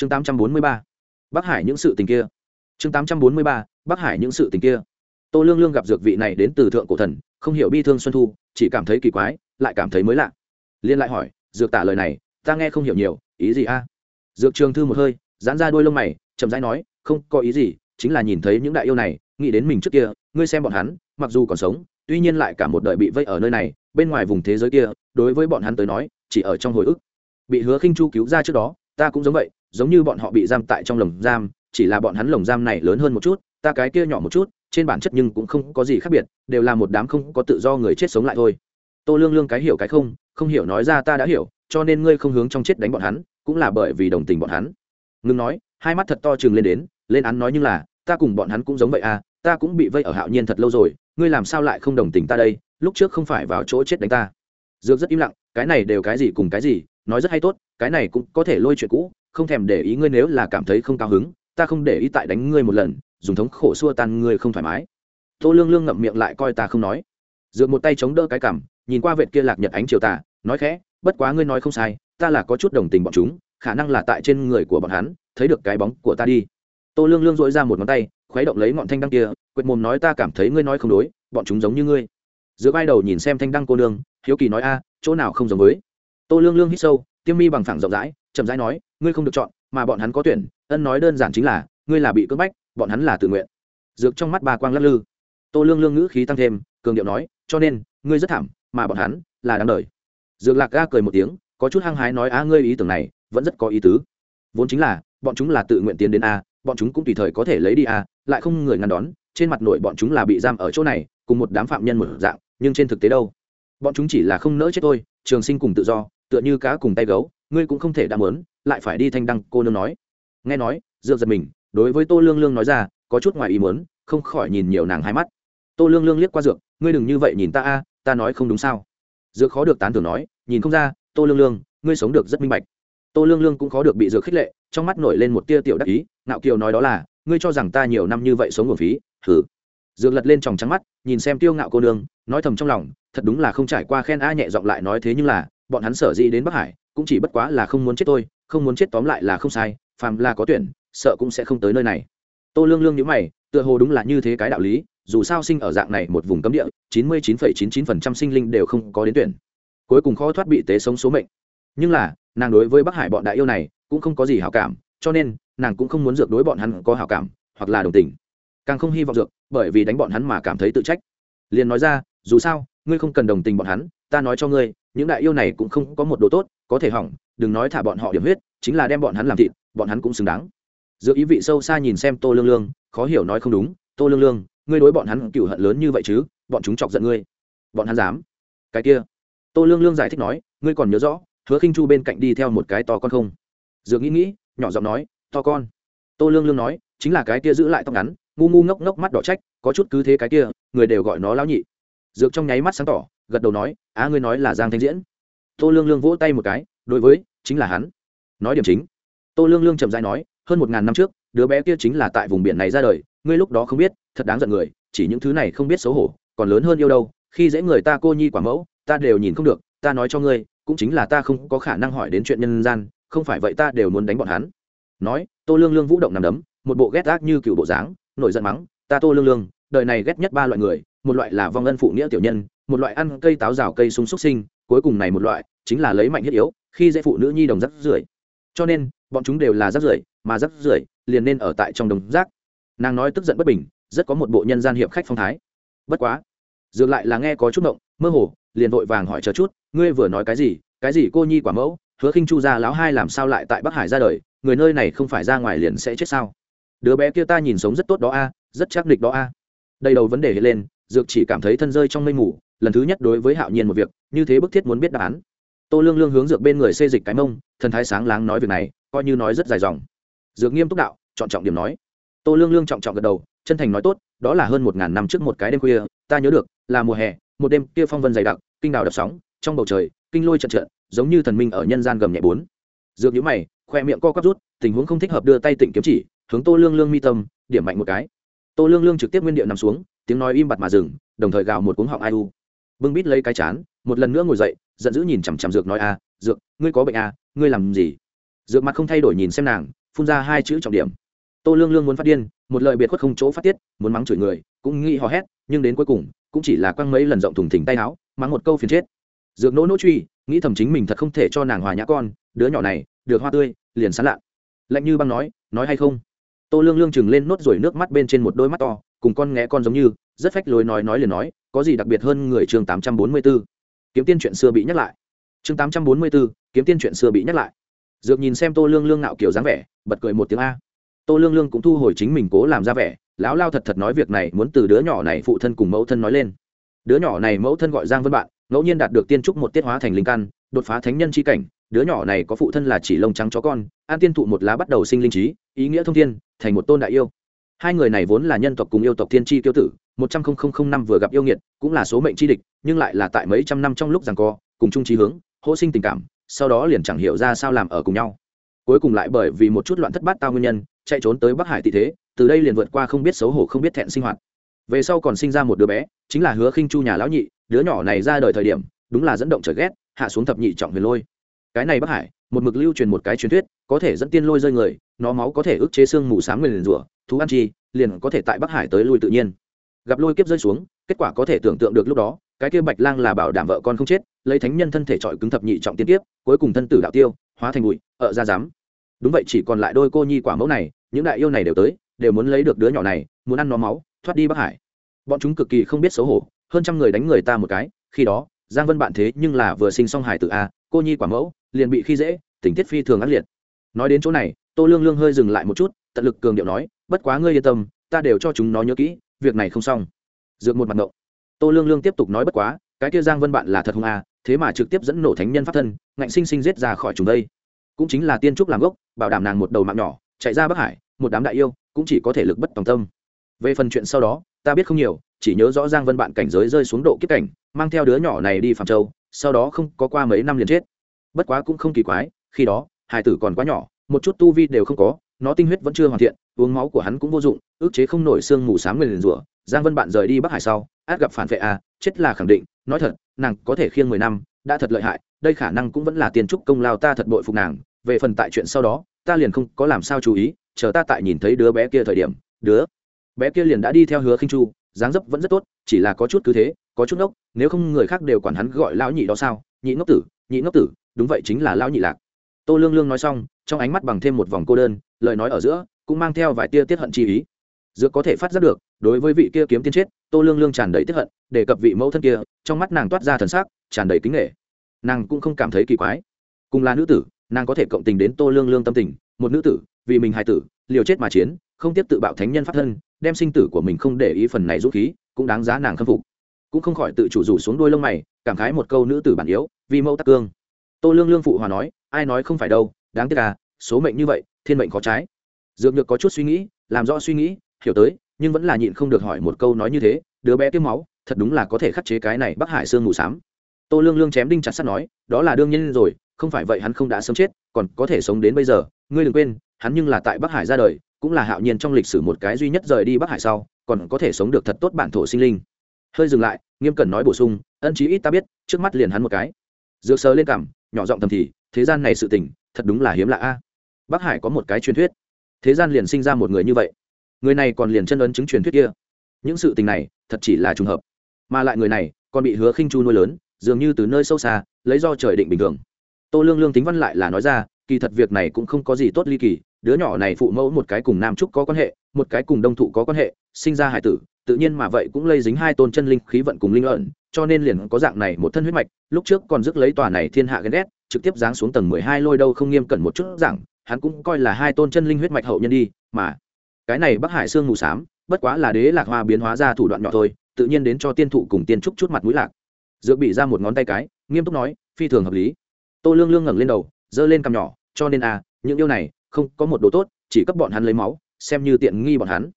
chương tám trăm bốn mươi ba. Bắc hải những sự tình kia. Chương tám trăm bốn mươi ba, bắc hải những sự tình kia. Tô lương lương gặp dược vị này đến từ thượng cổ thần, không hiểu bi thương xuân thu, chỉ cảm thấy kỳ quái, lại cảm thấy mới lạ. Liên lại hỏi, dược tả lời này, ta nghe không hiểu nhiều, ý gì a? Dược trường thư một hơi, giãn ra đôi lông mày, chậm rãi nói, không có ý gì, chính là nhìn thấy những đại yêu này, nghĩ đến mình trước kia, ngươi xem bọn hắn, mặc dù còn sống, tuy nhiên lại cả một đời bị vây ở nơi này, bên ngoài vùng thế giới kia, đối với bọn hắn tới nói, chỉ ở trong hồi ức. Bị hứa khinh chu cứu ra trước đó ta cũng giống vậy, giống như bọn họ bị giam tại trong lồng giam, chỉ là bọn hắn lồng giam này lớn hơn một chút, ta cái kia nhỏ một chút, trên bản chất nhưng cũng không có gì khác biệt, đều là một đám không có tự do người chết sống lại thôi. Tô lương lương cái hiểu cái không không hiểu nói ra ta đã hiểu, cho nên ngươi không hướng trong chết đánh bọn hắn, cũng là bởi vì đồng tình bọn hắn. Ngưng nói, hai mắt thật to chừng lên đến, lên án nói nhưng là, ta cùng bọn hắn cũng giống vậy à ta cũng bị vây ở hạo nhiên thật lâu rồi, ngươi làm sao lại không đồng tình ta đây, lúc trước không phải vào chỗ chết đánh ta. Dược rất im lặng, cái này đều cái gì cùng cái gì, nói rất hay tốt cái này cũng có thể lôi chuyện cũ, không thèm để ý ngươi nếu là cảm thấy không cao hứng, ta không để ý tại đánh ngươi một lần, dùng thống khổ xua tan ngươi không thoải mái. Tô lương lương ngậm miệng lại coi ta không nói. Dựa một tay chống đỡ cái cằm, nhìn qua vệt kia lạc nhật ánh chiều tà, nói khẽ, bất quá ngươi nói không sai, ta là có chút đồng tình bọn chúng, khả năng là tại trên người của bọn hắn, thấy được cái bóng của ta đi. Tô lương lương dội ra một ngón tay, khuấy động lấy ngọn thanh đăng kia quyệt mồm nói, ta cảm thấy ngươi nói không đối, bọn chúng giống như ngươi. Giữa vai đầu nhìn xem thanh đăng cô nương, hiếu kỳ nói, a, chỗ nào không giống với? Tô lương lương hít sâu tiêm mi bằng phẳng rộng rãi, chậm rãi nói, ngươi không được chọn, mà bọn hắn có tuyển, ân nói đơn giản chính là, ngươi là bị cưỡng bách, bọn hắn là tự nguyện. Dược trong mắt bà quang lắc lư. Tô lương lương ngữ khí tăng thêm, cường điệu nói, cho nên, ngươi rất thảm, mà bọn hắn là đáng đời. Dược lạc ga cười một tiếng, có chút hăng hái nói, á, ngươi ý tưởng này, vẫn rất có ý tứ. Vốn chính là, bọn chúng là tự nguyện tiến đến a, bọn chúng cũng tùy thời có thể lấy đi a, lại không người ngăn đón, trên mặt nội bọn chúng là bị giam ở chỗ này, cùng một đám phạm nhân một dạng, nhưng trên thực tế đâu? Bọn chúng chỉ là không nỡ chết tôi trường sinh cùng tự do tựa như cá cùng tay gấu, ngươi cũng không thể đã lớn lại phải đi thanh đăng, cô nương nói. Nghe nói, dược giật mình, đối với tô lương lương nói ra, có chút ngoài ý muốn, không khỏi nhìn nhiều nàng hai mắt. Tô lương lương liếc qua dược, ngươi đừng như vậy nhìn ta a, ta nói không đúng sao? Dược khó được tán thưởng nói, nhìn không ra, tô lương lương, ngươi sống được rất minh bạch. Tô lương lương cũng khó được bị dược khích lệ, trong mắt nổi lên một tia tiểu đắc ý nạo kiều nói đó là, ngươi cho rằng ta nhiều năm như vậy sống nguồn phí thử dược lật lên tròng trắng mắt, nhìn xem tiêu ngạo cô nương, nói thầm trong lòng, thật đúng là không trải qua khen a nhẹ giọng lại nói thế nhưng là bọn hắn sở dĩ đến bắc hải, cũng chỉ bất quá là không muốn chết tôi, không muốn chết tóm lại là không sai, phàm là có tuyển, sợ cũng sẽ không tới nơi này. Tô lương lương nhữ mày, tựa hồ đúng là như thế cái đạo lý, dù sao sinh ở dạng này một vùng cấm địa, chín mươi chín phẩy chín chín phần trăm sinh linh đều không có đến tuyển. Cuối cùng khó thoát bị tế sống số mệnh. Nhưng là, nàng đối với bắc hải bọn đại yêu này, cũng không có gì hảo cảm, cho nên, nàng cũng không muốn dược đối bọn hắn có hảo cảm, hoặc là đồng tình. Càng không hy vọng dược, bởi vì đánh bọn hắn mà cảm thấy tự trách. Liền nói ra, dù sao, ngươi không cần đồng tình bọn hắn, ta nói cho ngươi những đại yêu này cũng không có một đồ tốt, có thể hỏng, đừng nói thả bọn họ điểm huyết, chính là đem bọn hắn làm thịt, bọn hắn cũng xứng đáng. Giữa ý vị sâu xa nhìn xem tô lương lương, khó hiểu nói không đúng, tô lương lương, ngươi đối bọn hắn cựu hận lớn như vậy chứ? Bọn chúng chọc giận ngươi. Bọn hắn dám. Cái kia. Tô lương lương giải thích nói, ngươi còn nhớ rõ, hứa khinh chu bên cạnh đi theo một cái to con không? Dược nghĩ nghĩ, nhỏ giọng nói, to con. Tô lương lương nói, chính là cái kia giữ lại tóc ngắn, ngu ngu ngốc ngốc mắt đỏ trách, có chút cứ thế cái kia, người đều gọi nó lão nhị dược trong nháy mắt sáng tỏ, gật đầu nói, á, ngươi nói là giang thanh diễn. Tô lương lương vỗ tay một cái, đối với, chính là hắn. Nói điểm chính. Tô lương lương chậm dãi nói, hơn một ngàn năm trước, đứa bé kia chính là tại vùng biển này ra đời, ngươi lúc đó không biết, thật đáng giận người, chỉ những thứ này không biết xấu hổ, còn lớn hơn yêu đâu, khi dễ người ta cô nhi quả mẫu, ta đều nhìn không được, ta nói cho ngươi, cũng chính là ta không có khả năng hỏi đến chuyện nhân gian, không phải vậy ta đều muốn đánh bọn hắn. Nói, tô lương lương vũ động nằm đấm, một bộ ghét ác như cựu bộ dáng, nổi giận mắng, ta tô lương lương, đời này ghét nhất ba loại người một loại là vong ân phụ nghĩa tiểu nhân, một loại ăn cây táo rào cây sung xúc sinh, cuối cùng này một loại chính là lấy mạnh thiết yếu, khi dễ phụ nữ nhi đồng rắc rưởi. Cho nên, bọn chúng đều là rắc rưởi, mà rắc rưởi liền nên ở tại trong đồng rác. Nàng nói tức giận bất bình, rất có một bộ nhân gian hiệp khách phong thái. Bất quá, dược lại là nghe có chút động mơ hồ, liền vội vàng hỏi chờ chút, ngươi vừa nói cái gì? Cái gì cô nhi quả mẫu? Hứa khinh chu gia lão hai làm sao lại tại bắc hải ra đời? Người nơi này không phải ra ngoài liền sẽ chết sao? Đứa bé kia ta nhìn sống rất tốt đó a, rất chắc địch đó a. Đây đầu vấn đề hiện lên dược chỉ cảm thấy thân rơi trong mây mù, lần thứ nhất đối với hạo nhiên một việc, như thế bức thiết muốn biết đáp án. Tô lương lương hướng dược bên người xê dịch cái mông, thần thái sáng láng nói việc này, coi như nói rất dài dòng. Dược nghiêm túc đạo, chọn trọng điểm nói. Tô lương lương trọng trọng gật đầu, chân thành nói tốt, đó là hơn một ngàn năm trước một cái đêm khuya, ta nhớ được, là mùa hè, một đêm kia phong vân dày đặc, kinh đào đập sóng, trong bầu trời, kinh lôi trận trận, giống như thần minh ở nhân gian gầm nhẹ bốn. Dược nhũ mày, khoe miệng co quắp rút, tình huống không thích hợp đưa tay tỉnh kiếm chỉ, hướng tô lương lương mi tâm, điểm mạnh một cái. Tô lương lương trực tiếp nguyên địa nằm xuống tiếng nói im bặt mà dừng, đồng thời gào một cuống họng ai u. Bưng bít lấy cái chán, một lần nữa ngồi dậy, giận dữ nhìn chằm chằm dược nói a, dược, ngươi có bệnh a ngươi làm gì? Dược mặt không thay đổi nhìn xem nàng, phun ra hai chữ trọng điểm. Tô lương lương muốn phát điên, một lời biệt khuất không chỗ phát tiết, muốn mắng chửi người, cũng nghĩ hò hét, nhưng đến cuối cùng, cũng chỉ là quăng mấy lần rộng thùng thỉnh tay áo, mắng một câu phiền chết. Dược nỗ nỗ truy, nghĩ thầm chính mình thật không thể cho nàng hòa nhã con, đứa nhỏ này, được hoa tươi, liền sán lạ. Lạnh như băng nói nói hay không? Tô lương lương chừng lên nốt rồi nước mắt bên trên một đôi mắt to cùng con nghe con giống như rất phách lối nói nói liền nói có gì đặc biệt hơn người chương tám trăm bốn mươi 844. kiếm tiên chuyện xưa bị nhắc lại. Chương tám trăm bốn mươi 844, kiếm tiên chuyện xưa bị nhắc lại. Dược nhìn xem tô lương lương ngạo kiểu dáng vẻ bật cười một tiếng a. Tô lương lương cũng thu hồi chính mình cố làm ra vẻ lão lao thật thật nói việc này muốn từ đứa nhỏ này phụ thân cùng mẫu thân nói lên. Đứa nhỏ này mẫu thân gọi giang vân bạn ngẫu nhiên đạt được tiên trúc một tiết hóa thành linh căn đột phá thánh nhân c h i cảnh đứa nhỏ này có phụ thân là chỉ lông trắng chó con an tiên thụ một lá bắt đầu sinh linh trí ý nghĩa thông thiên thành một tôn đại yêu hai người này vốn là nhân tộc cùng yêu tộc thiên tri tiêu tử, một trăm linh năm vừa gặp yêu nghiệt, cũng là số mệnh c địch, nhưng lại là tại mấy trăm năm trong lúc rằng co, cùng chung trí hướng, hỗ sinh tình cảm, sau đó liền chẳng hiểu ra sao làm ở cùng nhau. Cuối cùng lại bởi vì một chút loạn thất bát tao nguyên nhân, chạy trốn tới bắc hải tị thế, từ đây liền vượt qua không biết xấu hổ không biết thẹn sinh hoạt. Về sau còn sinh ra một đứa bé, chính là hứa khinh chu nhà lão nhị, đứa nhỏ này ra đời thời điểm, đúng là dẫn động trời ghét, hạ xuống thập nhị trọng huyền lôi cái này bắc hải, một mực lưu truyền một cái truyền thuyết, có thể dẫn tiên lôi rơi người, nó máu có thể ức chế xương mù sáng người liền rủa, thú ăn chi, liền có thể tại bắc hải tới lui tự nhiên. Gặp lôi kiếp rơi xuống, kết quả có thể tưởng tượng được lúc đó, cái kia bạch lang là bảo đảm vợ con không chết, lấy thánh nhân thân thể trọi cứng thập nhị trọng tiên kiếp, cuối cùng thân tử đạo tiêu, hóa thành bụi, ở ra dám đúng vậy chỉ còn lại đôi cô nhi quả mẫu này, những đại yêu này đều tới, đều muốn lấy được đứa nhỏ này, muốn ăn nó máu, thoát đi bắc hải. Bọn chúng cực kỳ không biết xấu hổ, hơn trăm người đánh người ta một cái, khi đó, giang vân bạn thế nhưng là vừa sinh xong hải Tử a cô nhi quả mẫu, liền bị khi dễ, tình tiết phi thường ác liệt. Nói đến chỗ này, tô lương lương hơi dừng lại một chút, tận lực cường điệu nói, bất quá ngươi yên tâm, ta đều cho chúng nó nhớ kỹ, việc này không xong. Dược một mặt ngộ tô lương lương tiếp tục nói, bất quá, cái kia giang vân bạn là thật hung à thế mà trực tiếp dẫn nổ thánh nhân pháp thân, ngạnh sinh sinh giết ra khỏi chúng đây. Cũng chính là tiên trúc làm gốc, bảo đảm nàng một đầu mạng nhỏ, chạy ra bắc hải, một đám đại yêu, cũng chỉ có thể lực bất tòng tâm. Về phần chuyện sau đó, ta biết không nhiều, chỉ nhớ rõ giang vân bạn cảnh giới rơi xuống độ kiếp cảnh, mang theo đứa nhỏ này đi phạm châu sau đó không có qua mấy năm liền chết. Bất quá cũng không kỳ quái, khi đó hải tử còn quá nhỏ, một chút tu vi đều không có, nó tinh huyết vẫn chưa hoàn thiện, uống máu của hắn cũng vô dụng, ước chế không nổi xương mù sáng người liền rủa. Giang vân bạn rời đi bắc hải sau, át gặp phản vệ à chết là khẳng định, nói thật, nàng có thể khiêng mười năm, đã thật lợi hại, đây khả năng cũng vẫn là tiền trúc công lao ta thật bội phục nàng. Về phần tại chuyện sau đó, ta liền không có làm sao chú ý, chờ ta tại nhìn thấy đứa bé kia thời điểm, đứa bé kia liền đã đi theo hứa khinh chu, dáng dấp vẫn rất tốt, chỉ là có chút cứ thế có chút ngốc nếu không người khác đều quản hắn gọi lão nhị đó sao? Nhị ngốc tử, nhị ngốc tử, đúng vậy chính là lão nhị lạc. Tô lương lương nói xong, trong ánh mắt bằng thêm một vòng cô đơn, lời nói ở giữa cũng mang theo vài tia tiết hận chi ý. Dược có thể phát giác được, đối với vị kia kiếm tiên chết, tô lương lương tràn đầy tiết hận để cập vị mẫu thân kia, trong mắt nàng toát ra thần sắc, tràn đầy kính nghệ nàng cũng không cảm thấy kỳ quái. Cùng là nữ tử, nàng có thể cộng tình đến tô lương lương tâm tình, một nữ tử, vì mình hài tử, liều chết mà chiến, không tiếp tự bạo thánh nhân pháp thân, đem sinh tử của mình không để ý phần này dũng khí, cũng đáng giá nàng khâm phục cũng không khỏi tự chủ rủ xuống đôi lông mày, cảm khái một câu nữ tử bản yếu, vì mẫu tắc cương. Tô lương lương phụ hòa nói, ai nói không phải đâu, đáng tiếc à số mệnh như vậy, thiên mệnh khó trái. Dược nhược có chút suy nghĩ, làm rõ suy nghĩ, hiểu tới, nhưng vẫn là nhịn không được hỏi một câu nói như thế, đứa bé tiêm máu, thật đúng là có thể khắc chế cái này bắc hải sương mù xám tô lương lương chém đinh chặt sắt nói, đó là đương nhiên rồi, không phải vậy hắn không đã sớm chết, còn có thể sống đến bây giờ. Ngươi đừng quên, hắn nhưng là tại bắc hải ra đời, cũng là hạo nhiên trong lịch sử một cái duy nhất rời đi bắc hải sau, còn có thể sống được thật tốt bản thổ sinh linh hơi dừng lại, nghiêm cẩn nói bổ sung, ân chí ít ta biết, trước mắt liền hắn một cái. Dược sờ lên cảm, nhỏ giọng thầm thì, thế gian này sự tình, thật đúng là hiếm lạ a. Bắc hải có một cái truyền thuyết. Thế gian liền sinh ra một người như vậy. Người này còn liền chân ấn chứng truyền thuyết kia. Những sự tình này, thật chỉ là trùng hợp. Mà lại người này, còn bị hứa khinh chu nuôi lớn, dường như từ nơi sâu xa, lấy do trời định bình thường. Tô lương lương tính văn lại là nói ra, kỳ thật việc này cũng không có gì tốt ly kỳ, đứa nhỏ này phụ mẫu một cái cùng nam trúc có quan hệ, một cái cùng đông thụ có quan hệ, sinh ra hải tử tự nhiên mà vậy cũng lây dính hai tôn chân linh khí vận cùng linh ẩn, cho nên liền có dạng này một thân huyết mạch, lúc trước còn dứt lấy tòa này thiên hạ ghen ghét, trực tiếp giáng xuống tầng mười hai lôi đâu không nghiêm cẩn một chút rằng, hắn cũng coi là hai tôn chân linh huyết mạch hậu nhân đi, mà cái này bắc hải xương mù xám, bất quá là đế lạc hoa biến hóa ra thủ đoạn nhỏ thôi, tự nhiên đến cho tiên thụ cùng tiên trúc chút mặt mũi lạc. Dược bị ra một ngón tay cái, nghiêm túc nói, phi thường hợp lý. Tô lương lương ngẩng lên đầu, giơ lên cằm nhỏ, cho nên à những điều này không có một đồ tốt, chỉ cấp bọn hắn lấy máu, xem như tiện nghi bọn hắn.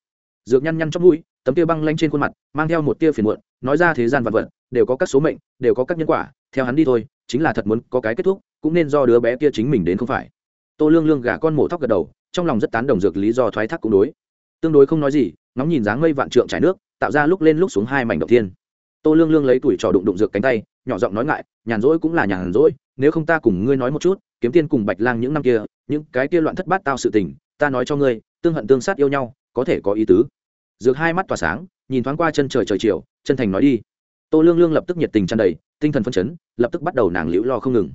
Dược nhăn nhăn trong mũi tấm tia băng lanh trên khuôn mặt, mang theo một tia phiền muộn, nói ra thế gian vật vật, đều có các số mệnh, đều có các nhân quả, theo hắn đi thôi, chính là thật muốn có cái kết thúc, cũng nên do đứa bé kia chính mình đến không phải. Tô lương lương gả con mổ thóc gật đầu, trong lòng rất tán đồng dược lý do thoái thác cũng đối. Tương đối không nói gì, ngóng nhìn dáng mây vạn trượng trải nước, tạo ra lúc lên lúc xuống hai mảnh động thiên. Tô lương lương lấy tuổi trò đụng đụng dược cánh tay, nhỏ giọng nói ngại, nhàn rỗi cũng là nhàn rỗi, nếu không ta cùng ngươi nói một chút, kiếm tiên cùng bạch lang những năm kia, những cái kia loạn thất bát tao sự tình, ta nói cho ngươi, tương hận tương sát yêu nhau, có thể có ý tứ dược hai mắt tỏa sáng, nhìn thoáng qua chân trời trời chiều, chân thành nói đi. Tô lương lương lập tức nhiệt tình tràn đầy, tinh thần phân chấn, lập tức bắt đầu nàng liễu lo không ngừng.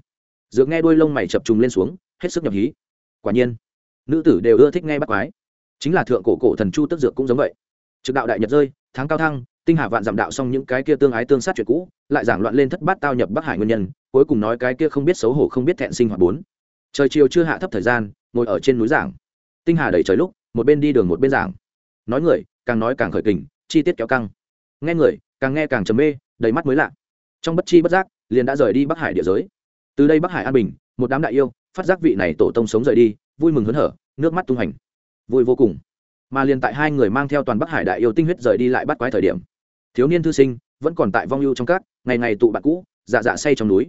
Dược nghe đuôi lông mày chập trùng lên xuống, hết sức nhập hí. Quả nhiên, nữ tử đều ưa thích nghe bắt quái. Chính là thượng cổ cổ thần chu tức dược cũng giống vậy. Trực đạo đại nhật rơi, tháng cao thăng, tinh hà vạn dặm đạo xong những cái kia tương ái tương sát chuyện cũ, lại giảng loạn lên thất bát tao nhập bắc hải nguyên nhân, cuối cùng nói cái kia không biết xấu hổ không biết thẹn sinh hoạt bốn. Trời chiều chưa hạ thấp thời gian, ngồi ở trên núi giảng. Tinh hà đẩy trời lúc, một bên đi đường một bên giảng nói người, càng nói càng khởi kình, chi tiết kéo căng. Nghe người, càng nghe càng trầm mê, đầy mắt mới lạ. Trong bất chi bất giác, liền đã rời đi bắc hải địa giới. Từ đây bắc hải an bình, một đám đại yêu, phát giác vị này tổ tông sống rời đi, vui mừng hớn hở, nước mắt tung hành vui vô cùng. Mà liền tại hai người mang theo toàn bắc hải đại yêu tinh huyết rời đi lại bắt quái thời điểm, thiếu niên thư sinh vẫn còn tại vong ưu trong các, ngày ngày tụ bạn cũ dạ dạ say trong núi.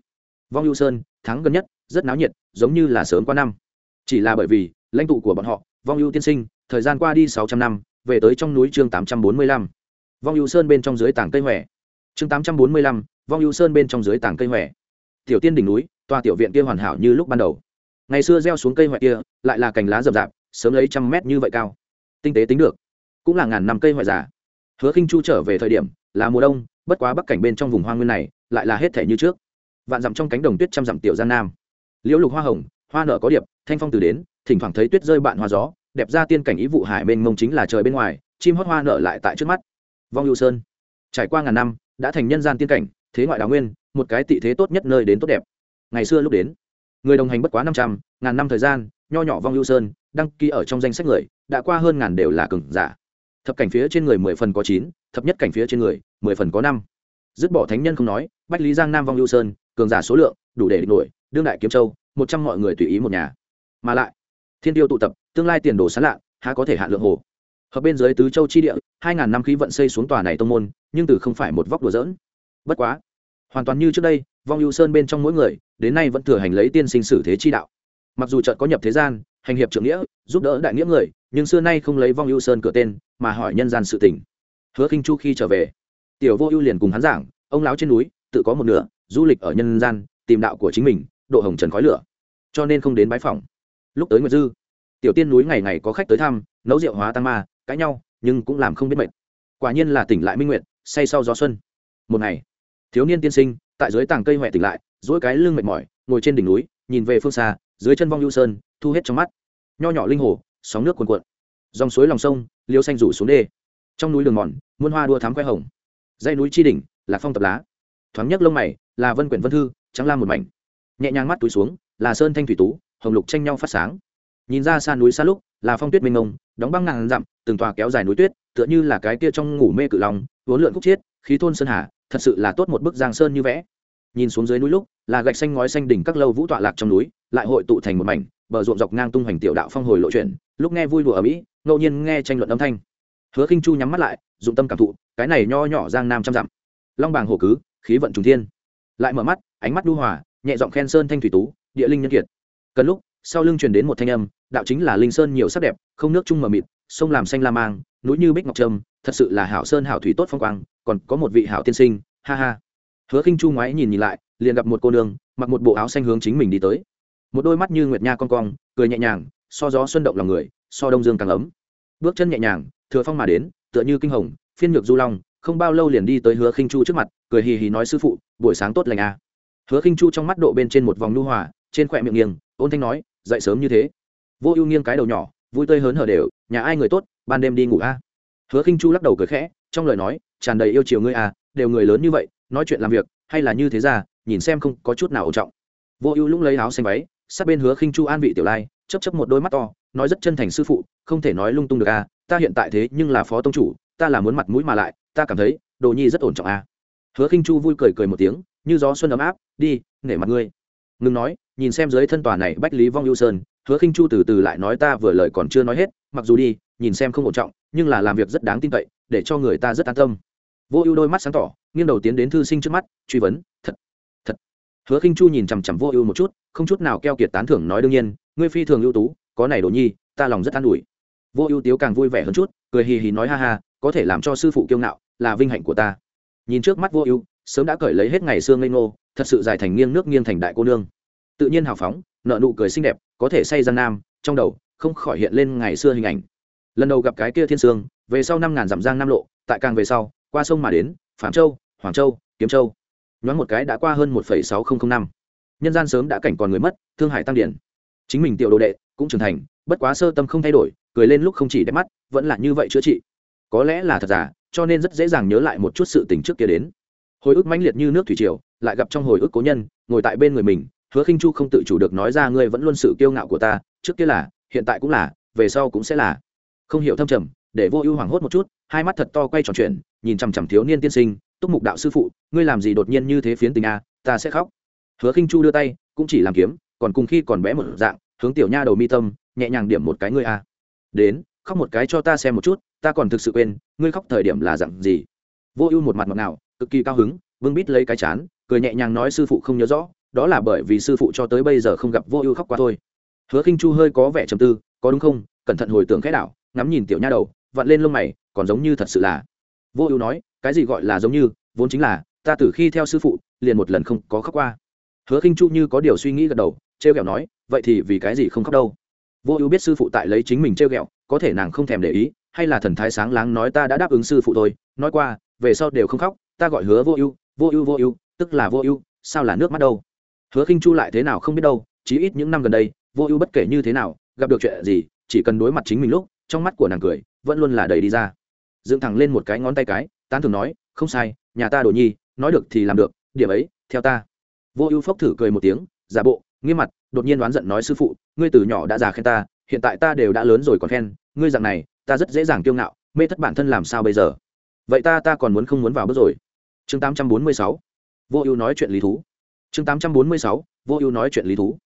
Vong ưu sơn, tháng gần nhất, rất náo nhiệt, giống như là sớm qua năm. Chỉ là bởi vì, lãnh tụ của bọn họ, vong ưu tiên sinh, thời gian qua đi sáu trăm năm về tới trong núi chương tám trăm bốn mươi lăm. Vong ưu sơn bên trong dưới tảng cây huệ chương tám trăm bốn mươi lăm, vong ưu sơn bên trong dưới tảng cây huệ tiểu tiên đỉnh núi, tòa tiểu viện kia hoàn hảo như lúc ban đầu. Ngày xưa gieo xuống cây huệ kia, lại là cành lá rậm rạp, sớm lấy trăm mét như vậy cao. Tinh tế tính được, cũng là ngàn năm cây huệ già. Hứa khinh chu trở về thời điểm, là mùa đông, bất quá bắc cảnh bên trong vùng hoang nguyên này, lại là hết thể như trước. Vạn dặm trong cánh đồng tuyết trăm dặm tiểu giang nam. Liễu lục hoa hồng, hoa nở có điệp, thanh phong từ đến, thỉnh thoảng thấy tuyết rơi bạn hoa gió đẹp ra tiên cảnh ý vụ hải bên mông chính là trời bên ngoài, chim hót hoa nở lại tại trước mắt. Vong hữu sơn. Trải qua ngàn năm, đã thành nhân gian tiên cảnh, thế ngoại đào nguyên, một cái tị thế tốt nhất nơi đến tốt đẹp. Ngày xưa lúc đến, người đồng hành bất quá năm trăm, ngàn năm thời gian, nho nhỏ vong hữu sơn, đăng ký ở trong danh sách người, đã qua hơn ngàn đều là cừng giả. Thập cảnh phía trên người mười phần có chín, thập nhất cảnh phía trên người, mười phần có năm. Dứt bỏ thánh nhân không nói, bách lý giang nam vong hữu sơn, cường giả số lượng, đủ để địch nổi, đương đại kiếm châu, một trăm mọi người tùy ý một nhà. Mà lại, thiên tiêu tụ tập tương lai tiền đồ sán lạ há có thể hạn lượng hồ. Hợp bên dưới tứ châu chi địa, hai ngàn năm khí vận xây xuống tòa này tông môn, nhưng từ không phải một vóc đùa dỡn bất quá, hoàn toàn như trước đây, vong ưu sơn bên trong mỗi người, đến nay vẫn thừa hành lấy tiên sinh sử thế chi đạo. Mặc dù trận có nhập thế gian, hành hiệp trưởng nghĩa, giúp đỡ đại nghĩa người, nhưng xưa nay không lấy vong ưu sơn cửa tên, mà hỏi nhân gian sự tình. Hứa khinh chu khi trở về, tiểu vô ưu liền cùng hắn giảng, ông lão trên núi, tự có một nửa, du lịch ở nhân gian, tìm đạo của chính mình, độ hồng trần khói lửa. Cho nên không đến bái phòng lúc tới nguyệt dư tiểu tiên núi ngày ngày có khách tới thăm, nấu rượu hóa tăng ma, cãi nhau, nhưng cũng làm không biết mệt. Quả nhiên là tỉnh lại minh nguyện say sau gió xuân. Một ngày, thiếu niên tiên sinh, tại dưới tàng cây huệ tỉnh lại dỗi cái lưng mệt mỏi, ngồi trên đỉnh núi, nhìn về phương xa, dưới chân vong lưu sơn, thu hết trong mắt. Nho nhỏ linh hồ, sóng nước cuồn cuộn. Dòng suối lòng sông, liêu xanh rủ xuống đê. Trong núi đường mòn, muôn hoa đua thám khoe hồng. Dây núi chi đỉnh, là phong tập lá. Thoáng nhấc lông mày, là vân quyển vân thư, trắng lam một mảnh. Nhẹ nhàng mắt túi xuống, là sơn thanh thủy tú, hồng lục tranh nhau phát sáng nhìn ra xa núi xa lúc, là phong tuyết mênh mông, đóng băng ngàn dặm, từng tòa kéo dài núi tuyết, tựa như là cái kia trong ngủ mê cự lòng vốn lượn khúc chiết, khí thôn sơn hà, thật sự là tốt một bức giang sơn như vẽ. Nhìn xuống dưới núi lúc, là gạch xanh ngói xanh đỉnh các lâu vũ tọa lạc trong núi, lại hội tụ thành một mảnh, bờ ruộng dọc ngang tung hoành tiểu đạo phong hồi lộ chuyển, lúc nghe vui đùa ở mỹ, ngẫu nhiên nghe tranh luận âm thanh. Hứa khinh chu nhắm mắt lại, dụng tâm cảm thụ, cái này nho nhỏ giang nam trăm dặm. Long bàng hổ cứ, khí vận trùng thiên. Lại mở mắt, ánh mắt đu hòa, nhẹ giọng khen sơn thanh thủy tú, địa linh nhân kiệt. Cần lúc sau lưng truyền đến một thanh âm, đạo chính là linh sơn nhiều sắc đẹp, không nước chung mờ mịt, sông làm xanh la mang, núi như bích ngọc trâm, thật sự là hảo sơn hảo thủy tốt phong quang, còn có một vị hảo tiên sinh, ha ha. Hứa khinh chu ngoái nhìn nhìn lại, liền gặp một cô nương, mặc một bộ áo xanh hướng chính mình đi tới. Một đôi mắt như nguyệt nha con cong, cười nhẹ nhàng, so gió xuân động lòng người, so đông dương càng ấm. Bước chân nhẹ nhàng, thừa phong mà đến, tựa như kinh hồng, phiên nhược du long, không bao lâu liền đi tới hứa khinh chu trước mặt, cười hì hì nói sư phụ, buổi sáng tốt lành à. hứa khinh chu trong mắt độ bên trên một vòng nhu hòa, trên khỏe miệng nghiêng, ôn thanh nói dậy sớm như thế. Vô ưu nghiêng cái đầu nhỏ, vui tươi hớn hở đều, nhà ai người tốt, ban đêm đi ngủ a. Hứa khinh chu lắc đầu cười khẽ, trong lời nói, tràn đầy yêu chiều ngươi à đều người lớn như vậy, nói chuyện làm việc, hay là như thế ra, nhìn xem không có chút nào ổn trọng. Vô ưu lũng lấy áo xanh váy, sát bên hứa khinh chu an vị tiểu lai chấp chấp một đôi mắt to, nói rất chân thành sư phụ, không thể nói lung tung được à ta hiện tại thế nhưng là phó tông chủ, ta là muốn mặt mũi mà lại, ta cảm thấy, đồ nhi rất ổn trọng à hứa khinh chu vui cười cười một tiếng, như gió xuân ấm áp, đi, nể mặt ngươi ngừng nói, nhìn xem dưới thân tòa này bách lý vong ưu sơn, hứa khinh chu từ từ lại nói ta vừa lời còn chưa nói hết, mặc dù đi, nhìn xem không ổn trọng, nhưng là làm việc rất đáng tin cậy, để cho người ta rất an tâm. Vô ưu đôi mắt sáng tỏ, nghiêng đầu tiến đến thư sinh trước mắt, truy vấn, thật thật. Hứa khinh chu nhìn chằm chằm vô ưu một chút, không chút nào keo kiệt tán thưởng nói đương nhiên, ngươi phi thường ưu tú, có này đồ nhi, ta lòng rất an ủi. Vô ưu tiếu càng vui vẻ hơn chút, cười hì hì nói ha ha, có thể làm cho sư phụ kiêu ngạo, là vinh hạnh của ta. Nhìn trước mắt vô ưu sớm đã cởi lấy hết ngày xưa ngây ngô, thật sự dài thành nghiêng nước nghiêng thành đại cô nương. Tự nhiên hào phóng nợ nụ cười xinh đẹp, có thể say gian nam, trong đầu không khỏi hiện lên ngày xưa hình ảnh. Lần đầu gặp cái kia thiên sương, về sau năm ngàn dặm giang nam lộ, tại càng về sau, qua sông mà đến phạm châu, hoàng châu, kiếm châu. Nhoáng một cái đã qua hơn một sáu nghìn năm. Nhân gian sớm đã cảnh còn người mất, thương hải tăng điển. Chính mình tiểu đồ đệ cũng trưởng thành, bất quá sơ tâm không thay đổi, cười lên lúc không chỉ đẹp mắt, vẫn là như vậy chữa trị. Có lẽ là thật giả, cho nên rất dễ dàng nhớ lại một chút sự tình trước kia đến hồi ức mãnh liệt như nước thủy triều, lại gặp trong hồi ức cố nhân, ngồi tại bên người mình, hứa khinh chu không tự chủ được nói ra, ngươi vẫn luôn sự kiêu ngạo của ta, trước kia là, hiện tại cũng là, về sau cũng sẽ là. Không hiểu thâm trầm, để vô ưu hoảng hốt một chút, hai mắt thật to quay tròn chuyện nhìn chằm chằm thiếu niên tiên sinh, túc mục đạo sư phụ, ngươi làm gì đột nhiên như thế phiến tình a, ta sẽ khóc. Hứa khinh chu đưa tay, cũng chỉ làm kiếm, còn cùng khi còn bé một dạng, hướng tiểu nha đầu mi tâm, nhẹ nhàng điểm một cái, ngươi a, đến, khóc một cái cho ta xem một chút, ta còn thực sự quên, ngươi khóc thời điểm là dặn gì? Vô ưu một mặt ngọt nào cực kỳ cao hứng, vương bít lấy cái chán, cười nhẹ nhàng nói sư phụ không nhớ rõ, đó là bởi vì sư phụ cho tới bây giờ không gặp vô ưu khóc qua thôi. Hứa khinh chu hơi có vẻ trầm tư, có đúng không? Cẩn thận hồi tưởng khẽ đảo, ngắm nhìn tiểu nha đầu, vặn lên lông mày, còn giống như thật sự là. Vô ưu nói, cái gì gọi là giống như, vốn chính là, ta từ khi theo sư phụ, liền một lần không có khóc qua. Hứa khinh chu như có điều suy nghĩ gật đầu, trêu ghẹo nói, vậy thì vì cái gì không khóc đâu? Vô ưu biết sư phụ tại lấy chính mình trêu ghẹo, có thể nàng không thèm để ý, hay là thần thái sáng láng nói ta đã đáp ứng sư phụ thôi, nói qua, về sau đều không khóc ta gọi hứa vô ưu vô ưu vô ưu, tức là vô ưu, sao là nước mắt đâu? Hứa khinh chu lại thế nào không biết đâu, chí ít những năm gần đây, vô ưu bất kể như thế nào, gặp được chuyện gì, chỉ cần đối mặt chính mình lúc, trong mắt của nàng cười, vẫn luôn là đầy đi ra. Dựng thẳng lên một cái ngón tay cái, tán thường nói, không sai, nhà ta đồ nhi, nói được thì làm được, điểm ấy, theo ta. Vô ưu phốc thử cười một tiếng, giả bộ, nghiêm mặt, đột nhiên đoán giận nói sư phụ, ngươi từ nhỏ đã già khen ta, hiện tại ta đều đã lớn rồi còn khen, ngươi dạng này, ta rất dễ dàng kiêu ngạo, mê thất bản thân làm sao bây giờ? Vậy ta ta còn muốn không muốn vào bước rồi chương tám trăm bốn mươi sáu, vô ưu nói chuyện lý thú. Chương tám trăm bốn mươi sáu, vô ưu nói chuyện lý thú.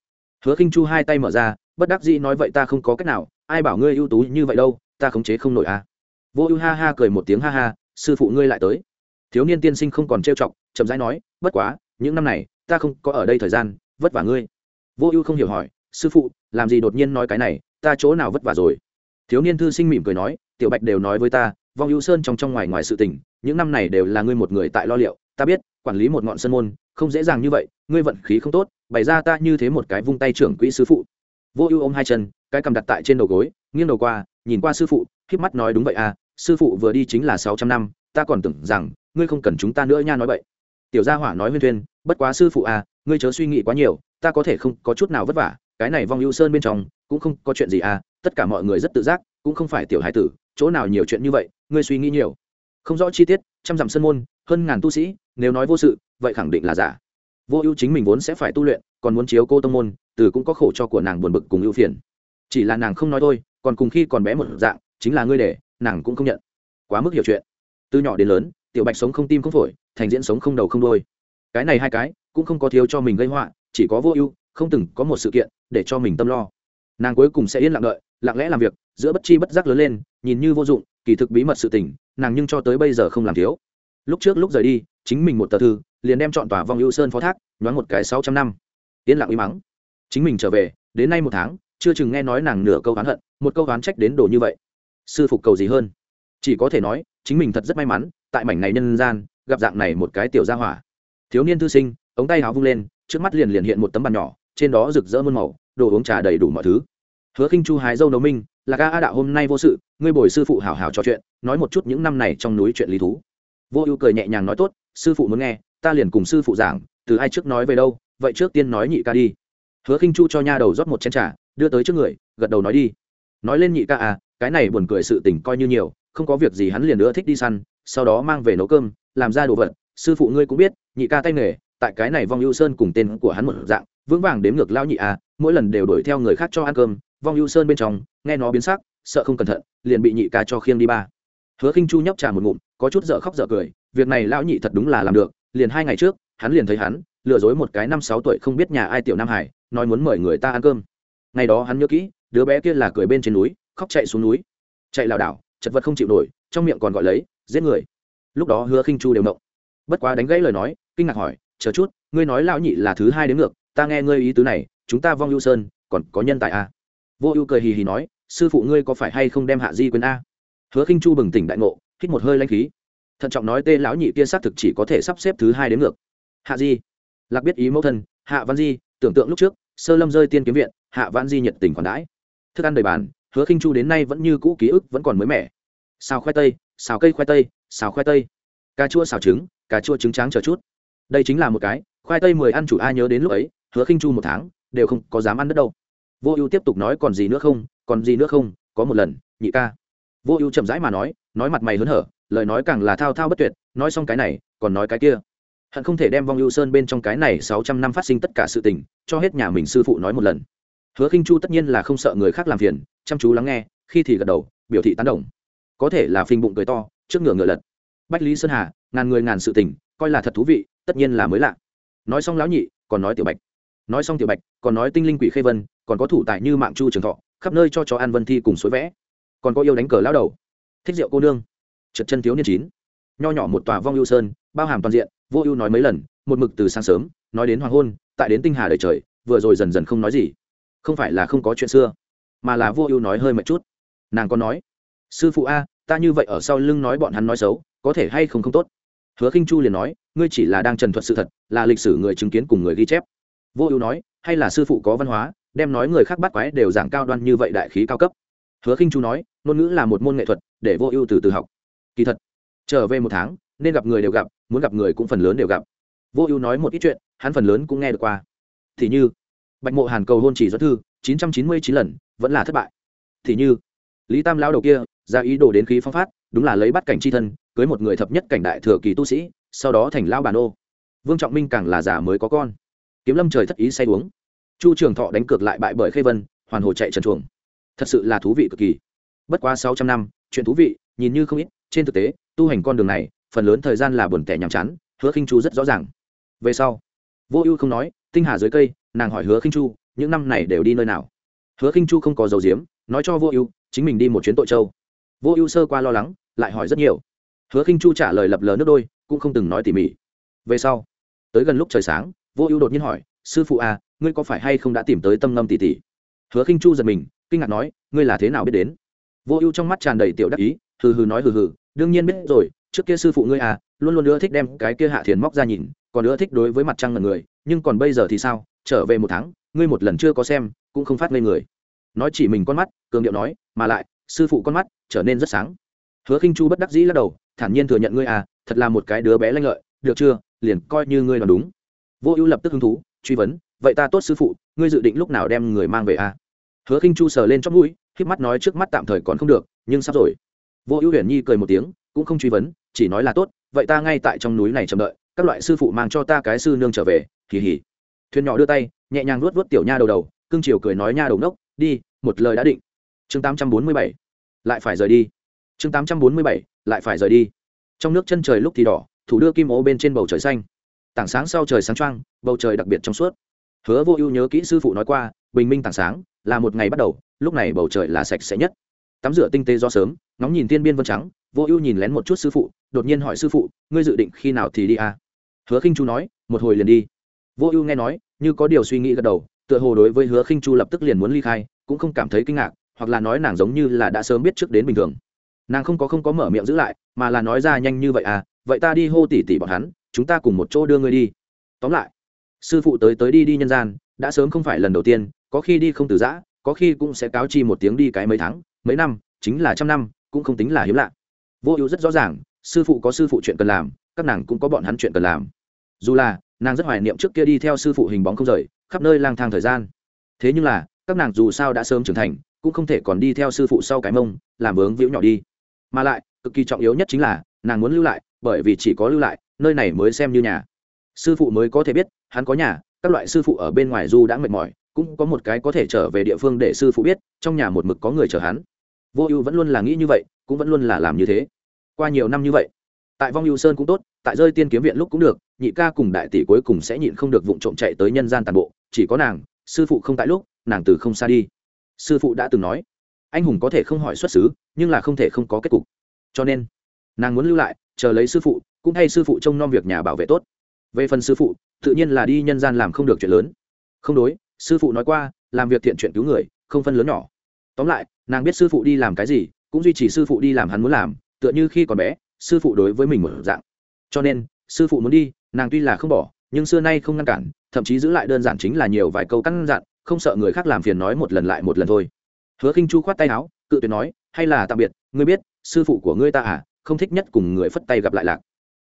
Hứa khinh chu hai tay mở ra, bất đắc dĩ nói vậy ta không có cách nào, ai bảo ngươi ưu tú như vậy đâu, ta khống chế không nổi à. Vô ưu ha ha cười một tiếng ha ha, sư phụ ngươi lại tới. Thiếu niên tiên sinh không còn trêu chọc, chậm rãi nói, bất quá, những năm này, ta không có ở đây thời gian, vất vả ngươi. Vô ưu không hiểu hỏi, sư phụ, làm gì đột nhiên nói cái này, ta chỗ nào vất vả rồi? Thiếu niên thư sinh mỉm cười nói, tiểu bạch đều nói với ta, vong ưu sơn trong trong ngoài ngoài sự tình những năm này đều là ngươi một người tại lo liệu, ta biết, quản lý một ngọn sân môn, không dễ dàng như vậy, ngươi vận khí không tốt, bày ra ta như thế một cái vung tay trưởng quỹ sư phụ. Vô ưu ôm hai chân, cái cầm đặt tại trên đầu gối, nghiêng đầu qua, nhìn qua sư phụ k mắt nói đúng vậy à sư phụ vừa đi chính là sáu trăm năm, ta còn tưởng rằng, ngươi không cần chúng ta nữa nha nói vậy tiểu gia hỏa nói huyên thuyên bất quá sư phụ à ngươi chớ suy nghĩ quá nhiều, ta có thể không có chút nào vất vả, cái này vong ưu sơn bên trong, cũng không có chuyện gì à tất cả mọi người rất tự giác, cũng không phải tiểu hải tử, chỗ nào nhiều chuyện như vậy, ngươi suy nghĩ nhiều không rõ chi tiết, trăm dặm sân môn, hơn ngàn tu sĩ, nếu nói vô sự, vậy khẳng định là giả. Vô ưu chính mình vốn sẽ phải tu luyện, còn muốn chiếu cô tâm môn, từ cũng có khổ cho của nàng buồn bực cùng ưu phiền. Chỉ là nàng không nói thôi, còn cùng khi còn bé một dạng, chính là ngươi để, nàng cũng không nhận. Quá mức hiểu chuyện. Từ nhỏ đến lớn, tiểu bạch sống không tim không phổi, thành diễn sống không đầu không đôi cái này hai cái, cũng không có thiếu cho mình gây họa, chỉ có vô ưu, không từng có một sự kiện để cho mình tâm lo. Nàng cuối cùng sẽ yên lặng đợi, lặng lẽ làm việc, giữa bất chi bất giác lớn lên, nhìn như vô dụng kỳ thực bí mật sự tình, nàng nhưng cho tới bây giờ không làm thiếu. Lúc trước lúc rời đi, chính mình một tờ thư, liền đem chọn tòa vong ưu sơn phó thác, nhoáng một cái sáu trăm năm. Yên lặng uy mắng. Chính mình trở về, đến nay một tháng, chưa chừng nghe nói nàng nửa câu oán hận, một câu oán trách đến đồ như vậy. Sư phục cầu gì hơn? Chỉ có thể nói, chính mình thật rất may mắn, tại mảnh này nhân gian, gặp dạng này một cái tiểu gia hỏa. Thiếu niên thư sinh, ống tay áo vung lên, trước mắt liền liền hiện một tấm bàn nhỏ, trên đó rực rỡ muôn màu, đồ uống trà đầy đủ mọi thứ hứa khinh chu hái dâu nấu minh là Ga a đạo, hôm nay vô sự, ngươi bồi sư phụ hảo hảo trò chuyện, nói một chút những năm này trong núi chuyện lý thú. Vô ưu cười nhẹ nhàng nói, tốt, sư phụ muốn nghe, ta liền cùng sư phụ giảng, từ ai trước nói về đâu, vậy trước tiên nói nhị ca đi. Hứa khinh chu cho nha đầu rót một chén trà, đưa tới trước người, gật đầu nói đi. Nói lên nhị ca à cái này buồn cười sự tình coi như nhiều, không có việc gì hắn liền nữa thích đi săn, sau đó mang về nấu cơm, làm ra đồ vật, sư phụ ngươi cũng biết, nhị ca tay nghề, tại cái này vong ưu sơn cùng tên của hắn một dạng, vững vàng đếm ngược lao nhị à mỗi lần đều đuổi theo người khác cho ăn cơm vong ưu sơn bên trong, nghe nó biến sắc, sợ không cẩn thận, liền bị nhị ca cho khiêng đi ba. Hứa khinh chu nhấp trà một ngụm, có chút dở khóc dở cười, việc này lão nhị thật đúng là làm được, liền hai ngày trước, hắn liền thấy hắn, lừa dối một cái năm sáu tuổi không biết nhà ai tiểu nam hải, nói muốn mời người ta ăn cơm. Ngày đó hắn nhớ kỹ, đứa bé kia là cười bên trên núi, khóc chạy xuống núi. Chạy lảo đảo, chật vật không chịu nổi, trong miệng còn gọi lấy, giết người. Lúc đó hứa khinh chu đều động bất quá đánh gãy lời nói, kinh ngạc hỏi, chờ chút, ngươi nói lão nhị là thứ hai đến ngược, ta nghe ngươi ý tứ này, chúng ta vong ưu sơn, còn có nhân tài à? Vô ưu cười hì hì nói, sư phụ ngươi có phải hay không đem hạ di quên a? Hứa khinh chu bừng tỉnh đại ngộ, hít một hơi lanh khí. Thận trọng nói, tê lão nhị kia xác thực chỉ có thể sắp xếp thứ hai đến ngược. Hạ di? Lạc biết ý mẫu thân, hạ văn di, tưởng tượng lúc trước, sơ lâm rơi tiên kiếm viện, hạ văn di nhiệt tình còn đãi. Thức ăn đầy bàn, hứa khinh chu đến nay vẫn như cũ ký ức vẫn còn mới mẻ. Xào khoai tây, xào cây khoai tây, xào khoai tây. Cà chua xào trứng, cà chua trứng trắng chờ chút. Đây chính là một cái, khoai tây mười ăn chủ ai nhớ đến lúc ấy, hứa khinh chu một tháng, đều không có dám ăn đất đâu vô ưu tiếp tục nói còn gì nữa không, còn gì nữa không, có một lần, nhị ca. Vô ưu chậm rãi mà nói nói mặt mày hớn hở, lời nói càng là thao thao bất tuyệt, nói xong cái này, còn nói cái kia. Hận không thể đem vong ưu sơn bên trong cái này sáu trăm năm phát sinh tất cả sự tình, cho hết nhà mình sư phụ nói một lần. Hứa khinh chu tất nhiên là không sợ người khác làm phiền, chăm chú lắng nghe, khi thì gật đầu, biểu thị tán đồng. Có thể là phình bụng cười to, trước ngựa ngựa lật. Bách lý sơn hà, ngàn người ngàn sự tình, coi là thật thú vị, tất nhiên là mới lạ. Nói xong lão nhị, còn nói tiểu bạch nói xong tiểu bạch, còn nói tinh linh quỷ khê vân, còn có thủ tại như mạng chu trường thọ, khắp nơi cho chó ăn vân thi cùng suối vẽ. Còn có yêu đánh cờ lao đầu. Thích rượu cô nương. Trượt chân thiếu niên chín. Nho nhỏ một tòa vong ưu sơn, bao hàm toàn diện, vô ưu nói mấy lần, một mực từ sáng sớm, nói đến hoàng hôn, tại đến tinh hà đời trời, vừa rồi dần dần không nói gì. Không phải là không có chuyện xưa, mà là vô ưu nói hơi mệt chút. Nàng có nói, sư phụ a, ta như vậy ở sau lưng nói bọn hắn nói xấu, có thể hay không không tốt? Hứa khinh chu liền nói, ngươi chỉ là đang trần thuật sự thật, là lịch sử người chứng kiến cùng người ghi chép vô ưu nói, hay là sư phụ có văn hóa, đem nói người khác bắt quái đều giảng cao đoan như vậy đại khí cao cấp. Hứa khinh chu nói, ngôn ngữ là một môn nghệ thuật, để vô ưu từ từ học. Kỳ thật, trở về một tháng, nên gặp người đều gặp, muốn gặp người cũng phần lớn đều gặp. Vô ưu nói một ít chuyện, hắn phần lớn cũng nghe được qua. Thì như, bạch mộ hàn cầu hôn chỉ do thư, chín trăm chín mươi chín lần, vẫn là thất bại. Thì như, lý tam lao đầu kia, ra ý đồ đến khí phong phát, đúng là lấy bắt cảnh c h i thân, cưới một người thập nhất cảnh đại thừa kỳ tu sĩ, sau đó thành lao bàn ô. Vương trọng minh càng là già mới có con kiếm lâm trời thất ý say uống. Chu trường thọ đánh cược lại bại bởi khê vân, hoàn hồ chạy trần chuồng thật sự là thú vị cực kỳ. Bất quá sáu trăm năm, chuyện thú vị, nhìn như không ít, trên thực tế, tu hành con đường này, phần lớn thời gian là buồn tẻ nhàm chán, hứa khinh chu rất rõ ràng. Về sau, vô ưu không nói, tinh hà dưới cây, nàng hỏi hứa khinh chu, những năm này đều đi nơi nào? Hứa khinh chu không có dầu diếm, nói cho vô ưu, chính mình đi một chuyến tội châu. Vô ưu sơ qua lo lắng, lại hỏi rất nhiều. Hứa khinh chu trả lời lập lờ nước đôi, cũng không từng nói tỉ mỉ. Về sau, tới gần lúc trời sáng vô ưu đột nhiên hỏi, sư phụ à ngươi có phải hay không đã tìm tới tâm ngâm tỷ tỷ? Hứa khinh chu giật mình, kinh ngạc nói, ngươi là thế nào biết đến? Vô ưu trong mắt tràn đầy tiểu đắc ý, hừ hừ nói hừ hừ, đương nhiên biết rồi, trước kia sư phụ ngươi à luôn luôn ưa thích đem cái kia hạ thiền móc ra nhìn, còn ưa thích đối với mặt trăng ngần người, nhưng còn bây giờ thì sao, trở về một tháng, ngươi một lần chưa có xem, cũng không phát ngây người. Nói chỉ mình con mắt, cường điệu nói, mà lại, sư phụ con mắt trở nên rất sáng. Hứa khinh chu bất đắc dĩ lắc đầu, thản nhiên thừa nhận ngươi à thật là một cái đứa bé lanh lợi, được chưa, liền coi như ngươi là đúng vô ưu lập tức hứng thú, truy vấn, vậy ta tốt sư phụ, ngươi dự định lúc nào đem người mang về à? Hứa khinh chu sờ lên chót mũi k mắt nói trước mắt tạm thời còn không được, nhưng sắp rồi. Vô ưu huyền nhi cười một tiếng, cũng không truy vấn, chỉ nói là tốt, vậy ta ngay tại trong núi này chờ đợi, các loại sư phụ mang cho ta cái sư nương trở về kỳ hỉ thuyền nhỏ đưa tay, nhẹ nhàng nuốt vuốt tiểu nha đầu đầu, cưng chiều cười nói nha đầu nốc đi, một lời đã định. Chương tám trăm bốn mươi bảy, lại phải rời đi. Chương tám trăm bốn mươi bảy, lại phải rời đi. Trong nước chân trời lúc thì đỏ, thủ đưa kim ố bên trên bầu trời xanh tảng sáng sau trời sáng trăng bầu trời đặc biệt trong suốt. Hứa vô ưu nhớ kỹ sư phụ nói qua, bình minh tảng sáng là một ngày bắt đầu, lúc này bầu trời là sạch sẽ nhất. Tắm rửa tinh tế do sớm, ngóng nhìn tiên biên vân trắng, vô ưu nhìn lén một chút sư phụ, đột nhiên hỏi sư phụ, ngươi dự định khi nào thì đi à? hứa khinh chu nói, một hồi liền đi. Vô ưu nghe nói, như có điều suy nghĩ gật đầu, tựa hồ đối với hứa khinh chu lập tức liền muốn ly khai, cũng không cảm thấy kinh ngạc, hoặc là nói nàng giống như là đã sớm biết trước đến bình thường. Nàng không có không có mở miệng giữ lại, mà là nói ra nhanh như vậy à vậy ta đi hô tỉ tỉ bọn hắn chúng ta cùng một chỗ đưa ngươi đi. Tóm lại, sư phụ tới tới đi đi nhân gian, đã sớm không phải lần đầu tiên, có khi đi không từ giã, có khi cũng sẽ cáo chi một tiếng đi cái mấy tháng, mấy năm, chính là trăm năm, cũng không tính là hiếm lạ. Vô ưu rất rõ ràng, sư phụ có sư phụ chuyện cần làm, các nàng cũng có bọn hắn chuyện cần làm. Dù là, nàng rất hoài niệm trước kia đi theo sư phụ hình bóng không rời, khắp nơi lang thang thời gian. Thế nhưng là, các nàng dù sao đã sớm trưởng thành, cũng không thể còn đi theo sư phụ sau cái mông, làm vướng víu nhỏ đi. Mà lại, cực kỳ trọng yếu nhất chính là, nàng muốn lưu lại, bởi vì chỉ có lưu lại nơi này mới xem như nhà. Sư phụ mới có thể biết, hắn có nhà, các loại sư phụ ở bên ngoài du đã mệt mỏi, cũng có một cái có thể trở về địa phương để sư phụ biết, trong nhà một mực có người chờ hắn. Vô ưu vẫn luôn là nghĩ như vậy, cũng vẫn luôn là làm như thế. Qua nhiều năm như vậy, tại vong ưu sơn cũng tốt, tại rơi tiên kiếm viện lúc cũng được, nhị ca cùng đại tỷ cuối cùng sẽ nhịn không được vụ trộm chạy tới nhân gian tàn bộ, chỉ có nàng, sư phụ không tại lúc, nàng từ không xa đi. Sư phụ đã từng nói, anh hùng có thể không hỏi xuất xứ, nhưng là không thể không có kết cục. Cho nên, nàng muốn lưu lại, chờ lấy sư phụ cũng hay sư phụ trông nom việc nhà bảo vệ tốt. Về phần sư phụ, tự nhiên là đi nhân gian làm không được chuyện lớn. Không đối, sư phụ nói qua, làm việc thiện chuyện cứu người, không phân lớn nhỏ. Tóm lại, nàng biết sư phụ đi làm cái gì, cũng duy trì sư phụ đi làm hắn muốn làm, tựa như khi còn bé, sư phụ đối với mình một dạng. Cho nên, sư phụ muốn đi, nàng tuy là không bỏ, nhưng xưa nay không ngăn cản, thậm chí giữ lại đơn giản chính là nhiều vài câu căn dặn, không sợ người khác làm phiền nói một lần lại một lần thôi. Hứa khinh chu khoát tay áo, cự tuyệt nói, hay là tạm biệt, ngươi biết, sư phụ của ngươi ta à không thích nhất cùng người phất tay gặp lại lạc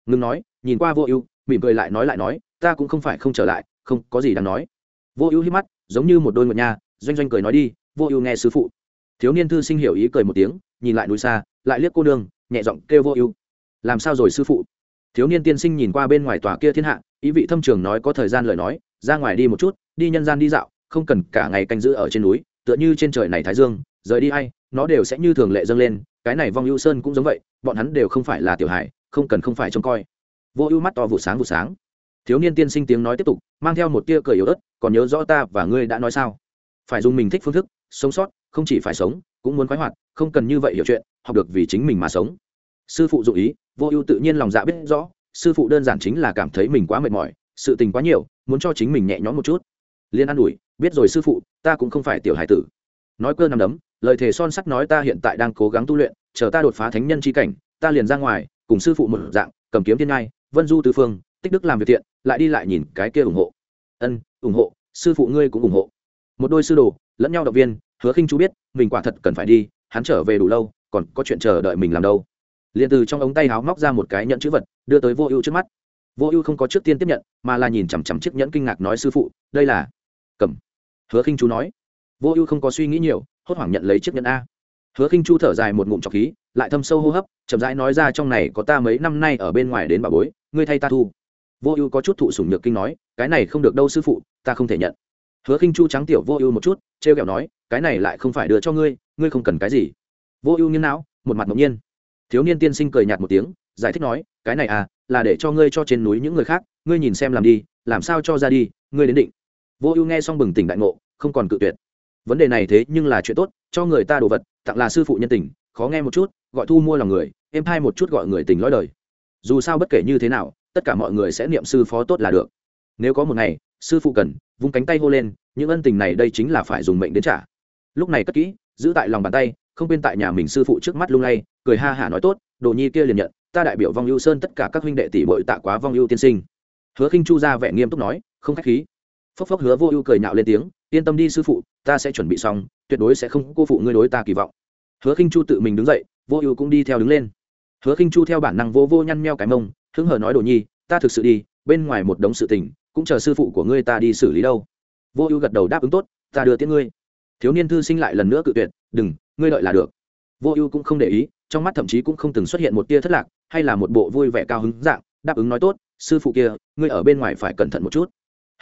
ngừng nói, nhìn qua vô ưu, mỉm cười lại nói lại nói, ta cũng không phải không trở lại, không có gì đáng nói. Vô ưu hít mắt, giống như một đôi ngựa nha, doanh doanh cười nói đi, vô ưu nghe sư phụ. Thiếu niên thư sinh hiểu ý cười một tiếng, nhìn lại núi xa, lại liếc cô nương, nhẹ giọng kêu vô ưu. Làm sao rồi sư phụ? Thiếu niên tiên sinh nhìn qua bên ngoài tòa kia thiên hạ, ý vị thâm trường nói có thời gian lời nói, ra ngoài đi một chút, đi nhân gian đi dạo, không cần cả ngày canh giữ ở trên núi, tựa như trên trời này thái dương, rời đi hay nó đều sẽ như thường lệ dâng lên, cái này vong ưu sơn cũng giống vậy, bọn hắn đều không phải là tiểu hải không cần không phải trông coi. Vô ưu mắt to vụ sáng vụ sáng. Thiếu niên tiên sinh tiếng nói tiếp tục, mang theo một tia cười yếu ớt, còn nhớ rõ ta và ngươi đã nói sao? Phải dùng mình thích phương thức, sống sót, không chỉ phải sống, cũng muốn khoái hoạt, không cần như vậy hiểu chuyện, học được vì chính mình mà sống. Sư phụ dụ ý, vô ưu tự nhiên lòng dạ biết rõ, sư phụ đơn giản chính là cảm thấy mình quá mệt mỏi, sự tình quá nhiều, muốn cho chính mình nhẹ nhõm một chút. Liên an ủi, biết rồi sư phụ, ta cũng không phải tiểu hải tử. Nói cơ nằm đấm, lời thề son sắt nói ta hiện tại đang cố gắng tu luyện, chờ ta đột phá thánh nhân c h i cảnh, ta liền ra ngoài cùng sư phụ một dạng, cầm kiếm thiên ngai vân du tư phương, tích đức làm việc thiện, lại đi lại nhìn cái kia ủng hộ. Ân, ủng hộ, sư phụ ngươi cũng ủng hộ. Một đôi sư đồ, lẫn nhau động viên, hứa khinh chú biết, mình quả thật cần phải đi, hắn trở về đủ lâu, còn có chuyện chờ đợi mình làm đâu. Liền từ trong ống tay áo móc ra một cái nhẫn chữ vật, đưa tới vô ưu trước mắt. Vô ưu không có trước tiên tiếp nhận, mà là nhìn chằm chằm chiếc nhẫn kinh ngạc nói sư phụ, đây là cầm. Hứa khinh chú nói. Vô ưu không có suy nghĩ nhiều, hốt hoảng nhận lấy chiếc nhẫn a hứa khinh chu thở dài một ngụm trọc khí, lại thâm sâu hô hấp, chậm rãi nói ra trong này có ta mấy năm nay ở bên ngoài đến bà bối, ngươi thay ta thu. Vô ưu có chút thụ sủng nhược kinh nói, cái này không được đâu sư phụ, ta không thể nhận. Hứa khinh chu trắng tiểu vô ưu một chút, trêu ghẹo nói, cái này lại không phải đưa cho ngươi ngươi không cần cái gì. Vô ưu nghiêng não, một mặt ngẫu nhiên. Thiếu niên tiên sinh cười nhạt một tiếng, giải thích nói, cái này à là để cho ngươi cho trên núi những người khác, ngươi nhìn xem làm đi, làm sao cho ra đi, ngươi đến định. Vô ưu nghe xong bừng tỉnh đại ngộ, không còn cự tuyệt. Vấn đề này thế nhưng là chuyện tốt, cho người ta đồ vật tặng là sư phụ nhân tình, khó nghe một chút, gọi thu mua lòng người em hai một chút gọi người tình lõi đời. Dù sao bất kể như thế nào, tất cả mọi người sẽ niệm sư phó tốt là được. Nếu có một ngày, sư phụ cần, vung cánh tay hô lên, những ân tình này đây chính là phải dùng mệnh đến trả. Lúc này cất kỹ, giữ tại lòng bàn tay, không bên tại nhà mình sư phụ trước mắt lung lay, cười ha hả nói tốt, đồ nhi kia liền nhận, ta đại biểu vong ưu sơn tất cả các huynh đệ tỷ bội tạ quá vong ưu tiên sinh. Hứa khinh chu ra vẻ nghiêm túc nói, không khách khí phốc phốc hứa vô ưu cười nhạo lên tiếng, yên tâm đi sư phụ, ta sẽ chuẩn bị xong, tuyệt đối sẽ không cô phụ ngươi đối ta kỳ vọng. Hứa khinh chu tự mình đứng dậy, vô ưu cũng đi theo đứng lên. Hứa khinh chu theo bản năng vô vô nhăn meo cái mông, hứng hờ nói, đồ nhi, ta thực sự đi, bên ngoài một đống sự tình, cũng chờ sư phụ của ngươi ta đi xử lý đâu. Vô ưu gật đầu đáp ứng tốt, ta đưa tiễn ngươi. Thiếu niên thư sinh lại lần nữa cự tuyệt, đừng, ngươi đợi là được. Vô ưu cũng không để ý, trong mắt thậm chí cũng không từng xuất hiện một tia thất lạc, hay là một bộ vui vẻ cao hứng dạng, đáp ứng nói, tốt, sư phụ kia, ngươi ở bên ngoài phải cẩn thận một chút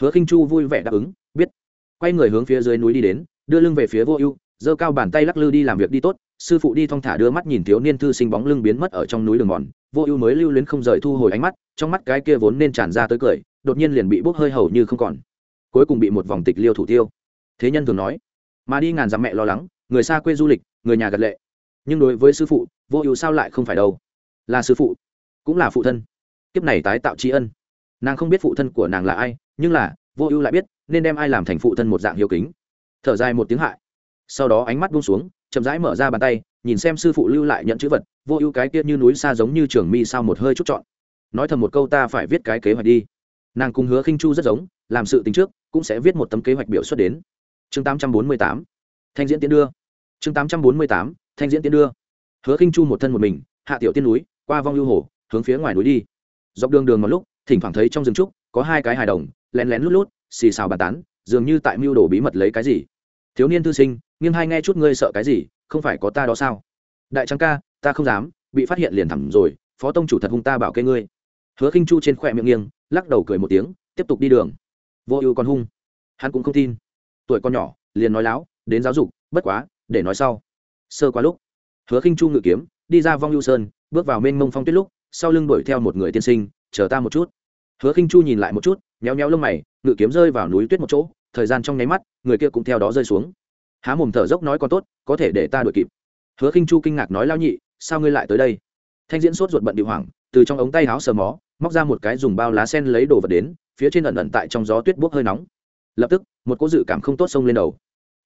hứa khinh chu vui vẻ đáp ứng, biết. Quay người hướng phía dưới núi đi đến, đưa lưng về phía vô ưu, giơ cao bàn tay lắc lư đi làm việc đi tốt. Sư phụ đi thong thả đưa mắt nhìn thiếu niên thư sinh bóng lưng biến mất ở trong núi đường mòn. Vô ưu mới lưu luyến không rời thu hồi ánh mắt, trong mắt cái kia vốn nên tràn ra tới cười, đột nhiên liền bị bốc hơi hầu như không còn. Cuối cùng bị một vòng tịch liêu thủ tiêu. Thế nhân thường nói, mà đi ngàn dặm mẹ lo lắng, người xa quê du lịch, người nhà gật lệ. Nhưng đối với sư phụ, vô ưu sao lại không phải đâu? Là sư phụ, cũng là phụ thân. Kiếp này tái tạo tri ân nàng không biết phụ thân của nàng là ai, nhưng là, vô ưu lại biết, nên đem ai làm thành phụ thân một dạng hiếu kính. Thở dài một tiếng hại. Sau đó ánh mắt buông xuống, chậm rãi mở ra bàn tay, nhìn xem sư phụ lưu lại nhận chữ vật, vô ưu cái kia như núi xa giống như trường mi sao một hơi chút chọn. Nói thầm một câu ta phải viết cái kế hoạch đi. Nàng cùng hứa khinh chu rất giống, làm sự tính trước, cũng sẽ viết một tấm kế hoạch biểu xuất đến. Chương 848 thanh diễn tiến đưa. Chương 848 thanh diễn tiến đưa. Hứa khinh chu một thân một mình, hạ tiểu tiên núi, qua vong lưu hồ, hướng phía ngoài núi đi. Dọc đường đường một lúc thỉnh thoảng thấy trong rừng trúc, có hai cái hài đồng, lén lén lút lút, xì xào bàn tán, dường như tại mưu đồ bí mật lấy cái gì. Thiếu niên thư sinh, nghiêng hai nghe chút ngươi sợ cái gì, không phải có ta đó sao? Đại trắng ca, ta không dám, bị phát hiện liền thẳm rồi, phó tông chủ thật hung ta bảo kê ngươi. Hứa khinh chu trên khỏe miệng nghiêng, lắc đầu cười một tiếng, tiếp tục đi đường. Vô ưu còn hung. Hắn cũng không tin. Tuổi con nhỏ, liền nói láo, đến giáo dục, bất quá, để nói sau. Sơ quá lúc, hứa khinh chu ngự kiếm, đi ra vong ưu sơn, bước vào mênh mông phong tuyết lúc, sau lưng đuổi theo một người tiên sinh chờ ta một chút. Hứa khinh chu nhìn lại một chút, nhéo nhéo lông mày, ngự kiếm rơi vào núi tuyết một chỗ, thời gian trong nháy mắt, người kia cũng theo đó rơi xuống. Há mồm thở dốc nói còn tốt, có thể để ta đuổi kịp. Hứa khinh chu kinh ngạc nói lao nhị, sao ngươi lại tới đây? Thanh diễn sốt ruột bận điệu hoảng, từ trong ống tay áo sờ mó, móc ra một cái dùng bao lá sen lấy đồ vật đến, phía trên ẩn ẩn tại trong gió tuyết bốc hơi nóng. Lập tức, một cô dự cảm không tốt xông lên đầu.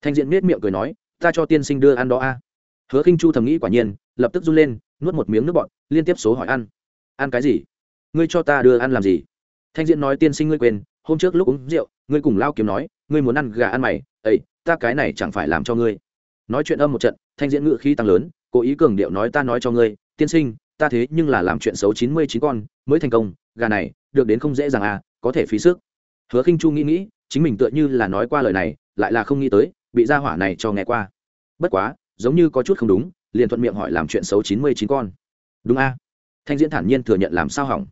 Thanh diễn nết miệng cười nói, ta cho tiên sinh đưa ăn đó a. Hứa khinh chu thầm nghĩ quả nhiên, lập tức run lên, nuốt một miếng nước bọt, liên tiếp số hỏi ăn. Ăn cái gì? Ngươi cho ta đưa ăn làm gì? Thanh diễn nói, tiên sinh ngươi quên, hôm trước lúc uống rượu, ngươi cùng lao kiếm nói, ngươi muốn ăn gà ăn mày ấy ta cái này chẳng phải làm cho ngươi. Nói chuyện âm một trận, thanh diễn ngự khí tăng lớn, cố ý cường điệu nói ta nói cho ngươi, tiên sinh, ta thế nhưng là làm chuyện xấu chín mươi chín con, mới thành công, gà này, được đến không dễ dàng à có thể phí sức. Hứa khinh chu nghĩ nghĩ, chính mình tựa như là nói qua lời này, lại là không nghĩ tới, bị gia hỏa này cho nghe qua. Bất quá, giống như có chút không đúng, liền thuận miệng hỏi làm chuyện xấu chín mươi chín con. Đúng a thanh diễn thản nhiên thừa nhận làm sao hỏng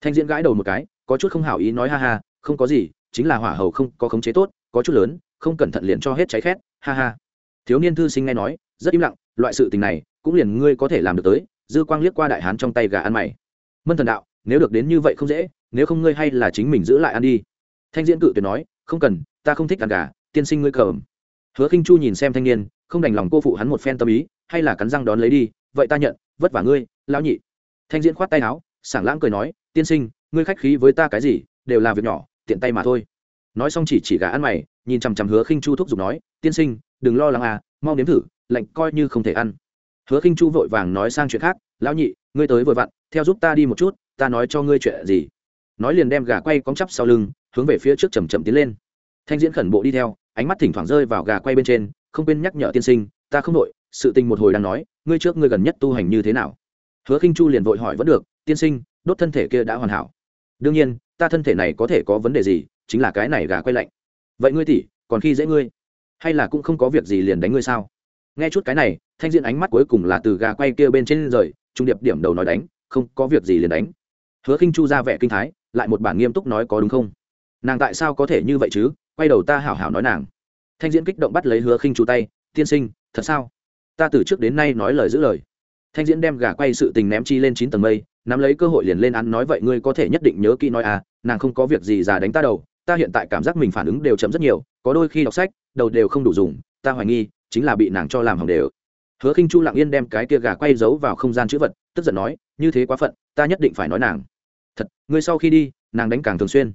thanh diễn gãi đầu một cái, có chút không hảo ý nói ha ha, không có gì, chính là hỏa hầu không có khống chế tốt, có chút lớn, không cẩn thận liền cho hết cháy khét, ha ha. Thiếu niên thư sinh nghe nói, rất im lặng, loại sự tình này, cũng liền ngươi có thể làm được tới, dư quang liếc qua đại hán trong tay gà ăn mày. Mân thần đạo, nếu được đến như vậy không dễ, nếu không ngươi hay là chính mình giữ lại ăn đi. Thanh diễn cự tuyệt nói, không cần, ta không thích ăn gà, tiên sinh ngươi cờm hứa khinh chu nhìn xem thanh niên, không đành lòng cô phụ hắn một phen tâm ý, hay là cắn răng đón lấy đi, vậy ta nhận, vất vả ngươi, lão nhị. Thanh diễn khoát tay áo, sảng lãng cười nói tiên sinh, ngươi khách khí với ta cái gì, đều là việc nhỏ, tiện tay mà thôi. Nói xong chỉ chỉ gà ăn mày, nhìn chằm chằm hứa khinh chu thúc giục nói, tiên sinh, đừng lo lắng à mau nếm thử, lạnh coi như không thể ăn. Hứa khinh chu vội vàng nói sang chuyện khác, lão nhị, ngươi tới vội vặn, theo giúp ta đi một chút, ta nói cho ngươi chuyện gì. Nói liền đem gà quay cong chắp sau lưng, hướng về phía trước chầm chậm tiến lên. Thanh diễn khẩn bộ đi theo, ánh mắt thỉnh thoảng rơi vào gà quay bên trên, không quên nhắc nhở tiên sinh, ta không đội sự tình một hồi đang nói, ngươi trước ngươi gần nhất tu hành như thế nào? Hứa khinh chu liền vội hỏi vẫn được, tiên sinh đốt thân thể kia đã hoàn hảo. Đương nhiên, ta thân thể này có thể có vấn đề gì, chính là cái này gà quay lạnh. Vậy ngươi tỷ, còn khi dễ ngươi? Hay là cũng không có việc gì liền đánh ngươi sao? Nghe chút cái này, thanh diện ánh mắt cuối cùng là từ gà quay kia bên trên rời, trung điệp điểm đầu nói đánh, không có việc gì liền đánh. Hứa khinh chu ra vẻ kinh thái, lại một bản nghiêm túc nói có đúng không? Nàng tại sao có thể như vậy chứ? Quay đầu ta hảo hảo nói nàng. Thanh diễn kích động bắt lấy hứa khinh chu tay, tiên sinh, thật sao? Ta từ trước đến nay nói lời giữ lời. Thanh diễn đem gà quay sự tình ném chi lên chín tầng mây nắm lấy cơ hội liền lên ăn nói vậy ngươi có thể nhất định nhớ kỹ nói à nàng không có việc gì già đánh ta đầu, ta hiện tại cảm giác mình phản ứng đều chậm rất nhiều, có đôi khi đọc sách, đầu đều không đủ dùng, ta hoài nghi, chính là bị nàng cho làm hỏng đều. Hứa khinh chu lặng yên đem cái kia gà quay giấu vào không gian chữ vật, tức giận nói, như thế quá phận, ta nhất định phải nói nàng. Thật, ngươi sau khi đi, nàng đánh càng thường xuyên.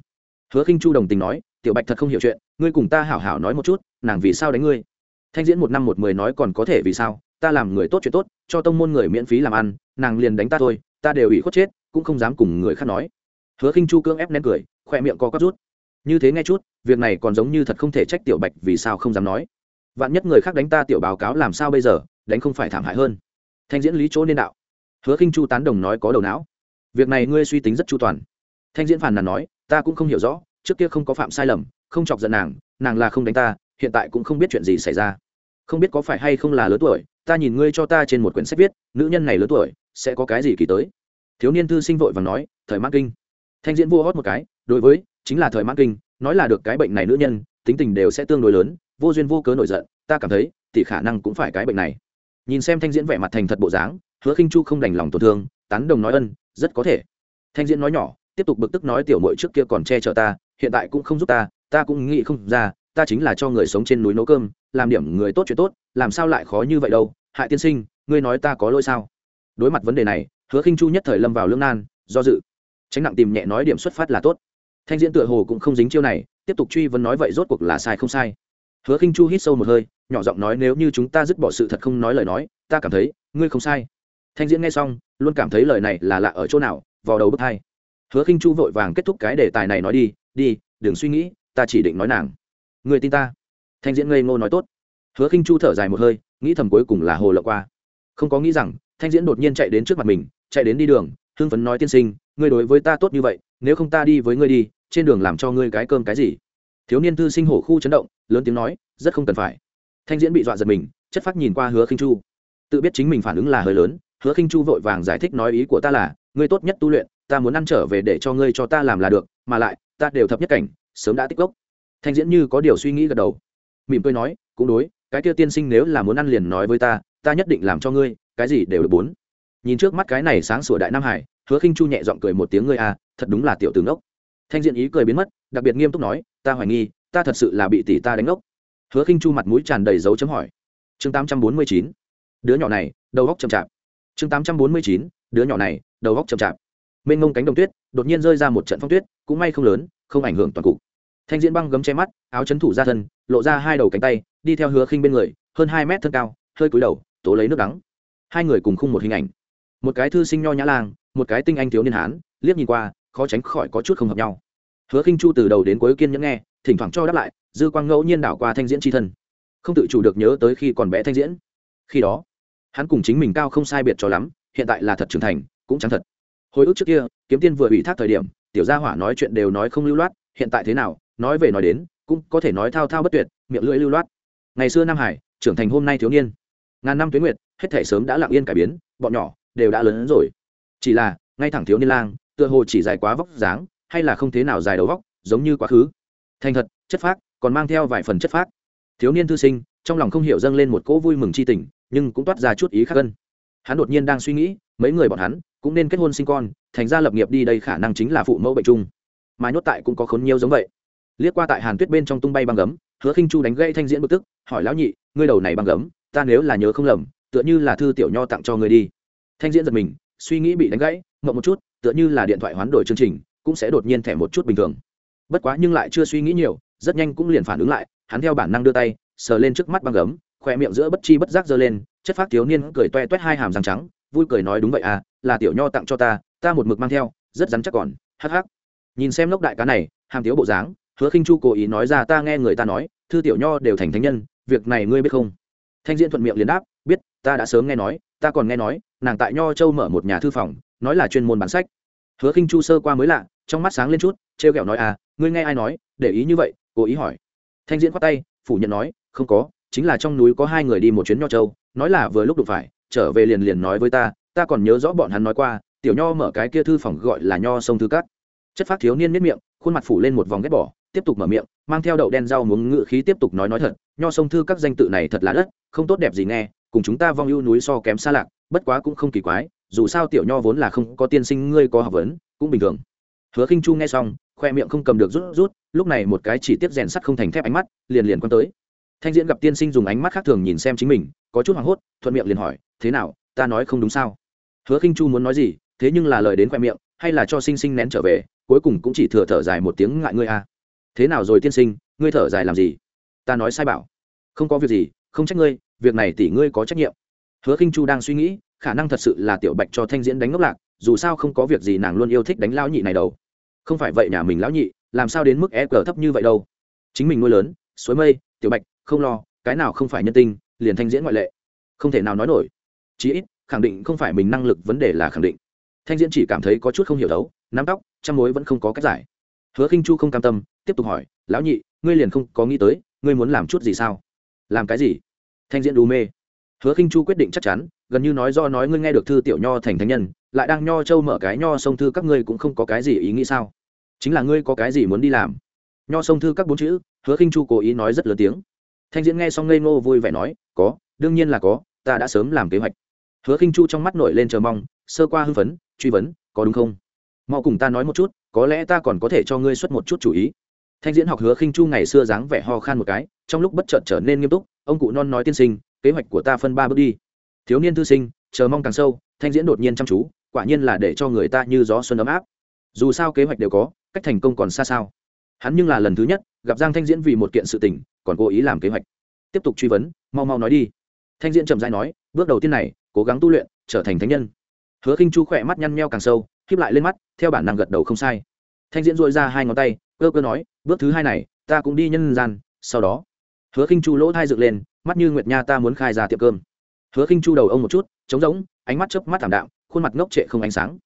Hứa khinh chu đồng tình nói, tiểu bạch thật không hiểu chuyện, ngươi cùng ta hảo hảo nói một chút, nàng vì sao đánh ngươi? Thanh diễn một năm một mười nói còn có thể vì sao, ta làm người tốt chuyện tốt, cho tông môn người miễn phí làm ăn, nàng liền đánh ta thôi ta đều ủy khuất chết, cũng không dám cùng người khác nói. Hứa khinh chu cưỡng ép nén cười, khoe miệng co quắp rút. Như thế nghe chút, việc này còn giống như thật không thể trách tiểu bạch vì sao không dám nói. Vạn nhất người khác đánh ta tiểu báo cáo làm sao bây giờ, đánh không phải thảm hại hơn. Thanh diễn lý chỗ nên đạo. Hứa khinh chu tán đồng nói có đầu não. Việc này ngươi suy tính rất chu toàn. Thanh diễn phàn nàn nói, ta cũng không hiểu rõ, trước kia không có phạm sai lầm, không chọc giận nàng nàng là không đánh ta, hiện tại cũng không biết chuyện gì xảy ra. Không biết có phải hay không là lớn tuổi, ta nhìn ngươi cho ta trên một quyển sách viết, nữ nhân này lớn tuổi sẽ có cái gì kỳ tới. Thiếu niên thư sinh vội và nói, thời mãn kinh. Thanh diễn vua hót một cái, đối với, chính là thời mãn kinh, nói là được cái bệnh này nữ nhân, tính tình đều sẽ tương đối lớn, vô duyên vô cớ nổi giận, ta cảm thấy thì khả năng cũng phải cái bệnh này. Nhìn xem thanh diễn vẻ mặt thành thật bộ dáng, hứa khinh chu không đành lòng tổn thương, tán đồng nói ân, rất có thể. Thanh diễn nói nhỏ, tiếp tục bực tức nói, tiểu mội trước kia còn che chở ta, hiện tại cũng không giúp ta ta cũng nghĩ không ra, ta chính là cho người sống trên núi nấu cơm, làm điểm người tốt chuyện tốt, làm sao lại khó như vậy đâu, hại tiên sinh, ngươi nói ta có lỗi sao? Đối mặt vấn đề này, hứa khinh chu nhất thời lâm vào lương nan, do dự. Tránh nặng tìm nhẹ nói điểm xuất phát là tốt. Thanh diễn tựa hồ cũng không dính chiêu này, tiếp tục truy vấn nói vậy rốt cuộc là sai không sai. Hứa khinh chu hít sâu một hơi, nhỏ giọng nói nếu như chúng ta dứt bỏ sự thật không nói lời nói, ta cảm thấy, ngươi không sai. Thanh diễn nghe xong, luôn cảm thấy lời này là lạ ở chỗ nào vào đầu bức thai hứa khinh chu vội vàng kết thúc cái đề tài này nói đi đi, đừng suy nghĩ, ta chỉ định nói nàng. Người tin ta? Thanh diễn ngây ngô nói tốt. Hứa khinh chu thở dài một hơi, nghĩ thầm cuối cùng là hồ lộ qua. Không có nghĩ rằng thanh diễn đột nhiên chạy đến trước mặt mình, chạy đến đi đường, hưng phấn nói tiên sinh, ngươi đối với ta tốt như vậy, nếu không ta đi với ngươi đi, trên đường làm cho ngươi cái cơm cái gì? Thiếu niên thư sinh hổ khu chấn động, lớn tiếng nói, rất không cần phải. Thanh diễn bị dọa giật mình, chất phát nhìn qua hứa khinh chu. Tự biết chính mình phản ứng là hơi lớn, hứa khinh chu vội vàng giải thích nói ý của ta là, ngươi tốt nhất tu luyện, ta muốn ăn trở về để cho ngươi cho ta làm là được, mà lại, ta đều thập nhất cảnh, sớm đã tích gốc thanh diễn như có điều suy nghĩ gật đầu. Mỉm cười nói, cũng đối, cái kia tiên sinh nếu là muốn ăn liền nói với ta ta nhất định làm cho ngươi cái gì đều được bốn. Nhìn trước mắt cái này sáng sủa đại nam hải hứa khinh chu nhẹ giọng cười một tiếng ngươi a, à, thật đúng là tiểu tướng ốc thanh diện ý cười biến mất đặc biệt nghiêm túc nói ta hoài nghi ta thật sự là bị tỷ ta đánh ốc hứa khinh chu mặt mũi tràn đầy dấu chấm hỏi. Chương tám trăm bốn mươi chín đứa nhỏ này đầu góc chậm chạp. Chương tám trăm bốn mươi chín đứa nhỏ này đầu góc chậm chạp. Mênh ngông cánh đồng tuyết đột nhiên rơi ra một trận phong tuyết cũng may không lớn không ảnh hưởng toàn cục. Thanh diễn băng gấm che mắt áo chấn thủ ra thân lộ ra hai đầu cánh tay đi theo hứa khinh bên người hơn hai mét thân cao hơi cúi đầu tố lấy nước đắng hai người cùng khung một hình ảnh. Một cái thư sinh nho nhã lang, một cái tinh anh thiếu niên hán, liếc nhìn qua, khó tránh khỏi có chút không hợp nhau. Hứa khinh chu từ đầu đến cuối kiên nhẫn nghe, thỉnh thoảng cho đáp lại, dư quang ngẫu nhiên đảo qua thanh diễn tri thân, không tự chủ được nhớ tới khi còn bé thanh diễn. Khi đó, hắn cùng chính mình cao không sai biệt cho lắm, hiện tại là thật trưởng thành, cũng chẳng thật. Hồi ức trước kia, kiếm tiên vừa ủy thác thời điểm, tiểu gia hỏa nói chuyện đều nói không lưu loát, hiện tại thế nào, nói về nói đến, cũng có thể nói thao thao bất tuyệt, miệng lưỡi lưu loát. Ngày xưa nam hải, trưởng thành hôm nay thiếu niên ngàn năm tuyến nguyệt, hết thể sớm đã lặng yên cải biến, bọn nhỏ đều đã lớn hơn rồi. Chỉ là, ngay thẳng thiếu niên lang, tựa hồ chỉ dài quá vóc dáng, hay là không thế nào dài đầu vóc, giống như quá khứ. Thành thật, chất phác, còn mang theo vài phần chất phác. Thiếu niên thư sinh, trong lòng không hiểu dâng lên một cỗ vui mừng c h i tình, nhưng cũng toát ra chút ý khác hơn. Hắn đột nhiên đang suy nghĩ, mấy người bọn hắn cũng nên kết hôn sinh con, thành ra lập nghiệp đi đây khả năng chính là phụ mẫu bệnh chung. Mà nhốt tại cũng có khốn nhiều giống vậy. Liếc qua tại hàn tuyết bên trong tung bay băng gấm, hứa khinh chu đánh gây thanh diễn bực tức, hỏi lão nhị, ngươi đầu này băng gấm ta nếu là nhớ không lầm, tựa như là thư tiểu nho tặng cho ngươi đi. Thanh diễn giật mình, suy nghĩ bị đánh gãy, ngậm một chút, tựa như là điện thoại hoán đổi chương trình, cũng sẽ đột nhiên thẻ một chút bình thường. Bất quá nhưng lại chưa suy nghĩ nhiều, rất nhanh cũng liền phản ứng lại, hắn theo bản năng đưa tay, sờ lên trước mắt băng gấm khoe miệng giữa bất chi bất giác giơ lên, chất phát thiếu niên cười toe toét hai hàm răng trắng, vui cười nói đúng vậy à là tiểu nho tặng cho ta ta một mực mang theo, rất rắn chắc còn, hắc hắc. Nhìn xem lốc đại cá này, hàm thiếu bộ dáng, hứa khinh chu cố ý nói ra ta nghe người ta nói, thư tiểu nho đều thành thánh nhân, việc này ngươi biết không? Thanh diễn thuận miệng liền đáp, biết, ta đã sớm nghe nói, ta còn nghe nói, nàng tại nho châu mở một nhà thư phòng, nói là chuyên môn bán sách. Hứa khinh chu sơ qua mới lạ, trong mắt sáng lên chút, trêu ghẹo nói à ngươi nghe ai nói, để ý như vậy, cố ý hỏi. Thanh diễn khoát tay, phủ nhận nói, không có, chính là trong núi có hai người đi một chuyến nho châu, nói là vừa lúc đụng phải, trở về liền liền nói với ta ta còn nhớ rõ bọn hắn nói qua, tiểu nho mở cái kia thư phòng gọi là nho sông thư cát chất phát thiếu niên miết miệng, khuôn mặt phủ lên một vòng ghét bỏ, tiếp tục mở miệng, mang theo đậu đen rau muống ngự khí tiếp tục nói nói thật, nho sông thư các danh tự này thật là đất không tốt đẹp gì nghe, cùng chúng ta vong ưu núi so kém xa lạc, bất quá cũng không kỳ quái, dù sao tiểu nho vốn là không có tiên sinh ngươi có học vấn, cũng bình thường. Hứa khinh chu nghe xong, khoe miệng không cầm được rút rút, lúc này một cái chỉ tiếp rèn sắt không thành thép ánh mắt, liền liền quan tới. Thanh diễn gặp tiên sinh dùng ánh mắt khác thường nhìn xem chính mình, có chút hoảng hốt, thuận miệng liền hỏi, thế nào, ta nói không đúng sao? Hứa khinh chu muốn nói gì, thế nhưng là lời đến khoe miệng, hay là cho sinh sinh nén trở về, cuối cùng cũng chỉ thừa thở dài một tiếng ngại ngươi a à. thế nào rồi tiên sinh, ngươi thở dài làm gì? Ta nói sai bảo. Không có việc gì không trách ngươi, việc này tỷ ngươi có trách nhiệm. Hứa khinh chu đang suy nghĩ, khả năng thật sự là tiểu bạch cho thanh diễn đánh ngốc lạc, dù sao không có việc gì nàng luôn yêu thích đánh lão nhị này đâu. Không phải vậy nhà mình lão nhị, làm sao đến mức e cờ thấp như vậy đâu? Chính mình nuôi lớn, suối mây, tiểu bạch, không lo, cái nào không phải nhân tinh liền thanh diễn ngoại lệ. Không thể nào nói nổi. Chí ít, khẳng định không phải mình năng lực vấn đề là khẳng định. Thanh diễn chỉ cảm thấy có chút không hiểu đấu, nắm tóc, trăm mối vẫn không có cách giải. Hứa khinh chu không cam tâm, tiếp tục hỏi, lão nhị, ngươi liền không có nghĩ tới, ngươi muốn làm chút gì sao? Làm cái gì? Thanh diễn đu mê. Hứa khinh chu quyết định chắc chắn, gần như nói do nói ngươi nghe được thư tiểu nho thành thánh nhân, lại đang nho châu mở cái nho sông thư các ngươi cũng không có cái gì ý nghĩ sao? Chính là ngươi có cái gì muốn đi làm? Nho sông thư các bốn chữ, hứa khinh chu cố ý nói rất lớn tiếng. Thanh diễn nghe xong ngây ngô vui vẻ nói, có, đương nhiên là có, ta đã sớm làm kế hoạch. Hứa khinh chu trong mắt nổi lên chờ mong, sơ qua hưng phấn, truy vấn, có đúng không? Mau cùng ta nói một chút, có lẽ ta còn có thể cho ngươi xuất một chút chủ ý. Thanh diễn học hứa khinh chu ngày xưa dáng vẻ ho khan một cái trong lúc bất chợt trở nên nghiêm túc, ông cụ non nói tiên sinh, kế hoạch của ta phân ba bước đi. Thiếu niên thư sinh, chờ mong càng sâu, thanh diễn đột nhiên chăm chú, quả nhiên là để cho người ta như gió xuân ấm áp. Dù sao kế hoạch đều có, cách thành công còn xa sao. Hắn nhưng là lần thứ nhất, gặp giang thanh diễn vì một kiện sự tình, còn cố ý làm kế hoạch. Tiếp tục truy vấn, mau mau nói đi. Thanh diễn chậm dãi nói, bước đầu tiên này, cố gắng tu luyện, trở thành thánh nhân. Hứa khinh chu khỏe mắt nhăn nheo càng sâu khiếp lại lên mắt, theo bản năng gật đầu không sai. Thanh diễn dội ra hai ngón tay, cơ cơ nói, bước thứ hai này, ta cũng đi nhân gian, sau đó hứa khinh chu lỗ thai dựng lên, mắt như nguyệt nha ta muốn khai ra tiệm cơm. Hứa khinh chu đầu ông một chút, trống rỗng, ánh mắt chớp mắt thảm đạm, khuôn mặt ngốc trệ không ánh sáng.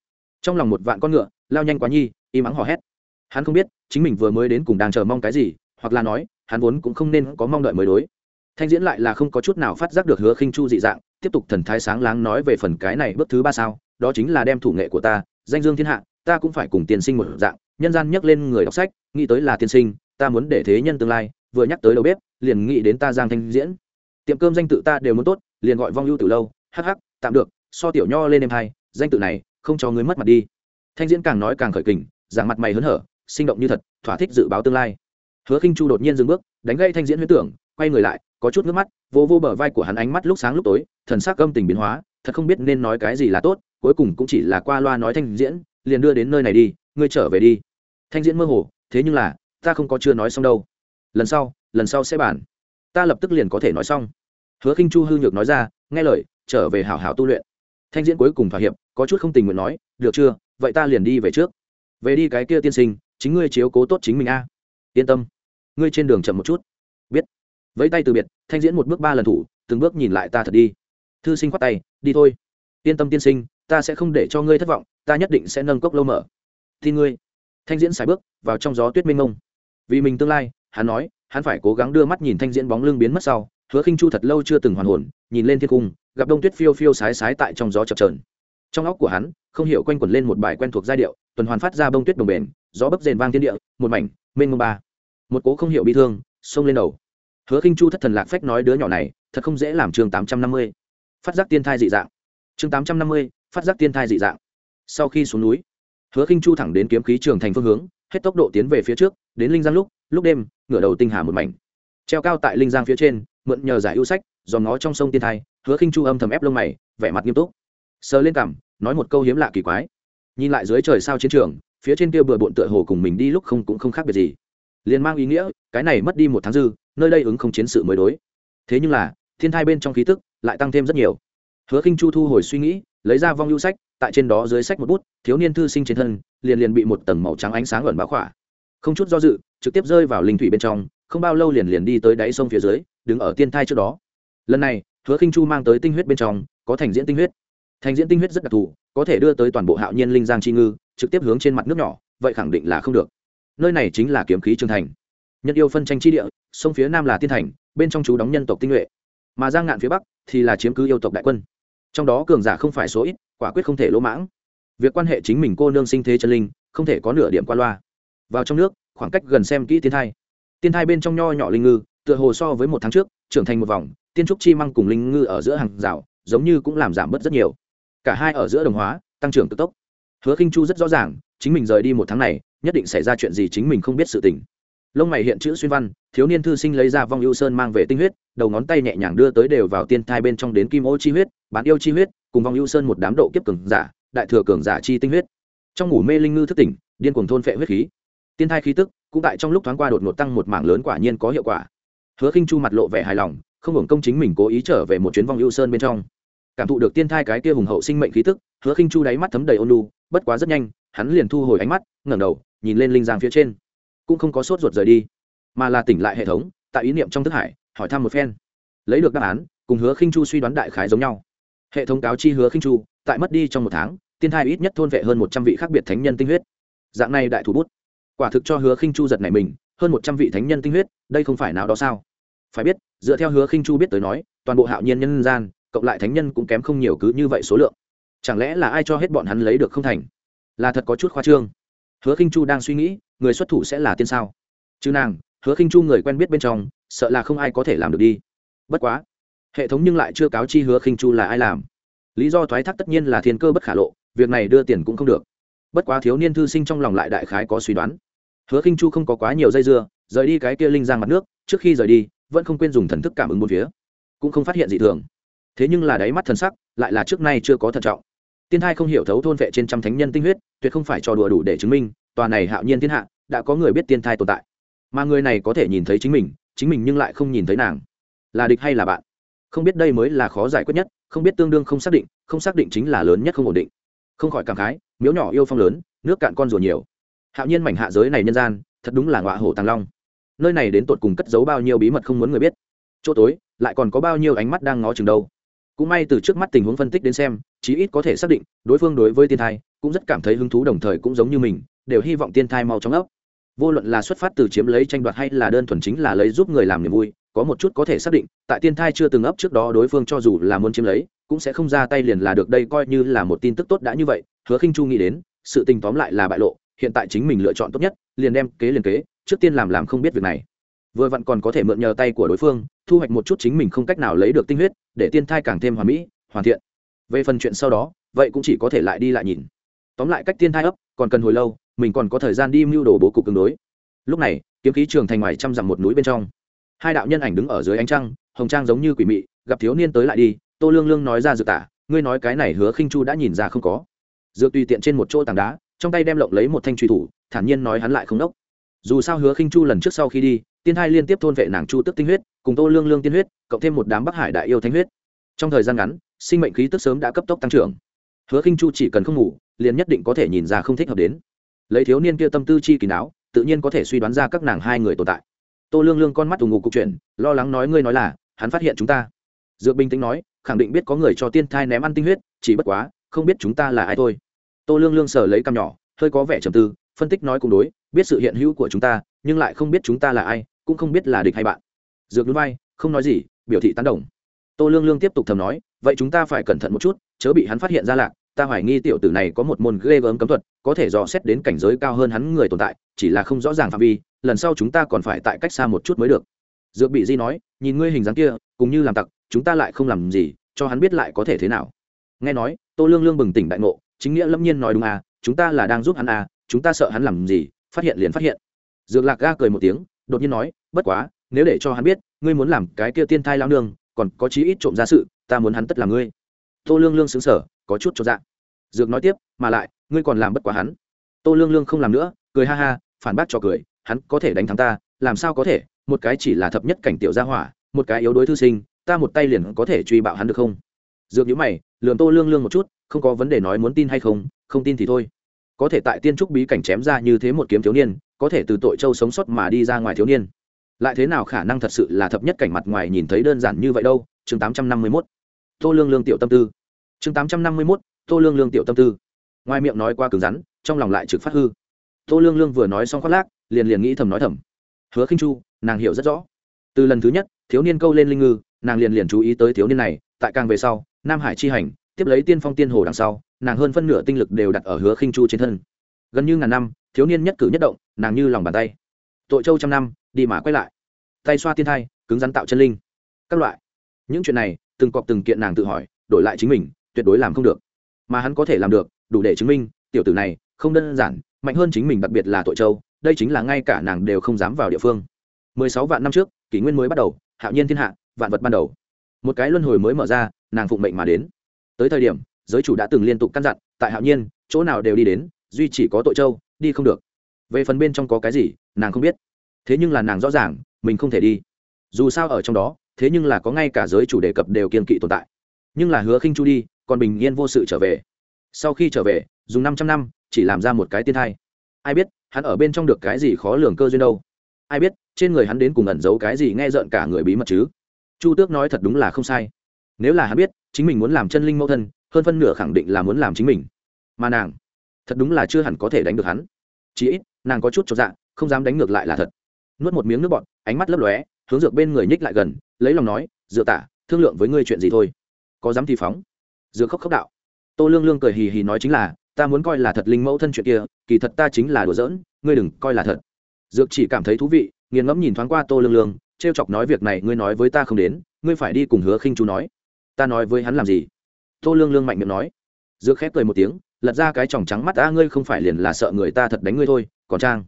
Trong lòng một vạn con ngựa, lao nhanh quá nhi, im ắng hò hét. Hắn không biết, chính mình vừa mới đến cùng đang chờ mong cái gì, hoặc là nói, hắn vốn cũng không nên có mong đợi mới đối. Thanh diễn lại là không có chút nào phát giác được hứa khinh chu dị dạng, tiếp tục thần thái sáng láng nói về phần cái này bước thứ ba sao, đó chính là đem thủ nghệ của ta, danh dương thiên hạ, ta cũng phải cùng tiên sinh một dạng, nhân gian nhắc lên người đọc sách, nghĩ tới là tiên sinh, ta muốn để thế nhân tương lai vừa nhắc tới đầu bếp, liền nghĩ đến ta giang thanh diễn. Tiệm cơm danh tự ta đều muốn tốt, liền gọi vong ưu từ lâu. Hắc hắc, tạm được, so tiểu nho lên em hai, danh tự này, không cho người mất mặt đi. Thanh diễn càng nói càng khởi kình giảng mặt mày hớn hở, sinh động như thật, thỏa thích dự báo tương lai. Hứa khinh chu đột nhiên dừng bước, đánh gây thanh diễn huyết tưởng, quay người lại, có chút nước mắt, vô vô bờ vai của hắn ánh mắt lúc sáng lúc tối, thần sắc âm tình biến hóa, thật không biết nên nói cái gì là tốt, cuối cùng cũng chỉ là qua loa nói thanh diễn, liền đưa đến nơi này đi, ngươi trở về đi. Thanh diễn mơ hồ, thế nhưng là, ta không có chưa nói xong đâu lần sau lần sau sẽ bàn. Ta lập tức liền có thể nói xong. Hứa khinh chu hư nhược nói ra, nghe lời, trở về hảo hảo tu luyện. Thanh diễn cuối cùng thỏa hiệp, có chút không tình nguyện nói, được chưa, vậy ta liền đi về trước. Về đi cái kia tiên sinh, chính ngươi chiếu cố tốt chính mình a. Yên tâm, ngươi trên đường chậm một chút. Biết. Vẫy tay từ biệt, thanh diễn một bước ba lần thủ, từng bước nhìn lại ta thật đi. Thư sinh khoát tay, đi thôi. Yên tâm tiên sinh, ta sẽ không để cho ngươi thất vọng, ta nhất định sẽ nâng cốc lâu mở. Tin ngươi. Thanh diễn xài bước vào trong gió tuyết minh ngông vì mình tương lai hắn nói, hắn phải cố gắng đưa mắt nhìn thanh diễn bóng lưng biến mất sau, hứa khinh chu thật lâu chưa từng hoàn hồn, nhìn lên thiên cung, gặp đông tuyết phiêu phiêu sái sái tại trong gió chập trờn trong óc của hắn, không hiểu quanh quẩn lên một bài quen thuộc giai điệu, tuần hoàn phát ra bông tuyết đồng bền, gió bấp rền vang thiên địa, một mảnh, mênh mông ba. Một cố không hiểu bị thương, xông lên đầu. Hứa khinh chu thất thần lạc phách nói đứa nhỏ này, thật không dễ làm chương tám trăm năm mươi. Phát giác tiên thai dị dạng. Chương tám trăm năm mươi, phát giác tiên thai dị dạng. Sau khi xuống núi, hứa khinh chu thẳng đến kiếm khí trường thành phương hướng, hết tốc độ tiến về phía trước, đến linh giang lúc lúc đêm ngửa đầu tinh hà một mảnh. Treo cao tại linh giang phía trên, mượn nhờ giải ưu sách dòm nó trong sông tiên thai, hứa khinh chu âm thầm ép lông mày, vẻ mặt nghiêm túc. Sờ lên cằm, nói một câu hiếm lạ kỳ quái. Nhìn lại dưới trời sao chiến trường, phía trên kia bừa bộn tựa hồ cùng mình đi lúc không cũng không khác biệt gì. Liền mang ý nghĩa, cái này mất đi một tháng dư, nơi đây ứng không chiến sự mới đối. Thế nhưng là, thiên thai bên trong khí tức lại tăng thêm rất nhiều. Hứa khinh chu thu hồi suy nghĩ, lấy ra vong ưu sách, tại trên đó dưới sách một bút, thiếu niên thư sinh trên thân, liền liền bị một tầng màu trắng ánh sáng ẩn bá khỏa không chút do dự, trực tiếp rơi vào linh thủy bên trong, không bao lâu liền liền đi tới đáy sông phía dưới, đứng ở tiên thai trước đó. Lần này, hứa khinh chu mang tới tinh huyết bên trong, có thành diễn tinh huyết. Thành diễn tinh huyết rất đặc thù, có thể đưa tới toàn bộ hạo nhiên linh giang chi ngư, trực tiếp hướng trên mặt nước nhỏ, vậy khẳng định là không được. Nơi này chính là kiếm khí trường thành. Nhân yêu phân tranh chi địa, sông phía nam là tiên thành, bên trong chú đóng nhân tộc tinh nhuệ. Mà giang ngạn phía bắc thì là chiếm cứ yêu tộc đại quân. Trong đó cường giả không phải số ít, quả quyết không thể lỗ mãng. Việc quan hệ chính mình cô nương sinh thế chân linh, không thể có nửa điểm qua loa vào trong nước, khoảng cách gần xem kỹ tiên thai. Tiên thai bên trong nho nhỏ linh ngư, tựa hồ so với một tháng trước, trưởng thành một vòng, tiên trúc chi măng cùng linh ngư ở giữa hàng rào, giống như cũng làm giảm bớt rất nhiều. Cả hai ở giữa đồng hóa, tăng trưởng cực tốc. Hứa khinh chu rất rõ ràng, chính mình rời đi một tháng này, nhất định xảy ra chuyện gì chính mình không biết sự tình. Lông mày hiện chữ xuyên văn, thiếu niên thư sinh lấy ra vong ưu sơn mang về tinh huyết, đầu ngón tay nhẹ nhàng đưa tới đều vào tiên thai bên trong đến kim ô chi huyết bán yêu chi huyết, cùng vong ưu sơn một đám độ kiếp cường giả, đại thừa cường giả chi tinh huyết. Trong ngủ mê linh ngư thức tỉnh, điên cuồng thôn phệ huyết khí tiên thai khí tức cũng tại trong lúc thoáng qua đột ngột tăng một mảng lớn quả nhiên có hiệu quả. Hứa khinh chu mặt lộ vẻ hài lòng, không hưởng công chính mình cố ý trở về một chuyến vong ưu sơn bên trong. Cảm thụ được tiên thai cái kia hùng hậu sinh mệnh khí tức, hứa khinh chu đáy mắt thấm đầy ôn lu bất quá rất nhanh, hắn liền thu hồi ánh mắt, ngẩng đầu, nhìn lên linh giang phía trên. Cũng không có sốt ruột rời đi, mà là tỉnh lại hệ thống, tại ý niệm trong thức hải, hỏi thăm một phen. Lấy được đáp án, cùng hứa khinh chu suy đoán đại khái giống nhau. Hệ thống cáo chi hứa khinh chu, tại mất đi trong một tháng, tiên thai ít nhất thôn vệ hơn một trăm vị khác biệt thánh nhân tinh huyết. Dạng này đại thủ bút quả thực cho hứa khinh chu giật này mình, hơn một trăm vị thánh nhân tinh huyết, đây không phải nào đó sao? Phải biết, dựa theo hứa khinh chu biết tới nói, toàn bộ hạo nhiên nhân gian, cộng lại thánh nhân cũng kém không nhiều cứ như vậy số lượng. Chẳng lẽ là ai cho hết bọn hắn lấy được không thành? Là thật có chút khoa trương. Hứa khinh chu đang suy nghĩ, người xuất thủ sẽ là tiên sao? Chứ nàng, hứa khinh chu người quen biết bên trong, sợ là không ai có thể làm được đi. Bất quá, hệ thống nhưng lại chưa cáo chi hứa khinh chu là ai làm. Lý do thoái thác tất nhiên là thiên cơ bất khả lộ, việc này đưa tiền cũng không được. Bất quá thiếu niên thư sinh trong lòng lại đại khái có suy đoán hứa khinh chu không có quá nhiều dây dưa, rời đi cái kia linh giang mặt nước, trước khi rời đi, vẫn không quên dùng thần thức cảm ứng một phía. Cũng không phát hiện gì thường. Thế nhưng là đáy mắt thần sắc lại là trước nay chưa có thận trọng. Tiên thai không hiểu thấu thôn vệ trên trăm thánh nhân tinh huyết, tuyệt không phải trò đùa đủ để chứng minh, tòa này hạo nhiên thiên hạ đã có người biết tiên thai tồn tại. Mà người này có thể nhìn thấy chính mình chính mình nhưng lại không nhìn thấy nàng. Là địch hay là bạn? Không biết đây mới là khó giải quyết nhất, không biết tương đương không xác định, không xác định chính là lớn nhất không ổn định. Không khỏi cảm khái, miếu nhỏ yêu phong lớn, nước cạn con rùa nhiều hạo nhiên mảnh hạ giới này nhân gian, thật đúng là ngọa hổ tàng long. Nơi này đến tột cùng cất giấu bao nhiêu bí mật không muốn người biết. Chỗ tối, lại còn có bao nhiêu ánh mắt đang ngó chừng đâu. Cũng may từ trước mắt tình huống phân tích đến xem, chí ít có thể xác định, đối phương đối với tiên thai, cũng rất cảm thấy hứng thú đồng thời cũng giống như mình, đều hy vọng tiên thai mau chóng ấp. Vô luận là xuất phát từ chiếm lấy tranh đoạt hay là đơn thuần chính là lấy giúp người làm niềm vui, có một chút có thể xác định, tại tiên thai chưa từng ấp trước đó đối phương cho dù là muốn chiếm lấy, cũng sẽ không ra tay liền là được, đây coi như là một tin tức tốt đã như vậy, hứa khinh chu nghĩ đến, sự tình tóm lại là bại lộ hiện tại chính mình lựa chọn tốt nhất, liền đem kế liền kế, trước tiên làm làm không biết việc này. Vừa vặn còn có thể mượn nhờ tay của đối phương, thu hoạch một chút chính mình không cách nào lấy được tinh huyết, để tiên thai càng thêm hoàn mỹ, hoàn thiện. Về phần chuyện sau đó, vậy cũng chỉ có thể lại đi lại nhìn. Tóm lại cách tiên thai ấp, còn cần hồi lâu, mình còn có thời gian đi mưu đồ bố cục tương đối. Lúc này, kiếm khí trường thành ngoài trăm dặm một núi bên trong. Hai đạo nhân ảnh đứng ở dưới ánh trăng, hồng trang giống như quỷ mị, gặp thiếu niên tới lại đi, tô lương lương nói ra dự tả, ngươi nói cái này hứa khinh chu đã nhìn ra không có. Dựa tùy tiện trên một chỗ tảng đá trong tay đem lộng lấy một thanh truy thủ, thản nhiên nói hắn lại không đốc. Dù sao hứa khinh chu lần trước sau khi đi, tiên hai liên tiếp thôn vệ nàng chu tức tinh huyết, cùng tô lương lương tiên huyết, cộng thêm một đám bắc hải đại yêu thánh huyết. Trong thời gian ngắn, sinh mệnh khí tức sớm đã cấp tốc tăng trưởng. Hứa khinh chu chỉ cần không ngủ, liền nhất định có thể nhìn ra không thích hợp đến. Lấy thiếu niên kia tâm tư chi kỳ não, tự nhiên có thể suy đoán ra các nàng hai người tồn tại. Tô lương lương con mắt tù ngục cục chuyện lo lắng nói ngươi nói là, hắn phát hiện chúng ta. Dược bình tĩnh nói, khẳng định biết có người cho tiên thai ném ăn tinh huyết, chỉ bất quá, không biết chúng ta là ai thôi tô lương lương sờ lấy cằm nhỏ, hơi có vẻ trầm tư, phân tích nói cùng đối, biết sự hiện hữu của chúng ta, nhưng lại không biết chúng ta là ai, cũng không biết là địch hay bạn. Dược núi vai, không nói gì, biểu thị tán đồng. Tô lương lương tiếp tục thầm nói, vậy chúng ta phải cẩn thận một chút, chớ bị hắn phát hiện ra lạc, ta hoài nghi tiểu tử này có một môn ghê gớm cấm thuật, có thể dò xét đến cảnh giới cao hơn hắn người tồn tại, chỉ là không rõ ràng phạm vi, lần sau chúng ta còn phải tại cách xa một chút mới được. Dược bị di nói, nhìn ngươi hình dáng kia cũng như làm tặc, chúng ta lại không làm gì, cho hắn biết lại có thể thế nào. Nghe nói, tô lương lương bừng tỉnh đại ngộ chính nghĩa lâm nhiên nói đúng à chúng ta là đang giúp hắn à chúng ta sợ hắn làm gì, phát hiện liền phát hiện. Dược lạc ga cười một tiếng, đột nhiên nói, bất quá, nếu để cho hắn biết, ngươi muốn làm cái kia tiên thai lao nương, còn có chí ít trộm ra sự, ta muốn hắn tất là ngươi. Tô lương lương xứng sở có chút cho dạ. Dược nói tiếp, mà lại, ngươi còn làm bất quá hắn. Tô lương lương không làm nữa, cười ha ha, phản bác cho cười, hắn có thể đánh thắng ta, làm sao có thể, một cái chỉ là thập nhất cảnh tiểu gia hỏa, một cái yếu đối thư sinh, ta một tay liền có thể truy bạo hắn được không? Dược nhữ mày, lườm tô lương lương một chút, không có vấn đề nói muốn tin hay không không tin thì thôi. Có thể tại tiên trúc bí cảnh chém ra như thế một kiếm thiếu niên, có thể từ tội châu sống sót mà đi ra ngoài thiếu niên. Lại thế nào khả năng thật sự là thập nhất cảnh mặt ngoài nhìn thấy đơn giản như vậy đâu? Chương tám trăm năm mươi mốt. Tô lương lương tiểu tâm tư. Chương tám trăm năm mươi mốt, tô lương lương tiểu tâm tư. Ngoài miệng nói qua cứng rắn, trong lòng lại trực phát hư. Tô lương lương vừa nói xong khoác lác, liền liền nghĩ thầm nói thầm. Hứa khinh chu, nàng hiểu rất rõ. Từ lần thứ nhất, thiếu niên câu lên linh ngư, nàng liền liền chú ý tới thiếu niên này, tại càng về sau nam hải chi hành, tiếp lấy tiên phong tiên hồ đằng sau, nàng hơn phân nửa tinh lực đều đặt ở hứa khinh chu trên thân. Gần như ngàn năm, thiếu niên nhất cử nhất động, nàng như lòng bàn tay. Tội châu trăm năm, đi mà quay lại. Tay xoa tiên thai, cứng rắn tạo chân linh. Các loại. Những chuyện này, từng cọp từng kiện nàng tự hỏi, đổi lại chính mình, tuyệt đối làm không được. Mà hắn có thể làm được, đủ để chứng minh, tiểu tử này, không đơn giản, mạnh hơn chính mình đặc biệt là tội châu, đây chính là ngay cả nàng đều không dám vào địa phương. Mười sáu vạn năm trước, kỷ nguyên mới bắt đầu, hạo nhiên thiên hạ, vạn vật ban đầu. Một cái luân hồi mới mở ra nàng phụng mệnh mà đến. Tới thời điểm, giới chủ đã từng liên tục căn dặn, tại hạo nhiên, chỗ nào đều đi đến, duy chỉ có tội châu, đi không được. Về phần bên trong có cái gì, nàng không biết. Thế nhưng là nàng rõ ràng, mình không thể đi. Dù sao ở trong đó, thế nhưng là có ngay cả giới chủ đề cập đều kiên kỵ tồn tại. Nhưng là hứa khinh chu đi, còn bình yên vô sự trở về. Sau khi trở về, dùng năm trăm năm, chỉ làm ra một cái tiên thai. Ai biết, hắn ở bên trong được cái gì khó lường cơ duyên đâu. Ai biết, trên người hắn đến cùng ẩn giấu cái gì nghe rợn cả người bí mật chứ. Chu tước nói thật đúng là không sai nếu là hắn biết, chính mình muốn làm chân linh mẫu thân, hơn phân nửa khẳng định là muốn làm chính mình. Mà nàng, thật đúng là chưa hẳn có thể đánh được hắn. Chỉ ít, nàng có chút cho dạ không dám đánh ngược lại là thật. Nuốt một miếng nước bọt, ánh mắt lấp lóe, hướng dược bên người nhích lại gần, lấy lòng nói, dựa tả, thương lượng với ngươi chuyện gì thôi. Có dám thì phóng. Dược khóc khóc đạo. Tô lương lương cười hì hì nói chính là, ta muốn coi là thật linh mẫu thân chuyện kia, kỳ thật ta chính là đùa giỡn, ngươi đừng coi là thật. Dược chỉ cảm thấy thú vị, nghiền ngẫm nhìn thoáng qua tô lương lương t r e o chọc nói, việc này ngươi nói với ta không đến, ngươi phải đi cùng hứa khinh chú nói ta nói với hắn làm gì? Tô lương lương mạnh miệng nói. Dược khép cười một tiếng, lật ra cái tròng trắng mắt ta ngươi không phải liền là sợ người ta thật đánh ngươi thôi, còn trang.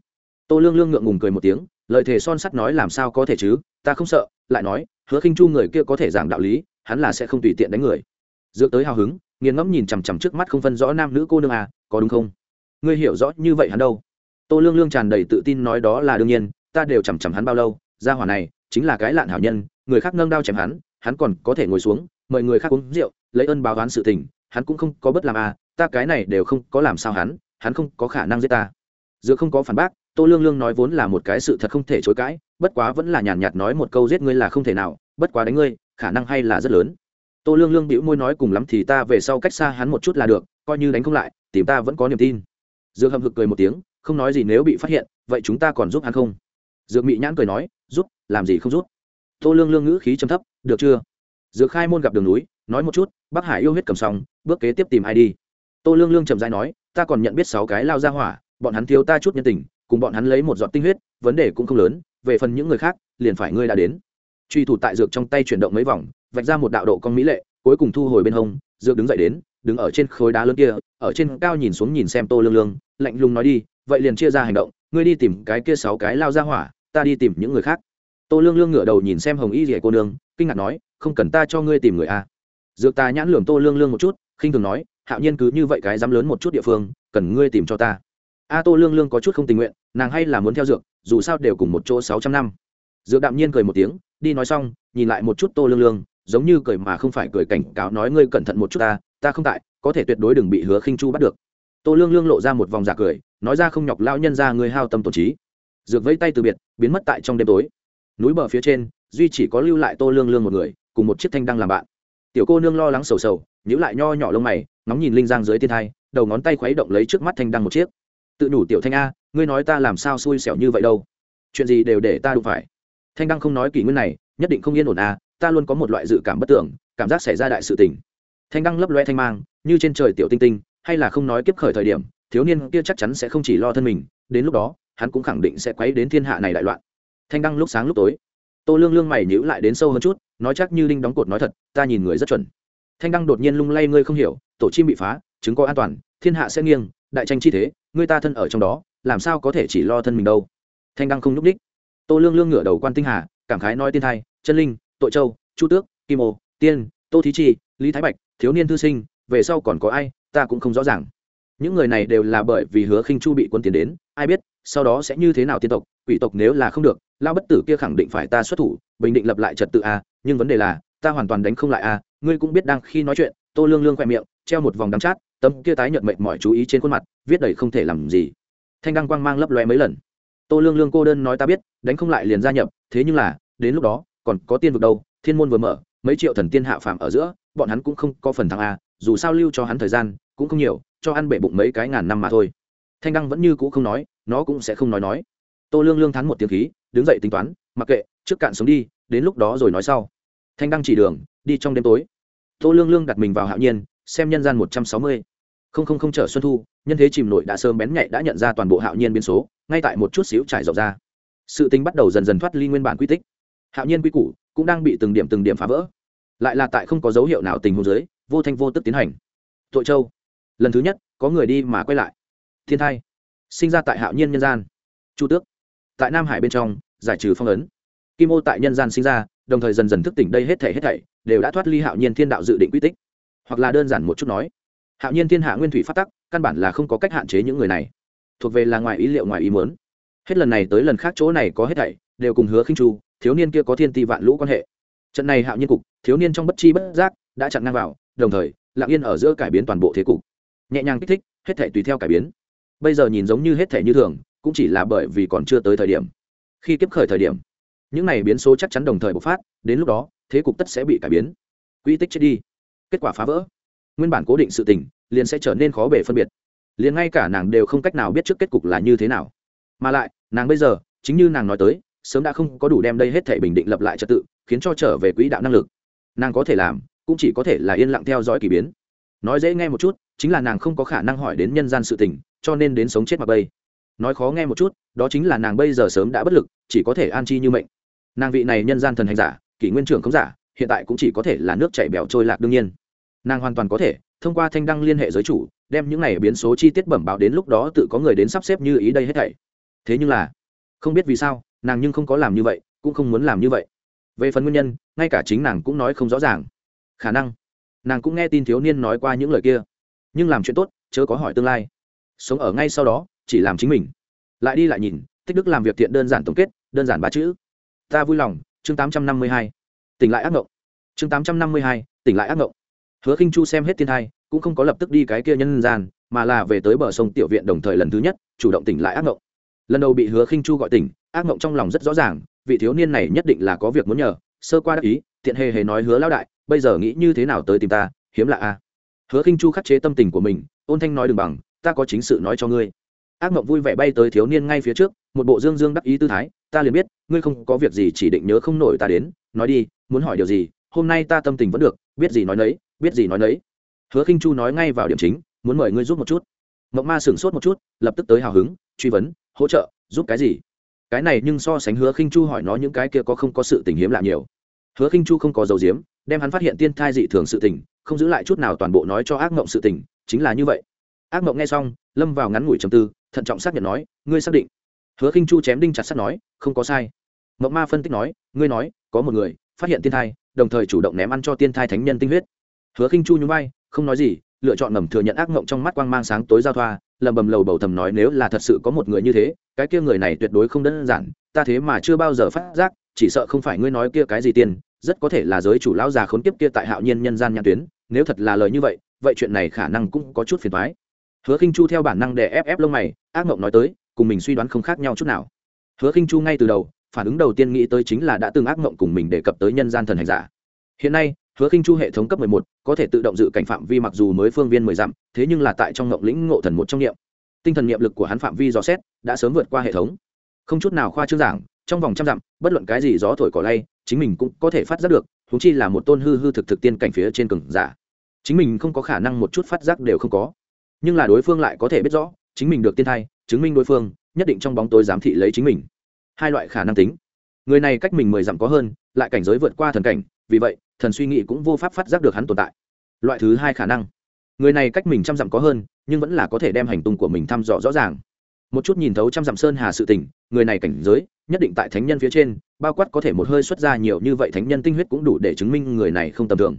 Tô lương lương ngượng ngùng cười một tiếng lợi thế son sắt nói làm sao có thể chứ, ta không sợ. Lại nói, hứa khinh chu người kia có thể giảng đạo lý, hắn là sẽ không tùy tiện đánh người. Dược tới hào hứng, nghiền ngẫm nhìn chằm chằm trước mắt không phân rõ nam nữ cô nương à có đúng không? Ngươi hiểu rõ như vậy hắn đâu? Tô lương lương tràn đầy tự tin nói, đó là đương nhiên, ta đều chằm chằm hắn bao lâu, gia hỏa này chính là cái lạn hảo nhân, người khác nâng đao chém hắn hắn còn có thể ngồi xuống mời người khác uống rượu, lấy ơn báo oán sự tình, hắn cũng không có bất làm à ta cái này đều không có làm sao hắn hắn không có khả năng giết ta. Dược không có phản bác, tô lương lương nói vốn là một cái sự thật không thể chối cãi, bất quá vẫn là nhàn nhạt nói một câu giết ngươi là không thể nào, bất quá đánh ngươi, khả năng hay là rất lớn. Tô lương lương bĩu môi nói cùng lắm thì ta về sau cách xa hắn một chút là được, coi như đánh không lại, tìm ta vẫn có niềm tin. Dược hầm hực cười một tiếng, không nói gì nếu bị phát hiện, vậy chúng ta còn giúp hắn không? Dược mị nhãn cười nói, giúp, làm gì không giúp? Tô lương lương ngữ khí trầm thấp, được chưa? Dược khai môn gặp đường núi, nói một chút, bắc hải yêu huyết cầm xong bước kế tiếp tìm ai đi? Tô lương lương trầm dai nói, ta còn nhận biết sáu cái lao ra hỏa, bọn hắn thiếu ta chút nhân tình, cùng bọn hắn lấy một giọt tinh huyết, vấn đề cũng không lớn, về phần những người khác, liền phải ngươi đã đến. Truy thủ tại dược trong tay chuyển động mấy vòng, vạch ra một đạo độ con mỹ lệ, cuối cùng thu hồi bên hông, dược đứng dậy đến, đứng ở trên khối đá lớn kia, ở trên cao nhìn xuống nhìn xem tô lương lương, lạnh lùng nói đi, vậy liền chia ra hành động, ngươi đi tìm cái kia sáu cái lao ra hỏa, ta đi tìm những người khác. Tô lương lương ngửa đầu nhìn xem hồng y rỉa cô nương, kinh ngạc nói không cần ta cho ngươi tìm người a dược ta nhãn lường tô lương lương một chút, khinh thường nói, hạo nhiên cứ như vậy cái dám lớn một chút địa phương, cần ngươi tìm cho ta. A tô lương lương có chút không tình nguyện, nàng hay là muốn theo dược, dù sao đều cùng một chỗ sáu trăm năm. Dược đạm nhiên cười một tiếng, đi nói xong, nhìn lại một chút tô lương lương, giống như cười mà không phải cười cảnh cáo nói ngươi cẩn thận một chút ta ta không tại, có thể tuyệt đối đừng bị hứa khinh chu bắt được. Tô lương lương lộ ra một vòng giả cười, nói ra không nhọc lao nhân ra ngươi hao tâm tổn trí. Dược vẫy tay từ biệt, biến mất tại trong đêm tối. Núi bờ phía trên, duy chỉ có lưu lại tô lương lương một người cùng một chiếc thanh đăng làm bạn. Tiểu cô nương lo lắng sầu sầu nhữ lại nho nhỏ lông mày, ngóng nhìn linh giang dưới tiên thai, đầu ngón tay khuấy động lấy trước mắt thanh đăng một chiếc. Tự đủ tiểu thanh a, ngươi nói ta làm sao xui xẻo như vậy đâu? Chuyện gì đều để ta đụng phải. Thanh đăng không nói kỷ nguyên này, nhất định không yên ổn a, ta luôn có một loại dự cảm bất tưởng, cảm giác xảy ra đại sự tình. Thanh đăng lấp loe thanh mang, như trên trời tiểu tinh tinh, hay là không nói kiếp khởi thời điểm, thiếu niên kia chắc chắn sẽ không chỉ lo thân mình, đến lúc đó, hắn cũng khẳng định sẽ quấy đến thiên hạ này đại loạn. Thanh đăng lúc sáng lúc tối tô lương lương mày nhữ lại đến sâu hơn chút, nói chắc như linh đóng cột nói thật, ta nhìn người rất chuẩn. Thanh đăng đột nhiên lung lay ngươi không hiểu, tổ chim bị phá chứng có an toàn, thiên hạ sẽ nghiêng, đại tranh chi thế, ngươi ta thân ở trong đó, làm sao có thể chỉ lo thân mình đâu? Thanh đăng không nhúc đích tô lương lương ngửa đầu quan tinh hà, cảm khái nói tiên thai, chân linh, tội châu, chu tước, kim ô, tiên, tô thí chi, lý thái bạch, thiếu niên thư sinh, về sau còn có ai, ta cũng không rõ ràng. Những người này đều là bởi vì hứa khinh chu bị quân tiền đến, ai biết sau đó sẽ như thế nào tiên tộc, quỷ tộc nếu là không được lao bất tử kia khẳng định phải ta xuất thủ, bình định lập lại trật tự a, nhưng vấn đề là, ta hoàn toàn đánh không lại a, ngươi cũng biết đang khi nói chuyện, tô lương lương khoe miệng, treo một vòng đắng chát tấm kia tái nhợt mệt mỏi chú ý trên khuôn mặt, viết đầy không thể làm gì. Thanh đăng quang mang lấp loe mấy lần. Tô lương lương cô đơn nói ta biết, đánh không lại liền gia nhập, thế nhưng là, đến lúc đó, còn có tiên vực đâu, thiên môn vừa mở, mấy triệu thần tiên hạ phàm ở giữa, bọn hắn cũng không có phần thắng a, dù sao lưu cho hắn thời gian, cũng không nhiều, cho ăn bể bụng mấy cái ngàn năm mà thôi thanh đăng vẫn như cũ không nói, nó cũng sẽ không nói nói. Tô lương lương thắn một tiếng khí, đứng dậy tính toán, mặc kệ, trước cạn sống đi, đến lúc đó rồi nói sau. Thanh đăng chỉ đường, đi trong đêm tối. Tô lương lương đặt mình vào hạo nhiên, xem nhân gian một trăm sáu mươi. Không không không chở xuân thu, nhân thế chìm nội đã sớm bén nhạy đã nhận ra toàn bộ hạo nhiên biến số, ngay tại một chút xíu trải rộng ra. Sự tính bắt đầu dần dần thoát ly nguyên bản quy tích. Hạo nhiên quy củ cũng đang bị từng điểm từng điểm phá vỡ. Lại là tại không có dấu hiệu nào tình huống dưới, vô thanh vô tức tiến hành. Tội châu, lần thứ nhất, có người đi mà quay lại thiên thai, sinh ra tại hạo nhiên nhân gian. Chu tước, tại nam hải bên trong, giải trừ phong ấn. Kim ô tại nhân gian sinh ra, đồng thời dần dần thức tỉnh đây hết thể hết thảy, đều đã thoát ly hạo nhiên thiên đạo dự định quy tích. Hoặc là đơn giản một chút nói, hạo nhiên thiên hạ nguyên thủy phát tắc, căn bản là không có cách hạn chế những người này. Thuộc về là ngoài ý liệu, ngoài ý muốn. Hết lần này tới lần khác chỗ này có hết thảy, đều cùng hứa khinh chu, thiếu niên kia có thiên ti vạn lũ quan hệ. Trận này hạo nhiên cục, thiếu niên trong bất chi bất giác, đã chặn ngang vào, đồng thời, lặng yên ở giữa cải biến toàn bộ thế cục. Nhẹ nhàng kích thích, hết thảy tùy theo cải biến bây giờ nhìn giống như hết thể như thường, cũng chỉ là bởi vì còn chưa tới thời điểm. Khi tiếp khởi thời điểm, những này biến số chắc chắn đồng thời bộc phát, đến lúc đó, thế cục tất sẽ bị cải biến. Quy tích chết đi. Kết quả phá vỡ. Nguyên bản cố định sự tình, liền sẽ trở nên khó bể phân biệt. Liền ngay cả nàng đều không cách nào biết trước kết cục là như thế nào. Mà lại, nàng bây giờ, chính như nàng nói tới, sớm đã không có đủ đem đây hết thể bình định lập lại trật tự, khiến cho trở về quỹ đạo năng lực. Nàng có thể làm, cũng chỉ có thể là yên lặng theo dõi k ỳ biến. Nói dễ nghe một chút chính là nàng không có khả năng hỏi đến nhân gian sự tình, cho nên đến sống chết mặc bây. Nói khó nghe một chút, đó chính là nàng bây giờ sớm đã bất lực, chỉ có thể an chi như mệnh. Nàng vị này nhân gian thần hành giả, kỷ nguyên trưởng không giả, hiện tại cũng chỉ có thể là nước chảy bèo trôi lạc đương nhiên. Nàng hoàn toàn có thể, thông qua thanh đăng liên hệ giới chủ, đem những này biến số chi tiết bẩm báo đến lúc đó tự có người đến sắp xếp như ý đây hết thảy. Thế nhưng là, không biết vì sao, nàng nhưng không có làm như vậy, cũng không muốn làm như vậy. Về phần nguyên nhân, ngay cả chính nàng cũng nói không rõ ràng. Khả năng, nàng cũng nghe tin thiếu niên nói qua những lời kia nhưng làm chuyện tốt chớ có hỏi tương lai. Sống ở ngay sau đó chỉ làm chính mình. Lại đi lại nhìn tích đức làm việc thiện đơn giản tổng kết đơn giản ba chữ. Ta vui lòng chương tám trăm năm mươi hai. Tỉnh lại ác ngộng, chương tám trăm năm mươi hai tỉnh lại ác ngộng. hứa khinh chu xem hết thiên thai cũng không có lập tức đi cái kia nhân gian mà là về tới bờ sông tiểu viện đồng thời lần thứ nhất chủ động tỉnh lại ác ngộng. lần đầu bị hứa khinh chu gọi tỉnh ác ngộng trong lòng rất rõ ràng vị thiếu niên này nhất định là có việc muốn nhờ sơ qua đắc ý tiện hề hề nói hứa lão đại bây giờ nghĩ như thế nào tới tìm ta hiếm lạ a hứa khinh chu khắc chế tâm tình của mình, ôn thanh nói đừng bằng, ta có chính sự nói cho ngươi. Ác mộng vui vẻ bay tới thiếu niên ngay phía trước, một bộ dương dương đắc ý tư thái, ta liền biết, ngươi không có việc gì chỉ định nhớ không nổi ta đến, nói đi, muốn hỏi điều gì, hôm nay ta tâm tình vẫn được, biết gì nói nấy, biết gì nói nấy. Hứa khinh chu nói ngay vào điểm chính, muốn mời ngươi giúp một chút. Mộng ma sửng sốt một chút, lập tức tới hào hứng, truy vấn, hỗ trợ, giúp cái gì? Cái này nhưng so sánh hứa khinh chu hỏi nó những cái kia có không có sự tình hiếm lạ nhiều. Hứa khinh chu không có dầu diếm, đem hắn phát hiện tiên thai dị thường sự tình không giữ lại chút nào toàn bộ nói cho ác mộng sự tình, chính là như vậy. Ác mộng nghe xong, lâm vào ngắn ngủi trầm tư, thận trọng xác nhận nói, ngươi xác định. Hứa khinh chu chém đinh chặt sắt nói, không có sai. Mộng ma phân tích nói, ngươi nói, có một người, phát hiện tiên thai, đồng thời chủ động ném ăn cho tiên thai thánh nhân tinh huyết. Hứa khinh chu nhún vai, không nói gì, lựa chọn mầm thừa nhận ác mộng trong mắt quang mang sáng tối giao thoa lầm bầm lầu bầu thầm nói, nếu là thật sự có một người như thế, cái kia người này tuyệt đối không đơn giản, ta thế mà chưa bao giờ phát giác, chỉ sợ không phải ngươi nói kia cái gì tiền rất có thể là giới chủ lão già khốn kiếp kia tại hạo nhiên nhân gian nhãn tuyến nếu thật là lời như vậy vậy chuyện này khả năng cũng có chút phiền toái. Hứa khinh chu theo bản năng để ép ép lông mày ác mộng nói tới cùng mình suy đoán không khác nhau chút nào. Hứa khinh chu ngay từ đầu phản ứng đầu tiên nghĩ tới chính là đã từng ác mộng cùng mình đề cập tới nhân gian thần hành giả. Hiện nay hứa khinh chu hệ thống cấp 11, có thể tự động dự cảnh phạm vi mặc dù mới phương viên mười dặm thế nhưng là tại trong ngộng lĩnh ngộ thần một trong niệm. Tinh thần niệm lực của hắn phạm vi dò xét đã sớm vượt qua hệ thống. Không chút nào khoa trương giảng trong vòng trăm dặm, bất luận cái gì gió thổi cỏ lay, chính mình cũng có thể phát giác được thú chi là một tôn hư hư thực thực tiên cảnh phía trên cường giả. Chính mình không có khả năng một chút phát giác đều không có. Nhưng là đối phương lại có thể biết rõ, chính mình được tiên thai, chứng minh đối phương, nhất định trong bóng tối giám thị lấy chính mình. Hai loại khả năng tính. Người này cách mình mười dặm có hơn, lại cảnh giới vượt qua thần cảnh, vì vậy, thần suy nghĩ cũng vô pháp phát giác được hắn tồn tại. Loại thứ hai khả năng. Người này cách mình trăm dặm có hơn, nhưng vẫn là có thể đem hành tung của mình thăm dò rõ ràng một chút nhìn thấu trăm dặm sơn hà sự tình, người này cảnh giới, nhất định tại thánh nhân phía trên, bao quát có thể một hơi xuất ra nhiều như vậy thánh nhân tinh huyết cũng đủ để chứng minh người này không tầm thường.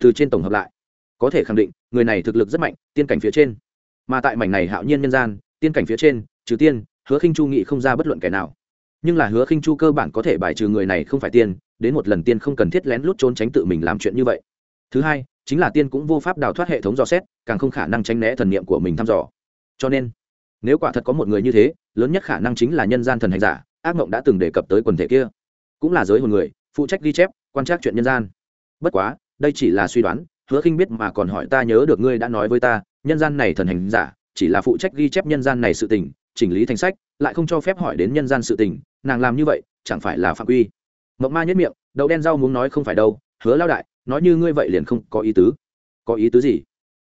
Từ trên tổng hợp lại, có thể khẳng định, người này thực lực rất mạnh, tiên cảnh phía trên. Mà tại mảnh này hạo nhiên nhân gian, tiên cảnh phía trên, trừ tiên, hứa khinh chu nghị không ra bất luận kẻ nào. Nhưng là hứa khinh chu cơ bản có thể bài trừ người này không phải tiên, đến một lần tiên không cần thiết lén lút trốn tránh tự mình làm chuyện như vậy. Thứ hai, chính là tiên cũng vô pháp đào thoát hệ thống dò xét, càng không khả năng tránh né thần niệm của mình thăm dò. Cho nên nếu quả thật có một người như thế, lớn nhất khả năng chính là nhân gian thần hành giả, ác mộng đã từng đề cập tới quần thể kia. Cũng là giới hồn người, phụ trách ghi chép, quan trắc chuyện nhân gian. Bất quá, đây chỉ là suy đoán, hứa khinh biết mà còn hỏi ta nhớ được ngươi đã nói với ta, nhân gian này thần hành giả, chỉ là phụ trách ghi chép nhân gian này sự tình, chỉnh lý thành sách, lại không cho phép hỏi đến nhân gian sự tình, nàng làm như vậy, chẳng phải là phạm quy. Mộng ma nhất miệng, đậu đen rau muốn nói không phải đâu, hứa lao đại, nói như ngươi vậy liền không có ý tứ. Có ý tứ gì?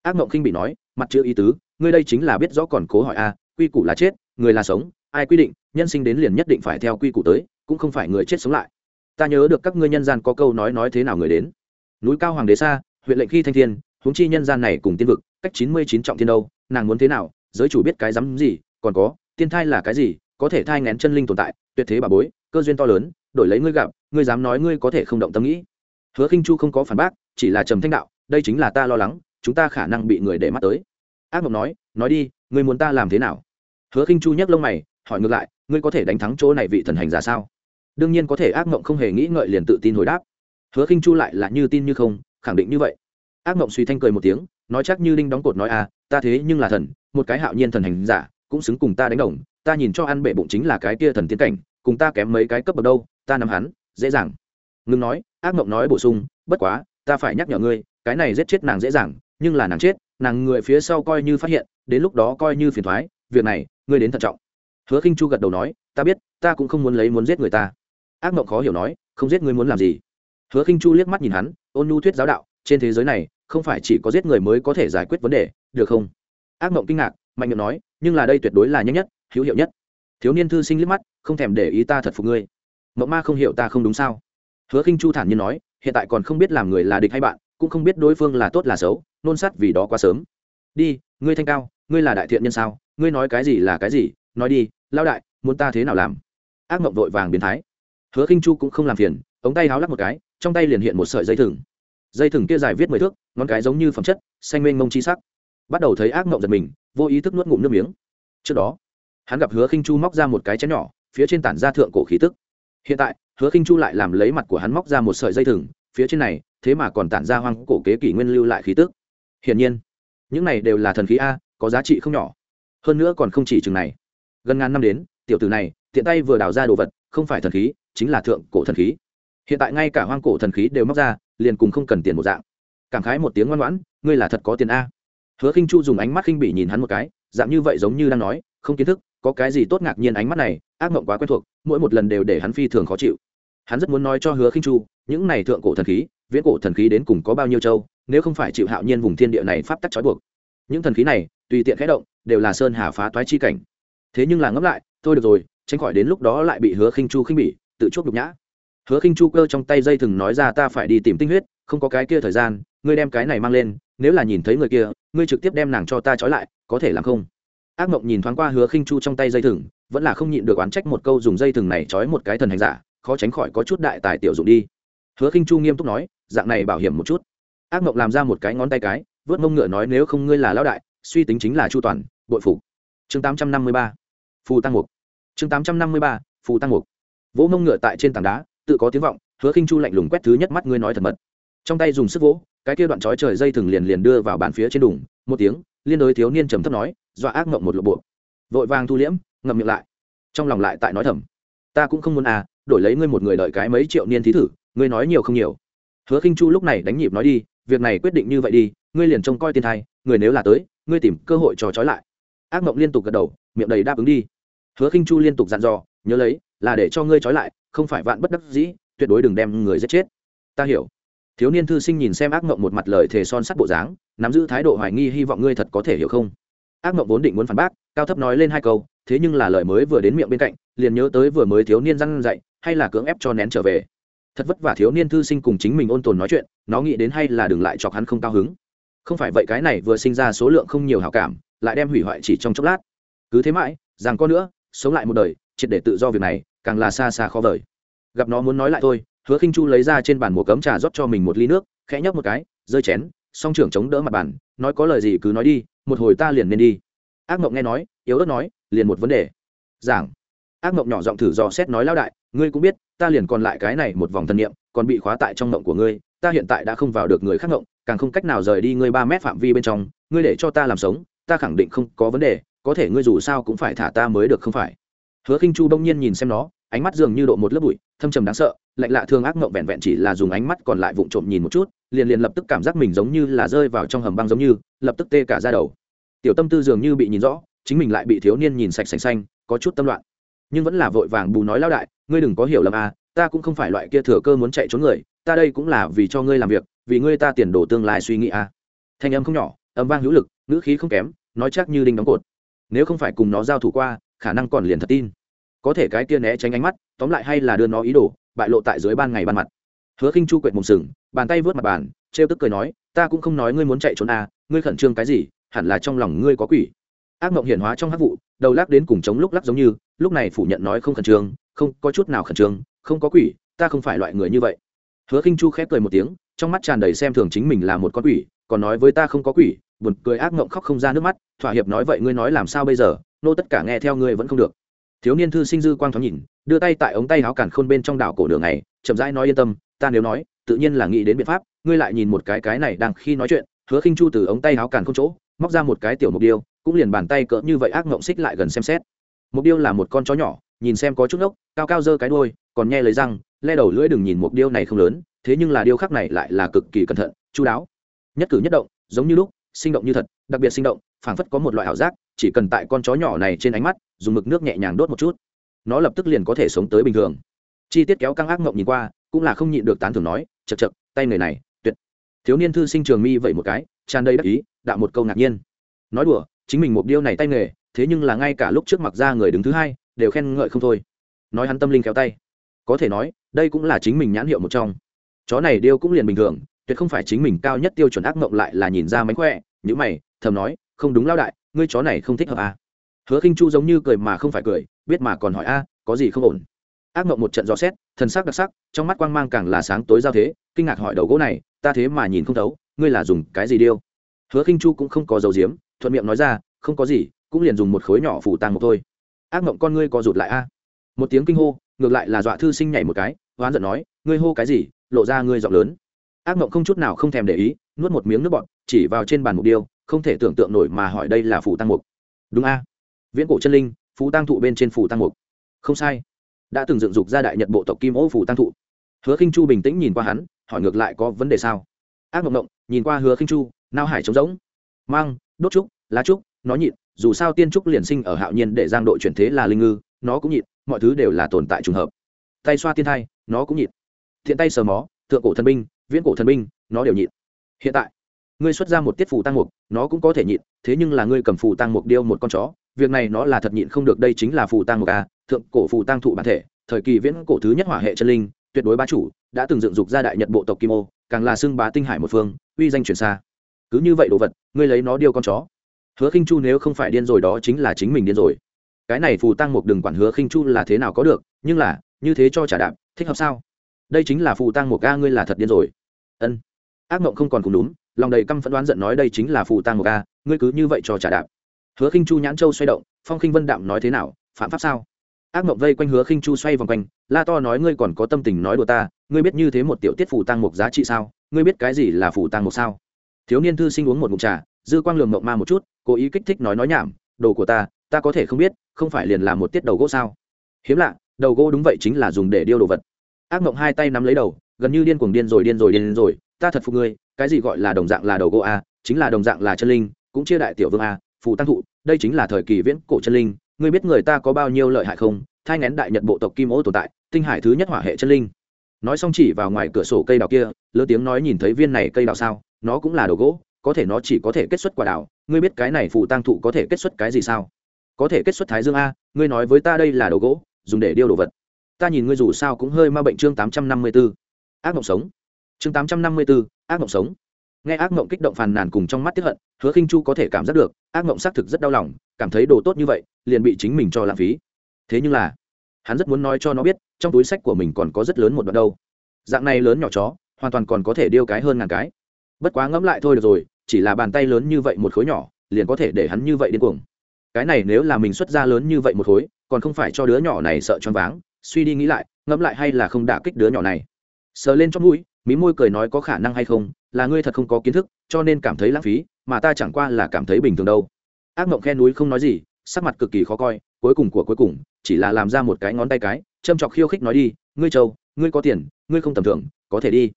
Ác mộng khinh bị nói, mặt chưa ý tứ, ngươi đây chính là biết rõ còn cố hỏi a quy củ là chết, người là sống, ai quy định, nhân sinh đến liền nhất định phải theo quy củ tới, cũng không phải người chết sống lại. Ta nhớ được các ngươi nhân gian có câu nói nói thế nào người đến. Núi cao hoàng đế xa, huyện lệnh khi thanh thiên, huống chi nhân gian này cùng tiên vực, cách chín mươi chín trọng thiên đâu, nàng muốn thế nào, giới chủ biết cái dám gì, còn có, tiên thai là cái gì, có thể thai ngén chân linh tồn tại, tuyệt thế bà bối, cơ duyên to lớn, đổi lấy ngươi gặp, ngươi dám nói ngươi có thể không động tâm nghĩ. Hứa khinh chu không có phản bác, chỉ là trầm thanh đạo, đây chính là ta lo lắng, chúng ta khả năng bị người để mắt tới. Ác mộng nói nói đi, ngươi muốn ta làm thế nào? Hứa khinh chu nhấc lông mày, hỏi ngược lại, ngươi có thể đánh thắng chỗ này vị thần hành giả sao? Đương nhiên có thể, ác mộng không hề nghĩ ngợi liền tự tin hồi đáp. Hứa khinh chu lại là như tin như không, khẳng định như vậy. Ác mộng suy thanh cười một tiếng, nói chắc như đinh đóng cột nói à ta thế nhưng là thần, một cái hạo nhiên thần hành giả, cũng xứng cùng ta đánh đồng, ta nhìn cho ăn bệ bụng chính là cái kia thần tiến cảnh, cùng ta kém mấy cái cấp bậc đâu, ta nắm hắn, dễ dàng. Ngừng nói, ác mộng nói bổ sung, bất quá, ta phải nhắc nhở ngươi, cái này giết chết nàng dễ dàng, nhưng là nàng chết, nàng người phía sau coi như phát hiện, đến lúc đó coi như phiền thoái, việc này ngươi đến thận trọng. Hứa khinh chu gật đầu nói, ta biết, ta cũng không muốn lấy muốn giết người ta. Ác mộng khó hiểu nói, không giết ngươi muốn làm gì? Hứa khinh chu liếc mắt nhìn hắn, ôn nhu thuyết giáo đạo, trên thế giới này, không phải chỉ có giết người mới có thể giải quyết vấn đề, được không? Ác mộng kinh ngạc, mạnh miệng nói, nhưng là đây tuyệt đối là nhanh nhất, hữu hiệu nhất. Thiếu niên thư sinh liếc mắt, không thèm để ý ta thật phục ngươi. Mộng ma không hiểu ta không đúng sao? Hứa khinh chu thản nhiên nói, hiện tại còn không biết làm người là địch hay bạn, cũng không biết đối phương là tốt là xấu, nôn sắt vì đó quá sớm. Đi, ngươi thanh cao ngươi là đại thiện nhân sao? Ngươi nói cái gì là cái gì? Nói đi lao đại, muốn ta thế nào làm? Ác mộng vội vàng biến thái. Hứa khinh chu cũng không làm phiền, ống tay háo lắc một cái, trong tay liền hiện một sợi dây thừng. Dây thừng kia dài viết mười thước, ngón cái giống như phẩm chất, xanh mênh mông chi sắc. Bắt đầu thấy ác mộng giật mình, vô ý thức nuốt ngụm nước miếng. Trước đó, hắn gặp hứa khinh chu móc ra một cái chén nhỏ, phía trên tản ra thượng cổ khí tức. Hiện tại, hứa khinh chu lại làm lấy mặt của hắn móc ra một sợi dây thừng, phía trên này, thế mà còn tản ra hoang cổ kế kỷ nguyên lưu lại khí tức. Hiển nhiên, những này đều là thần khí a có giá trị không nhỏ. Hơn nữa còn không chỉ chừng này. Gần ngàn năm đến, tiểu tử này, tiện tay vừa đào ra đồ vật, không phải thần khí, chính là thượng cổ thần khí. Hiện tại ngay cả hoang cổ thần khí đều móc ra, liền cùng không cần tiền một dạng. Cảm khái một tiếng ngoan ngoãn, ngươi là thật có tiền a? Hứa khinh chu dùng ánh mắt khinh bỉ nhìn hắn một cái, dạng như vậy giống như đang nói, không kiến thức, có cái gì tốt ngạc nhiên ánh mắt này, ác mộng quá quen thuộc, mỗi một lần đều để hắn phi thường khó chịu. Hắn rất muốn nói cho hứa khinh chu, những này thượng cổ thần khí, viễn cổ thần khí đến cùng có bao nhiêu châu, nếu không phải chịu hạo nhiên vùng thiên địa này pháp tắc trói buộc. Những thần khí này tùy tiện khẽ động, đều là sơn hà phá toái chi cảnh. Thế nhưng là ngẫm lại, thôi được rồi, tránh khỏi đến lúc đó lại bị hứa khinh chu khinh bỉ, tự chuốc nhục nhã. Hứa khinh chu cơ trong tay dây thừng nói ra, ta phải đi tìm tinh huyết, không có cái kia thời gian, ngươi đem cái này mang lên, nếu là nhìn thấy người kia, ngươi trực tiếp đem nàng cho ta trói lại, có thể làm không? Ác mộng nhìn thoáng qua hứa khinh chu trong tay dây thừng, vẫn là không nhịn được oán trách một câu dùng dây thừng này trói một cái thần hành giả, khó tránh khỏi có chút đại tài tiểu dụng đi. Hứa khinh chu nghiêm túc nói, dạng này bảo hiểm một chút. Ác mộng làm ra một cái ngón tay cái, vớt mông ngựa nói, nếu không ngươi là lão đại suy tính chính là chu toàn, bội phục. Chương tám trăm năm mươi ba, phù tăng mục. Chương tám trăm năm mươi ba, phù tăng mục. Vỗ mông ngựa tại trên tảng đá, tự có tiếng vọng, hứa khinh chu lạnh lùng quét thứ nhất mắt ngươi nói thật mật. Trong tay dùng sức vỗ, cái kia đoạn trói trời dây thừng liền liền đưa vào bàn phía trên đùng một tiếng, liên đối thiếu niên trầm thấp nói, dọa ác mộng một lộ bộ. Vội vàng thu liễm, ngậm miệng lại. Trong lòng lại tại nói thầm, ta cũng không muốn à đổi lấy ngươi một người đợi cái mấy triệu niên thí thử, ngươi nói nhiều không nhiều. Hứa khinh chu lúc này đánh nhịp nói đi, việc này quyết định như vậy đi, ngươi liền trông coi tiên thai người nếu là tới, ngươi tìm cơ hội trò trói lại. Ác mộng liên tục gật đầu, miệng đầy đáp ứng đi. Hứa khinh chu liên tục dặn dò, nhớ lấy, là để cho ngươi trói lại, không phải vạn bất đắc dĩ, tuyệt đối đừng đem người giết chết. Ta hiểu. Thiếu niên thư sinh nhìn xem ác mộng một mặt lời thề son sắt bộ dáng, nắm giữ thái độ hoài nghi hy vọng ngươi thật có thể hiểu không? Ác mộng vốn định muốn phản bác, cao thấp nói lên hai câu, thế nhưng là lời mới vừa đến miệng bên cạnh, liền nhớ tới vừa mới thiếu niên răn dạy, hay là cưỡng ép cho nén trở về. Thật vất vả thiếu niên thư sinh cùng chính mình ôn tồn nói chuyện, nó nghĩ đến hay là đừng lại chọc hắn không cao hứng không phải vậy cái này vừa sinh ra số lượng không nhiều hảo cảm lại đem hủy hoại chỉ trong chốc lát. Cứ thế mãi rằng có nữa sống lại một đời triệt để tự do việc này càng là xa xa khó vời. Gặp nó muốn nói lại thôi hứa khinh chu lấy ra trên bàn một cấm trà rót cho mình một ly nước khẽ nhấp một cái rơi chén song trưởng chống đỡ mặt bàn nói có lời gì cứ nói đi một hồi ta liền nên đi. Ác mộng nghe nói yếu ớt nói liền một vấn đề. Giảng. Ác mộng nhỏ giọng thử dò xét nói lao đại ngươi cũng biết ta liền còn lại cái này một vòng thân niệm, còn bị khóa tại trong mộng của ngươi ta hiện tại đã không vào được người khác ngộng, càng không cách nào rời đi ngươi ba mét phạm vi bên trong, ngươi để cho ta làm sống, ta khẳng định không có vấn đề, có thể ngươi dù sao cũng phải thả ta mới được không phải. Hứa khinh chu bỗng nhiên nhìn xem nó, ánh mắt dường như độ một lớp bụi, thâm trầm đáng sợ, lạnh lạ thương ác mộng vẹn vẹn chỉ là dùng ánh mắt còn lại vụng trộm nhìn một chút, liền liền lập tức cảm giác mình giống như là rơi vào trong hầm băng giống như, lập tức tê cả ra đầu. Tiểu tâm tư dường như bị nhìn rõ, chính mình lại bị thiếu niên nhìn sạch sành xanh, có chút tâm loạn. Nhưng vẫn là vội vàng bù nói lao đại, ngươi đừng có hiểu lầm à ta cũng không phải loại kia thừa cơ muốn chạy trốn người, ta đây cũng là vì cho ngươi làm việc, vì ngươi ta tiền đồ tương lai suy nghĩ à. Thanh âm không nhỏ, âm vang hữu lực, ngữ khí không kém, nói chắc như đinh đóng cột. Nếu không phải cùng nó giao thủ qua, khả năng còn liền thật tin. Có thể cái kia né tránh ánh mắt, tóm lại hay là đưa nó ý đồ, bại lộ tại dưới ban ngày ban mặt. Hứa khinh chu quệt mồm sừng, bàn tay vớt mặt bàn, trêu tức cười nói, ta cũng không nói ngươi muốn chạy trốn à ngươi khẩn trương cái gì, hẳn là trong lòng ngươi có quỷ. Ác mộng hiển hóa trong hắc vụ, đầu lắc đến cùng chống lúc lắc giống như, lúc này phủ nhận nói không khẩn trương, không có chút nào khẩn trương không có quỷ, ta không phải loại người như vậy. Hứa khinh chu khép cười một tiếng, trong mắt tràn đầy xem thường chính mình là một con quỷ, còn nói với ta không có quỷ, buồn cười ác mộng khóc không ra nước mắt, thỏa hiệp nói vậy ngươi nói làm sao bây giờ, nô tất cả nghe theo ngươi vẫn không được. Thiếu niên thư sinh dư quang thoáng nhìn, đưa tay tại ống tay áo cản khôn bên trong đảo cổ đường này chậm rãi nói yên tâm, ta nếu nói, tự nhiên là nghĩ đến biện pháp, ngươi lại nhìn một cái cái này đang khi nói chuyện, hứa khinh chu từ ống tay áo cản khôn chỗ, móc ra một cái tiểu mục điêu, cũng liền bàn tay cỡ như vậy ác ngộng xích lại gần xem xét. Mục điêu là một con chó nhỏ, nhìn xem có chút ốc cao cao dơ cái đuôi còn nghe lấy răng, le đầu lưỡi đừng nhìn một điêu này không lớn, thế nhưng là điêu khắc này lại là cực kỳ cẩn thận chú đáo. Nhất cử nhất động, giống như lúc, sinh động như thật, đặc biệt sinh động, phảng phất có một loại ảo giác, chỉ cần tại con chó nhỏ này trên ánh mắt, dùng mực nước nhẹ nhàng đốt một chút, nó lập tức liền có thể sống tới bình thường. Chi tiết kéo căng ác mộng nhìn qua, cũng là không nhịn được tán thưởng nói chật chật tay người này, tuyệt. Thiếu niên thư sinh trường mi vậy một cái, tràn đầy đắc ý, đạo một câu ngạc nhiên. Nói đùa, chính mình một điêu này tay nghề, thế nhưng là ngay cả lúc trước mặc ra người đứng thứ hai, đều khen ngợi không thôi. Nói hắn tâm linh kéo tay có thể nói, đây cũng là chính mình nhãn hiệu một trong. Chó này điêu cũng liền bình thường, tuyệt không phải chính mình cao nhất tiêu chuẩn ác mộng lại là nhìn ra mánh khỏe những mày, thầm nói, không đúng lao đại, ngươi chó này không thích hợp à. hứa khinh chu giống như cười mà không phải cười, biết mà còn hỏi, a, có gì không ổn? Ác mộng một trận dò xét, thần sắc đặc sắc, trong mắt quang mang càng là sáng tối giao thế, kinh ngạc hỏi đầu gỗ này, ta thế mà nhìn không thấu, ngươi là dùng cái gì điêu? Hứa khinh chu cũng không có dầu diếm thuận miệng nói ra, không có gì, cũng liền dùng một khối nhỏ phủ tàng một thôi. Ác mộng con ngươi co rụt lại a? Một tiếng kinh hô ngược lại là dọa thư sinh nhảy một cái, oán giận nói, ngươi hô cái gì? Lộ ra ngươi giọng lớn. Ác mộng không chút nào không thèm để ý, nuốt một miếng nước bọt, chỉ vào trên bàn mục điêu, không thể tưởng tượng nổi mà hỏi đây là phủ tăng mục. Đúng a. Viễn cổ chân linh phú tăng thụ bên trên phủ tăng mục. Không sai. Đã từng dựng dục ra đại nhật bộ tộc kim ô phủ tăng thụ. Hứa khinh chu bình tĩnh nhìn qua hắn, hỏi ngược lại có vấn đề sao? Ác mộng mộng, nhìn qua hứa khinh chu nao hải trống rỗng. Mang, đốt trúc, lá trúc, nó nhịn, dù sao tiên trúc liền sinh ở hạo nhiên để giang đội chuyển thế là linh ngư, nó cũng nhịn mọi thứ đều là tồn tại trùng hợp. Tay xoa tiên thai, nó cũng nhịn. Thiện tay sờ mó, thượng cổ thần binh, viễn cổ thần binh, nó đều nhịn. Hiện tại, ngươi xuất ra một tiết phù tăng mục, nó cũng có thể nhịn, thế nhưng là ngươi cầm phù tăng mục điêu một con chó, việc này nó là thật nhịn không được, đây chính là phù tăng mục a, thượng cổ phù tăng thụ bản thể, thời kỳ viễn cổ thứ nhất hỏa hệ chân linh, tuyệt đối bá chủ, đã từng dựng dục ra đại nhật bộ tộc kim ô, càng là xưng bá tinh hải một phương, uy danh truyền xa. Cứ như vậy đồ vật, ngươi lấy nó điêu con chó. Hứa khinh chu nếu không phải điên rồi đó chính là chính mình điên rồi cái này phù tăng một đừng quản hứa khinh chu là thế nào có được, nhưng là, như thế cho trả đạp, thích hợp sao? Đây chính là phù tăng một ca ngươi là thật điên rồi. Ân. Ác mộng không còn cùng đúng, lòng đầy căm phẫn đoán giận nói đây chính là phù tăng một ca ngươi cứ như vậy cho trả đạp. Hứa khinh chu nhãn châu xoay động, phong khinh vân đạm nói thế nào, phạm pháp sao? Ác mộng vây quanh hứa khinh chu xoay vòng quanh, la to nói ngươi còn có tâm tình nói đùa ta, ngươi biết như thế một tiểu tiết phù tăng một giá trị sao? Ngươi biết cái gì là phù tăng một sao? Thiếu niên thư sinh uống một ngụm trà, dư quang lường mộng ma một chút, cố ý kích thích nói nói nhảm, đồ của ta ta có thể không biết không phải liền là một tiết đầu gỗ sao? Hiếm lạ, đầu gỗ đúng vậy chính là dùng để điêu đồ vật. Ác mộng hai tay nắm lấy đầu, gần như điên cuồng điên rồi điên rồi điên rồi, ta thật phục ngươi, cái gì gọi là đồng dạng là đầu gỗ a? Chính là đồng dạng là chân linh, cũng chia đại tiểu vương a phụ tăng thụ, đây chính là thời kỳ viễn cổ chân linh, ngươi biết người ta có bao nhiêu lợi hại không? Thai ngén đại nhật bộ tộc kim ô tồn tại, tinh hải thứ nhất hỏa hệ chân linh. Nói xong chỉ vào ngoài cửa sổ cây đào kia lơ tiếng nói nhìn thấy viên này cây đào sao, nó cũng là đồ gỗ, có thể nó chỉ có thể kết xuất quả đào, ngươi biết cái này phụ tăng thụ có thể kết xuất cái gì sao? Có thể kết xuất thái dương a, ngươi nói với ta đây là đồ gỗ, dùng để điêu đồ vật. Ta nhìn ngươi dù sao cũng hơi ma bệnh chương tám trăm năm mươi b ố ác mộng sống. Chương tám trăm năm mươi b ố ác mộng sống. Nghe ác mộng kích động phàn nàn cùng trong mắt tiếp hận, hứa khinh chu có thể cảm giác được, ác mộng xác thực rất đau lòng, cảm thấy đồ tốt như vậy, liền bị chính mình cho lãng phí. Thế nhưng là, hắn rất muốn nói cho nó biết, trong túi sách của mình còn có rất lớn một đoạn đâu. Dạng này lớn nhỏ chó, hoàn toàn còn có thể điêu cái hơn ngàn cái. Bất quá ngẫm lại thôi được rồi, chỉ là bàn tay lớn như vậy một khối nhỏ, liền có thể để hắn như vậy điên cuồng cái này nếu là mình xuất ra lớn như vậy một khối, còn không phải cho đứa nhỏ này sợ choáng váng, suy đi nghĩ lại, ngẫm lại hay là không đả kích đứa nhỏ này. Sờ lên trong mũi, mí môi cười nói có khả năng hay không, là ngươi thật không có kiến thức, cho nên cảm thấy lãng phí, mà ta chẳng qua là cảm thấy bình thường đâu. Ác mộng khe núi không nói gì, sắc mặt cực kỳ khó coi, cuối cùng của cuối cùng, chỉ là làm ra một cái ngón tay cái, châm chọc khiêu khích nói đi, ngươi châu, ngươi có tiền, ngươi không tầm thường, có thể đi.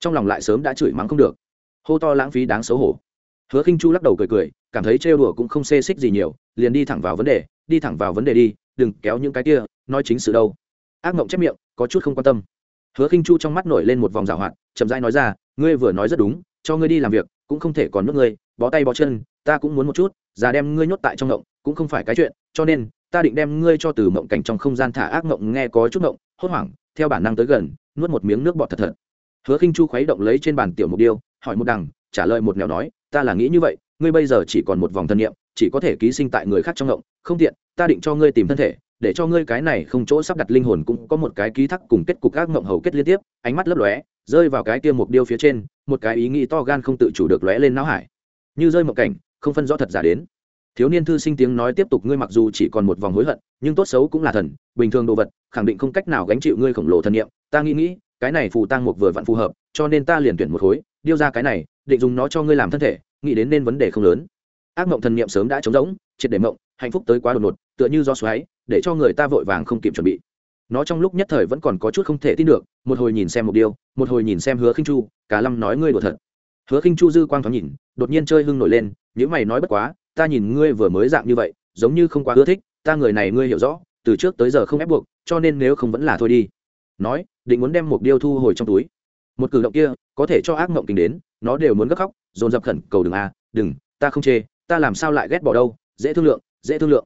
Trong lòng lại sớm đã chửi mắng không được. Hô to lãng phí đáng xấu hổ hứa khinh chu lắc đầu cười cười, cảm thấy trêu đùa cũng không xê xích gì nhiều, liền đi thẳng vào vấn đề, đi thẳng vào vấn đề đi, đừng kéo những cái kia, nói chính sự đâu. Ác mộng chép miệng, có chút không quan tâm. Hứa khinh chu trong mắt nổi lên một vòng rào hoạt, chậm rãi nói ra, ngươi vừa nói rất đúng, cho ngươi đi làm việc, cũng không thể còn nước ngươi, bó tay bó chân, ta cũng muốn một chút, già đem ngươi nhốt tại trong ngộng, cũng không phải cái chuyện, cho nên, ta định đem ngươi cho từ mộng cảnh trong không gian thả ác mộng nghe có chút mộng hốt hoảng, theo bản năng tới gần, nuốt một miếng nước bọt thật thật. Hứa khinh chu khuấy động lấy trên bàn tiểu mục điêu, hỏi một đằng, trả lời một nẻo nói ta là nghĩ như vậy, ngươi bây giờ chỉ còn một vòng thân nhiệm chỉ có thể ký sinh tại người khác trong ngộng, không tiện, ta định cho ngươi tìm thân thể, để cho ngươi cái này không chỗ sắp đặt linh hồn cũng có một cái ký thác cùng kết cục các ngộng hầu kết liên tiếp, ánh mắt lấp lóe, rơi vào cái kia mục điêu phía trên, một cái ý nghĩ to gan không tự chủ được lóe lên não hải. Như rơi một cảnh, không phân rõ thật giả đến. Thiếu niên thư sinh tiếng nói tiếp tục, ngươi mặc dù chỉ còn một vòng hối hận, nhưng tốt xấu cũng là thần, bình thường đồ vật, khẳng định không cách nào gánh chịu ngươi khổng lồ thân nhiệm ta nghĩ nghĩ, cái này phù tăng một vừa vặn phù hợp, cho nên ta liền tuyển một khối, điêu ra cái này định dùng nó cho ngươi làm thân thể, nghĩ đến nên vấn đề không lớn. Ác mộng thần niệm sớm đã trống rỗng, triệt để mộng, hạnh phúc tới quá đột ngột, tựa như do xoáy, để cho người ta vội vàng không kịp chuẩn bị. Nó trong lúc nhất thời vẫn còn có chút không thể tin được, một hồi nhìn xem một điều một hồi nhìn xem hứa khinh chu, cả lâm nói ngươi đùa thật. Hứa khinh chu dư quang thoáng nhìn, đột nhiên chơi hưng nổi lên, những mày nói bất quá, ta nhìn ngươi vừa mới dạng như vậy, giống như không quá ưa thích, ta người này ngươi hiểu rõ, từ trước tới giờ không ép buộc, cho nên nếu không vẫn là thôi đi. Nói, định muốn đem một điêu thu hồi trong túi một cử động kia có thể cho ác mộng kính đến, nó đều muốn gấp khóc, dồn dập khẩn cầu đừng a đừng, ta không chê, ta làm sao lại ghét bỏ đâu, dễ thương lượng, dễ thương lượng.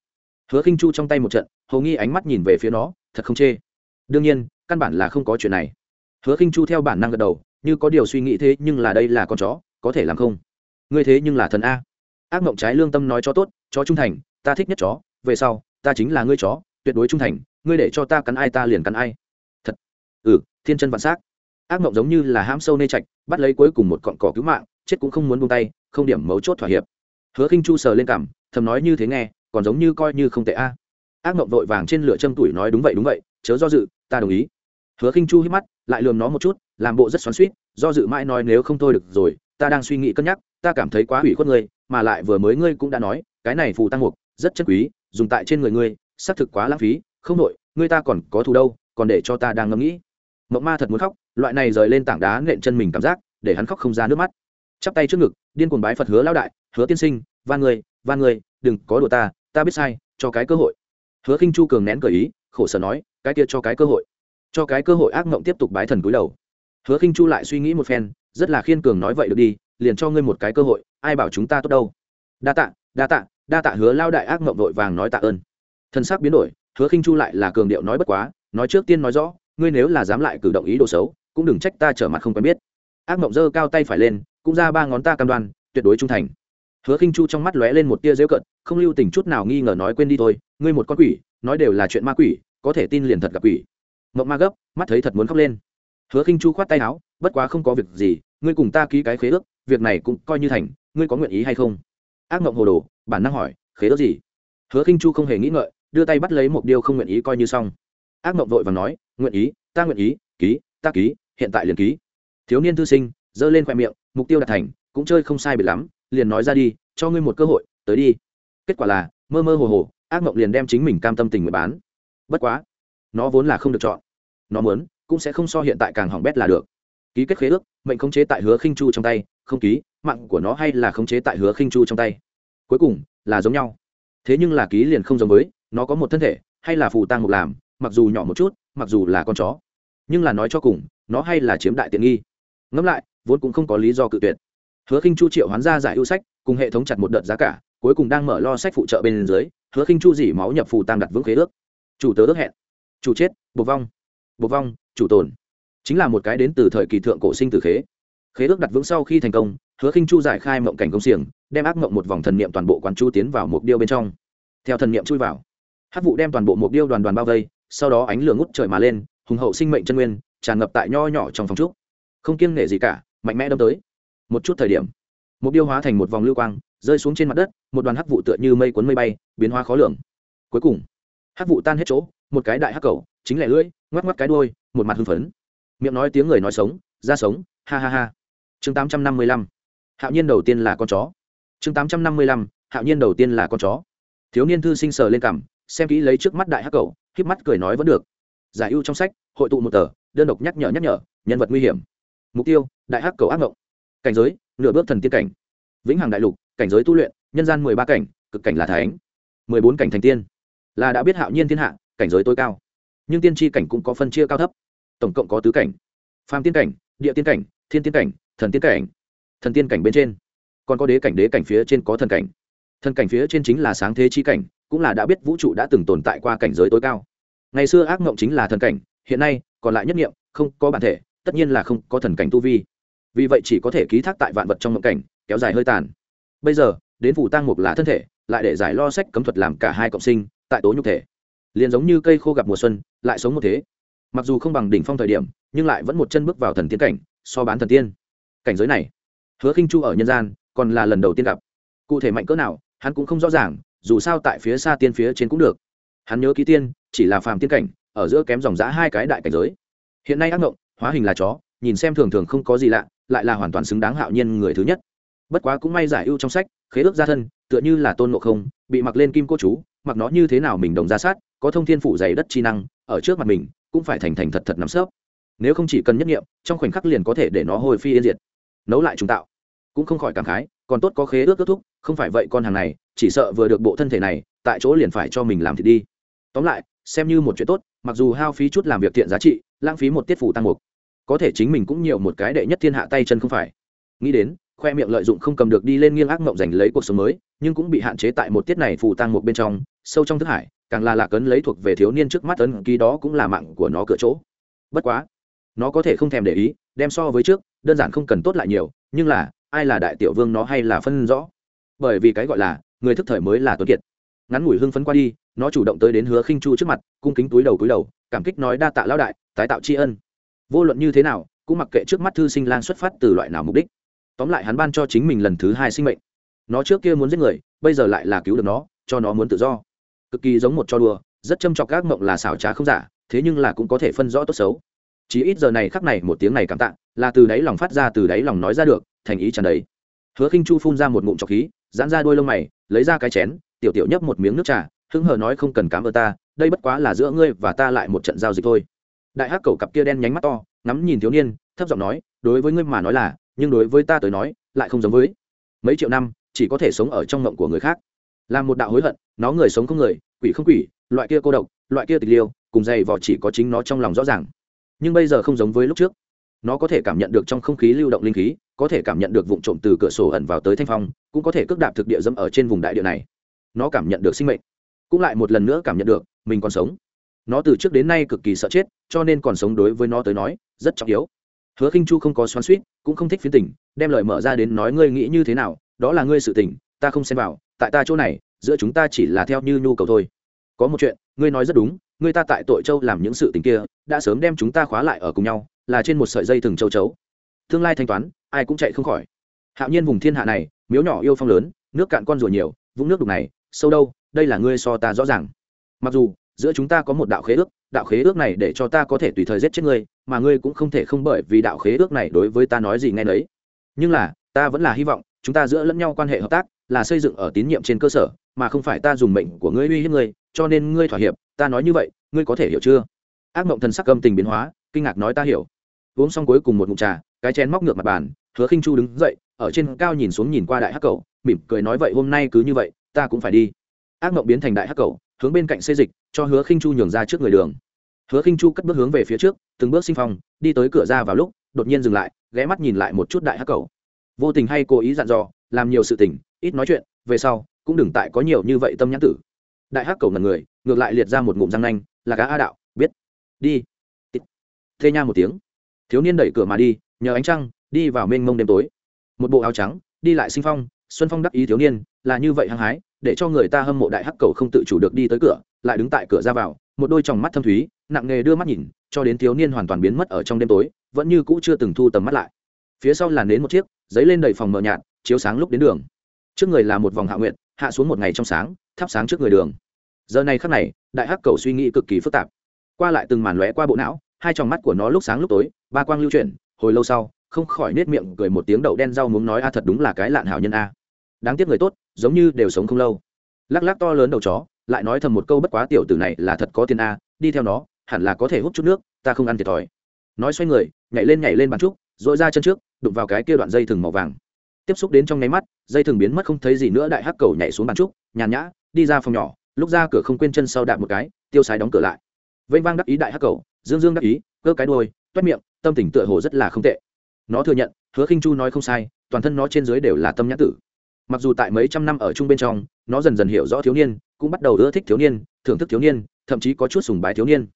Hứa khinh chu trong tay một trận hầu nghi ánh mắt nhìn về phía nó, thật không chê. Đương nhiên, căn bản là không có chuyện này. Hứa khinh chu theo bản năng gật đầu, như có điều suy nghĩ thế nhưng là đây là con chó, có thể làm không? Ngươi thế nhưng là thần a. Ác mộng trái lương tâm nói cho tốt, chó trung thành, ta thích nhất chó, về sau, ta chính là ngươi chó, tuyệt đối trung thành, ngươi để cho ta cắn ai ta liền cắn ai. Thật. Ừ thiên chân vạn s á c ác mộng giống như là hãm sâu nê trạch bắt lấy cuối cùng một cọn cỏ cứu mạng chết cũng không muốn buông tay không điểm mấu chốt thỏa hiệp. Hứa khinh chu sờ lên cảm thầm nói như thế nghe còn giống như coi như không tệ a. Ác mộng vội vàng trên lửa châm tuổi nói đúng vậy đúng vậy chớ do dự ta đồng ý. Hứa khinh chu hít mắt lại lườm nó một chút làm bộ rất xoắn suýt do dự mãi nói nếu không thôi được rồi ta đang suy nghĩ cân nhắc ta cảm thấy quá hủy khuất ngươi mà lại vừa mới ngươi cũng đã nói cái này phù tăng mục rất chất quý dùng tại trên người ngươi xác thực quá lãng phí không nội, ngươi ta còn có thù đâu còn để cho ta đang ngẫm nghĩ. Mộng ma thật muốn khóc loại này rời lên tảng đá nện chân mình cảm giác, để hắn khóc không ra nước mắt. Chắp tay trước ngực, điên cuồng bái phật hứa lao đại, hứa tiên sinh, van người van người đừng có đùa ta ta biết sai, cho cái cơ hội. Hứa khinh chu cường nén cởi ý, khổ sở nói, cái kia cho cái cơ hội, cho cái cơ hội ác mộng tiếp tục bái thần cúi đầu. Hứa khinh chu lại suy nghĩ một phen, rất là khiên cường nói, vậy được đi, liền cho ngươi một cái cơ hội, ai bảo chúng ta tốt đâu. Đa tạ đa tạ đa tạ hứa lao đại ác mộng vội vàng nói tạ ơn. Thân xác biến đổi, hứa khinh chu lại là cường điệu nói bất quá, nói trước tiên nói rõ, ngươi nếu là dám lại cử động ý đồ xấu cũng đừng trách ta trở mặt không quen biết. Ác mộng giơ cao tay phải lên, cũng ra ba ngón ta cam đoan, tuyệt đối trung thành. Hứa khinh chu trong mắt lóe lên một tia dễu cận, không lưu tình chút nào nghi ngờ nói quên đi thôi, ngươi một con quỷ, nói đều là chuyện ma quỷ, có thể tin liền thật gặp quỷ. Mộng ma gấp, mắt thấy thật muốn khóc lên. Hứa khinh chu khoát tay áo, bất quá không có việc gì, ngươi cùng ta ký cái khế ước, việc này cũng coi như thành, ngươi có nguyện ý hay không? Ác mộng hồ đồ, bản năng hỏi, khế ước gì? Hứa khinh chu không hề nghĩ ngợi, đưa tay bắt lấy một điều không nguyện ý coi như xong. Ác mộng vội và nói, nguyện ý, ta nguyện ý, ký ta ký, hiện tại liền ký. Thiếu niên thư sinh, giơ lên khoe miệng, mục tiêu đạt thành, cũng chơi không sai biệt lắm, liền nói ra đi, cho ngươi một cơ hội, tới đi. Kết quả là, mơ mơ hồ hồ, ác mộng liền đem chính mình cam tâm tình nguyện bán. Bất quá, nó vốn là không được chọn. Nó muốn, cũng sẽ không so hiện tại càng hỏng bét là được. Ký kết khế ước, mệnh khống chế tại hứa khinh chu trong tay, không ký, mạng của nó hay là khống chế tại hứa khinh chu trong tay. Cuối cùng, là giống nhau. Thế nhưng là ký liền không giống với, nó có một thân thể, hay là phù tang mục làm, mặc dù nhỏ một chút, mặc dù là con chó nhưng là nói cho cùng, nó hay là chiếm đại tiện nghi. Ngẫm lại, vốn cũng không có lý do cự tuyệt. Hứa khinh chu triệu hoán ra giải ưu sách, cùng hệ thống chặt một đợt giá cả, cuối cùng đang mở lo sách phụ trợ bên dưới, hứa khinh chu dỉ máu nhập phù tăng đặt vững khế ước. Chủ tớ ước hẹn. Chủ chết, bộc vong. Bộc vong, chủ tồn. Chính là một cái đến từ thời kỳ thượng cổ sinh tử khế. Khế ước đặt vững sau khi thành công, hứa khinh chu giải khai mộng cảnh công xiềng, đem ác mộng một vòng thần niệm toàn bộ quán chu tiến vào mục điêu bên trong. Theo thần niệm chui vào, hát vụ đem toàn bộ mục điêu đoàn đoàn bao vây, sau đó ánh lửa ngút trời mà lên hùng hậu sinh mệnh chân nguyên, tràn ngập tại nho nhỏ trong phòng trúc. Không kiêng nể gì cả, mạnh mẽ đâm tới. Một chút thời điểm, mục điêu hóa thành một vòng lưu quang, rơi xuống trên mặt đất, một đoàn hắc vụ tựa như mây cuốn mây bay, biến hóa khó lường. Cuối cùng, hắc vụ tan hết chỗ, một cái đại hắc cầu, chính lẻ lưỡi, ngoắc ngoắc cái đuôi, một mặt hưng phấn. Miệng nói tiếng người nói sống, ra sống, ha ha ha. Chương tám trăm năm mươi lăm, hạo nhiên đầu tiên là con chó. Chương tám trăm năm mươi lăm, hạo nhiên đầu tiên là con chó. Thiếu niên thư sinh sờ lên cằm, xem kỹ lấy trước mắt đại hắc cầu k mắt cười nói vẫn được giải ưu trong sách, hội tụ một tờ, đơn độc nhắc nhở nhắc nhở, nhân vật nguy hiểm. Mục tiêu, đại hắc cầu ác mộng cảnh giới, nửa bước thần tiên cảnh. Vĩnh hằng đại lục, cảnh giới tu luyện, nhân gian mười ba cảnh, cực cảnh là thánh. Mười bốn cảnh thành tiên. Là đã biết hạo nhiên thiên hạ, cảnh giới tối cao. Nhưng tiên tri cảnh cũng có phân chia cao thấp. Tổng cộng có tứ cảnh. Phàm tiên cảnh, địa tiên cảnh, thiên tiên cảnh, thần tiên cảnh. Thần tiên cảnh bên trên. Còn có đế cảnh đế cảnh phía trên có thần cảnh. Thần cảnh phía trên chính là sáng thế chi cảnh, cũng là đã biết vũ trụ đã từng tồn tại qua cảnh giới tối cao ngày xưa ác mộng chính là thần cảnh, hiện nay, còn lại nhất nghiệm không có bản thể, tất nhiên là không có thần cảnh tu vi. Vì vậy chỉ có thể ký thác tại vạn vật trong mộng cảnh, kéo dài hơi tàn. Bây giờ, đến phủ tăng mục là thân thể, lại để giải lo sách cấm thuật làm cả hai cộng sinh, tại tố nhục thể. Liền giống như cây khô gặp mùa xuân, lại sống một thế. Mặc dù không bằng đỉnh phong thời điểm, nhưng lại vẫn một chân bước vào thần tiên cảnh, so bán thần tiên. Cảnh giới này, hứa khinh chu ở nhân gian, còn là lần đầu tiên gặp. Cụ thể mạnh cỡ nào, hắn cũng không rõ ràng, dù sao tại phía xa tiên phía trên cũng được. Hắn nhớ ký tiên chỉ là phàm tiên cảnh, ở giữa kém dòng giã hai cái đại cảnh giới. Hiện nay ác mộng hóa hình là chó, nhìn xem thường thường không có gì lạ, lại là hoàn toàn xứng đáng hạo nhiên người thứ nhất. Bất quá cũng may giải ưu trong sách, khế ước gia thân, tựa như là tôn ngộ không, bị mặc lên kim cô chú, mặc nó như thế nào mình đồng ra sát, có thông thiên phủ dày đất chi năng, ở trước mặt mình, cũng phải thành thành thật thật nắm sớp. Nếu không chỉ cần nhất nghiệm, trong khoảnh khắc liền có thể để nó hồi phi yên diệt. Nấu lại chúng tạo. Cũng không khỏi cảm khái, còn tốt có khế ước kết thúc, không phải vậy con hàng này, chỉ sợ vừa được bộ thân thể này, tại chỗ liền phải cho mình làm thì đi tóm lại, xem như một chuyện tốt, mặc dù hao phí chút làm việc thiện giá trị, lãng phí một tiết phủ tăng mục. Có thể chính mình cũng nhiều một cái đệ nhất thiên hạ tay chân không phải. Nghĩ đến, khoe miệng lợi dụng không cầm được đi lên nghiêng ác mộng giành lấy cuộc sống mới, nhưng cũng bị hạn chế tại một tiết này phủ tăng một bên trong, sâu trong thức hải, càng là lạc ấn lấy thuộc về thiếu niên trước mắt ấn ký đó cũng là mạng của nó cửa chỗ. Bất quá, nó có thể không thèm để ý, đem so với trước, đơn giản không cần tốt lại nhiều, nhưng là, ai là đại tiểu vương nó hay là phân rõ? Bởi vì cái gọi là, người thức thời mới là tuấn kiệt. Ngắn ngủi hưng phấn qua đi nó chủ động tới đến hứa khinh chu trước mặt, cung kính túi đầu túi đầu, cảm kích nói, đa tạ lão đại, tái tạo tri ân. Vô luận như thế nào, cũng mặc kệ trước mắt thư sinh lang xuất phát từ loại nào mục đích. Tóm lại hắn ban cho chính mình lần thứ hai sinh mệnh. Nó trước kia muốn giết người, bây giờ lại là cứu được nó, cho nó muốn tự do. Cực kỳ giống một trò đùa, rất châm trọc các mộng là xảo trá không giả, thế nhưng là cũng có thể phân rõ tốt xấu. Chỉ ít giờ này khắc này một tiếng này cảm tạ, là từ đáy lòng phát ra, từ đáy lòng nói ra được, thành ý tràn đầy. Hứa khinh chu phun ra một ngụm trọc khí, giãn ra đôi lông mày, lấy ra cái chén, tiểu tiểu nhấp một miếng nước trà hứng hờ nói không cần cảm ơn ta, đây bất quá là giữa ngươi và ta lại một trận giao dịch thôi. Đại hắc cầu cặp kia đen nhánh mắt to, ngắm nhìn thiếu niên, thấp giọng nói, đối với ngươi mà nói là, nhưng đối với ta tới nói, lại không giống với. Mấy triệu năm, chỉ có thể sống ở trong ngộng của người khác. Làm một đạo hối hận, nó người sống không người, quỷ không quỷ, loại kia cô độc, loại kia tịch liêu, cùng dày vỏ chỉ có chính nó trong lòng rõ ràng. Nhưng bây giờ không giống với lúc trước. Nó có thể cảm nhận được trong không khí lưu động linh khí, có thể cảm nhận được vụ trộm từ cửa sổ ẩn vào tới thanh phong, cũng có thể cước đạp thực địa dâm ở trên vùng đại địa này. Nó cảm nhận được sinh mệnh cũng lại một lần nữa cảm nhận được mình còn sống. Nó từ trước đến nay cực kỳ sợ chết, cho nên còn sống đối với nó tới nói, rất trọng yếu. Hứa khinh chu không có xoắn suýt cũng không thích phiến tình, đem lời mở ra đến nói ngươi nghĩ như thế nào, đó là ngươi sự tình, ta không xem vào, tại ta chỗ này, giữa chúng ta chỉ là theo như nhu cầu thôi. Có một chuyện, ngươi nói rất đúng, ngươi ta tại tội châu làm những sự tình kia, đã sớm đem chúng ta khóa lại ở cùng nhau, là trên một sợi dây thừng châu chấu. Tương lai thanh toán, ai cũng chạy không khỏi. Hạo nhiên vùng thiên hạ này, miếu nhỏ yêu phong lớn, nước cạn con rùa nhiều, vũng nước đục này, sâu đâu? Đây là ngươi so ta rõ ràng. Mặc dù, giữa chúng ta có một đạo khế ước, đạo khế ước này để cho ta có thể tùy thời giết chết ngươi, mà ngươi cũng không thể không bởi vì đạo khế ước này đối với ta nói gì ngay đấy nhưng là, ta vẫn là hy vọng, chúng ta giữa lẫn nhau quan hệ hợp tác, là xây dựng ở tín nhiệm trên cơ sở, mà không phải ta dùng mệnh của ngươi uy hiếp ngươi, cho nên ngươi thỏa hiệp, ta nói như vậy, ngươi có thể hiểu chưa? Ác mộng thần sắc âm tình biến hóa, kinh ngạc nói ta hiểu. Uống xong cuối cùng một ngụm trà, cái chén móc ngược mặt bàn, hứa khinh chu đứng dậy, ở trên cao nhìn xuống nhìn qua đại hắc cầu mỉm cười nói vậy hôm nay cứ như vậy, ta cũng phải đi ác mộng biến thành đại hắc cầu, hướng bên cạnh xây dịch, cho hứa khinh chu nhường ra trước người đường. Hứa khinh chu cất bước hướng về phía trước, từng bước sinh phong, đi tới cửa ra vào lúc, đột nhiên dừng lại, ghé mắt nhìn lại một chút đại hắc cầu. Vô tình hay cố ý dặn dò, làm nhiều sự tình, ít nói chuyện, về sau, cũng đừng tại có nhiều như vậy tâm nhãn tử. Đại hắc cầu ngần người, ngược lại liệt ra một ngụm răng nanh, là cá a đạo, biết. Đi. Thê nha một tiếng. Thiếu niên đẩy cửa mà đi, nhờ ánh trăng, đi vào mênh mông đêm tối. Một bộ áo trắng, đi lại sinh phong, xuân phong đắc ý thiếu niên, là như vậy hăng hái để cho người ta hâm mộ đại hắc cầu không tự chủ được đi tới cửa, lại đứng tại cửa ra vào, một đôi tròng mắt thâm thúy, nặng nghề đưa mắt nhìn, cho đến thiếu niên hoàn toàn biến mất ở trong đêm tối, vẫn như cũ chưa từng thu tầm mắt lại. Phía sau là nến một chiếc, giấy lên đầy phòng mờ nhạt, chiếu sáng lúc đến đường. Trước người là một vòng hạ nguyện hạ xuống một ngày trong sáng, thắp sáng trước người đường. Giờ này khắc này, đại hắc cầu suy nghĩ cực kỳ phức tạp. Qua lại từng màn lóe qua bộ não, hai tròng mắt của nó lúc sáng lúc tối, ba quang lưu chuyển, hồi lâu sau, không khỏi nết miệng cười một tiếng đậu đen rau muốn nói a thật đúng là cái lạn hảo nhân a. Đáng tiếc người tốt giống như đều sống không lâu. Lắc lắc to lớn đầu chó, lại nói thầm một câu bất quá tiểu tử này là thật có tiền a, đi theo nó, hẳn là có thể hút chút nước, ta không ăn thiệt thòi. Nói xoay người, nhảy lên nhảy lên bàn trúc dội ra chân trước, đụng vào cái kia đoạn dây thừng màu vàng. Tiếp xúc đến trong nháy mắt, dây thừng biến mất không thấy gì nữa, đại hắc cầu nhảy xuống bàn trúc, nhàn nhã, đi ra phòng nhỏ, lúc ra cửa không quên chân sau đạp một cái, tiêu sái đóng cửa lại. Vênh vang đắc ý đại hắc cầu, dương dương đắc ý, cơ cái đôi toét miệng, tâm tình tựa hồ rất là không tệ. Nó thừa nhận, hứa khinh chu nói không sai, toàn thân nó trên dưới đều là tâm nhãn tử mặc dù tại mấy trăm năm ở chung bên trong, nó dần dần hiểu rõ thiếu niên, cũng bắt đầu ưa thích thiếu niên, thưởng thức thiếu niên, thậm chí có chút sùng bái thiếu niên.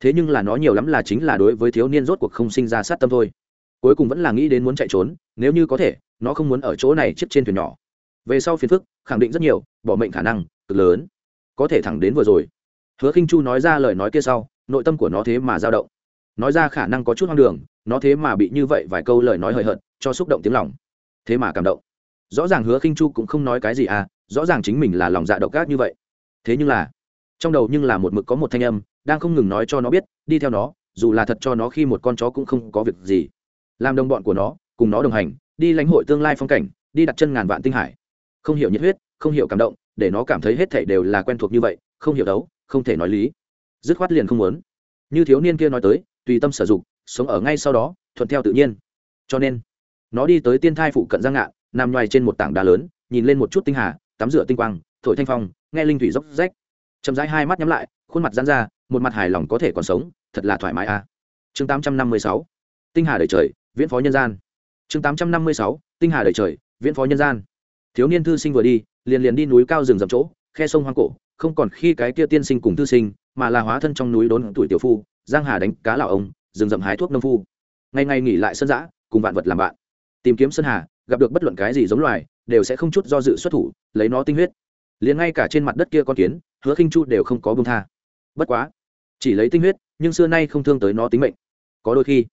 Thế nhưng là nó nhiều lắm là chính là đối với thiếu niên rốt cuộc không sinh ra sát tâm thôi. Cuối cùng vẫn là nghĩ đến muốn chạy trốn, nếu như có thể, nó không muốn ở chỗ này chiếc trên thuyền nhỏ. Về sau phiền phức, khẳng định rất nhiều, bỏ mệnh khả năng, cực lớn. Có thể thẳng đến vừa rồi. Hứa khinh chu nói ra lời nói kia sau, nội tâm của nó thế mà dao động. Nói ra khả năng có chút hoang đường, nó thế mà bị như vậy vài câu lời nói hời hợt, cho xúc động tiếng lòng. Thế mà cảm động rõ ràng hứa khinh chu cũng không nói cái gì à rõ ràng chính mình là lòng dạ độc ác như vậy. Thế nhưng là, trong đầu nhưng là một mực có một thanh âm, đang không ngừng nói cho nó biết, đi theo nó, dù là thật cho nó khi một con chó cũng không có việc gì. Làm đồng bọn của nó, cùng nó đồng hành, đi lãnh hội tương lai phong cảnh, đi đặt chân ngàn vạn tinh hải. Không hiểu nhiệt huyết, không hiểu cảm động, để nó cảm thấy hết thảy đều là quen thuộc như vậy, không hiểu đấu, không thể nói lý. Dứt khoát liền không muốn. Như thiếu niên kia nói tới, tùy tâm sử dụng sống ở ngay sau đó, thuận theo tự nhiên. Cho nên, nó đi tới tiên thai phụ cận giang ngạn nằm ngoài trên một tảng đá lớn, nhìn lên một chút tinh hà, tắm rửa tinh quang, thổi thanh phong, nghe linh thủy dốc rách. Chậm rãi hai mắt nhắm lại, khuôn mặt dán ra, một mặt hài lòng có thể còn sống, thật là thoải mái a à. chương tám trăm năm mươi sáu, tinh hà đầy trời, viễn phó nhân gian. Chương tám trăm năm mươi sáu, tinh hà đầy trời, viễn phó nhân gian. Thiếu niên thư sinh vừa đi, liền liền đi núi cao rừng rậm chỗ, khe sông hoang cổ, không còn khi cái kia tiên sinh cùng thư sinh, mà là hóa thân trong núi đốn tuổi tiểu phu, giang hà đánh cá lào ông, rừng rậm hái thuốc nông phu. Ngày ngày nghỉ lại sân giã cùng vạn vật làm bạn tìm kiếm sơn hà, gặp được bất luận cái gì giống loài, đều sẽ không chút do dự xuất thủ, lấy nó tinh huyết. Liền ngay cả trên mặt đất kia con kiến, hứa khinh chu đều không có bông tha. Bất quá, chỉ lấy tinh huyết, nhưng xưa nay không thương tới nó tính mệnh. Có đôi khi,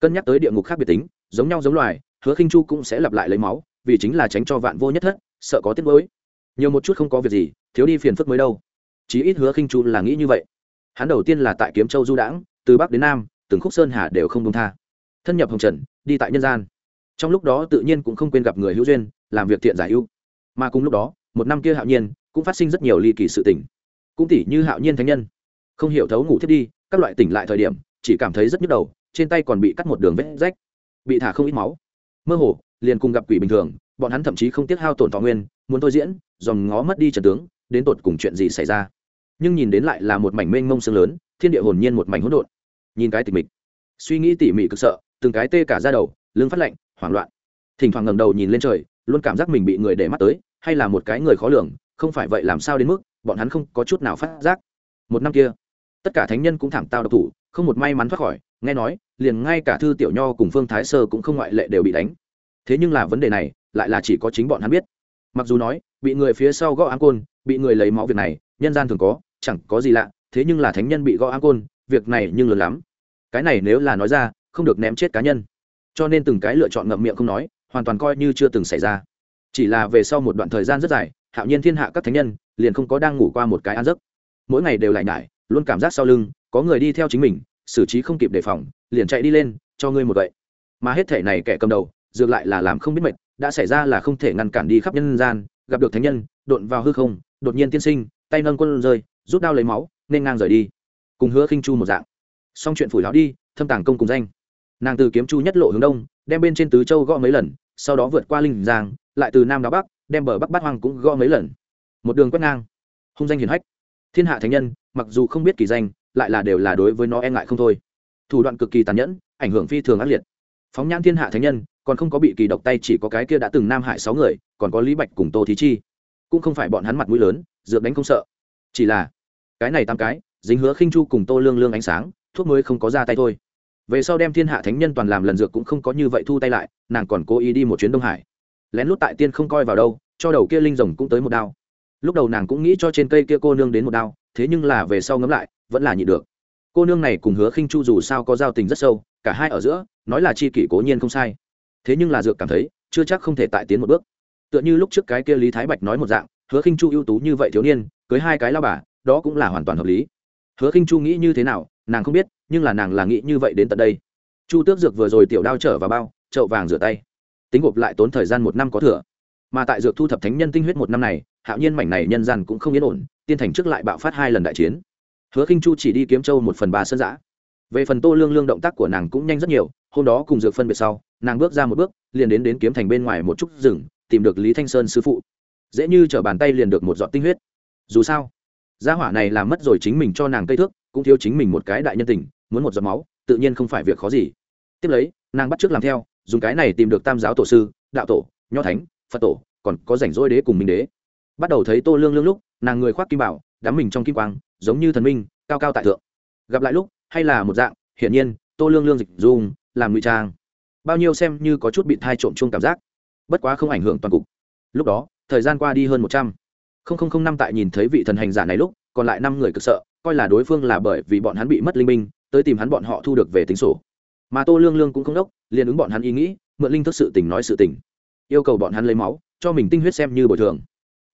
cân nhắc tới địa ngục khác biệt tính, giống nhau giống loài, hứa khinh chu cũng sẽ lặp lại lấy máu, vì chính là tránh cho vạn vô nhất thất, sợ có tiết mới nhiều một chút không có việc gì, thiếu đi phiền phức mới đâu. Chí ít hứa khinh chu là nghĩ như vậy. Hắn đầu tiên là tại kiếm châu du đãng, từ bắc đến nam, từng khúc sơn hà đều không công tha. Thân nhập hồng trần, đi tại nhân gian trong lúc đó tự nhiên cũng không quên gặp người hữu duyên, làm việc thiện giải ưu. Mà cùng lúc đó, một năm kia hạo nhiên, cũng phát sinh rất nhiều ly kỳ sự tỉnh cũng tỉ như hạo nhiên thánh nhân. Không hiểu thấu ngủ thiết đi, các loại tỉnh lại thời điểm, chỉ cảm thấy rất nhức đầu, trên tay còn bị cắt một đường vết rách, bị thả không ít máu. Mơ hồ, liền cùng gặp quỷ bình thường, bọn hắn thậm chí không tiếc hao tổn thọ nguyên, muốn tôi diễn dòng ngó mất đi trần tướng, đến tột cùng chuyện gì xảy ra. Nhưng nhìn đến lại là một mảnh mênh mông sương lớn, thiên địa hồn nhiên một mảnh hỗn độn. Nhìn cái tịch mịch. Suy nghĩ tỉ mỉ cực sợ, từng cái tê cả ra đầu, lưng phát lạnh hoảng loạn. Thỉnh thoảng ngẩng đầu nhìn lên trời, luôn cảm giác mình bị người để mắt tới, hay là một cái người khó lường, không phải vậy làm sao đến mức, bọn hắn không có chút nào phát giác. Một năm kia, tất cả thánh nhân cũng thảm tao độc thủ, không một may mắn thoát khỏi, nghe nói, liền ngay cả thư tiểu nho cùng phương thái sơ cũng không ngoại lệ đều bị đánh. Thế nhưng là vấn đề này, lại là chỉ có chính bọn hắn biết. Mặc dù nói, bị người phía sau gõ áng côn, bị người lấy máu việc này, nhân gian thường có, chẳng có gì lạ, thế nhưng là thánh nhân bị gõ áng côn, việc này nhưng lớn lắm. Cái này nếu là nói ra, không được ném chết cá nhân cho nên từng cái lựa chọn ngậm miệng không nói, hoàn toàn coi như chưa từng xảy ra. Chỉ là về sau một đoạn thời gian rất dài, hạo nhiên thiên hạ các thánh nhân liền không có đang ngủ qua một cái ăn giấc. Mỗi ngày đều lại nhải, luôn cảm giác sau lưng, có người đi theo chính mình, xử trí không kịp đề phòng, liền chạy đi lên, cho ngươi một vậy mà hết thể này kẻ cầm đầu, dược lại là làm không biết mệt, đã xảy ra là không thể ngăn cản đi khắp nhân gian, gặp được thánh nhân đột vào hư không, đột nhiên tiên sinh, tay nâng quân rơi, rút đao lấy máu, nên ngang rời đi. Cùng hứa khinh chu một dạng. Xong chuyện phủi lão đi, thâm tàng công cùng danh nàng từ kiếm chu nhất lộ hướng đông, đem bên trên tứ châu gõ mấy lần, sau đó vượt qua linh giang, lại từ nam đá bắc, đem bờ bắc bát hoang cũng gõ mấy lần. Một đường quét ngang, hung danh hiền hách. Thiên hạ thánh nhân, mặc dù không biết kỳ danh, lại là đều là đối với nó e ngại không thôi. Thủ đoạn cực kỳ tàn nhẫn, ảnh hưởng phi thường ác liệt. Phóng nhãn thiên hạ thánh nhân, còn không có bị kỳ độc tay chỉ có cái kia đã từng nam hại sáu người, còn có lý bạch cùng tô thí chi. Cũng không phải bọn hắn mặt mũi lớn, dược đánh không sợ. Chỉ là, cái này tám cái, dính hứa khinh chu cùng tô lương lương ánh sáng, thuốc mới không có ra tay thôi về sau đem thiên hạ thánh nhân toàn làm lần dược cũng không có như vậy thu tay lại, nàng còn cố ý đi một chuyến đông hải. Lén lút tại tiên không coi vào đâu, cho đầu kia linh rồng cũng tới một đao. Lúc đầu nàng cũng nghĩ cho trên cây kia cô nương đến một đao, thế nhưng là về sau ngấm lại, vẫn là nhịn được. Cô nương này cùng hứa khinh chu dù sao có giao tình rất sâu, cả hai ở giữa, nói là chi kỷ cố nhiên không sai. Thế nhưng là dược cảm thấy, chưa chắc không thể tại tiến một bước. Tựa như lúc trước cái kia lý thái bạch nói một dạng, hứa khinh chu ưu tú như vậy thiếu niên, cưới hai cái lao bà, đó cũng là hoàn toàn hợp lý. Hứa khinh chu nghĩ như thế nào, nàng không biết nhưng là nàng là nghĩ như vậy đến tận đây. Chu tước dược vừa rồi tiểu đao trở vào bao, chậu vàng rửa tay. Tính gộp lại tốn thời gian một năm có thừa. Mà tại dược thu thập thánh nhân tinh huyết một năm này, hạo nhiên mảnh này nhân gian cũng không yên ổn, tiên thành trước lại bạo phát hai lần đại chiến. Hứa khinh chu chỉ đi kiếm châu một phần ba sân giã. Về phần tô lương lương động tác của nàng cũng nhanh rất nhiều, hôm đó cùng dược phân biệt sau, nàng bước ra một bước, liền đến đến kiếm thành bên ngoài một chút rừng, tìm được lý thanh sơn sư phụ. Dễ như t bàn tay liền được một giọt tinh huyết. Dù sao, gia hỏa này làm mất rồi chính mình cho nàng cây thước cũng thiếu chính mình một cái đại nhân tình, muốn một giọt máu, tự nhiên không phải việc khó gì. Tiếp lấy, nàng bắt t làm theo, dùng cái này tìm được tam giáo tổ sư, đạo tổ, nho thánh, phật tổ, còn có rảnh rỗi đế cùng minh đế. Bắt đầu thấy tô lương lương lúc, nàng người khoác kim bảo, đắm mình trong kim quang, giống như thần minh, cao cao tại thượng. Gặp lại lúc, hay là một dạng, hiển nhiên, tô lương lương dịch dung, làm ngụy trang. Bao nhiêu xem như có chút bị thai trộm chung cảm giác. Bất quá không ảnh hưởng toàn cục. Lúc đó, thời gian qua đi hơn một trăm. Linh năm tại nhìn thấy vị thần hành giả này lúc, còn lại năm người cực sợ coi là đối phương là bởi vì bọn hắn bị mất linh minh, tới tìm hắn bọn họ thu được về tính sổ. Mà tô lương lương cũng không đốc, liền ứng bọn hắn ý nghĩ, mượn linh thức sự tình nói sự tình. Yêu cầu bọn hắn lấy máu, cho mình tinh huyết xem như bồi thường.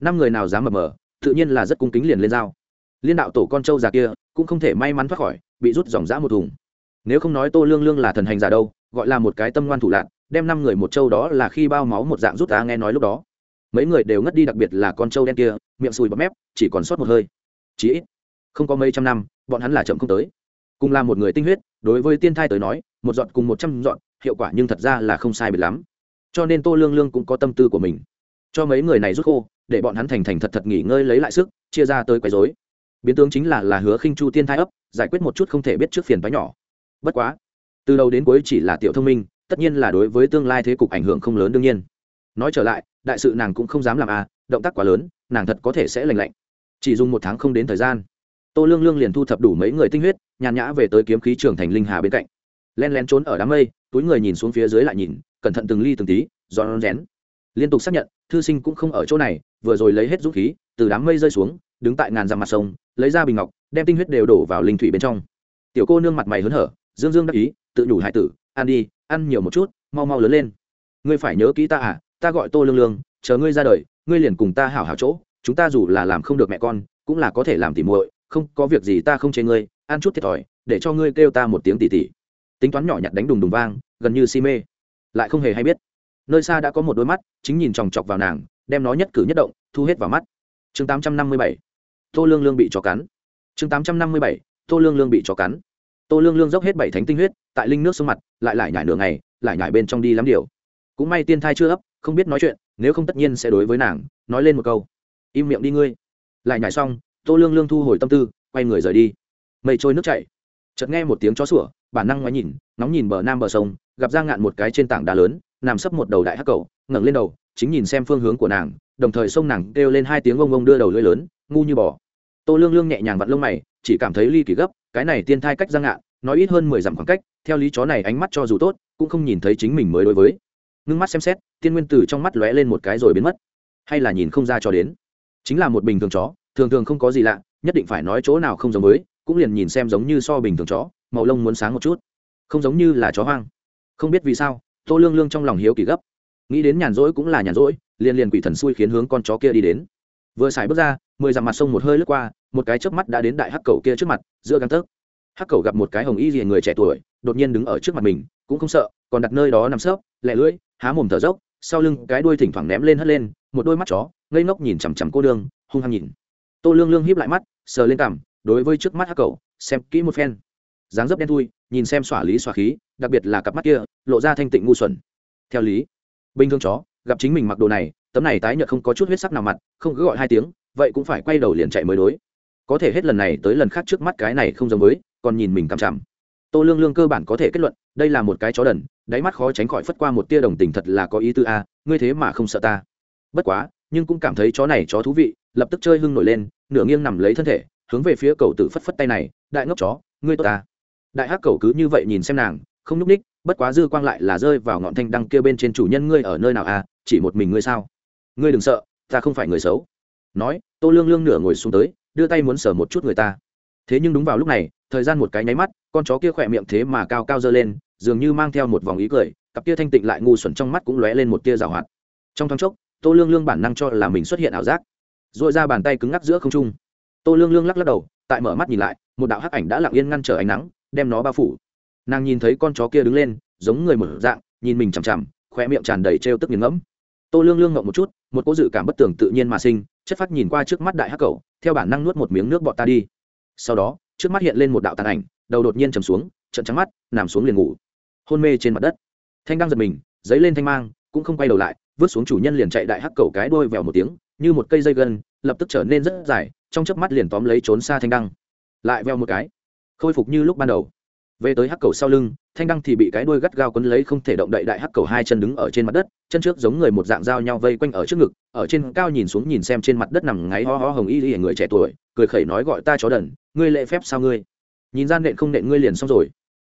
Năm người nào dám mập mờ, tự nhiên là rất cung kính liền lên dao liên đạo tổ con trâu già kia cũng không thể may mắn thoát khỏi, bị rút dòng dã một thùng. Nếu không nói tô lương lương là thần hành giả đâu, gọi là một cái tâm ngoan thủ lạc đem năm người một trâu đó là khi bao máu một dạng rút ta nghe nói lúc đó. Mấy người đều ngất đi, đặc biệt là con trâu đen kia, miệng sùi bắp mép, chỉ còn sót một hơi. Chí ít không có mấy trăm năm, bọn hắn là chậm không tới. Cùng là một người tinh huyết, đối với tiên thai tới nói, một dọn cùng một trăm dọn hiệu quả nhưng thật ra là không sai biệt lắm. Cho nên tô lương lương cũng có tâm tư của mình. Cho mấy người này rút khô, để bọn hắn thành thành thật thật nghỉ ngơi lấy lại sức, chia ra tới quấy dối biến tướng chính là là hứa khinh chu tiên thai ấp, giải quyết một chút không thể biết trước phiền toái nhỏ. Bất quá, từ đầu đến cuối chỉ là tiểu thông minh, tất nhiên là đối với tương lai thế cục ảnh hưởng không lớn đương nhiên. Nói trở lại, đại sự nàng cũng không dám làm à động tác quá lớn, nàng thật có thể sẽ lành lạnh. Chỉ dùng một tháng không đến thời gian tô lương lương liền thu thập đủ mấy người tinh huyết, nhàn nhã về tới kiếm khí trường thành linh hà bên cạnh. Len len trốn ở đám mây, túi người nhìn xuống phía dưới lại nhìn, cẩn thận từng ly từng tí, giòn rén. Liên tục xác nhận, thư sinh cũng không ở chỗ này, vừa rồi lấy hết dũng khí, từ đám mây rơi xuống, đứng tại ngàn dặm mặt sông, lấy ra bình ngọc, đem tinh huyết đều đổ vào linh thủy bên trong. Tiểu cô nương mặt mày hớn hở, dương dương đắc ý, tự nhủ hải tử, ăn đi, ăn nhiều một chút, mau mau lớn lên. Ngươi phải nhớ kỹ ta à ta gọi tô lương lương, chờ ngươi ra đời, ngươi liền cùng ta hảo hảo chỗ, chúng ta dù là làm không được mẹ con, cũng là có thể làm tỉ muội không có việc gì ta không chê ngươi, ăn chút thiệt thòi, để cho ngươi kêu ta một tiếng tỉ tỉ. Tính toán nhỏ nhặt đánh đùng đùng vang, gần như si mê. Lại không hề hay biết. Nơi xa đã có một đôi mắt, chính nhìn chòng chọc vào nàng, đem nó nhất cử nhất động, thu hết vào mắt. Chương tám trăm năm mươi bảy. Tô lương lương bị chó cắn. Chương tám trăm năm mươi bảy. Tô lương lương bị chó cắn. Tô lương lương dốc hết bảy thánh tinh huyết, tại linh nước xuống mặt, lại lại nhải nửa ngày, lại nhải bên trong đi lắm điều. Cũng may tiên thai chưa ấp, không biết nói chuyện, nếu không tất nhiên sẽ đối với nàng, nói lên một câu. Im miệng đi ngươi. Lại nhải xong tô lương lương thu hồi tâm tư, quay người rời đi. Mây trôi nước chảy. Chợt nghe một tiếng chó sủa, bản năng ngoái nhìn nóng nhìn bờ nam bờ sông, gặp ra ngạn một cái trên tảng đá lớn, nằm sấp một đầu đại hắc cầu, ngẩng lên đầu, chính nhìn xem phương hướng của nàng, đồng thời sông nàng kêu lên hai tiếng ông ông đưa đầu lưỡi lớn, ngu như bò. Tô lương lương nhẹ nhàng vặt lông mày, chỉ cảm thấy ly kỳ gấp, cái này tiên thai cách ra ngạn, nói ít hơn mười dặm khoảng cách, theo lý chó này ánh mắt cho dù tốt, cũng không nhìn thấy chính mình mới đối với. Ngưng mắt xem xét, tiên nguyên tử trong mắt lóe lên một cái rồi biến mất. Hay là nhìn không ra cho đến. Chính là một bình thường chó thường thường không có gì lạ, nhất định phải nói chỗ nào không giống với, cũng liền nhìn xem giống như so bình thường chó, màu lông muốn sáng một chút. Không giống như là chó hoang. Không biết vì sao, tô lương lương trong lòng hiếu kỳ gấp. Nghĩ đến nhàn rỗi cũng là nhàn rỗi, liền liền quỷ thần xui khiến hướng con chó kia đi đến. Vừa xài bước ra, mười dặm mặt sông một hơi lướt qua, một cái chớp mắt đã đến đại hắc cầu kia trước mặt, giữa găng tấc. Hắc cầu gặp một cái hồng y gì người trẻ tuổi, đột nhiên đứng ở trước mặt mình, cũng không sợ, còn đặt nơi đó nằm sấp lẹ lưỡi, há mồm thở dốc, sau lưng cái đuôi thỉnh thoảng ném lên hất lên, một đôi mắt chó, ngây ngốc nhìn chằm chằm cô đương hung hăng nhìn tô lương lương híp lại mắt, sờ lên cằm, đối với trước mắt hắc cầu xem kỹ một phen. Dáng dấp đen thui, nhìn xem xỏa lý xỏa khí, đặc biệt là cặp mắt kia, lộ ra thanh tịnh ngu xuẩn. Theo lý, bình thường chó, gặp chính mình mặc đồ này, tấm này tái nhợt không có chút huyết sắc nào mặt, không cứ gọi hai tiếng, vậy cũng phải quay đầu liền chạy mới đối. Có thể hết lần này tới lần khác trước mắt cái này không giống với, còn nhìn mình cằm chằm. Tô lương lương cơ bản có thể kết luận, đây là một cái chó đần, đáy mắt khó tránh khỏi phất qua một tia đồng tình thật là có ý tư a, ngươi thế mà không sợ ta. Bất quá nhưng cũng cảm thấy chó này chó thú vị, lập tức chơi hưng nổi lên, nửa nghiêng nằm lấy thân thể, hướng về phía cầu tử phất phất tay này, đại ngốc chó, ngươi tốt ta. Đại hắc cầu cứ như vậy nhìn xem nàng, không nhúc ních bất quá dư quang lại là rơi vào ngọn thanh đăng kia bên trên chủ nhân ngươi ở nơi nào à chỉ một mình ngươi sao? Ngươi đừng sợ, ta không phải người xấu. Nói, tô lương lương nửa ngồi xuống tới, đưa tay muốn sờ một chút người ta. Thế nhưng đúng vào lúc này, thời gian một cái nháy mắt, con chó kia khỏe miệng thế mà cao cao dơ lên, dường như mang theo một vòng ý cười, cặp kia thanh tịnh lại ngu xuẩn trong mắt cũng lóe lên một tia rào hoạt. Trong thoáng chốc tô lương lương bản năng cho là mình xuất hiện ảo giác r ồ i ra bàn tay cứng ngắc giữa không trung tô lương lương lắc lắc đầu tại mở mắt nhìn lại một đạo hắc ảnh đã lặng yên ngăn trở ánh nắng đem nó bao phủ nàng nhìn thấy con chó kia đứng lên giống người một dạng nhìn mình chằm chằm khoe miệng tràn đầy trêu tức nghiền ngẫm tô lương lương ngậm một chút một cô dự cảm bất tưởng tự nhiên mà sinh chất phát nhìn qua trước mắt đại hắc cầu theo bản năng nuốt một miếng nước bọt ta đi sau đó trước mắt hiện lên một đạo tàn ảnh đầu đột nhiên chầm xuống trận trắng mắt nằm xuống liền ngủ hôn mê trên mặt đất thanh đang giật mình giấy lên thanh mang cũng không quay đầu lại vứt xuống chủ nhân liền chạy đại hắc cầu cái đôi vèo một tiếng, như một cây dây gân, lập tức trở nên rất dài, trong chớp mắt liền tóm lấy trốn xa thanh đăng. Lại veo một cái, khôi phục như lúc ban đầu. Về tới hắc cầu sau lưng, thanh đăng thì bị cái đuôi gắt gao quấn lấy không thể động đậy đại hắc cầu hai chân đứng ở trên mặt đất, chân trước giống người một dạng dao nhau vây quanh ở trước ngực, ở trên cao nhìn xuống nhìn xem trên mặt đất nằm ngáy ho ho hồng y y người trẻ tuổi, cười khẩy nói gọi ta chó đần, ngươi lệ phép sao ngươi? Nhìn gian nện không nện ngươi liền xong rồi.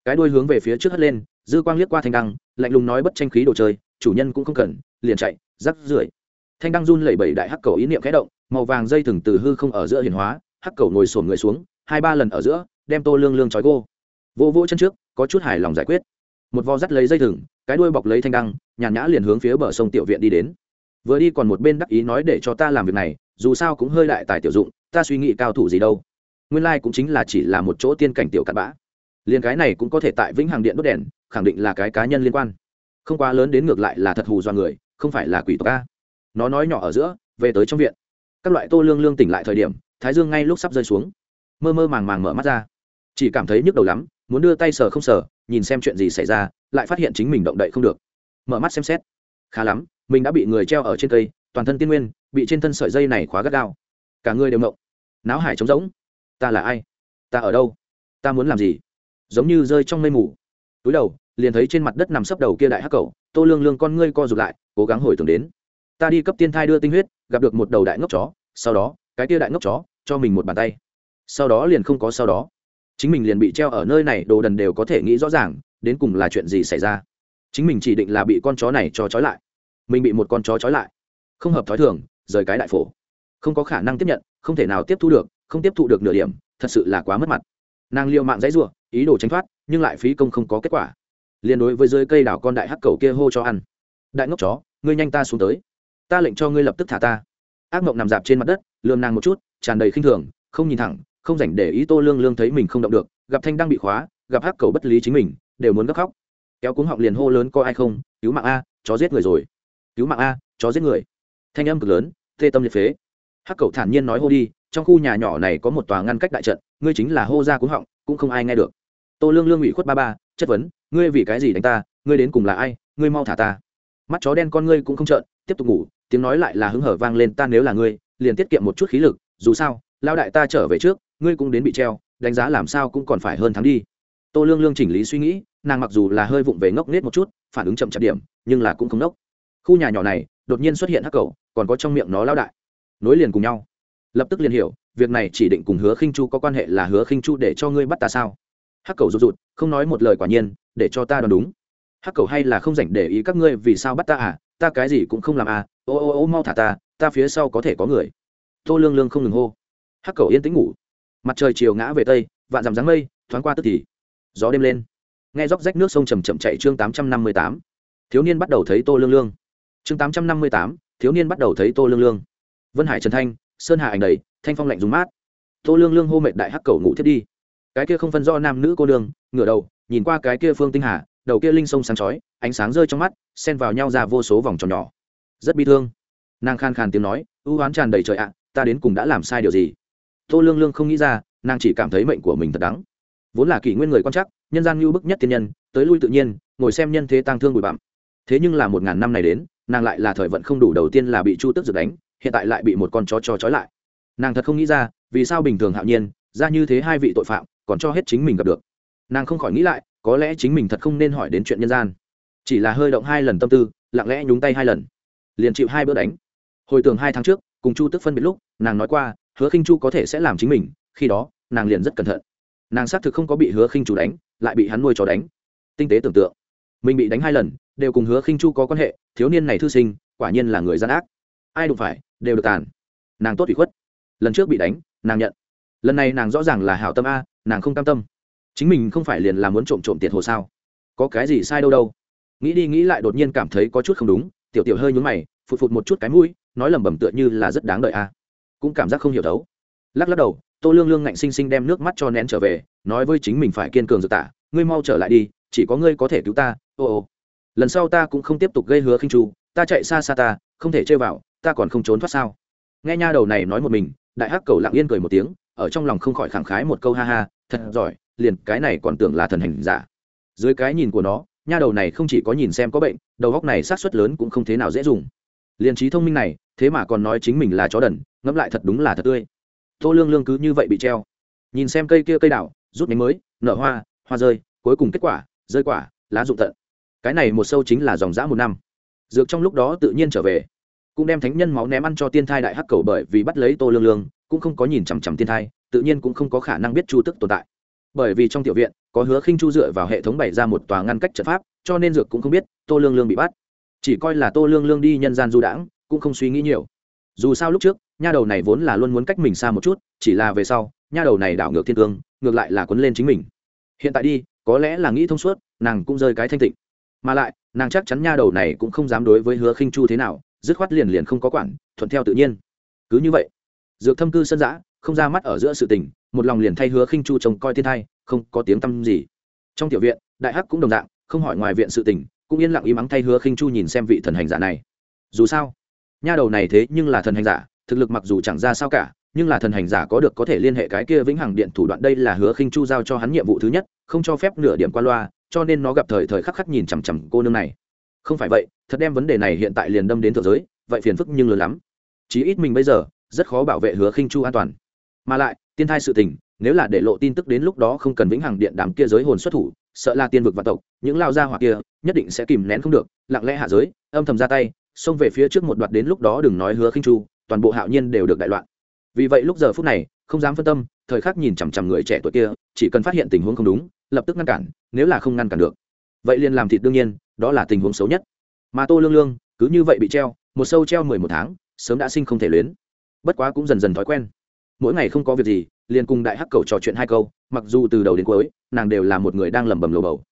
Cái đuôi hướng về phía trước hất lên, dư quang liếc qua thanh đăng, lạnh lùng nói bất tranh khí đồ chơi chủ nhân cũng không cần, liền chạy, rắc rưởi. Thanh đăng run lẩy bẩy đại hắc cầu ý niệm khẽ động, màu vàng dây thừng từ hư không ở giữa hiền hóa, hắc cầu ngồi sổm người xuống, hai ba lần ở giữa, đem tô lương lương trói gô. Vô vô chân trước, có chút hài lòng giải quyết. Một vo dắt lấy dây thừng, cái đuôi bọc lấy thanh đăng, nhàn nhã liền hướng phía bờ sông tiểu viện đi đến. Vừa đi còn một bên đắc ý nói để cho ta làm việc này, dù sao cũng hơi đại tài tiểu dụng, ta suy nghĩ cao thủ gì đâu. Nguyên lai、like、cũng chính là chỉ là một chỗ tiên cảnh tiểu cặn bã. Liền cái này cũng có thể tại vĩnh hằng điện đốt đèn, khẳng định là cái cá nhân liên quan không quá lớn đến ngược lại là thật hù do người, không phải là quỷ tộc a. Nó nói nhỏ ở giữa, về tới trong viện. Các loại tô lương lương tỉnh lại thời điểm, thái dương ngay lúc sắp rơi xuống. Mơ mơ màng màng mở mắt ra. Chỉ cảm thấy nhức đầu lắm, muốn đưa tay sờ không sờ, nhìn xem chuyện gì xảy ra, lại phát hiện chính mình động đậy không được. Mở mắt xem xét. Khá lắm, mình đã bị người treo ở trên cây, toàn thân tiên nguyên, bị trên thân sợi dây này khóa gắt gao. Cả người đều mộng náo hải trống rỗng. Ta là ai? Ta ở đâu? Ta muốn làm gì? Giống như rơi trong mây mù. Túi đầu liền thấy trên mặt đất nằm sấp đầu kia đại hắc cầu tô lương lương con ngươi co rụt lại, cố gắng hồi tưởng đến. Ta đi cấp tiên thai đưa tinh huyết, gặp được một đầu đại ngốc chó, sau đó, cái kia đại ngốc chó, cho mình một bàn tay. Sau đó liền không có sau đó. Chính mình liền bị treo ở nơi này, đồ đần đều có thể nghĩ rõ ràng, đến cùng là chuyện gì xảy ra. Chính mình chỉ định là bị con chó này cho trói lại. Mình bị một con chó trói lại. Không hợp thói thường, rời cái đại phổ. Không có khả năng tiếp nhận, không thể nào tiếp thu được, không tiếp thụ được nửa điểm, thật sự là quá mất mặt. Nàng liệu mạng dãy r u ộ ý đồ tránh thoát, nhưng lại phí công không có kết quả liên đối với dưới cây đảo con đại hắc cầu kia hô cho ăn. Đại ngốc chó, ngươi nhanh ta xuống tới. Ta lệnh cho ngươi lập tức thả ta. Ác mộng nằm dạp trên mặt đất, lườm nàng một chút, tràn đầy khinh thường, không nhìn thẳng, không dành để ý tô lương lương thấy mình không động được, gặp thanh đang bị khóa, gặp hắc cầu bất lý chính mình, đều muốn gấp khóc. Kéo cuống họng liền hô lớn có ai không? Cứu mạng a, chó giết người rồi. Cứu mạng a, chó giết người. Thanh âm cực lớn tê tâm liệt phế. Hắc cầu thản nhiên nói hô đi, trong khu nhà nhỏ này có một tòa ngăn cách đại trận, ngươi chính là hô ra cuống họng, cũng không ai nghe được. Tô lương lương ủy khuất ba ba, chất vấn ngươi vì cái gì đánh ta, ngươi đến cùng là ai, ngươi mau thả ta. Mắt chó đen con ngươi cũng không trợn, tiếp tục ngủ, tiếng nói lại là hứng hở vang lên, ta nếu là ngươi, liền tiết kiệm một chút khí lực, dù sao lao đại ta trở về trước, ngươi cũng đến bị treo, đánh giá làm sao cũng còn phải hơn thắng đi. Tô lương lương chỉnh lý suy nghĩ, nàng mặc dù là hơi vụng về ngốc nết một chút, phản ứng chậm chạp điểm, nhưng là cũng không nốc. khu nhà nhỏ này, đột nhiên xuất hiện hắc cầu, còn có trong miệng nó lao đại. Nối liền cùng nhau. Lập tức liền hiểu, việc này chỉ định cùng hứa khinh chu có quan hệ là hứa khinh chu để cho ngươi bắt ta sao? Hắc cầu rụt rụt, không nói một lời quả nhiên để cho ta đoán đúng. Hắc cầu hay là không dành để ý các ngươi vì sao bắt ta à? Ta cái gì cũng không làm à? Ô ô ô, mau thả ta ta phía sau có thể có người. Tô lương lương không ngừng hô. Hắc cầu yên tĩnh ngủ. Mặt trời chiều ngã về tây, vạn dằm dáng mây, thoáng qua tức thì. Gió đêm lên. Nghe róc rách nước sông chầm chậm chạy chương tám trăm năm mươi tám. Thiếu niên bắt đầu thấy tô lương lương. Chương tám trăm năm mươi tám, thiếu niên bắt đầu thấy tô lương lương. Vân hải trần thanh, sơn hà ảnh đầy, thanh phong lạnh dùng mát. Tô lương lương hô mệt đại hắc cầu ngủ thiết đi. Cái kia không phân do nam nữ cô đương ngửa đầu nhìn qua cái kia phương tinh hà, đầu kia linh sông sáng chói, ánh sáng rơi trong mắt, xen vào nhau ra vô số vòng tròn nhỏ. Rất bi thương. Nàng khan khan tiếng nói, ưu oán tràn đầy trời ạ, ta đến cùng đã làm sai điều gì? Tô lương lương không nghĩ ra, nàng chỉ cảm thấy mệnh của mình thật đắng. Vốn là kỷ nguyên người quan chắc nhân gian lưu bức nhất tiên nhân, tới lui tự nhiên, ngồi xem nhân thế tăng thương bụi bặm. Thế nhưng là một ngàn năm này đến, nàng lại là thời vận không đủ đầu tiên là bị chu tức giật đánh, hiện tại lại bị một con chó cho trói lại. Nàng thật không nghĩ ra, vì sao bình thường hạo nhiên, ra như thế hai vị tội phạm, còn cho hết chính mình gặp được nàng không khỏi nghĩ lại, có lẽ chính mình thật không nên hỏi đến chuyện nhân gian. Chỉ là hơi động hai lần tâm tư, lặng lẽ nhúng tay hai lần. Liền chịu hai bữa đánh. Hồi tưởng hai tháng trước, cùng chu tức phân biệt lúc, nàng nói qua, hứa khinh chu có thể sẽ làm chính mình, khi đó, nàng liền rất cẩn thận. Nàng xác thực không có bị hứa khinh chu đánh, lại bị hắn nuôi chó đánh. Tinh tế tưởng tượng. Mình bị đánh hai lần, đều cùng hứa khinh chu có quan hệ, thiếu niên này thư sinh, quả nhiên là người gian ác. Ai đụng phải, đều được tàn. Nàng tốt bị khuất. Lần trước bị đánh, nàng nhận. Lần này nàng rõ ràng là hảo tâm a, nàng không cam tâm chính mình không phải liền là muốn trộm trộm tiền hồ sao? Có cái gì sai đâu đâu? Nghĩ đi nghĩ lại đột nhiên cảm thấy có chút không đúng, tiểu tiểu hơi nhún mày, phụt phụt một chút cái mũi, nói lẩm bẩm tựa như là rất đáng đợi a. Cũng cảm giác không hiểu thấu. Lắc lắc đầu, tô lương lương ngạnh sinh sinh đem nước mắt cho nén trở về, nói với chính mình phải kiên cường dự tả, ngươi mau trở lại đi, chỉ có ngươi có thể cứu ta, ô ô. Lần sau ta cũng không tiếp tục gây hứa khinh chu, ta chạy xa xa ta, không thể chơi vào, ta còn không trốn thoát sao? Nghe nha đầu này nói một mình, đại hắc cầu lặng yên cười một tiếng, ở trong lòng không khỏi khẳng khái một câu ha ha, thật giỏi liền cái này còn tưởng là thần hành giả. Dưới cái nhìn của nó, nha đầu này không chỉ có nhìn xem có bệnh, đầu góc này sát suất lớn cũng không thế nào dễ dùng. Liền trí thông minh này, thế mà còn nói chính mình là chó đần, ngẫm lại thật đúng là thật tươi. Tô lương lương cứ như vậy bị treo. Nhìn xem cây kia cây đảo, rút nhánh mới, nở hoa hoa rơi, cuối cùng kết quả, rơi quả, lá rụng tận. Cái này một sâu chính là dòng dã một năm. Dược trong lúc đó tự nhiên trở về. Cũng đem thánh nhân máu ném ăn cho tiên thai đại hắc cầu bởi vì bắt lấy tô lương lương, cũng không có nhìn chằm chằm tiên thai, tự nhiên cũng không có khả năng biết chu tức tồn tại bởi vì trong tiểu viện, có hứa khinh chu dựa vào hệ thống bày ra một tòa ngăn cách trận pháp, cho nên dược cũng không biết, tô lương lương bị bắt. Chỉ coi là tô lương lương đi nhân gian du đãng, cũng không suy nghĩ nhiều. Dù sao lúc trước, nha đầu này vốn là luôn muốn cách mình xa một chút, chỉ là về sau, nha đầu này đảo ngược thiên cương, ngược lại là quấn lên chính mình. Hiện tại đi, có lẽ là nghĩ thông suốt, nàng cũng rơi cái thanh tịnh. Mà lại, nàng chắc chắn nha đầu này cũng không dám đối với hứa khinh chu thế nào, dứt khoát liền liền không có quản, thuận theo tự nhiên. Cứ như vậy, dược thâm cư sân giã không ra mắt ở giữa sự tình một lòng liền thay hứa khinh chu trông coi thiên thai, không có tiếng tăm gì. Trong tiểu viện, đại hắc cũng đồng dạng, không hỏi ngoài viện sự tình, cũng yên lặng im mắng thay hứa khinh chu nhìn xem vị thần hành giả này. Dù sao, nha đầu này thế nhưng là thần hành giả, thực lực mặc dù chẳng ra sao cả, nhưng là thần hành giả có được có thể liên hệ cái kia vĩnh hằng điện thủ đoạn đây là hứa khinh chu giao cho hắn nhiệm vụ thứ nhất, không cho phép nửa điểm qua loa, cho nên nó gặp thời thời khắc khắc nhìn chằm chằm cô nương này. Không phải vậy, thật đem vấn đề này hiện tại liền đâm đến thượng giới, vậy phiền phức nhưng lớn lắm. Chí ít mình bây giờ, rất khó bảo vệ hứa khinh chu an toàn. Mà lại tiên thai sự tình, nếu là để lộ tin tức đến lúc đó không cần vĩnh hằng điện đám kia giới hồn xuất thủ, sợ là tiên vực và tộc, những lao gia hỏa kia, nhất định sẽ kìm nén không được, lặng lẽ hạ giới, âm thầm ra tay, xông về phía trước một đoạn đến lúc đó đừng nói hứa khinh chu, toàn bộ hạo nhiên đều được đại loạn. Vì vậy lúc giờ phút này, không dám phân tâm, thời khắc nhìn chằm chằm người trẻ tuổi kia, chỉ cần phát hiện tình huống không đúng, lập tức ngăn cản, nếu là không ngăn cản được. Vậy liền làm thịt đương nhiên, đó là tình huống xấu nhất. Mà tô lương lương, cứ như vậy bị treo, một sâu treo mười một tháng, sớm đã sinh không thể luyến. Bất quá cũng dần dần thói quen mỗi ngày không có việc gì, liền cùng đại hắc cầu trò chuyện hai câu, mặc dù từ đầu đến cuối, nàng đều là một người đang lẩm bẩm lồ bầu.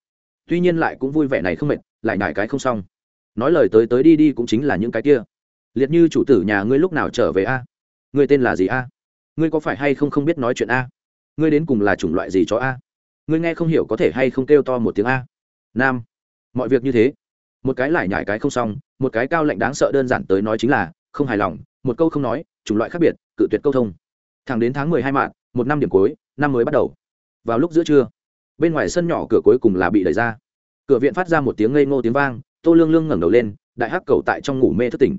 Tuy nhiên lại cũng vui vẻ này không mệt, lại nhải cái không xong. Nói lời tới tới đi đi cũng chính là những cái kia. Liệt như chủ tử nhà ngươi lúc nào trở về a? Ngươi tên là gì a? Ngươi có phải hay không không biết nói chuyện a? Ngươi đến cùng là chủng loại gì cho a? Ngươi nghe không hiểu có thể hay không kêu to một tiếng a? Nam. Mọi việc như thế. Một cái lại nhải cái không xong, một cái cao lạnh đáng sợ đơn giản tới nói chính là, không hài lòng, một câu không nói, chủng loại khác biệt, cự tuyệt câu thông thẳng đến tháng mười hai mạng, một năm điểm cuối, năm mới bắt đầu. Vào lúc giữa trưa, bên ngoài sân nhỏ cửa cuối cùng là bị đẩy ra. Cửa viện phát ra một tiếng ngây ngô tiếng vang, tô lương lương ngẩng đầu lên, đại hắc cầu tại trong ngủ mê thất tỉnh.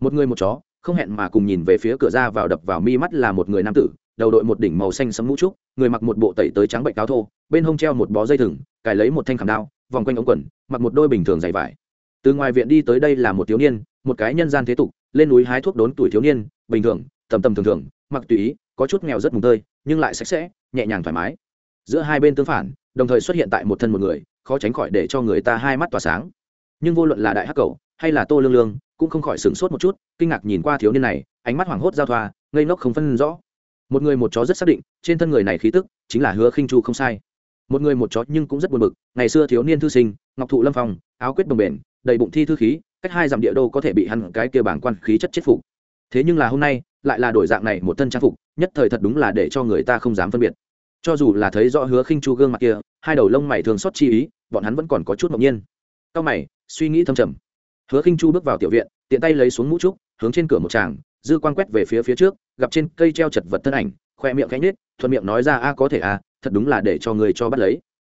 Một người một chó, không hẹn mà cùng nhìn về phía cửa ra vào đập vào mi mắt là một người nam tử, đầu đội một đỉnh màu xanh sẫm mũ trúc, người mặc một bộ tẩy tới trắng bệnh cáo thô, bên hông treo một bó dây thừng, cài lấy một thanh khảm đao, vòng quanh ống quần, mặc một đôi bình thường dày vải. Từ ngoài viện đi tới đây là một thiếu niên, một cái nhân gian thế tục, lên núi hái thuốc đốn tuổi thiếu niên, bình thường, tầm tầm thường thường mặc tùy ý, có chút nghèo rất mùng tơi, nhưng lại sạch sẽ, nhẹ nhàng thoải mái. Giữa hai bên tương phản, đồng thời xuất hiện tại một thân một người, khó tránh khỏi để cho người ta hai mắt tỏa sáng. Nhưng vô luận là đại hắc cầu hay là tô lương lương, cũng không khỏi sửng sốt một chút, kinh ngạc nhìn qua thiếu niên này, ánh mắt hoảng hốt giao thoa, ngây ngốc không phân rõ. Một người một chó rất xác định, trên thân người này khí tức chính là hứa khinh chu không sai. Một người một chó nhưng cũng rất buồn bực, ngày xưa thiếu niên thư sinh, ngọc thụ lâm phong, áo quyết đồng bền, đầy bụng thi thư khí, cách hai dặm địa đô có thể bị hắn cái kia bảng quan khí chất chết phục thế nhưng là hôm nay, lại là đổi dạng này một thân trang phục, nhất thời thật đúng là để cho người ta không dám phân biệt. Cho dù là thấy rõ hứa khinh chu gương mặt kia, hai đầu lông mày thường xót chi ý, bọn hắn vẫn còn có chút ngẫu nhiên. Cao mày, suy nghĩ thâm trầm. Hứa khinh chu bước vào tiểu viện, tiện tay lấy xuống mũ trúc, hướng trên cửa một tràng, dư quan quét về phía phía trước, gặp trên cây treo chật vật thân ảnh, khoe miệng cánh nết thuận miệng nói ra, a, có thể a thật đúng là để cho người cho bắt lấy.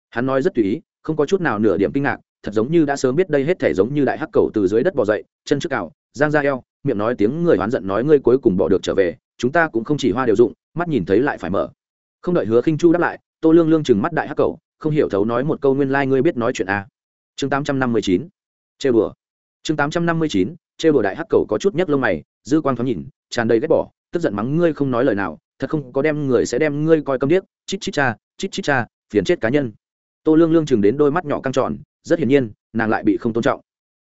Hắn nói rất tùy ý, không có chút nào nửa điểm kinh ngạc, thật giống như đã sớm biết đây hết thể giống như đại hắc cầu từ dưới đất bò dậy, chân trước cào, giang ra eo miệng nói tiếng người oán giận nói ngươi cuối cùng bỏ được trở về, chúng ta cũng không chỉ hoa điều dụng, mắt nhìn thấy lại phải mở. Không đợi hứa khinh chu đáp lại, tô lương lương chừng mắt đại hắc cầu không hiểu thấu nói một câu nguyên lai ngươi biết nói chuyện a à. chương tám trăm năm mươi chín, trêu đùa. Chương tám trăm năm mươi chín, trêu đùa đại hắc cầu có chút nhấc lông mày, dư quang thoáng nhìn, tràn đầy ghét bỏ, tức giận mắng ngươi không nói lời nào, thật không có đem người sẽ đem ngươi coi câm điếc, chít chít cha, chít chít cha, phiền chết cá nhân. Tô lương lương chừng đến đôi mắt nhỏ căng tròn, rất hiển nhiên, nàng lại bị không tôn trọng.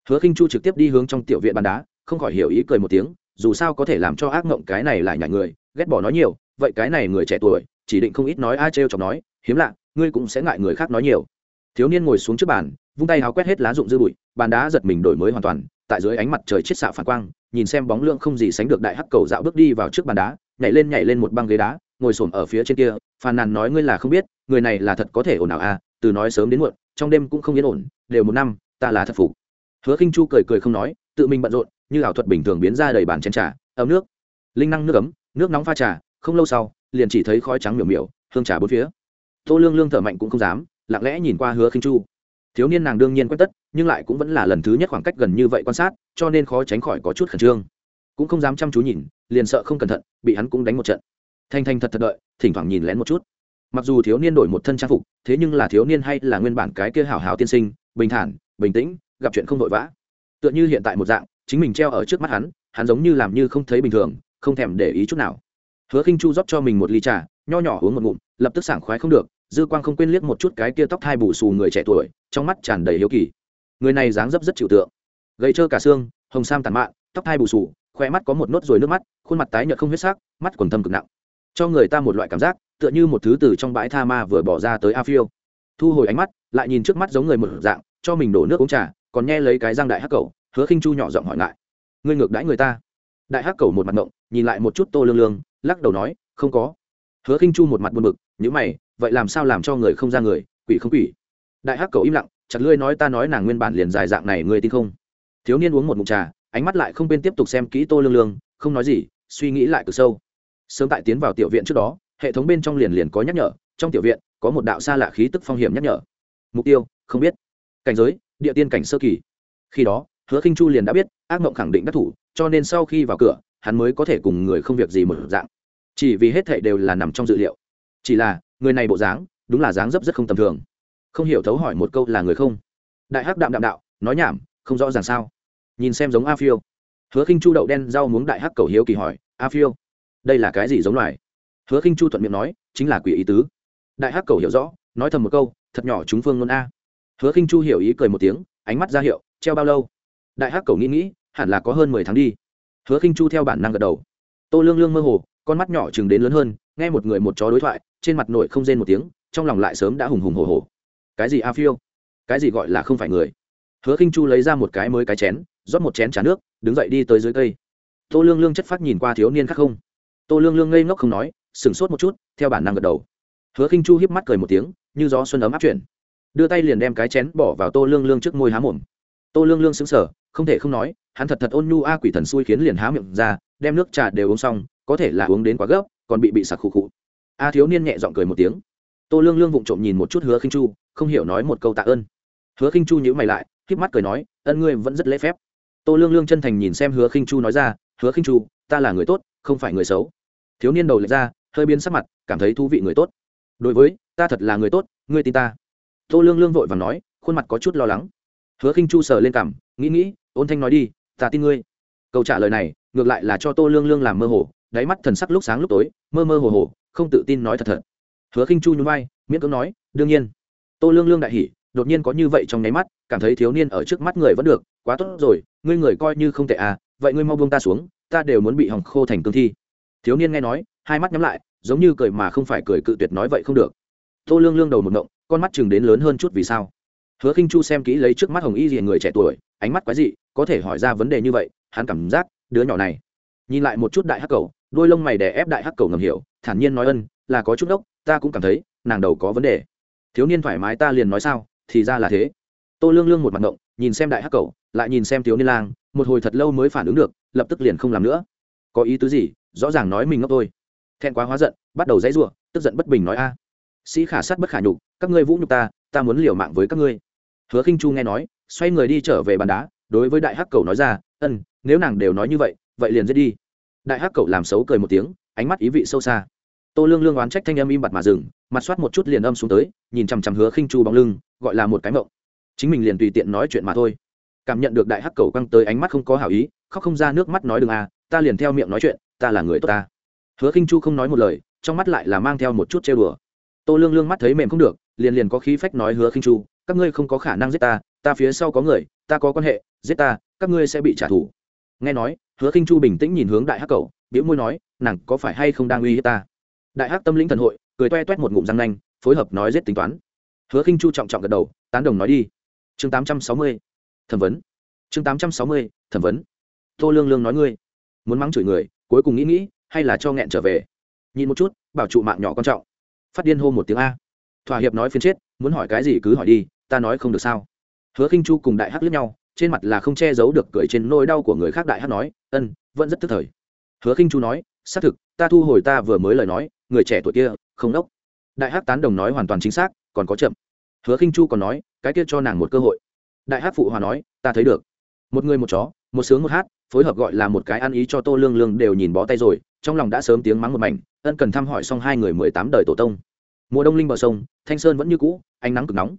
Hứa khinh chu trực tiếp đi hướng trong tiểu viện bàn đá không khỏi hiểu ý cười một tiếng, dù sao có thể làm cho ác mộng cái này lại nhảy người, ghét bỏ nói nhiều, vậy cái này người trẻ tuổi, chỉ định không ít nói ai trêu chọc nói, hiếm lạ, ngươi cũng sẽ ngại người khác nói nhiều. Thiếu niên ngồi xuống trước bàn, vung tay háo quét hết lá rụng dư bụi, bàn đá giật mình đổi mới hoàn toàn, tại dưới ánh mặt trời chiết xạ phản quang, nhìn xem bóng lượng không gì sánh được đại hắc cầu dạo bước đi vào trước bàn đá, nhảy lên nhảy lên một băng ghế đá, ngồi xổm ở phía trên kia, phàn nàn nói ngươi là không biết, người này là thật có thể ồn ào à từ nói sớm đến muộn, trong đêm cũng không yên ổn, đều một năm, ta là thật phục. Hứa khinh chu cười cười không nói tự mình bận rộn, như ảo thuật bình thường biến ra đầy bàn chén trà, ấm nước. Linh năng nước ấm, nước nóng pha trà, không lâu sau, liền chỉ thấy khói trắng miểu miểu, hương trà bốn phía. Tô lương lương thở mạnh cũng không dám, lặng lẽ nhìn qua hứa khinh chu. Thiếu niên nàng đương nhiên quét tất, nhưng lại cũng vẫn là lần thứ nhất khoảng cách gần như vậy quan sát, cho nên khó tránh khỏi có chút khẩn trương. Cũng không dám chăm chú nhìn, liền sợ không cẩn thận, bị hắn cũng đánh một trận. Thanh thanh thật thật đợi, thỉnh thoảng nhìn lén một chút. Mặc dù thiếu niên đổi một thân trang phục, thế nhưng là thiếu niên hay là nguyên bản cái kia hảo hảo tiên sinh, bình thản, bình tĩnh, gặp chuyện không vội vã tựa như hiện tại một dạng, chính mình treo ở trước mắt hắn hắn giống như làm như không thấy bình thường, không thèm để ý chút nào. Hứa khinh chu rót cho mình một ly trà, nho nhỏ uống một ngụm, lập tức sảng khoái không được, dư quang không quên liếc một chút cái kia tóc thai bù xù người trẻ tuổi, trong mắt tràn đầy hiếu kỳ. Người này dáng dấp rất chịu tượng. Gầy trơ cả xương, hồng sam tàn mạn, tóc thai bù xù khoe mắt có một nốt ruồi nước mắt, khuôn mặt tái nhợt không huyết sắc, mắt quần thâm cực nặng. Cho người ta một loại cảm giác, tựa như một thứ từ trong bãi tha ma vừa bỏ ra tới a phiêu. Thu hồi ánh mắt, lại nhìn trước mắt giống người một dạng, cho mình đổ nước uống trà còn nghe lấy cái răng đại hắc cầu, hứa khinh chu nhỏ giọng hỏi lại ngươi ngược đãi người ta. Đại hắc cầu một mặt ngộng, nhìn lại một chút tô lương lương, lắc đầu nói, không có. Hứa khinh chu một mặt buồn bực nhữ mày, vậy làm sao làm cho người không ra người, quỷ không quỷ. Đại hắc cầu im lặng, chặt lưỡi nói ta nói nàng nguyên bản liền dài dạng này ngươi tin không? Thiếu niên uống một mụn trà, ánh mắt lại không bên tiếp tục xem kỹ tô lương lương, không nói gì, suy nghĩ lại cực sâu. Sớm tại tiến vào tiểu viện trước đó, hệ thống bên trong liền liền có nhắc nhở, trong tiểu viện có một đạo xa lạ khí tức phong hiểm nhắc nhở. Mục tiêu, không biết. Cảnh giới địa tiên cảnh sơ kỳ. Khi đó, hứa khinh chu liền đã biết, ác mộng khẳng định đắc thủ, cho nên sau khi vào cửa, hắn mới có thể cùng người không việc gì một dạng. Chỉ vì hết thảy đều là nằm trong dự liệu. Chỉ là, người này bộ dáng, đúng là dáng dấp rất không tầm thường. Không hiểu thấu hỏi một câu là người không? Đại hắc đạm đạm đạo, nói nhảm, không rõ ràng sao? Nhìn xem giống a phiêu. Hứa khinh chu đậu đen rau muống đại hắc cầu hiếu kỳ hỏi, a phiêu, đây là cái gì giống loài? Hứa khinh chu thuận miệng nói, chính là quỷ ý tứ. Đại hắc cầu hiểu rõ, nói thầm một câu, thật nhỏ chúng phương ngôn a hứa khinh chu hiểu ý cười một tiếng, ánh mắt ra hiệu, treo bao lâu? Đại hắc cầu nghĩ nghĩ, hẳn là có hơn mười tháng đi. Hứa khinh chu theo bản năng gật đầu. Tô lương lương mơ hồ, con mắt nhỏ chừng đến lớn hơn, nghe một người một chó đối thoại, trên mặt nội không rên một tiếng, trong lòng lại sớm đã hùng hùng hồ hồ cái gì a phiêu? Cái gì gọi là không phải người? Hứa khinh chu lấy ra một cái mới cái chén, rót một chén trà nước, đứng dậy đi tới dưới cây. Tô lương lương chất phát nhìn qua thiếu niên khác không? Tô lương lương ngây ngốc không nói, sửng sốt một chút, theo bản năng gật đầu. Hứa khinh chu hiếp mắt cười một tiếng, như gió xuân ấm áp chuyển đưa tay liền đem cái chén bỏ vào tô lương lương trước môi há mồm. Tô lương lương xứng sở không thể không nói, hắn thật thật ôn nhu a quỷ thần xui khiến liền há miệng ra, đem nước trà đều uống xong, có thể là uống đến quá gấp, còn bị bị sặc khụ khụ. A thiếu niên nhẹ giọng cười một tiếng. Tô lương lương vụng trộm nhìn một chút hứa khinh chu, không hiểu nói một câu tạ ơn. Hứa khinh chu nhữ mày lại híp mắt cười nói, ân ngươi vẫn rất lễ phép. Tô lương lương chân thành nhìn xem hứa khinh chu nói ra, hứa khinh chu, ta là người tốt, không phải người xấu. Thiếu niên đầu lệch ra, hơi biến sắc mặt, cảm thấy thú vị người tốt. Đối với, ta thật là người tốt, ngươi tin ta tô lương lương vội và nói, khuôn mặt có chút lo lắng. Hứa khinh chu sờ lên cảm nghĩ nghĩ, ôn thanh nói đi, ta tin ngươi. Câu trả lời này, ngược lại là cho tô lương lương làm mơ hồ, đáy mắt thần sắc lúc sáng lúc tối, mơ mơ hồ hồ, không tự tin nói thật thật. Hứa khinh chu nhún vai, miễn cưỡng nói, đương nhiên. Tô lương lương đại hỉ, đột nhiên có như vậy trong nháy mắt, cảm thấy thiếu niên ở trước mắt người vẫn được, quá tốt rồi, ngươi người coi như không tệ à vậy ngươi mau buông ta xuống, ta đều muốn bị hỏng khô thành cương thi. Thiếu niên nghe nói, hai mắt nhắm lại, giống như cười mà không phải cười cự tuyệt nói vậy không được. Tô lương lương đầu một ngộng con mắt chừng đến lớn hơn chút vì sao? Hứa khinh chu xem kỹ lấy trước mắt hồng y gì người trẻ tuổi, ánh mắt quái dị, có thể hỏi ra vấn đề như vậy, hắn cảm giác, đứa nhỏ này. Nhìn lại một chút đại hắc cầu, đôi lông mày đè ép đại hắc cầu ngầm hiểu, thản nhiên nói ân, là có chút đốc, ta cũng cảm thấy, nàng đầu có vấn đề. Thiếu niên thoải mái ta liền nói sao, thì ra là thế. Tô lương lương một mặt ngộng, nhìn xem đại hắc cầu, lại nhìn xem thiếu niên lang, một hồi thật lâu mới phản ứng được, lập tức liền không làm nữa. Có ý tứ gì? Rõ ràng nói mình ngốc thôi. Thẹn quá hóa giận, bắt đầu dãy rủa, tức giận bất bình nói a sĩ khả sát bất khả nhục, các ngươi vũ nhục ta ta muốn liều mạng với các ngươi. Hứa khinh chu nghe nói, xoay người đi trở về bàn đá, đối với đại hắc cầu nói ra, ân, nếu nàng đều nói như vậy vậy liền giết đi. Đại hắc cầu làm xấu cười một tiếng, ánh mắt ý vị sâu xa. Tô lương lương oán trách thanh âm im bặt mà dừng, mặt soát một chút liền âm xuống tới, nhìn chằm chằm hứa khinh chu bóng lưng, gọi là một cái mộng. Chính mình liền tùy tiện nói chuyện mà thôi. Cảm nhận được đại hắc cầu quăng tới ánh mắt không có hảo ý, khóc không ra nước mắt nói đừng à ta liền theo miệng nói chuyện, ta là người tốt ta. Hứa khinh chu không nói một lời, trong mắt lại là mang theo một chút trêu đùa tô lương lương mắt thấy mềm không được, liền liền có khí phách nói hứa khinh chu, các ngươi không có khả năng giết ta ta phía sau có người, ta có quan hệ, giết ta, các ngươi sẽ bị trả thù. Nghe nói, hứa khinh chu bình tĩnh nhìn hướng đại hắc cầu bĩu môi nói, nàng có phải hay không đang uy hiếp ta? Đại hắc tâm lĩnh thần hội, cười toe toét một ngụm răng nanh, phối hợp nói giết tính toán. Hứa khinh chu trọng trọng gật đầu, tán đồng nói đi. Chương tám trăm sáu mươi, thẩm vấn. Chương tám trăm sáu mươi, thẩm vấn. Tô lương lương nói ngươi, muốn mắng chửi người, cuối cùng nghĩ nghĩ, hay là cho nghẹn trở về. Nhìn một chút, bảo trụ mạng nhỏ quan trọng phát điên hô một tiếng a. Thỏa hiệp nói phiên chết, muốn hỏi cái gì cứ hỏi đi, ta nói không được sao. Hứa khinh chu cùng đại hắc lướt nhau, trên mặt là không che giấu được cười trên nỗi đau của người khác đại hắc nói, ân, vẫn rất tức thời. Hứa khinh chu nói, xác thực, ta thu hồi ta vừa mới lời nói, người trẻ tuổi kia, không đốc. Đại hắc tán đồng nói hoàn toàn chính xác, còn có chậm. Hứa khinh chu còn nói, cái kia cho nàng một cơ hội. Đại hắc phụ hòa nói, ta thấy được. Một người một chó, một sướng một hát, phối hợp gọi là một cái ăn ý cho tô lương lương đều nhìn bó tay rồi, trong lòng đã sớm tiếng mắng một mảnh ân cần thăm hỏi xong hai người mười tám đời tổ tông. Mùa đông linh bờ sông, thanh sơn vẫn như cũ, ánh nắng cực nóng.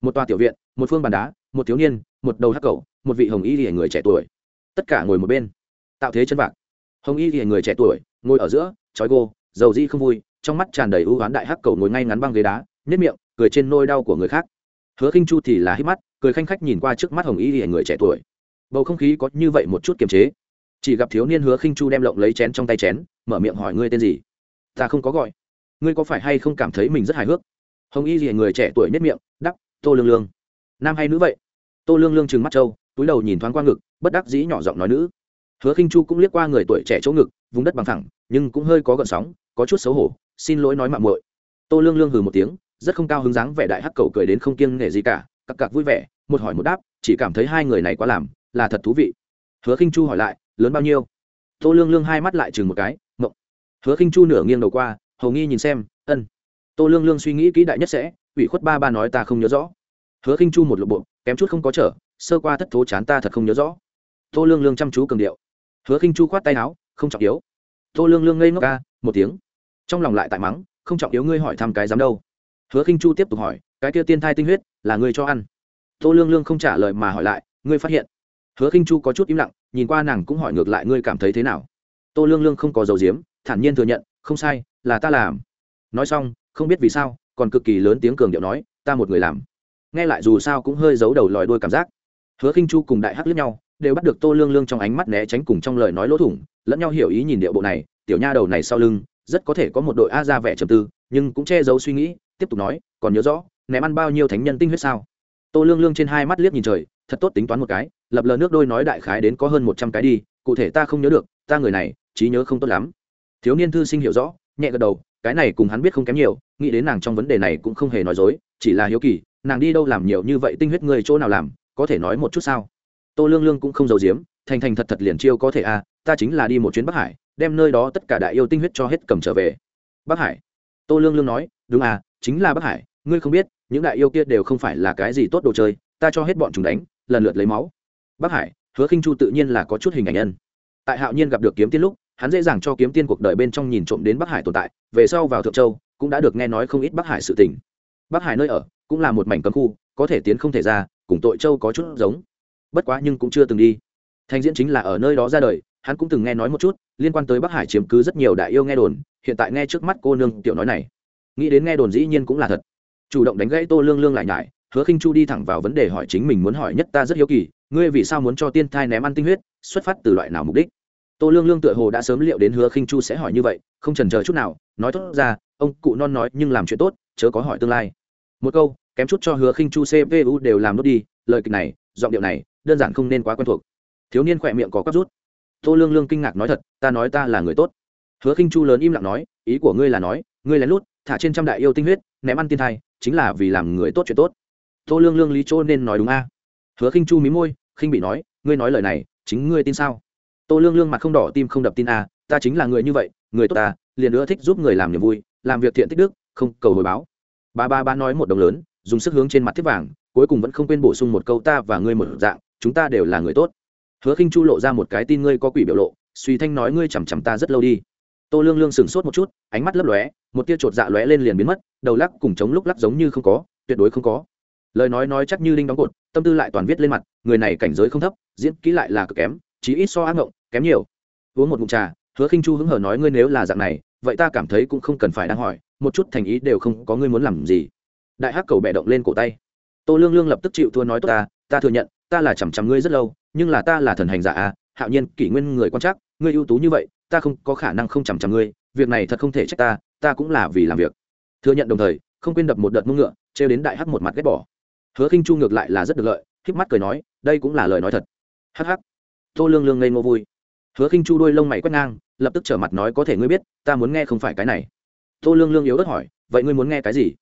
Một tòa tiểu viện, một phương bàn đá, một thiếu niên, một đầu hắc cầu một vị hồng y lìa người trẻ tuổi. Tất cả ngồi một bên. Tạo thế chân vạc. Hồng y lìa người trẻ tuổi, ngồi ở giữa, trói gô, dầu di không vui, trong mắt tràn đầy ưu oán đại hắc cầu ngồi ngay ngắn băng ghế đá nhất miệng, cười trên nôi đau của người khác. Hứa khinh chu thì là hít mắt, cười khanh khách nhìn qua trước mắt hồng y lìa người trẻ tuổi. Bầu không khí có như vậy một chút kiềm chế. Chỉ gặp thiếu niên hứa khinh chu đem lộng lấy chén trong tay chén, mở miệng hỏi ngươi tên gì? Ta không có gọi. Ngươi có phải hay không cảm thấy mình rất hài hước? Hồng y gì người trẻ tuổi nhất miệng đắp tô lương lương. Nam hay nữ vậy? Tô lương lương trừng mắt trâu, túi đầu nhìn thoáng qua ngực, bất đắc dĩ nhỏ giọng nói nữ. Hứa khinh chu cũng liếc qua người tuổi trẻ chỗ ngực, vùng đất bằng thẳng, nhưng cũng hơi có gợn sóng, có chút xấu hổ, xin lỗi nói mạng muội. Tô lương lương hừ một tiếng, rất không cao hứng dáng vẻ đại hắc cầu cười đến không kiêng nể gì cả, cặc cặc vui vẻ, một hỏi một đáp, chỉ cảm thấy hai người này quá làm, là thật thú vị. Hứa khinh chu hỏi lại, lớn bao nhiêu? Tô lương lương hai mắt lại chừng một cái hứa khinh chu nửa nghiêng đầu qua, hầu nghi nhìn xem, ân, tô lương lương suy nghĩ kỹ đại nhất sẽ, ủy khuất ba ba nói ta không nhớ rõ. Hứa khinh chu một lộ bộ kém chút không có trở, sơ qua thất thố chán ta thật không nhớ rõ. Tô lương lương chăm chú cường điệu. Hứa khinh chu khoát tay áo, không trọng yếu. Tô lương lương ngây ngốc ca, một tiếng. Trong lòng lại tại mắng, không trọng yếu ngươi hỏi thăm cái dám đâu. Hứa khinh chu tiếp tục hỏi, cái kia tiên thai tinh huyết, là ngươi cho ăn? Tô lương lương không trả lời mà hỏi lại, ngươi phát hiện? Hứa khinh chu có chút im lặng, nhìn qua nàng cũng hỏi ngược lại, ngươi cảm thấy thế nào? Tô lương lương không có dầu diếm thản nhiên thừa nhận, không sai, là ta làm. Nói xong, không biết vì sao, còn cực kỳ lớn tiếng cường điệu nói, ta một người làm. Nghe lại dù sao cũng hơi giấu đầu lòi đôi cảm giác. Hứa khinh chu cùng đại hắc lướt nhau, đều bắt được tô lương lương trong ánh mắt né tránh cùng trong lời nói lỗ thủng, lẫn nhau hiểu ý nhìn điệu bộ này, tiểu nha đầu này sau lưng, rất có thể có một đội a ra vẻ trầm tư, nhưng cũng che giấu suy nghĩ, tiếp tục nói, còn nhớ rõ, ném ăn bao nhiêu thánh nhân tinh huyết sao? Tô lương lương trên hai mắt liếc nhìn trời, thật tốt tính toán một cái, lập lờ nước đôi nói đại khái đến có hơn một trăm cái đi, cụ thể ta không nhớ được ta người này, trí nhớ không tốt lắm. Thiếu niên thư sinh hiểu rõ, nhẹ gật đầu, cái này cùng hắn biết không kém nhiều, nghĩ đến nàng trong vấn đề này cũng không hề nói dối, chỉ là hiếu kỳ, nàng đi đâu làm nhiều như vậy tinh huyết người chỗ nào làm, có thể nói một chút sao? Tô lương lương cũng không giấu giếm, thành thành thật thật liền chiêu có thể à ta chính là đi một chuyến bắc hải, đem nơi đó tất cả đại yêu tinh huyết cho hết cầm trở về. Bắc hải? Tô lương lương nói, đúng à chính là bắc hải, ngươi không biết, những đại yêu kia đều không phải là cái gì tốt đồ chơi, ta cho hết bọn chúng đánh, lần lượt lấy máu. Bắc hải, hứa khinh chu tự nhiên là có chút hình ảnh nhân tại hạo nhiên gặp được kiếm tiên lúc, hắn dễ dàng cho kiếm tiên cuộc đời bên trong nhìn trộm đến bắc hải tồn tại, về sau vào thượng châu, cũng đã được nghe nói không ít bắc hải sự tình. Bắc hải nơi ở, cũng là một mảnh cấm khu, có thể tiến không thể ra, cùng tội châu có chút giống. Bất quá nhưng cũng chưa từng đi. Thanh diễn chính là ở nơi đó ra đời, hắn cũng từng nghe nói một chút, liên quan tới bắc hải chiếm cứ rất nhiều đại yêu nghe đồn, hiện tại nghe trước mắt cô nương tiểu nói này. Nghĩ đến nghe đồn dĩ nhiên cũng là thật. Chủ động đánh gãy tô lương lương lại nhải hứa khinh chu đi thẳng vào vấn đề hỏi chính mình muốn hỏi nhất ta rất hiếu kỳ, ngươi vì sao muốn cho tiên thai ném ăn tinh huyết, xuất phát từ loại nào mục đích? Tô lương lương tựa hồ đã sớm liệu đến hứa khinh chu sẽ hỏi như vậy, không chần chờ chút nào, nói tốt ra, ông cụ non nói, nhưng làm chuyện tốt, chớ có hỏi tương lai. Một câu, kém chút cho hứa khinh chu cpu đều làm nốt đi, lời kịch này, giọng điệu này, đơn giản không nên quá quen thuộc. Thiếu niên khỏe miệng có cắp rút. Tô lương lương kinh ngạc nói thật, ta nói ta là người tốt. Hứa khinh chu lớn im lặng nói, ý của ngươi là nói, ngươi lén lút, thả trên trăm đại yêu tinh huyết, ném ăn tiên thai, chính là vì làm người tốt chuyện tốt. Tô lương lương lý chỗ nên nói đúng a. Hứa khinh chu mí môi, khinh bị nói, ngươi nói lời này, chính ngươi tin sao? Tô lương lương mặt không đỏ, tim không đập tin a ta chính là người như vậy, người tốt ta liền nữa thích giúp người làm niềm vui, làm việc thiện tích đức, không cầu hồi báo. Ba ba ba nói một đồng lớn, dùng sức hướng trên mặt thiết vàng, cuối cùng vẫn không quên bổ sung một câu ta và ngươi một dạng, chúng ta đều là người tốt. Hứa khinh chu lộ ra một cái tin ngươi có quỷ biểu lộ, suy thanh nói ngươi chằm chằm ta rất lâu đi. Tô lương lương sừng sốt một chút, ánh mắt lấp lóe, một tia chột dạ lóe lên liền biến mất, đầu lắc cùng chống lúc lắc giống như không có, tuyệt đối không có. Lời nói nói chắc như linh đóng cột, tâm tư lại toàn viết lên mặt, người này cảnh giới không thấp, diễn kỹ lại là cực kém, chí ít so ác ngộng kém nhiều. Uống một ngụm trà, hứa khinh chu hứng hờ nói, ngươi nếu là dạng này, vậy ta cảm thấy cũng không cần phải đang hỏi, một chút thành ý đều không có, ngươi muốn làm gì? Đại hắc cầu bẹ động lên cổ tay. Tô lương lương lập tức chịu thua, nói tốt ta ta thừa nhận, ta là chằm chằm ngươi rất lâu, nhưng là ta là thần hành giả à hạo nhiên, kỷ nguyên người quan trắc, ngươi ưu tú như vậy, ta không có khả năng không chằm chằm ngươi, việc này thật không thể trách ta ta cũng là vì làm việc. Thừa nhận đồng thời, không quên đập một đợt mông ngựa, trêu đến đại hắc một mặt ghét bỏ. Hứa khinh chu ngược lại là rất được lợi híp mắt cười nói, đây cũng là lời nói thật. Hắc hắc. Tô lương lương ngây ngô vui hứa khinh chu đuôi lông mày quét ngang, lập tức trở mặt nói có thể ngươi biết, ta muốn nghe không phải cái này. Tô lương lương yếu ớt hỏi, vậy ngươi muốn nghe cái gì?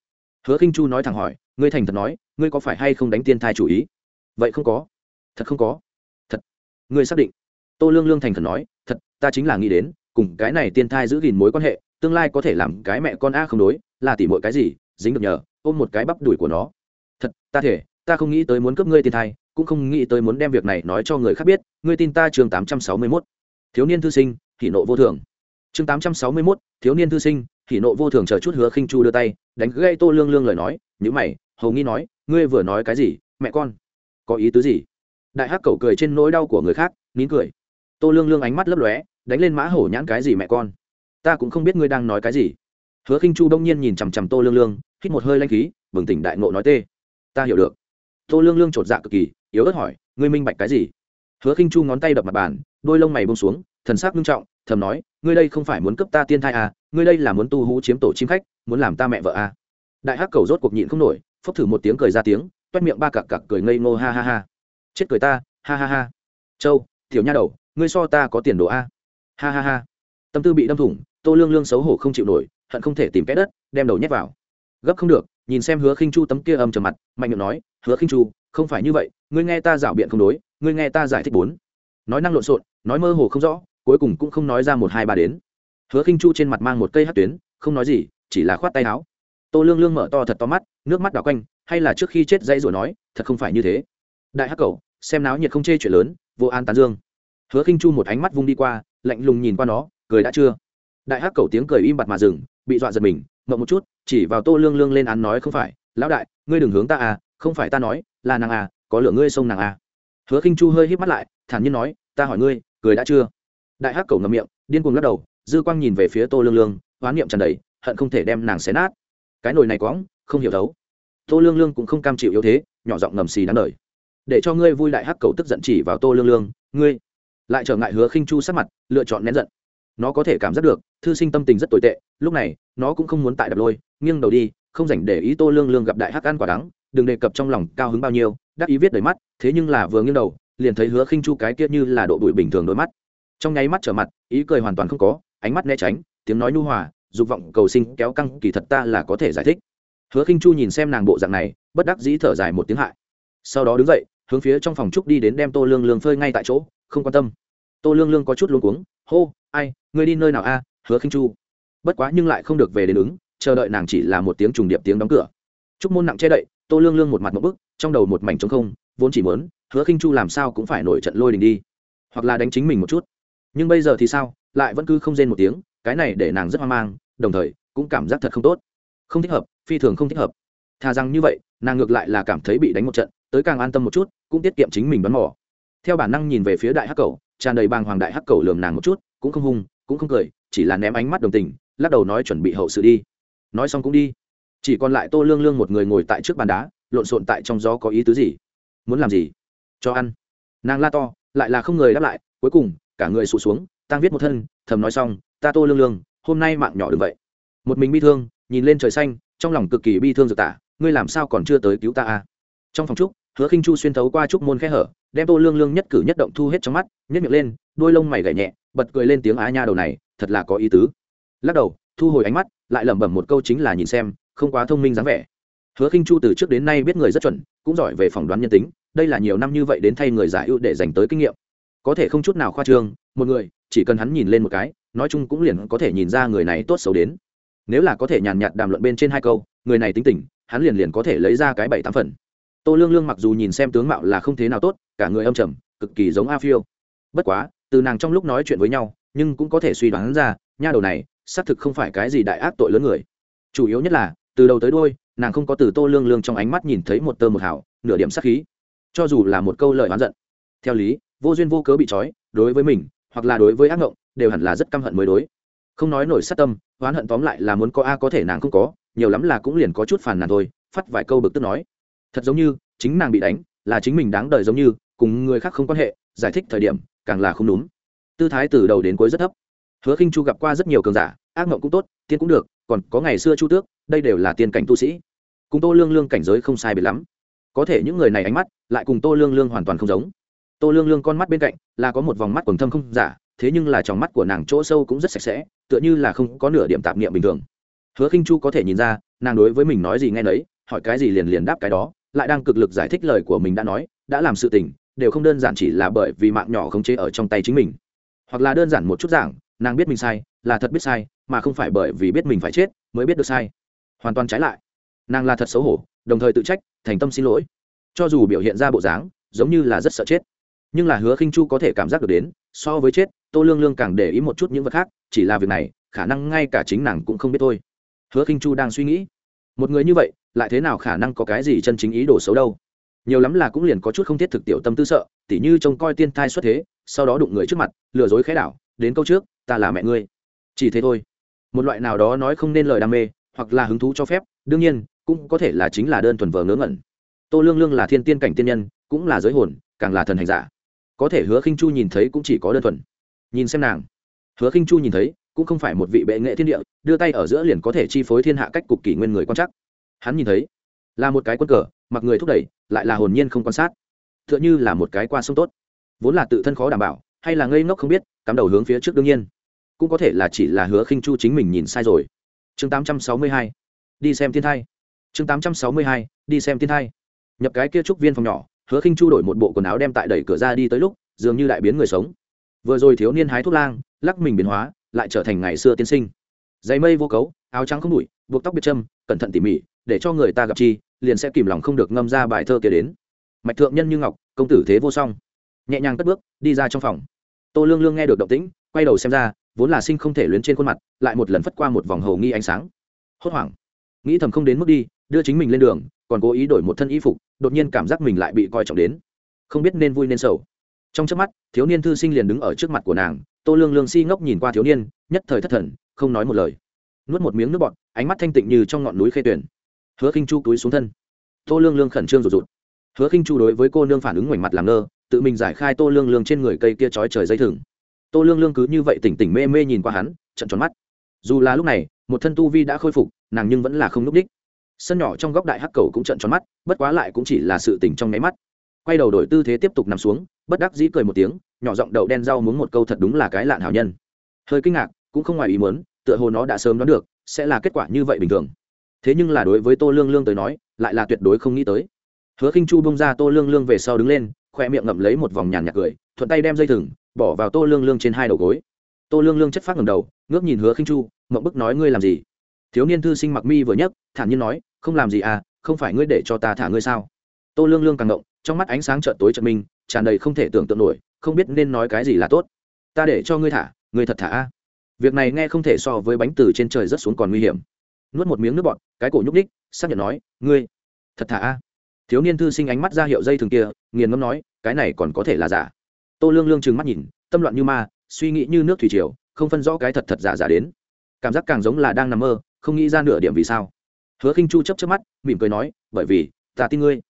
Hứa khinh chu nói thẳng hỏi, ngươi thành thật nói, ngươi có phải hay không đánh tiên thai chủ ý? Vậy không có. Thật không có. Thật. Ngươi xác định. Tô lương lương thành thật nói, thật, ta chính là nghĩ đến, cùng cái này tiên thai giữ gìn mối quan hệ, tương lai có thể làm cái mẹ con a không đối, là tỉ mọi cái gì, dính được nhờ, ôm một cái bắp đùi của nó. Thật, ta thể, ta không nghĩ tới muốn cướp ngươi tiên thai, cũng không nghĩ tới muốn đem việc này nói cho người khác biết, ngươi tin ta chương tám trăm sáu mươi mốt thiếu niên thư sinh, hỉ nộ vô thường. Chương tám trăm sáu mươi mốt, thiếu niên thư sinh, hỉ nộ vô thường chờ chút hứa khinh chu đưa tay, đánh gây tô lương lương lời nói, nhữ mày, hầu nghi nói, ngươi vừa nói cái gì? Mẹ con, có ý tứ gì? Đại hắc cẩu cười trên nỗi đau của người khác, nín cười. Tô lương lương ánh mắt lấp lóe, đánh lên mã hổ nhãn cái gì mẹ con? Ta cũng không biết ngươi đang nói cái gì. Hứa khinh chu đông nhiên nhìn chằm chằm tô lương lương, hít một hơi lanh khí, bừng tỉnh đại ngộ nói tê. Ta hiểu được. Tô lương lương chột dạ cực kỳ, yếu ớt hỏi, ngươi minh bạch cái gì? Hứa khinh chu ngón tay đập mặt bàn, đôi lông mày bông xuống, thần sắc nghiêm trọng, thầm nói, ngươi đây không phải muốn cấp ta tiên thai à ngươi đây là muốn tu hú chiếm tổ chim khách, muốn làm ta mẹ vợ à. Đại hắc cầu rốt cuộc nhịn không nổi, phốc thử một tiếng cười ra tiếng, toét miệng ba cặc cặc cười ngây ngô, ha ha ha. Chết cười ta, ha ha ha. Châu, tiểu nha đầu, ngươi so ta có tiền đồ a ha ha ha. Tâm tư bị đâm thủng, tô lương lương xấu hổ không chịu nổi, hận không thể tìm cái đất, đem đầu nhét vào. Gấp không được, nhìn xem hứa khinh chu tấm kia âm trầm mặt, mạnh miệng nói, hứa khinh chu, không phải như vậy ngươi nghe ta rảo biện không đối, ngươi nghe ta giải thích bốn. Nói năng lộn xộn, nói mơ hồ không rõ, cuối cùng cũng không nói ra một hai ba đến. Hứa khinh chu trên mặt mang một cây hát tuyến, không nói gì, chỉ là khoát tay áo. Tô lương lương mở to thật to mắt, nước mắt đỏ quanh, hay là trước khi chết dây rồi nói, thật không phải như thế. Đại hắc cầu xem náo nhiệt không chê chuyện lớn, vô an tán dương. Hứa khinh chu một ánh mắt vung đi qua, lạnh lùng nhìn qua nó, cười đã chưa? Đại hắc cầu tiếng cười im bặt mà dừng, bị dọa giật mình, ngậm một chút, chỉ vào tô lương lương lên án nói không phải, lão đại, ngươi đừng hướng ta à không phải ta nói, là nàng à có lửa ngươi sông nàng à. Hứa khinh chu hơi híp mắt lại, thản nhiên nói, ta hỏi ngươi, cười đã chưa? Đại hắc cầu ngậm miệng, điên cuồng lắc đầu, dư quang nhìn về phía tô lương lương, hoán niệm tràn đầy, hận không thể đem nàng xé nát. Cái nồi này quõng, không hiểu thấu. Tô lương lương cũng không cam chịu yếu thế, nhỏ giọng ngầm xì đáng đời để cho ngươi vui đại hắc cầu tức giận chỉ vào tô lương lương, ngươi. Lại trở ngại hứa khinh chu sắc mặt, lựa chọn nén giận. Nó có thể cảm giác được, thư sinh tâm tình rất tồi tệ, lúc này, nó cũng không muốn tại đập lôi, nghiêng đầu đi, không dành để ý tô lương lương gặp đại hắc ăn quả đắng, đừng đề cập trong lòng cao hứng bao nhiêu đắc ý viết đầy mắt, thế nhưng là vừa nghiêng đầu, liền thấy hứa khinh chu cái kia như là độ bụi bình thường đôi mắt. Trong nháy mắt trở mặt, ý cười hoàn toàn không có, ánh mắt né tránh, tiếng nói nhu hòa, dục vọng cầu sinh kéo căng, kỳ thật ta là có thể giải thích. Hứa khinh chu nhìn xem nàng bộ dạng này, bất đắc dĩ thở dài một tiếng hại. Sau đó đứng dậy, hướng phía trong phòng trúc đi đến đem tô lương lương phơi ngay tại chỗ, không quan tâm. Tô lương lương có chút luống cuống, hô, ai ngươi đi nơi nào a, hứa khinh chu? Bất quá nhưng lại không được về đến ứng, chờ đợi nàng chỉ là một tiếng trùng điệp tiếng đóng cửa. Trúc môn nặng che đậy tô lương lương một mặt một bức, trong đầu một mảnh trống không, vốn chỉ muốn, hứa khinh chu làm sao cũng phải nổi trận lôi đình đi. Hoặc là đánh chính mình một chút. Nhưng bây giờ thì sao, lại vẫn cứ không rên một tiếng, cái này để nàng rất hoang mang, đồng thời, cũng cảm giác thật không tốt. Không thích hợp, phi thường không thích hợp. Thà rằng như vậy, nàng ngược lại là cảm thấy bị đánh một trận, tới càng an tâm một chút, cũng tiết kiệm chính mình bắn mỏ. Theo bản năng nhìn về phía đại hắc cầu, tràn đầy bàng hoàng đại hắc cầu lườm nàng một chút, cũng không hung, cũng không cười, chỉ là ném ánh mắt đồng tình, lắc đầu nói chuẩn bị hậu sự đi. Nói xong cũng đi chỉ còn lại tô lương lương một người ngồi tại trước bàn đá, lộn xộn tại trong gió có ý tứ gì? Muốn làm gì? Cho ăn. Nàng la to, lại là không người đáp lại, cuối cùng, cả người sụt xuống tăng viết một thân, thầm nói xong, ta tô lương lương, hôm nay mạng nhỏ đừng vậy. Một mình bi thương, nhìn lên trời xanh, trong lòng cực kỳ bi thương dược tả, ngươi làm sao còn chưa tới cứu ta à? Trong phòng trúc, hứa khinh chu xuyên thấu qua trúc môn khe hở, đem tô lương lương nhất cử nhất động thu hết trong mắt nhất miệng lên, đôi lông mày gảy nhẹ, bật cười lên tiếng á nha đầu này, thật là có ý tứ. Lắc đầu, thu hồi ánh mắt, lại lẩm bẩm một câu chính là nhìn xem không quá thông minh dáng vẻ. Hứa khinh chu từ trước đến nay biết người rất chuẩn, cũng giỏi về phỏng đoán nhân tính, đây là nhiều năm như vậy đến thay người giả ưu để dành tới kinh nghiệm. Có thể không chút nào khoa trương, một người, chỉ cần hắn nhìn lên một cái, nói chung cũng liền có thể nhìn ra người này tốt xấu đến. Nếu là có thể nhàn nhạt đàm luận bên trên hai câu, người này tính tình, hắn liền liền có thể lấy ra cái bảy tám phần. Tô lương lương mặc dù nhìn xem tướng mạo là không thế nào tốt, cả người âm trầm, cực kỳ giống a phiêu. Bất quá, từ nàng trong lúc nói chuyện với nhau, nhưng cũng có thể suy đoán ra, nha đầu này, xác thực không phải cái gì đại ác tội lớn người. Chủ yếu nhất là từ đầu tới đôi nàng không có từ tô lương lương trong ánh mắt nhìn thấy một tơ một hảo nửa điểm sắc khí. Cho dù là một câu lời oán giận. Theo lý, vô duyên vô cớ bị trói, đối với mình, hoặc là đối với ác ngộng, đều hẳn là rất căm hận mới đối. Không nói nổi sát tâm, oán hận tóm lại là muốn có a có thể nàng không có, nhiều lắm là cũng liền có chút phàn nàn thôi, phát vài câu bực tức nói. Thật giống như, chính nàng bị đánh, là chính mình đáng đời giống như, cùng người khác không quan hệ, giải thích thời điểm, càng là không đúng. Tư thái từ đầu đến cuối rất thấp. Hứa khinh chu gặp qua rất nhiều cường giả, ác mộng cũng tốt, tiên cũng được, còn có ngày xưa chu tước đây đều là tiên cảnh tu sĩ. Cùng tô lương lương cảnh giới không sai biệt lắm. Có thể những người này ánh mắt lại cùng tô lương lương hoàn toàn không giống. Tô lương lương con mắt bên cạnh là có một vòng mắt quần thâm không giả, thế nhưng là trong mắt của nàng chỗ sâu cũng rất sạch sẽ, tựa như là không có nửa điểm tạp niệm bình thường. Hứa khinh chu có thể nhìn ra, nàng đối với mình nói gì nghe nấy, hỏi cái gì liền liền đáp cái đó, lại đang cực lực giải thích lời của mình đã nói, đã làm sự tình, đều không đơn giản chỉ là bởi vì mạng nhỏ khống chế ở trong tay chính mình. Hoặc là đơn giản một chút giảng, nàng biết mình sai, là thật biết sai, mà không phải bởi vì biết mình phải chết, mới biết được sai hoàn toàn trái lại. Nàng là thật xấu hổ, đồng thời tự trách, thành tâm xin lỗi. Cho dù biểu hiện ra bộ dáng, giống như là rất sợ chết. Nhưng là hứa khinh chu có thể cảm giác được đến, so với chết, tô lương lương càng để ý một chút những vật khác, chỉ là việc này, khả năng ngay cả chính nàng cũng không biết thôi. Hứa khinh chu đang suy nghĩ, một người như vậy, lại thế nào khả năng có cái gì chân chính ý đồ xấu đâu? Nhiều lắm là cũng liền có chút không thiết thực tiểu tâm tư sợ, tỉ như trông coi tiên thai xuất thế, sau đó đụng người trước mặt, lừa dối khẽ đảo, đến câu trước, ta là mẹ ngươi. Chỉ thế thôi. Một loại nào đó nói không nên lời đam mê hoặc là hứng thú cho phép, đương nhiên, cũng có thể là chính là đơn thuần vờ ngớ ngẩn. Tô lương lương là thiên tiên cảnh tiên nhân, cũng là giới hồn, càng là thần hành giả. Có thể hứa khinh chu nhìn thấy cũng chỉ có đơn thuần. Nhìn xem nàng. Hứa khinh chu nhìn thấy, cũng không phải một vị bệ nghệ thiên địa, đưa tay ở giữa liền có thể chi phối thiên hạ cách cục kỷ nguyên người quan chắc hắn nhìn thấy, là một cái quân cờ, mặc người thúc đẩy, lại là hồn nhiên không quan sát. T h ư ợ n h ư là một cái qua sông tốt. Vốn là tự thân khó đảm bảo, hay là ngây ngốc không biết, cắm đầu hướng phía trước đương nhiên. Cũng có thể là chỉ là hứa khinh chu chính mình nhìn sai rồi chương tám trăm sáu mươi hai, đi xem thiên thai. chương tám trăm sáu mươi hai, đi xem thiên thai. Nhập cái kia trúc viên phòng nhỏ, hứa khinh chu đổi một bộ quần áo đem tại đẩy cửa ra đi tới lúc, dường như đại biến người sống. Vừa rồi thiếu niên hái thuốc lang, lắc mình biến hóa, lại trở thành ngày xưa tiên sinh. Giày mây vô cấu, áo trắng không đủi buộc tóc biệt châm, cẩn thận tỉ mỉ, để cho người ta gặp chi, liền sẽ kìm lòng không được ngâm ra bài thơ kia đến. Mạch thượng nhân như ngọc, công tử thế vô song. Nhẹ nhàng cất bước, đi ra trong phòng. Tô lương lương nghe được động tĩnh, quay đầu xem ra vốn là sinh không thể luyến trên khuôn mặt, lại một lần phất qua một vòng hầu nghi ánh sáng. Hốt hoảng. Nghĩ thầm không đến mức đi, đưa chính mình lên đường, còn cố ý đổi một thân y phục, đột nhiên cảm giác mình lại bị coi trọng đến. Không biết nên vui nên sầu. Trong trước mắt, thiếu niên thư sinh liền đứng ở trước mặt của nàng, tô lương lương si ngốc nhìn qua thiếu niên, nhất thời thất thần, không nói một lời. Nuốt một miếng nước bọt, ánh mắt thanh tịnh như trong ngọn núi khê tuyển hứa khinh chu túi xuống thân. Tô lương lương khẩn trương rụt rụt. Hứa khinh chu đối với cô nương phản ứng ngoảnh mặt làm ngơ, tự mình giải khai tô lương lương trên người cây kia trói trời dây thừng tô lương lương cứ như vậy tỉnh tỉnh mê mê nhìn qua hắn trận tròn mắt. Dù là lúc này, một thân tu vi đã khôi phục, nàng nhưng vẫn là không núp đích sân nhỏ trong góc đại hắc cầu cũng trận tròn mắt, bất quá lại cũng chỉ là sự tỉnh trong nháy mắt. Quay đầu đổi tư thế tiếp tục nằm xuống, bất đắc dĩ cười một tiếng, nhỏ giọng đậu đen rau muốn một câu thật đúng là cái lạn hảo nhân. Hơi kinh ngạc, cũng không ngoài ý muốn, tựa hồ nó đã sớm đoán được, sẽ là kết quả như vậy bình thường. Thế nhưng là đối với tô lương lương tới nói, lại là tuyệt đối không nghĩ tới. Hứa khinh chu bông ra tô lương lương về sau đứng lên, khoe miệng ngậm lấy một vòng nhàn nhạc cười thuận tay đem dây thừng bỏ vào tô lương lương trên hai đầu gối. Tô lương lương chất phát ngầm đầu, ngước nhìn hứa khinh chu, mộng bức nói ngươi làm gì? Thiếu niên thư sinh mặc mi vừa nhấc, thản nhiên nói, không làm gì à không phải ngươi để cho ta thả ngươi sao? Tô lương lương càng ngộng, trong mắt ánh sáng trợn tối trợn minh, tràn đầy không thể tưởng tượng nổi, không biết nên nói cái gì là tốt. Ta để cho ngươi thả, ngươi thật thả a. Việc này nghe không thể so với bánh từ trên trời rất xuống còn nguy hiểm. Nuốt một miếng nước bọt, cái cổ nhúc ních xác nhận nói, ngươi thật thả a. Thiếu niên thư sinh ánh mắt ra hiệu dây thường kia, nghiền ngâm nói, cái này còn có thể là giả tô lương lương trừng mắt nhìn, tâm loạn như ma, suy nghĩ như nước thủy triều, không phân rõ cái thật thật giả giả đến. Cảm giác càng giống là đang nằm mơ, không nghĩ ra nửa điểm vì sao. Hứa khinh chu chấp chấp mắt, mỉm cười nói, bởi vì, ta tin ngươi.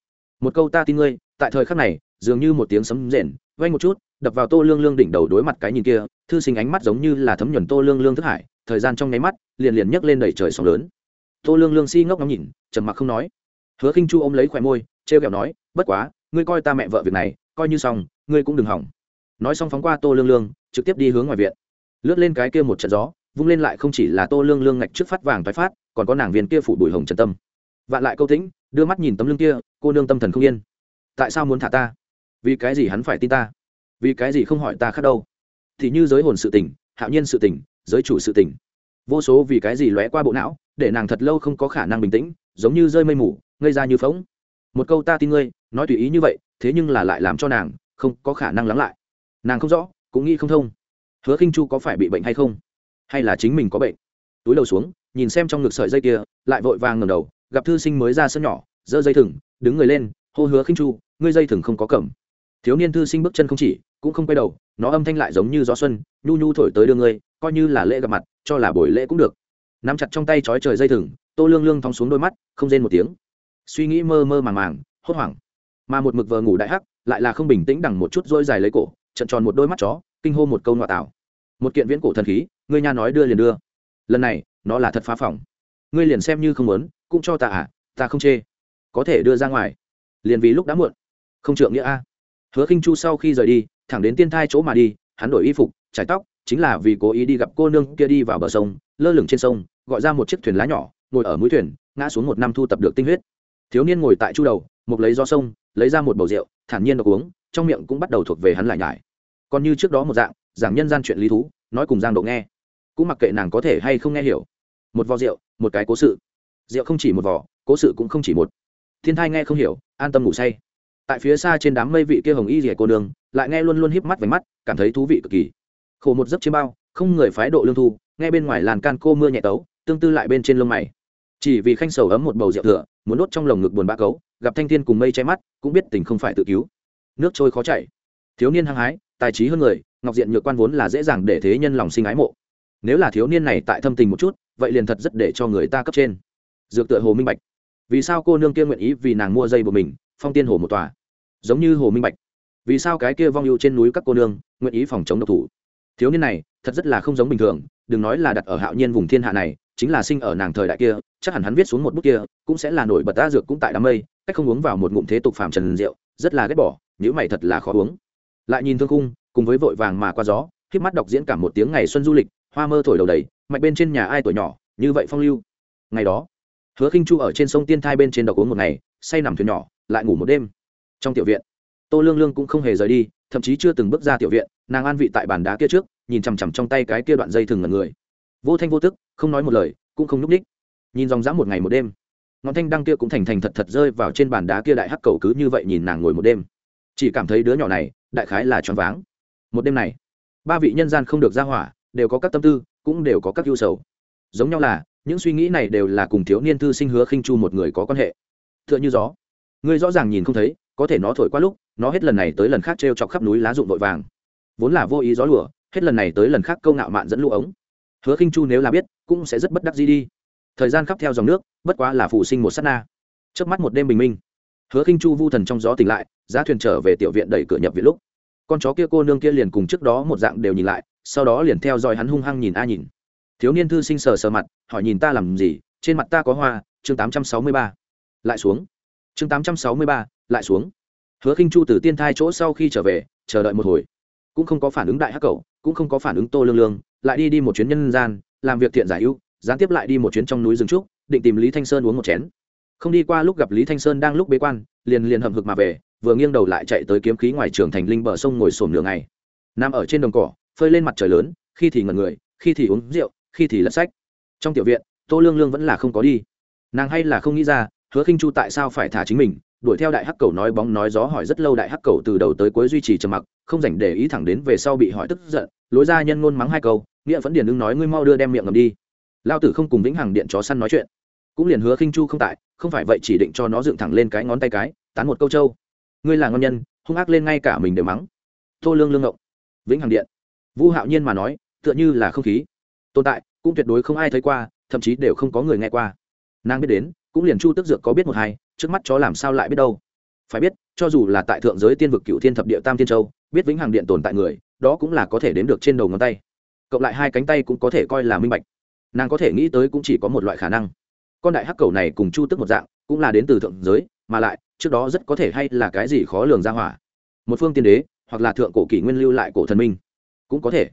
Một câu ta tin ngươi, tại thời khắc này, dường như một tiếng sấm rền vay một chút, đập vào tô lương lương đỉnh đầu đối mặt cái nhìn kia, thư sinh ánh mắt giống như là thấm nhuần tô lương lương thức hải, thời gian trong nháy mắt, liền liền nhấc lên đẩy trời sóng lớn. Tô lương lương si ngốc ngắm nhìn, trầm mặc không nói. Hứa khinh chu ôm lấy khỏe môi, trêu kẹo nói, bất quá, ngươi coi ta mẹ vợ việc này, coi như xong, ngươi cũng đừng hỏng nói xong phóng qua tô lương lương, trực tiếp đi hướng ngoài viện. Lướt lên cái kia một trận gió, vung lên lại không chỉ là tô lương lương ngạch trước phát vàng tái phát, còn có nàng viên kia phủ bụi hồng trần tâm. Vạn lại câu tĩnh, đưa mắt nhìn tấm lưng kia, cô nương tâm thần không yên. Tại sao muốn thả ta? Vì cái gì hắn phải tin ta? Vì cái gì không hỏi ta khác đâu? Thì như giới hồn sự tình, hạo nhiên sự tình, giới chủ sự tình. Vô số vì cái gì lóe qua bộ não, để nàng thật lâu không có khả năng bình tĩnh, giống như rơi mây mù, ngây ra như phóng một câu ta tin ngươi, nói tùy ý như vậy, thế nhưng là lại làm cho nàng không có khả năng lắng lại nàng không rõ, cũng nghĩ không thông. Hứa khinh chu có phải bị bệnh hay không? Hay là chính mình có bệnh? Túi đầu xuống, nhìn xem trong ngực sợi dây kia, lại vội vàng ngầm đầu, gặp thư sinh mới ra sân nhỏ, giơ dây thừng, đứng người lên, hô hứa khinh chu, ngươi dây thừng không có cầm. Thiếu niên thư sinh bước chân không chỉ, cũng không quay đầu, nó âm thanh lại giống như gió xuân, nhu nhu thổi tới đưa ngươi, coi như là lễ gặp mặt, cho là buổi lễ cũng được. Nắm chặt trong tay trói trời dây thừng, tô lương lương thong xuống đôi mắt, không rên một tiếng. Suy nghĩ mơ mơ màng màng, hốt hoảng. Mà một mực vờ ngủ đại hắc, lại là không bình tĩnh đằng một chút dôi dài lấy cổ trận tròn một đôi mắt chó, kinh hô một câu ngoại tảo. Một kiện viễn cổ thần khí, ngươi nha nói đưa liền đưa. Lần này, nó là thật phá phỏng. Ngươi liền xem như không muốn, cũng cho ta à ta không chê. Có thể đưa ra ngoài. Liền vì lúc đã muộn. Không trượng nghĩa a. Hứa khinh chu sau khi rời đi, thẳng đến tiên thai chỗ mà đi, hắn đổi y phục, trải tóc, chính là vì cố ý đi gặp cô nương kia đi vào bờ sông, lơ lửng trên sông, gọi ra một chiếc thuyền lá nhỏ, ngồi ở mũi thuyền, ngã xuống một năm thu tập được tinh huyết. Thiếu niên ngồi tại chu đầu, mục lấy do sông, lấy ra một bầu rượu, thản nhiên đ uống trong miệng cũng bắt đầu thuộc về hắn lại nhải. Còn như trước đó một dạng, giảng nhân gian chuyện lý thú, nói cùng giang độ nghe. Cũng mặc kệ nàng có thể hay không nghe hiểu. Một vò rượu, một cái cố sự. Rượu không chỉ một vò, cố sự cũng không chỉ một. Thiên thai nghe không hiểu, an tâm ngủ say. Tại phía xa trên đám mây vị kia hồng y rỉa cô đường lại nghe luôn luôn híp mắt váy mắt, cảm thấy thú vị cực kỳ. Khổ một giấc chiêm bao, không người phái độ lương thu, nghe bên ngoài làn can cô mưa nhẹ tấu, tương tư lại bên trên lông mày. Chỉ vì khanh sầu ấm một bầu rượu thừa, muốn đốt trong lồng ngực buồn bã cấu, gặp thanh thiên cùng mây che mắt, cũng biết tình không phải tự cứu nước trôi khó chảy. Thiếu niên hăng hái, tài trí hơn người, ngọc diện nhược quan vốn là dễ dàng để thế nhân lòng sinh ái mộ. Nếu là thiếu niên này tại thâm tình một chút, vậy liền thật rất để cho người ta cấp trên. Dược tựa hồ minh bạch. Vì sao cô nương kia nguyện ý vì nàng mua dây của mình, phong tiên hồ một tòa? Giống như hồ minh bạch. Vì sao cái kia vong ưu trên núi các cô nương nguyện ý phòng chống độc thủ? Thiếu niên này thật rất là không giống bình thường, đừng nói là đặt ở hạo nhiên vùng thiên hạ này, chính là sinh ở nàng thời đại kia, chắc hẳn hắn viết xuống một bút kia, cũng sẽ là nổi bật ta dược cũng tại đám mây, cách không uống vào một ngụm thế tục phàm trần rượu, rất là ghét bỏ nhữ mày thật là khó uống. Lại nhìn thương cung cùng với vội vàng mà qua gió khiếp mắt đọc diễn cả một tiếng ngày xuân du lịch, hoa mơ thổi đầu đầy, mạch bên trên nhà ai tuổi nhỏ, như vậy phong lưu. Ngày đó, hứa khinh chu ở trên sông tiên thai bên trên đọc uống một ngày, say nằm thuyền nhỏ, lại ngủ một đêm. Trong tiểu viện, tô lương lương cũng không hề rời đi, thậm chí chưa từng bước ra tiểu viện, nàng an vị tại bàn đá kia trước, nhìn chằm chằm trong tay cái kia đoạn dây thừng ngần người. Vô thanh vô tức, không nói một lời, cũng không núp ních nhìn dòng dã một ngày một đêm, ngọn thanh đăng kia cũng thành thành thật thật rơi vào trên bàn đá kia đại hắc cầu cứ như vậy nhìn nàng ngồi một đêm chỉ cảm thấy đứa nhỏ này, đại khái là choáng váng. Một đêm này, ba vị nhân gian không được ra hỏa, đều có các tâm tư, cũng đều có các ưu sầu. Giống nhau là, những suy nghĩ này đều là cùng thiếu niên thư sinh hứa khinh chu một người có quan hệ. T như gió, ngươi rõ ràng nhìn không thấy, có thể nó thổi qua lúc, nó hết lần này tới lần khác t r e o chọc khắp núi lá rụng vội vàng. Vốn là vô ý gió lùa, hết lần này tới lần khác câu ngạo mạn dẫn lũ ống. Hứa khinh chu nếu là biết, cũng sẽ rất bất đắc gì đi. Thời gian khắp theo dòng nước, bất quá là phụ sinh một s á t na. Trước mắt một đêm bình minh, hứa khinh chu vu thần trong gió tỉnh lại giá thuyền trở về tiểu viện đẩy cửa nhập viện lúc. Con chó kia cô nương kia liền cùng trước đó một dạng đều nhìn lại, sau đó liền theo dõi hắn hung hăng nhìn a nhìn. Thiếu niên thư sinh sờ sờ mặt, hỏi nhìn ta làm gì, trên mặt ta có hoa, chương tám trăm sáu mươi ba. Lại xuống. Chương tám trăm sáu mươi ba, lại xuống. Hứa khinh chu từ tiên thai chỗ sau khi trở về, chờ đợi một hồi. Cũng không có phản ứng đại hắc cầu cũng không có phản ứng tô lương lương, lại đi đi một chuyến nhân gian, làm việc thiện giải ưu, gián tiếp lại đi một chuyến trong núi rừng trúc, định tìm lý thanh sơn uống một chén. Không đi qua lúc gặp lý thanh sơn đang lúc bế quan, liền liền hầm hực mà về vừa nghiêng đầu lại chạy tới kiếm khí ngoài trường thành linh bờ sông ngồi xổm nửa ngày. Nằm ở trên đồng cỏ, phơi lên mặt trời lớn, khi thì ngẩn người, khi thì uống rượu, khi thì lật sách. Trong tiểu viện, tô lương lương vẫn là không có đi. Nàng hay là không nghĩ ra, hứa khinh chu tại sao phải thả chính mình, đuổi theo đại hắc cầu nói bóng nói gió hỏi rất lâu đại hắc cầu từ đầu tới cuối duy trì trầm mặc, không dành để ý thẳng đến về sau bị hỏi tức giận, lối ra nhân ngôn mắng hai câu, nghĩa vẫn điền đương nói ngươi mau đưa đem miệng ngầm đi. Lao tử không cùng vĩnh hằng điện chó săn nói chuyện. Cũng liền hứa khinh chu không tại, không phải vậy chỉ định cho nó dựng thẳng lên cái ngón tay cái, tán một câu trâu ngươi là ngon nhân, hung ác lên ngay cả mình đều mắng. Tô lương lương ngộng, vĩnh hằng điện. Vu hạo nhiên mà nói, tựa như là không khí. Tồn tại, cũng tuyệt đối không ai thấy qua, thậm chí đều không có người nghe qua. Nàng biết đến, cũng liền chu tức dược có biết một hai, trước mắt chó làm sao lại biết đâu. Phải biết, cho dù là tại thượng giới tiên vực cựu thiên thập địa tam thiên châu, biết vĩnh hằng điện tồn tại người, đó cũng là có thể đến được trên đầu ngón tay. Cộng lại hai cánh tay cũng có thể coi là minh bạch. Nàng có thể nghĩ tới cũng chỉ có một loại khả năng. Con đại hắc cầu này cùng chu tức một dạng, cũng là đến từ thượng giới, mà lại trước đó rất có thể hay là cái gì khó lường ra hỏa. Một phương tiên đế, hoặc là thượng cổ kỷ nguyên lưu lại cổ thần minh. Cũng có thể.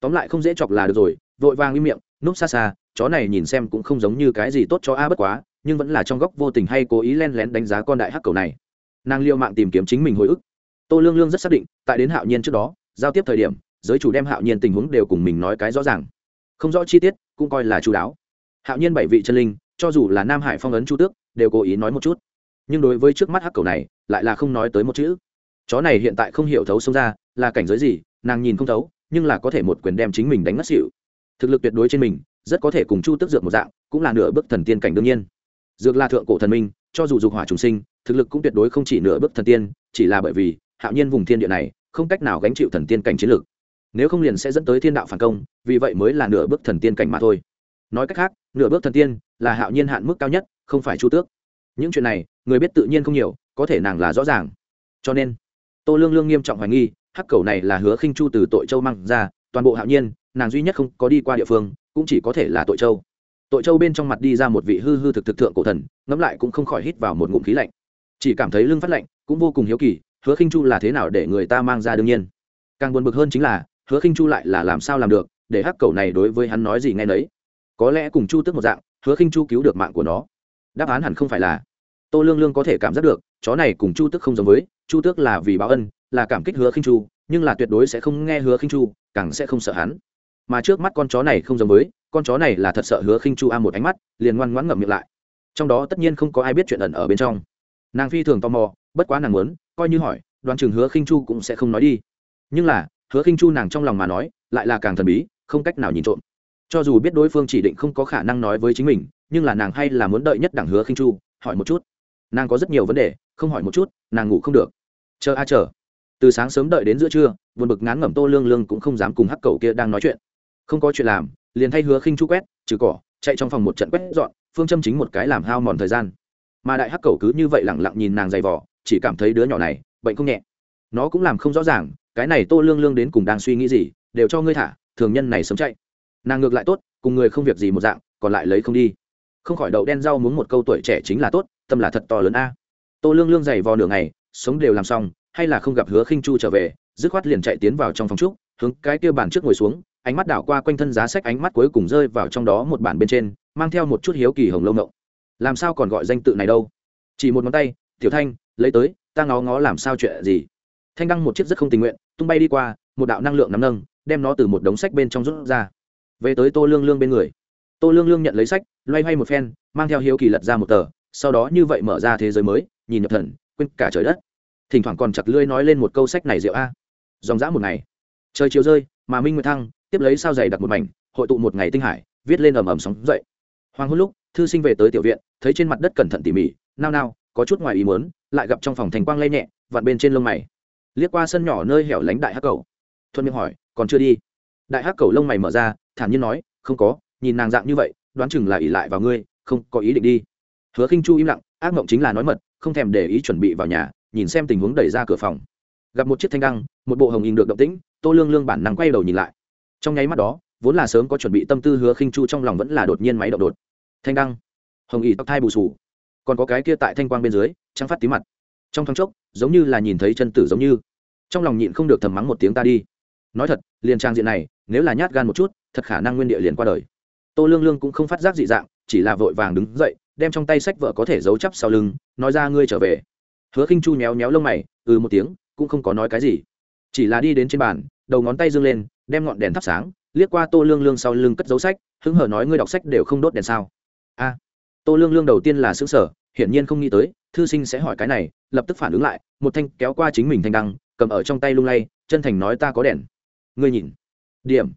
Tóm lại không dễ chọc là được rồi, vội vàng im miệng, núp xa xa, chó này nhìn xem cũng không giống như cái gì tốt cho a bất quá, nhưng vẫn là trong góc vô tình hay cố ý len lén đánh giá con đại hắc cầu này. Nàng liêu mạng tìm kiếm chính mình hồi ức. Tô lương lương rất xác định, tại đến hạo nhiên trước đó, giao tiếp thời điểm, giới chủ đem hạo nhiên tình huống đều cùng mình nói cái rõ ràng. Không rõ chi tiết, cũng coi là chú đáo. Hạo nhiên bảy vị chân linh, cho dù là nam hải phong ấn chu tước, đều cố ý nói một chút nhưng đối với trước mắt hắc cầu này, lại là không nói tới một chữ. Chó này hiện tại không hiểu thấu xông ra, là cảnh giới gì, nàng nhìn không thấu, nhưng là có thể một quyền đem chính mình đánh ngất xỉu. Thực lực tuyệt đối trên mình, rất có thể cùng chu tức dược một dạng, cũng là nửa bước thần tiên cảnh đương nhiên. Dược là thượng cổ thần minh, cho dù dục hỏa trùng sinh, thực lực cũng tuyệt đối không chỉ nửa bước thần tiên, chỉ là bởi vì, hạo nhiên vùng thiên địa này, không cách nào gánh chịu thần tiên cảnh chiến lược. Nếu không liền sẽ dẫn tới thiên đạo phản công, vì vậy mới là nửa bước thần tiên cảnh mà thôi. Nói cách khác, nửa bước thần tiên là hạo nhiên hạn mức cao nhất, không phải chu tước. Những chuyện này người biết tự nhiên không nhiều, có thể nàng là rõ ràng. Cho nên, tô lương lương nghiêm trọng hoài nghi, hắc cầu này là hứa khinh chu từ tội châu mang ra, toàn bộ hạo nhiên, nàng duy nhất không có đi qua địa phương, cũng chỉ có thể là tội châu. Tội châu bên trong mặt đi ra một vị hư hư thực thực thượng cổ thần, ngẫm lại cũng không khỏi hít vào một ngụm khí lạnh. Chỉ cảm thấy lưng phát lạnh, cũng vô cùng hiếu kỳ, hứa khinh chu là thế nào để người ta mang ra đương nhiên. Càng buồn bực hơn chính là, hứa khinh chu lại là làm sao làm được, để hắc cầu này đối với hắn nói gì nghe nấy. Có lẽ cùng chu tức một dạng, hứa khinh chu cứu được mạng của nó. Đáp án hẳn không phải là tô lương lương có thể cảm giác được, chó này cùng chu Tước không giống với, chu tước là vì báo ân, là cảm kích hứa khinh chu, nhưng là tuyệt đối sẽ không nghe hứa khinh chu, càng sẽ không sợ hắn. Mà trước mắt con chó này không giống với, con chó này là thật sợ hứa khinh chu a một ánh mắt, liền ngoan ngoãn ngậm miệng lại. Trong đó tất nhiên không có ai biết chuyện ẩn ở bên trong. Nàng phi thường tò mò, bất quá nàng muốn, coi như hỏi đoàn trường hứa khinh chu cũng sẽ không nói đi. Nhưng là, hứa khinh chu nàng trong lòng mà nói, lại là càng thần bí, không cách nào nhìn trộm. Cho dù biết đối phương chỉ định không có khả năng nói với chính mình, nhưng là nàng hay là muốn đợi nhất đẳng hứa khinh chu, hỏi một chút nàng có rất nhiều vấn đề, không hỏi một chút, nàng ngủ không được. Chờ a, chờ. Từ sáng sớm đợi đến giữa trưa, buồn bực ngán ngẩm tô lương lương cũng không dám cùng hắc cầu kia đang nói chuyện. Không có chuyện làm, liền thay hứa khinh chu quét, trừ cỏ, chạy trong phòng một trận quét dọn, phương châm chính một cái làm hao mòn thời gian. Mà đại hắc cầu cứ như vậy lẳng lặng nhìn nàng dày vỏ chỉ cảm thấy đứa nhỏ này, bệnh không nhẹ. Nó cũng làm không rõ ràng, cái này tô lương lương đến cùng đang suy nghĩ gì, đều cho ngươi thả, thường nhân này sớm chạy. Nàng ngược lại tốt, cùng người không việc gì một dạng, còn lại lấy không đi. Không khỏi đậu đen rau muốn một câu tuổi trẻ chính là tốt tâm là thật to lớn a. Tô lương lương dày vò nửa ngày, sống đều làm xong, hay là không gặp hứa khinh chu trở về, dứt khoát liền chạy tiến vào trong phòng trúc, hướng cái kia bàn trước ngồi xuống, ánh mắt đảo qua quanh thân giá sách, ánh mắt cuối cùng rơi vào trong đó một bản bên trên, mang theo một chút hiếu kỳ hồng lâu ngộng. Làm sao còn gọi danh tự này đâu? Chỉ một ngón tay, tiểu thanh, lấy tới, ta ngó ngó làm sao chuyện gì? Thanh đăng một chiếc rất không tình nguyện, tung bay đi qua, một đạo năng lượng nắm nâng, đem nó từ một đống sách bên trong rút ra. Về tới tô lương lương bên người. Tô lương lương nhận lấy sách, loay hoay một phen, mang theo hiếu kỳ lật ra một tờ sau đó như vậy mở ra thế giới mới, nhìn nhập thần, quên cả trời đất. Thỉnh thoảng còn chặt lưỡi nói lên một câu sách này rượu a. Dòng dã một ngày. Trời chiều rơi, mà minh nguyệt thăng tiếp lấy sao dày đặt một mảnh, hội tụ một ngày tinh hải, viết lên ầm ầm sóng dậy. Hoàng hôn lúc, thư sinh về tới tiểu viện, thấy trên mặt đất cẩn thận tỉ mỉ, nao nao, có chút ngoài ý muốn, lại gặp trong phòng thành quang lay nhẹ, vặn bên trên lông mày. Liếc qua sân nhỏ nơi hẻo lánh đại hắc cầu. Thuận miệng hỏi, còn chưa đi? Đại hắc cầu lông mày mở ra, thản nhiên nói, không có, nhìn nàng dạng như vậy, đoán chừng là ỉ lại vào ngươi, không có ý định đi hứa khinh chu im lặng, ác mộng chính là nói mật, không thèm để ý chuẩn bị vào nhà, nhìn xem tình huống đẩy ra cửa phòng. Gặp một chiếc thanh đăng, một bộ hồng in được động tĩnh, tô lương lương bản năng quay đầu nhìn lại. Trong nháy mắt đó, vốn là sớm có chuẩn bị tâm tư hứa khinh chu trong lòng vẫn là đột nhiên máy động đột. Thanh đăng. Hồng y tóc thai bù sù còn có cái kia tại thanh quang bên dưới, trắng phát tí mặt. Trong thoáng chốc, giống như là nhìn thấy chân tử giống như. Trong lòng nhịn không được thầm mắng một tiếng ta đi. Nói thật, liền trang diện này, nếu là nhát gan một chút, thật khả năng nguyên địa liền qua đời. Tô lương lương cũng không phát giác dị dạng, chỉ là vội vàng đứng dậy đem trong tay sách vợ có thể giấu chắp sau lưng, nói ra ngươi trở về. Hứa khinh chu nhéo nhéo lông mày ừ một tiếng, cũng không có nói cái gì. Chỉ là đi đến trên bàn, đầu ngón tay dương lên, đem ngọn đèn thắp sáng, liếc qua tô lương lương sau lưng cất dấu sách, hứng hở nói ngươi đọc sách đều không đốt đèn sao? A, tô lương lương đầu tiên là xứng sở hiển nhiên không nghĩ tới, thư sinh sẽ hỏi cái này, lập tức phản ứng lại, một thanh kéo qua chính mình thanh đăng, cầm ở trong tay lung lay, chân thành nói ta có đèn. Ngươi nhìn. Điểm.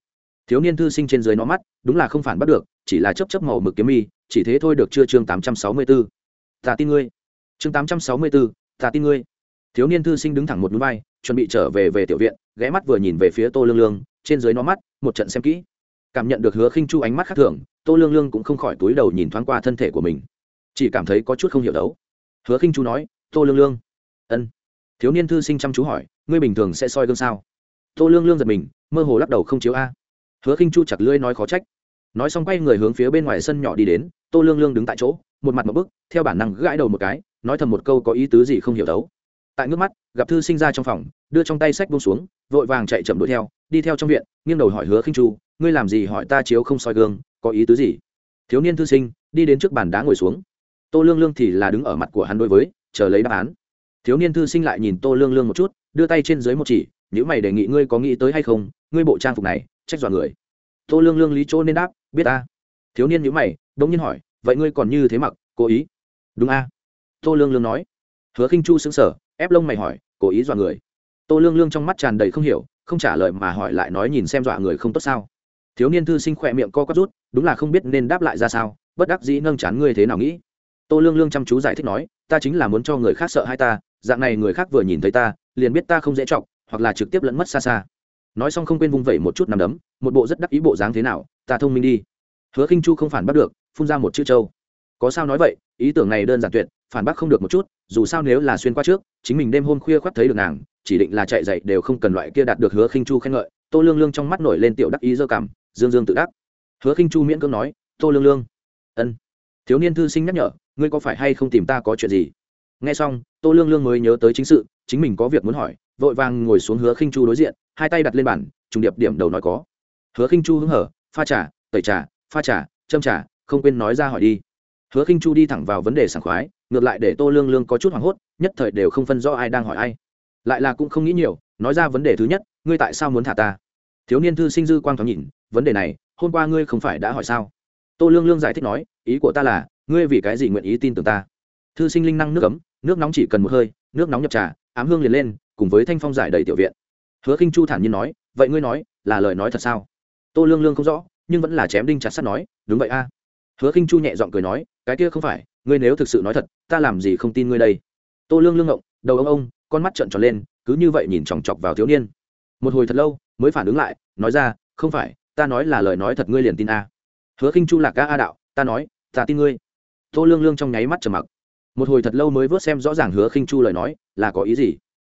Thiếu niên thư sinh trên dưới nó mắt, đúng là không phản bắt được, chỉ là chấp chấp màu mực kiếm mi chỉ thế thôi được chưa chương 864. ta tin ngươi. Chương 864, ta tin ngươi. Thiếu niên thư sinh đứng thẳng một núi vai chuẩn bị trở về về tiểu viện ghé mắt vừa nhìn về phía tô lương lương trên dưới nó mắt một trận xem kỹ. Cảm nhận được hứa khinh chu ánh mắt khác thường tô lương lương cũng không khỏi túi đầu nhìn thoáng qua thân thể của mình. Chỉ cảm thấy có chút không hiểu đấu. Hứa khinh chu nói tô lương lương. Ân. Thiếu niên thư sinh chăm chú hỏi ngươi bình thường sẽ soi gương sao? Tô lương lương giật mình mơ hồ lắc đầu không chiếu a. Hứa khinh chu chặt lưỡi nói khó trách nói xong quay người hướng phía bên ngoài sân nhỏ đi đến, tô lương lương đứng tại chỗ, một mặt một bức, theo bản năng gãi đầu một cái, nói thầm một câu có ý tứ gì không hiểu đấu. Tại ngước mắt, gặp thư sinh ra trong phòng, đưa trong tay sách buông xuống, vội vàng chạy chậm đuổi theo, đi theo trong viện, nghiêng đầu hỏi hứa khinh chu, ngươi làm gì hỏi ta chiếu không soi gương, có ý tứ gì? Thiếu niên thư sinh, đi đến trước bàn đá ngồi xuống. Tô lương lương thì là đứng ở mặt của hắn đối với, chờ lấy đáp án. Thiếu niên thư sinh lại nhìn tô lương lương một chút, đưa tay trên dưới một chỉ nếu mày đề nghị ngươi có nghĩ tới hay không, ngươi bộ trang phục này, trách dọa người tô lương lương lý chỗ nên đáp, biết ta. Thiếu niên nhữ mày đ ỗ n g nhiên hỏi, vậy ngươi còn như thế mặc, cố ý? Đúng a. Tô lương lương nói. Hứa khinh chu xứng sở ép lông mày hỏi, cố ý dọa người? Tô lương lương trong mắt tràn đầy không hiểu, không trả lời mà hỏi lại nói nhìn xem dọa người không tốt sao. Thiếu niên thư sinh khỏe miệng co quắp rút, đúng là không biết nên đáp lại ra sao, bất đắc dĩ nâng chán ngươi thế nào nghĩ. Tô lương lương chăm chú giải thích nói, ta chính là muốn cho người khác sợ hai ta, dạng này người khác vừa nhìn thấy ta, liền biết ta không dễ chọc, hoặc là trực tiếp lẫn mất xa xa nói xong không quên vung vẩy một chút nằm đấm, một bộ rất đắc ý bộ dáng thế nào, ta thông minh đi. Hứa khinh chu không phản bắt được, phun ra một chữ châu. Có sao nói vậy, ý tưởng này đơn giản tuyệt, phản bác không được một chút, dù sao nếu là xuyên qua trước, chính mình đêm hôm khuya khoác thấy được nàng, chỉ định là chạy dậy đều không cần loại kia đạt được hứa khinh chu khen ngợi. Tô lương lương trong mắt nổi lên tiểu đắc ý dơ cảm, dương dương tự đắc. Hứa khinh chu miễn cưỡng nói, tô lương lương. Ân. Thiếu niên thư sinh nhắc nhở, ngươi có phải hay không tìm ta có chuyện gì? Nghe xong, tô lương lương mới nhớ tới chính sự, chính mình có việc muốn hỏi, vội vàng ngồi xuống hứa khinh chu đối diện hai tay đặt lên bàn, trùng điệp điểm đầu nói có. Hứa khinh chu hứng hở, pha trà, tẩy trà, pha trà, châm trà, không quên nói ra hỏi đi. Hứa khinh chu đi thẳng vào vấn đề sảng khoái, ngược lại để tô lương lương có chút hoảng hốt, nhất thời đều không phân rõ ai đang hỏi ai. Lại là cũng không nghĩ nhiều, nói ra vấn đề thứ nhất, ngươi tại sao muốn thả ta? Thiếu niên thư sinh dư quang thoáng nhìn, vấn đề này, hôm qua ngươi không phải đã hỏi sao? Tô lương lương giải thích nói, ý của ta là, ngươi vì cái gì nguyện ý tin tưởng ta? Thư sinh linh năng nước ấm, nước nóng chỉ cần một hơi, nước nóng nhập trà, ám hương liền lên, cùng với thanh phong giải đầy tiểu viện hứa khinh chu thản nhiên nói, vậy ngươi nói, là lời nói thật sao? Tô lương lương không rõ, nhưng vẫn là chém đinh chặt sắt nói, đúng vậy a. Hứa khinh chu nhẹ giọng cười nói, cái kia không phải, ngươi nếu thực sự nói thật, ta làm gì không tin ngươi đây? Tô lương lương ngộng, đầu ông ông, con mắt trợn tròn lên, cứ như vậy nhìn chòng chọc vào thiếu niên. Một hồi thật lâu, mới phản ứng lại, nói ra, không phải, ta nói là lời nói thật ngươi liền tin a. Hứa khinh chu lạc ca a đạo, ta nói, ta tin ngươi. Tô lương lương trong nháy mắt trầm mặc. Một hồi thật lâu mới vớt xem rõ ràng hứa khinh chu lời nói, là có ý gì?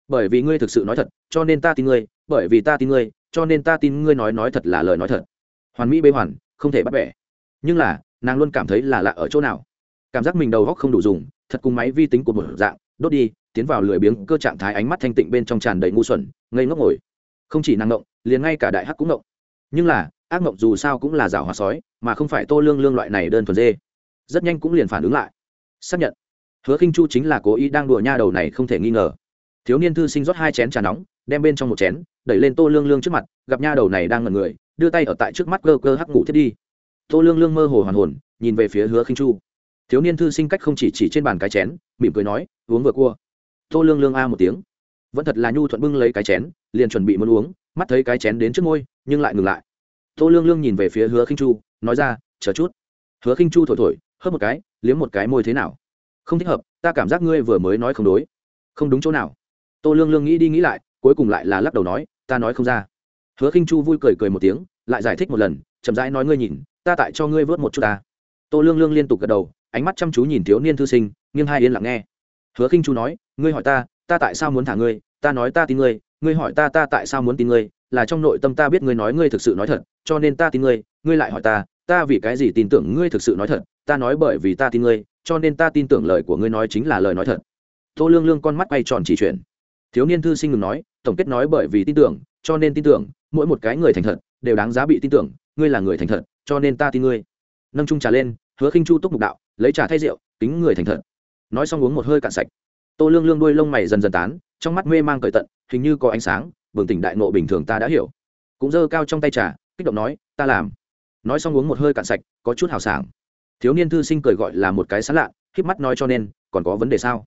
Bởi vì ngươi thực sự nói thật, cho nên ta tin ngươi, bởi vì ta tin ngươi, cho nên ta tin ngươi nói nói thật là lời nói thật. Hoàn mỹ bê hoàn, không thể bắt bẻ. Nhưng là, nàng luôn cảm thấy là lạ ở chỗ nào. Cảm giác mình đầu góc không đủ dùng, thật cùng máy vi tính của một dạng, đốt đi, tiến vào lười biếng cơ trạng thái ánh mắt thanh tịnh bên trong tràn đầy ngu xuẩn, ngây ngốc ngồi. Không chỉ nàng ngộng, liền ngay cả đại hắc cũng ngộng. Nhưng là, ác ngộng dù sao cũng là rào hòa sói, mà không phải tô lương lương loại này đơn thuần dê. Rất nhanh cũng liền phản ứng lại. Xác nhận. Hứa khinh chu chính là cố ý đang đùa nha đầu này không thể nghi ngờ thiếu niên thư sinh rót hai chén trà nóng, đem bên trong một chén, đẩy lên tô lương lương trước mặt, gặp nha đầu này đang ngẩn người, đưa tay ở tại trước mắt cơ cơ hắc ngủ thiết đi. Tô lương lương mơ hồ hoàn hồn, nhìn về phía hứa khinh chu. Thiếu niên thư sinh cách không chỉ chỉ trên bàn cái chén, mỉm cười nói, uống vừa cua. Tô lương lương a một tiếng. Vẫn thật là nhu thuận bưng lấy cái chén, liền chuẩn bị muốn uống, mắt thấy cái chén đến trước môi nhưng lại ngừng lại. Tô lương lương nhìn về phía hứa khinh chu, nói ra, chờ chút. Hứa khinh chu thổi thổi, hớp một cái, liếm một cái môi thế nào? Không thích hợp, ta cảm giác ngươi vừa mới nói không đối. Không đúng chỗ nào tô lương lương nghĩ đi nghĩ lại, cuối cùng lại là lắc đầu nói, ta nói không ra. Hứa khinh chu vui cười cười một tiếng, lại giải thích một lần, chậm rãi nói, ngươi nhìn, ta tại cho ngươi vớt một chút ta. Tô lương lương liên tục gật đầu, ánh mắt chăm chú nhìn thiếu niên thư sinh, nghiêng hai yên lặng nghe. Hứa khinh chu nói, ngươi hỏi ta ta tại sao muốn thả ngươi? Ta nói ta tin ngươi ngươi hỏi ta ta tại sao muốn tin ngươi? Là trong nội tâm ta biết ngươi nói ngươi thực sự nói thật, cho nên ta tin ngươi ngươi lại hỏi ta ta vì cái gì tin tưởng ngươi thực sự nói thật? Ta nói bởi vì ta tin ngươi, cho nên ta tin tưởng lời của ngươi nói chính là lời nói thật. Tô lương lương con mắt quay tròn chỉ chuyện thiếu niên thư sinh ngừng nói, tổng kết nói bởi vì tin tưởng, cho nên tin tưởng, mỗi một cái người thành thật, đều đáng giá bị tin tưởng, ngươi là người thành thật, cho nên ta tin ngươi. Nâng trung trà lên, hứa khinh chu túc mục đạo, lấy trà thay rượu tính người thành thật. Nói xong uống một hơi cạn sạch. Tô lương lương đuôi lông mày dần dần tán, trong mắt mê mang cởi tận, hình như có ánh sáng, bừng tỉnh đại nộ bình thường ta đã hiểu. Cũng giơ cao trong tay trà, kích động nói, ta làm. Nói xong uống một hơi cạn sạch, có chút hào sảng. Thiếu niên thư sinh cười gọi là một cái sán lạ híp mắt nói cho nên, còn có vấn đề sao?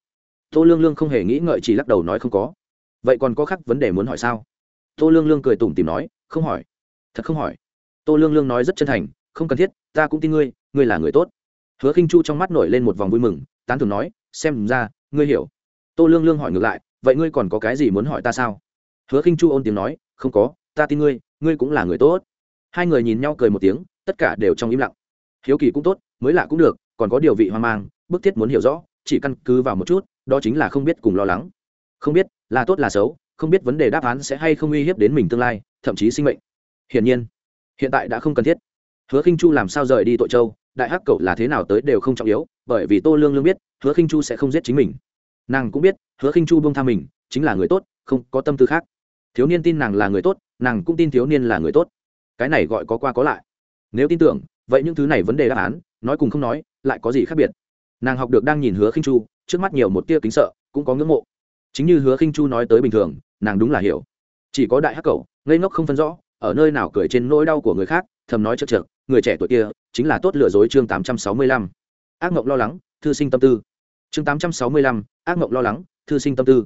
Tô lương lương không hề nghĩ ngợi, chỉ lắc đầu nói không có. Vậy còn có khác vấn đề muốn hỏi sao? Tô lương lương cười tủm tìm nói, không hỏi. Thật không hỏi. Tô lương lương nói rất chân thành, không cần thiết, ta cũng tin ngươi ngươi là người tốt. Hứa khinh chu trong mắt nổi lên một vòng vui mừng, tán thường nói, xem ra, ngươi hiểu. Tô lương lương hỏi ngược lại, vậy ngươi còn có cái gì muốn hỏi ta sao? Hứa khinh chu ôn tiếng nói, không có, ta tin ngươi ngươi cũng là người tốt. Hai người nhìn nhau cười một tiếng, tất cả đều trong im lặng. Hiếu kỳ cũng tốt, mới lạ cũng được, còn có điều vị hoang mang, bức thiết muốn hiểu rõ, chỉ căn cứ vào một chút đó chính là không biết cùng lo lắng. Không biết, là tốt là xấu, không biết vấn đề đáp án sẽ hay không uy hiếp đến mình tương lai, thậm chí sinh mệnh. Hiển nhiên, hiện tại đã không cần thiết. Hứa khinh chu làm sao rời đi tội châu, đại hắc cậu là thế nào tới đều không trọng yếu, bởi vì tô lương lương biết, hứa khinh chu sẽ không giết chính mình. Nàng cũng biết, hứa khinh chu buông tha mình, chính là người tốt, không có tâm tư khác. Thiếu niên tin nàng là người tốt, nàng cũng tin thiếu niên là người tốt. Cái này gọi có qua có lại. Nếu tin tưởng, vậy những thứ này vấn đề đáp án, nói cùng không nói, lại có gì khác biệt? Nàng học được đang nhìn hứa khinh chu trước mắt nhiều một tia kính sợ, cũng có ngưỡng mộ. Chính như hứa khinh chu nói tới bình thường, nàng đúng là hiểu. Chỉ có đại hắc cầu ngây ngốc không phân rõ, ở nơi nào cười trên nỗi đau của người khác, thầm nói chật chật người trẻ tuổi kia, chính là tốt lừa dối chương tám trăm sáu mươi lăm. Ác mộng lo lắng, thư sinh tâm tư. Chương tám trăm sáu mươi lăm, ác mộng lo lắng, thư sinh tâm tư.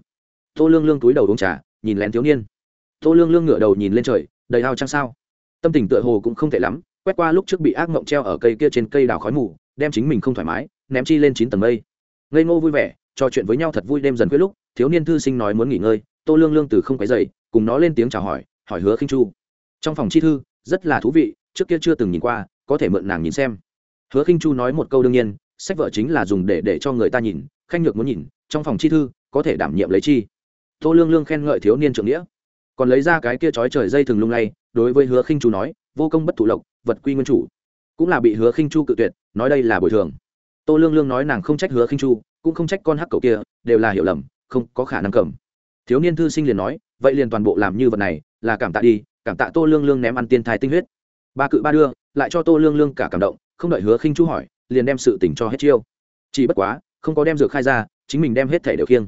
Tô lương lương túi đầu uống trà, nhìn lén thiếu niên. Tô lương lương ngửa đầu nhìn lên trời, đầy ao trăng sao. Tâm tình tựa hồ cũng không tệ lắm, quét qua lúc trước bị ác mộng treo ở cây kia trên cây đào khói mù, đem chính mình không thoải mái, ném chi lên chín tầng mây ngây ngô vui vẻ, trò chuyện với nhau thật vui đêm dần quyết lúc, thiếu niên thư sinh nói muốn nghỉ ngơi, tô lương lương từ không quấy dậy cùng nó lên tiếng chào hỏi hỏi hứa khinh chu. Trong phòng chi thư, rất là thú vị, trước kia chưa từng nhìn qua, có thể mượn nàng nhìn xem. Hứa khinh chu nói một câu đương nhiên, sách vở chính là dùng để để cho người ta nhìn, khanh nhược muốn nhìn, trong phòng chi thư, có thể đảm nhiệm lấy chi. Tô lương lương khen ngợi thiếu niên trưởng nghĩa. Còn lấy ra cái kia trói trời dây thừng lung lay, đối với hứa khinh chu nói, vô công bất thụ lộc, vật quy nguyên chủ. Cũng là bị hứa khinh chu cự tuyệt, nói đây là bồi thường tô lương lương nói nàng không trách hứa khinh chu, cũng không trách con hắc cầu kia, đều là hiểu lầm, không có khả năng cầm. Thiếu niên thư sinh liền nói, vậy liền toàn bộ làm như vật này, là cảm tạ đi, cảm tạ tô lương lương ném ăn tiên thai tinh huyết. Ba cự ba đưa, lại cho tô lương lương cả cảm động, không đợi hứa khinh chu hỏi, liền đem sự tình cho hết chiêu. Chỉ bất quá, không có đem dược khai ra, chính mình đem hết thể đều khiêng.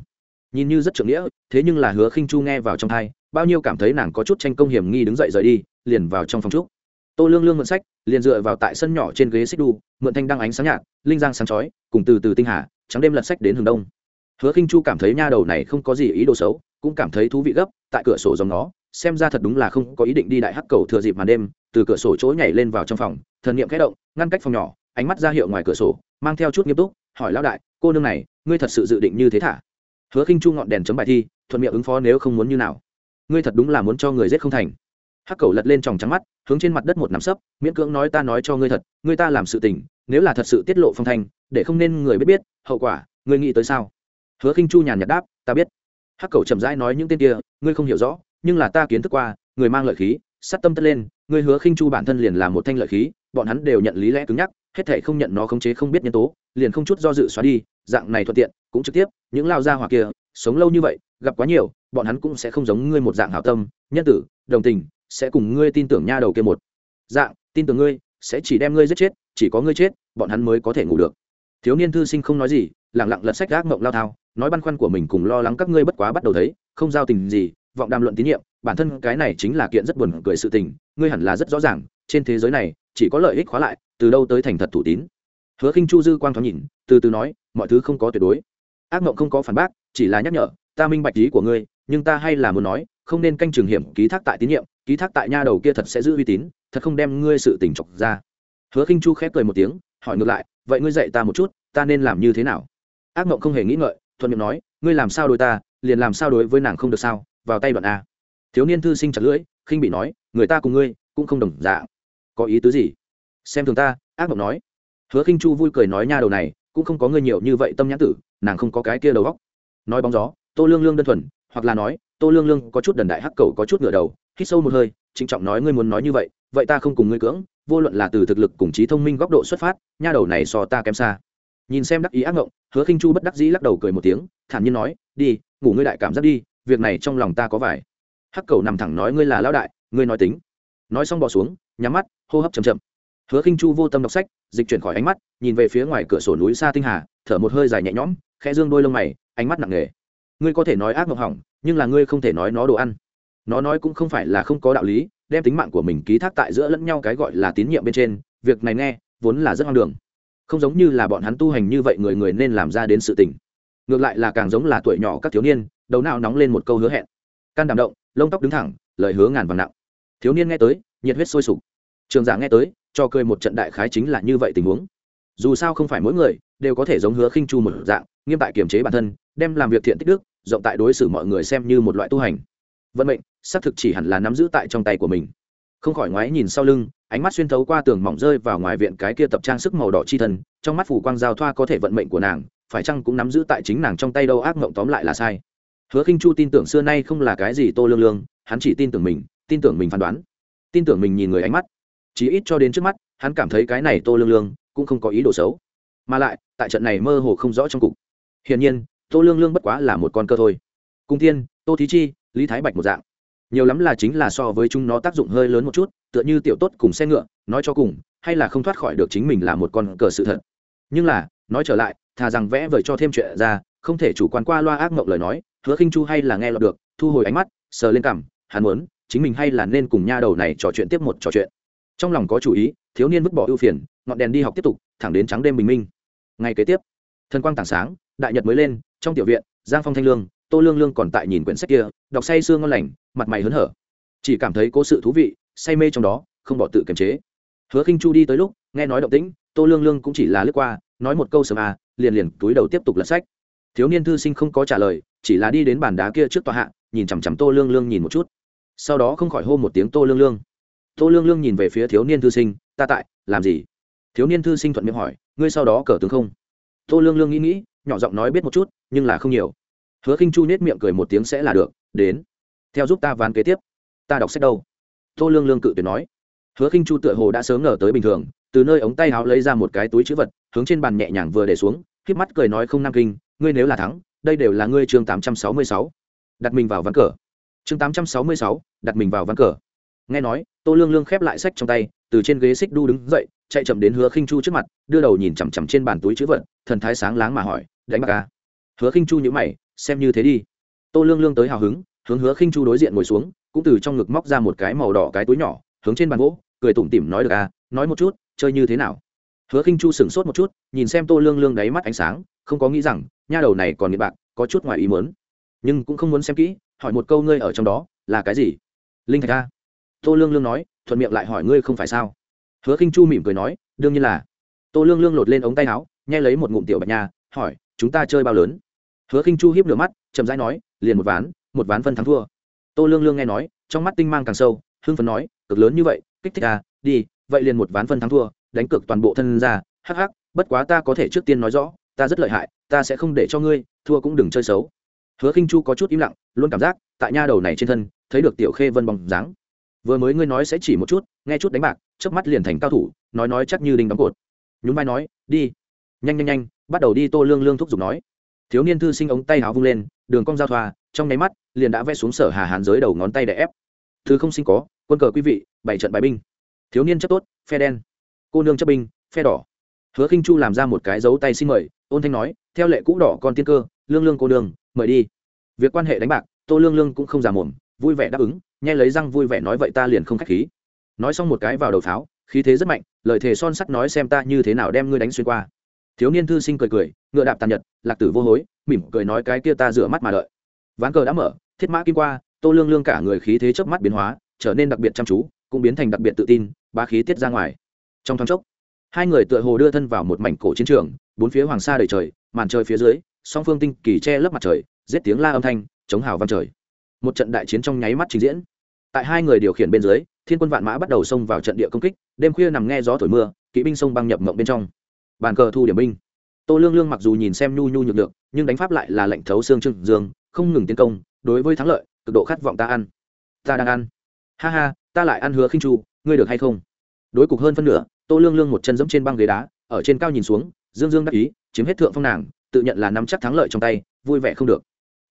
Nhìn như rất trưởng nghĩa, thế nhưng là hứa khinh chu nghe vào trong thai, bao nhiêu cảm thấy nàng có chút tranh công hiểm nghi đứng dậy rời đi, liền vào trong phòng trúc tô lương lương mượn sách, liền dựa vào tại sân nhỏ trên ghế xích đu, mượn thanh đăng ánh sáng nhạt, linh giang sáng chói, cùng từ từ tinh hà, trắng đêm lật sách đến hướng đông. Hứa khinh chu cảm thấy nha đầu này không có gì ý đồ xấu, cũng cảm thấy thú vị gấp, tại cửa sổ dòng nó, xem ra thật đúng là không có ý định đi đại hắc cầu thừa dịp màn đêm, từ cửa sổ chỗ nhảy lên vào trong phòng, thần niệm khẽ động, ngăn cách phòng nhỏ, ánh mắt ra hiệu ngoài cửa sổ, mang theo chút nghiêm túc, hỏi lão đại, cô nương này, ngươi thật sự dự định như thế thả? Hứa khinh chu ngọn đèn chấm bài thi, thuận miệng ứng phó nếu không muốn như nào. Ngươi thật đúng là muốn cho người giết không thành hắc cầu lật lên tròng trắng mắt, hướng trên mặt đất một nắm sấp, miễn cưỡng nói ta nói cho ngươi thật, ngươi ta làm sự tình, nếu là thật sự tiết lộ phong thanh, để không nên người biết biết, hậu quả, ngươi nghĩ tới sao? Hứa khinh chu nhàn nhạt đáp, ta biết. Hắc cầu chậm rãi nói những tên kia, ngươi không hiểu rõ, nhưng là ta kiến thức qua, người mang lợi khí, sát tâm tất lên, ngươi hứa khinh chu bản thân liền là một thanh lợi khí, bọn hắn đều nhận lý lẽ cứng nhắc, hết thể không nhận nó khống chế không biết nhân tố, liền không chút do dự xóa đi, dạng này thuận tiện, cũng trực tiếp, những lao gia hỏa kia, sống lâu như vậy, gặp quá nhiều, bọn hắn cũng sẽ không giống ngươi một dạng hảo tâm, nhân tử, đồng tình sẽ cùng ngươi tin tưởng nha đầu kia một dạng, tin tưởng ngươi, sẽ chỉ đem ngươi giết chết, chỉ có ngươi chết, bọn hắn mới có thể ngủ được. Thiếu niên thư sinh không nói gì, lẳng lặng lật sách gác mộng lao thao, nói băn khoăn của mình cùng lo lắng các ngươi bất quá bắt đầu thấy, không giao tình gì, vọng đàm luận tín nhiệm, bản thân cái này chính là kiện rất buồn cười sự tình, ngươi hẳn là rất rõ ràng, trên thế giới này, chỉ có lợi ích khóa lại, từ đâu tới thành thật thủ tín. Hứa khinh chu dư quang thoáng nhìn, từ từ nói, mọi thứ không có tuyệt đối. Ác mộng không có phản bác, chỉ là nhắc nhở, ta minh bạch ý của ngươi, nhưng ta hay là muốn nói, không nên canh trường hiểm ký thác tại tín nhiệm ký thác tại nha đầu kia thật sẽ giữ uy tín, thật không đem ngươi sự tình chọc ra. Hứa khinh chu khép cười một tiếng, hỏi ngược lại, vậy ngươi dạy ta một chút, ta nên làm như thế nào? Ác mộng không hề nghĩ ngợi, thuận miệng nói, ngươi làm sao đối ta, liền làm sao đối với nàng không được sao, vào tay đoạn a. Thiếu niên thư sinh chặt lưỡi, khinh bị nói, người ta cùng ngươi cũng không đồng dạng. Có ý tứ gì? Xem thường ta, ác mộng nói. Hứa khinh chu vui cười nói, nha đầu này, cũng không có ngươi nhiều như vậy tâm nhãn tử, nàng không có cái kia đầu góc nói bóng gió, tô lương lương đơn thuần, hoặc là nói tô lương lương có chút đần đại hắc cầu có chút ngửa đầu, hít sâu một hơi, trịnh trọng nói ngươi muốn nói như vậy vậy ta không cùng ngươi cưỡng, vô luận là từ thực lực cùng trí thông minh góc độ xuất phát, nha đầu này so ta kém xa. Nhìn xem đắc ý ác ngộng, hứa khinh chu bất đắc dĩ lắc đầu cười một tiếng, thản nhiên nói, đi, ngủ ngươi đại cảm giác đi, việc này trong lòng ta có vải hắc cầu nằm thẳng nói ngươi là lão đại, ngươi nói tính. Nói xong bỏ xuống, nhắm mắt, hô hấp chầm chậm. Hứa khinh chu vô tâm đọc sách, dịch chuyển khỏi ánh mắt, nhìn về phía ngoài cửa sổ núi xa tinh hà, thở một hơi dài nhẹ nhõm, khẽ dương đôi lông mày, ánh mắt nặng nề ngươi có thể nói ác mộng hỏng, nhưng là ngươi không thể nói nó đồ ăn. Nó nói cũng không phải là không có đạo lý, đem tính mạng của mình ký thác tại giữa lẫn nhau cái gọi là tín nhiệm bên trên, việc này nghe, vốn là rất hoang đường. Không giống như là bọn hắn tu hành như vậy người người nên làm ra đến sự tình. Ngược lại là càng giống là tuổi nhỏ các thiếu niên, đầu nào nóng lên một câu hứa hẹn. Can đảm động, lông tóc đứng thẳng, lời hứa ngàn vàng nặng. Thiếu niên nghe tới, nhiệt huyết sôi sục. Trường giả nghe tới, cho cười một trận đại khái chính là như vậy tình huống. Dù sao không phải mỗi người đều có thể giống hứa khinh chu một dạng, nghiêm tại kiềm chế bản thân, đem làm việc thiện tích đức rộng tại đối xử mọi người xem như một loại tu hành. Vận mệnh, xác thực chỉ hẳn là nắm giữ tại trong tay của mình. Không khỏi ngoái nhìn sau lưng, ánh mắt xuyên thấu qua tường mỏng rơi vào ngoài viện cái kia tập trang sức màu đỏ chi thân, trong mắt phủ quang giao thoa có thể vận mệnh của nàng, phải chăng cũng nắm giữ tại chính nàng trong tay đâu ác mộng tóm lại là sai. Hứa khinh chu tin tưởng xưa nay không là cái gì tô lương lương, hắn chỉ tin tưởng mình, tin tưởng mình phán đoán. Tin tưởng mình nhìn người ánh mắt. Chí ít cho đến trước mắt, hắn cảm thấy cái này tô lương lương cũng không có ý đồ xấu. Mà lại, tại trận này mơ hồ không rõ trong cục. Hiển nhiên tô lương lương bất quá là một con cơ thôi. Cung tiên tô thí chi, lý thái bạch một dạng. Nhiều lắm là chính là so với chúng nó tác dụng hơi lớn một chút, tựa như tiểu tốt cùng xe ngựa, nói cho cùng, hay là không thoát khỏi được chính mình là một con cờ sự thật. Nhưng là, nói trở lại, thà rằng vẽ vời cho thêm chuyện ra, không thể chủ quan qua loa ác mộng lời nói, hứa khinh chu hay là nghe lọt được, thu hồi ánh mắt, sờ lên cằm, hắn muốn, chính mình hay là nên cùng nha đầu này trò chuyện tiếp một trò chuyện. Trong lòng có chủ ý, thiếu niên vứt bỏ ưu phiền, ngọn đèn đi học tiếp tục, thẳng đến trắng đêm bình minh. Ngày kế tiếp, thần quang tảng sáng đại nhật mới lên, trong tiểu viện, giang phong thanh lương, tô lương lương còn tại nhìn quyển sách kia, đọc say sương ngon lành, mặt mày hớn hở. Chỉ cảm thấy có sự thú vị, say mê trong đó, không bỏ tự kiềm chế. Hứa khinh chu đi tới lúc, nghe nói động tĩnh, tô lương lương cũng chỉ là lướt qua, nói một câu sớm à liền liền túi đầu tiếp tục lật sách. Thiếu niên thư sinh không có trả lời, chỉ là đi đến bàn đá kia trước tòa hạ, nhìn chằm chằm tô lương lương nhìn một chút. Sau đó không khỏi hô một tiếng tô lương lương. Tô lương lương nhìn về phía thiếu niên thư sinh, ta tại, làm gì? Thiếu niên thư sinh thuận miệng hỏi, ngươi sau đó cờ tướng không? Tô lương lương nghĩ nghĩ, nhỏ giọng nói biết một chút, nhưng là không nhiều. Hứa khinh chu nết miệng cười một tiếng sẽ là được, đến. Theo giúp ta ván kế tiếp. Ta đọc sách đâu? Tô lương lương cự tuyệt nói. Hứa khinh chu tựa hồ đã sớm ngờ tới bình thường, từ nơi ống tay áo lấy ra một cái túi chữ vật, hướng trên bàn nhẹ nhàng vừa để xuống, khép mắt cười nói không nam kinh, ngươi nếu là thắng, đây đều là ngươi chương tám trăm sáu mươi sáu. Đặt mình vào ván cờ. Chương tám trăm sáu mươi sáu, đặt mình vào ván cờ. Nghe nói, tô lương lương khép lại sách trong tay, từ trên ghế xích đu đứng dậy, chạy chậm đến hứa khinh chu trước mặt, đưa đầu nhìn chằm chằm trên bàn túi chữ vật thần thái sáng láng mà hỏi, đánh bạc à? hứa khinh chu nhữ mày, xem như thế đi. Tô lương lương tới hào hứng, hướng hứa khinh chu đối diện ngồi xuống, cũng từ trong ngực móc ra một cái màu đỏ cái túi nhỏ, hướng trên bàn gỗ, cười tủm tỉm nói được à nói một chút, chơi như thế nào? Hứa khinh chu sững sốt một chút, nhìn xem tô lương lương đáy mắt ánh sáng, không có nghĩ rằng, nha đầu này còn nghiện bạc, có chút ngoài ý muốn. Nhưng cũng không muốn xem kỹ, hỏi một câu ngươi ở trong đó, là cái gì? Linh thạch a. Tô lương lương nói, thuận miệng lại hỏi ngươi không phải sao? Hứa khinh chu mỉm cười nói, đương nhiên là. Tô lương lương lột lên ống tay áo nghe lấy một ngụm tiểu bạch nha, hỏi, chúng ta chơi bao lớn? Hứa khinh chu hiếp lửa mắt, chậm rãi nói, liền một ván một ván phân thắng thua. Tô lương lương nghe nói, trong mắt tinh mang càng sâu, hưng phấn nói, cực lớn như vậy, kích thích à đi, vậy liền một ván phân thắng thua, đánh cược toàn bộ thân ra, hắc hắc, bất quá ta có thể trước tiên nói rõ, ta rất lợi hại, ta sẽ không để cho ngươi, thua cũng đừng chơi xấu. Hứa khinh chu có chút im lặng, luôn cảm giác, tại nha đầu này trên thân, thấy được tiểu khê vân bóng dáng. Vừa mới ngươi nói sẽ chỉ một chút, nghe chút đánh bạc trước mắt liền thành cao thủ, nói nói chắc như đinh đóng cột. Nhún vai nói, đi nhanh nhanh nhanh, bắt đầu đi tô lương lương thúc giục nói. Thiếu niên thư sinh ống tay háo vung lên, đường cong giao thoa, trong nháy mắt, liền đã vẽ xuống sở hà hán giới đầu ngón tay để ép. Thứ không sinh có, quân cờ quý vị, bảy trận bài binh. Thiếu niên chấp tốt, phe đen. Cô nương chấp binh, phe đỏ. Hứa khinh chu làm ra một cái dấu tay xin mời, ôn thanh nói, theo lệ cũ đỏ con tiên cơ, lương lương cô nương, mời đi. Việc quan hệ đánh bạc, tô lương lương cũng không già mồm, vui vẻ đáp ứng, nghe lấy răng vui vẻ nói vậy ta liền không khách khí. Nói xong một cái vào đầu pháo, khí thế rất mạnh, lời thề son sắt nói xem ta như thế nào đem ngươi đánh xuyên qua thiếu niên thư sinh cười cười, ngựa đạp tàn nhật, lạc tử vô hối, mỉm cười nói cái kia ta rửa mắt mà đợi. Ván cờ đã mở, thiết mã kim qua, tô lương lương cả người khí thế chớp mắt biến hóa, trở nên đặc biệt chăm chú, cũng biến thành đặc biệt tự tin ba khí tiết ra ngoài. Trong thoáng chốc, hai người tựa hồ đưa thân vào một mảnh cổ chiến trường, bốn phía hoàng sa đầy trời, màn trời phía dưới, song phương tinh kỳ che lấp mặt trời, giết tiếng la âm thanh, chống hào văn trời. Một trận đại chiến trong nháy mắt trình diễn. Tại hai người điều khiển bên dưới, thiên quân vạn mã bắt đầu xông vào trận địa công kích, đêm khuya nằm nghe gió thổi mưa, kỵ binh sông băng nhập mộng bên trong bàn cờ thu điểm binh. Tô lương lương mặc dù nhìn xem nhu nhu nhược được nhưng đánh pháp lại là lệnh thấu xương trưng dương, không ngừng tiến công, đối với thắng lợi, cực độ khát vọng ta ăn. Ta đang ăn. Ha ha, ta lại ăn hứa khinh chu, ngươi được hay không? Đối cục hơn phân nửa, tô lương lương một chân giẫm trên băng ghế đá, ở trên cao nhìn xuống, dương dương đắc ý, chiếm hết thượng phong nàng, tự nhận là nắm chắc thắng lợi trong tay, vui vẻ không được.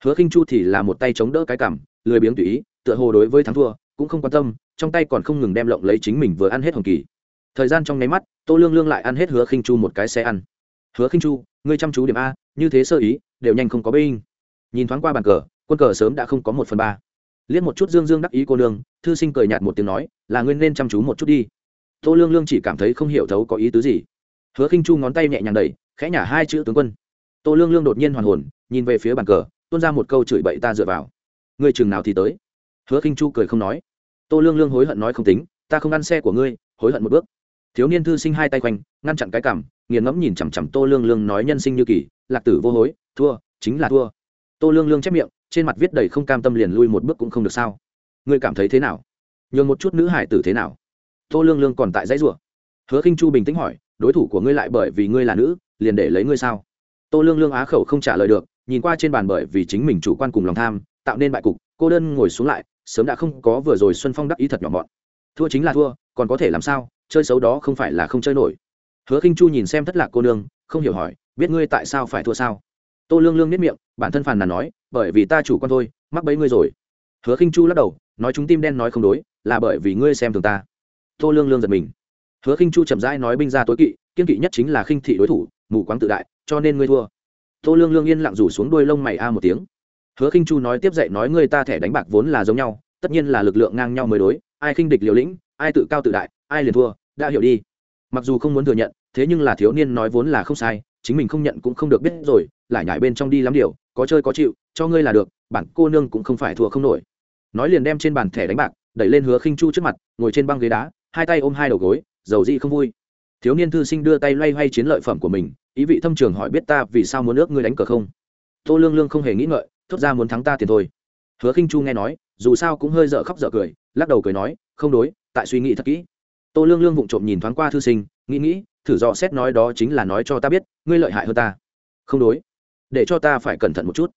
Hứa khinh chu thì là một tay chống đỡ cái cảm lười biếng tùy ý, tựa hồ đối với thắng thua, cũng không quan tâm, trong tay còn không ngừng đem lộng lấy chính mình vừa ăn hết hồng kỳ thời gian trong nháy mắt, tô lương lương lại ăn hết hứa khinh chu một cái xe ăn. Hứa khinh chu, ngươi chăm chú điểm a, như thế sơ ý, đều nhanh không có binh nhìn thoáng qua bàn cờ, quân cờ sớm đã không có một phần ba. Liếc một chút dương dương đắc ý cô nương, thư sinh cười nhạt một tiếng nói, là ngươi nên chăm chú một chút đi. Tô lương lương chỉ cảm thấy không hiểu thấu có ý tứ gì. Hứa khinh chu ngón tay nhẹ nhàng đẩy, khẽ nhả hai chữ tướng quân. Tô lương lương đột nhiên hoàn hồn, nhìn về phía bàn cờ, tuôn ra một câu chửi bậy ta dựa vào. Ngươi chừng nào thì tới? Hứa khinh chu cười không nói. Tô lương lương hối hận nói không tính, ta không ăn xe của ngươi, hối hận một bước thiếu niên thư sinh hai tay quanh ngăn chặn cái cảm, nghiền ngẫm nhìn chằm chằm tô lương lương nói nhân sinh như kỳ lạc tử vô hối thua chính là thua. Tô lương lương chép miệng trên mặt viết đầy không cam tâm liền lui một bước cũng không được sao. Ngươi cảm thấy thế nào? Nhường một chút nữ hải tử thế nào? Tô lương lương còn tại dãy rủa. Hứa khinh chu bình tĩnh hỏi đối thủ của ngươi lại bởi vì ngươi là nữ liền để lấy ngươi sao? Tô lương lương á khẩu không trả lời được nhìn qua trên bàn bởi vì chính mình chủ quan cùng lòng tham tạo nên bại cục cô đơn ngồi xuống lại sớm đã không có vừa rồi xuân phong đắc ý thật nhỏ mọn. Thua chính là thua còn có thể làm sao? Chơi xấu đó không phải là không chơi nổi. Hứa khinh chu nhìn xem thất lạc cô nương, không hiểu hỏi, biết ngươi tại sao phải thua sao? Tô lương lương nếp miệng, bản thân phàn nàn nói, bởi vì ta chủ quan thôi, mắc bấy ngươi rồi. Hứa khinh chu lắc đầu, nói chúng tim đen nói không đối, là bởi vì ngươi xem thường ta. Tô lương lương giật mình. Hứa khinh chu chậm rãi nói binh ra tối kỵ, kiên kỵ nhất chính là khinh thị đối thủ, mù quáng tự đại, cho nên ngươi thua. Tô lương lương yên lặng rủ xuống đuôi lông mày a một tiếng. Hứa khinh chu nói tiếp dậy nói ngươi ta thẻ đánh bạc vốn là giống nhau, tất nhiên là lực lượng ngang nhau mới đối, ai khinh địch liều lĩnh, ai tự cao tự đại ai liền thua, đã hiểu đi. Mặc dù không muốn thừa nhận, thế nhưng là thiếu niên nói vốn là không sai, chính mình không nhận cũng không được biết rồi, lại nhảy bên trong đi lắm điều, có chơi có chịu, cho ngươi là được, bản cô nương cũng không phải thua không nổi. Nói liền đem trên bàn thẻ đánh bạc, đẩy lên hứa khinh chu trước mặt, ngồi trên băng ghế đá, hai tay ôm hai đầu gối, dầu dị không vui. Thiếu niên thư sinh đưa tay loay hoay chiến lợi phẩm của mình, ý vị thâm trường hỏi biết ta vì sao muốn ước ngươi đánh cờ không? Tô lương lương không hề nghĩ ngợi, thốt ra muốn thắng ta tiền thôi. Hứa khinh chu nghe nói, dù sao cũng hơi dở khóc dở cười, lắc đầu cười nói, không đối, tại suy nghĩ thật kỹ tô lương lương vụng trộm nhìn thoáng qua thư sinh, nghĩ nghĩ, thử dò xét nói đó chính là nói cho ta biết, ngươi lợi hại hơn ta. Không đối. Để cho ta phải cẩn thận một chút.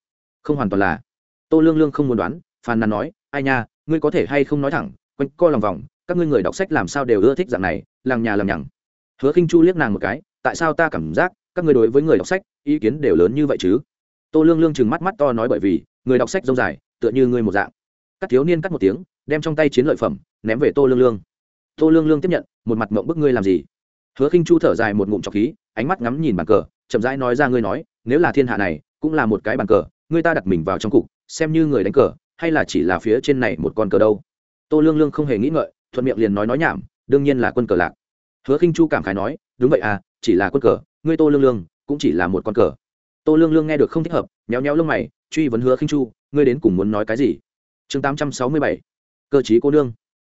Không hoàn toàn là. Tô lương lương không muốn đoán, phàn nàn nói, ai nha, ngươi có thể hay không nói thẳng, quanh co lòng vòng, các ngươi người đọc sách làm sao đều ưa thích dạng này làng nhà làm nhằng. Hứa khinh chu liếc nàng một cái, tại sao ta cảm giác các ngươi đối với người đọc sách, ý kiến đều lớn như vậy chứ? Tô lương lương chừng mắt mắt to nói bởi vì, người đọc sách rông dài, tựa như ngươi một dạng. Các thiếu niên cắt một tiếng, đem trong tay chiến lợi phẩm, ném về tô lương lương tô lương lương tiếp nhận, một mặt mộng bức ngươi làm gì? Hứa khinh chu thở dài một ngụm trọc khí, ánh mắt ngắm nhìn bàn cờ, chậm rãi nói ra ngươi nói, nếu là thiên hạ này, cũng là một cái bàn cờ, ngươi ta đặt mình vào trong cục, xem như người đánh cờ, hay là chỉ là phía trên này một con cờ đâu? Tô lương lương không hề nghĩ ngợi, thuận miệng liền nói nói nhảm, đương nhiên là quân cờ lạc. Hứa khinh chu cảm khái nói, đúng vậy à chỉ là quân cờ, ngươi tô lương lương, cũng chỉ là một con cờ. Tô lương lương nghe được không thích hợp, méo méo lông mày, truy vấn hứa khinh chu, ngươi đến cùng muốn nói cái gì? Chương 867 cơ chí cô nương.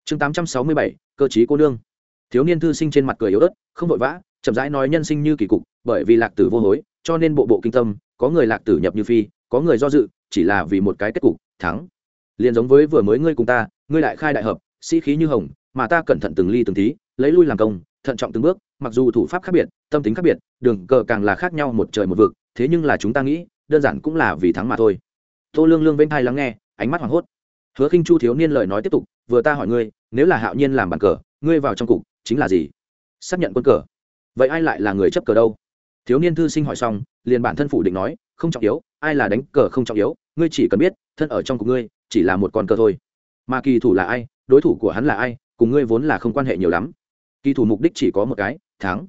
Chương 867 cơ chí cô nương. Thiếu niên thư sinh trên mặt cười yếu ớt, không vội vã, chậm rãi nói nhân sinh như kỳ cục, bởi vì lạc tử vô hối, cho nên bộ bộ kinh tâm, có người lạc tử nhập như phi, có người do dự, chỉ là vì một cái kết cục, thắng. Liền giống với vừa mới ngươi cùng ta, ngươi đại khai đại hợp, sĩ khí như hồng, mà ta cẩn thận từng ly từng tí, lấy lui làm công, thận trọng từng bước, mặc dù thủ pháp khác biệt, tâm tính khác biệt, đường cờ càng là khác nhau một trời một vực, thế nhưng là chúng ta nghĩ, đơn giản cũng là vì thắng mà thôi. Tô lương lương bên thai lắng nghe, ánh mắt hoảng hốt. Hứa khinh chu thiếu niên lời nói tiếp tục, vừa ta hỏi ngươi nếu là hạo nhiên làm bàn cờ, ngươi vào trong cục, chính là gì? Xác nhận quân cờ. Vậy ai lại là người chấp cờ đâu? Thiếu niên thư sinh hỏi xong, liền bản thân phủ định nói, không trọng yếu, ai là đánh cờ không trọng yếu, ngươi chỉ cần biết, thân ở trong cục ngươi, chỉ là một con cờ thôi. Mà kỳ thủ là ai, đối thủ của hắn là ai, cùng ngươi vốn là không quan hệ nhiều lắm. Kỳ thủ mục đích chỉ có một cái, thắng.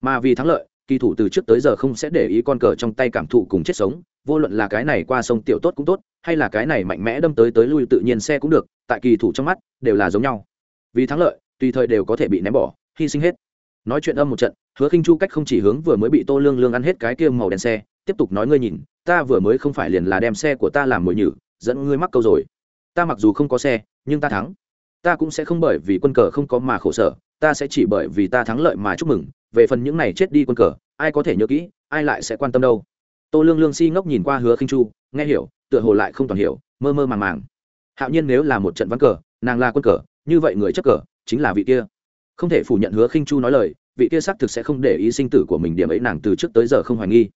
Mà vì thắng lợi, kỳ thủ từ trước tới giờ không sẽ để ý con cờ trong tay cảm thụ cùng chết sống, vô luận là cái này qua sông tiểu tốt cũng tốt, hay là cái này mạnh mẽ đâm tới tới lui tự nhiên xe cũng được, tại kỳ thủ trong mắt, đều là giống nhau vì thắng lợi, tùy thời đều có thể bị ném bỏ, hy sinh hết. Nói chuyện âm một trận, hứa khinh chu cách không chỉ hướng vừa mới bị tô lương lương ăn hết cái kia màu đen xe, tiếp tục nói ngươi nhìn, ta vừa mới không phải liền là đem xe của ta làm mồi nhử, dẫn ngươi mắc câu rồi. Ta mặc dù không có xe, nhưng ta thắng. Ta cũng sẽ không bởi vì quân cờ không có mà khổ sở, ta sẽ chỉ bởi vì ta thắng lợi mà chúc mừng. Về phần những này chết đi quân cờ, ai có thể nhớ kỹ, ai lại sẽ quan tâm đâu? Tô lương lương si ngốc nhìn qua hứa khinh chu, nghe hiểu, tựa hồ lại không toàn hiểu, mơ mơ màng màng. Hạo nhiên nếu là một trận ván cờ, nàng là quân cờ như vậy người chấp cờ chính là vị kia. Không thể phủ nhận hứa khinh chu nói lời, vị kia xác thực sẽ không để ý sinh tử của mình điểm ấy nàng từ trước tới giờ không hoài nghi.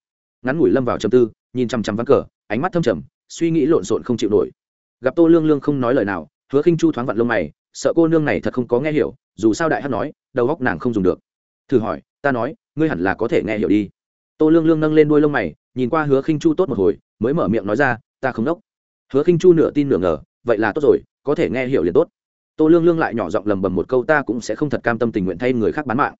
Ngắn ngủi lâm vào trầm tư, nhìn chăm chăm ván cờ, ánh mắt thâm trầm, suy nghĩ lộn xộn không chịu nổi. Gặp tô lương lương không nói lời nào, hứa khinh chu thoáng vặn lông mày, sợ cô nương này thật không có nghe hiểu, dù sao đại hát nói, đầu góc nàng không dùng được. Thử hỏi, ta nói, ngươi hẳn là có thể nghe hiểu đi. Tô lương lương nâng lên đuôi lông mày, nhìn qua hứa khinh chu tốt một hồi, mới mở miệng nói ra, ta không đốc. Hứa khinh chu nửa tin nửa ngờ, vậy là tốt rồi, có thể nghe hiểu liền tốt tô lương lương lại nhỏ giọng lầm bầm một câu, ta cũng sẽ không thật cam tâm tình nguyện thay người khác bán mạng.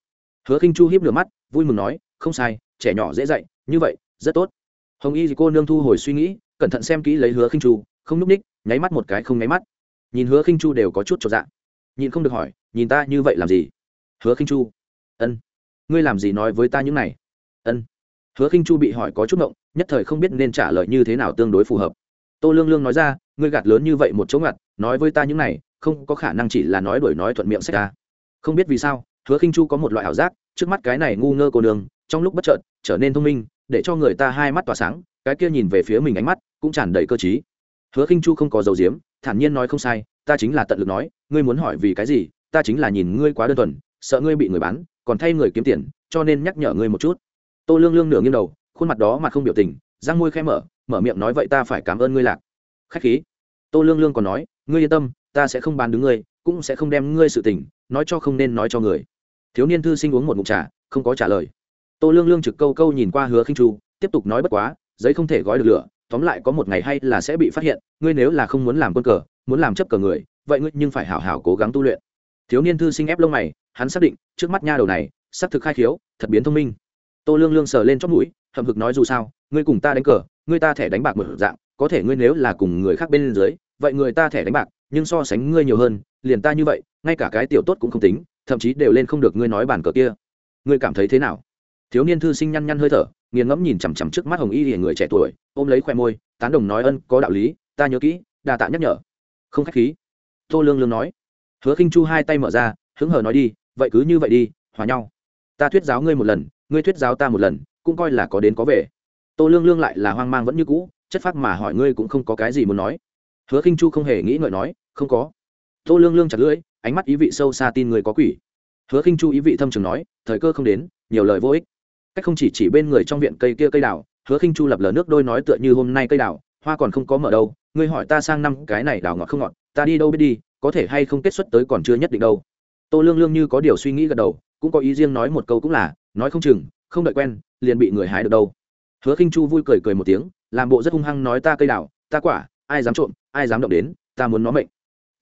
Hứa khinh chu hiếp nửa mắt, vui mừng nói, không sai, trẻ nhỏ dễ dạy, như vậy, rất tốt. Hồng y thì cô nương thu hồi suy nghĩ, cẩn thận xem kỹ lấy hứa khinh chu, không núp ních nháy mắt một cái không nháy mắt. Nhìn hứa khinh chu đều có chút cho dạ. Nhìn không được hỏi, nhìn ta như vậy làm gì? Hứa khinh chu. Ân, ngươi làm gì nói với ta những này? Ân. Hứa khinh chu bị hỏi có chút ngộng, nhất thời không biết nên trả lời như thế nào tương đối phù hợp. Tô lương lương nói ra, ngươi gạt lớn như vậy một chỗ ngặt, nói với ta những này không có khả năng chỉ là nói đổi nói thuận miệng sách ra không biết vì sao, hứa khinh chu có một loại ảo giác, trước mắt cái này ngu ngơ cô nương, trong lúc bất chợt, trở nên thông minh, để cho người ta hai mắt tỏa sáng, cái kia nhìn về phía mình ánh mắt, cũng tràn đầy cơ trí. Hứa khinh chu không có dầu diếm thản nhiên nói không sai, ta chính là tận lực nói, ngươi muốn hỏi vì cái gì, ta chính là nhìn ngươi quá đơn thuần, sợ ngươi bị người bán, còn thay người kiếm tiền, cho nên nhắc nhở ngươi một chút. Tô lương lương nửa nghiêng đầu, khuôn mặt đó mà không biểu tình, răng môi khẽ mở mở miệng nói vậy ta phải cảm ơn ngươi lạc. Khách khí. Tô lương lương còn nói, ngươi yên tâm ta sẽ không bán đứng ngươi, cũng sẽ không đem ngươi sự tình, nói cho không nên nói cho người. Thiếu niên thư sinh uống một ngụm trà, không có trả lời. Tô lương lương trực câu câu nhìn qua hứa khinh chu, tiếp tục nói bất quá, giấy không thể gói được lửa, tóm lại có một ngày hay là sẽ bị phát hiện, ngươi nếu là không muốn làm quân cờ, muốn làm chấp cờ người, vậy ngươi nhưng phải hảo hảo cố gắng tu luyện. Thiếu niên thư sinh ép lông mày, hắn xác định, trước mắt nha đầu này, xác thực khai khiếu, thật biến thông minh. Tô lương lương sờ lên chót mũi, hậm hực nói dù sao, ngươi cùng ta đánh cờ, ngươi ta thẻ đánh bạc một dạng, có thể ngươi nếu là cùng người khác bên dưới, vậy người ta thẻ đánh bạc nhưng so sánh ngươi nhiều hơn, liền ta như vậy, ngay cả cái tiểu tốt cũng không tính, thậm chí đều lên không được ngươi nói bản cờ kia. Ngươi cảm thấy thế nào? Thiếu niên thư sinh nhăn nhăn hơi thở, nghiền ngẫm nhìn chằm chằm trước mắt hồng y hiền người trẻ tuổi, ôm lấy khoe môi, tán đồng nói ân, có đạo lý, ta nhớ kỹ đà tạ nhắc nhở. Không khách khí. Tô lương lương nói. Hứa khinh chu hai tay mở ra, hứng hờ nói đi, vậy cứ như vậy đi, hòa nhau. Ta thuyết giáo ngươi một lần, ngươi thuyết giáo ta một lần, cũng coi là có đến có về. Tô lương lương lại là hoang mang vẫn như cũ, chất phác mà hỏi ngươi cũng không có cái gì muốn nói. Hứa khinh chu không hề nghĩ ngợi nói không có. Tô lương lương chặt lưỡi, ánh mắt ý vị sâu xa tin người có quỷ. Hứa khinh chu ý vị thâm trường nói, thời cơ không đến, nhiều lời vô ích. Cách không chỉ chỉ bên người trong viện cây kia cây đào, hứa khinh chu lập lờ nước đôi nói tựa như hôm nay cây đào, hoa còn không có mở đâu, ngươi hỏi ta sang năm cái này đào ngọt không ngọt, ta đi đâu biết đi, có thể hay không kết xuất tới còn chưa nhất định đâu. Tô lương lương như có điều suy nghĩ gật đầu, cũng có ý riêng nói một câu cũng là, nói không chừng, không đợi quen, liền bị người hái được đâu. Hứa khinh chu vui cười cười một tiếng, làm bộ rất hung hăng nói ta cây đào, ta quả, ai dám trộm, ai dám động đến, ta muốn nó mệnh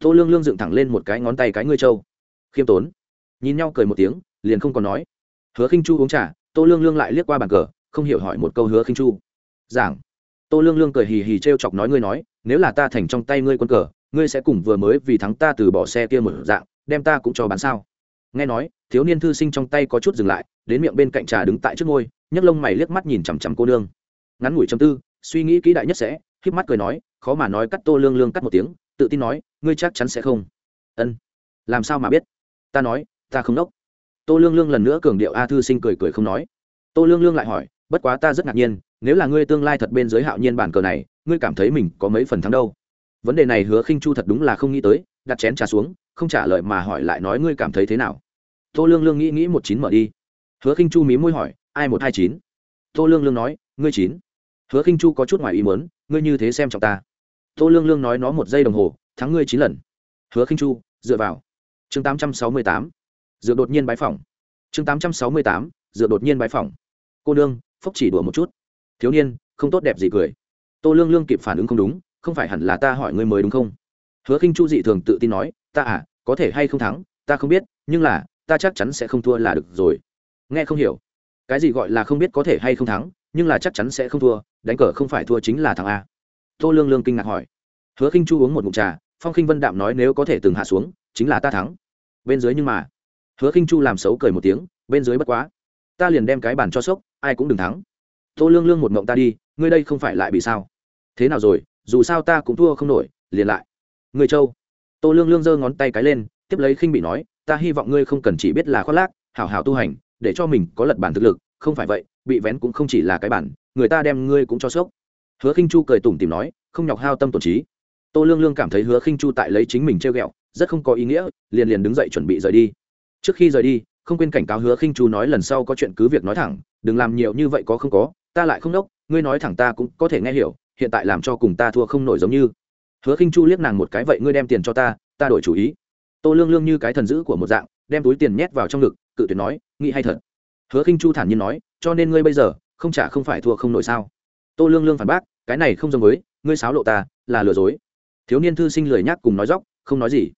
tô lương lương dựng thẳng lên một cái ngón tay cái ngươi trâu. Khiêm tốn. Nhìn nhau cười một tiếng, liền không còn nói. Hứa khinh chu uống trà, tô lương lương lại liếc qua bàn cờ, không hiểu hỏi một câu hứa khinh chu. Giảng. Tô lương lương cười hì hì t chọc nói ngươi nói, nếu là ta thành trong tay ngươi quân cờ, ngươi sẽ cùng vừa mới vì thắng ta từ bỏ xe kia một dạng, đem ta cũng cho bán sao? Nghe nói, thiếu niên thư sinh trong tay có chút dừng lại, đến miệng bên cạnh trà đứng tại trước ngôi, nhấc lông mày liếc mắt nhìn chằm chằm cô nương. Ngắn ngủi chầm tư, suy nghĩ kỹ đại nhất sẽ, híp mắt cười nói, khó mà nói cắt tô lương lương cắt một tiếng tự tin nói, ngươi chắc chắn sẽ không. Ân, làm sao mà biết? Ta nói, ta không đốc. Tô lương lương lần nữa cường điệu a thư sinh cười cười không nói. Tô lương lương lại hỏi, bất quá ta rất ngạc nhiên, nếu là ngươi tương lai thật bên giới hạo nhiên bản cờ này, ngươi cảm thấy mình có mấy phần thắng đâu? Vấn đề này hứa khinh chu thật đúng là không nghĩ tới, đặt chén trà xuống, không trả lời mà hỏi lại nói ngươi cảm thấy thế nào. Tô lương lương nghĩ nghĩ một chín mở đi. Hứa khinh chu mí môi hỏi, ai một hai chín? Tô lương lương nói, ngươi chín. Hứa khinh chu có chút ngoài ý muốn, ngươi như thế xem trọng ta tô lương lương nói nó một giây đồng hồ, thắng ngươi chín lần. Hứa khinh chu, dựa vào. Chương tám trăm sáu mươi tám, dựa đột nhiên bái phỏng. Chương tám trăm sáu mươi tám, dựa đột nhiên bái phỏng. Cô nương, phúc chỉ đùa một chút. Thiếu niên, không tốt đẹp gì cười. Tô lương lương kịp phản ứng không đúng, không phải hẳn là ta hỏi ngươi mới đúng không? Hứa khinh chu dị thường tự tin nói, ta à có thể hay không thắng, ta không biết, nhưng là, ta chắc chắn sẽ không thua là được rồi. Nghe không hiểu. Cái gì gọi là không biết có thể hay không thắng, nhưng là chắc chắn sẽ không thua, đánh cờ không phải thua chính là thắng a tô lương lương kinh ngạc hỏi. Hứa khinh chu uống một mụn trà, phong khinh vân đạm nói nếu có thể từng hạ xuống, chính là ta thắng. Bên dưới nhưng mà, hứa khinh chu làm xấu cười một tiếng, bên dưới bất quá. Ta liền đem cái bàn cho sốc, ai cũng đừng thắng. Tô lương lương một mộng ta đi, ngươi đây không phải lại bị sao? Thế nào rồi, dù sao ta cũng thua không nổi, liền lại. Người châu tô lương lương giơ ngón tay cái lên, tiếp lấy khinh bị nói, ta hy vọng ngươi không cần chỉ biết là khoác lác, hảo hảo tu hành, để cho mình có lật bản thực lực, không phải vậy, bị vén cũng không chỉ là cái bản người ta đem ngươi cũng cho sốc hứa khinh chu cười tủm tìm nói, không nhọc hao tâm tổn trí. Tô lương lương cảm thấy hứa khinh chu tại lấy chính mình treo ghẹo, rất không có ý nghĩa, liền liền đứng dậy chuẩn bị rời đi. Trước khi rời đi, không quên cảnh cáo hứa khinh chu nói lần sau có chuyện cứ việc nói thẳng, đừng làm nhiều như vậy có không có, ta lại không đốc, ngươi nói thẳng ta cũng có thể nghe hiểu, hiện tại làm cho cùng ta thua không nổi giống như. Hứa khinh chu liếc nàng một cái, vậy ngươi đem tiền cho ta ta đổi chủ ý. Tô lương lương như cái thần dữ của một dạng, đem túi tiền nhét vào trong ngực, cự tuyệt nói, nghĩ hay thật. Hứa khinh chu thản nhiên nói, cho nên ngươi bây giờ, không trả không phải thua không nổi sao. Tô lương lương phản bác cái này không giống với, ngươi sáo lộ ta, là lừa dối. Thiếu niên thư sinh lười nhác cùng nói dóc, không nói gì.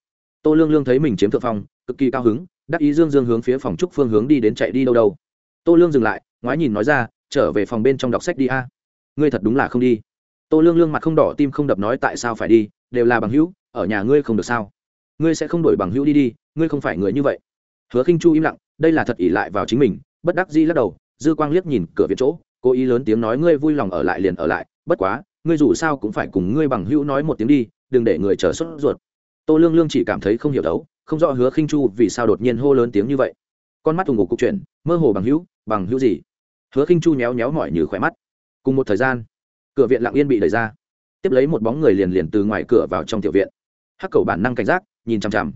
Tô lương lương thấy mình chiếm thượng phong, cực kỳ cao hứng, đắc ý dương dương hướng phía phòng trúc phương hướng đi đến chạy đi đâu đâu. Tô lương dừng lại, ngoái nhìn nói ra, trở về phòng bên trong đọc sách đi a. Ngươi thật đúng là không đi. Tô lương lương mặt không đỏ tim không đập nói tại sao phải đi, đều là bằng hữu, ở nhà ngươi không được sao? Ngươi sẽ không đổi bằng hữu đi đi, ngươi không phải người như vậy. Hứa khinh chu im lặng, đây là thật ỷ lại vào chính mình, bất đắc dĩ lắc đầu, dư quang liếc nhìn cửa viện chỗ, cố ý lớn tiếng nói ngươi vui lòng ở lại liền ở lại bất quá, ngươi dù sao cũng phải cùng ngươi bằng hữu nói một tiếng đi, đừng để người chờ sốt ruột. Tô lương lương chỉ cảm thấy không hiểu đấu, không rõ hứa khinh chu vì sao đột nhiên hô lớn tiếng như vậy. Con mắt thùng ngục cục chuyển mơ hồ bằng hữu bằng hữu gì? Hứa khinh chu nhéo nhéo mỏi như khỏe mắt. Cùng một thời gian, cửa viện lặng yên bị đẩy ra. Tiếp lấy một bóng người liền liền từ ngoài cửa vào trong tiểu viện. Hắc cầu bản năng cảnh giác, nhìn chằm chằm.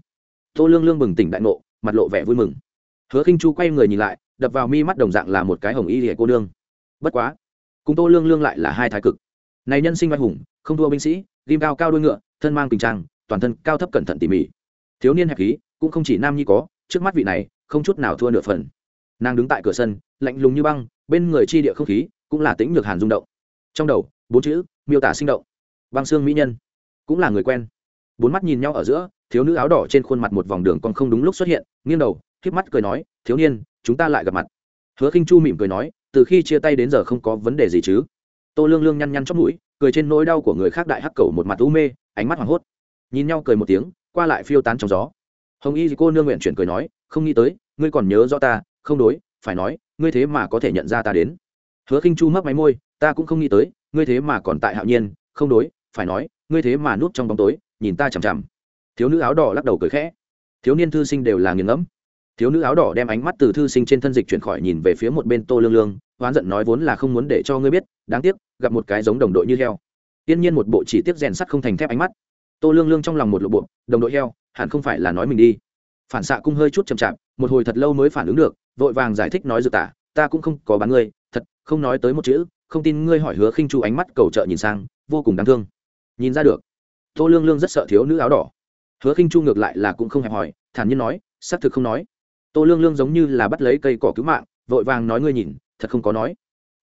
Tô lương lương bừng tỉnh đại ngộ, mặt lộ vẻ vui mừng. Hứa khinh chu quay người nhìn lại, đập vào mi mắt đồng dạng là một cái hồng y rỉa cô nương. Bất quá cùng tô lương lương lại là hai thái cực. Này nhân sinh vai hùng, không thua binh sĩ, ghim cao cao đuôi ngựa, thân mang bình trang, toàn thân cao thấp cẩn thận tỉ mỉ. Thiếu niên hẹp khí, cũng không chỉ nam nhi có, trước mắt vị này, không chút nào thua nửa phần. Nàng đứng tại cửa sân, lạnh lùng như băng, bên người chi địa không khí, cũng là tĩnh nhược hàn rung động. Trong đầu, bốn chữ, miêu tả sinh động. Băng xương mỹ nhân, cũng là người quen. Bốn mắt nhìn nhau ở giữa, thiếu nữ áo đỏ trên khuôn mặt một vòng đường còn không đúng lúc xuất hiện, nghiêng đầu k mắt cười nói, thiếu niên, chúng ta lại gặp mặt. Hứa khinh chu mỉm cười nói từ khi chia tay đến giờ không có vấn đề gì chứ. Tô lương lương nhăn nhăn chót mũi, cười trên nỗi đau của người khác đại hắc cầu một mặt u mê, ánh mắt hoảng hốt. Nhìn nhau cười một tiếng, qua lại phiêu tán trong gió. Hồng y cô nương nguyện chuyển cười nói, không nghĩ tới, ngươi còn nhớ rõ ta, không đối, phải nói, ngươi thế mà có thể nhận ra ta đến. Hứa khinh chu mấp máy môi, ta cũng không nghĩ tới, ngươi thế mà còn tại hạo nhiên, không đối, phải nói, ngươi thế mà núp trong bóng tối, nhìn ta chằm chằm. Thiếu nữ áo đỏ lắc đầu cười khẽ. Thiếu niên thư sinh đều là nghiền ngẫm. Thiếu nữ áo đỏ đem ánh mắt từ thư sinh trên thân dịch chuyển khỏi nhìn về phía một bên tô lương lương hoán giận nói vốn là không muốn để cho ngươi biết, đáng tiếc, gặp một cái giống đồng đội như heo. Tiên nhiên một bộ chỉ tiếp rèn sắt không thành thép ánh mắt. Tô lương lương trong lòng một lộ bộ, đồng đội heo, hẳn không phải là nói mình đi. Phản xạ cung hơi chút chậm chạp, một hồi thật lâu mới phản ứng được, vội vàng giải thích nói dự tả, ta cũng không có bán ngươi, thật, không nói tới một chữ, không tin ngươi hỏi hứa khinh chu ánh mắt cầu trợ nhìn sang, vô cùng đáng thương. Nhìn ra được. Tô lương lương rất sợ thiếu nữ áo đỏ. Hứa khinh chu ngược lại là cũng không hẹp hỏi, thản nhiên nói, xác thực không nói. Tô lương lương giống như là bắt lấy cây cỏ cứu mạng, vội vàng nói ngươi nhìn thật không có nói.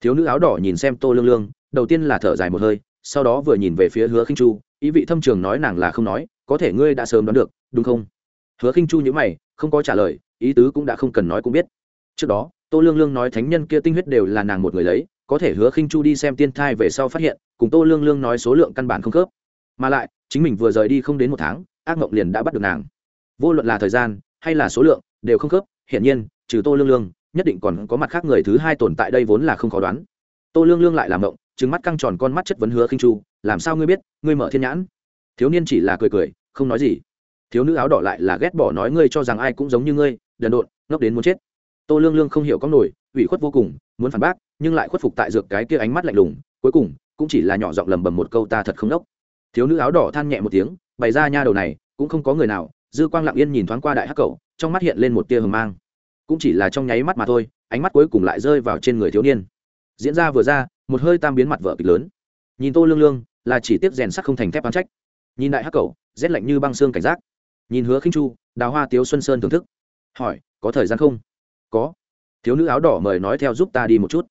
Thiếu nữ áo đỏ nhìn xem tô lương lương, đầu tiên là thở dài một hơi, sau đó vừa nhìn về phía hứa khinh chu, ý vị thâm trường nói nàng là không nói, có thể ngươi đã sớm đoán được, đúng không? Hứa khinh chu nhữ mày, không có trả lời, ý tứ cũng đã không cần nói cũng biết. Trước đó, tô lương lương nói thánh nhân kia tinh huyết đều là nàng một người lấy, có thể hứa khinh chu đi xem tiên thai về sau phát hiện, cùng tô lương lương nói số lượng căn bản không khớp. Mà lại, chính mình vừa rời đi không đến một tháng, ác mộng liền đã bắt được nàng. Vô luận là thời gian, hay là số lượng, đều không khớp, hiển nhiên, trừ tô lương lương nhất định còn có mặt khác người thứ hai tồn tại đây vốn là không khó đoán. Tô lương lương lại làm mộng trứng mắt căng tròn con mắt chất vấn hứa khinh chu, làm sao ngươi biết, ngươi mở thiên nhãn? Thiếu niên chỉ là cười cười, không nói gì. Thiếu nữ áo đỏ lại là ghét bỏ nói, ngươi cho rằng ai cũng giống như ngươi, đần độn, ngốc đến muốn chết. Tô lương lương không hiểu có nổi, ủy khuất vô cùng, muốn phản bác, nhưng lại khuất phục tại dược cái kia ánh mắt lạnh lùng, cuối cùng, cũng chỉ là nhỏ giọng lầm bầm một câu, ta thật không đốc. Thiếu nữ áo đỏ than nhẹ một tiếng, bày ra nha đầu này, cũng không có người nào, dư quang lặng yên nhìn thoáng qua đại hắc cầu trong mắt hiện lên một tia hờ mang cũng chỉ là trong nháy mắt mà thôi, ánh mắt cuối cùng lại rơi vào trên người thiếu niên. Diễn ra vừa ra, một hơi tam biến mặt vợ kịch lớn. Nhìn tô lương lương, là chỉ tiếp rèn sắc không thành thép bán trách. Nhìn đại hắc cầu rét lạnh như băng xương cảnh giác. Nhìn hứa khinh chu, đào hoa tiếu xuân sơn thưởng thức. Hỏi, có thời gian không? Có. Thiếu nữ áo đỏ mời nói theo giúp ta đi một chút.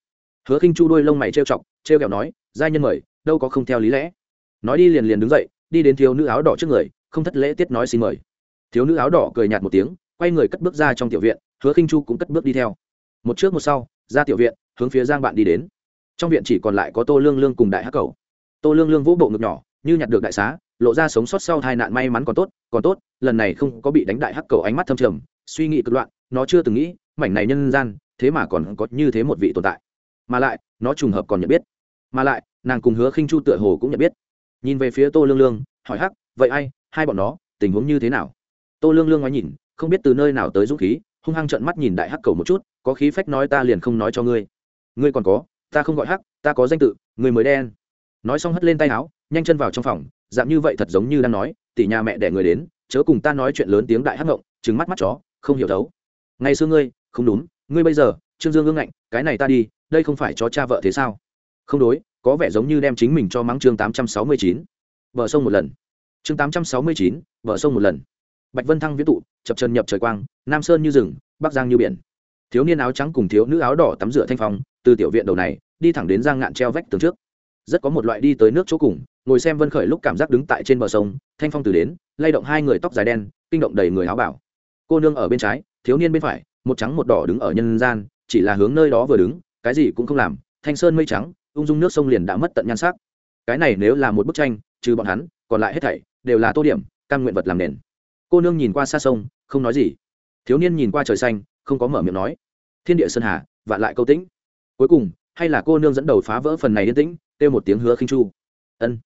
Hứa khinh chu đôi lông mày trêu chọc, trêu kẹo nói, giai nhân mời, đâu có không theo lý lẽ. Nói đi liền liền đứng dậy, đi đến thiếu nữ áo đỏ trước người, không thất lễ tiết nói xin mời. Thiếu nữ áo đỏ cười nhạt một tiếng, quay người cất bước ra trong tiểu viện hứa khinh chu cũng cất bước đi theo. Một trước một sau, ra tiểu viện, hướng phía giang bạn đi đến. Trong viện chỉ còn lại có tô lương lương cùng đại hắc cầu. Tô lương lương vỗ bộ ngực nhỏ, như nhặt được đại xá, lộ ra sống sót sau tai nạn may mắn còn tốt còn tốt, lần này không có bị đánh đại hắc cầu ánh mắt thâm trầm, suy nghĩ cực loạn, nó chưa từng nghĩ, mảnh này nhân gian, thế mà còn có như thế một vị tồn tại. Mà lại, nó trùng hợp còn nhận biết. Mà lại, nàng cùng hứa khinh chu tựa hồ cũng nhận biết. Nhìn về phía tô lương lương, hỏi hắc, vậy ai, hai bọn nó, tình huống như thế nào? Tô lương lương ngoái nhìn, không biết từ nơi nào tới dũng khí hung hăng trợn mắt nhìn đại hắc cầu một chút, có khí phách nói ta liền không nói cho ngươi. Ngươi còn có, ta không gọi hắc, ta có danh tự người mới đen. Nói xong hất lên tay áo, nhanh chân vào trong phòng, dạng như vậy thật giống như đang nói, tỷ nhà mẹ đẻ người đến, chớ cùng ta nói chuyện lớn tiếng đại hắc ngộng, trừng mắt mắt chó, không hiểu thấu. Ngày xưa ngươi, không đúng, ngươi bây giờ, trương dương ương ngạnh, cái này ta đi, đây không phải cho cha vợ thế sao? Không đối, có vẻ giống như đem chính mình cho mắng chương tám trăm sáu mươi chín. Vợ sông một lần. Chương tám trăm sáu mươi chín vợ sông một lần bạch vân thăng viễn tụ, chập chân nhập trời quang, nam sơn như rừng, bắc giang như biển. Thiếu niên áo trắng cùng thiếu nữ áo đỏ tắm rửa thanh phong, từ tiểu viện đầu này, đi thẳng đến giang ngạn treo vách tường trước. Rất có một loại đi tới nước chỗ cùng, ngồi xem vân khởi lúc cảm giác đứng tại trên bờ sông, thanh phong từ đến, lay động hai người tóc dài đen, kinh động đầy người áo bảo. Cô nương ở bên trái, thiếu niên bên phải, một trắng một đỏ đứng ở nhân gian, chỉ là hướng nơi đó vừa đứng, cái gì cũng không làm, thanh sơn mây trắng, ung dung nước sông liền đã mất tận nhan sắc. Cái này nếu là một bức tranh, trừ bọn hắn, còn lại hết thảy, đều là tô điểm căn nguyện vật làm nền cô nương nhìn qua xa sông, không nói gì. Thiếu niên nhìn qua trời xanh, không có mở miệng nói. Thiên địa sơn hà, vạn lại câu tĩnh. Cuối cùng, hay là cô nương dẫn đầu phá vỡ phần này yên tĩnh, kêu một tiếng hứa khinh chu. Ân,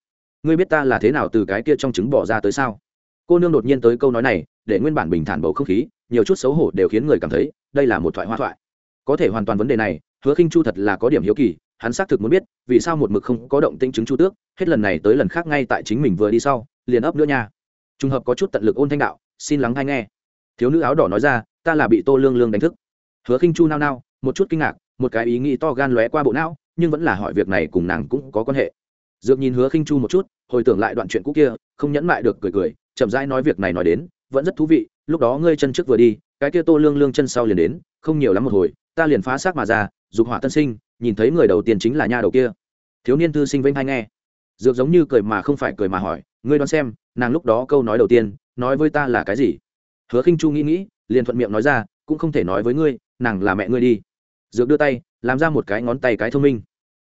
ngươi biết ta là thế nào từ cái kia trong trứng bỏ ra tới sao? Cô nương đột nhiên tới câu nói này, để nguyên bản bình thản bầu không khí, nhiều chút xấu hổ đều khiến người cảm thấy đây là một thoại hoa thoại. Có thể hoàn toàn vấn đề này, hứa khinh chu thật là có điểm hiếu kỳ, hắn xác thực muốn biết vì sao một mực không có động tĩnh chứng chu tước, hết lần này tới lần khác ngay tại chính mình vừa đi sau, liền ấp nữa nha trùng hợp có chút tận lực ôn thanh đạo, xin lắng hay nghe. Thiếu nữ áo đỏ nói ra, ta là bị tô lương lương đánh thức. Hứa khinh chu nao nao, một chút kinh ngạc, một cái ý nghĩ to gan lóe qua bộ não, nhưng vẫn là hỏi việc này cùng nàng cũng có quan hệ. Dược nhìn hứa khinh chu một chút, hồi tưởng lại đoạn chuyện cũ kia, không nhẫn mại được cười cười, chậm rãi nói việc này nói đến, vẫn rất thú vị, lúc đó ngươi chân trước vừa đi, cái kia tô lương lương chân sau liền đến, không nhiều lắm một hồi, ta liền phá xác mà ra, dục hỏa tân sinh, nhìn thấy người đầu tiên chính là nha đầu kia. Thiếu niên thư sinh vênh hay nghe. Dược giống như cười mà không phải cười mà hỏi ngươi đoán xem, nàng lúc đó câu nói đầu tiên, nói với ta là cái gì? Hứa khinh chu nghĩ nghĩ, liền thuận miệng nói ra, cũng không thể nói với ngươi, nàng là mẹ ngươi đi. Dược đưa tay, làm ra một cái ngón tay cái thông minh.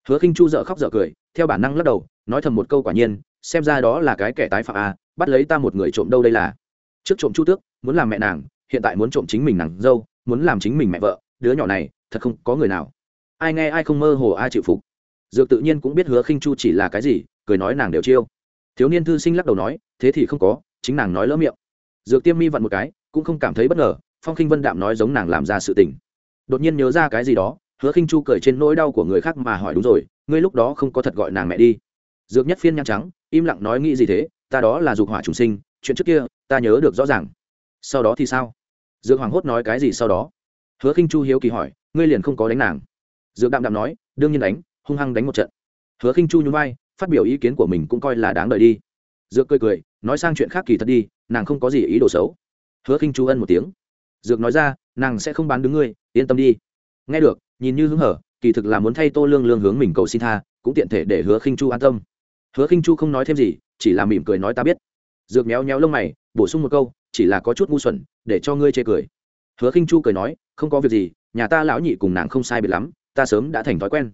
Hứa khinh chu dợ khóc dợ cười, theo bản năng lắc đầu, nói thầm một câu quả nhiên, xem ra đó là cái kẻ tái phạm a bắt lấy ta một người trộm đâu đây là? Trước trộm chu tước, muốn làm mẹ nàng, hiện tại muốn trộm chính mình nàng dâu, muốn làm chính mình mẹ vợ, đứa nhỏ này, thật không có người nào. Ai nghe ai không mơ hồ ai chịu phục. Dược tự nhiên cũng biết hứa khinh chu chỉ là cái gì, cười nói nàng đều chiêu thiếu niên thư sinh lắc đầu nói, thế thì không có, chính nàng nói lỡ miệng. Dược tiêm mi vặn một cái, cũng không cảm thấy bất ngờ, phong khinh vân đạm nói giống nàng làm ra sự tình. Đột nhiên nhớ ra cái gì đó, hứa khinh chu cười trên nỗi đau của người khác mà hỏi, đúng rồi, ngươi lúc đó không có thật gọi nàng mẹ đi. Dược nhất phiên nhăn trắng, im lặng nói nghĩ gì thế, ta đó là dục hỏa trùng sinh, chuyện trước kia, ta nhớ được rõ ràng. Sau đó thì sao? Dược hoàng hốt nói, cái gì sau đó? Hứa khinh chu hiếu kỳ hỏi, ngươi liền không có đánh nàng? Dược đạm đạm nói, đương nhiên đánh, hung hăng đánh một trận. Hứa khinh chu nhún vai phát biểu ý kiến của mình cũng coi là đáng đợi đi. Dược cười cười, nói sang chuyện khác kỳ thật đi, nàng không có gì ý đồ xấu. Hứa khinh chu ân một tiếng. Dược nói ra, nàng sẽ không bán đứng ngươi, yên tâm đi. Nghe được, nhìn như hứng hở, kỳ thực là muốn thay tô lương lương hướng mình cầu xin tha, cũng tiện thể để hứa khinh chu an tâm. Hứa khinh chu không nói thêm gì, chỉ là mỉm cười nói ta biết. Dược méo méo lông mày, bổ sung một câu, chỉ là có chút ngu xuẩn, để cho ngươi chê cười. Hứa khinh chu cười nói, không có việc gì, nhà ta lão nhị cùng nàng không sai biệt lắm, ta sớm đã thành thói quen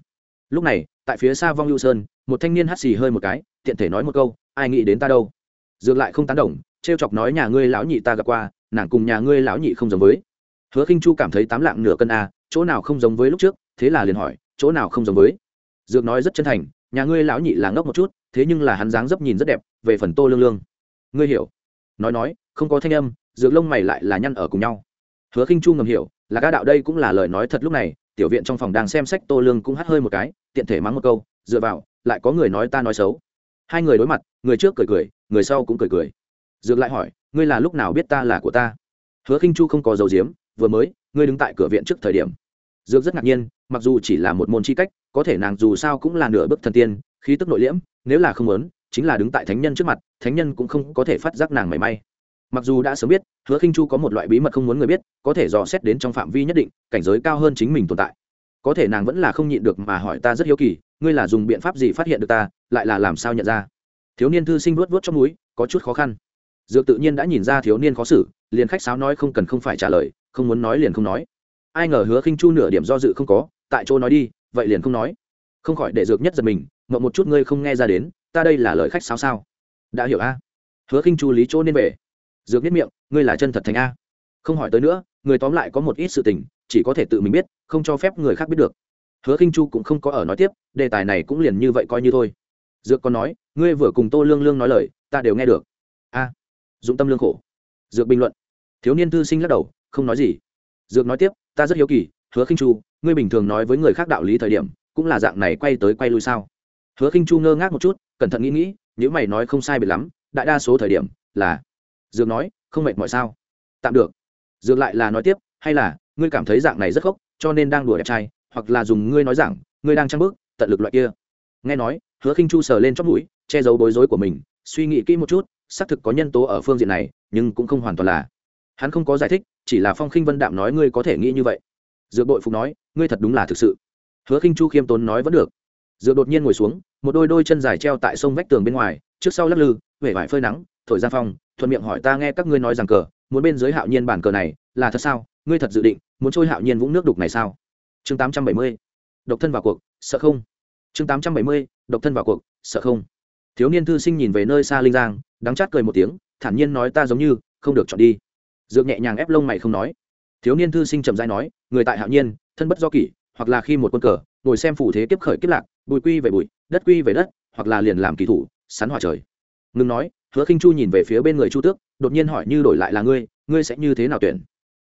lúc này, tại phía xa vong lưu sơn, một thanh niên hắt xì hơi một cái, tiện thể nói một câu, ai nghĩ đến ta đâu? Dược lại không tán đồng, trêu chọc nói, nhà ngươi lão nhị ta gặp qua, nàng cùng nhà ngươi lão nhị không giống với. Hứa khinh chu cảm thấy tám lạng nửa cân a, chỗ nào không giống với lúc trước, thế là liền hỏi, chỗ nào không giống với? Dược nói rất chân thành, nhà ngươi lão nhị là ngốc một chút, thế nhưng là hắn dáng dấp nhìn rất đẹp, về phần tô lương lương. Ngươi hiểu. Nói nói, không có thanh âm, dược lông mày lại là nhăn ở cùng nhau. Hứa khinh chu ngầm hiểu, là ca đạo đây cũng là lời nói thật lúc này tiểu viện trong phòng đang xem sách tô lương cũng hắt hơi một cái tiện thể mắng một câu dựa vào lại có người nói ta nói xấu. Hai người đối mặt người trước cười cười người sau cũng cười cười. Dược lại hỏi ngươi là lúc nào biết ta là của ta? Hứa khinh chu không có dầu diếm vừa mới ngươi đứng tại cửa viện trước thời điểm. Dược rất ngạc nhiên mặc dù chỉ là một môn chi cách có thể nàng dù sao cũng là nửa bước thần tiên khí tức nội liễm nếu là không lớn, chính là đứng tại thánh nhân trước mặt thánh nhân cũng không có thể phát giác nàng mảy may mặc dù đã sớm biết, hứa khinh chu có một loại bí mật không muốn người biết, có thể dò xét đến trong phạm vi nhất định, cảnh giới cao hơn chính mình tồn tại. Có thể nàng vẫn là không nhịn được mà hỏi ta rất hiếu kỳ, ngươi là dùng biện pháp gì phát hiện được ta, lại là làm sao nhận ra? Thiếu niên thư sinh vuốt vuốt trong núi có chút khó khăn. Dược tự nhiên đã nhìn ra thiếu niên khó xử, liền khách sáo nói không cần không phải trả lời, không muốn nói liền không nói. Ai ngờ hứa khinh chu nửa điểm do dự không có, tại chỗ nói đi, vậy liền không nói. Không khỏi để dược nhất giật mình ngậm một chút ngươi không nghe ra đến, ta đây là lời khách sáo sao? Đã hiểu a. Hứa khinh chu lý chỗ nên về dược nhất miệng, ngươi là chân thật thành a. Không hỏi tới nữa, người tóm lại có một ít sự tình, chỉ có thể tự mình biết, không cho phép người khác biết được. Hứa khinh chu cũng không có ở nói tiếp, đề tài này cũng liền như vậy coi như thôi. Dược còn nói, ngươi vừa cùng tô lương lương nói lời, ta đều nghe được. A, dụng tâm lương khổ. Dược bình luận. Thiếu niên thư sinh lắc đầu, không nói gì. Dược nói tiếp, ta rất hiếu kỳ, hứa khinh chu, ngươi bình thường nói với người khác đạo lý thời điểm, cũng là dạng này quay tới quay lui sao? Hứa khinh chu ngơ ngác một chút, cẩn thận nghĩ nghĩ, nếu mày nói không sai biệt lắm, đại đa số thời điểm là dược nói, không mệt mỏi sao? Tạm được. Dược lại là nói tiếp, hay là, ngươi cảm thấy dạng này rất khốc, cho nên đang đùa đẹp trai, hoặc là dùng ngươi nói rằng ngươi đang trăng bước tận lực loại kia. Nghe nói, hứa khinh chu sờ lên chót mũi, che giấu bối rối của mình, suy nghĩ kỹ một chút, xác thực có nhân tố ở phương diện này, nhưng cũng không hoàn toàn là. Hắn không có giải thích, chỉ là phong khinh vân đạm nói ngươi có thể nghĩ như vậy. Dược bội phục nói, ngươi thật đúng là thực sự. Hứa khinh chu khiêm tốn nói vẫn được. Dược đột nhiên ngồi xuống, một đôi đôi chân dài treo tại sông vách tường bên ngoài, trước sau lắc lư, vẻ vải phơi nắng, thổi ra phong thuận miệng hỏi ta nghe các ngươi nói rằng cờ, muốn bên dưới hạo nhiên bản cờ này là thật sao? Ngươi thật dự định muốn trôi hạo nhiên vũng nước đục này sao? Chương tám trăm bảy mươi, độc thân vào cuộc, sợ không? Chương tám trăm bảy mươi, độc thân vào cuộc, sợ không? Thiếu niên thư sinh nhìn về nơi xa linh giang, đắng chát cười một tiếng, thản nhiên nói ta giống như không được chọn đi. Dược nhẹ nhàng ép lông mày không nói. Thiếu niên thư sinh trầm dai nói, người tại hạo nhiên, thân bất do kỷ, hoặc là khi một quân cờ, ngồi xem phủ thế kiếp khởi kiếp lạc bụi quy về bụi đất quy về đất, hoặc là liền làm kỳ thủ sắn hỏa trời ngừng nói, hứa khinh chu nhìn về phía bên người chu tước, đột nhiên hỏi như đổi lại là ngươi ngươi sẽ như thế nào tuyển?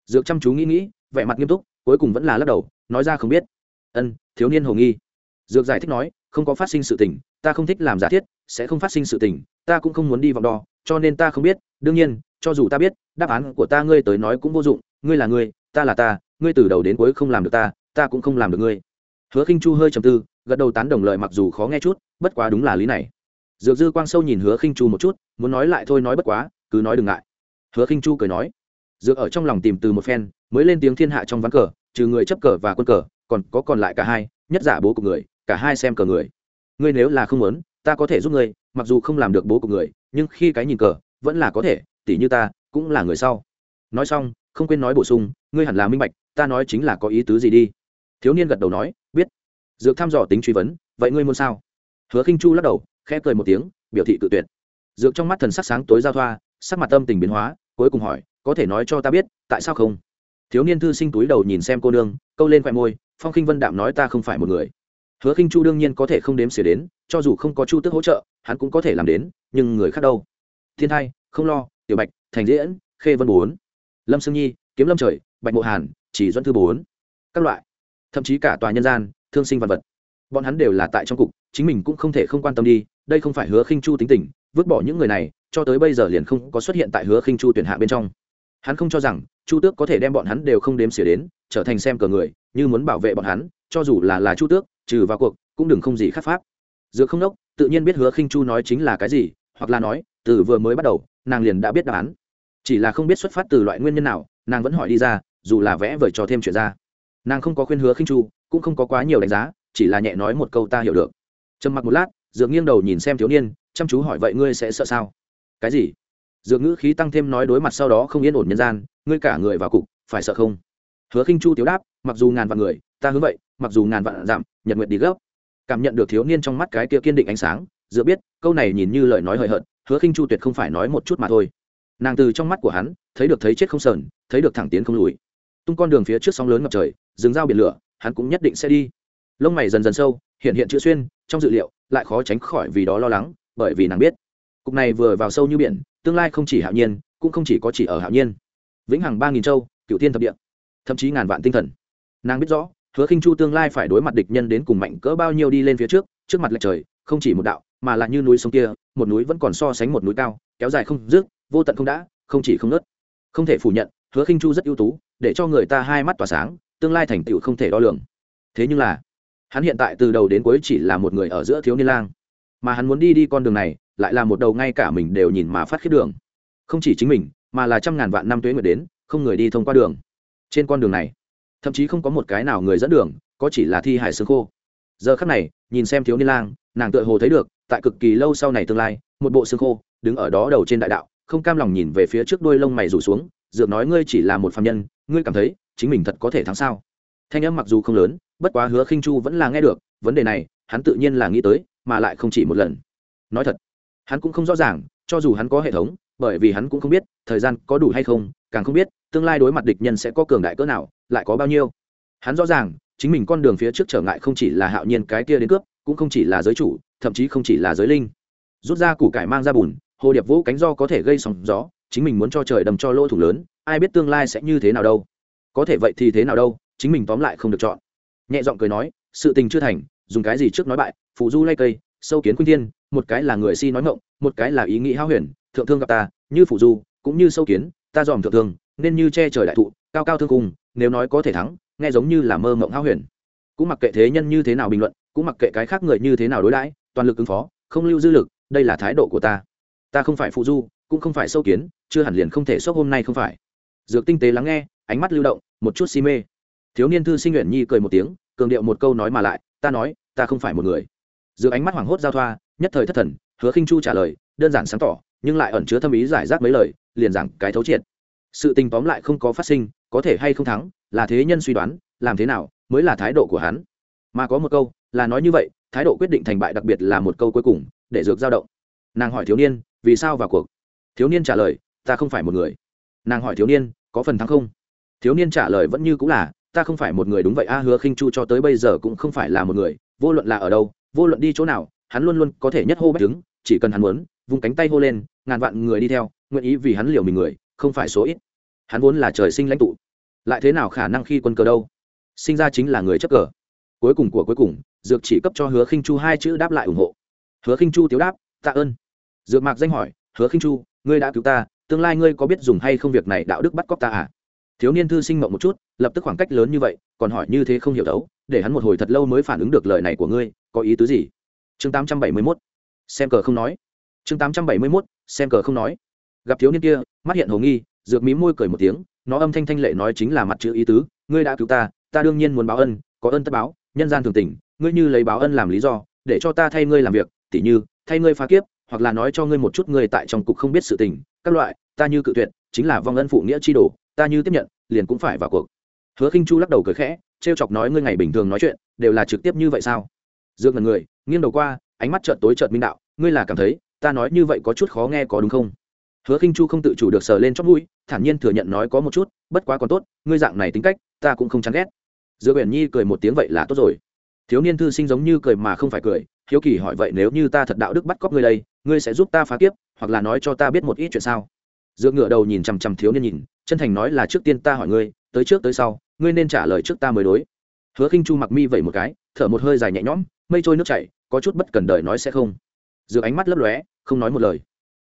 Dược chăm chú nghĩ nghĩ, vẻ mặt nghiêm túc, cuối cùng vẫn là lắc đầu, nói ra không biết. Ân, thiếu niên hồ nghi. Dược giải thích nói, không có phát sinh sự tình, ta không thích làm giả thiết, sẽ không phát sinh sự tình, ta cũng không muốn đi vòng đo, cho nên ta không biết, đương nhiên, cho dù ta biết, đáp án của ta ngươi tới nói cũng vô dụng, ngươi là ngươi ta là ta, ngươi từ đầu đến cuối không làm được ta ta cũng không làm được ngươi. Hứa khinh chu hơi trầm tư, gật đầu tán đồng lời mặc dù khó nghe chút, bất quá đúng là lý này dược dư quang sâu nhìn hứa khinh chu một chút, muốn nói lại thôi nói bất quá, cứ nói đừng ngại. Hứa khinh chu cười nói, dược ở trong lòng tìm từ một phen, mới lên tiếng thiên hạ trong ván cờ, trừ người chấp cờ và quân cờ, còn có còn lại cả hai, nhất giả bố của người, cả hai xem cờ người. Ngươi nếu là không muốn, ta có thể giúp ngươi, mặc dù không làm được bố của người, nhưng khi cái nhìn cờ, vẫn là có thể tỷ như ta, cũng là người sau. Nói xong, không quên nói bổ sung, ngươi hẳn là minh bạch, ta nói chính là có ý tứ gì đi. Thiếu niên gật đầu nói, biết. Dược thăm dò tính truy vấn, vậy ngươi muốn sao? Hứa khinh chu lắc đầu khẽ cười một tiếng, biểu thị tự tuyệt. Dược trong mắt thần sắc sáng tối giao thoa, sắc mặt tâm tình biến hóa, cuối cùng hỏi, có thể nói cho ta biết, tại sao không? Thiếu niên thư sinh túi đầu nhìn xem cô nương, câu lên khoe môi, phong khinh vân đạm nói ta không phải một người. Hứa khinh chu đương nhiên có thể không đếm xỉa đến, cho dù không có chu tước hỗ trợ, hắn cũng có thể làm đến, nhưng người khác đâu? Thiên thai, không lo, tiểu bạch, thành diễn, khê vân bốn, lâm sương nhi, kiếm lâm trời, bạch mộ hàn, chỉ dẫn thư bốn, các loại. Thậm chí cả tòa nhân gian, thương sinh vật vật. Bọn hắn đều là tại trong cục, chính mình cũng không thể không quan tâm đi đây không phải hứa khinh chu tính tình, vứt bỏ những người này, cho tới bây giờ liền không có xuất hiện tại hứa khinh chu tuyển hạ bên trong. Hắn không cho rằng, chu tước có thể đem bọn hắn đều không đếm xỉa đến, trở thành xem cờ người, như muốn bảo vệ bọn hắn, cho dù là là chu tước, trừ vào cuộc, cũng đừng không gì khắc pháp. Dược không đốc, tự nhiên biết hứa khinh chu nói chính là cái gì, hoặc là nói, từ vừa mới bắt đầu, nàng liền đã biết đáp án. Chỉ là không biết xuất phát từ loại nguyên nhân nào, nàng vẫn hỏi đi ra, dù là vẽ vời cho thêm chuyện ra. Nàng không có khuyên hứa khinh chu, cũng không có quá nhiều đánh giá, chỉ là nhẹ nói một câu ta hiểu được. Trầm mặc một lát dược nghiêng đầu nhìn xem thiếu niên, chăm chú hỏi vậy ngươi sẽ sợ sao? Cái gì? Dược ngữ khí tăng thêm nói đối mặt sau đó không yên ổn nhân gian, ngươi cả người vào cục, phải sợ không? Hứa khinh chu tiếu đáp, mặc dù ngàn vạn người, ta hướng vậy, mặc dù ngàn vạn giảm, nhật nguyện đi gấp. Cảm nhận được thiếu niên trong mắt cái kia kiên định ánh sáng, dựa biết, câu này nhìn như lời nói hời hợt, hứa khinh chu tuyệt không phải nói một chút mà thôi. Nàng từ trong mắt của hắn, thấy được thấy chết không sờn, thấy được thẳng tiến không lùi. Tung con đường phía trước sóng lớn ngập trời, rừng dao biển lửa, hắn cũng nhất định sẽ đi. Lông mày dần dần sâu, hiện hiện chữ xuyên trong dự liệu, lại khó tránh khỏi vì đó lo lắng, bởi vì nàng biết, cục này vừa vào sâu như biển, tương lai không chỉ hạo nhiên, cũng không chỉ có chỉ ở hạo nhiên. Vĩnh hằng ba nghìn châu cựu thiên thập địa, thậm chí ngàn vạn tinh thần. Nàng biết rõ, hứa khinh chu tương lai phải đối mặt địch nhân đến cùng mạnh cỡ bao nhiêu đi lên phía trước trước mặt lệch trời, không chỉ một đạo, mà là như núi sông kia, một núi vẫn còn so sánh một núi cao, kéo dài không dứt, vô tận không đã, không chỉ không nớt không thể phủ nhận, hứa khinh chu rất ưu tú, để cho người ta hai mắt tỏa sáng, tương lai thành tựu không thể đo lường. Thế nhưng là hắn hiện tại từ đầu đến cuối chỉ là một người ở giữa thiếu niên lang. Mà hắn muốn đi đi con đường này, lại là một đầu ngay cả mình đều nhìn mà phát khiết đường. Không chỉ chính mình, mà là trăm ngàn vạn năm tuế nguyệt đến, không người đi thông qua đường. Trên con đường này, thậm chí không có một cái nào người dẫn đường, có chỉ là thi hải xương khô. Giờ khắc này, nhìn xem thiếu niên lang, nàng tựa hồ thấy được, tại cực kỳ lâu sau này tương lai, một bộ xương khô, đứng ở đó đầu trên đại đạo, không cam lòng nhìn về phía trước đôi lông mày rủ xuống, dược nói ngươi chỉ là một phạm nhân, ngươi cảm thấy, chính mình thật có thể thắng sao? Thanh âm mặc dù không lớn bất quá hứa khinh chu vẫn là nghe được, vấn đề này, hắn tự nhiên là nghĩ tới, mà lại không chỉ một lần. Nói thật, hắn cũng không rõ ràng, cho dù hắn có hệ thống, bởi vì hắn cũng không biết, thời gian có đủ hay không, càng không biết, tương lai đối mặt địch nhân sẽ có cường đại cỡ nào, lại có bao nhiêu. Hắn rõ ràng, chính mình con đường phía trước trở ngại không chỉ là hạo nhiên cái kia đến cướp, cũng không chỉ là giới chủ, thậm chí không chỉ là giới linh. Rút ra củ cải mang ra bùn, hồ điệp vũ cánh do có thể gây sóng gió, chính mình muốn cho trời đầm cho lỗ thủ lớn, ai biết tương lai sẽ như thế nào đâu. Có thể vậy thì thế nào đâu, chính mình tóm lại không được chọn nhẹ giọng cười nói, sự tình chưa thành, dùng cái gì trước nói bại phụ du lay cây, sâu kiến khuynh thiên, một cái là người si nói ngộng một cái là ý nghĩ hao huyền, thượng thương gặp ta, như phụ du, cũng như sâu kiến, ta dòm thượng thương, nên như che trời đại thụ, cao cao thương cung nếu nói có thể thắng, nghe giống như là mơ mộng hao huyền. Cũng mặc kệ thế nhân như thế nào bình luận, cũng mặc kệ cái khác người như thế nào đối đãi, toàn lực ứng phó, không lưu dư lực, đây là thái độ của ta. Ta không phải phụ du, cũng không phải sâu kiến, chưa hẳn liền không thể sốc hôm nay không phải. Dược tinh tế lắng nghe, ánh mắt lưu động, một chút si mê thiếu niên thư sinh nguyện nhi cười một tiếng, cường điệu một câu nói mà lại, ta nói, ta không phải một người. Giữa ánh mắt hoảng hốt giao thoa, nhất thời thất thần, hứa khinh chu trả lời, đơn giản sáng tỏ, nhưng lại ẩn chứa thâm ý giải rác mấy lời, liền giảng cái thấu triệt. Sự tình tóm lại không có phát sinh, có thể hay không thắng, là thế nhân suy đoán, làm thế nào mới là thái độ của hắn. Mà có một câu, là nói như vậy, thái độ quyết định thành bại đặc biệt là một câu cuối cùng, để dược dao động. Nàng hỏi thiếu niên, vì sao vào cuộc? Thiếu niên trả lời, ta không phải một người. Nàng hỏi thiếu niên, có phần thắng không? Thiếu niên trả lời vẫn như cũng là ta không phải một người đúng vậy a, hứa khinh chu cho tới bây giờ cũng không phải là một người, vô luận là ở đâu, vô luận đi chỗ nào, hắn luôn luôn có thể nhất hô bách đứng, chỉ cần hắn muốn vùng cánh tay hô lên, ngàn vạn người đi theo, nguyện ý vì hắn liều mình người, không phải số ít. Hắn vốn là trời sinh lãnh tụ. Lại thế nào khả năng khi quân cờ đâu? Sinh ra chính là người chấp cờ. Cuối cùng của cuối cùng, dược chỉ cấp cho hứa khinh chu hai chữ đáp lại ủng hộ. Hứa khinh chu tiếu đáp, tạ ơn. Dược mạc danh hỏi, hứa khinh chu, ngươi đã cứu ta, tương lai ngươi có biết dùng hay không việc này đạo đức bắt cóc ta à? Thiếu niên thư sinh mộng một chút, lập tức khoảng cách lớn như vậy, còn hỏi như thế không hiểu đấu để hắn một hồi thật lâu mới phản ứng được lời này của ngươi, có ý tứ gì? Chương tám trăm bảy mươi 871 xem cờ không nói. Chương tám trăm bảy mươi 871 xem cờ không nói. Gặp thiếu niên kia, mắt hiện hồ nghi, dược mí môi cười một tiếng, nó âm thanh thanh lệ nói chính là mặt chữ ý tứ, ngươi đã cứu ta ta đương nhiên muốn báo ân, có ân tất báo, nhân gian thường tình, ngươi như lấy báo ân làm lý do, để cho ta thay ngươi làm việc, tỉ như, thay ngươi phá kiếp, hoặc là nói cho ngươi một chút ngươi tại trong cục không biết sự tình, các loại, ta như cự tuyệt, chính là vong ân phụ nghĩa chi đồ ta như tiếp nhận, liền cũng phải vào cuộc. Hứa khinh chu lắc đầu cười khẽ, trêu chọc nói ngươi ngày bình thường nói chuyện, đều là trực tiếp như vậy sao? Dược là người, nghiêng đầu qua, ánh mắt trợn tối trợn minh đạo, ngươi là cảm thấy, ta nói như vậy có chút khó nghe có đúng không? Hứa khinh chu không tự chủ được sờ lên chót mũi, thản nhiên thừa nhận nói có một chút, bất quá còn tốt, ngươi dạng này tính cách, ta cũng không chán ghét. Dư uyển nhi cười một tiếng vậy là tốt rồi. Thiếu niên thư sinh giống như cười mà không phải cười, hiếu kỳ hỏi vậy nếu như ta thật đạo đức bắt cóc ngươi đây, ngươi sẽ giúp ta phá kiếp, hoặc là nói cho ta biết một ít chuyện sao? Dựa ngựa đầu nhìn chằm chằm thiếu niên nhìn chân thành nói là trước tiên ta hỏi ngươi, tới trước tới sau, ngươi nên trả lời trước ta mới đối. Hứa khinh chu mặc mi vậy một cái, thở một hơi dài nhẹ nhõm, mây trôi nước chảy, có chút bất cần đời nói sẽ không. Dựa ánh mắt lấp lóe, không nói một lời.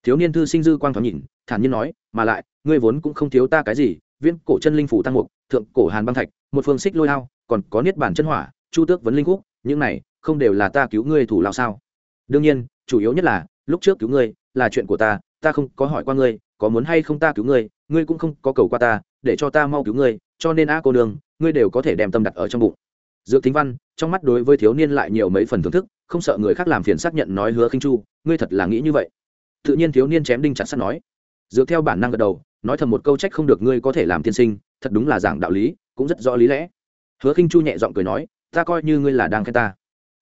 Thiếu niên thư sinh dư quang thoáng nhìn, thản nhiên nói, mà lại, ngươi vốn cũng không thiếu ta cái gì viên cổ chân linh phủ tăng mục, thượng cổ hàn băng thạch, một phương xích lôi ao còn có niết bản chân hỏa, chu tước vấn linh khúc, những này, không đều là ta cứu ngươi thủ lao sao? Đương nhiên, chủ yếu nhất là, lúc trước cứu ngươi, là chuyện của ta ta không có hỏi qua ngươi, có muốn hay không ta cứu ngươi ngươi cũng không có cầu qua ta, để cho ta mau cứu ngươi, cho nên a cô nương, ngươi đều có thể đem tâm đặt ở trong bụng. Dược thính văn, trong mắt đối với thiếu niên lại nhiều mấy phần thưởng thức, không sợ người khác làm phiền xác nhận nói hứa khinh chu, ngươi thật là nghĩ như vậy. Tự nhiên thiếu niên chém đinh chặt sắt nói. Dựa theo bản năng gật đầu, nói thầm một câu trách không được ngươi có thể làm tiên sinh, thật đúng là giảng đạo lý, cũng rất rõ lý lẽ. Hứa khinh chu nhẹ giọng cười nói, ta coi như ngươi là đang khen ta.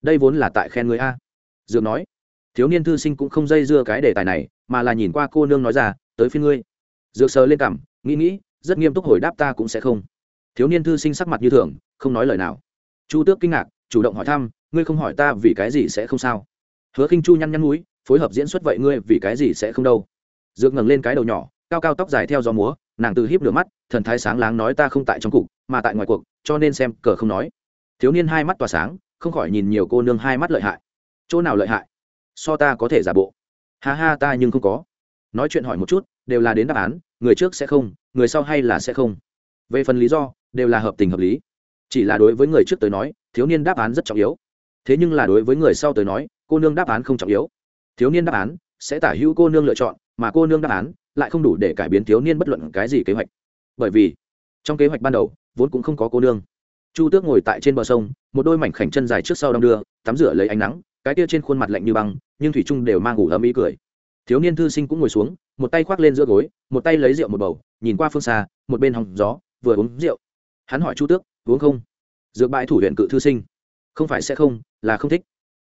Đây vốn là tại khen ngươi a. Dược nói, thiếu niên thư sinh cũng không dây dưa cái đề tài này, mà là nhìn qua cô nương nói ra, tới phía ngươi dược sờ lên cảm, nghĩ nghĩ, rất nghiêm túc hồi đáp ta cũng sẽ không. Thiếu niên thư sinh sắc mặt như thường, không nói lời nào. Chu tước kinh ngạc, chủ động hỏi thăm, ngươi không hỏi ta vì cái gì sẽ không sao? Hứa khinh chu nhăn nhăn núi, phối hợp diễn xuất vậy ngươi vì cái gì sẽ không đâu? Dược ngẩng lên cái đầu nhỏ, cao cao tóc dài theo gió múa, nàng từ híp lửa mắt, thần thái sáng láng nói ta không tại trong cục, mà tại ngoài cuộc, cho nên xem cờ không nói. Thiếu niên hai mắt tỏa sáng, không khỏi nhìn nhiều cô nương hai mắt lợi hại. Chỗ nào lợi hại? So ta có thể giả bộ. Ha ha ta nhưng không có. Nói chuyện hỏi một chút đều là đến đáp án, người trước sẽ không, người sau hay là sẽ không. Về phần lý do, đều là hợp tình hợp lý. Chỉ là đối với người trước tới nói, thiếu niên đáp án rất trọng yếu. Thế nhưng là đối với người sau tới nói, cô nương đáp án không trọng yếu. Thiếu niên đáp án sẽ tả hữu cô nương lựa chọn, mà cô nương đáp án lại không đủ để cải biến thiếu niên bất luận cái gì kế hoạch. Bởi vì, trong kế hoạch ban đầu, vốn cũng không có cô nương. Chu tước ngồi tại trên bờ sông, một đôi mảnh khảnh chân dài trước sau đong đưa, tắm rửa lấy ánh nắng, cái tia trên khuôn mặt lạnh như băng, nhưng thủy trung đều mang ngủ ấm ý cười. Thiếu niên thư sinh cũng ngồi xuống một tay khoác lên giữa gối, một tay lấy rượu một bầu, nhìn qua phương xa, một bên hòng gió, vừa uống rượu. Hắn hỏi chu tước, uống không? Dược bãi thủ huyện cự thư sinh. Không phải sẽ không, là không thích.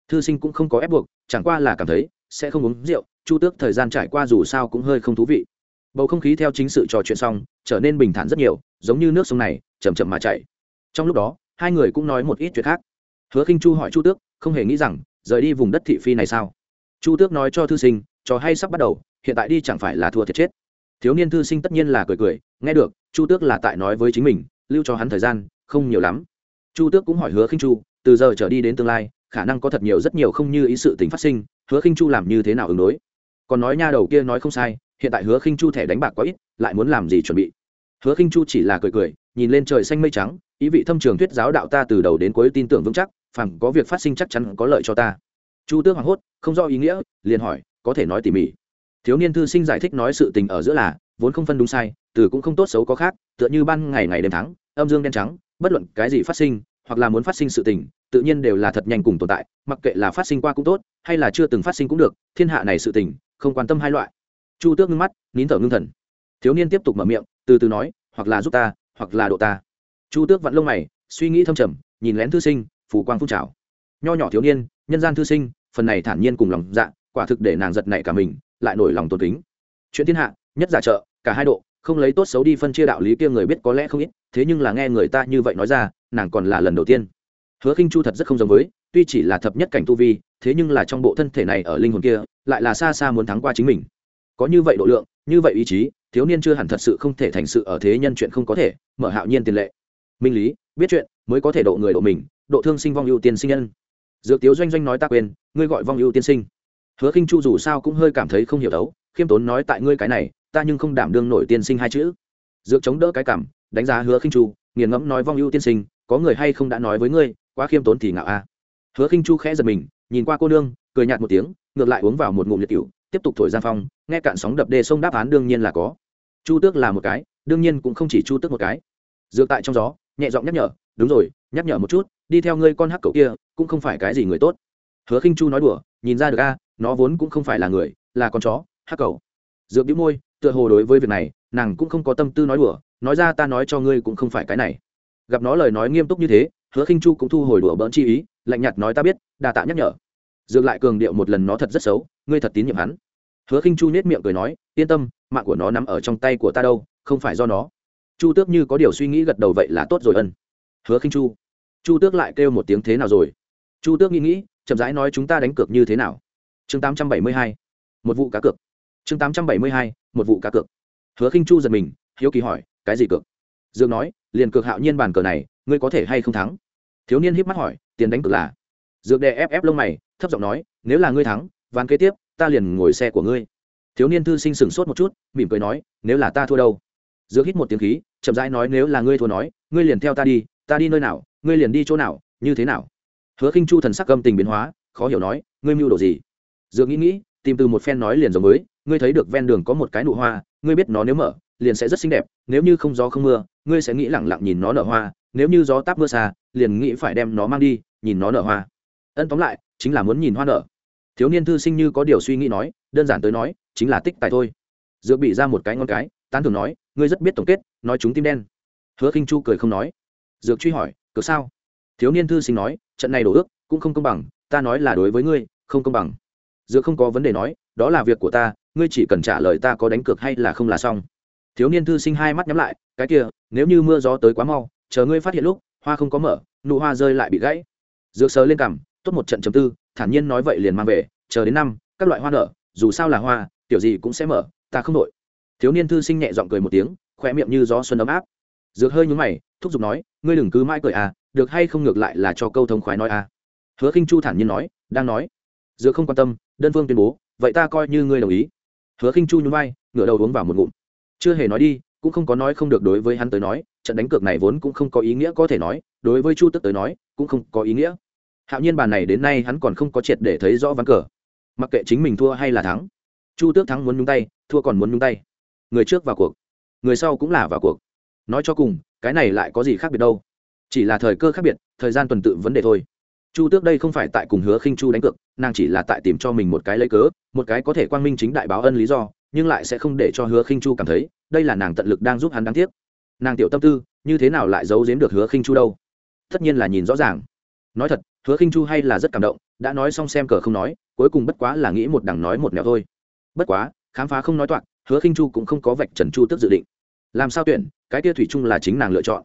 Thư sinh cũng không có ép buộc, chẳng qua là cảm thấy, sẽ không uống rượu. Chu tước thời gian trải qua dù sao cũng hơi không thú vị. Bầu không khí theo chính sự trò chuyện xong, trở nên bình thản rất nhiều, giống như nước sông này chầm chậm mà chảy. Trong lúc đó, hai người cũng nói một ít chuyện khác. Hứa khinh chu hỏi chu tước, không hề nghĩ rằng rời đi vùng đất thị phi này sao? Chu tước nói cho thư sinh, trò hay sắp bắt đầu hiện tại đi chẳng phải là thua thiệt chết. Thiếu niên thư sinh tất nhiên là cười cười, nghe được, chu tước là tại nói với chính mình, lưu cho hắn thời gian, không nhiều lắm. Chu tước cũng hỏi hứa khinh chu, từ giờ trở đi đến tương lai, khả năng có thật nhiều rất nhiều không như ý sự tình phát sinh, hứa khinh chu làm như thế nào ứng đối? Còn nói nha đầu kia nói không sai, hiện tại hứa khinh chu thẻ đánh bạc quá ít, lại muốn làm gì chuẩn bị? Hứa khinh chu chỉ là cười cười, nhìn lên trời xanh mây trắng, ý vị thâm trường thuyết giáo đạo ta từ đầu đến cuối tin tưởng vững chắc phẳng có việc phát sinh chắc chắn có lợi cho ta. Chu tước hoảng hốt, không rõ ý nghĩa, liền hỏi, có thể nói tỉ mỉ thiếu niên thư sinh giải thích nói sự tình ở giữa là, vốn không phân đúng sai, từ cũng không tốt xấu có khác, tựa như ban ngày ngày đêm thắng âm dương đen trắng, bất luận cái gì phát sinh, hoặc là muốn phát sinh sự tình, tự nhiên đều là thật nhanh cùng tồn tại, mặc kệ là phát sinh qua cũng tốt, hay là chưa từng phát sinh cũng được, thiên hạ này sự tình, không quan tâm hai loại. Chu tước ngưng mắt, nín thở ngưng thần. Thiếu niên tiếp tục mở miệng, từ từ nói, hoặc là giúp ta, hoặc là độ ta. Chu tước vặn lông mày, suy nghĩ thâm trầm, nhìn lén thư sinh phủ quang phun trào. Nho nhỏ thiếu niên, nhân gian thư sinh, phần này thản nhiên cùng lòng dạ quả thực để nàng giật nảy cả mình lại nổi lòng tôn kính. Chuyện thiên hạ, nhất giả trợ, cả hai độ, không lấy tốt xấu đi phân chia đạo lý kia người biết có lẽ không ít, thế nhưng là nghe người ta như vậy nói ra, nàng còn là lần đầu tiên. Hứa khinh chu thật rất không giống với, tuy chỉ là thập nhất cảnh tu vi, thế nhưng là trong bộ thân thể này ở linh hồn kia, lại là xa xa muốn thắng qua chính mình. Có như vậy độ lượng, như vậy ý chí, thiếu niên chưa hẳn thật sự không thể thành sự ở thế nhân chuyện không có thể, mở hạo nhiên tiền lệ. Minh lý, biết chuyện, mới có thể độ người độ mình, độ thương sinh vong ưu tiên sinh nhân. Dược tiếu doanh doanh nói ta quên, ngươi gọi vong ưu tiên sinh hứa khinh chu dù sao cũng hơi cảm thấy không hiểu đấu, khiêm tốn nói tại ngươi cái này, ta nhưng không đảm đương nổi tiên sinh hai chữ. Dược chống đỡ cái cảm, đánh giá hứa khinh chu, nghiền ngẫm nói vong ưu tiên sinh, có người hay không đã nói với ngươi, quá khiêm tốn thì ngạo a. Hứa khinh chu khẽ giật mình, nhìn qua cô nương, cười nhạt một tiếng, ngược lại uống vào một ngụm liệt cựu tiếp tục thổi ra phong, nghe cạn sóng đập đê sông đáp án đương nhiên là có. Chu tước là một cái, đương nhiên cũng không chỉ chu tước một cái. Dược tại trong gió, nhẹ giọng nhắc nhở, đúng rồi, nhắc nhở một chút, đi theo ngươi con hắc cậu kia, cũng không phải cái gì người tốt. Hứa khinh chu nói đùa nhìn ra được a, nó vốn cũng không phải là người, là con chó hắc cầu. Dược đĩu môi, tựa hồ đối với việc này, nàng cũng không có tâm tư nói đùa, nói ra ta nói cho ngươi cũng không phải cái này. Gặp nó lời nói nghiêm túc như thế, hứa khinh chu cũng thu hồi đùa bỡn chi ý, lạnh nhạt nói ta biết đà tạ nhắc nhở. Dược lại cường điệu một lần nó thật rất xấu, ngươi thật tín nhiệm hắn. Hứa khinh chu nết miệng cười nói, yên tâm, mạng của nó nằm ở trong tay của ta đâu, không phải do nó. Chu tước như có điều suy nghĩ gật đầu vậy là tốt rồi ân. Hứa khinh chu. Chu tước lại kêu một tiếng thế nào rồi? Chu tước nghĩ nghĩ chậm rãi nói chúng ta đánh cược như thế nào? Chương tám trăm bảy mươi hai, một vụ cá cược. Chương tám trăm bảy mươi hai, một vụ cá cược. Hứa khinh chu giật mình, hiếu kỳ hỏi, cái gì cược? Dương nói, liền cược hạo nhiên bàn cờ này, ngươi có thể hay không thắng? Thiếu niên híp mắt hỏi, tiền đánh cược là? Dược đè ép ép lông mày, thấp giọng nói, nếu là ngươi thắng, ván kế tiếp, ta liền ngồi xe của ngươi. Thiếu niên thư sinh sửng sốt một chút, mỉm cười nói, nếu là ta thua đâu? Dược hít một tiếng khí, chậm rãi nói, nếu là ngươi thua nói, ngươi liền theo ta đi ta đi nơi nào, ngươi liền đi chỗ nào, như thế nào? Hứa khinh chu thần sắc gâm tình biến hóa, khó hiểu nói, ngươi mưu đồ gì? Dược nghĩ nghĩ, tìm từ một phen nói liền giống mới ngươi thấy được ven đường có một cái nụ hoa, ngươi biết nó nếu mở, liền sẽ rất xinh đẹp, nếu như không gió không mưa, ngươi sẽ nghĩ lẳng lặng nhìn nó nở hoa, nếu như gió táp mưa xa, liền nghĩ phải đem nó mang đi, nhìn nó nở hoa. Ân tóm lại, chính là muốn nhìn hoa nở. Thiếu niên thư sinh như có điều suy nghĩ nói, đơn giản tới nói, chính là tích tài thôi. Dược bị ra một cái ngon cái, tán thường nói, ngươi rất biết tổng kết, nói chúng tim đen. Hứa khinh chu cười không nói. Dược truy hỏi cực sao? Thiếu niên thư sinh nói, trận này đổ ước cũng không công bằng, ta nói là đối với ngươi, không công bằng. Dược không có vấn đề nói, đó là việc của ta, ngươi chỉ cần trả lời ta có đánh cược hay là không là xong. Thiếu niên thư sinh hai mắt nhắm lại, cái kia, nếu như mưa gió tới quá mau, chờ ngươi phát hiện lúc, hoa không có mở, nụ hoa rơi lại bị gãy. Dược sờ lên cằm, tốt một trận chấm tư, thản nhiên nói vậy liền mang về, chờ đến năm, các loại hoa nở, dù sao là hoa, tiểu gì cũng sẽ mở, ta không đội thiếu niên thư sinh nhẹ giọng cười một tiếng khoe miệng như gió xuân ấm áp. Dược hơi nhúng mày, thúc giục nói, ngươi đừng cứ mãi cười à được hay không ngược lại là cho câu thông khoái nói à? Hứa khinh chu thản nhiên nói, đang nói. Dựa không quan tâm, đơn phương tuyên bố, vậy ta coi như ngươi đồng ý. Hứa khinh chu nhún vai, ngửa đầu uống vào một ngụm. Chưa hề nói đi, cũng không có nói không được đối với hắn tới nói, trận đánh cược này vốn cũng không có ý nghĩa có thể nói, đối với chu tức tới nói, cũng không có ý nghĩa. Hạo nhiên bàn này đến nay hắn còn không có triệt để thấy rõ ván cờ. Mặc kệ chính mình thua hay là thắng, chu tước thắng muốn nhúng tay, thua còn muốn nhúng tay. Người trước vào cuộc, người sau cũng là vào cuộc. Nói cho cùng, cái này lại có gì khác biệt đâu? Chỉ là thời cơ khác biệt, thời gian tuần tự vấn đề thôi. Chu tước đây không phải tại cùng hứa khinh chu đánh cược, nàng chỉ là tại tìm cho mình một cái lấy cớ, một cái có thể quang minh chính đại báo ân lý do, nhưng lại sẽ không để cho hứa khinh chu cảm thấy, đây là nàng tận lực đang giúp hắn đáng tiếc. Nàng tiểu tâm tư, như thế nào lại giấu giếm được hứa khinh chu đâu? Tất nhiên là nhìn rõ ràng. Nói thật, hứa khinh chu hay là rất cảm động, đã nói xong xem cờ không nói, cuối cùng bất quá là nghĩ một đằng nói một nẻo thôi. Bất quá, khám phá không nói toạc, hứa khinh chu cũng không có vạch trần chu tước dự định. Làm sao tuyển, cái kia thủy chung là chính nàng lựa chọn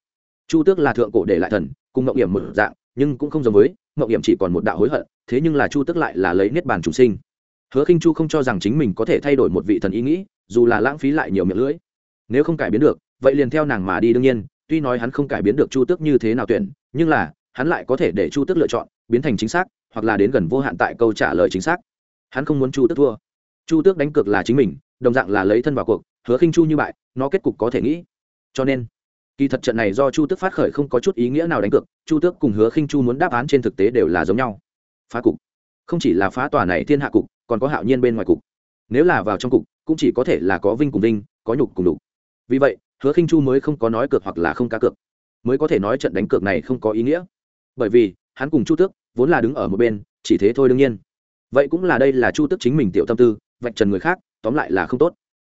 chu tước là thượng cổ để lại thần, cùng mậu hiểm một dạng, nhưng cũng không giống với mậu hiểm chỉ còn một đạo hối hận, thế nhưng là chu tước lại là lấy niết bàn chủ sinh. Hứa khinh chu không cho rằng chính mình có thể thay đổi một vị thần ý nghĩ, dù là lãng phí lại nhiều miệng lưỡi. Nếu không cải biến được, vậy liền theo nàng mà đi đương nhiên, tuy nói hắn không cải biến được chu tước như thế nào tuyển, nhưng là, hắn lại có thể để chu tước lựa chọn, biến thành chính xác, hoặc là đến gần vô hạn tại câu trả lời chính xác. Hắn không muốn chu tước thua. Chu tước đánh cược là chính mình, đồng dạng là lấy thân vào cuộc, hứa khinh chu như bại, nó kết cục có thể nghĩ. Cho nên kỳ thật trận này do chu tước phát khởi không có chút ý nghĩa nào đánh cược, chu tước cùng hứa khinh chu muốn đáp án trên thực tế đều là giống nhau. Phá cục. Không chỉ là phá tòa này thiên hạ cục, còn có hạo nhiên bên ngoài cục. Nếu là vào trong cục, cũng chỉ có thể là có vinh cùng vinh, có nhục cùng đục vì vậy, hứa khinh chu mới không có nói cược hoặc là không cá cược. Mới có thể nói trận đánh cược này không có ý nghĩa. Bởi vì, hắn cùng chu tước vốn là đứng ở một bên, chỉ thế thôi đương nhiên. Vậy cũng là đây là chu tước chính mình tiểu tâm tư, vạch trần người khác, tóm lại là không tốt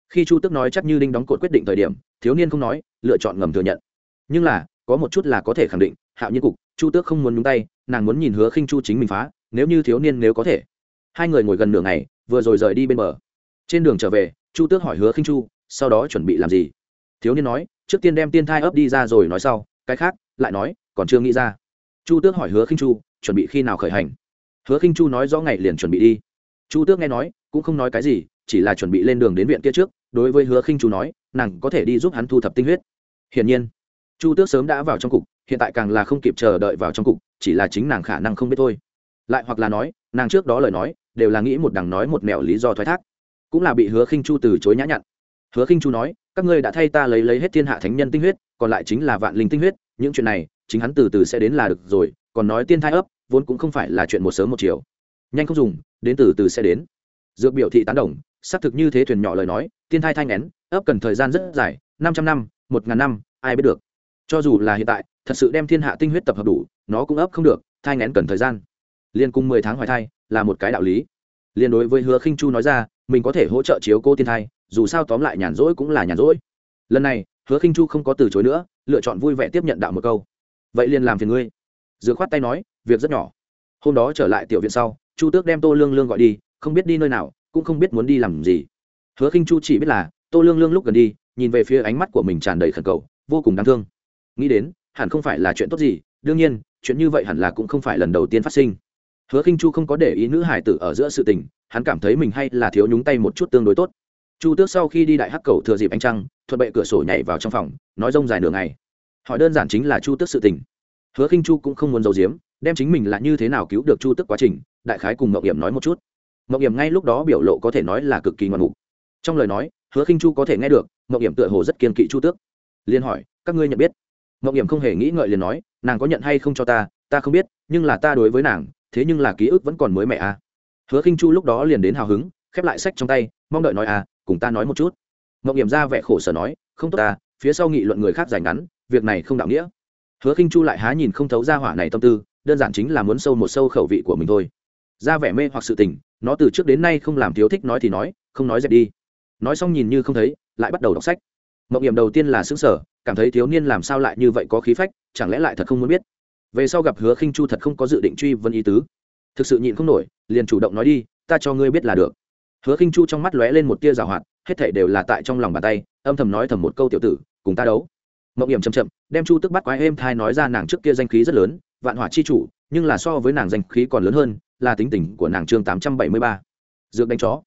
khi chu tước nói chắc như đinh đóng cột quyết định thời điểm thiếu niên không nói lựa chọn ngầm thừa nhận nhưng là có một chút là có thể khẳng định hạo nhiên cục chu tước không muốn nhúng tay nàng muốn nhìn hứa khinh chu chính mình phá nếu như thiếu niên nếu có thể hai người ngồi gần nửa ngày vừa rồi rời đi bên bờ trên đường trở về chu tước hỏi hứa khinh chu sau đó chuẩn bị làm gì thiếu niên nói trước tiên đem tiên thai ấp đi ra rồi nói sau cái khác lại nói còn chưa nghĩ ra chu tước hỏi hứa khinh chu chuẩn bị khi nào khởi hành hứa khinh chu nói rõ ngày liền chuẩn bị đi chu tước nghe nói cũng không nói cái gì chỉ là chuẩn bị lên đường đến viện kia trước đối với hứa khinh chu nói, nàng có thể đi giúp hắn thu thập tinh huyết. Hiển nhiên, chu tước sớm đã vào trong cục, hiện tại càng là không kịp chờ đợi vào trong cục, chỉ là chính nàng khả năng không biết thôi. Lại hoặc là nói, nàng trước đó lời nói, đều là nghĩ một đằng nói một mẹo lý do thoái thác. Cũng là bị hứa khinh chu từ chối nhã nhặn. Hứa khinh chu nói, các ngươi đã thay ta lấy lấy hết thiên hạ thánh nhân tinh huyết, còn lại chính là vạn linh tinh huyết, những chuyện này, chính hắn từ từ sẽ đến là được rồi, còn nói tiên thai ấp, vốn cũng không phải là chuyện một sớm một chiều. Nhanh không dùng, đến từ từ sẽ đến dược biểu thị tán đồng, xác thực như thế thuyền nhỏ lời nói, tiên thai thai ngén ấp cần thời gian rất dài, năm trăm năm, một ngàn năm, ai biết được. Cho dù là hiện tại, thật sự đem thiên hạ tinh huyết tập hợp đủ, nó cũng ấp không được, thai ngén cần thời gian. Liên cung mười tháng hoài thai, là một cái đạo lý. Liên đối với hứa khinh chu nói ra, mình có thể hỗ trợ chiếu cô tiên thai, dù sao tóm lại nhàn rỗi cũng là nhàn rỗi. Lần này, hứa khinh chu không có từ chối nữa, lựa chọn vui vẻ tiếp nhận đạo một câu. Vậy liền làm phiền ngươi. Dựa khoát tay nói, việc rất nhỏ. Hôm đó trở lại tiểu viện sau, chu tước đem tô lương lương gọi đi không biết đi nơi nào, cũng không biết muốn đi làm gì. Hứa khinh chu chỉ biết là, tô lương lương lúc gần đi, nhìn về phía ánh mắt của mình tràn đầy khẩn cầu, vô cùng đáng thương. Nghĩ đến, hẳn không phải là chuyện tốt gì, đương nhiên, chuyện như vậy hẳn là cũng không phải lần đầu tiên phát sinh. Hứa khinh chu không có để ý nữ hải tử ở giữa sự tình, hắn cảm thấy mình hay là thiếu nhúng tay một chút tương đối tốt. Chu tước sau khi đi đại hắc cầu thừa dịp ánh trăng, thuận bệ cửa sổ nhảy vào trong phòng, nói rông dài nửa ngày. Hỏi đơn giản chính là chu tước sự tình. Hứa khinh chu cũng không muốn giấu giếm, đem chính mình là như thế nào cứu được chu tước quá trình, đại khái cùng mậu hiểm nói một chút mậu hiểm ngay lúc đó biểu lộ có thể nói là cực kỳ ngoan mục. Trong lời nói, hứa khinh chu có thể nghe được mậu hiểm tựa hồ rất kiên kỵ chu tước. Liên hỏi, các ngươi nhận biết? Mậu hiểm không hề nghĩ ngợi liền nói, nàng có nhận hay không cho ta? Ta không biết, nhưng là ta đối với nàng, thế nhưng là ký ức vẫn còn mới mẹ à. hứa khinh chu lúc đó liền đến hào hứng, khép lại sách trong tay, mong đợi nói à cùng ta nói một chút. Mậu hiểm ra vẻ khổ sở nói, không tốt ta phía sau nghị luận người khác giải ngắn, việc này không đạo nghĩa. Hứa khinh chu lại há nhìn không thấu ra hỏa này tâm tư, đơn giản chính là muốn sâu một sâu khẩu vị của mình thôi. Ra vẻ mê hoặc sự tình nó từ trước đến nay không làm thiếu thích nói thì nói, không nói dẹp đi. Nói xong nhìn như không thấy, lại bắt đầu đọc sách. Mộng hiểm đầu tiên là xứng sở cảm thấy thiếu niên làm sao lại như vậy có khí phách, chẳng lẽ lại thật không muốn biết? Về sau gặp hứa khinh chu thật không có dự định truy vấn ý tứ. Thực sự nhịn không nổi, liền chủ động nói đi, ta cho ngươi biết là được. Hứa khinh chu trong mắt lóe lên một tia rào hoạt, hết thể đều là tại trong lòng bàn tay, âm thầm nói thầm một câu tiểu tử, cùng ta đấu. Mộng hiểm chậm chậm, đem chu tức bắt quái êm thai nói ra nàng trước kia danh khí rất lớn, vạn hỏa chi chủ, nhưng là so với nàng danh khí còn lớn hơn là tính tình của nàng chương tám trăm bảy mươi ba. Dược đánh chó.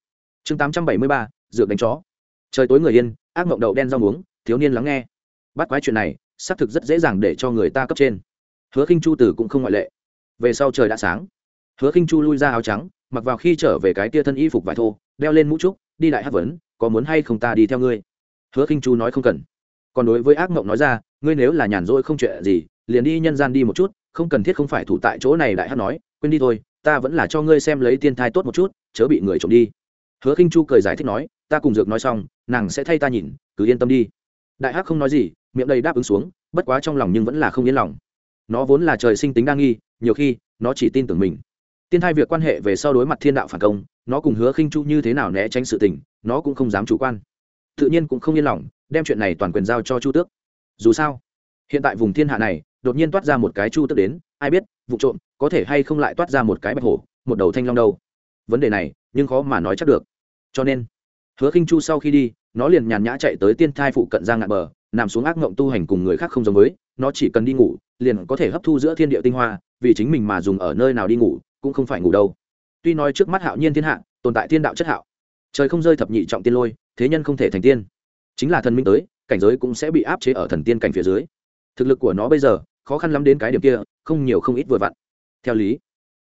Chương tám trăm bảy mươi ba, dược đánh chó. Trời tối người yên, ác mộng đậu đen rau muống, thiếu niên lắng nghe. Bắt quái chuyện này, xác thực rất dễ dàng để cho người ta cấp trên. Hứa khinh chu tử cũng không ngoại lệ. Về sau trời đã sáng. Hứa khinh chu lui ra áo trắng, mặc vào khi trở về cái tia thân y phục vải thô, đeo lên mũ trúc, đi lại hát vấn, có muốn hay không ta đi theo ngươi? Hứa khinh chu nói không cần. Còn đối với ác mộng nói ra, ngươi nếu là nhàn rỗi không chuyện gì, liền đi nhân gian đi một chút, không cần thiết không phải thủ tại chỗ này đại hát nói, quên đi thôi ta vẫn là cho ngươi xem lấy tiên thai tốt một chút, chớ bị người trộm đi. Hứa khinh chu cười giải thích nói, ta cùng dược nói xong, nàng sẽ thay ta nhìn, cứ yên tâm đi. Đại hắc không nói gì, miệng đầy đáp ứng xuống, bất quá trong lòng nhưng vẫn là không yên lòng. Nó vốn là trời sinh tính đa nghi, nhiều khi, nó chỉ tin tưởng mình. Tiên thai việc quan hệ về sau đối mặt thiên đạo phản công, nó cùng hứa khinh chu như thế nào né tránh sự tình, nó cũng không dám chủ quan. Tự nhiên cũng không yên lòng, đem chuyện này toàn quyền giao cho chu tước. Dù sao, hiện tại vùng thiên hạ này, đột nhiên toát ra một cái chu tước đến, ai biết, vụ trộm có thể hay không lại toát ra một cái bạch hổ, một đầu thanh long đâu? Vấn đề này, nhưng khó mà nói chắc được. Cho nên, hứa khinh chu sau khi đi, nó liền nhàn nhã chạy tới tiên thai phụ cận giang ngạn bờ, nằm xuống ác ngộng tu hành cùng người khác không giống với, nó chỉ cần đi ngủ, liền có thể hấp thu giữa thiên địa tinh hoa, vì chính mình mà dùng ở nơi nào đi ngủ, cũng không phải ngủ đâu. Tuy nói trước mắt hạo nhiên thiên hạ, tồn tại thiên đạo chất hạo, trời không rơi thập nhị trọng tiên lôi, thế nhân không thể thành tiên. Chính là thần minh tới, cảnh giới cũng sẽ bị áp chế ở thần tiên cảnh phía dưới. Thực lực của nó bây giờ, khó khăn lắm đến cái điểm kia, không nhiều không ít vừa vặn theo lý,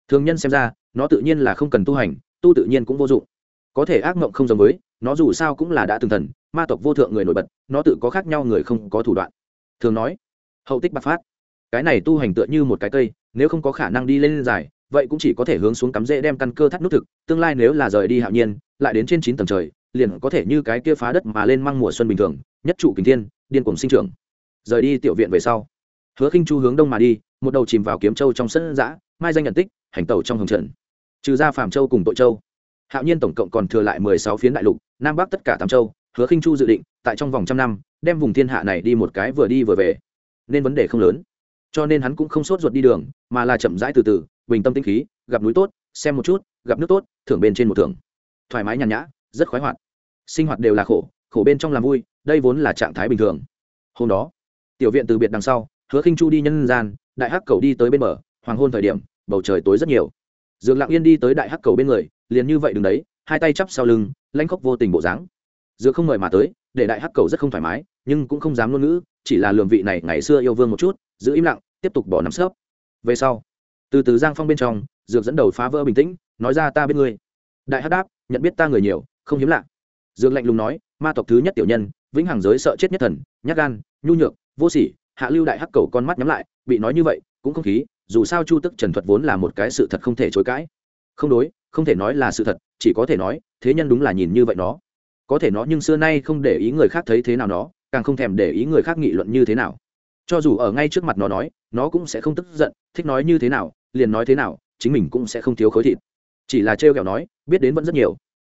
thường nhân xem ra, nó tự nhiên là không cần tu hành, tu tự nhiên cũng vô dụng. Có thể ác mộng không giống với, nó dù sao cũng là đã từng thần, ma tộc vô thượng người nổi bật, nó tự có khác nhau người không có thủ đoạn. Thường nói, hậu tích bạc phát. Cái này tu hành tựa như một cái cây, nếu không có khả năng đi lên dài, vậy cũng chỉ có thể hướng xuống cắm rễ đem căn cơ thắt nút thực, tương lai nếu là rời đi hạo nhiên, lại đến trên chín tầng trời, liền có thể như cái kia phá đất mà lên mang mùa xuân bình thường, nhất trụ kính thiên, điên cuồng sinh trưởng. Rời đi tiểu viện về sau, hứa khinh chu hướng đông mà đi một đầu chìm vào kiếm châu trong sân giã, mai danh nhận tích, hành tẩu trong hồng trận. Trừ ra phàm châu cùng tội châu. Hạo nhiên tổng cộng còn thừa lại mười sáu phiến đại lục, nam bắc tất cả tám châu, hứa khinh chu dự định, tại trong vòng trăm năm, đem vùng thiên hạ này đi một cái vừa đi vừa về. Nên vấn đề không lớn. Cho nên hắn cũng không sốt ruột đi đường, mà là chậm rãi từ từ, bình tâm tinh khí, gặp núi tốt, xem một chút, gặp nước tốt, thưởng bên trên một thưởng. Thoải mái nhàn nhã, rất khoái hoạt. Sinh hoạt đều là khổ khổ bên trong làm vui, đây vốn là trạng thái bình thường. Hôm đó, tiểu viện từ biệt đằng sau, hứa khinh chu đi nhân gian đại hắc cầu đi tới bên bờ, hoàng hôn thời điểm, bầu trời tối rất nhiều. Dường lặng yên đi tới đại hắc cầu bên người, liền như vậy đứng đấy, hai tay chắp sau lưng lanh khóc vô tình bộ dáng. Dựa không mời mà tới, để đại hắc cầu rất không thoải mái, nhưng cũng không dám ngôn ngữ, chỉ là lường vị này ngày xưa yêu vương một chút, giữ im lặng, tiếp tục bỏ nắm sớp về sau, từ từ giang phong bên trong, dược dẫn đầu phá vỡ bình tĩnh, nói ra ta biết ngươi. Đại hắc đáp, nhận biết ta người nhiều, không hiếm lạ. Dược lạnh lùng nói, ma tộc thứ nhất tiểu nhân, vĩnh hằng giới sợ chết nhất thần, nhát gan, nhu nhược, vô sỉ hạ lưu đại hắc cầu con mắt nhắm lại, bị nói như vậy, cũng không khí, dù sao chu tức trần thuật vốn là một cái sự thật không thể chối cãi. Không đối, không thể nói là sự thật, chỉ có thể nói, thế nhân đúng là nhìn như vậy nó. Có thể nó nhưng xưa nay không để ý người khác thấy thế nào nó, càng không thèm để ý người khác nghị luận như thế nào. Cho dù ở ngay trước mặt nó nói, nó cũng sẽ không tức giận, thích nói như thế nào, liền nói thế nào, chính mình cũng sẽ không thiếu khối thịt. Chỉ là trêu kẹo nói, biết đến vẫn rất nhiều.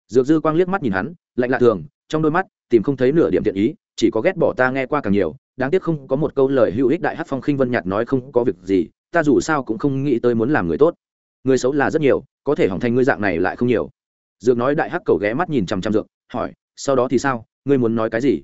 Dược dư quang liếc mắt nhìn hắn, lạnh lạ thường, trong đôi mắt tìm không thấy nửa điểm thiện ý chỉ có ghét bỏ ta nghe qua càng nhiều, đáng tiếc không có một câu lời hữu ích đại hát phong khinh vân nhạt nói không có việc gì, ta dù sao cũng không nghĩ tới muốn làm người tốt. Người xấu là rất nhiều, có thể hỏng thành ngươi dạng này lại không nhiều. Dược nói đại hắc cầu ghé mắt nhìn chằm chằm dược, hỏi, sau đó thì sao, ngươi muốn nói cái gì?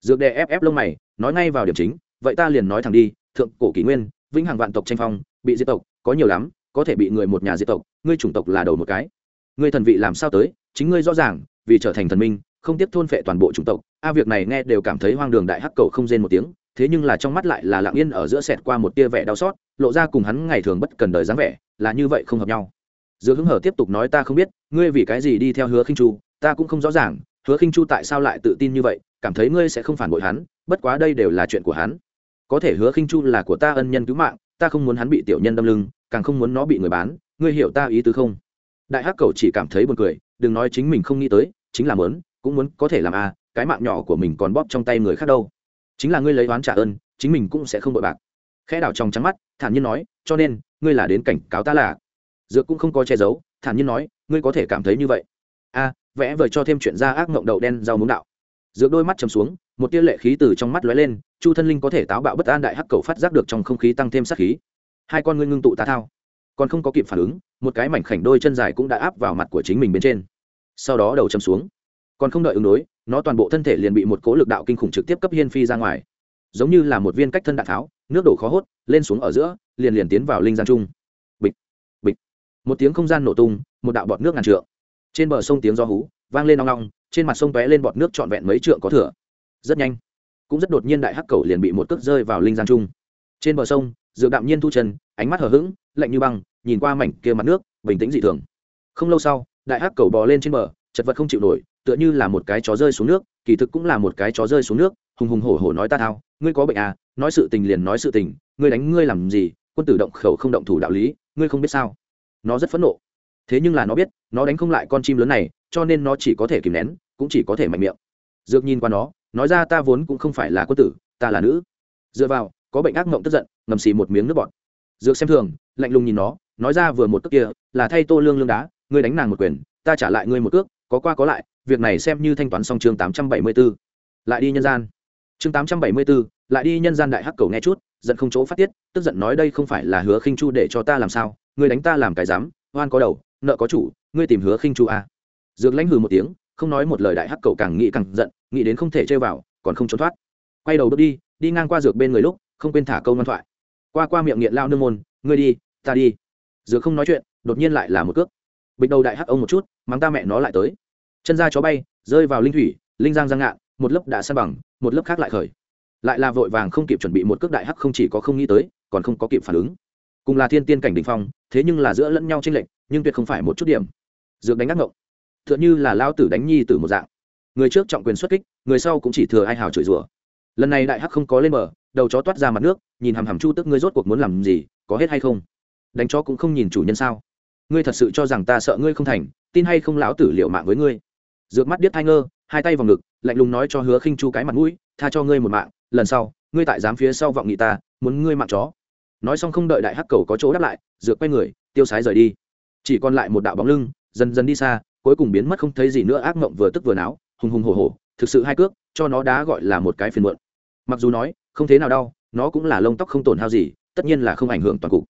Dược đè ép ép lông mày, nói ngay vào điểm chính, vậy ta liền nói thẳng đi, thượng cổ kỷ nguyên, vĩnh hằng vạn tộc tranh phong, bị diệt tộc, có nhiều lắm, có thể bị người một nhà diệt tộc, ngươi chủng tộc là đầu một cái. Ngươi thần vị làm sao tới, chính ngươi rõ ràng, vì trở thành thần minh, không tiếp thôn phệ toàn bộ chủng tộc a việc này nghe đều cảm thấy hoang đường đại hắc cầu không rên một tiếng, thế nhưng là trong mắt lại là lặng yên ở giữa sẹt qua một tia vẻ đau xót, lộ ra cùng hắn ngày thường bất cần đời dáng vẻ, là như vậy không hợp nhau. Giữa hứng hở tiếp tục nói ta không biết, ngươi vì cái gì đi theo hứa khinh chu, ta cũng không rõ ràng, hứa khinh chu tại sao lại tự tin như vậy, cảm thấy ngươi sẽ không phản bội hắn, bất quá đây đều là chuyện của hắn. Có thể hứa khinh chu là của ta ân nhân cứu mạng, ta không muốn hắn bị tiểu nhân đâm lưng, càng không muốn nó bị người bán, ngươi hiểu ta ý tứ không? Đại hắc cầu chỉ cảm thấy buồn cười, đừng nói chính mình không nghĩ tới, chính là muốn, cũng muốn có thể làm a cái mạng nhỏ của mình còn bóp trong tay người khác đâu. Chính là ngươi lấy oán trả ơn, chính mình cũng sẽ không bội bạc. Khẽ đảo trong trắng mắt, thản nhiên nói, cho nên, ngươi là đến cảnh cáo ta là. Dược cũng không có che giấu, thản nhiên nói, ngươi có thể cảm thấy như vậy. A, vẽ vời cho thêm chuyện ra ác mộng đậu đen rau muống đạo. Dược đôi mắt chầm xuống, một tia lệ khí từ trong mắt lóe lên, chu thân linh có thể táo bạo bất an đại hắc cầu phát giác được trong không khí tăng thêm sát khí. Hai con ngươi ngưng tụ tá thao. Còn không có kịp phản ứng, một cái mảnh khảnh đôi chân dài cũng đã áp vào mặt của chính mình bên trên. Sau đó đầu chầm xuống. Còn không đợi ứng đối nó toàn bộ thân thể liền bị một cố lực đạo kinh khủng trực tiếp cấp hiên phi ra ngoài. Giống như là một viên cách thân đạn tháo, nước đổ khó hốt, lên xuống ở giữa, liền liền tiến vào linh giang trung. Bịch bịch. Một tiếng không gian nổ tung, một đạo bọt nước ngàn trượng. Trên bờ sông tiếng do hú, vang lên nong nong trên mặt sông tóe lên bọt nước trọn vẹn mấy trượng có thừa. Rất nhanh, cũng rất đột nhiên đại hắc cầu liền bị một cước rơi vào linh giang trung. Trên bờ sông, dược đạm nhiên thu chân, ánh mắt hờ hững, lạnh như băng, nhìn qua mảnh kia mặt nước, bình tĩnh dị thường. Không lâu sau, đại hắc cầu bò lên trên bờ chật vật không chịu nổi, tựa như là một cái chó rơi xuống nước, kỳ thực cũng là một cái chó rơi xuống nước, hùng hùng hổ hổ nói ta thao, ngươi có bệnh à nói sự tình liền nói sự tình, ngươi đánh ngươi làm gì, quân tử động khẩu không động thủ đạo lý, ngươi không biết sao. Nó rất phẫn nộ. Thế nhưng là nó biết, nó đánh không lại con chim lớn này, cho nên nó chỉ có thể kìm nén, cũng chỉ có thể mạnh miệng. Dược nhìn qua nó, nói ra ta vốn cũng không phải là quân tử, ta là nữ. Dựa vào, có bệnh ác mộng tức giận, ngầm xì một miếng nước bọt. Dược xem thường, lạnh lùng nhìn nó, nói ra vừa một tức kia, là thay tô lương lương đá, ngươi đánh nàng một quyền, ta trả lại ngươi một cước có qua có lại việc này xem như thanh toán xong chương tám trăm bảy mươi 874. lại đi nhân gian. Chương tám trăm bảy mươi 874, lại đi nhân gian đại hắc cầu nghe chút giận không chỗ phát tiết tức giận nói đây không phải là hứa khinh chu để cho ta làm sao ngươi đánh ta làm cái dám oan có đầu nợ có chủ ngươi tìm hứa khinh chu à. dược lãnh hừ một tiếng không nói một lời đại hắc cầu càng nghĩ càng giận nghĩ đến không thể chơi vào còn không trốn thoát. Quay đầu bước đi đi ngang qua dược bên người lúc không quên thả câu ngoan thoại. Qua qua miệng nghiện lao nương môn ngươi đi ta đi. Dược không nói chuyện đột nhiên lại là một cước. Bịch đầu đại hắc ông một chút mắng ta mẹ nó lại tới chân ra chó bay, rơi vào linh thủy, linh giang giang ngạn, một lớp đã san bằng, một lớp khác lại khởi. Lại là vội vàng không kịp chuẩn bị một cước đại hắc không chỉ có không nghĩ tới, còn không có kịp phản ứng. Cùng là thiên tiên cảnh đình phong, thế nhưng là giữa lẫn nhau tranh lệch, nhưng tuyệt không phải một chút điểm. Dược đánh ác ngộng. T h ư ợ n h ư là lao tử đánh nhi tử một dạng. Người trước trọng quyền xuất kích, người sau cũng chỉ thừa ai hào chửi rủa. Lần này đại hắc không có lên bờ, đầu chó toát ra mặt nước, nhìn hằm hằm chu tức ngươi rốt cuộc muốn làm gì, có hết hay không? Đánh chó cũng không nhìn chủ nhân sao? Ngươi thật sự cho rằng ta sợ ngươi không thành, tin hay không lão tử liệu mạng với ngươi? Dược mắt điếc thai ngơ, hai tay vào ngực, lạnh lùng nói cho hứa khinh chu cái mặt mũi, tha cho ngươi một mạng, lần sau, ngươi tại dám phía sau vọng nghị ta, muốn ngươi mạng chó. Nói xong không đợi đại hắc cầu có chỗ đáp lại, dược quay người, tiêu sái rời đi. Chỉ còn lại một đạo bóng lưng, dần dần đi xa, cuối cùng biến mất không thấy gì nữa, ác mộng vừa tức vừa náo, hùng hùng hổ hổ, thực sự hai cước, cho nó đá gọi là một cái phiền muộn. Mặc dù nói, không thế nào đau, nó cũng là lông tóc không tổn hao gì, tất nhiên là không ảnh hưởng toàn cục.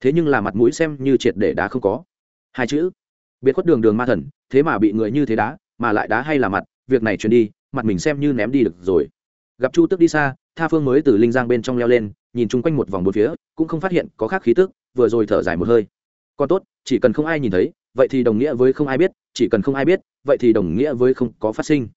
Thế nhưng là mặt mũi xem như triệt để đá không có. Hai chữ, biệt khuất đường đường ma thần, thế mà bị người như thế đá mà lại đá hay là mặt, việc này truyền đi, mặt mình xem như ném đi được rồi. Gặp chu tước đi xa, tha phương mới từ linh giang bên trong leo lên, nhìn chung quanh một vòng bốn phía, cũng không phát hiện có khác khí tức, vừa rồi thở dài một hơi. Còn tốt, chỉ cần không ai nhìn thấy, vậy thì đồng nghĩa với không ai biết, chỉ cần không ai biết, vậy thì đồng nghĩa với không có phát sinh.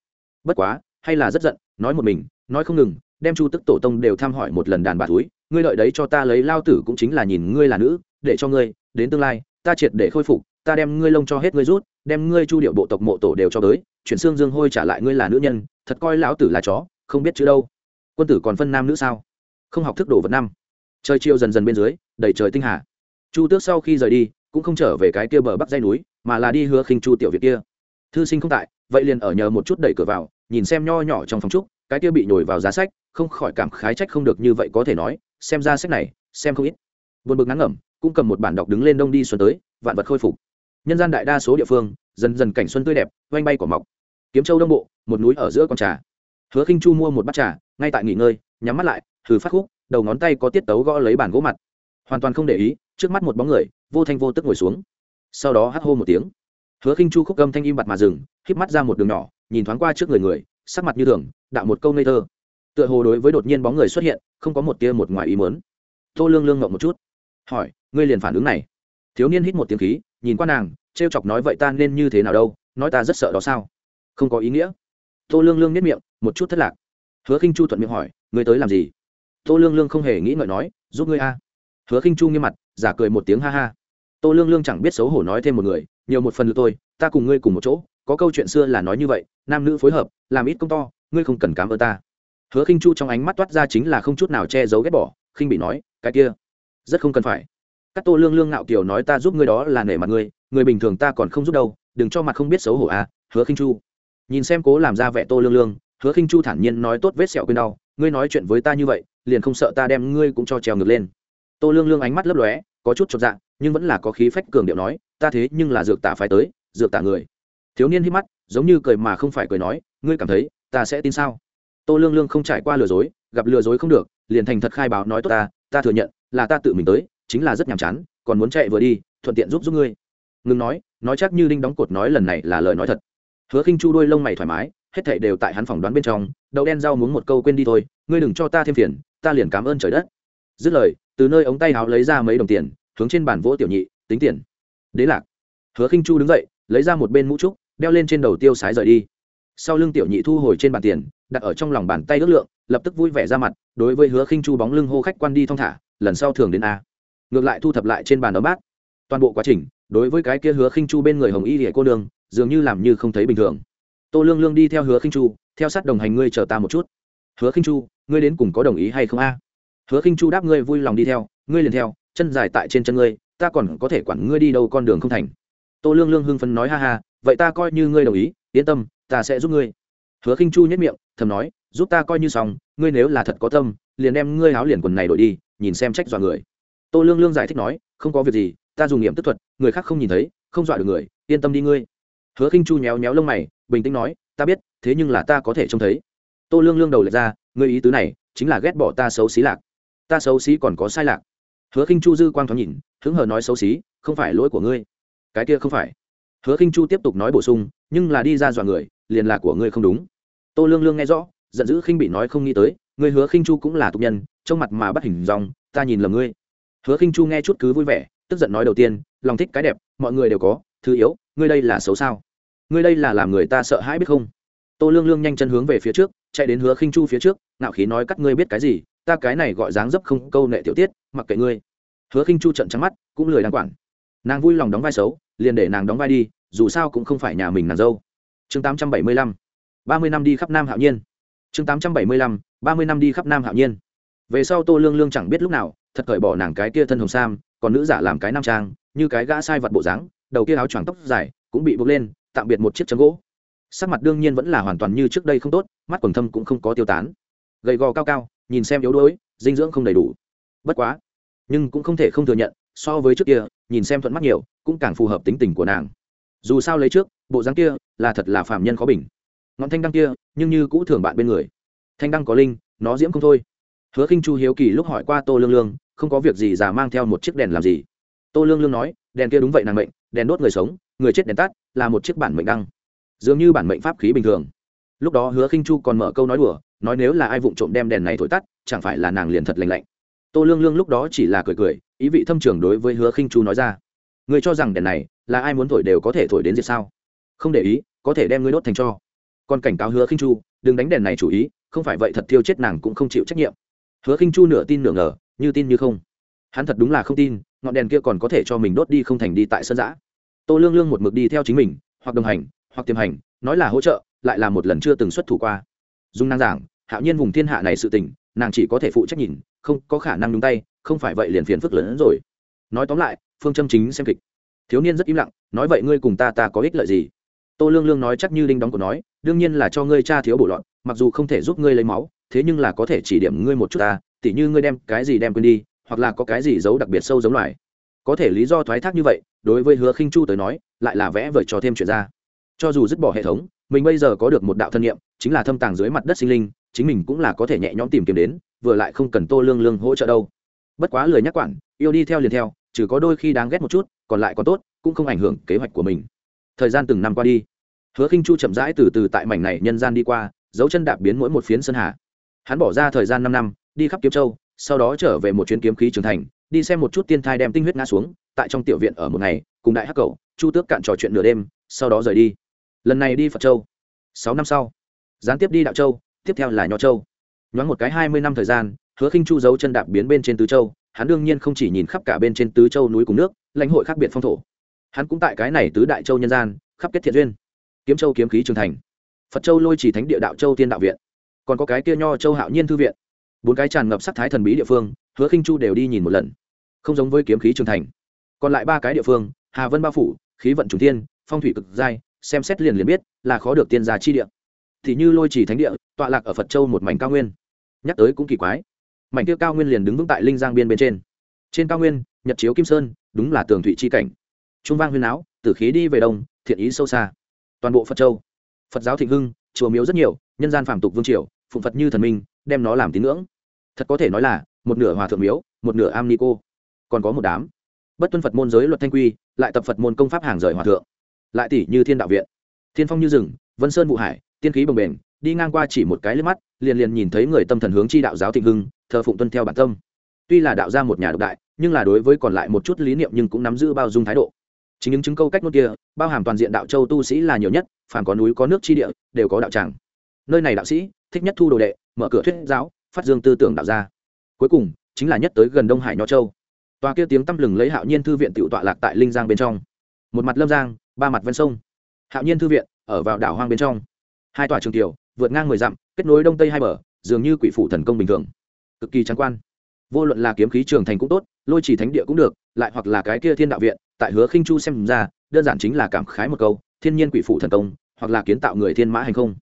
Bất quá, hay là rất giận, nói một mình, nói không ngừng, đem chu tức tổ tông đều thăm hỏi một lần đàn bà túi, ngươi lợi đấy cho ta lấy lao tử cũng chính là nhìn ngươi là nữ, để cho ngươi, đến tương lai, ta triệt để khôi phục ta đem ngươi lông cho hết ngươi rút, đem ngươi chu điệu bộ tộc mộ tổ đều cho tới, chuyển xương dương hôi trả lại ngươi là nữ nhân, thật coi lão tử là chó, không biết chữ đâu. Quân tử còn phân nam nữ sao? Không học thức đồ vật năm. Trời chiều dần dần bên dưới, đầy trời tinh hà. Chu tước sau khi rời đi, cũng không trở về cái kia bờ bắc dây núi, mà là đi hứa khinh chu tiểu việt kia. Thư sinh không tại, vậy liền ở nhờ một chút đẩy cửa vào, nhìn xem nho nhỏ trong phòng trúc, cái kia bị nhồi vào giá sách, không khỏi cảm khái trách không được như vậy có thể nói, xem ra sách này, xem không ít. Buồn bực ngắn ngẩm, cũng cầm một bản đọc đứng lên đông đi xuân tới, vạn vật khôi phục nhân gian đại đa số địa phương, dần dần cảnh xuân tươi đẹp, oanh bay cỏ mọc. Kiếm châu đông bộ, một núi ở giữa con trà. Hứa khinh chu mua một bát trà, ngay tại nghỉ ngơi, nhắm mắt lại, thử phát khúc, đầu ngón tay có tiết tấu gõ lấy bàn gỗ mặt. Hoàn toàn không để ý, trước mắt một bóng người, vô thanh vô tức ngồi xuống. Sau đó hắt hô một tiếng. Hứa khinh chu khúc gâm thanh im bặt mà dừng, híp mắt ra một đường nhỏ, nhìn thoáng qua trước người người, sắc mặt như thường, đạo một câu ngây thơ. Tựa hồ đối với đột nhiên bóng người xuất hiện, không có một tia một ngoài ý mớn tô lương lương ngậm một chút, hỏi, ngươi liền phản ứng này? Thiếu niên hít một tiếng khí nhìn qua nàng, trêu chọc nói vậy ta nên như thế nào đâu, nói ta rất sợ đó sao? Không có ý nghĩa. Tô lương lương nếp miệng, một chút thất lạc. Hứa khinh chu thuận miệng hỏi, ngươi tới làm gì? Tô lương lương không hề nghĩ ngợi nói, giúp ngươi a. Hứa khinh chu nghiêm mặt, giả cười một tiếng ha ha. Tô lương lương chẳng biết xấu hổ nói thêm một người, nhiều một phần lượt tôi, ta cùng ngươi cùng một chỗ, có câu chuyện xưa là nói như vậy, nam nữ phối hợp, làm ít công to, ngươi không cần cám ơn ta. Hứa khinh chu trong ánh mắt toát ra chính là không chút nào che giấu ghét bỏ, khinh bị nói, cái kia, rất không cần phải các tô lương lương ngạo kiều nói ta giúp ngươi đó là nể mặt ngươi, người bình thường ta còn không giúp đâu, đừng cho mặt không biết xấu hổ à hứa khinh chu. Nhìn xem cố làm ra vẻ tô lương lương, hứa khinh chu thản nhiên nói tốt vết sẹo quên đau, ngươi nói chuyện với ta như vậy, liền không sợ ta đem ngươi cũng cho trèo ngược lên. Tô lương lương ánh mắt lấp lóe, có chút chột dạ nhưng vẫn là có khí phách cường điệu nói, ta thế nhưng là dược tả phải tới, dược tả người. Thiếu niên hít mắt, giống như cười mà không phải cười nói, ngươi cảm thấy, ta sẽ tin sao? Tô lương lương không trải qua lừa dối, gặp lừa dối không được, liền thành thật khai báo nói tốt ta ta thừa nhận, là ta tự mình tới chính là rất nhàm chán, còn muốn chạy vừa đi, thuận tiện giúp giúp ngươi. Ngừng nói nói chắc như đinh đóng cột nói lần này là lời nói thật. Hứa khinh chu đôi lông mày thoải mái, hết thảy đều tại hắn phỏng đoán bên trong, đậu đen rau muốn một câu quên đi thôi, ngươi đừng cho ta thêm phiền, ta liền cảm ơn trời đất. Dứt lời, từ nơi ống tay áo lấy ra mấy đồng tiền, hướng trên bàn vỗ tiểu nhị, tính tiền. Đế lạc. Hứa khinh chu đứng dậy, lấy ra một bên mũ trúc, đeo lên trên đầu tiêu sái rời đi. Sau lưng tiểu nhị thu hồi trên bàn tiền, đặt ở trong lòng bàn tay ước lượng, lập tức vui vẻ ra mặt, đối với hứa khinh chu bóng lưng hô khách quan đi thong thả, lần sau thường đến a ngược lại thu thập lại trên bàn ấm bát toàn bộ quá trình, đối với cái kia hứa khinh chu bên người hồng y hệ cô đường dường như làm như không thấy bình thường. Tô lương lương đi theo hứa khinh chu, theo sát đồng hành ngươi chờ ta một chút. Hứa khinh chu, ngươi đến cùng có đồng ý hay không a? Hứa khinh chu đáp ngươi vui lòng đi theo, ngươi liền theo, chân dài tại trên chân ngươi, ta còn có thể quản ngươi đi đâu con đường không thành. Tô lương lương hưng phấn nói ha ha, vậy ta coi như ngươi đồng ý, yên tâm, ta sẽ giúp ngươi. Hứa khinh chu nhất miệng, thầm nói, giúp ta coi như xong, ngươi nếu là thật có tâm, liền đem ngươi áo liền quần này đổi đi, nhìn xem trách dọa người tô lương lương giải thích nói, không có việc gì, ta dùng nghiệm tức thuật, người khác không nhìn thấy, không dọa được người, yên tâm đi ngươi. Hứa khinh chu nhéo nhéo lông mày, bình tĩnh nói, ta biết, thế nhưng là ta có thể trông thấy. Tô lương lương đầu lệch ra, ngươi ý tứ này, chính là ghét bỏ ta xấu xí lạc. Ta xấu xí còn có sai lạc. Hứa khinh chu dư quang thoáng nhìn, hứng hờ nói xấu xí, không phải lỗi của ngươi. Cái kia không phải. Hứa khinh chu tiếp tục nói bổ sung, nhưng là đi ra dọa người, liền là của ngươi không đúng. Tô lương lương nghe rõ, giận dữ khinh bị nói không nghĩ tới, ngươi hứa khinh chu cũng là tục nhân trong mặt mà bắt hình dòng, ta nhìn lầm ngươi hứa khinh chu nghe chút cứ vui vẻ, tức giận nói đầu tiên, lòng thích cái đẹp, mọi người đều có, thứ yếu, ngươi đây là xấu sao? Ngươi đây là làm người ta sợ hãi biết không? Tô lương lương nhanh chân hướng về phía trước, chạy đến hứa khinh chu phía trước, ngạo khí nói cắt ngươi biết cái gì? Ta cái này gọi dáng dấp không câu nệ tiểu tiết, mặc kệ ngươi. Hứa khinh chu trận trắng mắt, cũng lười đáng quản. Nàng vui lòng đóng vai xấu, liền để nàng đóng vai đi, dù sao cũng không phải nhà mình nàng dâu. Chương tám trăm bảy mươi lăm, ba mươi năm đi khắp nam hạo nhiên. Chương tám trăm bảy mươi lăm, ba mươi năm đi khắp nam hạo nhiên về sau tô lương lương chẳng biết lúc nào, thật cởi bỏ nàng cái kia thân hồng sam, còn nữ giả làm cái nam trang, như cái gã sai vật bộ dáng, đầu kia áo choàng tóc dài, cũng bị buộc lên, tạm biệt một chiếc chấm gỗ. Sắc mặt đương nhiên vẫn là hoàn toàn như trước đây không tốt, mắt quần thâm cũng không có tiêu tán. Gầy gò cao cao, nhìn xem yếu đuối, dinh dưỡng không đầy đủ. Bất quá, nhưng cũng không thể không thừa nhận, so với trước kia, nhìn xem thuận mắt nhiều, cũng càng phù hợp tính tình của nàng. Dù sao lấy trước, bộ dáng kia là thật là phạm nhân khó bình. Ngọn thanh đăng kia, nhưng như cũ thường bạn bên người. Thanh đăng có linh, nó diễm không thôi hứa khinh chu hiếu kỳ lúc hỏi qua tô lương lương, không có việc gì già mang theo một chiếc đèn làm gì. Tô lương lương nói, đèn kia đúng vậy nàng mệnh, đèn đốt người sống, người chết đèn tắt, là một chiếc bản mệnh đăng. Dường như bản mệnh pháp khí bình thường. Lúc đó hứa khinh chu còn mở câu nói đùa, nói nếu là ai vụng trộm đem đèn này thổi tắt, chẳng phải là nàng liền thật lành lạnh. Tô lương lương lúc đó chỉ là cười cười, ý vị thâm trường đối với hứa khinh chu nói ra, người cho rằng đèn này là ai muốn thổi đều có thể thổi đến diệt sao? Không để ý, có thể đem ngươi đốt thành cho. Còn cảnh cáo hứa khinh chu, đừng đánh đèn này chủ ý, không phải vậy thật thiêu chết nàng cũng không chịu trách nhiệm hứa khinh chu nửa tin nửa ngờ, như tin như không. Hắn thật đúng là không tin, ngọn đèn kia còn có thể cho mình đốt đi không thành đi tại sân giã. Tô lương lương một mực đi theo chính mình, hoặc đồng hành, hoặc tiềm hành, nói là hỗ trợ, lại là một lần chưa từng xuất thủ qua. Dung năng giảng, hạo nhiên vùng thiên hạ này sự tình, nàng chỉ có thể phụ trách nhìn, không có khả năng nhúng tay, không phải vậy liền phiền phức lớn hơn rồi. Nói tóm lại, phương châm chính xem kịch. Thiếu niên rất im lặng, nói vậy ngươi cùng ta ta có ích lợi gì? Tô lương lương nói chắc như đinh đóng của nói, đương nhiên là cho ngươi cha thiếu bổ loạn, mặc dù không thể giúp ngươi lấy máu thế nhưng là có thể chỉ điểm ngươi một chút ta, tỉ như ngươi đem cái gì đem quên đi, hoặc là có cái gì giấu đặc biệt sâu giống loài. Có thể lý do thoái thác như vậy, đối với hứa khinh chu tới nói, lại là vẽ vời cho thêm chuyện ra. Cho dù dứt bỏ hệ thống, mình bây giờ có được một đạo thân nghiệm, chính là thâm tàng dưới mặt đất sinh linh, chính mình cũng là có thể nhẹ nhõm tìm kiếm đến, vừa lại không cần tô lương lương hỗ trợ đâu. Bất quá lời nhắc quản, yêu đi theo liền theo, trừ có đôi khi đáng ghét một chút, còn lại còn tốt, cũng không ảnh hưởng kế hoạch của mình. Thời gian từng năm qua đi, hứa khinh chu chậm rãi từ từ tại mảnh này nhân gian đi qua, dấu chân đạp biến mỗi một phiến sân hà hắn bỏ ra thời gian năm năm, đi khắp kiếm châu, sau đó trở về một chuyến kiếm khí trưởng thành, đi xem một chút tiên thai đem tinh huyết ngã xuống, tại trong tiểu viện ở một ngày, cùng đại hắc cầu chu tước cạn trò chuyện nửa đêm, sau đó rời đi. Lần này đi phật châu. Sáu năm sau, gián tiếp đi đạo châu, tiếp theo là nho châu. Nhoáng một cái hai mươi năm thời gian, hứa khinh chu giấu chân đạp biến bên trên tứ châu, hắn đương nhiên không chỉ nhìn khắp cả bên trên tứ châu núi cùng nước, lãnh hội khác biệt phong thổ. Hắn cũng tại cái này tứ đại châu nhân gian, khắp kết thiện duyên. Kiếm châu kiếm khí trường thành. Phật châu lôi chỉ thánh địa đạo châu tiên đạo viện còn có cái kia nho châu hạo nhiên thư viện. Bốn cái tràn ngập sắc thái thần bí địa phương, hứa khinh chu đều đi nhìn một lần. Không giống với kiếm khí trường thành. Còn lại ba cái địa phương, hà vân bao phủ, khí vận trùng tiên phong thủy cực giai, xem xét liền liền biết là khó được tiên gia chi địa. Thì như lôi chỉ thánh địa, tọa lạc ở phật châu một mảnh cao nguyên. Nhắc tới cũng kỳ quái. Mảnh kia cao nguyên liền đứng vững tại linh giang biên bên trên. Trên cao nguyên, nhật chiếu kim sơn, đúng là tường thủy chi cảnh. Trung vang huyên áo, tử khí đi về đông, thiện ý sâu xa. Toàn bộ phật châu. Phật giáo thịnh hưng, chùa miếu rất nhiều nhân gian phàm tục vương triều, phụng phật như thần minh, đem nó làm tín ngưỡng. Thật có thể nói là, một nửa hòa thượng miếu, một nửa am ni cô. Còn có một đám. Bất tuân phật môn giới luật thanh quy, lại tập phật môn công pháp hàng rời hòa thượng. Lại tỷ như thiên đạo viện. Thiên phong như rừng, vân sơn vụ hải, tiên khí bồng bềnh, đi ngang qua chỉ một cái liếc mắt, liền liền nhìn thấy người tâm thần hướng chi đạo giáo thịnh hưng, thờ phụng tuân theo bản tâm. Tuy là đạo ra một nhà độc đại, nhưng là đối với còn lại một chút lý niệm nhưng cũng nắm giữ bao dung thái độ. Chính những chứng câu cách nốt kia, bao hàm toàn diện đạo châu tu sĩ là nhiều nhất, phàm có núi có nước chi địa, đều có đạo tràng nơi này đạo sĩ thích nhất thu đồ đệ, mở cửa thuyết giáo, phát dương tư tưởng đạo gia. Cuối cùng, chính là nhất tới gần đông hải nho châu. Tòa kia tiếng tăm lừng lấy hạo nhiên thư viện tự tọa lạc tại linh giang bên trong. Một mặt lâm giang, ba mặt ven sông. Hạo nhiên thư viện ở vào đảo hoang bên trong. Hai tòa trường tiểu, vượt ngang mười dặm, kết nối đông tây hai bờ, dường như quỷ phủ thần công bình thường. Cực kỳ trắng quan. Vô luận là kiếm khí trường thành cũng tốt, lôi chỉ thánh địa cũng được, lại hoặc là cái kia thiên đạo viện, tại hứa khinh chu xem ra, đơn giản chính là cảm khái một câu, thiên nhiên quỷ phủ thần công, hoặc là kiến tạo người thiên mã hành không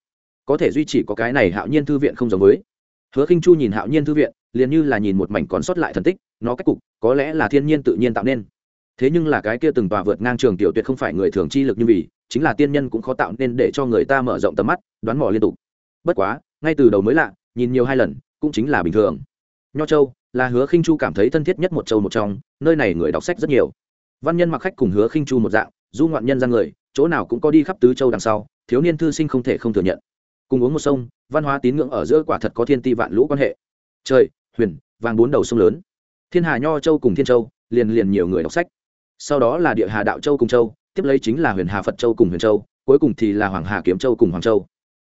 có thể duy trì có cái này hạo nhiên thư viện không giống với. Hứa khinh chu nhìn hạo nhiên thư viện, liền như là nhìn một mảnh còn sót lại thần tích, nó cách cục, có lẽ là thiên nhiên tự nhiên tạo nên. Thế nhưng là cái kia từng tòa vượt ngang trường tiểu tuyệt không phải người thường chi lực như vì, chính là tiên nhân cũng khó tạo nên để cho người ta mở rộng tầm mắt, đoán mò liên tục. Bất quá, ngay từ đầu mới lạ, nhìn nhiều hai lần, cũng chính là bình thường. Nho châu, là hứa khinh chu cảm thấy thân thiết nhất một châu một trong, nơi này người đọc sách rất nhiều. Văn nhân mặc khách cùng hứa khinh chu một dạng, du ngoạn nhân ra người, chỗ nào cũng có đi khắp tứ châu đằng sau, thiếu niên thư sinh không thể không thừa nhận cùng uống một sông, văn hóa tín ngưỡng ở giữa quả thật có thiên ti vạn lũ quan hệ. Trời, huyền, vàng bốn đầu sông lớn. Thiên hà nho châu cùng thiên châu, liền liền nhiều người đọc sách. Sau đó là địa hà đạo châu cùng châu, tiếp lấy chính là huyền hà phật châu cùng huyền châu, cuối cùng thì là hoàng hà kiếm châu cùng hoàng châu.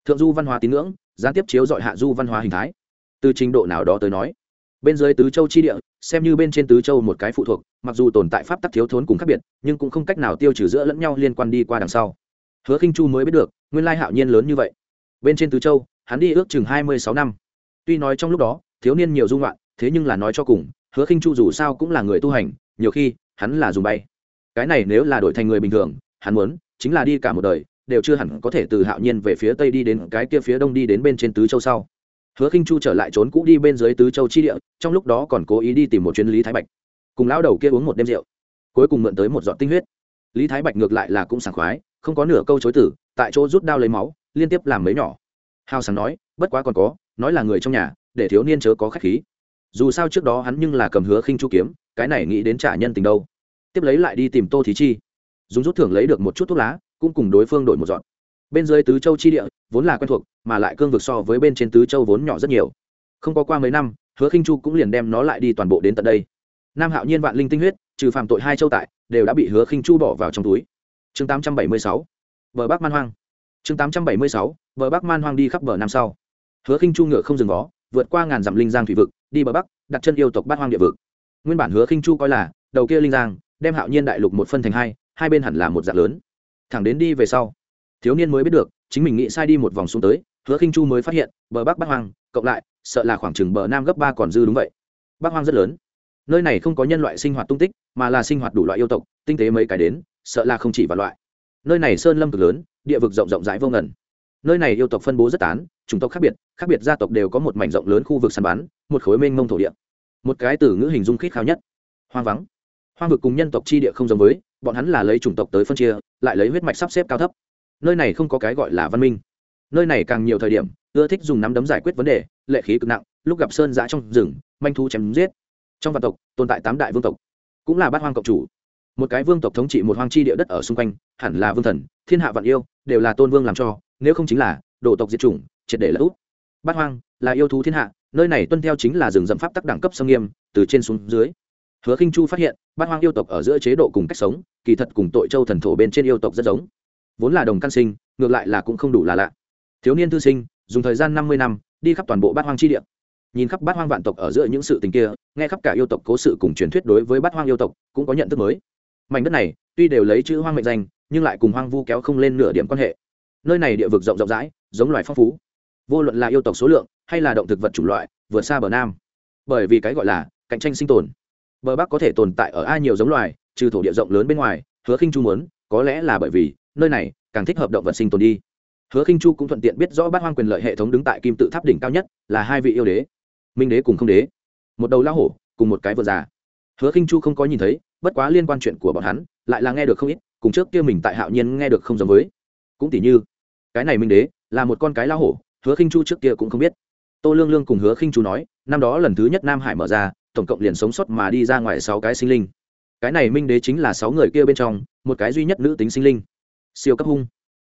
Thượng du văn hóa tín ngưỡng, gián tiếp chiếu dọi hạ du văn hóa hình thái. Từ trình độ nào đó tới nói, bên dưới tứ châu chi địa, xem như bên trên tứ châu một cái phụ thuộc, mặc dù tồn tại pháp tắc thiếu thốn cùng khác biệt, nhưng cũng không cách nào tiêu trừ giữa lẫn nhau liên quan đi qua đằng sau. Hứa khinh chu mới biết được, nguyên lai hạo nhiên lớn như vậy bên trên tứ châu, hắn đi ước chừng hai mươi sáu năm. Tuy nói trong lúc đó, thiếu niên nhiều dung loạn, thế nhưng là nói cho cùng, hứa khinh chu dù sao cũng là người tu hành, nhiều khi, hắn là dùng bay. Cái này nếu là đổi thành người bình thường, hắn muốn chính là đi cả một đời, đều chưa hẳn có thể từ hạo nhiên về phía tây đi đến cái kia phía đông đi đến bên trên tứ châu sau. Hứa khinh chu trở lại trốn cũ đi bên dưới tứ châu chi địa, trong lúc đó còn cố ý đi tìm một chuyến lý thái bạch. Cùng lão đầu kia uống một đêm rượu, cuối cùng mượn tới một giọt tinh huyết. Lý thái bạch ngược lại là cũng sảng khoái, không có nửa câu chối tử tại chỗ rút đao lấy máu liên tiếp làm mấy nhỏ. Hào sảng nói, bất quá còn có, nói là người trong nhà, để thiếu niên chớ có khách khí. Dù sao trước đó hắn nhưng là cầm hứa khinh chu kiếm, cái này nghĩ đến trả nhân tình đâu. Tiếp lấy lại đi tìm tô thí chi. Dùng rút thưởng lấy được một chút thuốc lá, cũng cùng đối phương đổi một dọn bên dưới tứ châu chi địa, vốn là quen thuộc, mà lại cương vực so với bên trên tứ châu vốn nhỏ rất nhiều. Không có qua mấy năm, hứa khinh chu cũng liền đem nó lại đi toàn bộ đến tận đây. Nam hạo nhiên vạn linh tinh huyết, trừ phạm tội hai châu tại, đều đã bị hứa khinh chu bỏ vào trong túi. Chương 876 bờ bắc man hoang chương 876 bờ bắc man hoang đi khắp bờ nam sau. Hứa khinh chu ngựa không dừng vó, vượt qua ngàn dặm linh giang thủy vực, đi bờ bắc, đặt chân yêu tộc bát hoang địa vực. Nguyên bản hứa khinh chu coi là, đầu kia linh giang, đem hạo nhiên đại lục một phân thành hai hai bên hẳn là một dạng lớn. Thẳng đến đi về sau, thiếu niên mới biết được, chính mình nghĩ sai đi một vòng xuống tới, hứa khinh chu mới phát hiện, bờ bắc Bát hoang, cộng lại, sợ là khoảng chừng bờ nam gấp ba còn dư đúng vậy. Bát hoang rất lớn. Nơi này không có nhân loại sinh hoạt tung tích, mà là sinh hoạt đủ loại yêu tộc, tinh tế mấy cái đến, sợ là không chỉ vào loại. Nơi này sơn lâm cực lớn địa vực rộng rộng rãi vô ngần. Nơi này yêu tộc phân bố rất tán, chủng tộc khác biệt khác biệt gia tộc đều có một mảnh rộng lớn khu vực săn bắn, một khối mênh mông thổ địa. Một cái từ ngữ hình dung khít khao nhất. Hoang vắng. Hoang vực cùng nhân tộc chi địa không giống với, bọn hắn là lấy chủng tộc tới phân chia, lại lấy huyết mạch sắp xếp cao thấp. Nơi này không có cái gọi là văn minh. Nơi này càng nhiều thời điểm, ưa thích dùng nắm đấm giải quyết vấn đề, lệ khí cực nặng, lúc gặp sơn giã trong rừng, manh thu chém giết. Trong vạn tộc, tồn tại tám đại vương tộc, cũng là bát hoang cộng chủ một cái vương tộc thống trị một hoang chi địa đất ở xung quanh, hẳn là vương thần, thiên hạ vạn yêu, đều là tôn vương làm cho, nếu không chính là độ tộc diệt chủng, triệt để là út. Bát hoang là yêu thú thiên hạ, nơi này tuân theo chính là rừng rậm pháp tắc đẳng cấp sông nghiêm, từ trên xuống dưới. Hứa khinh chu phát hiện, bát hoang yêu tộc ở giữa chế độ cùng cách sống, kỳ thật cùng tội châu thần thổ bên trên yêu tộc rất giống. Vốn là đồng căn sinh, ngược lại là cũng không đủ là lạ. Thiếu niên thư sinh, dùng thời gian năm mươi năm, đi khắp toàn bộ bát hoang chi địa. Nhìn khắp bát hoang vạn tộc ở giữa những sự tình kia, nghe khắp cả yêu tộc cố sự cùng truyền thuyết đối với bát hoang yêu tộc, cũng có nhận thức mới mảnh đất này tuy đều lấy chữ hoang mệnh danh, nhưng lại cùng hoang vu kéo không lên nửa điểm quan hệ. Nơi này địa vực rộng rộng rãi, giống loài phong phú. Vô luận là yêu tộc số lượng, hay là động thực vật chủng loại, vượt xa bờ nam. Bởi vì cái gọi là cạnh tranh sinh tồn. Bờ bắc có thể tồn tại ở ai nhiều giống loài, trừ thổ địa rộng lớn bên ngoài, hứa khinh chu muốn, có lẽ là bởi vì, nơi này càng thích hợp động vật sinh tồn đi. Hứa khinh chu cũng thuận tiện biết rõ bát hoang quyền lợi hệ thống đứng tại kim tự tháp đỉnh cao nhất, là hai vị yêu đế. Minh đế cùng không đế. Một đầu lao hổ, cùng một cái vợ già hứa khinh chu không có nhìn thấy, bất quá liên quan chuyện của bọn hắn, lại là nghe được không ít, cùng trước kia mình tại hạo nhiên nghe được không giống với. Cũng tỷ như, cái này minh đế là một con cái lao hổ, hứa khinh chu trước kia cũng không biết. Tô lương lương cùng hứa khinh chu nói, năm đó lần thứ nhất nam hải mở ra, tổng cộng liền sống sót mà đi ra ngoài sáu cái sinh linh. Cái này minh đế chính là sáu người kia bên trong, một cái duy nhất nữ tính sinh linh. Siêu cấp hung.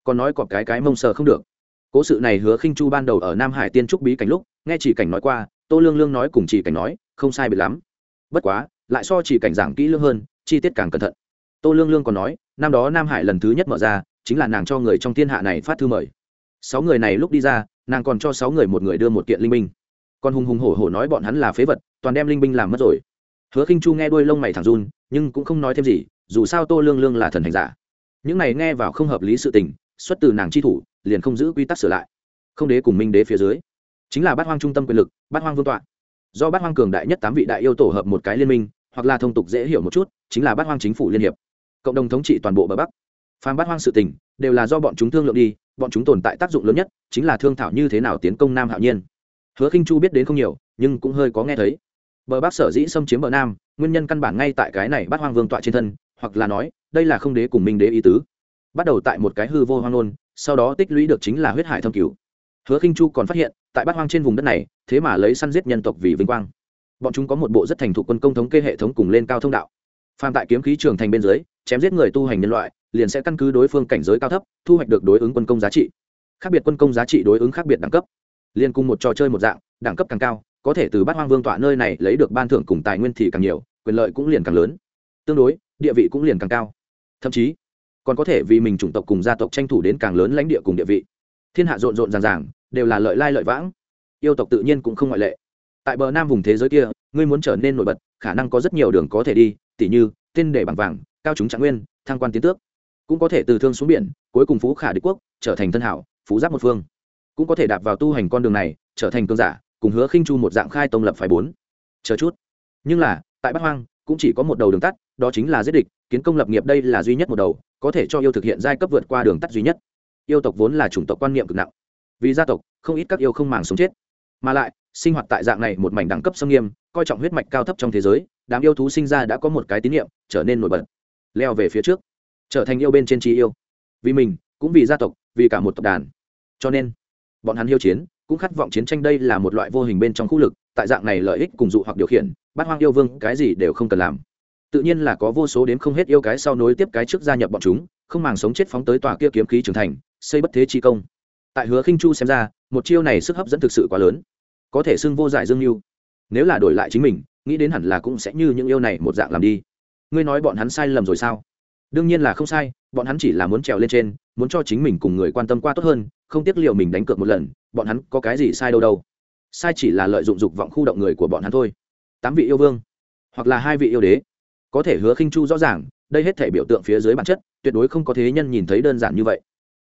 Còn nói cọp cái cái mông sờ không được. Cố sự này hứa khinh chu ban đầu ở nam hải tiên trúc bí cảnh lúc, nghe chỉ cảnh nói qua, tô lương lương nói cùng chỉ cảnh nói, không sai biệt lắm. Bất quá lại so chỉ cảnh giảng kỹ lưỡng hơn, chi tiết càng cẩn thận. Tô lương lương còn nói, năm đó nam hải lần thứ nhất mở ra, chính là nàng cho người trong thiên hạ này phát thư mời. Sáu người này lúc đi ra, nàng còn cho sáu người một người đưa một kiện linh binh. Còn hùng hùng hổ hổ nói bọn hắn là phế vật, toàn đem linh binh làm mất rồi. Hứa khinh chu nghe đuôi lông mày thẳng run, nhưng cũng không nói thêm gì, dù sao tô lương lương là thần hành giả. Những này nghe vào không hợp lý sự tình, xuất từ nàng chi thủ, liền không giữ quy tắc sửa lại. Không đế cùng minh đế phía dưới. Chính là bát hoang trung tâm quyền lực, bát hoang vương tọa do bát hoang cường đại nhất tám vị đại yêu tổ hợp một cái liên minh, hoặc là thông tục dễ hiểu một chút, chính là bát hoang chính phủ liên hiệp. Cộng đồng thống trị toàn bộ bờ bắc. Phàm bát hoang sự tình, đều là do bọn chúng thương lượng đi, bọn chúng tồn tại tác dụng lớn nhất, chính là thương thảo như thế nào tiến công nam hạo nhiên. Hứa khinh chu biết đến không nhiều, nhưng cũng hơi có nghe thấy. Bờ bắc sở dĩ xâm chiếm bờ nam, nguyên nhân căn bản ngay tại cái này bát hoang vương tọa trên thân, hoặc là nói, đây là không đế cùng minh đế ý tứ. Bắt đầu tại một cái hư vô hoang nôn sau đó tích lũy được chính là huyết hải thâm cứu hứa khinh chu còn phát hiện, tại bát hoang trên vùng đất này, thế mà lấy săn giết nhân tộc vì vinh quang. Bọn chúng có một bộ rất thành thục quân công thống kê hệ thống cùng lên cao thông đạo. Phàm tại kiếm khí trường thành bên dưới, chém giết người tu hành nhân loại, liền sẽ căn cứ đối phương cảnh giới cao thấp, thu hoạch được đối ứng quân công giá trị. Khác biệt quân công giá trị đối ứng khác biệt đẳng cấp. Liên cùng một trò chơi một dạng, đẳng cấp càng cao, có thể từ bát hoang vương tọa nơi này lấy được ban thưởng cùng tài nguyên thì càng nhiều, quyền lợi cũng liền càng lớn. Tương đối, địa vị cũng liền càng cao. Thậm chí, còn có thể vì mình chủng tộc cùng gia tộc tranh thủ đến càng lớn lãnh địa cùng địa vị. Thiên hạ rộn rộn ràng ràng đều là lợi lai lợi vãng. Yêu tộc tự nhiên cũng không ngoại lệ. Tại bờ nam vùng thế giới kia, ngươi muốn trở nên nổi bật, khả năng có rất nhiều đường có thể đi, tỉ như, tên để bằng vàng, cao chúng trạng nguyên, thăng quan tiến tước. Cũng có thể từ thương xuống biển, cuối cùng phú khả đế quốc, trở thành thân hảo, phú giáp một phương. Cũng có thể đạp vào tu hành con đường này, trở thành cơn giả, cùng hứa khinh chu một dạng khai tông lập phải bốn. Chờ chút. Nhưng là, tại bắc hoang, cũng chỉ có một đầu đường tắt, đó chính là giết địch, kiến công lập nghiệp đây là duy nhất một đầu, có thể cho yêu thực hiện giai cấp vượt qua đường tắt duy nhất. Yêu tộc vốn là chủng tộc quan niệm cực nặng vì gia tộc, không ít các yêu không màng sống chết. Mà lại, sinh hoạt tại dạng này một mảnh đẳng cấp xâm nghiêm, coi trọng huyết mạch cao thấp trong thế giới, đám yêu thú sinh ra đã có một cái tín nhiệm trở nên nổi bật. Leo về phía trước, trở thành yêu bên trên trí yêu. Vì mình, cũng vì gia tộc, vì cả một tộc đàn. Cho nên, bọn hắn yêu chiến, cũng khát vọng chiến tranh đây là một loại vô hình bên trong khu lực, tại dạng này lợi ích cùng dụ hoặc điều khiển, bát hoang yêu vương, cái gì đều không cần làm. Tự nhiên là có vô số đến không hết yêu cái sau nối tiếp cái trước gia nhập bọn chúng, không màng sống chết phóng tới tòa kia kiếm khí trưởng thành, xây bất thế chi công tại hứa khinh chu xem ra, một chiêu này sức hấp dẫn thực sự quá lớn. Có thể xưng vô giải dương mưu nếu là đổi lại chính mình, nghĩ đến hẳn là cũng sẽ như những yêu này một dạng làm đi. Ngươi nói bọn hắn sai lầm rồi sao? Đương nhiên là không sai, bọn hắn chỉ là muốn trèo lên trên, muốn cho chính mình cùng người quan tâm qua tốt hơn, không tiếc liệu mình đánh cược một lần, bọn hắn có cái gì sai đâu đâu. Sai chỉ là lợi dụng dục vọng khu động người của bọn hắn thôi. Tám vị yêu vương, hoặc là hai vị yêu đế. Có thể hứa khinh chu rõ ràng, đây hết thể biểu tượng phía dưới bản chất, tuyệt đối không có thế nhân nhìn thấy đơn giản như vậy.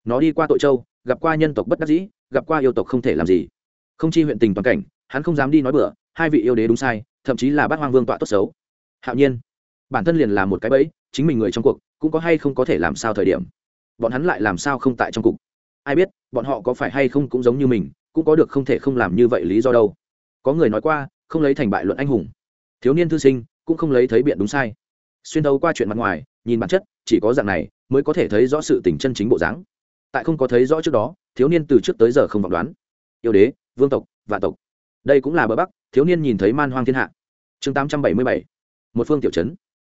Nó đi qua tội châu gặp qua nhân tộc bất đắc dĩ, gặp qua yêu tộc không thể làm gì. Không chi huyện tình toàn cảnh, hắn không dám đi nói bừa, hai vị yêu đế đúng sai, thậm chí là bát hoang vương tọa tốt xấu. Hạo nhiên, bản thân liền là một cái bẫy, chính mình người trong cuộc, cũng có hay không có thể làm sao thời điểm. Bọn hắn lại làm sao không tại trong cục? Ai biết, bọn họ có phải hay không cũng giống như mình, cũng có được không thể không làm như vậy lý do đâu. Có người nói qua, không lấy thành bại luận anh hùng. Thiếu niên thư sinh, cũng không lấy thấy biện đúng sai. Xuyên đấu qua chuyện mặt ngoài, nhìn bản chất, chỉ có dạng này, mới có thể thấy rõ sự tình chân chính bộ dáng tại không có thấy rõ trước đó, thiếu niên từ trước tới giờ không vọng đoán. Yêu đế, vương tộc, vạn tộc. Đây cũng là bờ bắc, thiếu niên nhìn thấy man hoang thiên hạ. Chương tám trăm bảy mươi bảy, một phương tiểu trấn.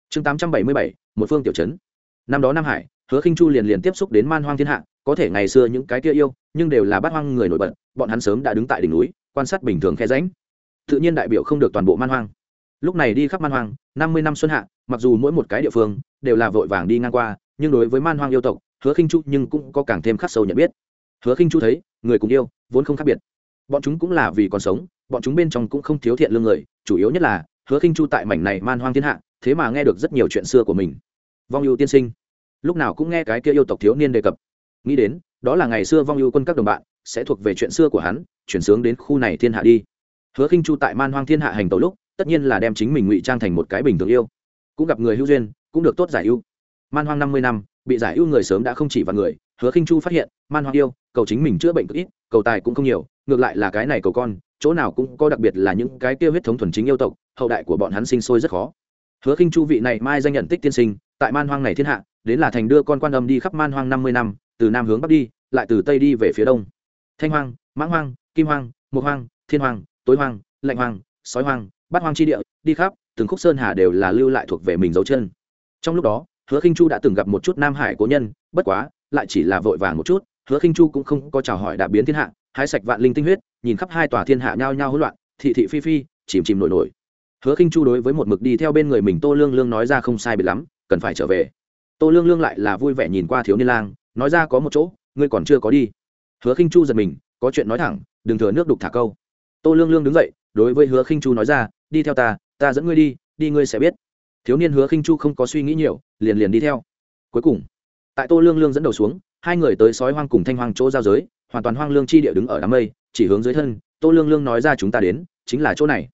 Chương tám trăm bảy mươi bảy, một phương tiểu trấn. Năm đó nam hải, hứa khinh chu liền liền tiếp xúc đến man hoang thiên hạ, có thể ngày xưa những cái kia yêu, nhưng đều là bát hoang người nổi bật, bọn hắn sớm đã đứng tại đỉnh núi, quan sát bình thường khe ránh tự nhiên đại biểu không được toàn bộ man hoang. Lúc này đi khắp man hoang, năm mươi năm xuân hạ, mặc dù mỗi một cái địa phương đều là vội vàng đi ngang qua, nhưng đối với man hoang yêu tộc hứa khinh chu nhưng cũng có càng thêm khắc sâu nhận biết. Hứa khinh chu thấy, người cùng yêu, vốn không khác biệt. Bọn chúng cũng là vì còn sống, bọn chúng bên trong cũng không thiếu thiện lương người, chủ yếu nhất là, hứa khinh chu tại mảnh này man hoang thiên hạ, thế mà nghe được rất nhiều chuyện xưa của mình. Vong ưu tiên sinh. Lúc nào cũng nghe cái kia yêu tộc thiếu niên đề cập. Nghĩ đến, đó là ngày xưa vong ưu quân các đồng bạn, sẽ thuộc về chuyện xưa của hắn, chuyển sướng đến khu này thiên hạ đi. Hứa khinh chu tại man hoang thiên hạ hành tàu lúc, tất nhiên là đem chính mình ngụy trang thành một cái bình thường yêu. Cũng gặp người hữu duyên, cũng được tốt giải ưu. Man hoang năm mươi năm bị giải ưu người sớm đã không chỉ vào người, hứa khinh chu phát hiện, man hoang yêu, cầu chính mình chữa bệnh cực ít, cầu tài cũng không nhiều, ngược lại là cái này cầu con, chỗ nào cũng có đặc biệt là những cái tiêu huyết thống thuần chính yêu tộc, hậu đại của bọn hắn sinh sôi rất khó. Hứa khinh chu vị này mai danh nhận tích tiên sinh, tại man hoang này thiên hạ, đến là thành đưa con quan âm đi khắp man hoang năm mươi năm, từ nam hướng bắc đi, lại từ tây đi về phía đông. Thanh hoang, mãng hoang, kim hoang, mộc hoang, thiên hoang, tối hoang, lạnh hoang, sói hoang, bát hoang chi địa, đi khắp, từng khúc sơn hà đều là lưu lại thuộc về mình dấu chân. Trong lúc đó hứa khinh chu đã từng gặp một chút nam hải cố nhân, bất quá, lại chỉ là vội vàng một chút. Hứa khinh chu cũng không có chào hỏi đạp biến thiên hạ, hái sạch vạn linh tinh huyết, nhìn khắp hai tòa thiên hạ nhao nhao hỗn loạn, thị thị phi phi, chìm chìm nổi nổi. Hứa khinh chu đối với một mực đi theo bên người mình tô lương lương nói ra không sai biệt lắm, cần phải trở về. Tô lương lương lại là vui vẻ nhìn qua thiếu niên lang, nói ra có một chỗ, ngươi còn chưa có đi. Hứa khinh chu giật mình, có chuyện nói thẳng, đừng thừa nước đục thả câu. Tô lương lương đứng dậy, đối với hứa khinh chu nói ra, đi theo ta ta dẫn ngươi đi đi ngươi sẽ biết thiếu niên hứa khinh chu không có suy nghĩ nhiều, liền liền đi theo. Cuối cùng, tại tô lương lương dẫn đầu xuống, hai người tới sói hoang cùng thanh hoang chỗ giao giới, hoàn toàn hoang lương chi địa đứng ở đám mây, chỉ hướng dưới thân, tô lương lương nói ra chúng ta đến, chính là chỗ này.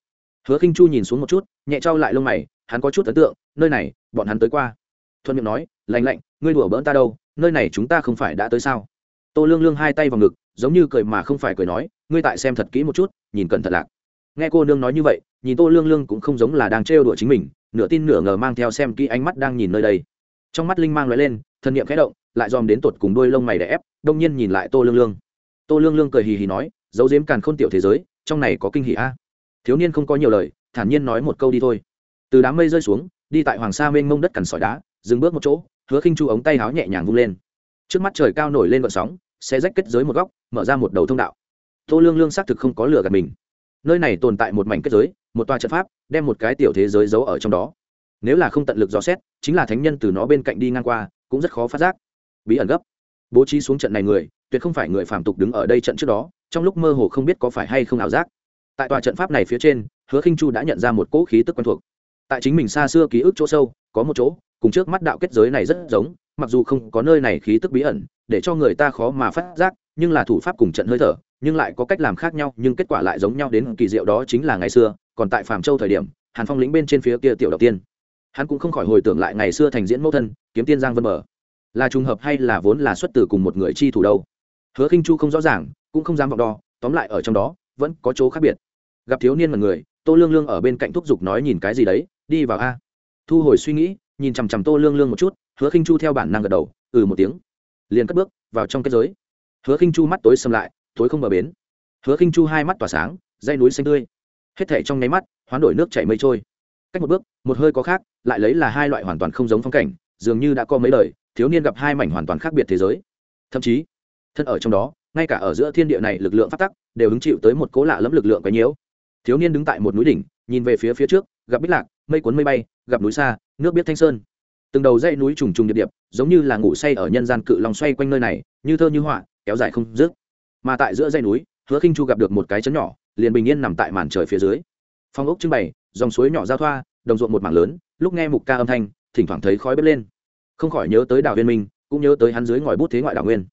Hứa khinh chu nhìn xuống một chút, nhẹ trao lại lông mày, hắn có chút ấn tượng, nơi này, bọn hắn tới qua. Thuận miệng nói, lành lạnh, ngươi đùa bỡn ta đâu, nơi này chúng ta không phải đã tới sao? Tô lương lương hai tay vào ngực, giống như cười mà không phải cười nói, ngươi tại xem thật kỹ một chút, nhìn cẩn thận lạc. Nghe cô nương nói như vậy, nhìn tô lương lương cũng không giống là đang trêu đùa chính mình nửa tin nửa ngờ mang theo xem kỹ ánh mắt đang nhìn nơi đây. Trong mắt linh mang loại lên thân nhiệm khẽ động, lại dòm đến tột cùng đôi lông mày đè ép, đông nhiên nhìn lại tô lương lương. Tô lương lương cười hì hì nói dấu dếm càn khôn tiểu thế giới, trong này có kinh hỉ a. Thiếu niên không có nhiều lời, thản nhiên nói một câu đi thôi. Từ đám mây rơi xuống, đi tại hoàng sa mênh mông đất cằn sỏi đá, dừng bước một chỗ, hứa khinh chu ống tay háo nhẹ nhàng vung lên. Trước mắt trời cao nổi lên vận sóng sẽ rách kết giới một góc, mở ra một đầu thông đạo. Tô lương lương xác thực không có lửa gạt mình. Nơi này tồn tại một mảnh kết giới một tòa trận pháp, đem một cái tiểu thế giới giấu ở trong đó. Nếu là không tận lực dò xét, chính là thánh nhân từ nó bên cạnh đi ngang qua, cũng rất khó phát giác. Bí ẩn gấp. Bố trí xuống trận này người, tuyệt không phải người phàm tục đứng ở đây trận trước đó, trong lúc mơ hồ không biết có phải hay không ảo giác. Tại tòa trận pháp này phía trên, hứa khinh chu đã nhận ra một cỗ khí tức quen thuộc. Tại chính mình xa xưa ký ức chỗ sâu, có một chỗ, cùng trước mắt đạo kết giới này rất giống, mặc dù không có nơi này khí tức bí ẩn, để cho người ta khó mà phát giác, nhưng là thủ pháp cùng trận hơi thở, nhưng lại có cách làm khác nhau, nhưng kết quả lại giống nhau đến kỳ diệu đó chính là ngày xưa còn tại phạm châu thời điểm, hàn phong lĩnh bên trên phía kia tiểu đầu tiên. Hắn cũng không khỏi hồi tưởng lại ngày xưa thành diễn mẫu thân, kiếm tiên giang vân mở là trùng hợp hay là vốn là xuất từ cùng một người chi thủ đâu? Hứa khinh chu không rõ ràng, cũng không dám vọng đo, tóm lại ở trong đó, vẫn có chỗ khác biệt. Gặp thiếu niên mật người, tô lương lương ở bên cạnh thúc giục nói nhìn cái gì đấy, đi vào a. Thu hồi suy nghĩ, nhìn chằm chằm tô lương lương một chút, hứa khinh chu theo bản năng gật đầu ừ một tiếng. Liền cất bước vào trong kết giới. Hứa khinh chu mắt tối xâm lại, tối không bờ bến. Hứa khinh chu hai mắt tỏa sáng, dây núi xanh tươi hết thể trong nháy mắt, hoán đổi nước chảy mây trôi. Cách một bước, một hơi có khác, lại lấy là hai loại hoàn toàn không giống phong cảnh, dường như đã có mấy lời thiếu niên gặp hai mảnh hoàn toàn khác biệt thế giới. Thậm chí, thân ở trong đó, ngay cả ở giữa thiên địa này lực lượng phát tắc, đều hứng chịu tới một cố lạ lẫm lực lượng quấy nhiễu. Thiếu niên đứng tại một núi đỉnh, nhìn về phía phía trước, gặp bích lạc, mây cuốn mây bay, gặp núi xa, nước biết thanh sơn. Từng đầu dãy núi trùng trùng điệp điệp, giống như là ngủ say ở nhân gian cự long xoay quanh nơi này, như thơ như họa, kéo dài không dứt. Mà tại giữa dãy núi, hứa khinh chu gặp được một cái chấn nhỏ liền bình yên nằm tại màn trời phía dưới. Phong ốc trưng bày, dòng suối nhỏ giao thoa, đồng ruộng một mảng lớn, lúc nghe mục ca âm thanh, thỉnh thoảng thấy khói bếp lên. Không khỏi nhớ tới đào viên minh, cũng nhớ tới hắn dưới ngòi bút thế ngoại đào nguyên.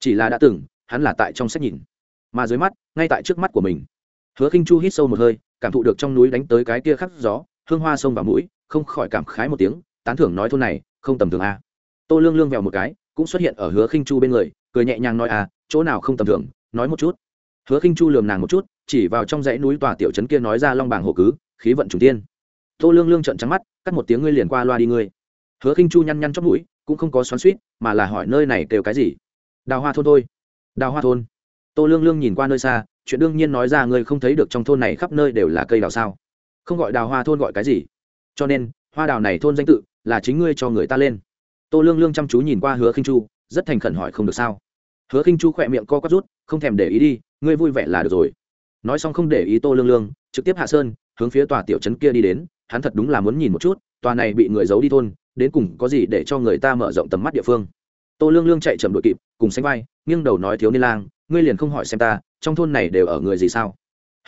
Chỉ là đã từng, hắn là tại trong sách nhìn. Mà dưới mắt, ngay tại trước mắt của mình. Hứa khinh chu hít sâu một hơi, cảm thụ được trong núi đánh tới cái kia khắc gió, hương hoa sông vào mũi, không khỏi cảm khái một tiếng, tán thưởng nói thôn này, không tầm thường a tô lương lương vèo một cái, cũng xuất hiện ở hứa khinh chu bên người, cười nhẹ nhàng nói à chỗ nào không tầm thường, nói một chút. Hứa khinh chu lườm nàng một chút chỉ vào trong dãy núi tòa tiểu trấn kia nói ra long bảng hộ cứ, khí vận trùng tiên tô lương lương trợn trắng mắt, cắt một tiếng ngươi liền qua loa đi ngươi. Hứa khinh chu nhăn nhăn trong mũi, cũng không có xoắn suýt mà là hỏi nơi này kêu cái gì? Đào hoa thôn thôi. Đào hoa thôn. Tô lương lương nhìn qua nơi xa, chuyện đương nhiên nói ra ngươi không thấy được trong thôn này khắp nơi đều là cây đào sao? Không gọi đào hoa thôn gọi cái gì? Cho nên, hoa đào này thôn danh tự là chính ngươi cho người ta lên. Tô lương lương chăm chú nhìn qua hứa khinh chu, rất thành khẩn hỏi không được sao? Hứa khinh chu khỏe miệng co quắp rút, không thèm để ý đi, ngươi vui vẻ là được rồi nói xong không để ý tô lương lương, trực tiếp hạ sơn, hướng phía tòa tiểu trấn kia đi đến. Hắn thật đúng là muốn nhìn một chút, tòa này bị người giấu đi thôn, đến cùng có gì để cho người ta mở rộng tầm mắt địa phương. Tô lương lương chạy chậm đội kịp, cùng sánh vai, nghiêng đầu nói thiếu niên lang, ngươi liền không hỏi xem ta, trong thôn này đều ở người gì sao?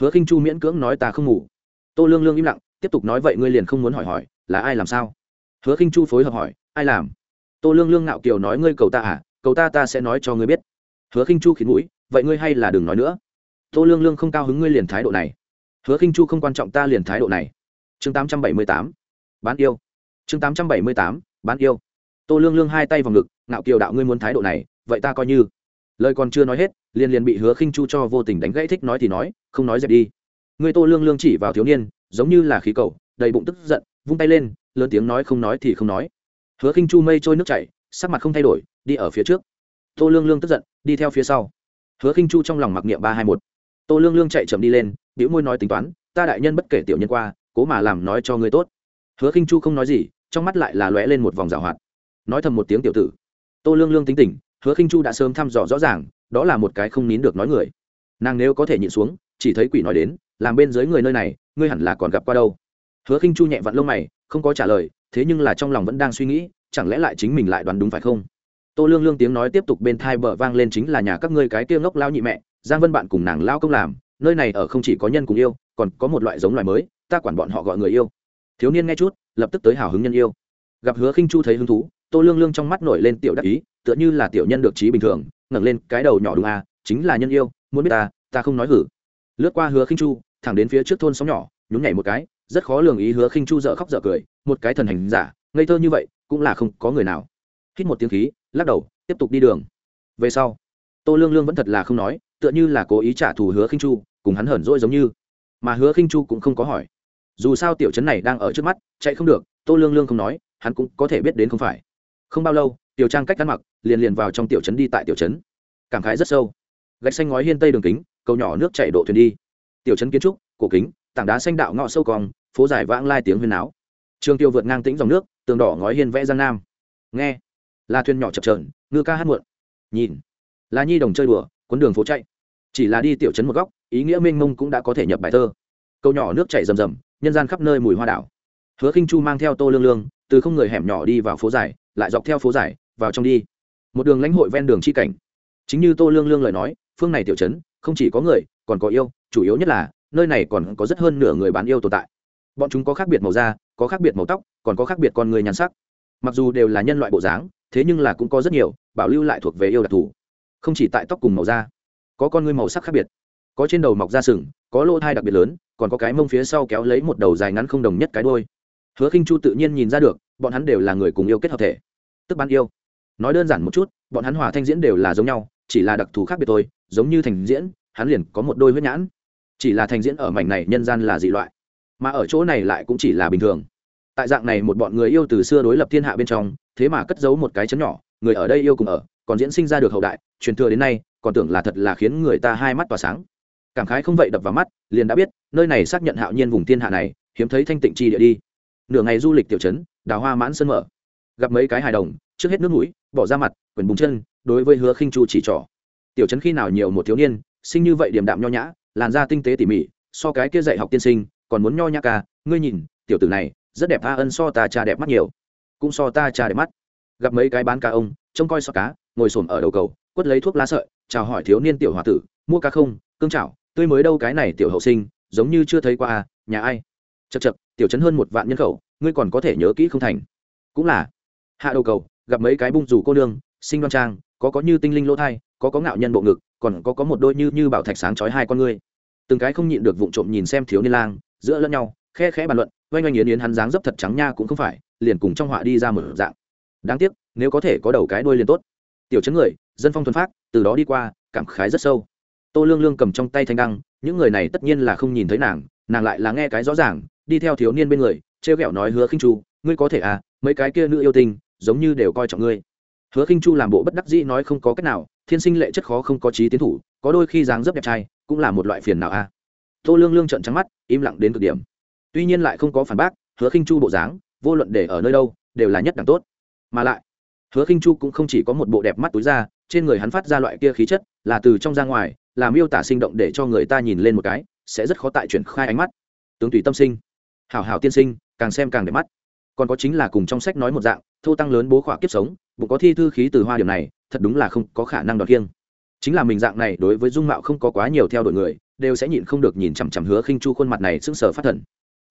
Hứa khinh chu miễn cưỡng nói ta không ngủ. Tô lương lương im lặng, tiếp tục nói vậy ngươi liền không muốn hỏi hỏi, là ai làm sao? Hứa khinh chu phối hợp hỏi, ai làm? Tô lương lương ngạo kiều nói ngươi cầu ta à cầu ta ta sẽ nói cho ngươi biết. Hứa khinh chu khiến mũi, vậy ngươi hay là đừng nói nữa tô lương lương không cao hứng ngươi liền thái độ này. Hứa khinh chu không quan trọng ta liền thái độ này. Chương tám trăm bảy mươi tám. Bán yêu. Chương tám trăm bảy mươi tám. Bán yêu. Tô lương lương hai tay vào ngực, ngạo kiều đạo ngươi muốn thái độ này, vậy ta coi như. Lời còn chưa nói hết, liền liền bị hứa khinh chu cho vô tình đánh gãy thích nói thì nói, không nói dẹp đi. Ngươi tô lương lương chỉ vào thiếu niên, giống như là khí cầu, đầy bụng tức giận, vung tay lên, lớn tiếng nói không nói thì không nói. Hứa khinh chu mây trôi nước chảy, sắc mặt không thay đổi, đi ở phía trước. Tô lương lương tức giận, đi theo phía sau. Hứa khinh chu trong lòng mặc niệm ba hai một tô lương lương chạy chậm đi lên biểu môi nói tính toán, ta đại nhân bất kể tiểu nhân qua, cố mà làm nói cho ngươi tốt. Hứa khinh chu không nói gì, trong mắt lại là lóe lên một vòng rào hoạt. Nói thầm một tiếng tiểu tử. Tô lương lương tính tình, hứa khinh chu đã sớm thăm dò rõ ràng, đó là một cái không nín được nói người. Nàng nếu có thể nhịn xuống, chỉ thấy quỷ nói đến, làm bên dưới người nơi này, ngươi hẳn là còn gặp qua đâu. Hứa khinh chu nhẹ vặn lông mày, không có trả lời, thế nhưng là trong lòng vẫn đang suy nghĩ, chẳng lẽ lại chính mình lại đoán đúng phải không? Tô lương lương tiếng nói tiếp tục bên thai bờ vang lên chính là nhà các ngươi cái kia ngốc lao nhị mẹ giang vân bạn cùng nàng lao công làm, nơi này ở không chỉ có nhân cùng yêu, còn có một loại giống loài mới, ta quản bọn họ gọi người yêu. Thiếu niên nghe chút, lập tức tới hào hứng nhân yêu. Gặp hứa khinh chu thấy hứng thú, tô lương lương trong mắt nổi lên tiểu đắc ý, tựa như là tiểu nhân được trí bình thường, ngẩng lên cái đầu nhỏ đúng à chính là nhân yêu, muốn biết ta ta không nói hử. Lướt qua hứa khinh chu, thẳng đến phía trước thôn sóng nhỏ, nhún nhảy một cái, rất khó lường ý hứa khinh chu dở khóc dở cười, một cái thần hành giả, ngây thơ như vậy, cũng là không có người nào. Hít một tiếng khí, lắc đầu, tiếp tục đi đường. Về sau, tô lương lương vẫn thật là không nói tựa như là cố ý trả thù hứa khinh chu, cùng hắn hởn rỗi giống như. Mà hứa khinh chu cũng không có hỏi. Dù sao tiểu trấn này đang ở trước mắt, chạy không được, tô lương lương không nói, hắn cũng có thể biết đến không phải. Không bao lâu, tiểu trang cách ăn mặc, liền liền vào trong tiểu trấn đi tại tiểu trấn. Cảm khái rất sâu. Gạch xanh ngói hiên tây đường kính, cầu nhỏ nước chảy độ thuyền đi. Tiểu trấn kiến trúc, cổ kính, tảng đá xanh đạo ngọ sâu cong, phố dài vãng lai tiếng huyền não trường tiêu vượt ngang tĩnh dòng nước, tường đỏ ngói hiên vẽ giang nam. Nghe. Là thuyền nhỏ chập trờn ngư ca hát muộn. Nhìn. Là nhi đồng chơi đùa cuốn đường phố chạy. Chỉ là đi tiểu trấn một góc, ý nghĩa mênh mông cũng đã có thể nhập bài thơ. Câu nhỏ nước chảy rầm rầm, nhân gian khắp nơi mùi hoa đảo. Hứa khinh chu mang theo tô lương lương, từ không người hẻm nhỏ đi vào phố dài, lại dọc theo phố dài, vào trong đi. Một đường lãnh hội ven đường chi cảnh. Chính như tô lương lương lời nói, phương này tiểu trấn, không chỉ có người, còn có yêu, chủ yếu nhất là, nơi này còn có rất hơn nửa người bán yêu tồn tại. Bọn chúng có khác biệt màu da, có khác biệt màu tóc, còn có khác biệt con người nhan sắc. Mặc dù đều là nhân loại bộ dáng, thế nhưng là cũng có rất nhiều, bảo lưu lại thuộc về yêu đặc thù không chỉ tại tóc cùng màu da, có con ngươi màu sắc khác biệt, có trên đầu mọc da sừng, có lỗ thai đặc biệt lớn, còn có cái mông phía sau kéo lấy một đầu dài ngắn không đồng nhất cái đôi hứa khinh chu tự nhiên nhìn ra được, bọn hắn đều là người cùng yêu kết hợp thể, tức bán yêu. Nói đơn giản một chút, bọn hắn hòa thanh diễn đều là giống nhau, chỉ là đặc thù khác biệt thôi, giống như thành diễn, hắn liền có một đôi huyết nhãn. Chỉ là thành diễn ở mảnh này nhân gian là dị loại, mà ở chỗ này lại cũng chỉ là bình thường. Tại dạng này một bọn người yêu từ xưa đối lập thiên hạ bên trong, thế mà cất giấu một cái chấn nhỏ, người ở đây yêu cùng ở còn diễn sinh ra được hậu đại, truyền thừa đến nay, còn tưởng là thật là khiến người ta hai mắt tỏa sáng. Cảm khái không vậy đập vào mắt, liền đã biết, nơi này xác nhận hạo nhiên vùng thiên hạ này, hiếm thấy thanh tịnh chi địa đi. Nửa ngày du lịch tiểu trấn, đào hoa mãn sân mở. Gặp mấy cái hài đồng, trước hết nước mũi, bỏ ra mặt, quyền bùng chân, đối với hứa khinh chu chỉ trỏ. Tiểu trấn khi nào nhiều một thiếu niên, sinh như vậy điểm đạm nho nhã, làn da tinh tế tỉ mỉ, so cái kia dạy học tiên sinh, còn muốn nho nhã ca, ngươi nhìn, tiểu tử này, rất đẹp a ân so ta cha đẹp mắt nhiều. Cũng so ta cha đẹp mắt. Gặp mấy cái bán cá ông, trông coi so cá ngồi xổm ở đầu cầu, quất lấy thuốc lá sợi, chào hỏi thiếu niên tiểu h tử, mua cá không? Cương chảo, tươi mới đâu cái này tiểu hậu sinh, giống như chưa thấy qua à nhà ai? Chật chật tiểu chấn hơn một vạn nhân khẩu, ngươi còn có thể nhớ kỹ không thành. Cũng là. Hạ đầu cầu, gặp mấy cái bung rủ cô nương sinh đoan trang, có có như tinh linh lỗ thai, có có ngạo nhân bộ ngực, còn có có một đôi như như bảo thạch sáng chói hai con ngươi. Từng cái không nhịn được vụng trộm nhìn xem thiếu niên lang, giữa lẫn nhau, khe khẽ bàn luận, oanh oanh yến yến hắn dáng dấp thật trắng nha cũng không phải, liền cùng trong họa đi ra một dạng. Đáng tiếc, nếu có thể có đầu cái đuôi liền tốt tiểu chấn người, dân phong thuần phát, từ đó đi qua, cảm khái rất sâu. Tô lương lương cầm trong tay thanh đăng, những người này tất nhiên là không nhìn thấy nàng nàng lại là nghe cái rõ ràng, đi theo thiếu niên bên người, trêu ghẹo nói hứa khinh chu, ngươi có thể à mấy cái kia nữ yêu tinh, giống như đều coi trọng ngươi. Hứa khinh chu làm bộ bất đắc dĩ nói không có cách nào, thiên sinh lệ chất khó không có trí tiến thủ, có đôi khi dáng dấp đẹp trai, cũng là một loại phiền nào a. À. tô lương lương trợn trắng mắt, im lặng đến cực điểm. Tuy nhiên lại không có phản bác, hứa khinh chu bộ dáng, vô luận để ở nơi đâu, đều là nhất đẳng tốt. Mà lại hứa khinh chu cũng không chỉ có một bộ đẹp mắt túi ra trên người hắn phát ra loại kia khí chất, là từ trong ra ngoài làm miêu tả sinh động để cho người ta nhìn lên một cái, sẽ rất khó tại chuyển khai ánh mắt. Tướng tùy tâm sinh. Hảo hảo tiên sinh, càng xem càng đẹp mắt. Còn có chính là cùng trong sách nói một dạng, thô tăng lớn bố khỏa kiếp sống bụng có thi thư khí từ hoa điểm này, thật đúng là không có khả năng đoạt kiêng chính là mình dạng này đối với dung mạo không có quá nhiều theo đuổi người, đều sẽ nhịn không được nhìn chằm chằm hứa khinh chu khuôn mặt này sững sờ phát thần.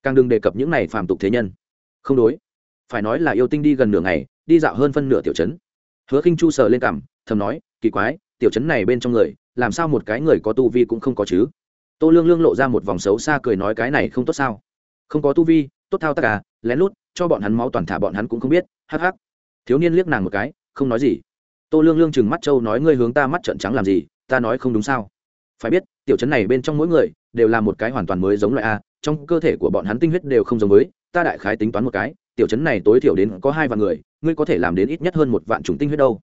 Càng đừng đề cập những này phàm tục thế nhân. Không đối phải nói là yêu tinh đi gần nửa ngày, đi dạo hơn phân nửa tiểu trấn. Hứa khinh chu sờ lên cằm, thầm nói, kỳ quái, tiểu trấn này bên trong người, làm sao một cái người có tu vi cũng không có chứ? Tô lương lương lộ ra một vòng xấu xa cười nói cái này không tốt sao? Không có tu vi, tốt thao tất cả à, lén lút, cho bọn hắn máu toàn thả bọn hắn cũng không biết, hắc hắc. Thiếu niên liếc nàng một cái, không nói gì. Tô lương lương chừng mắt châu nói, ngươi hướng ta mắt trợn trắng làm gì, ta nói không đúng sao? Phải biết, tiểu trấn này bên trong mỗi người, đều là một cái hoàn toàn mới giống loại a, trong cơ thể của bọn hắn tinh huyết đều không giống với, ta đại khái tính toán một cái tiểu trấn này tối thiểu đến có hai vạn người, ngươi có thể làm đến ít nhất hơn một vạn chủng tinh huyết đâu.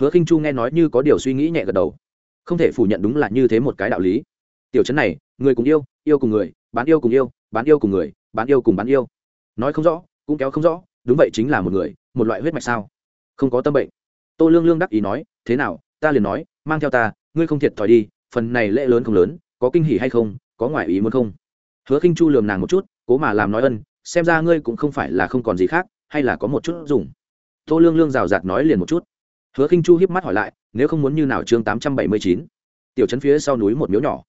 Hứa khinh chu nghe nói như có điều suy nghĩ nhẹ gật đầu. Không thể phủ nhận đúng là như thế một cái đạo lý. Tiểu trấn này, người cùng yêu yêu cùng người, bán yêu cùng yêu, bán yêu cùng người, bán yêu cùng bán yêu. Nói không rõ, cũng kéo không rõ, đúng vậy chính là một người, một loại huyết mạch sao? Không có tâm bệnh. Tô lương lương đắc ý nói, thế nào, ta liền nói, mang theo ta, ngươi không thiệt thòi đi, phần này lễ lớn không lớn, có kinh hỉ hay không, có ngoại ý muốn không? Hứa khinh chu lườm nàng một chút, cố mà làm nói ân xem ra ngươi cũng không phải là không còn gì khác, hay là có một chút dùng. Tô lương lương rào rạt nói liền một chút. Hứa khinh chu hiếp mắt hỏi lại, nếu không muốn như nào chương tám trăm bảy mươi chín? Tiểu trấn phía sau núi một miếu nhỏ.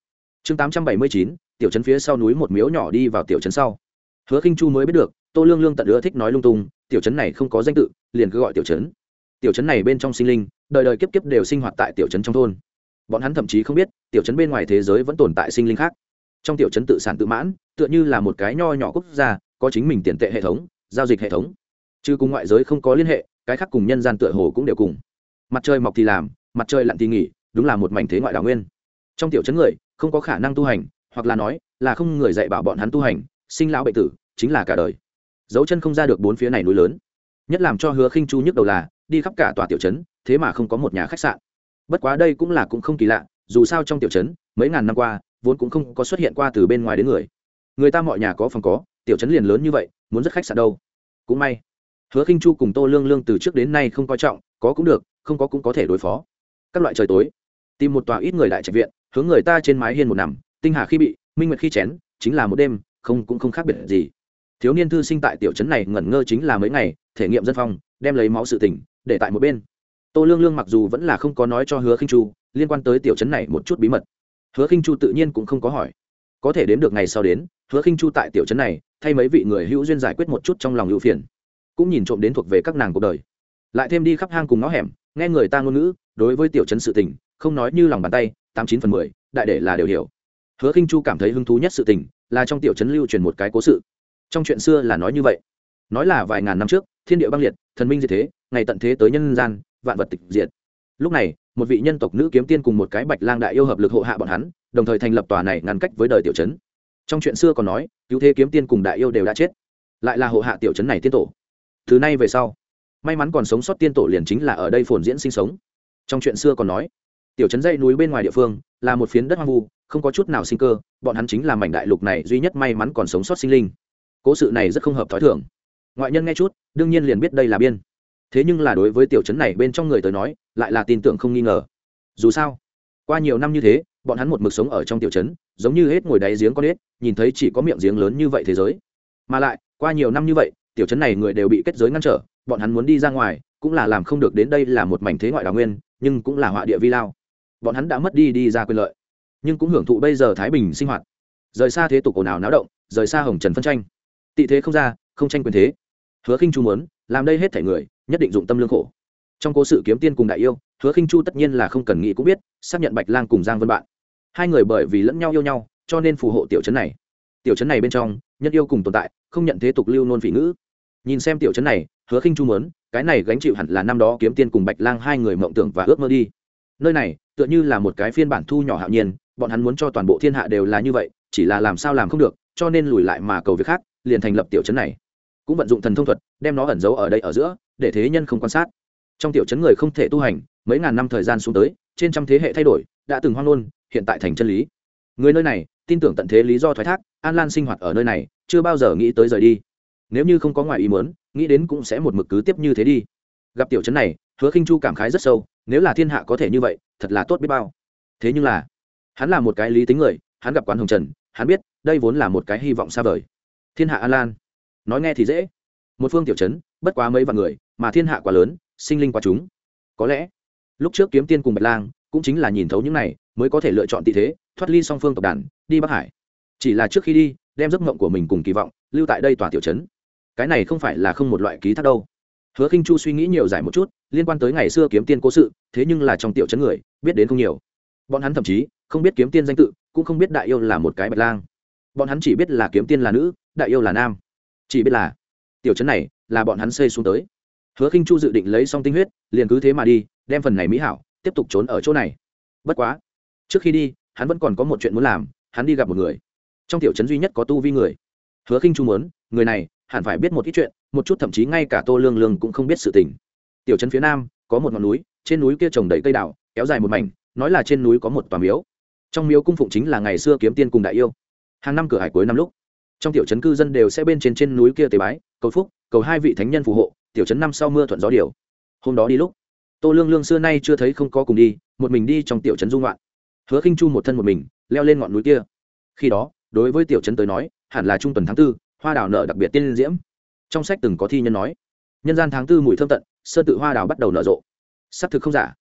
Chương tám trăm bảy mươi chín, tiểu trấn phía sau núi một miếu nhỏ đi vào tiểu trấn sau. Hứa khinh chu mới biết được, tô lương lương tận ưa thích nói lung tung, tiểu trấn này không có danh tự, liền cứ gọi tiểu trấn. Tiểu trấn này bên trong sinh linh, đời đời kiếp kiếp đều sinh hoạt tại tiểu trấn trong thôn. Bọn hắn thậm chí không biết, tiểu trấn bên ngoài thế giới vẫn tồn tại sinh linh khác. Trong tiểu trấn tự sản tự mãn, tựa như là một cái nho nhỏ quốc gia có chính mình tiền tệ hệ thống, giao dịch hệ thống. Chứ cùng ngoại giới không có liên hệ, cái khác cùng nhân gian tựa hồ cũng đều cùng. Mặt trời mọc thì làm, mặt trời lặn thì nghỉ, đúng là một mảnh thế ngoại đảo nguyên. Trong tiểu chấn người, không có khả năng tu hành, hoặc là nói, là không người dạy bảo bọn hắn tu hành, sinh lão bệnh tử, chính là cả đời. Dấu chân không ra được bốn phía này núi lớn. Nhất làm cho hứa khinh chu nhức đầu là, đi khắp cả tòa tiểu trấn, thế mà không có một nhà khách sạn. Bất quá đây cũng là cũng không kỳ lạ, dù sao trong tiểu trấn, mấy ngàn năm qua, vốn cũng không có xuất hiện qua từ bên ngoài đến người. Người ta mọi nhà có phòng có tiểu trấn liền lớn như vậy, muốn rất khách sạn đâu. Cũng may, hứa khinh chu cùng tô lương lương từ trước đến nay không coi trọng, có cũng được, không có cũng có thể đối phó. Các loại trời tối, tìm một tòa ít người đại trạch viện, hướng người ta trên mái hiên một nằm, tinh hà khi bị, minh nguyệt khi chén, chính là một đêm, không, cũng không khác biệt gì. Thiếu niên thư sinh tại tiểu trấn này ngẩn ngơ chính là mấy ngày, thể nghiệm dân phong, đem lấy máu sự tỉnh để tại một bên. Tô lương lương mặc dù vẫn là không có nói cho hứa khinh chu, liên quan tới tiểu trấn này một chút bí mật. Hứa khinh chu tự nhiên cũng không có hỏi. Có thể đến được ngày sau đến, hứa khinh chu tại tiểu trấn này thay mấy vị người hữu duyên giải quyết một chút trong lòng hữu phiền. Cũng nhìn trộm đến thuộc về các nàng cuộc đời. Lại thêm đi khắp hang cùng ngõ hẻm, nghe người ta ngôn ngữ, đối với tiểu trấn sự tình, không nói như lòng bàn tay, tám chín phần mười, đại để là đều hiểu. Hứa khinh chu cảm thấy hứng thú nhất sự tình, là trong tiểu trấn lưu truyền một cái cố sự. Trong chuyện xưa là nói như vậy. Nói là vài ngàn năm trước, thiên địa băng liệt, thần minh diệt thế, ngày tận thế tới nhân gian, vạn vật tịch diệt. Lúc này, một vị nhân tộc nữ kiếm tiên cùng một cái bạch lang đại yêu hợp lực hộ hạ bọn hắn, đồng thời thành lập tòa này ngăn cách với đời tiểu trấn trong chuyện xưa còn nói, cứu thế kiếm tiên cùng đại yêu đều đã chết, lại là hộ hạ tiểu trấn này tiên tổ. Thứ nay về sau, may mắn còn sống sót tiên tổ liền chính là ở đây phồn diễn sinh sống. Trong chuyện xưa còn nói, tiểu trấn dây núi bên ngoài địa phương là một phiến đất hoang vu, không có chút nào sinh cơ, bọn hắn chính là mảnh đại lục này duy nhất may mắn còn sống sót sinh linh. Cố sự này rất không hợp t h ó i thường. Ngoại nhân nghe chút, đương nhiên liền biết đây là biên. Thế nhưng là đối với tiểu trấn này bên trong người tới nói, lại là tin tưởng không nghi ngờ. Dù sao, qua nhiều năm như thế, bọn hắn một mực sống ở trong tiểu trấn giống như hết ngồi đáy giếng con ếch, nhìn thấy chỉ có miệng giếng lớn như vậy thế giới. Mà lại, qua nhiều năm như vậy, tiểu trấn này người đều bị kết giới ngăn trở, bọn hắn muốn đi ra ngoài, cũng là làm không được đến đây là một mảnh thế ngoại đào nguyên, nhưng cũng là họa địa vi lao. Bọn hắn đã mất đi đi ra quyền lợi, nhưng cũng hưởng thụ bây giờ thái bình sinh hoạt. Rời xa thế tục ồn ào náo động, rời xa hồng trần phân tranh. Tị thế không ra, không tranh quyền thế. Hứa khinh chu muốn, làm đây hết thể người, nhất định dụng tâm lương khổ. Trong cố sự kiếm tiên cùng đại yêu, hứa khinh chu tất nhiên là không cần nghĩ cũng biết, xác nhận bạch lang cùng giang vân bạn hai người bởi vì lẫn nhau yêu nhau, cho nên phù hộ tiểu trấn này. Tiểu trấn này bên trong, nhân yêu cùng tồn tại, không nhận thế tục lưu nôn vị ngữ. Nhìn xem tiểu trấn này, hứa khinh chu mớn, cái này gánh chịu hẳn là năm đó kiếm tiên cùng bạch lang hai người mộng tưởng và ước mơ đi. Nơi này, tựa như là một cái phiên bản thu nhỏ hạo nhiên, bọn hắn muốn cho toàn bộ thiên hạ đều là như vậy, chỉ là làm sao làm không được, cho nên lùi lại mà cầu việc khác, liền thành lập tiểu trấn này. Cũng vận dụng thần thông thuật, đem nó ẩn giấu ở đây ở giữa, để thế nhân không quan sát. Trong tiểu trấn người không thể tu hành, mấy ngàn năm thời gian xuống tới, trên trăm thế hệ thay đổi, đã từng hoang ngôn hiện tại thành chân lý. Người nơi này, tin tưởng tận thế lý do thoái thác, an lan sinh hoạt ở nơi này, chưa bao giờ nghĩ tới rời đi. Nếu như không có ngoài ý muốn, nghĩ đến cũng sẽ một mực cứ tiếp như thế đi. Gặp tiểu trấn này, hứa khinh chu cảm khái rất sâu, nếu là thiên hạ có thể như vậy, thật là tốt biết bao. Thế nhưng là, hắn là một cái lý tính người, hắn gặp quán hồng trần, hắn biết, đây vốn là một cái hy vọng xa vời. Thiên hạ an lan, nói nghe thì dễ. Một phương tiểu trấn, bất quá mấy vạn người, mà thiên hạ quá lớn, sinh linh quá chúng. Có lẽ, lúc trước kiếm tiên cùng bạch lang cũng chính là nhìn thấu những này, mới có thể lựa chọn tị thế, thoát ly song phương tộc đàn, đi bắc hải. Chỉ là trước khi đi, đem giấc mộng của mình cùng kỳ vọng lưu tại đây tòa tiểu trấn. Cái này không phải là không một loại ký thác đâu. Hứa khinh chu suy nghĩ nhiều giải một chút, liên quan tới ngày xưa kiếm tiên cố sự, thế nhưng là trong tiểu trấn người, biết đến không nhiều. Bọn hắn thậm chí không biết kiếm tiên danh tự, cũng không biết đại yêu là một cái bạch lang. Bọn hắn chỉ biết là kiếm tiên là nữ, đại yêu là nam. Chỉ biết là tiểu trấn này là bọn hắn xây xuống tới. Hứa khinh chu dự định lấy xong tinh huyết, liền cứ thế mà đi, đem phần này mỹ hảo tiếp tục trốn ở chỗ này. Bất quá, trước khi đi, hắn vẫn còn có một chuyện muốn làm, hắn đi gặp một người. Trong tiểu trấn duy nhất có tu vi người. Hứa khinh chu muốn, người này hẳn phải biết một ít chuyện, một chút thậm chí ngay cả tô lương lương cũng không biết sự tình. Tiểu trấn phía nam có một ngọn núi, trên núi kia trồng đầy cây đào, kéo dài một mảnh, nói là trên núi có một tòa miếu. Trong miếu cung phụng chính là ngày xưa kiếm tiên cùng đại yêu. Hàng năm cửa hải cuối năm lúc, trong tiểu trấn cư dân đều sẽ bên trên trên núi kia tế bái, cầu phúc, cầu hai vị thánh nhân phù hộ, tiểu trấn năm sau mưa thuận gió điều. Hôm đó đi lúc tô lương lương xưa nay chưa thấy không có cùng đi, một mình đi trong tiểu trấn dung loạn hứa khinh chu một thân một mình, leo lên ngọn núi kia. Khi đó, đối với tiểu trấn tới nói, hẳn là trung tuần tháng tư, hoa đào nở đặc biệt tiên diễm. Trong sách từng có thi nhân nói, nhân gian tháng tư mùi thơm tận sơn tự hoa đào bắt đầu nở rộ. Xác thực không giả.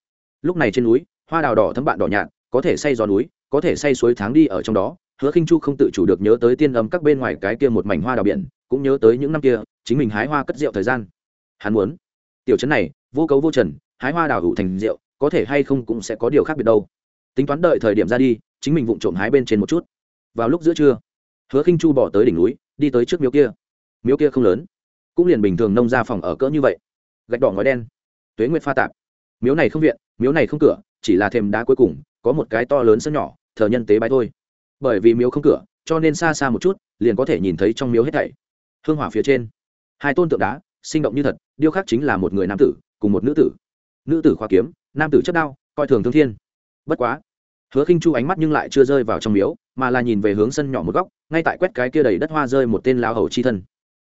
Lúc này trên núi, hoa đào đỏ thấm bạn đỏ nhạt, có thể say gió núi, có thể say suối tháng đi ở trong đó. Hứa khinh chu không tự chủ được nhớ tới tiên âm các bên ngoài cái kia một mảnh hoa đào biển, cũng nhớ tới những năm kia, chính mình hái hoa cất rượu thời gian. Hắn muốn. Tiểu trấn này, vô cấu vô trần hái hoa đào hữu thành rượu, có thể hay không cũng sẽ có điều khác biệt đâu. Tính toán đợi thời điểm ra đi, chính mình vụng trộm hái bên trên một chút. Vào lúc giữa trưa, hứa khinh chu bỏ tới đỉnh núi, đi tới trước miếu kia. Miếu kia không lớn, cũng liền bình thường nông ra phòng ở cỡ như vậy. Gạch đỏ ngói đen, tuế nguyệt pha tạp. Miếu này không viện, miếu này không cửa, chỉ là thềm đá cuối cùng, có một cái to lớn sân nhỏ, thờ nhân tế bái thôi. Bởi vì miếu không cửa, cho nên xa xa một chút, liền có thể nhìn thấy trong miếu hết thảy. Hương hỏa phía trên, hai tôn tượng đá, sinh động như thật, điêu khắc chính là một người nam tử, cùng một nữ tử nữ tử khoa kiếm, nam tử chất đao, coi thường thương thiên. Bất quá, hứa khinh chu ánh mắt nhưng lại chưa rơi vào trong miếu, mà là nhìn về hướng sân nhỏ một góc, ngay tại quét cái kia đầy đất hoa rơi một tên lão hầu chi thân.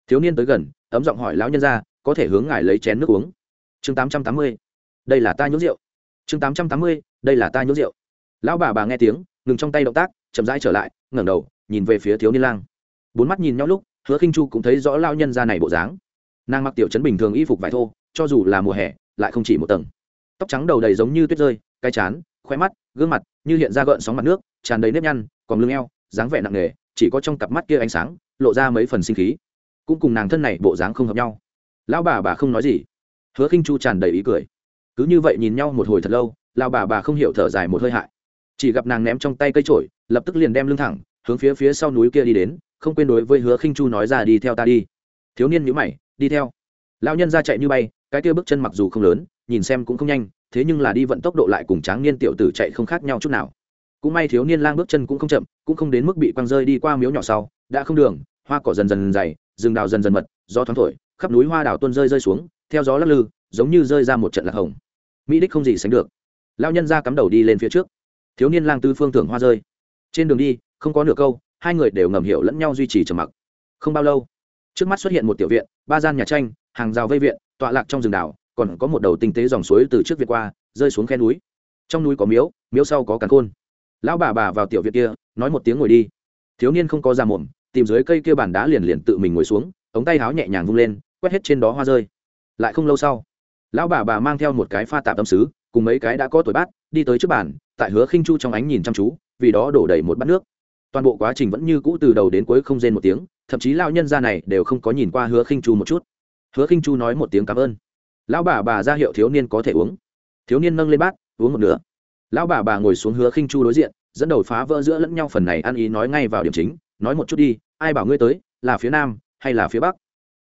Thiếu niên tới gần, ấm giọng hỏi lão nhân ra, có thể hướng ngài lấy chén nước uống? Chương tám trăm tám mươi, đây là ta nhũ rượu. Chương tám trăm tám mươi, đây là ta nhũ rượu. Lão bà bà nghe tiếng, ngừng trong tay động tác, chậm rãi trở lại, ngẩng đầu, nhìn về phía thiếu niên lang. Bốn mắt nhìn nhau lúc, hứa khinh chu cũng thấy rõ lão nhân ra này bộ dáng. Nàng mặc tiểu trấn bình thường y phục vải thô, cho dù là mùa hè lại không chỉ một tầng. Tóc trắng đầu đầy giống như tuyết rơi, cái chán, khoe mắt, gương mặt như hiện ra gợn sóng mặt nước, tràn đầy nếp nhăn, còn lưng eo, dáng vẻ nặng nề, chỉ có trong cặp mắt kia ánh sáng, lộ ra mấy phần sinh khí. Cũng cùng nàng thân này bộ dáng không hợp nhau. Lão bà bà không nói gì. Hứa khinh chu tràn đầy ý cười. Cứ như vậy nhìn nhau một hồi thật lâu, lão bà bà không hiểu thở dài một hơi hại. Chỉ gặp nàng ném trong tay cây trổi lập tức liền đem lưng thẳng, hướng phía phía sau núi kia đi đến, không quên đối với hứa khinh chu nói ra đi theo ta đi. Thiếu niên nhíu mày, đi theo. Lão nhân ra chạy như bay cái kia bước chân mặc dù không lớn, nhìn xem cũng không nhanh, thế nhưng là đi vận tốc độ lại cùng tráng niên tiểu tử chạy không khác nhau chút nào. Cũng may thiếu niên lang bước chân cũng không chậm, cũng không đến mức bị quăng rơi đi qua miếu nhỏ sau, đã không đường, hoa cỏ dần dần dày, rừng đào dần dần mật, gió thoáng thổi, khắp núi hoa đào tuôn rơi rơi xuống, theo gió lắc lư, giống như rơi ra một trận lạc hồng. Mỹ đích không gì sánh được. Lao nhân ra cắm đầu đi lên phía trước. Thiếu niên lang tư phương thưởng hoa rơi. Trên đường đi, không có nửa câu, hai người đều ngầm hiểu lẫn nhau duy trì trầm mặc. Không bao lâu, trước mắt xuất hiện một tiểu viện, ba gian nhà tranh, hàng rào vây viện tọa lạc trong rừng đảo, còn có một đầu tinh tế dòng suối từ trước việt qua, rơi xuống khe núi. Trong núi có miếu miếu sau có càn khôn. Lão bà bà vào tiểu viện kia, nói một tiếng ngồi đi. Thiếu niên không có ra mồm, tìm dưới cây kia bàn đá liền liền tự mình ngồi xuống, ống tay háo nhẹ nhàng vung lên, quét hết trên đó hoa rơi. Lại không lâu sau, lão bà bà mang theo một cái pha tạp tâm sứ, cùng mấy cái đã có tuổi bát, đi tới trước bàn, tại hứa khinh chu trong ánh nhìn chăm chú, vì đó đổ đầy một bát nước. Toàn bộ quá trình vẫn như cũ từ đầu đến cuối không rên một tiếng, thậm chí lão nhân gia này đều không có nhìn qua hứa khinh chu một chút hứa khinh chu nói một tiếng cảm ơn. Lão bà bà ra hiệu thiếu niên có thể uống. Thiếu niên nâng lên bát, uống một nửa. Lão bà bà ngồi xuống hứa khinh chu đối diện, dẫn đầu phá vỡ giữa lẫn nhau phần này ăn ý nói ngay vào điểm chính, nói một chút đi, ai bảo ngươi tới, là phía nam, hay là phía bắc?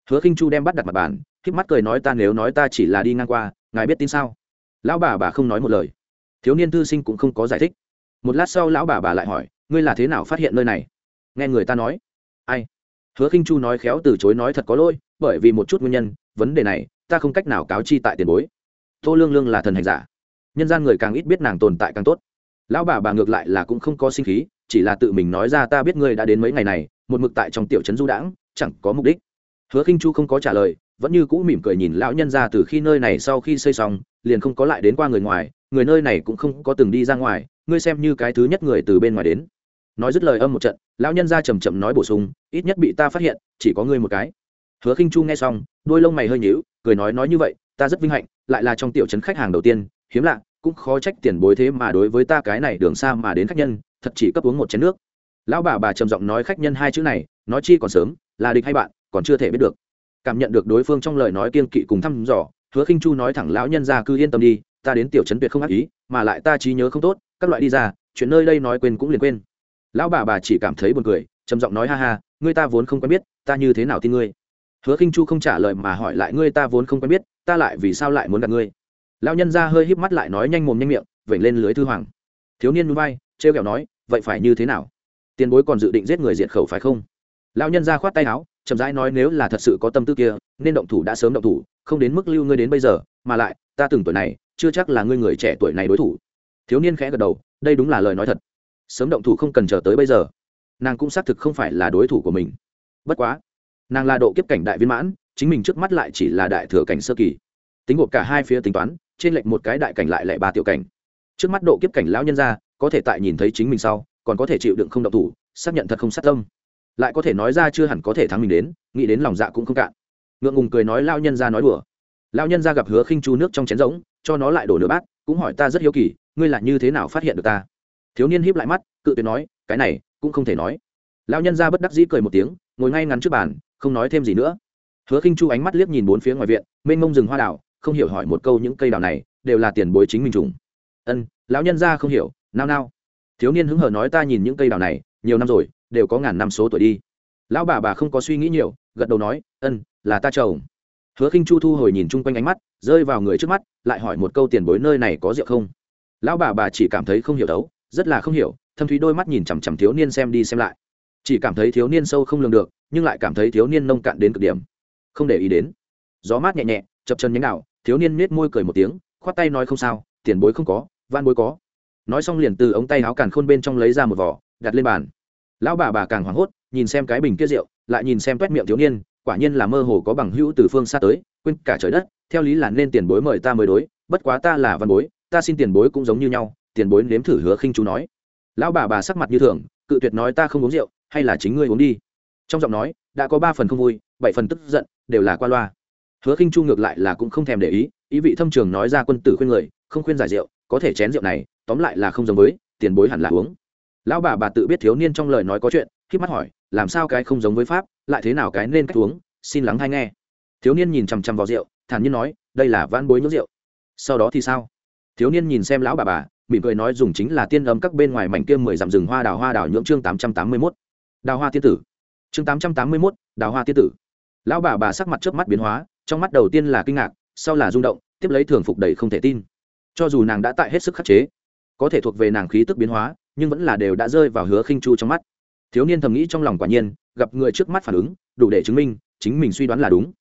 Hứa khinh chu đem bắt đặt mặt bàn k mắt cười nói ta nếu nói ta chỉ là đi ngang qua, ngài biết tin sao? Lão bà bà không nói một lời. Thiếu niên thư sinh cũng không có giải thích. Một lát sau lão bà bà lại hỏi, ngươi là thế nào phát hiện nơi này? Nghe người ta nói. Ai? Hứa khinh chu nói khéo từ chối nói thật có lỗi bởi vì một chút nguyên nhân, vấn đề này, ta không cách nào cáo chi tại tiền bối. Tô lương lương là thần hành giả. Nhân gian người càng ít biết nàng tồn tại càng tốt. Lão bà bà ngược lại là cũng không có sinh khí, chỉ là tự mình nói ra ta biết ngươi đã đến mấy ngày này, một mực tại trong tiểu trấn du đãng, chẳng có mục đích. Hứa khinh chu không có trả lời, vẫn như cũ mỉm cười nhìn lão nhân ra từ khi nơi này sau khi xây xong, liền không có lại đến qua người ngoài, người nơi này cũng không có từng đi ra ngoài, ngươi xem như cái thứ nhất người từ bên ngoài đến. Nói dứt lời âm một trận, lão nhân ra chầm chậm nói bổ sung, ít nhất bị ta phát hiện, chỉ có ngươi một cái hứa khinh chu nghe xong, đôi lông mày hơi nhíu, cười nói nói như vậy, ta rất vinh hạnh, lại là trong tiểu trấn khách hàng đầu tiên, hiếm lạ, cũng khó trách tiền bối thế mà đối với ta cái này đường xa mà đến khách nhân, thật chỉ cấp uống một chén nước. Lão bà bà trầm giọng nói khách nhân hai chữ này, nói chi còn sớm, là địch hay bạn, còn chưa thể biết được. Cảm nhận được đối phương trong lời nói kiên kỵ cùng thăm dò, hứa khinh chu nói thẳng lão nhân ra cứ yên tâm đi, ta đến tiểu trấn tuyệt không ác ý, mà lại ta trí nhớ không tốt, các loại đi ra, chuyện nơi đây nói quên cũng liền quên. Lão bà bà chỉ cảm thấy buồn cười, trầm giọng nói ha ha, ngươi ta vốn không quen biết, ta như thế nào tin ngươi? Hứa khinh chu không trả lời mà hỏi lại, ngươi ta vốn không quen biết, ta lại vì sao lại muốn gặp ngươi? Lão nhân ra hơi híp mắt lại nói nhanh mồm nhanh miệng, vểnh lên lưới thư hoàng. Thiếu niên núi bay trêu kẹo nói, vậy phải như thế nào? Tiền bối còn dự định giết người diệt khẩu phải không? Lão nhân ra khoát tay áo, chậm rãi nói, nếu là thật sự có tâm tư kia, nên động thủ đã sớm động thủ, không đến mức lưu ngươi đến bây giờ, mà lại, ta từng tuổi này, chưa chắc là ngươi người trẻ tuổi này đối thủ. Thiếu niên khẽ gật đầu, đây đúng là lời nói thật. Sớm động thủ không cần chờ tới bây giờ. Nàng cũng xác thực không phải là đối thủ của mình. Bất quá nàng là độ kiếp cảnh đại viên mãn, chính mình trước mắt lại chỉ là đại thừa cảnh sơ kỳ. Tính gộp cả hai phía tính toán, trên lệnh một cái đại cảnh lại lại ba tiểu cảnh. Trước mắt độ kiếp cảnh lão nhân ra, có thể tại nhìn thấy chính mình sau, còn có thể chịu đựng không động thủ, xác nhận thật không sát tâm. Lại có thể nói ra chưa hẳn có thể thắng mình đến, nghĩ đến lòng dạ cũng không cạn. Ngượng ngùng cười nói lao nhân ra nói đùa. Lao nhân ra gặp hứa khinh chu nước trong chén rỗng, cho nó lại đổ nửa bát, cũng hỏi ta rất hiếu kỳ, ngươi là như thế nào phát hiện được ta? Thiếu niên híp lại mắt, cự tuyệt nói, cái này, cũng không thể nói. Lao nhân ra bất đắc dĩ cười một tiếng, ngồi ngay ngắn trước bàn không nói thêm gì nữa. Hứa khinh chu ánh mắt liếc nhìn bốn phía ngoài viện, mênh mông rừng hoa đào, không hiểu hỏi một câu những cây đào này đều là tiền bối chính mình trùng. Ân, lão nhân ra không hiểu, nao nao. Thiếu niên hứng hở nói ta nhìn những cây đào này, nhiều năm rồi, đều có ngàn năm số tuổi đi. Lão bà bà không có suy nghĩ nhiều, gật đầu nói, ân, là ta chồng hứa khinh chu thu hồi nhìn chung quanh ánh mắt, rơi vào người trước mắt, lại hỏi một câu tiền bối nơi này có rượu không? Lão bà bà chỉ cảm thấy không hiểu đấu, rất là không hiểu, thâm thúy đôi mắt nhìn chằm chằm thiếu niên xem đi xem lại. Chỉ cảm thấy thiếu niên sâu không lường được nhưng lại cảm thấy thiếu niên nông cạn đến cực điểm. Không để ý đến. Gió mát nhẹ nhẹ, chập chân nhánh nào thiếu niên nết môi cười một tiếng, khoát tay nói không sao, tiền bối không có van bối có. Nói xong liền từ ống tay áo càn khôn bên trong lấy ra một vỏ, đặt lên bàn. Lão bà bà càng hoảng hốt, nhìn xem cái bình kia rượu, lại nhìn xem toét miệng thiếu niên, quả nhiên là mơ hồ có bằng hữu từ phương xa tới, quên cả trời đất, theo lý là nên tiền bối mời ta mới đối, bất quá ta là văn bối, ta xin tiền bối cũng giống như nhau, tiền bối nếm thử hứa khinh chú nói. Lão bà bà sắc mặt như thường, cự tuyệt nói ta không uống rượu, hay là chính ngươi uống đi trong giọng nói, đã có ba phần không vui, bảy phần tức giận, đều là qua loa. Hứa khinh chu ngược lại là cũng không thèm để ý ý vị thâm trường nói ra quân tử khuyên người, không khuyên giải rượu, có thể chén rượu này, tóm lại là không giống với, tiền bối hẳn là uống. Lão bà bà tự biết thiếu niên trong lời nói có chuyện khi mắt hỏi, làm sao cái không giống với pháp, lại thế nào cái nên cách uống, xin lắng hay nghe. Thiếu niên nhìn chằm chằm vào rượu, thản nhiên nói, đây là vãn bối nhốt rượu. Sau đó thì sao? Thiếu niên nhìn xem lão bà bà, mỉm cười nói dùng chính là tiên âm các bên ngoài mảnh kia mười dặm rừng hoa đào hoa đào nhưỡng chương tám trăm tám mươi mốt. Đào hoa tiên tử chương tám trăm tám mươi mốt, đào hoa tiên tử. Lão bà bà sắc mặt trước mắt biến hóa, trong mắt đầu tiên là kinh ngạc, sau là rung động, tiếp lấy thường phục đầy không thể tin. Cho dù nàng đã tại hết sức khắc chế, có thể thuộc về nàng khí tức biến hóa, nhưng vẫn là đều đã rơi vào hứa khinh chu trong mắt. Thiếu niên thầm nghĩ trong lòng quả nhiên, gặp người trước mắt phản ứng, đủ để chứng minh, chính mình suy đoán là đúng.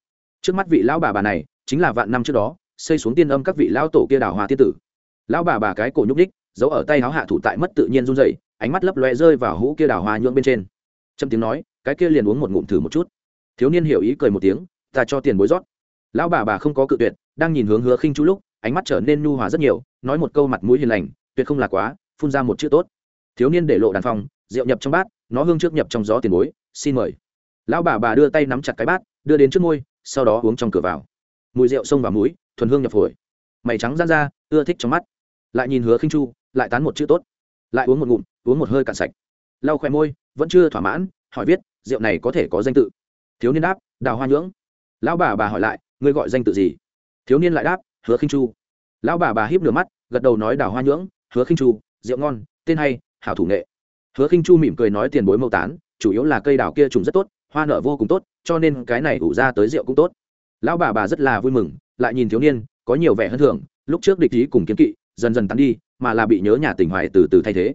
Trước mắt vị lão bà bà này, chính là vạn năm trước đó, xây xuống tiên âm các vị lão tổ kia đào hoa tiên tử. Lão bà bà cái cổ nhúc đích giấu ở tay háo hạ thủ tại mất tự nhiên run rẩy, ánh mắt lấp loe rơi vào hũ kia đào hoa nhuộm bên trên. Trầm tiếng nói cái kia liền uống một ngụm thử một chút. Thiếu niên hiểu ý cười một tiếng, ta cho tiền bối rót. Lão bà bà không có cự tuyệt, đang nhìn hướng hứa khinh chú lúc, ánh mắt trở nên nhu hòa rất nhiều, nói một câu mặt mũi hiền lành, tuyệt không là quá, phun ra một chữ tốt. Thiếu niên để lộ đàn phong rượu nhập trong bát, nó hương trước nhập trong gió tiền bối, xin mời. Lão bà bà đưa tay nắm chặt cái bát, đưa đến trước môi, sau đó uống trong cửa vào. Mùi rượu xông vào mũi, thuần hương nhập phổi. Mày trắng gian ra, ưa thích trong mắt. Lại nhìn hứa khinh chu, lại tán một chữ tốt. Lại uống một ngụm, uống một hơi cạn sạch. Lau khoe môi, vẫn chưa thỏa mãn, hỏi viết rượu này có thể có danh tự. Thiếu niên đáp, đào hoa nhưỡng. Lão bà bà hỏi lại, ngươi gọi danh tự gì? Thiếu niên lại đáp, hứa khinh chu. Lão bà bà híp lửa mắt, gật đầu nói, đào hoa nhưỡng, hứa khinh chu, rượu ngon, tên hay, hảo thủ nghệ. Hứa khinh chu mỉm cười nói, tiền bối mâu tán, chủ yếu là cây đào kia trùng rất tốt, hoa nở vô cùng tốt, cho nên cái này ủ ra tới rượu cũng tốt. Lão bà bà rất là vui mừng, lại nhìn thiếu niên, có nhiều vẻ hơn thường, lúc trước địch ý cùng kiến kỵ, dần dần tắn đi, mà là bị nhớ nhà tình hoài từ từ thay thế.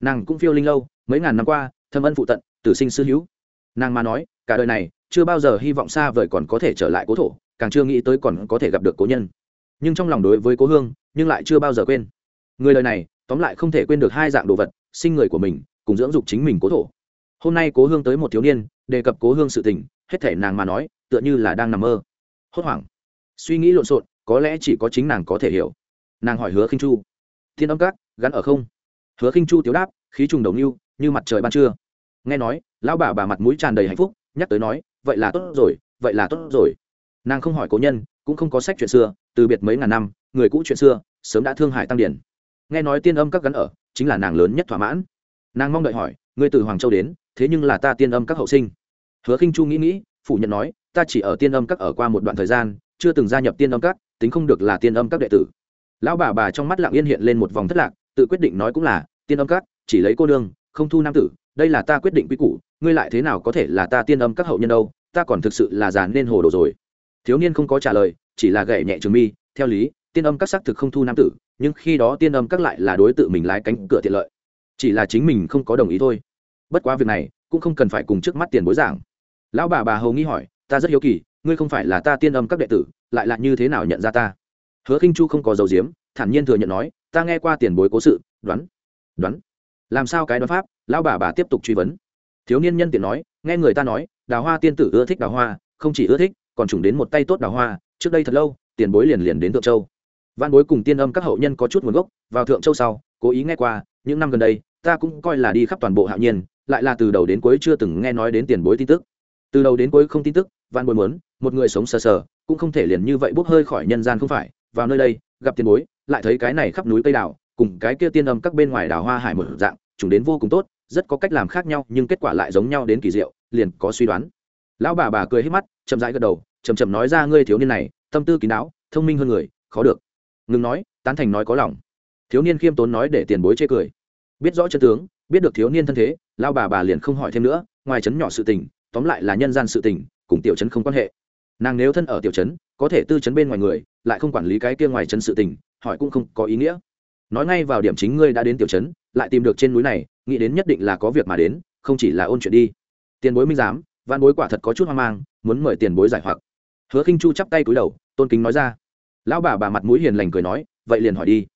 Nàng cũng phiêu linh lâu, mấy ngàn năm qua, thâm ân phụ tận, tử sinh sư hữu nàng mà nói, cả đời này, chưa bao giờ hy vọng xa vời còn có thể trở lại cố thổ, càng chưa nghĩ tới còn có thể gặp được cố nhân. Nhưng trong lòng đối với cố hương, nhưng lại chưa bao giờ quên. Người đời này, tóm lại không thể quên được hai dạng đồ vật, sinh người của mình, cùng dưỡng dục chính mình cố thổ. Hôm nay cố hương tới một thiếu niên, đề cập cố hương sự tình, hết thể nàng mà nói, tựa như là đang nằm mơ. Hốt hoảng. Suy nghĩ lộn xộn, có lẽ chỉ có chính nàng có thể hiểu. Nàng hỏi hứa khinh chu. Thiên âm các, gắn ở không? Hứa khinh chu tiếu đáp, khí trùng đồng lưu, như mặt trời ban trưa. Nghe nói lão bà bà mặt mũi tràn đầy hạnh phúc, nhắc tới nói, vậy là tốt rồi, vậy là tốt rồi. Nàng không hỏi cố nhân, cũng không có sách chuyện xưa, từ biệt mấy ngàn năm, người cũ chuyện xưa, sớm đã thương hại tăng điển. Nghe nói tiên âm các gắn ở, chính là nàng lớn nhất thỏa mãn. Nàng mong đợi hỏi, ngươi từ hoàng châu đến, thế nhưng là ta tiên âm các hậu sinh. Hứa khinh chu nghĩ nghĩ, phủ nhận nói, ta chỉ ở tiên âm các ở qua một đoạn thời gian, chưa từng gia nhập tiên âm các, tính không được là tiên âm các đệ tử. Lão bà bà trong mắt lặng yên hiện lên một vòng thất lạc, tự quyết định nói cũng là, tiên âm các, chỉ lấy cô đương không thu nam tử, đây là ta quyết định quy củ ngươi lại thế nào có thể là ta tiên âm các hậu nhân đâu, ta còn thực sự là già nên hồ đồ rồi. Thiếu niên không có trả lời, chỉ là gậy nhẹ trường mi, theo lý, tiên âm các xác thực không thu nam tử, nhưng khi đó tiên âm các lại là đối tượng mình lái cánh cửa tiện lợi. Chỉ là chính mình không có đồng ý thôi. Bất quá việc này, cũng không cần phải cùng trước mắt tiền bối giảng. Lão bà bà hầu nghi hỏi, ta rất hiếu kỳ, ngươi không phải là ta tiên âm các đệ tử, lại là như thế nào nhận ra ta? Hứa khinh chu không có dầu diếm thản nhiên thừa nhận nói, ta nghe qua tiền bối cố sự, đoán đoán. Làm sao cái đoán pháp, lão bà bà tiếp tục truy vấn thiếu niên nhân tiện nói, nghe người ta nói, đào hoa tiên tử ưa thích đào hoa, không chỉ ưa thích, còn trùng đến một tay tốt đào hoa, trước đây thật lâu, tiền bối liền liền đến thượng châu. Văn bối cùng tiên âm các hậu nhân có chút nguồn gốc, vào thượng châu sau, cố ý nghe qua, những năm gần đây, ta cũng coi là đi khắp toàn bộ hạo nhiên, lại là từ đầu đến cuối chưa từng nghe nói đến tiền bối tin tức. Từ đầu đến cuối không tin tức văn bối muốn, một người sống sờ sờ, cũng không thể liền như vậy bốc hơi khỏi nhân gian không phải. Vào nơi đây, gặp tiền bối, lại thấy cái này khắp núi tây đảo, cùng cái kia tiên âm các bên ngoài đảo hoa hải một dạng chúng đến vô cùng tốt rất có cách làm khác nhau, nhưng kết quả lại giống nhau đến kỳ diệu, liền có suy đoán. Lão bà bà cười hết mắt, chậm rãi gật đầu chầm chậm nói ra, ngươi thiếu niên này, tâm tư kín đáo, thông minh hơn người, khó được. Ngừng nói, tán thành nói có lòng. Thiếu niên khiêm tốn nói để tiền bối chê cười. Biết rõ chân tướng, biết được thiếu niên thân thế lao bà bà liền không hỏi thêm nữa, ngoài trấn nhỏ sự tình, tóm lại là nhân gian sự tình, cùng tiểu trấn không quan hệ. Nàng nếu thân ở tiểu trấn, có thể tư trấn bên ngoài người, lại không quản lý cái kia ngoài trấn sự tình, hỏi cũng không có ý nghĩa. Nói ngay vào điểm chính ngươi đã đến tiểu trấn, lại tìm được trên núi này nghĩ đến nhất định là có việc mà đến, không chỉ là ôn chuyện đi. Tiền bối minh giám văn bối quả thật có chút hoang mang, muốn mời tiền bối giải hoặc. Hứa khinh chu chắp tay cúi đầu, tôn kính nói ra. Lão bà bà mặt mũi hiền lành cười nói, vậy liền hỏi đi.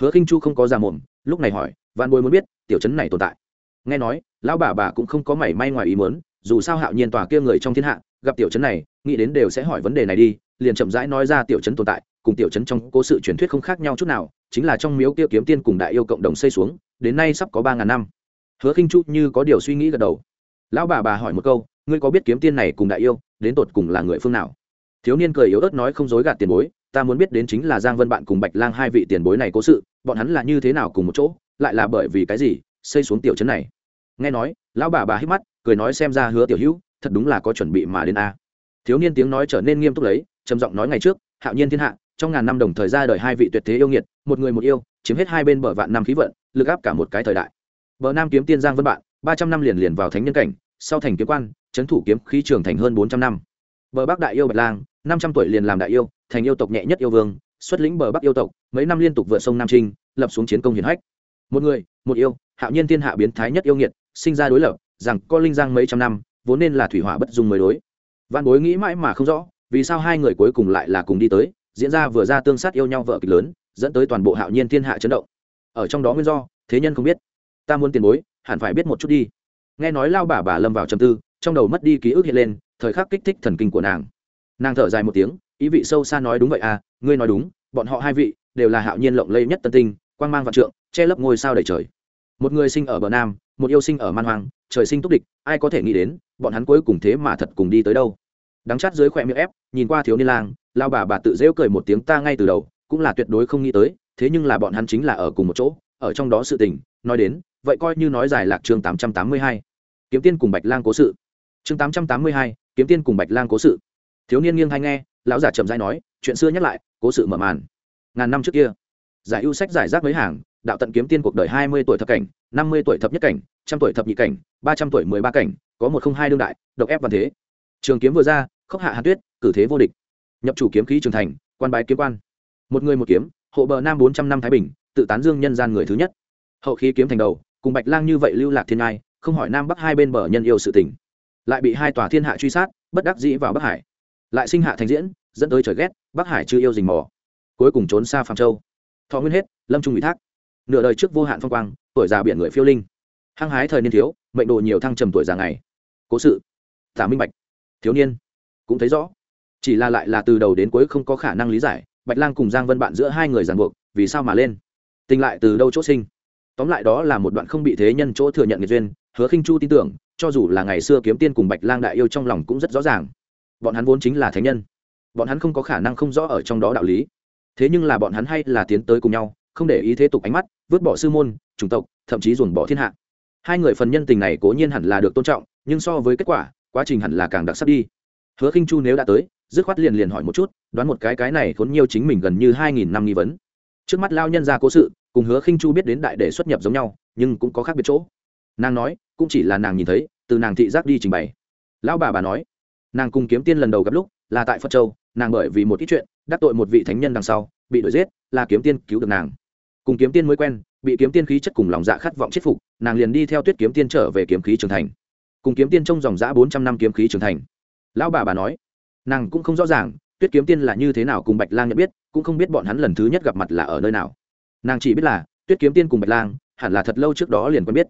Hứa khinh chu không có ra mồm, lúc này hỏi văn bối muốn biết, tiểu trấn này tồn tại. Nghe nói, lão bà bà cũng không có mảy may ngoài ý muốn, dù sao hạo nhiên tòa kia người trong thiên hạ, gặp tiểu trấn này, nghĩ đến đều sẽ hỏi vấn đề này đi, liền chậm rãi nói ra tiểu trấn tồn tại, cùng tiểu trấn trong cố sự truyền thuyết không khác nhau chút nào, chính là trong miếu kia kiếm tiên cùng đại yêu cộng đồng xây xuống đến nay sắp có ba ngàn năm. Hứa khinh chu như có điều suy nghĩ gật đầu. Lão bà bà hỏi một câu, ngươi có biết kiếm tiên này cùng đại yêu, đến tột cùng là người phương nào? Thiếu niên cười yếu ớt nói, không dối gạt tiền bối, ta muốn biết đến chính là giang vân bạn cùng bạch lang hai vị tiền bối này cố sự, bọn hắn là như thế nào cùng một chỗ, lại là bởi vì cái gì, xây xuống tiểu trấn này? Nghe nói, lão bà bà hít mắt, cười nói, xem ra hứa tiểu hữu, thật đúng là có chuẩn bị mà đến a. Thiếu niên tiếng nói trở nên nghiêm túc lấy, trầm giọng nói, ngày trước, hạo nhiên thiên hạ, trong ngàn năm đồng thời ra đời hai vị tuyệt thế yêu nghiệt, một người một yêu, chiếm hết hai bên bờ vạn năm khí vận lực áp cả một cái thời đại. Bờ nam kiếm tiên giang vân bạn, ba trăm năm liền liền vào thánh nhân cảnh, sau thành kiếm quan trấn thủ kiếm khí trường thành hơn bốn trăm năm. Bờ bắc đại yêu bạch lang, năm trăm tuổi liền làm đại yêu, thành yêu tộc nhẹ nhất yêu vương, xuất lĩnh bờ bắc yêu tộc, mấy năm liên tục vượt sông nam trinh, lập xuống chiến công hiển hách. Một người, một yêu, hạo nhiên thiên hạ biến thái nhất yêu nghiệt, sinh ra đối lập, rằng có linh giang mấy trăm năm, vốn nên là thủy hỏa bất dung mới đối. Văn bối nghĩ mãi mà không rõ, vì sao hai người cuối cùng lại là cùng đi tới, diễn ra vừa ra tương sát yêu nhau vợ kịch lớn, dẫn tới toàn bộ hạo nhiên thiên hạ chấn động ở trong đó nguyên do, thế nhân không biết. Ta muốn tiền bối, hẳn phải biết một chút đi. Nghe nói lao bà bà lâm vào trầm tư, trong đầu mất đi ký ức hiện lên, thời khắc kích thích thần kinh của nàng. Nàng thở dài một tiếng, ý vị sâu xa nói đúng vậy à ngươi nói đúng, bọn họ hai vị đều là hạo nhiên lộng lây nhất tân tinh, quang mang vạn trượng, che lấp ngôi sao đầy trời. Một người sinh ở bờ nam, một yêu sinh ở man hoang, trời sinh túc địch, ai có thể nghĩ đến, bọn hắn cuối cùng thế mà thật cùng đi tới đâu. Đắng chát dưới khỏe miệng ép, nhìn qua thiếu niên lang, lao bà bà tự rêu cười một tiếng ta ngay từ đầu, cũng là tuyệt đối không nghĩ tới thế nhưng là bọn hắn chính là ở cùng một chỗ, ở trong đó sự tình, nói đến, vậy coi như nói dài lạc chương tám trăm tám mươi hai. Kiếm tiên cùng bạch lang cố sự. Chương tám trăm tám mươi hai, kiếm tiên cùng bạch lang cố sự. Thiếu niên nghiêng hay nghe, lão giả chậm dai nói, chuyện xưa nhắc lại, cố sự mở màn. Ngàn năm trước kia, giải ưu sách giải rác mấy hàng, đạo tận kiếm tiên cuộc đời hai mươi tuổi thập cảnh, năm mươi tuổi thập nhất cảnh, trăm tuổi thập nhị cảnh, ba trăm tuổi mười ba cảnh, có một không hai đương đại, độc ép văn thế. Trường kiếm vừa ra, khốc hạ hàn tuyết, cử thế vô địch. Nhập chủ kiếm khí trường thành, quan bái kiếm quan. Một người một kiếm hộ bờ nam bốn trăm năm thái bình, tự tán dương nhân gian người thứ nhất. Hậu khí kiếm thành đầu, cùng bạch lang như vậy lưu lạc thiên ngai, không hỏi nam bắc hai bên bờ nhân yêu sự tình. Lại bị hai tòa thiên hạ truy sát, bất đắc dĩ vào bắc hải. Lại sinh hạ thành diễn, dẫn tới trời ghét, bắc hải chưa yêu dình mò. Cuối cùng trốn xa phạm châu. Thọ nguyên hết, lâm trung ủy thác. Nửa đời trước vô hạn phong quang, tuổi già biển người phiêu linh. Hăng hái thời niên thiếu, mệnh độ nhiều thăng trầm tuổi già ngày. Cố sự. Tả minh bạch. Thiếu niên. Cũng thấy rõ. Chỉ là lại là từ đầu đến cuối không có khả năng lý giải bạch lang cùng giang vân bạn giữa hai người ràng buộc, vì sao mà lên? Tình lại từ đâu chỗ sinh? Tóm lại đó là một đoạn không bị thế nhân chỗ thừa nhận nghiệt duyên, hứa khinh chu tin tưởng, cho dù là ngày xưa kiếm tiên cùng bạch lang đại yêu trong lòng cũng rất rõ ràng. Bọn hắn vốn chính là thánh nhân. Bọn hắn không có khả năng không rõ ở trong đó đạo lý. Thế nhưng là bọn hắn hay là tiến tới cùng nhau, không để ý thế tục ánh mắt, vứt bỏ sư môn, chủng tộc, thậm chí dồn bỏ thiên hạ. Hai người phần nhân tình này cố nhiên hẳn là được tôn trọng, nhưng so với kết quả, quá trình hẳn là càng đặc sắc đi. Hứa khinh chu nếu đã tới dứt khoát liền liền hỏi một chút, đoán một cái cái này khốn nhiều chính mình gần như hai nghìn năm nghi vấn. Trước mắt lao nhân ra cố sự, cùng hứa khinh chu biết đến đại để xuất nhập giống nhau, nhưng cũng có khác biệt chỗ. Nàng nói, cũng chỉ là nàng nhìn thấy, từ nàng thị giác đi trình bày. Lão bà bà nói, nàng cùng kiếm tiên lần đầu gặp lúc, là tại phật châu, nàng bởi vì một ít chuyện, đắc tội một vị thánh nhân đằng sau, bị đuổi giết, là kiếm tiên cứu được nàng. Cùng kiếm tiên mới quen, bị kiếm tiên khí chất cùng lòng dạ khát vọng chết phục, nàng liền đi theo tuyết kiếm tiên trở về kiếm khí trưởng thành. Cùng kiếm tiên trong dòng giã bốn trăm năm kiếm khí trưởng thành. Lão bà bà nói nàng cũng không rõ ràng, tuyết kiếm tiên là như thế nào cùng bạch lang nhận biết, cũng không biết bọn hắn lần thứ nhất gặp mặt là ở nơi nào. Nàng chỉ biết là, tuyết kiếm tiên cùng bạch lang, hẳn là thật lâu trước đó liền quen biết.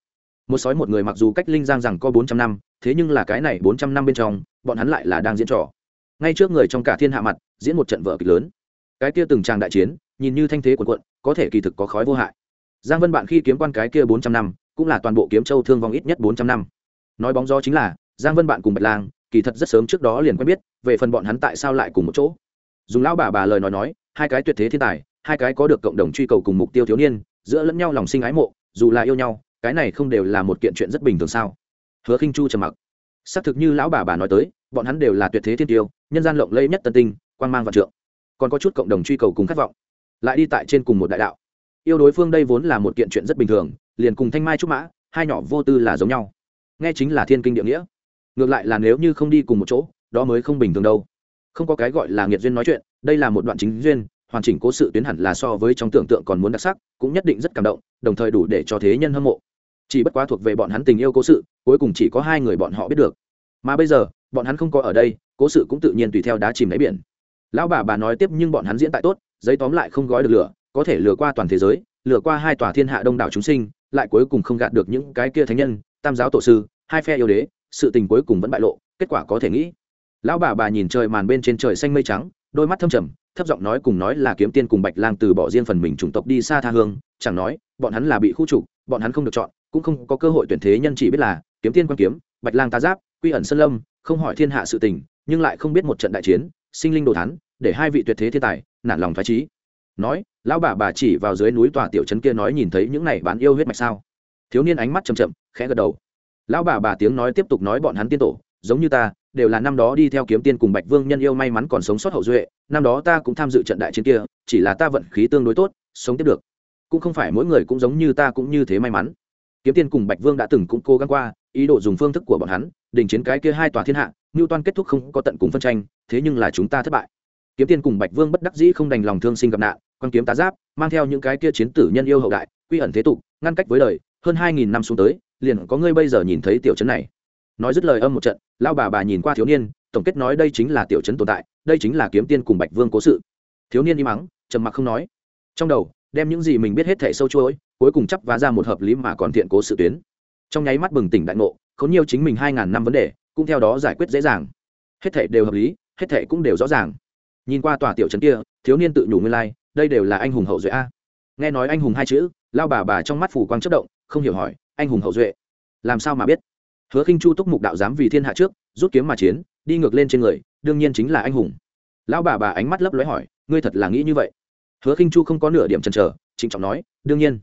Một sói một người mặc dù cách linh giang rằng có bốn trăm năm, thế nhưng là cái này bốn trăm năm bên trong, bọn hắn lại là đang diễn trò. Ngay trước người trong cả thiên hạ mặt, diễn một trận vở kịch lớn. Cái kia từng tràng đại chiến, nhìn như thanh thế của quận có thể kỳ thực có khói vô hại. Giang vân bạn khi kiếm quan cái kia bốn trăm năm, cũng là toàn bộ kiếm châu thương vong ít nhất bốn trăm năm. Nói bóng gió chính là, giang vân bạn cùng bạch lang kỳ thật rất sớm trước đó liền quen biết, về phần bọn hắn tại sao lại cùng một chỗ. Dùng lão bà bà lời nói nói, hai cái tuyệt thế thiên tài, hai cái có được cộng đồng truy cầu cùng mục tiêu thiếu niên, giữa lẫn nhau lòng sinh ái mộ, dù là yêu nhau, cái này không đều là một kiện chuyện rất bình thường sao? Hứa khinh chu trầm mặc. Xác thực như lão bà bà nói tới, bọn hắn đều là tuyệt thế thiên tiêu, nhân gian lộng lẫy nhất tân tinh quan mang và trượng. Còn có chút cộng đồng truy cầu cùng khát vọng. Lại đi tại trên cùng một đại đạo. Yêu đối phương đây vốn là một kiện chuyện rất bình thường, liền cùng thanh mai trúc mã, hai nhỏ vô tư là giống nhau. Nghe chính là thiên kinh địa nghĩa ngược lại là nếu như không đi cùng một chỗ, đó mới không bình thường đâu. Không có cái gọi là nghiệt duyên nói chuyện, đây là một đoạn chính duyên, hoàn chỉnh cố sự tuyến hẳn là so với trong tưởng tượng còn muốn đặc sắc, cũng nhất định rất cảm động, đồng thời đủ để cho thế nhân hâm mộ. Chỉ bất quá thuộc về bọn hắn tình yêu cố sự, cuối cùng chỉ có hai người bọn họ biết được. Mà bây giờ, bọn hắn không có ở đây, cố sự cũng tự nhiên tùy theo đá chìm đáy biển. Lão bà bà nói tiếp nhưng bọn hắn diễn tại tốt, giấy tóm lại không gói được lửa, có thể lừa qua toàn thế giới, lừa qua hai tòa thiên hạ đông đảo chúng sinh, lại cuối cùng không gạt được những cái kia thánh nhân, tam giáo tổ sư, hai phe yêu đế sự tình cuối cùng vẫn bại lộ, kết quả có thể nghĩ. Lão bà bà nhìn trời màn bên trên trời xanh mây trắng, đôi mắt thâm trầm, thấp giọng nói cùng nói là kiếm tiên cùng bạch lang từ bỏ riêng phần mình chủng tộc đi xa tha hương, chẳng nói, bọn hắn là bị khu trục, bọn hắn không được chọn, cũng không có cơ hội tuyển thế nhân chỉ biết là, kiếm tiên quan kiếm, bạch lang tá giáp, quy ẩn sơn lâm, không hỏi thiên hạ sự tình, nhưng lại không biết một trận đại chiến, sinh linh đồ thán, để hai vị tuyệt thế thiên tài, nản lòng thoái trí nói, lão bà bà chỉ vào dưới núi tòa tiểu trấn kia nói nhìn thấy những này bán yêu huyết mạch sao. Thiếu niên ánh mắt chầm chậm, khẽ gật đầu lão bà bà tiếng nói tiếp tục nói bọn hắn tiên tổ, giống như ta, đều là năm đó đi theo kiếm tiên cùng bạch vương nhân yêu may mắn còn sống sót hậu duệ, năm đó ta cũng tham dự trận đại chiến kia, chỉ là ta vận khí tương đối tốt, sống tiếp được. Cũng không phải mỗi người cũng giống như ta cũng như thế may mắn. Kiếm tiên cùng bạch vương đã từng cũng cố gắng qua, ý đồ dùng phương thức của bọn hắn, đình chiến cái kia hai tòa thiên hạ ngưu toan kết thúc không có tận cùng phân tranh, thế nhưng là chúng ta thất bại. Kiếm tiên cùng bạch vương bất đắc dĩ không đành lòng thương sinh gặp nạn, quan kiếm tá giáp, mang theo những cái kia chiến tử nhân yêu hậu đại, quy ẩn thế tục, ngăn cách với đời, hơn hai nghìn năm xuống tới liền có ngươi bây giờ nhìn thấy tiểu trấn này. Nói dứt lời âm một trận lao bà bà nhìn qua thiếu niên tổng kết nói đây chính là tiểu trấn tồn tại đây chính là kiếm tiên cùng bạch vương cố sự. Thiếu niên im mắng trầm mặc không nói. Trong đầu đem những gì mình biết hết thẻ sâu chuỗi cuối cùng chấp vá ra một hợp lý mà còn thiện cố sự tuyến. Trong nháy mắt bừng tỉnh đại ngộ k h nhiều chính mình hai ngàn năm vấn đề cũng theo đó giải quyết dễ dàng. Hết thẻ đều hợp lý hết thẻ cũng đều rõ ràng. Nhìn qua tòa tiểu trấn kia thiếu niên tự nhủ nguyên lai、like, đây đều là anh hùng hậu duệ a. Nghe nói anh hùng hai chữ lao bà bà trong mắt phủ quang chất động không hiểu hỏi anh hùng hậu duệ. Làm sao mà biết? Hứa khinh chu túc mục đạo dám vì thiên hạ trước, rút kiếm mà chiến, đi ngược lên trên người, đương nhiên chính là anh hùng. Lão bà bà ánh mắt lấp lóe hỏi, ngươi thật là nghĩ như vậy? Hứa khinh chu không có nửa điểm chần chờ, trịnh trọng nói, đương nhiên.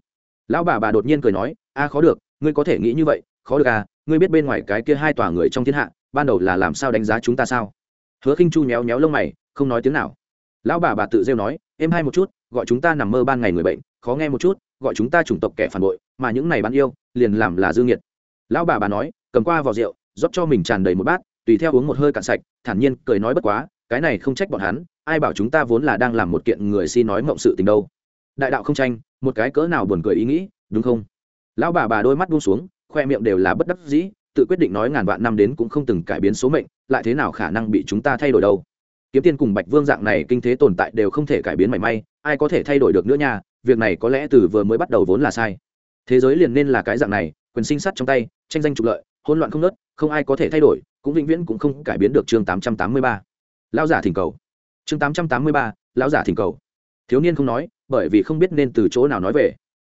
Lão bà bà đột nhiên cười nói, a, khó được, ngươi có thể nghĩ như vậy, khó được à ngươi biết bên ngoài cái kia hai tòa người trong thiên hạ, ban đầu là làm sao đánh giá chúng ta sao? Hứa khinh chu nhéo nhéo lông mày, không nói tiếng nào. Lão bà bà tự rêu nói em hai một chút, gọi chúng ta nằm mơ ban ngày người bệnh, khó nghe một chút, gọi chúng ta chủng tộc kẻ phản bội, mà những này bán yêu liền làm là dư nghiệt. Lão bà bà nói, cầm qua vỏ rượu, rót cho mình tràn đầy một bát, tùy theo uống một hơi cạn sạch, thản nhiên cười nói bất quá, cái này không trách bọn hắn, ai bảo chúng ta vốn là đang làm một kiện người si nói mộng sự tình đâu. Đại đạo không tranh, một cái cỡ nào buồn cười ý nghĩ, đúng không? Lão bà bà đôi mắt buông xuống, khoe miệng đều là bất đắc dĩ, tự quyết định nói ngàn vạn năm đến cũng không từng cải biến số mệnh, lại thế nào khả năng bị chúng ta thay đổi đâu? Kiếm tiên cùng bạch vương dạng này kinh thế tồn tại đều không thể cải biến mảy may, ai có thể thay đổi được nữa nha, việc này có lẽ từ vừa mới bắt đầu vốn là sai thế giới liền nên là cái dạng này, quyền sinh sát trong tay, tranh danh trục lợi, hỗn loạn không nớt không ai có thể thay đổi, cũng vĩnh viễn cũng không cải biến được chương tám trăm tám mươi ba. Lão giả thỉnh cầu. Chương tám trăm tám mươi ba, lão giả thỉnh cầu. Thiếu niên không nói, bởi vì không biết nên từ chỗ nào nói về.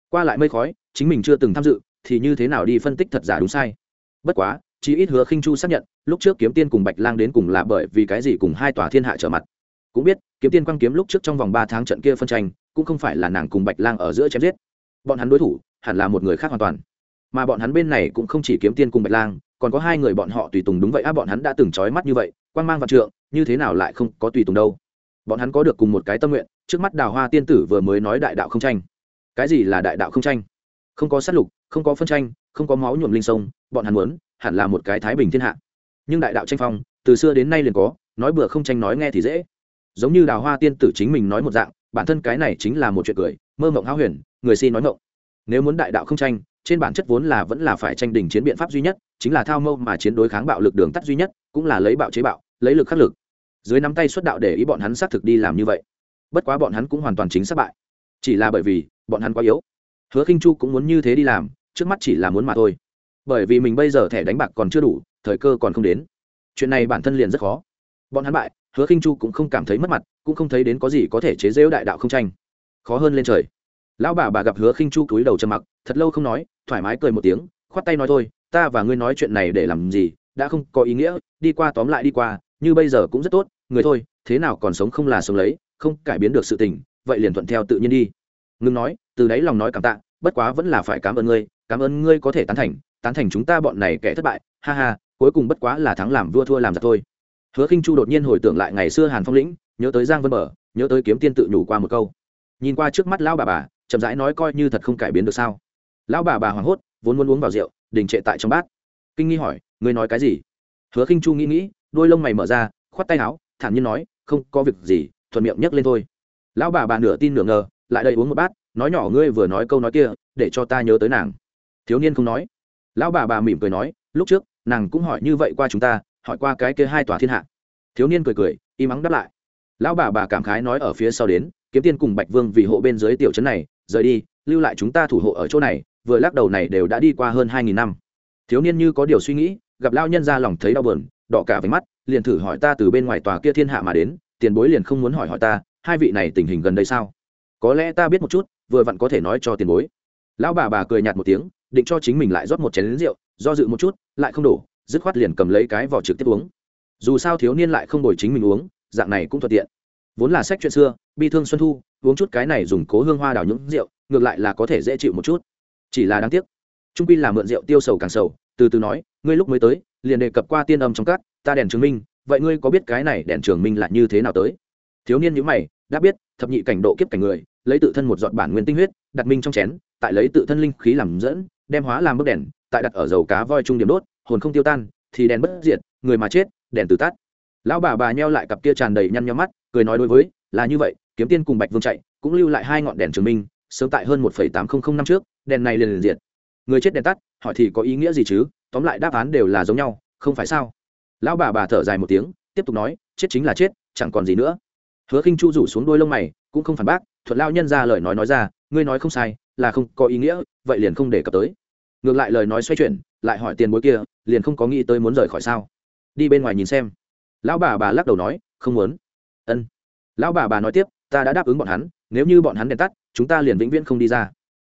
Qua lại mây khói, chính mình chưa từng tham dự, thì như thế nào đi phân tích thật giả đúng sai. Bất quá, chí ít hứa khinh chu xác nhận, lúc trước kiếm tiên cùng bạch lang đến cùng là bởi vì cái gì cùng hai tòa thiên hạ trở mặt. Cũng biết, kiếm tiên quang kiếm lúc trước trong vòng ba tháng trận kia phân tranh, cũng không phải là nàng cùng bạch lang ở giữa chém giết. Bọn hắn đối thủ hẳn là một người khác hoàn toàn. Mà bọn hắn bên này cũng không chỉ kiếm tiên cùng bạch lang, còn có hai người bọn họ tùy tùng đúng vậy. Á bọn hắn đã từng trói mắt như vậy quan mang vạn trượng, như thế nào lại không có tùy tùng đâu? Bọn hắn có được cùng một cái tâm nguyện, trước mắt đào hoa tiên tử vừa mới nói đại đạo không tranh. Cái gì là đại đạo không tranh? Không có sát lục, không có phân tranh, không có máu nhuộm linh sông, bọn hắn muốn, hẳn là một cái thái bình thiên hạ. Nhưng đại đạo tranh phong, từ xưa đến nay liền có, nói bừa không tranh nói nghe thì dễ. Giống như đào hoa tiên tử chính mình nói một dạng, bản thân cái này chính là một chuyện cười, mơ mộng háo huyền, người si nói mộng nếu muốn đại đạo không tranh, trên bản chất vốn là vẫn là phải tranh đỉnh chiến biện pháp duy nhất, chính là thao mâu mà chiến đối kháng bạo lực đường tắt duy nhất, cũng là lấy bạo chế bạo, lấy lực khắc lực. Dưới nắm tay xuất đạo để ý bọn hắn xác thực đi làm như vậy. Bất quá bọn hắn cũng hoàn toàn chính xác bại. Chỉ là bởi vì, bọn hắn quá yếu. Hứa khinh chu cũng muốn như thế đi làm, trước mắt chỉ là muốn mà thôi. Bởi vì mình bây giờ thẻ đánh bạc còn chưa đủ, thời cơ còn không đến. Chuyện này bản thân liền rất khó. Bọn hắn bại, hứa khinh chu cũng không cảm thấy mất mặt, cũng không thấy đến có gì có thể chế giễu đại đạo không tranh. Khó hơn lên trời lão bà bà gặp hứa khinh chu cúi đầu trầm mặc, thật lâu không nói, thoải mái cười một tiếng, khoát tay nói thôi, ta và ngươi nói chuyện này để làm gì, đã không có ý nghĩa, đi qua tóm lại đi qua, như bây giờ cũng rất tốt, người thôi, thế nào còn sống không là sống lấy, không cải biến được sự tình, vậy liền thuận theo tự nhiên đi. Ngưng nói, từ đấy lòng nói cảm tạ, bất quá vẫn là phải cảm ơn ngươi, cảm ơn ngươi có thể tán thành tán thành chúng ta bọn này kẻ thất bại, ha ha, cuối cùng bất quá là thắng làm vua thua làm giặc thôi. Hứa khinh chu đột nhiên hồi tưởng lại ngày xưa hàn phong lĩnh, nhớ tới giang vân bờ, nhớ tới kiếm tiên tự nhủ qua một câu. Nhìn qua trước mắt lão bà bà chậm rãi nói coi như thật không cải biến được sao? Lão bà bà hoảng hốt, vốn muốn uống vào rượu, đình trệ tại trong bát. Kinh nghi hỏi, ngươi nói cái gì? Hứa khinh chu nghĩ nghĩ, đôi lông mày mở ra, khoát tay áo, thản nhiên nói, không có việc gì, thuận miệng nhấc lên thôi. Lão bà bà nửa tin nửa ngờ, lại đây uống một bát, nói nhỏ ngươi vừa nói câu nói kia, để cho ta nhớ tới nàng. Thiếu niên không nói. Lão bà bà mỉm cười nói, lúc trước, nàng cũng hỏi như vậy qua chúng ta, hỏi qua cái kia hai tòa thiên hạ. Thiếu niên cười cười, im ắng đáp lại. Lão bà bà cảm khái nói ở phía sau đến kiếm tiên cùng bạch vương vì hộ bên dưới tiểu trấn này, rời đi, lưu lại chúng ta thủ hộ ở chỗ này, vừa lắc đầu này đều đã đi qua hơn hai nghìn năm. Thiếu niên như có điều suy nghĩ, gặp lao nhân ra lòng thấy đau buồn, đỏ cả váy mắt, liền thử hỏi ta từ bên ngoài tòa kia thiên hạ mà đến, tiền bối liền không muốn hỏi hỏi ta, hai vị này tình hình gần đây sao? Có lẽ ta biết một chút, vừa vặn có thể nói cho tiền bối. Lão bà bà cười nhạt một tiếng, định cho chính mình lại rót một chén lính rượu, do dự một chút, lại không đổ, dứt khoát liền cầm lấy cái vỏ trực tiếp uống. Dù sao thiếu niên lại không đổi chính mình uống, dạng này cũng thuận tiện vốn là sách chuyện xưa, bi thương xuân thu, uống chút cái này dùng cố hương hoa đào những rượu, ngược lại là có thể dễ chịu một chút. Chỉ là đáng tiếc, trung pi là mượn rượu tiêu sầu càng sầu, từ từ nói, ngươi lúc mới tới, liền đề cập qua tiên âm trong cát, ta đèn chứng minh, vậy ngươi có biết cái này đèn trường minh là như thế nào tới? Thiếu niên nhữ mày, đã biết, thập nhị cảnh độ kiếp cảnh người, lấy tự thân một giọt bản nguyên tinh huyết, đặt minh trong chén, tại lấy tự thân linh khí làm dẫn, đem hóa làm bức đèn, tại đặt ở dầu cá voi trung điểm đốt, hồn không tiêu tan, thì đèn bất diệt, người mà chết, đèn từ tắt. Lão bà bà nheo lại cặp kia tràn đầy nhăn nhó mắt cười nói đối với, là như vậy, kiếm tiên cùng bạch vương chạy, cũng lưu lại hai ngọn đèn trường minh, sớm tại hơn một tám trăm linh năm trước, đèn này liền liền diệt. Người chết đèn tắt, hỏi thì có ý nghĩa gì chứ? Tóm lại đáp án đều là giống nhau, không phải sao? Lão bà bà thở dài một tiếng, tiếp tục nói, chết chính là chết, chẳng còn gì nữa. Hứa khinh chu rủ xuống đôi lông mày, cũng không phản bác thuật lao nhân ra lời nói nói ra, ngươi nói không sai, là không có ý nghĩa, vậy liền không để cập tới. Ngược lại lời nói xoay chuyển, lại hỏi tiền bối kia, liền không có nghĩ tới muốn rời khỏi sao? Đi bên ngoài nhìn xem. Lão bà bà lắc đầu nói, không muốn ân. Lão bà bà nói tiếp, ta đã đáp ứng bọn hắn, nếu như bọn hắn đèn tắt, chúng ta liền vĩnh viễn không đi ra.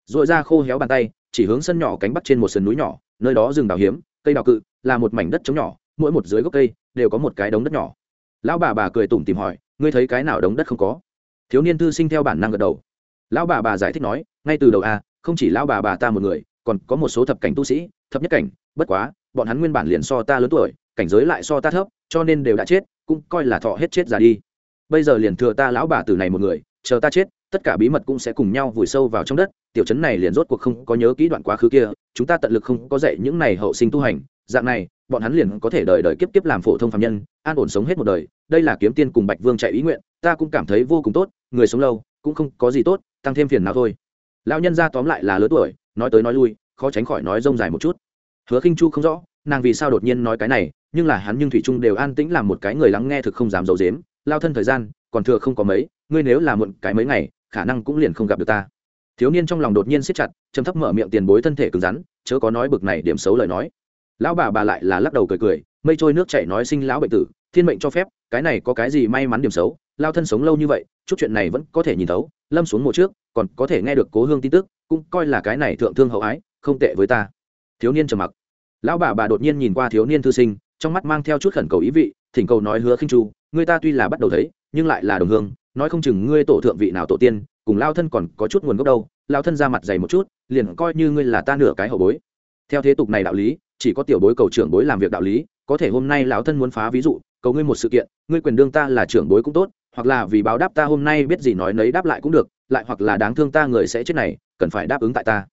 R ồ i ra khô héo bàn tay, chỉ hướng sân nhỏ cánh bắc trên một sườn núi nhỏ, nơi đó rừng đào hiếm, cây đào cự, là một mảnh đất trống nhỏ, mỗi một dưới gốc cây đều có một cái đống đất nhỏ. Lão bà bà cười tủm tìm hỏi, ngươi thấy cái nào đống đất không có? Thiếu niên thư sinh theo bản năng gật đầu. Lão bà bà giải thích nói, ngay từ đầu a không chỉ lão bà bà ta một người, còn có một số thập cảnh tu sĩ, thập nhất cảnh, bất quá, bọn hắn nguyên bản liền so ta lớn tuổi, cảnh giới lại so ta thấp, cho nên đều đã chết, cũng coi là thọ hết chết già đi bây giờ liền thừa ta lão bà tử này một người, chờ ta chết, tất cả bí mật cũng sẽ cùng nhau vùi sâu vào trong đất. Tiểu chấn này liền rốt cuộc không có nhớ kỹ đoạn quá khứ kia, chúng ta tận lực không có dạy những này hậu sinh tu hành. Dạng này, bọn hắn liền có thể đời đời kiếp kiếp làm phổ thông phạm nhân, an ổn sống hết một đời. Đây là kiếm tiên cùng bạch vương chạy ý nguyện, ta cũng cảm thấy vô cùng tốt, người sống lâu, cũng không có gì tốt, tăng thêm phiền nào thôi. Lão nhân ra tóm lại là lớn tuổi, nói tới nói lui, khó tránh khỏi nói rông dài một chút. Hứa khinh chu không rõ, nàng vì sao đột nhiên nói cái này, nhưng là hắn nhưng thủy trung đều an tĩnh làm một cái người lắng nghe thực không dám giấu dếm lao thân thời gian, còn thừa không có mấy, ngươi nếu là muộn cái mấy ngày, khả năng cũng liền không gặp được ta. Thiếu niên trong lòng đột nhiên siết chặt chấm thấp mở miệng tiền bối thân thể cứng rắn, chớ có nói bực này điểm xấu lời nói. Lão bà bà lại là lắc đầu cười cười, mây trôi nước chảy nói sinh lão bệnh tử, thiên mệnh cho phép, cái này có cái gì may mắn điểm xấu, lao thân sống lâu như vậy, chút chuyện này vẫn có thể nhìn thấu, lâm xuống mộ trước, còn có thể nghe được cố hương tin tức, cũng coi là cái này thượng thương hậu ái, không tệ với ta. Thiếu niên trầm mặc. Lão bà bà đột nhiên nhìn qua thiếu niên thư sinh, trong mắt mang theo chút khẩn cầu ý vị, thỉnh cầu nói hứa khinh chu Ngươi ta tuy là bắt đầu thấy, nhưng lại là đồng hương, nói không chừng ngươi tổ thượng vị nào tổ tiên, cùng lao thân còn có chút nguồn gốc đâu, lao thân ra mặt dày một chút, liền coi như ngươi là ta nửa cái hậu bối. Theo thế tục này đạo lý, chỉ có tiểu bối cầu trưởng bối làm việc đạo lý, có thể hôm nay lão thân muốn phá ví dụ, cầu ngươi một sự kiện, ngươi quyền đương ta là trưởng bối cũng tốt, hoặc là vì báo đáp ta hôm nay biết gì nói nấy đáp lại cũng được, lại hoặc là đáng thương ta người sẽ chết này, cần phải đáp ứng tại ta.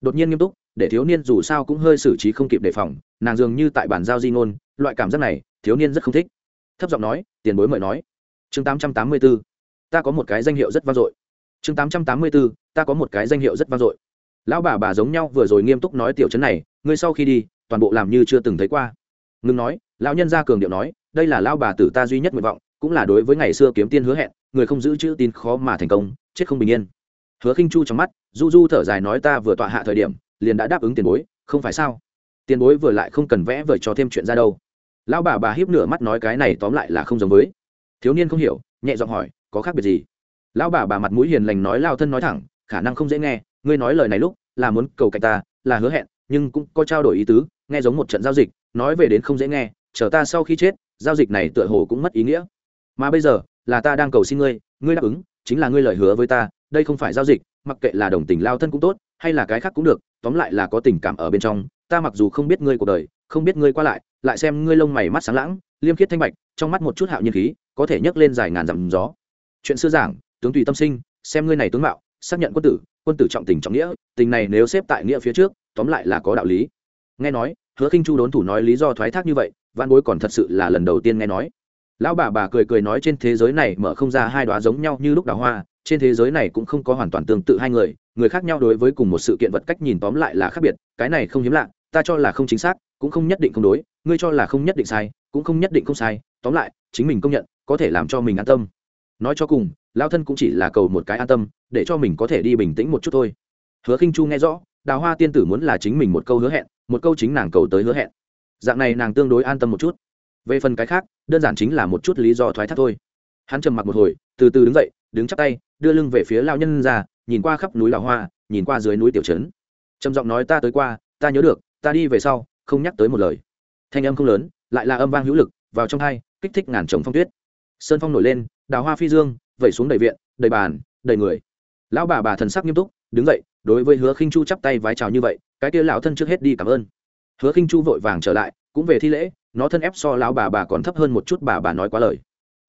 Đột nhiên nghiêm túc, để thiếu niên dù sao cũng hơi xử trí không kịp đề phòng, nàng dường như tại bản giao di ngôn, loại cảm giác này, thiếu niên rất không thích thấp giọng nói, tiền bối mời nói. Chương tám trăm tám mươi b ố ta có một cái danh hiệu rất vang dội. Chương tám trăm tám mươi b ố ta có một cái danh hiệu rất vang dội. Lão bà bà giống nhau vừa rồi nghiêm túc nói tiểu chấn này, ngươi sau khi đi, toàn bộ làm như chưa từng thấy qua. Ngừng nói, lão nhân gia cường điệu nói, đây là lão bà tử ta duy nhất nguyện vọng, cũng là đối với ngày xưa kiếm tiên hứa hẹn, người không giữ chữ tin khó mà thành công, chết không bình yên. Hứa khinh chu trong mắt, du du thở dài nói, ta vừa tọa hạ thời điểm, liền đã đáp ứng tiền bối, không phải sao? Tiền bối vừa lại không cần vẽ vời cho thêm chuyện ra đâu lão bà bà hiếp nửa mắt nói cái này tóm lại là không giống với. Thiếu niên không hiểu, nhẹ giọng hỏi, có khác biệt gì? Lão bà bà mặt mũi hiền lành nói lao thân nói thẳng, khả năng không dễ nghe, ngươi nói lời này lúc, là muốn cầu cạnh ta, là hứa hẹn, nhưng cũng có trao đổi ý tứ, nghe giống một trận giao dịch, nói về đến không dễ nghe, chờ ta sau khi chết, giao dịch này tựa hồ cũng mất ý nghĩa. Mà bây giờ, là ta đang cầu xin ngươi ngươi đáp ứng, chính là ngươi lời hứa với ta, đây không phải giao dịch, mặc kệ là đồng tình lao thân cũng tốt, hay là cái khác cũng được, tóm lại là có tình cảm ở bên trong, ta mặc dù không biết ngươi cuộc đời, không biết ngươi qua lại lại xem ngươi lông mày mắt sáng lãng, liêm khiết thanh bạch, trong mắt một chút hạo nhiên khí, có thể nhấc lên dài ngàn dặm gió. Chuyện xưa giảng, tướng tùy tâm sinh, xem ngươi này tướng mạo, xác nhận quân tử quân tử trọng tình trọng nghĩa, tình này nếu xếp tại nghĩa phía trước, tóm lại là có đạo lý. Nghe nói, hứa khinh chu đốn thủ nói lý do thoái thác như vậy văn bối còn thật sự là lần đầu tiên nghe nói. Lão bà bà cười cười nói trên thế giới này mở không ra hai đoá giống nhau như lúc đào hoa, trên thế giới này cũng không có hoàn toàn tương tự hai người người khác nhau đối với cùng một sự kiện vật cách nhìn tóm lại là khác biệt, cái này không hiếm lạ, ta cho là không chính xác, cũng không nhất định không đối ngươi cho là không nhất định sai, cũng không nhất định không sai, tóm lại, chính mình công nhận, có thể làm cho mình an tâm. Nói cho cùng lao thân cũng chỉ là cầu một cái an tâm, để cho mình có thể đi bình tĩnh một chút thôi. Hứa khinh chu nghe rõ, đào hoa tiên tử muốn là chính mình một câu hứa hẹn, một câu chính nàng cầu tới hứa hẹn. Dạng này nàng tương đối an tâm một chút. Về phần cái khác, đơn giản chính là một chút lý do thoái thác thôi. Hắn trầm mặc một hồi, từ từ đứng dậy, đứng chắp tay, đưa lưng về phía lao nhân ra, nhìn qua khắp núi đào hoa, nhìn qua dưới núi tiểu trấn. Trầm giọng nói, ta tới qua, ta nhớ được, ta đi về sau, không nhắc tới một lời thanh âm không lớn, lại là âm vang hữu lực, vào trong hai, kích thích ngàn trồng phong tuyết. Sơn phong nổi lên, đào hoa phi dương, vẩy xuống đầy viện, đầy bàn, đầy người. Lão bà bà thần sắc nghiêm túc, đứng dậy, đối với hứa khinh chu chắp tay vái chào như vậy, cái kia lão thân trước hết đi cảm ơn. Hứa khinh chu vội vàng trở lại, cũng về thi lễ, nó thân ép so lão bà bà còn thấp hơn một chút bà bà nói quá lời.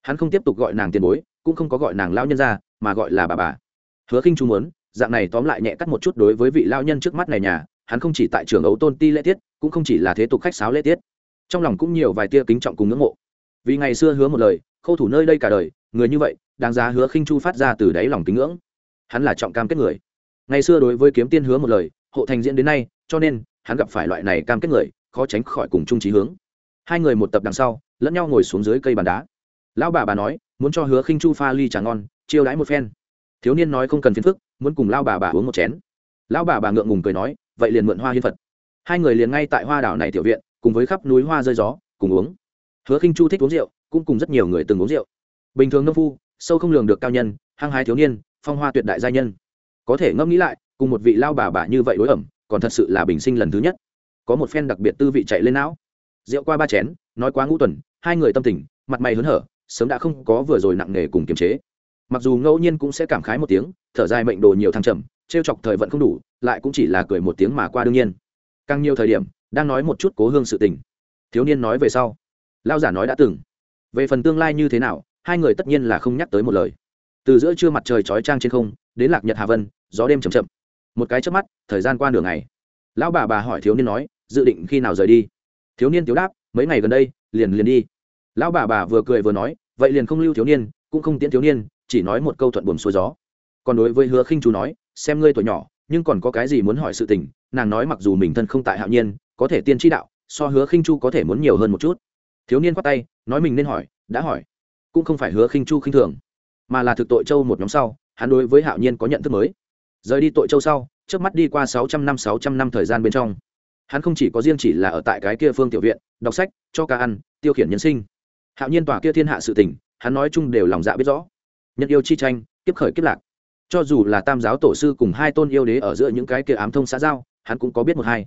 Hắn không tiếp tục gọi nàng tiền bối, cũng không có gọi nàng lão nhân ra mà gọi là bà bà. Hứa khinh chu muốn, dạng này tóm lại nhẹ cắt một chút đối với vị lão nhân trước mắt này nhà, hắn không chỉ tại trường ấu tôn ti lễ tiết, cũng không chỉ là thế tục khách sáo lễ tiết trong lòng cũng nhiều vài tia kính trọng cùng ngưỡng mộ. Vì ngày xưa hứa một lời, khâu thủ nơi đây cả đời, người như vậy, đáng giá hứa khinh chu phát ra từ đáy lòng kính ngưỡng. Hắn là trọng cam kết người. Ngày xưa đối với kiếm tiên hứa một lời, hộ thành diễn đến nay, cho nên, hắn gặp phải loại này cam kết người, khó tránh khỏi cùng chung trí hướng. Hai người một tập đằng sau, lẫn nhau ngồi xuống dưới cây bàn đá. Lão bà bà nói, muốn cho hứa khinh chu pha ly trà ngon, chiêu đãi một phen. Thiếu niên nói không cần phiền phức, muốn cùng lao bà bà uống một chén. Lão bà bà ngượng ngùng cười nói, vậy liền mượn hoa hiên phật. Hai người liền ngay tại hoa đảo này tiểu viện cùng với khắp núi hoa rơi gió, cùng uống. Hứa khinh chu thích uống rượu, cũng cùng rất nhiều người từng uống rượu. Bình thường nông phu, sâu không lường được cao nhân, hăng hái thiếu niên, phong hoa tuyệt đại gia nhân. Có thể ngẫm nghĩ lại, cùng một vị lao bà bà như vậy đối ẩm, còn thật sự là bình sinh lần thứ nhất. Có một phen đặc biệt tư vị chạy lên não. Rượu qua ba chén, nói quá ngũ tuần, hai người tâm tình, mặt mày hớn hở, sớm đã không có vừa rồi nặng nề cùng kiềm chế. Mặc dù ngẫu nhiên cũng sẽ cảm khái một tiếng, thở dài mệnh đồ nhiều thăng trầm, trêu chọc thời vận không đủ, lại cũng chỉ là cười một tiếng mà qua đương nhiên. Càng nhiều thời điểm đang nói một chút cố hương sự tình. Thiếu niên nói về sau. Lao giả nói đã từng. Về phần tương lai như thế nào, hai người tất nhiên là không nhắc tới một lời. Từ giữa trưa mặt trời chói trang trên không, đến lạc nhật hà vân, gió đêm chầm chậm. Một cái trước mắt, thời gian qua nửa ngày. Lão bà bà hỏi thiếu niên nói, dự định khi nào rời đi? Thiếu niên tiếu đáp, mấy ngày gần đây, liền liền đi. Lão bà bà vừa cười vừa nói, vậy liền không lưu thiếu niên, cũng không tiễn thiếu niên, chỉ nói một câu thuận buồm xuôi gió. Còn đối với hứa khinh chú nói, xem ngươi tuổi nhỏ, nhưng còn có cái gì muốn hỏi sự tình? Nàng nói mặc dù mình thân không tại hạo nhiên có thể tiên tri đạo, so hứa khinh chu có thể muốn nhiều hơn một chút. Thiếu niên quát tay, nói mình nên hỏi, đã hỏi. Cũng không phải hứa khinh chu khinh thường, mà là thực tội châu một nhóm sau, hắn đối với hạo nhiên có nhận thức mới. Rời đi tội châu sau, trước mắt đi qua sáu trăm năm, sáu trăm năm thời gian bên trong, hắn không chỉ có riêng chỉ là ở tại cái kia phương tiểu viện, đọc sách, cho ca ăn, tiêu khiển nhân sinh. Hạo nhiên tòa kia thiên hạ sự tình, hắn nói chung đều lòng dạ biết rõ. Nhân yêu chi tranh, kiếp khởi kiếp lạc. Cho dù là tam giáo tổ sư cùng hai tôn yêu đế ở giữa những cái kia ám thông xã giao, hắn cũng có biết một hai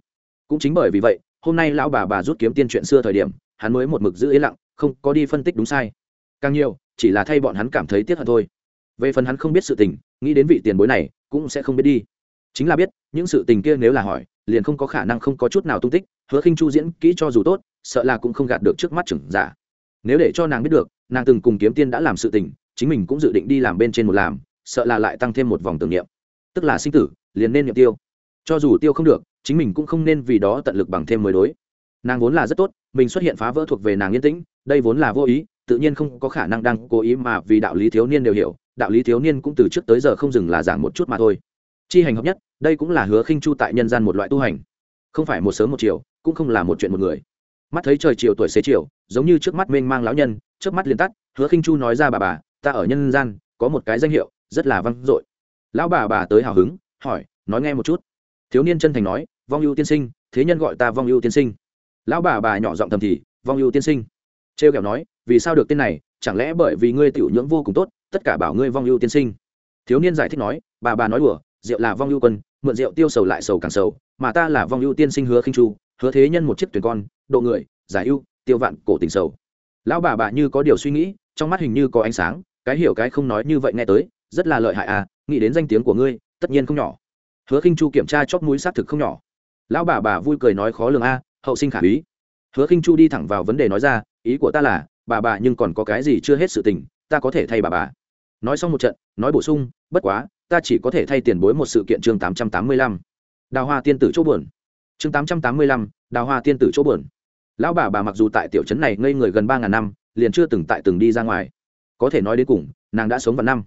cũng chính bởi vì vậy, hôm nay lão bà bà rút kiếm tiên chuyện xưa thời điểm, hắn mới một mực giữ yên lặng, không có đi phân tích đúng sai. Càng nhiều, chỉ là thay bọn hắn cảm thấy tiếc hận thôi. Về phần hắn không biết sự tình, nghĩ đến vị tiền bối này, cũng sẽ không biết đi. Chính là biết, những sự tình kia nếu là hỏi, liền không có khả năng không có chút nào tung tích, hứa khinh chu diễn kỹ cho dù tốt, sợ là cũng không gạt được trước mắt trưởng giả. Nếu để cho nàng biết được, nàng từng cùng kiếm tiên đã làm sự tình, chính mình cũng dự định đi làm bên trên một làm, sợ là lại tăng thêm một vòng tưởng niệm. Tức là sinh tử, liền nên niệm tiêu. Cho dù tiêu không được chính mình cũng không nên vì đó tận lực bằng thêm mới đối. Nàng vốn là rất tốt, mình xuất hiện phá vỡ thuộc về nàng yên tĩnh, đây vốn là vô ý, tự nhiên không có khả năng đang cố ý mà vì đạo lý thiếu niên đều hiểu, đạo lý thiếu niên cũng từ trước tới giờ không dừng là giảng một chút mà thôi. Chi hành hợp nhất, đây cũng là hứa khinh chu tại nhân gian một loại tu hành. Không phải một sớm một chiều, cũng không là một chuyện một người. Mắt thấy trời chiều tuổi xế chiều, giống như trước mắt mênh mang lão nhân, trước mắt liền tắt, hứa khinh chu nói ra, bà bà, ta ở nhân gian, có một cái danh hiệu, rất là vang dội. Lão bà bà tới hào hứng, hỏi, nói nghe một chút. Thiếu niên chân thành nói vong ưu tiên sinh, thế nhân gọi ta vong ưu tiên sinh. Lão bà bà nhỏ giọng thầm thì, vong ưu tiên sinh. Trêu kẹo nói, vì sao được tên này, chẳng lẽ bởi vì ngươi tiểu nhưỡng vô cùng tốt, tất cả bảo ngươi vong ưu tiên sinh. Thiếu niên giải thích nói, bà bà nói đùa, rượu là vong ưu quân, mượn rượu tiêu sầu lại sầu càng sầu, mà ta là vong ưu tiên sinh hứa khinh chu, hứa thế nhân một chiếc tuyển con, độ người, giải ưu, tiêu vạn, cổ tình sầu. Lão bà bà như có điều suy nghĩ, trong mắt hình như có ánh sáng, cái hiểu cái không nói như vậy nghe tới, rất là lợi hại à nghĩ đến danh tiếng của ngươi, tất nhiên không nhỏ. Hứa khinh chu kiểm tra chóp mũi xác thực không nhỏ lão bà bà vui cười nói khó lường a, hậu sinh khả úy hứa khinh chu đi thẳng vào vấn đề nói ra, ý của ta là, bà bà nhưng còn có cái gì chưa hết sự tình, ta có thể thay bà bà. Nói xong một trận, nói bổ sung, bất quá, ta chỉ có thể thay tiền bối một sự kiện chương tám trăm tám mươi lăm. Đào hoa tiên tử chỗ buồn. Chương tám trăm tám mươi lăm, đào hoa tiên tử chỗ buồn. Lão bà bà mặc dù tại tiểu trấn này ngây người gần ba ngàn năm, liền chưa từng tại từng đi ra ngoài. Có thể nói đến cùng, nàng đã sống vào năm.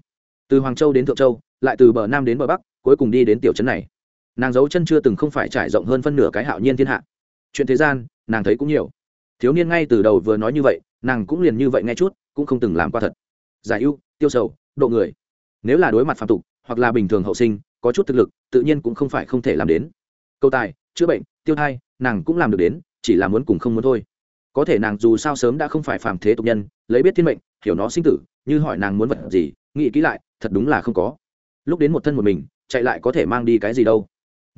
Từ hoàng châu đến thượng châu, lại từ bờ nam đến bờ bắc, cuối cùng đi đến tiểu trấn này nàng giấu chân chưa từng không phải trải rộng hơn phân nửa cái hạo nhiên thiên hạ. Chuyện thế gian, nàng thấy cũng nhiều. Thiếu niên ngay từ đầu vừa nói như vậy, nàng cũng liền như vậy nghe chút, cũng không từng làm qua thật. Giải ưu, tiêu sầu, độ người. Nếu là đối mặt phạm tục, hoặc là bình thường hậu sinh, có chút thực lực, tự nhiên cũng không phải không thể làm đến. Câu tài, chữa bệnh, tiêu thai, nàng cũng làm được đến, chỉ là muốn cùng không muốn thôi. Có thể nàng dù sao sớm đã không phải phàm thế tục nhân, lấy biết thiên mệnh, hiểu nó sinh tử, như hỏi nàng muốn vật gì, nghĩ kỹ lại, thật đúng là không có. Lúc đến một thân một mình, chạy lại có thể mang đi cái gì đâu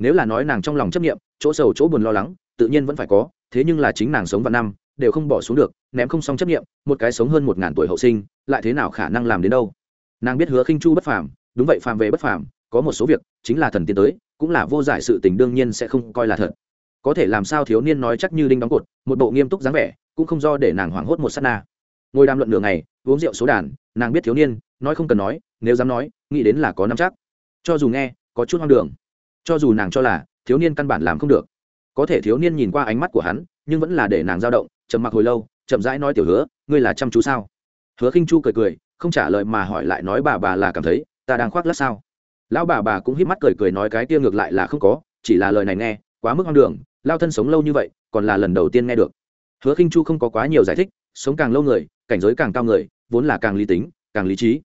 nếu là nói nàng trong lòng chấp nghiệm chỗ sầu chỗ buồn lo lắng, tự nhiên vẫn phải có, thế nhưng là chính nàng sống vào năm, đều không bỏ xuống được, ném không xong chấp nghiệm một cái sống hơn một ngàn tuổi hậu sinh, lại thế nào khả năng làm đến đâu? Nàng biết hứa khinh chu bất phàm, đúng vậy phàm về bất phàm, có một số việc, chính là thần tiến tới, cũng là vô giải sự tình đương nhiên sẽ không coi là thật. Có thể làm sao thiếu niên nói chắc như đinh đóng cột, một bộ nghiêm túc dáng vẻ, cũng không do để nàng hoảng hốt một sát na. Ngồi đàm luận nửa ngày, uống rượu số đàn, nàng biết thiếu niên, nói không cần nói, nếu dám nói, nghĩ đến là có năm chắc. Cho dù nghe, có chút hoang đường cho dù nàng cho là thiếu niên căn bản làm không được, có thể thiếu niên nhìn qua ánh mắt của hắn, nhưng vẫn là để nàng dao động chậm mặc hồi lâu, chậm rãi nói, tiểu hứa, ngươi là chăm chú sao? Hứa khinh chu cười cười, không trả lời mà hỏi lại nói, bà bà là cảm thấy ta đang khoác lát sao? Lão bà bà cũng híp mắt cười cười nói, cái kia ngược lại là không có, chỉ là lời này nghe, quá mức hoang đường, lao thân sống lâu như vậy, còn là lần đầu tiên nghe được. Hứa khinh chu không có quá nhiều giải thích, sống càng lâu người, cảnh giới càng cao người, vốn là càng lý tính, càng lý trí.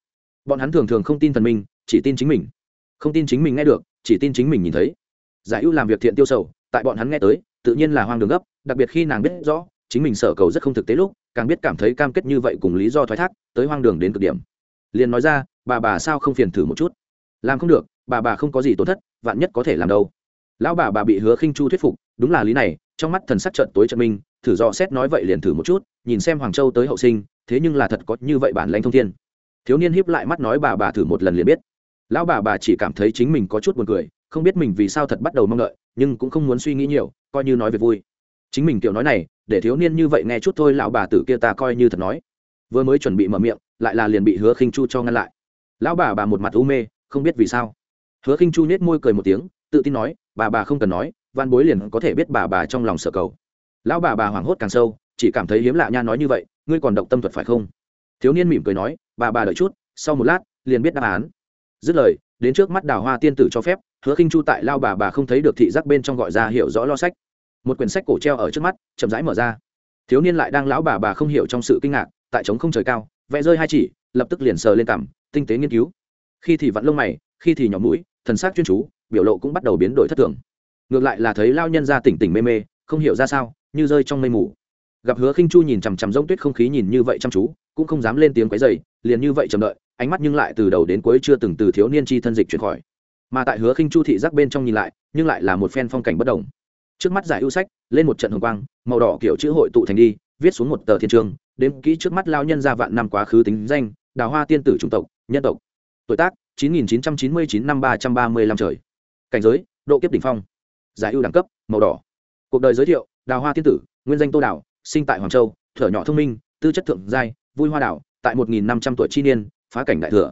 Bọn hắn thường thường không tin thần minh, chỉ tin chính mình. Không tin chính mình nghe được chỉ tin chính mình nhìn thấy. Giải ưu làm việc thiện tiêu sầu, tại bọn hắn nghe tới, tự nhiên là hoang đường gấp, đặc biệt khi nàng biết rõ, chính mình sở cầu rất không thực tế lúc, càng biết cảm thấy cam kết như vậy cùng lý do thoái thác, tới hoang đường đến cực điểm. Liền nói ra, bà bà sao không phiền thử một chút? Làm không được, bà bà không có gì tổn thất, vạn nhất có thể làm đâu. Lão bà bà bị hứa khinh chu thuyết phục, đúng là lý này, trong mắt thần sắc trận tối trận minh, thử dò xét nói vậy liền thử một chút, nhìn xem hoàng châu tới hậu sinh, thế nhưng là thật có như vậy bản lãnh thông thiên. Thiếu niên hiếp lại mắt nói bà bà thử một lần liền biết lão bà bà chỉ cảm thấy chính mình có chút buồn cười, không biết mình vì sao thật bắt đầu mong đợi, nhưng cũng không muốn suy nghĩ nhiều, coi như nói về vui. Chính mình kiểu nói này, để thiếu niên như vậy nghe chút thôi, lão bà tử kia ta coi như thật nói. Vừa mới chuẩn bị mở miệng, lại là liền bị hứa khinh chu cho ngăn lại. Lão bà bà một mặt u mê, không biết vì sao. Hứa khinh chu nhếch môi cười một tiếng, tự tin nói, bà bà không cần nói, văn bối liền có thể biết bà bà trong lòng sợ cầu. Lão bà bà hoảng hốt càng sâu, chỉ cảm thấy hiếm lạ nha nói như vậy, ngươi còn động tâm thuật phải không? Thiếu niên mỉm cười nói, bà bà đợi chút, sau một lát, liền biết đáp án dứt lời, đến trước mắt đào hoa tiên tử cho phép, hứa khinh chu tại lao bà bà không thấy được thị giác bên trong gọi ra hiểu rõ lo sách. Một quyển sách cổ treo ở trước mắt, chậm rãi mở ra. Thiếu niên lại đang lão bà bà không hiểu trong sự kinh ngạc, tại trống không trời cao, vẽ rơi hai chỉ, lập tức liền sờ lên cằm, tinh tế nghiên cứu. Khi thì vặn lông mày, khi thì nhỏ mũi, thần sắc chuyên chú, biểu lộ cũng bắt đầu biến đổi thất thường. Ngược lại là thấy lao nhân ra tỉnh tỉnh mê mê, không hiểu ra sao, như rơi trong mây mù. Gặp hứa khinh chu nhìn chằm chằm rông tuyết không khí nhìn như vậy chăm chú, cũng không dám lên tiếng quấy dày liền như vậy chậm đợi ánh mắt nhưng lại từ đầu đến cuối chưa từng từ thiếu niên chi thân dịch chuyển khỏi. Mà tại hứa khinh chu thị giác bên trong nhìn lại, nhưng lại là một phen phong cảnh bất đồng. Trước mắt giải ưu sách, lên một trận hồng quang, màu đỏ kiểu chữ hội tụ thành đi, viết xuống một tờ thiên trường, đếm kỹ trước mắt lao nhân ra vạn năm quá khứ tính danh, đào hoa tiên tử chủng tộc, nhân tộc. Tuổi tác 9999 năm 335 trời. Cảnh giới, độ kiếp đỉnh phong. Giải ưu đẳng cấp, màu đỏ. Cuộc đời giới thiệu, đào hoa tiên tử, nguyên danh tô đào, sinh tại hoàng châu, thở nhỏ thông minh, tư chất thượng giai, vui hoa đảo, tại 1.500 tuổi chi niên phá cảnh đại thừa.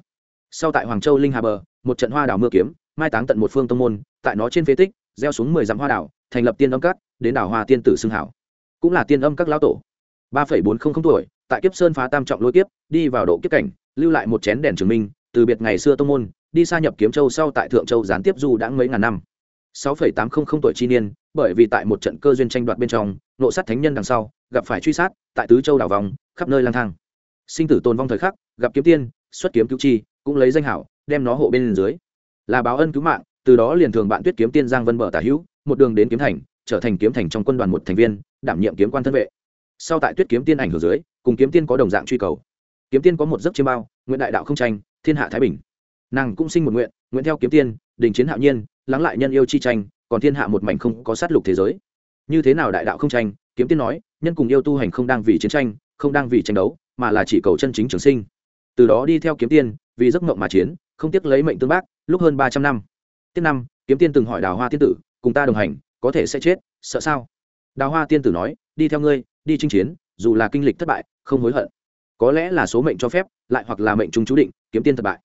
Sau tại hoàng châu linh hà bờ, một trận hoa đảo mưa kiếm, mai táng tận một phương tông môn, tại nó trên phế tích, gieo xuống mười dặm hoa đảo, thành lập tiên âm cát đến đảo hoa tiên tử xưng hảo. Cũng là tiên âm các lão tổ. ba phẩy bốn không không tuổi, tại kiếp sơn phá tam trọng lôi kiếp, đi vào độ kiếp cảnh, lưu lại một chén đèn chứng minh, từ biệt ngày xưa tông môn, đi xa nhập kiếm châu sau tại thượng châu gián tiếp du đã mấy ngàn năm. sáu phẩy tám không không tuổi chi niên, bởi vì tại một trận cơ duyên tranh đoạt bên trong, nộ sát thánh nhân đằng sau, gặp phải truy sát, tại tứ châu đảo vòng, khắp nơi lang thang. Sinh tử tồn vong thời khắc, gặp kiếm tiên xuất kiếm cứu chi, cũng lấy danh hảo, đem nó hộ bên dưới. Là báo ân cứu mạng, từ đó liền thường bạn tuyết kiếm tiên giang vân bờ tả hữu, một đường đến kiếm thành, trở thành kiếm thành trong quân đoàn một thành viên, đảm nhiệm kiếm quan thân vệ. Sau tại tuyết kiếm tiên ảnh hưởng dưới, cùng kiếm tiên có đồng dạng truy cầu. Kiếm tiên có một giấc chiêm bao, nguyện đại đạo không tranh, thiên hạ thái bình. Nàng cũng sinh một nguyện nguyện theo kiếm tiên, đình chiến hạo nhiên, lắng lại nhân yêu chi tranh, còn thiên hạ một mảnh không có sát lục thế giới. Như thế nào đại đạo không tranh, kiếm tiên nói, nhân cùng yêu tu hành không đang vì chiến tranh, không đang vì tranh đấu, mà là chỉ cầu chân chính trường sinh từ đó đi theo kiếm tiên, vì giấc mộng mà chiến, không tiếc lấy mệnh tương bác, lúc hơn ba trăm năm. Tiết năm, kiếm tiên từng hỏi đào hoa tiên tử, cùng ta đồng hành, có thể sẽ chết, sợ sao? Đào hoa tiên tử nói, đi theo ngươi, đi chinh chiến, dù là kinh lịch thất bại, không hối hận. Có lẽ là số mệnh cho phép, lại hoặc là mệnh trung chú định, kiếm tiên thất bại.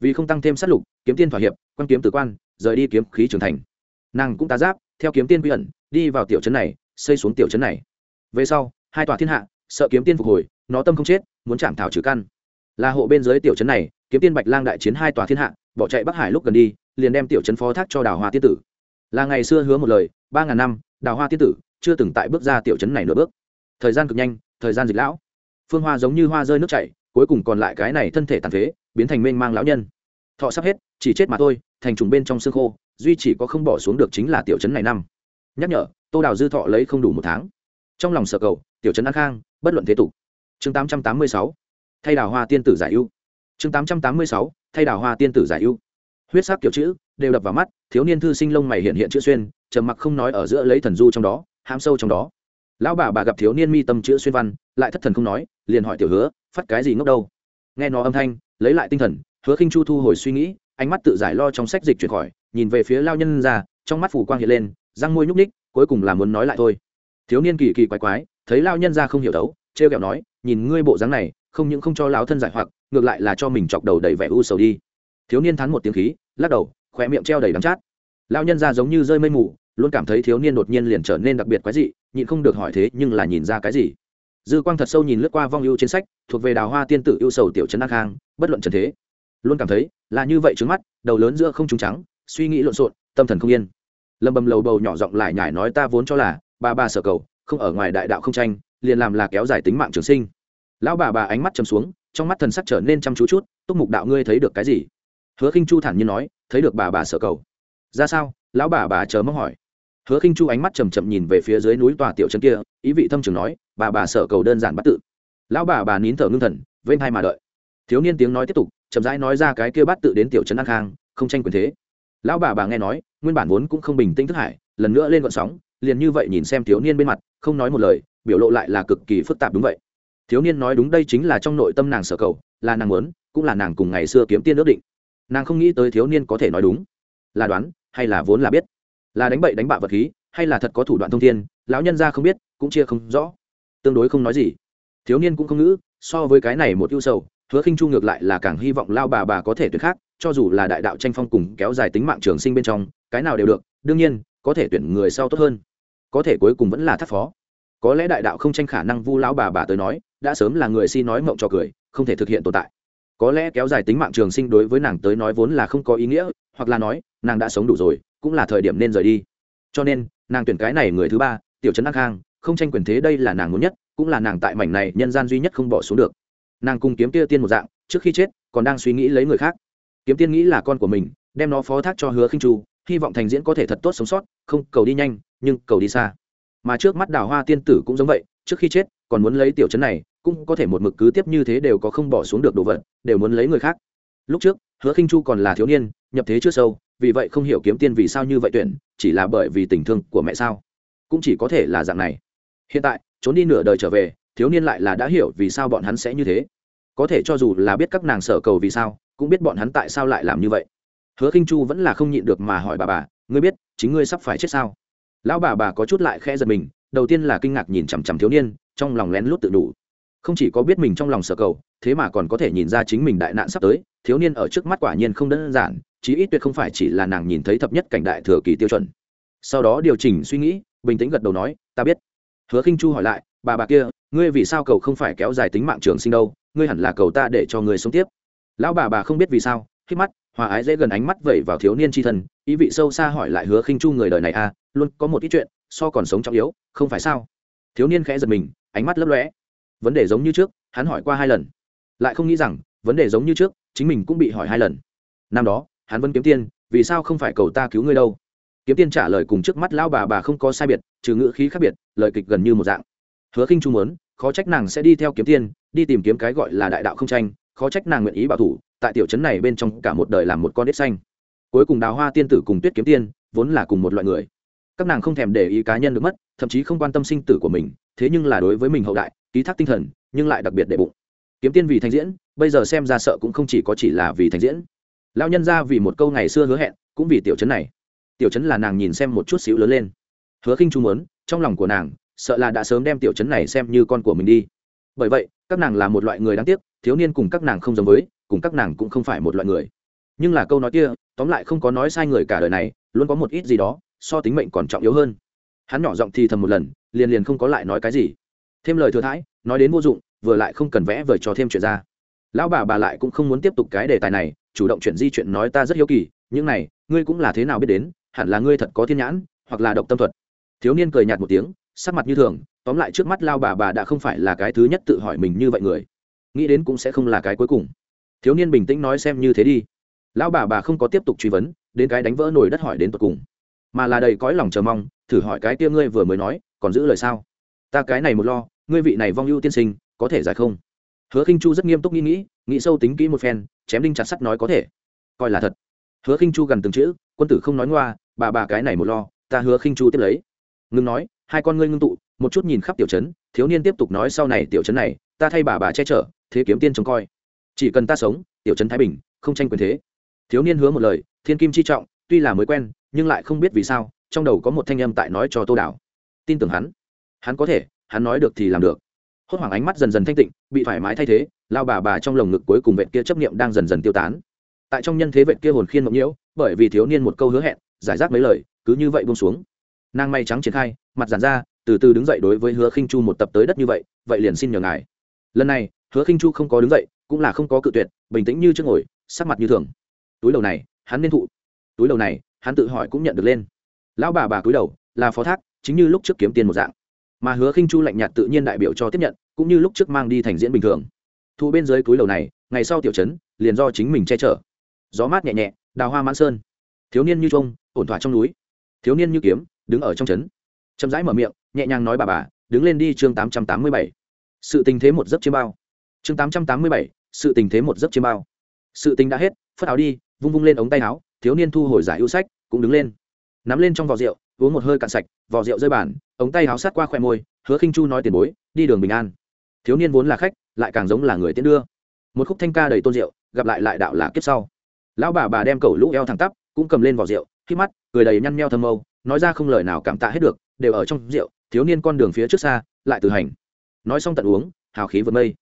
Vì không tăng thêm sát lục, kiếm tiên thỏa hiệp, quan kiếm tử quan, rời đi kiếm khí trưởng thành. Nàng cũng tá giáp, theo kiếm tiên quy ẩn, đi vào tiểu trấn này, xây xuống tiểu trấn này. Về sau, hai tòa thiên hạ, sợ kiếm tiên phục hồi, nó tâm không chết, muốn chạm thảo trừ căn là hộ bên dưới tiểu trấn này, kiếm tiên bạch lang đại chiến hai tòa thiên hạ, bỏ chạy bắc hải lúc gần đi, liền đem tiểu trấn phó thác cho đào hoa tiên tử. Là ngày xưa hứa một lời, ba ngàn năm, đào hoa tiên tử chưa từng tại bước ra tiểu trấn này nửa bước. Thời gian cực nhanh, thời gian dịch lão. Phương hoa giống như hoa rơi nước chảy, cuối cùng còn lại cái này thân thể tàn phế, biến thành mênh mang lão nhân. Thọ sắp hết, chỉ chết mà thôi, thành trùng bên trong xương khô, duy chỉ có không bỏ xuống được chính là tiểu trấn này năm. Nhắc nhở, tô đào dư thọ lấy không đủ một tháng. Trong lòng sợ cầu, tiểu trấn an khang, bất luận thế tục. Chương tám trăm tám mươi sáu thay đào hoa tiên tử giải ưu. Chương tám trăm tám mươi sáu, thay đào hoa tiên tử giải ưu. Huyết sắc kiểu chữ, đều đập vào mắt, thiếu niên thư sinh lông mày hiện hiện chữ xuyên, trầm mặc không nói ở giữa lấy thần du trong đó ham sâu trong đó. Lão bà bà gặp thiếu niên mi tâm chữ xuyên văn, lại thất thần không nói, liền hỏi tiểu hứa, phát cái gì ngốc đâu? Nghe nó âm thanh, lấy lại tinh thần, hứa khinh chu thu hồi suy nghĩ, ánh mắt tự giải lo trong sách dịch chuyển khỏi, nhìn về phía lao nhân ra, trong mắt phủ quang hiện lên, răng môi nhúc ních cuối cùng là muốn nói lại thôi. Thiếu niên kỳ kỳ quái quái, thấy lao nhân ra không hiểu đấu, trêu kẹo nói, nhìn ngươi bộ dáng này không những không cho lão thân giải hoặc, ngược lại là cho mình chọc đầu đầy vẻ u sầu đi. Thiếu niên thắn một tiếng khí, lắc đầu khỏe miệng treo đầy đắng chát. Lão nhân ra giống như rơi mây mù, luôn cảm thấy thiếu niên đột nhiên liền trở nên đặc biệt quái dị, nhịn không được hỏi thế nhưng là nhìn ra cái gì. Dư quang thật sâu nhìn lướt qua vong ưu trên sách, thuộc về đào hoa tiên tử ưu sầu tiểu trấn đăng khang, bất luận trần thế. Luôn cảm thấy, là như vậy trước mắt, đầu lớn giữa không trúng trắng, suy nghĩ lộn xộn, tâm thần không yên. Lâm bầm lầu bầu nhỏ giọng lại nhải nói ta vốn cho là, bà bà sở cầu, không ở ngoài đại đạo không tranh, liền làm là kéo dài tính mạng trường sinh lão bà bà ánh mắt chầm xuống, trong mắt thần sắc trở nên chăm chú chút, túc mục đạo ngươi thấy được cái gì? Hứa khinh chu thản nhiên nói, thấy được bà bà sở cầu. Ra sao? Lão bà bà chờ mong hỏi. Hứa khinh chu ánh mắt chầm chậm nhìn về phía dưới núi tòa tiểu trấn kia, ý vị thâm trường nói, bà bà sở cầu đơn giản bắt tự. Lão bà bà nín thở ngưng thần, vênh hai mà đợi. Thiếu niên tiếng nói tiếp tục, chậm rãi nói ra cái kia bắt tự đến tiểu trấn an khang, không tranh quyền thế. Lão bà bà nghe nói, nguyên bản vốn cũng không bình tĩnh thức hải, lần nữa lên gọn sóng, liền như vậy nhìn xem thiếu niên bên mặt, không nói một lời, biểu lộ lại là cực kỳ phức tạp đúng vậy thiếu niên nói đúng đây chính là trong nội tâm nàng sở cầu, là nàng muốn, cũng là nàng cùng ngày xưa kiếm tiên ước định. Nàng không nghĩ tới thiếu niên có thể nói đúng. Là đoán, hay là vốn là biết? Là đánh bậy đánh bạ vật khí, hay là thật có thủ đoạn thông thiên, lão nhân ra không biết, cũng chia không rõ. Tương đối không nói gì. Thiếu niên cũng không ngữ, so với cái này một ưu sầu, hứa khinh chu ngược lại là càng hy vọng lao bà bà có thể tuyệt khác, cho dù là đại đạo tranh phong cùng kéo dài tính mạng trường sinh bên trong, cái nào đều được, đương nhiên, có thể tuyển người sau tốt hơn. Có thể cuối cùng vẫn là thắt phó. Có lẽ đại đạo không tranh khả năng vu lão bà bà tới nói đã sớm là người si nói mộng cho cười, không thể thực hiện tồn tại. Có lẽ kéo dài tính mạng trường sinh đối với nàng tới nói vốn là không có ý nghĩa, hoặc là nói, nàng đã sống đủ rồi, cũng là thời điểm nên rời đi. Cho nên, nàng tuyển cái này người thứ ba, tiểu trấn ác khang, không tranh quyền thế đây là nàng muốn nhất, cũng là nàng tại mảnh này nhân gian duy nhất không bỏ xuống được. Nàng cùng kiếm kia tiên một dạng, trước khi chết, còn đang suy nghĩ lấy người khác. Kiếm tiên nghĩ là con của mình, đem nó phó thác cho hứa khinh chu, hy vọng thành diễn có thể thật tốt sống sót, không cầu đi nhanh, nhưng cầu đi xa. Mà trước mắt đào hoa tiên tử cũng giống vậy, trước khi chết còn muốn lấy tiểu chấn này, cũng có thể một mực cứ tiếp như thế đều có không bỏ xuống được đồ vật, đều muốn lấy người khác. Lúc trước, hứa khinh chu còn là thiếu niên, nhập thế chưa sâu, vì vậy không hiểu kiếm tiên vì sao như vậy tuyển, chỉ là bởi vì tình thương của mẹ sao? Cũng chỉ có thể là dạng này. Hiện tại, trốn đi nửa đời trở về, thiếu niên lại là đã hiểu vì sao bọn hắn sẽ như thế. Có thể cho dù là biết các nàng sở cầu vì sao, cũng biết bọn hắn tại sao lại làm như vậy. Hứa khinh chu vẫn là không nhịn được mà hỏi bà bà, ngươi biết, chính ngươi sắp phải chết sao? Lão bà bà có chút lại khẽ giật mình, đầu tiên là kinh ngạc nhìn chằm chằm thiếu niên trong lòng lén lút tự đủ. Không chỉ có biết mình trong lòng sở cầu, thế mà còn có thể nhìn ra chính mình đại nạn sắp tới, thiếu niên ở trước mắt quả nhiên không đơn giản, chí ít tuyệt không phải chỉ là nàng nhìn thấy thập nhất cảnh đại thừa kỳ tiêu chuẩn. Sau đó điều chỉnh suy nghĩ, bình tĩnh gật đầu nói, ta biết. Hứa khinh chu hỏi lại, bà bà kia, ngươi vì sao cầu không phải kéo dài tính mạng trường sinh đâu? Ngươi hẳn là cầu ta để cho ngươi sống tiếp. Lão bà bà không biết vì sao khi mắt, hòa ái dễ gần ánh mắt vẩy vào thiếu niên tri thân, ý vị sâu xa hỏi lại hứa khinh chu người đời này à luôn có một ít chuyện, so còn sống trọng yếu, không phải sao? Thiếu niên khẽ giật mình ánh mắt lấp lóe. Vấn đề giống như trước, hắn hỏi qua hai lần. Lại không nghĩ rằng, vấn đề giống như trước, chính mình cũng bị hỏi hai lần. Năm đó, hắn vẫn kiếm tiên vì sao không phải cầu ta cứu ngươi đâu? Kiếm tiên trả lời cùng trước mắt lão bà bà không có sai biệt, trừ ngữ khí khác biệt, lời kịch gần như một dạng. Hứa khinh chu muốn, khó trách nàng sẽ đi theo kiếm tiên đi tìm kiếm cái gọi là đại đạo không tranh, khó trách nàng nguyện ý bảo thủ, tại tiểu trấn này bên trong cả một đời làm một con đít xanh. Cuối cùng đào hoa tiên tử cùng tuyết kiếm tiên vốn là cùng một loại người. Các nàng không thèm để ý cá nhân được mất, thậm chí không quan tâm sinh tử của mình thế nhưng là đối với mình hậu đại, ký thác tinh thần, nhưng lại đặc biệt để bụng. Kiếm tiên vì thành diễn, bây giờ xem ra sợ cũng không chỉ có chỉ là vì thành diễn. Lao nhân ra vì một câu ngày xưa hứa hẹn, cũng vì tiểu trấn này. Tiểu trấn là nàng nhìn xem một chút xíu lớn lên. Hứa khinh chu muốn, trong lòng của nàng, sợ là đã sớm đem tiểu trấn này xem như con của mình đi. Bởi vậy, các nàng là một loại người đáng tiếc, thiếu niên cùng các nàng không giống với, cùng các nàng cũng không phải một loại người. Nhưng là câu nói kia, tóm lại không có nói sai người cả đời này, luôn có một ít gì đó, so tính mệnh còn trọng yếu hơn. Hắn nhỏ giọng thì thầm một lần liền liền không có lại nói cái gì. Thêm lời thừa thãi, nói đến vô dụng, vừa lại không cần vẽ vời cho thêm chuyện ra. Lão bà bà lại cũng không muốn tiếp tục cái đề tài này, chủ động chuyện di chuyện nói ta rất hiếu kỳ, những này, ngươi cũng là thế nào biết đến, hẳn là ngươi thật có thiên nhãn, hoặc là độc tâm thuật. Thiếu niên cười nhạt một tiếng, sắc mặt như thường, tóm lại trước mắt lao bà bà đã không phải là cái thứ nhất tự hỏi mình như vậy người. Nghĩ đến cũng sẽ không là cái cuối cùng. Thiếu niên bình tĩnh nói xem như thế đi. Lão bà bà không có tiếp tục truy vấn, đến cái đánh vỡ nồi đất hỏi đến tột cùng. Mà là đầy cõi lòng chờ mong thử hỏi cái kia ngươi vừa mới nói, còn giữ lời sao? Ta cái này một lo, ngươi vị này vong ưu tiên sinh, có thể giải không? Hứa khinh chu rất nghiêm túc nghĩ nghĩ nghĩ sâu tính kỹ một phen, chém đinh chặt sắt nói có thể. Coi là thật. Hứa khinh chu gần từng chữ, quân tử không nói ngoa, bà bà cái này một lo, ta hứa khinh chu tiếp lấy. Ngưng nói, hai con ngươi ngưng tụ, một chút nhìn khắp tiểu trấn, thiếu niên tiếp tục nói sau này tiểu trấn này, ta thay bà bà che chở, thế kiếm tiên trông coi. Chỉ cần ta sống, tiểu trấn thái bình, không tranh quyền thế. Thiếu niên hứa một lời, thiên kim chi trọng, tuy là mới quen, nhưng lại không biết vì sao trong đầu có một thanh âm tại nói cho tô đảo tin tưởng hắn. Hắn có thể, hắn nói được thì làm được. Hốt hoảng ánh mắt dần dần thanh tịnh, bị thoải mái thay thế, lao bà bà trong lồng ngực cuối cùng vẹn kia chấp niệm đang dần dần tiêu tán. Tại trong nhân thế vẹn kia hồn khiên mộng nhiễu, bởi vì thiếu niên một câu hứa hẹn, giải rác mấy lời, cứ như vậy buông xuống. Nàng may trắng triển khai, mặt giản ra, từ từ đứng dậy đối với hứa khinh chu một tập tới đất như vậy vậy liền xin nhờ ngài. Lần này, hứa khinh chu không có đứng dậy, cũng là không có cự tuyệt, bình tĩnh như trước ngồi, sắc mặt như thường. Túi đầu này, hắn nên thụ. Túi đầu này, hắn tự hỏi cũng nhận được lên lão bà bà túi đầu, là phó thác, chính như lúc trước kiếm tiền một dạng. Mà hứa khinh chu lạnh nhạt tự nhiên đại biểu cho tiếp nhận, cũng như lúc trước mang đi thành diễn bình thường. Thu bên dưới túi đầu này, ngày sau tiểu trấn, liền do chính mình che chở. Gió mát nhẹ nhẹ, đào hoa mãn sơn. Thiếu niên như trông, ổn thỏa trong núi. Thiếu niên như kiếm, đứng ở trong trấn. Chậm rãi mở miệng, nhẹ nhàng nói bà bà, đứng lên đi chương tám trăm tám mươi bảy. Sự tình thế một giấc chiêm bao. Chương tám trăm tám mươi bảy, sự tình thế một giấc chiêm bao. Sự tình đã hết, phất áo đi, vung vung lên ống tay áo, thiếu niên thu hồi giải ưu sách, cũng đứng lên nắm lên trong vò rượu, uống một hơi cạn sạch, vò rượu rơi bản ống tay háo sát qua khoe môi, hứa khinh chu nói tiền bối, đi đường bình an. Thiếu niên vốn là khách, lại càng giống là người tiến đưa. Một khúc thanh ca đầy tôn rượu, gặp lại lại đạo là kiếp sau. Lão bà bà đem cầu lũ eo thẳng tắp, cũng cầm lên vỏ rượu, khi mắt, cười đầy nhăn nheo thâm mâu, nói ra không lời nào cảm tạ hết được, đều ở trong rượu, thiếu niên con đường phía trước xa, lại từ hành. Nói xong tận uống, hào khí vượt mây.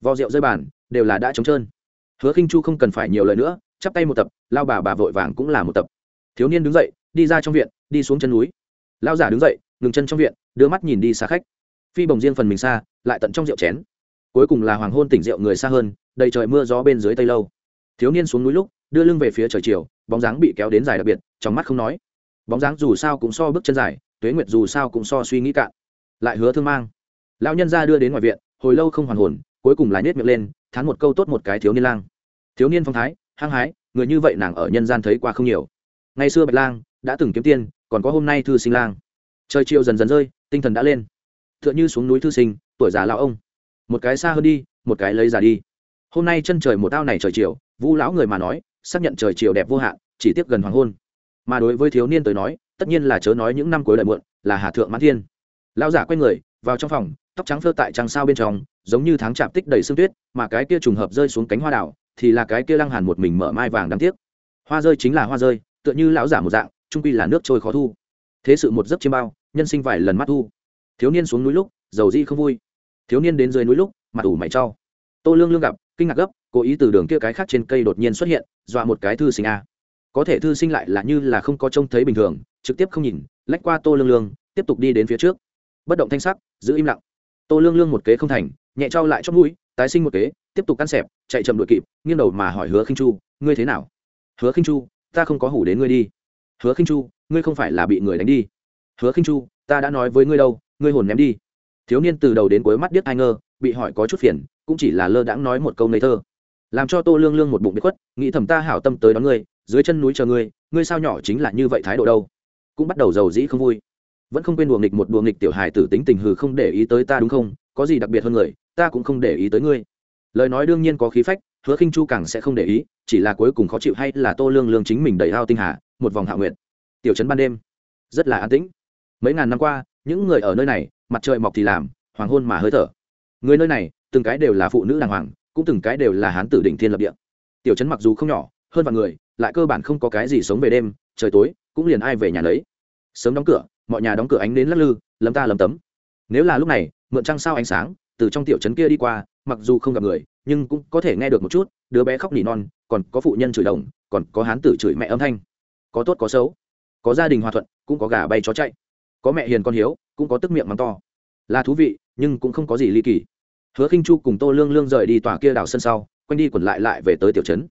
Vò rượu rơi bàn, đều là đã trống trơn. Hứa khinh chu không cần phải nhiều lời nữa, chắp tay một tập lao bà bà vội vàng cũng là một tập. Thiếu niên đứng dậy đi ra trong viện, đi xuống chân núi. Lao giả đứng dậy, ngừng chân trong viện, đưa mắt nhìn đi xa khách. Phi bồng riêng phần mình xa, lại tận trong rượu chén. Cuối cùng là hoàng hôn tỉnh rượu người xa hơn, đầy trời mưa gió bên dưới tây lâu. Thiếu niên xuống núi lúc, đưa lưng về phía trời chiều, bóng dáng bị kéo đến dài đặc biệt, trong mắt không nói. Bóng dáng dù sao cũng so bước chân dài, tuế nguyệt dù sao cũng so suy nghĩ cạn. Lại hứa thương mang. Lão nhân ra đưa đến ngoài viện, hồi lâu không hoàn hồn, cuối cùng lại nết miệng lên, thán một câu tốt một cái thiếu niên lang. Thiếu niên phong thái, hăng hái, người như vậy nàng ở nhân gian thấy qua không nhiều. Ngày xưa bạch lang đã từng kiếm tiên, còn có hôm nay thư sinh lang. Trời chiều dần dần rơi, tinh thần đã lên. T h ư ợ n h ư xuống núi thư sinh, tuổi già lão ông. Một cái xa hơn đi, một cái lấy già đi. Hôm nay chân trời một tao này trời chiều vũ lão người mà nói, xác nhận trời chiều đẹp vô hạn, chỉ tiếp gần hoàng hôn. Mà đối với thiếu niên tới nói, tất nhiên là chớ nói những năm cuối đời muộn, là hà thượng mãn thiên. Lão giả quay người, vào trong phòng, tóc trắng phơ tại trăng sao bên trong, giống như tháng chạp tích đầy sương tuyết, mà cái kia trùng hợp rơi xuống cánh hoa đảo thì là cái kia lăng hàn một mình mở mai vàng đáng tiếc. Hoa rơi chính là hoa rơi, tựa như lão giả một dạng trung quy là nước trôi khó thu. Thế sự một giấc chiêm bao, nhân sinh vài lần mắt thu. Thiếu niên xuống núi lúc dầu di không vui. Thiếu niên đến dưới núi lúc, mặt ủ mày trao tô lương lương gặp, kinh ngạc gấp, cố ý từ đường kia cái khác trên cây đột nhiên xuất hiện, dọa một cái thư sinh a. Có thể thư sinh lại là như là không có trông thấy bình thường, trực tiếp không nhìn, lách qua tô lương lương, tiếp tục đi đến phía trước. Bất động thanh sắc, giữ im lặng. Tô lương lương một kế không thành, nhẹ trao lại trong mũi, tái sinh một kế, tiếp tục căn xẹp, chạy chậm đội kịp, nghiêng đầu mà hỏi hứa khinh chu, ngươi thế nào? Hứa khinh chu, ta không có hủ đến ngươi đi hứa khinh chu, ngươi không phải là bị người đánh đi. Hứa khinh chu, ta đã nói với ngươi đâu, ngươi hồn ném đi. Thiếu niên từ đầu đến cuối mắt điếc ai ngơ bị hỏi có chút phiền, cũng chỉ là lơ đãng nói một câu ngây thơ. Làm cho tô lương lương một bụng bị khuất, nghĩ thầm ta hảo tâm tới đón ngươi, dưới chân núi chờ ngươi ngươi sao nhỏ chính là như vậy thái độ đâu. Cũng bắt đầu giàu dĩ không vui. Vẫn không quên đùa nghịch một đùa nghịch tiểu hài tử tính tình hừ không để ý tới ta đúng không, có gì đặc biệt hơn người, ta cũng không để ý tới ngươi. Lời nói đương nhiên có khí phách, hứa khinh chu càng sẽ không để ý, chỉ là cuối cùng khó chịu hay là tô lương lương chính mình đầy hao tinh hà một vòng hạ nguyện tiểu trấn ban đêm, rất là an tĩnh. Mấy ngàn năm qua, những người ở nơi này, mặt trời mọc thì làm, hoàng hôn mà hơi thở. Người nơi này, từng cái đều là phụ nữ đàng hoàng, cũng từng cái đều là hán tử đỉnh thiên lập địa. Tiểu trấn mặc dù không nhỏ, hơn vạn người, lại cơ bản không có cái gì sống về đêm, trời tối, cũng liền ai về nhà lấy sớm đóng cửa, mọi nhà đóng cửa ánh đến lắc lư, lấm ta lấm tấm. Nếu là lúc này, mượn trăng sao ánh sáng, từ trong tiểu trấn kia đi qua, mặc dù không gặp người, nhưng cũng có thể nghe được một chút, đứa bé khóc nỉ non, còn có phụ nhân chửi đồng, còn có hán tử chửi mẹ âm thanh có tốt có xấu. Có gia đình hòa thuận, cũng có gà bay chó chạy. Có mẹ hiền con hiếu, cũng có tức miệng mắng to. Là thú vị, nhưng cũng không có gì ly kỳ. Hứa khinh chu cùng tô lương lương rời đi tòa kia đảo sân sau, quanh đi quẩn lại lại về tới tiểu trấn.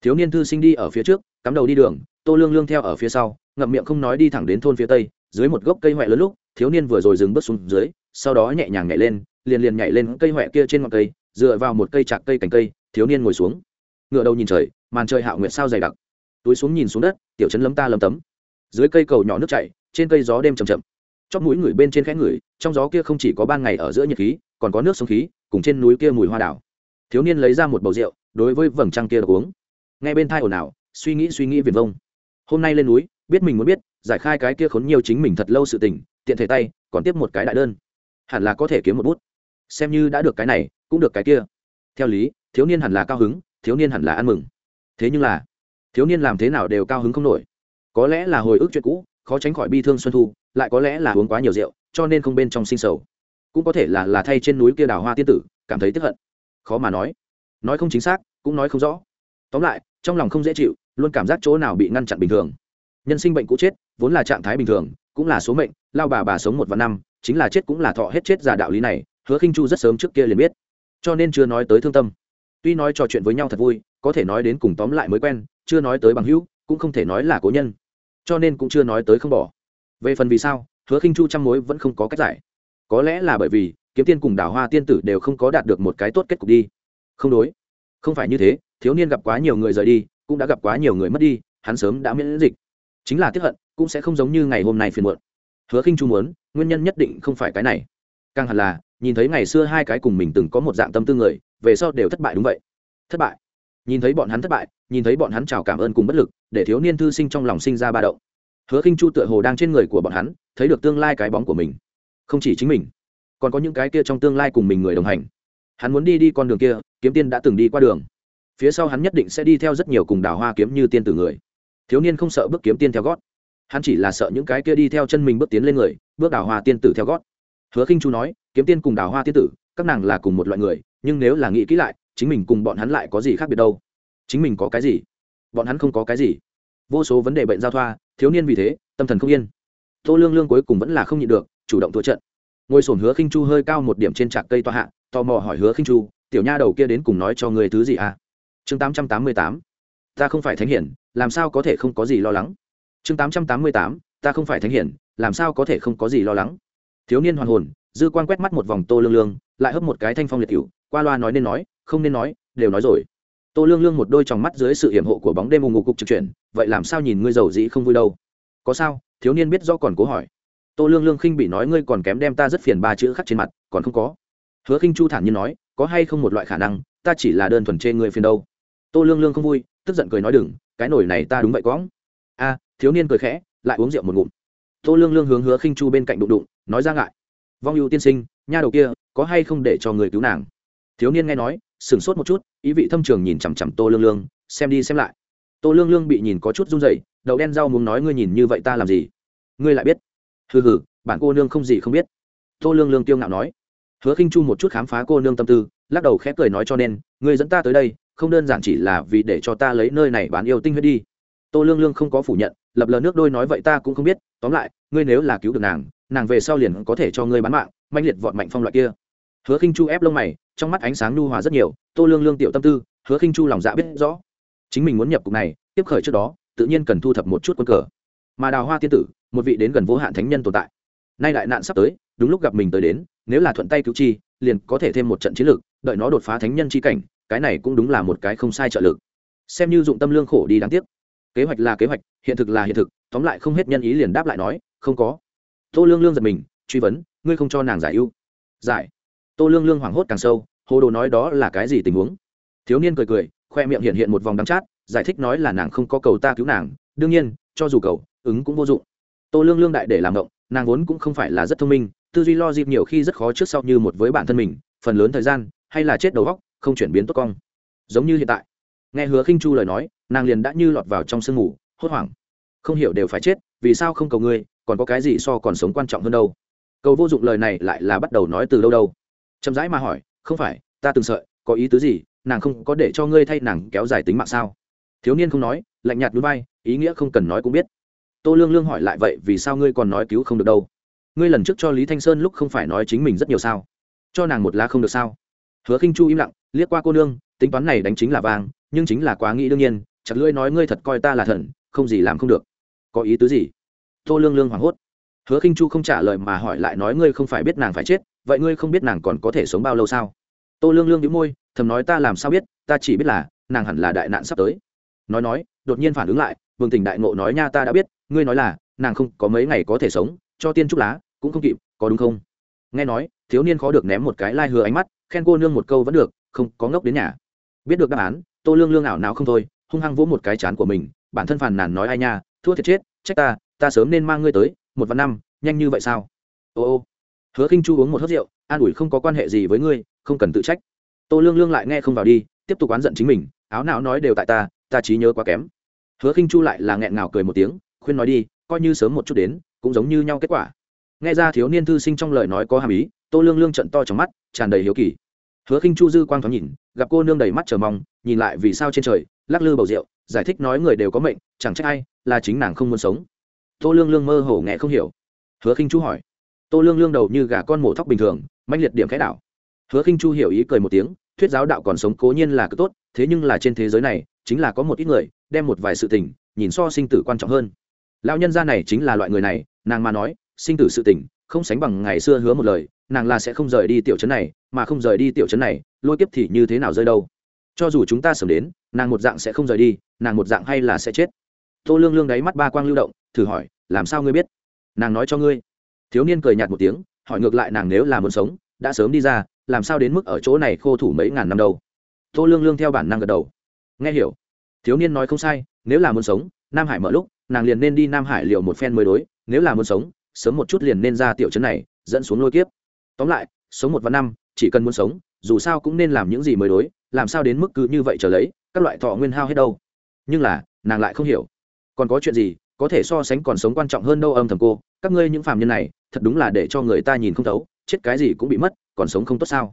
Thiếu niên thư sinh đi ở phía trước, cắm đầu đi đường, tô lương lương theo ở phía sau, ngậm miệng không nói đi thẳng đến thôn phía tây, dưới một gốc cây huệ lớn lúc, thiếu niên vừa rồi dừng bước xuống dưới, sau đó nhẹ nhàng nhảy lên, liền liền nhảy lên cây huệ kia trên ngọn cây, dựa vào một cây chạc cây cành cây, thiếu niên ngồi xuống. Ngựa đầu nhìn trời, màn trời hạo nguyệt sao dày đặc túi xuống nhìn xuống đất, tiểu chấn lấm ta lấm tấm. Dưới cây cầu nhỏ nước chảy, trên cây gió đêm chầm chậm. Chóp mũi người bên trên khẽ người, trong gió kia không chỉ có ban ngày ở giữa nhiệt khí, còn có nước sông khí, cùng trên núi kia mùi hoa đảo thiếu niên lấy ra một bầu rượu, đối với vầng trăng kia được uống. Ngay bên thai ồn ào, suy nghĩ suy nghĩ viền vông. Hôm nay lên núi, biết mình muốn biết, giải khai cái kia khốn nhiều chính mình thật lâu sự tình, tiện thể tay, còn tiếp một cái đại đơn. Hẳn là có thể kiếm một bút. Xem như đã được cái này, cũng được cái kia. Theo lý, thiếu niên hẳn là cao hứng, thiếu niên hẳn là ăn mừng. Thế nhưng là thiếu niên làm thế nào đều cao hứng không nổi. Có lẽ là hồi ức chuyện cũ, khó tránh khỏi bi thương xuân thu, lại có lẽ là uống quá nhiều rượu, cho nên không bên trong sinh sầu. Cũng có thể là là thay trên núi kia đào hoa tiên tử, cảm thấy tức hận. Khó mà nói. Nói không chính xác, cũng nói không rõ. Tóm lại, trong lòng không dễ chịu, luôn cảm giác chỗ nào bị ngăn chặn bình thường. Nhân sinh bệnh cũ chết, vốn là trạng thái bình thường, cũng là số mệnh, lao bà bà sống một vạn năm, chính là chết cũng là thọ hết chết giả đạo lý này, hứa khinh chu rất sớm trước kia liền biết. Cho nên chưa nói tới thương tâm. Tuy nói trò chuyện với nhau thật vui có thể nói đến cùng tóm lại mới quen, chưa nói tới bằng hữu, cũng không thể nói là cố nhân. Cho nên cũng chưa nói tới không bỏ. Về phần vì sao, hứa khinh chu trăm mối vẫn không có cách giải. Có lẽ là bởi vì, kiếm tiên cùng đào hoa tiên tử đều không có đạt được một cái tốt kết cục đi. Không đối. Không phải như thế, thiếu niên gặp quá nhiều người rời đi, cũng đã gặp quá nhiều người mất đi, hắn sớm đã miễn dịch. Chính là tiếp hận, cũng sẽ không giống như ngày hôm nay phiền muộn. Hứa khinh chu muốn, nguyên nhân nhất định không phải cái này. Càng hẳn là, nhìn thấy ngày xưa hai cái cùng mình từng có một dạng tâm tư người, về sau đều thất bại đúng vậy. Thất bại nhìn thấy bọn hắn thất bại, nhìn thấy bọn hắn chào cảm ơn cùng bất lực, để thiếu niên thư sinh trong lòng sinh ra ba động. Hứa khinh chu tựa hồ đang trên người của bọn hắn, thấy được tương lai cái bóng của mình. Không chỉ chính mình, còn có những cái kia trong tương lai cùng mình người đồng hành. Hắn muốn đi đi con đường kia, kiếm tiên đã từng đi qua đường. Phía sau hắn nhất định sẽ đi theo rất nhiều cùng đào hoa kiếm như tiên tử người. Thiếu niên không sợ bước kiếm tiên theo gót. Hắn chỉ là sợ những cái kia đi theo chân mình bước tiến lên người, bước đào hoa tiên tử theo gót. Hứa khinh chu nói, kiếm tiên cùng đào hoa tiên tử, các nàng là cùng một loại người, nhưng nếu là nghĩ kỹ lại chính mình cùng bọn hắn lại có gì khác biệt đâu? Chính mình có cái gì? Bọn hắn không có cái gì. Vô số vấn đề bệnh giao thoa, thiếu niên vì thế, tâm thần không yên. Tô lương lương cuối cùng vẫn là không nhịn được, chủ động thua trận. Ngồi sổn hứa khinh chu hơi cao một điểm trên trạc cây tọa hạ, tò mò hỏi hứa khinh chu, tiểu nha đầu kia đến cùng nói cho người thứ gì à? Chương tám trăm tám mươi tám, ta không phải thánh hiển làm sao có thể không có gì lo lắng? Chương tám trăm tám mươi tám, ta không phải thánh hiển làm sao có thể không có gì lo lắng? Thiếu niên hoàn hồn, dư quan quét mắt một vòng tô lương lương, lại hấp một cái thanh phong liệt cựu qua loa nói nên nói, không nên nói, đều nói rồi. Tô lương lương một đôi tròng mắt dưới sự hiểm hộ của bóng đêm ù ngủ cục trực chuyển, vậy làm sao nhìn ngươi giàu dĩ không vui đâu? Có sao? Thiếu niên biết do còn cố hỏi. Tô lương lương khinh bị nói ngươi còn kém đem ta rất phiền ba chữ khắc trên mặt, còn không có. Hứa khinh chu thản nhiên nói, có hay không một loại khả năng, ta chỉ là đơn thuần chê người phiền đâu. Tô lương lương không vui, tức giận cười nói đừng, cái nổi này ta đúng vậy quõng. A, thiếu niên cười khẽ, lại uống rượu một ngụm. Tô lương lương hướng hứa khinh chu bên cạnh đụng đụng, nói ra ngại. Vong ưu tiên sinh, nha đầu kia, có hay không để cho người cứu nàng? Thiếu niên nghe nói, sửng sốt một chút, ý vị thâm trường nhìn chằm chằm tô lương lương, xem đi xem lại. Tô lương lương bị nhìn có chút run rẩy đậu đen rau muốn nói ngươi nhìn như vậy ta làm gì? Ngươi lại biết. Hừ hừ, bản cô nương không gì không biết. Tô lương lương tiêu ngạo nói. Hứa khinh chu một chút khám phá cô nương tâm tư, lắc đầu khép cười nói cho nên, ngươi dẫn ta tới đây, không đơn giản chỉ là vì để cho ta lấy nơi này bán yêu tinh huyết đi. Tô lương lương không có phủ nhận, lập lờ nước đôi nói vậy ta cũng không biết, tóm lại, ngươi nếu là cứu được nàng nàng về sau liền có thể cho ngươi bán mạng manh liệt vọt mạnh phong loại kia hứa khinh chu ép lông mày, trong mắt ánh sáng nhu hòa rất nhiều, tô lương lương tiểu tâm tư, hứa khinh chu lòng dạ biết rõ. Chính mình muốn nhập cục này, tiếp khởi trước đó, tự nhiên cần thu thập một chút quân cờ. Mà đào hoa tiên tử, một vị đến gần vô hạn thánh nhân tồn tại. Nay đại nạn sắp tới, đúng lúc gặp mình tới đến, nếu là thuận tay cứu chi, liền có thể thêm một trận chiến lược, đợi nó đột phá thánh nhân chi cảnh, cái này cũng đúng là một cái không sai trợ lực. Xem như dụng tâm lương khổ đi đáng tiếc. Kế hoạch là kế hoạch, hiện thực là hiện thực, tóm lại không hết nhân ý liền đáp lại nói, không có. Tô lương lương giật mình, truy vấn, ngươi không cho nàng giải ưu? Giải tô lương lương hoảng hốt càng sâu, hồ đồ nói đó là cái gì tình huống? Thiếu niên cười cười, khoe miệng hiện hiện một vòng đắng chát, giải thích nói là nàng không có cầu ta cứu nàng, đương nhiên, cho dù cầu, ứng cũng vô dụng. Tô lương lương đại để làm động, nàng vốn cũng không phải là rất thông minh, tư duy lo dịp nhiều khi rất khó trước sau như một với bản thân mình, phần lớn thời gian, hay là chết đầu góc không chuyển biến tốt cong. Giống như hiện tại. Nghe hứa khinh chu lời nói, nàng liền đã như lọt vào trong sương ngủ hốt hoảng. Không hiểu đều phải chết, vì sao không cầu ngươi, còn có cái gì so còn sống quan trọng hơn đâu? Cầu vô dụng lời này lại là bắt đầu nói từ đâu đâu? Chậm rãi mà hỏi, không phải, ta từng sợ có ý tứ gì? Nàng không có để cho ngươi thay nàng kéo dài tính mạng sao? Thiếu niên không nói, lạnh nhạt núi bay ý nghĩa không cần nói cũng biết. Tô lương lương hỏi lại vậy, vì sao ngươi còn nói cứu không được đâu? Ngươi lần trước cho lý thanh sơn lúc không phải nói chính mình rất nhiều sao? Cho nàng một lá không được sao? Hứa khinh chu im lặng, liếc qua cô nương, tính toán này đánh chính là vàng nhưng chính là quá nghĩ đương nhiên, chặt lưỡi nói ngươi thật coi ta là thần, không gì làm không được. Có ý tứ gì? Tô lương lương hoảng hốt. Hứa khinh chu không trả lời mà hỏi lại nói ngươi không phải biết nàng phải chết vậy ngươi không biết nàng còn có thể sống bao lâu sao? Tô lương lương đĩu môi, thầm nói ta làm sao biết, ta chỉ biết là, nàng hẳn là đại nạn sắp tới. Nói nói, đột nhiên phản ứng lại, vương tình đại ngộ nói nha ta đã biết, ngươi nói là, nàng không có mấy ngày có thể sống, cho tiên trúc lá, cũng không kịp, có đúng không? Nghe nói, thiếu niên khó được ném một cái lai hứa ánh mắt, khen cô nương một câu vẫn được, không, có ngốc đến nhà. Biết được đáp án, tô lương lương ảo nào không thôi, hung hăng vỗ một cái chán của mình, bản thân phàn nàn nói ai nha, thua thiệt chết, trách ta ta sớm nên mang ngươi tới, một vạn năm, nhanh như vậy sao? Ô ô hứa khinh chu uống một hớt rượu, an ủi không có quan hệ gì với ngươi, không cần tự trách. Tô lương lương lại nghe không vào đi, tiếp tục oán giận chính mình, áo não nói đều tại ta ta trí nhớ quá kém. Hứa khinh chu lại là nghẹn ngào cười một tiếng, khuyên nói đi, coi như sớm một chút đến, cũng giống như nhau kết quả. Nghe ra thiếu niên thư sinh trong lời nói có hàm ý, tô lương lương trận to trong mắt, tràn đầy hiếu kỳ. Hứa khinh chu dư quang thoáng nhìn, gặp cô nương đầy mắt chờ mong, nhìn lại vì sao trên trời, lắc lư bầu rượu, giải thích nói người đều có mệnh, chẳng trách ai, là chính nàng không muốn sống. Tô lương lương mơ hồ nghe không hiểu. Hứa khinh chu hỏi tô lương lương đầu như gà con mổ thóc bình thường manh liệt điểm khẽ đảo. Hứa khinh chu hiểu ý cười một tiếng, thuyết giáo đạo còn sống cố nhiên là cứ tốt, thế nhưng là trên thế giới này, chính là có một ít người, đem một vài sự tình, nhìn so sinh tử quan trọng hơn. Lão nhân gia này chính là loại người này, nàng mà nói, sinh tử sự tình, không sánh bằng ngày xưa hứa một lời, nàng là sẽ không rời đi tiểu trấn này, mà không rời đi tiểu trấn này, lôi kiếp thì như thế nào rơi đâu. Cho dù chúng ta sớm đến, nàng một dạng sẽ không rời đi, nàng một dạng hay là sẽ chết. Tô lương lương đáy mắt ba quang lưu động, thử hỏi, làm sao ngươi biết? Nàng nói cho ngươi thiếu niên cười nhạt một tiếng, hỏi ngược lại nàng nếu là muốn sống, đã sớm đi ra, làm sao đến mức ở chỗ này khô thủ mấy ngàn năm đâu? Tô lương lương theo bản năng gật đầu. Nghe hiểu. Thiếu niên nói không sai, nếu là muốn sống, nam hải mở lúc, nàng liền nên đi nam hải liệu một phen mới đối, nếu là muốn sống, sớm một chút liền nên ra tiểu trấn này, dẫn xuống lôi kiếp. Tóm lại, sống một vạn năm, chỉ cần muốn sống, dù sao cũng nên làm những gì mới đối, làm sao đến mức cứ như vậy trở lấy, các loại thọ nguyên hao hết đâu. Nhưng là, nàng lại không hiểu. Còn có chuyện gì, có thể so sánh còn sống quan trọng hơn đâu âm thầm cô các ngươi những phàm nhân này, thật đúng là để cho người ta nhìn không thấu, chết cái gì cũng bị mất, còn sống không tốt sao?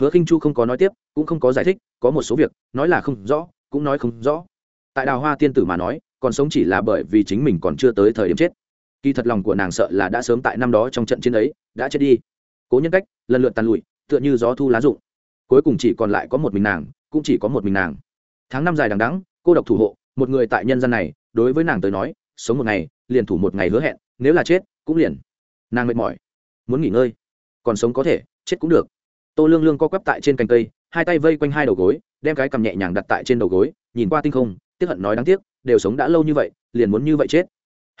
Hứa khinh chu không có nói tiếp, cũng không có giải thích, có một số việc, nói là không rõ, cũng nói không rõ. Tại đào hoa tiên tử mà nói, còn sống chỉ là bởi vì chính mình còn chưa tới thời điểm chết. Kỳ thật lòng của nàng sợ là đã sớm tại năm đó trong trận chiến ấy, đã chết đi. Cố nhân cách, lần lượt tàn lụi, tựa như gió thu lá rụng. Cuối cùng chỉ còn lại có một mình nàng, cũng chỉ có một mình nàng. Tháng năm dài đằng đắng cô độc thủ hộ, một người tại nhân gian này, đối với nàng tới nói, sống một ngày, liền thủ một ngày hứa hẹn nếu là chết, cũng liền. Nàng mệt mỏi, muốn nghỉ ngơi, còn sống có thể, chết cũng được. Tô lương lương co quắp tại trên cành cây, hai tay vây quanh hai đầu gối, đem cái cầm nhẹ nhàng đặt tại trên đầu gối, nhìn qua tinh không, tiếc hận nói đáng tiếc, đều sống đã lâu như vậy, liền muốn như vậy chết.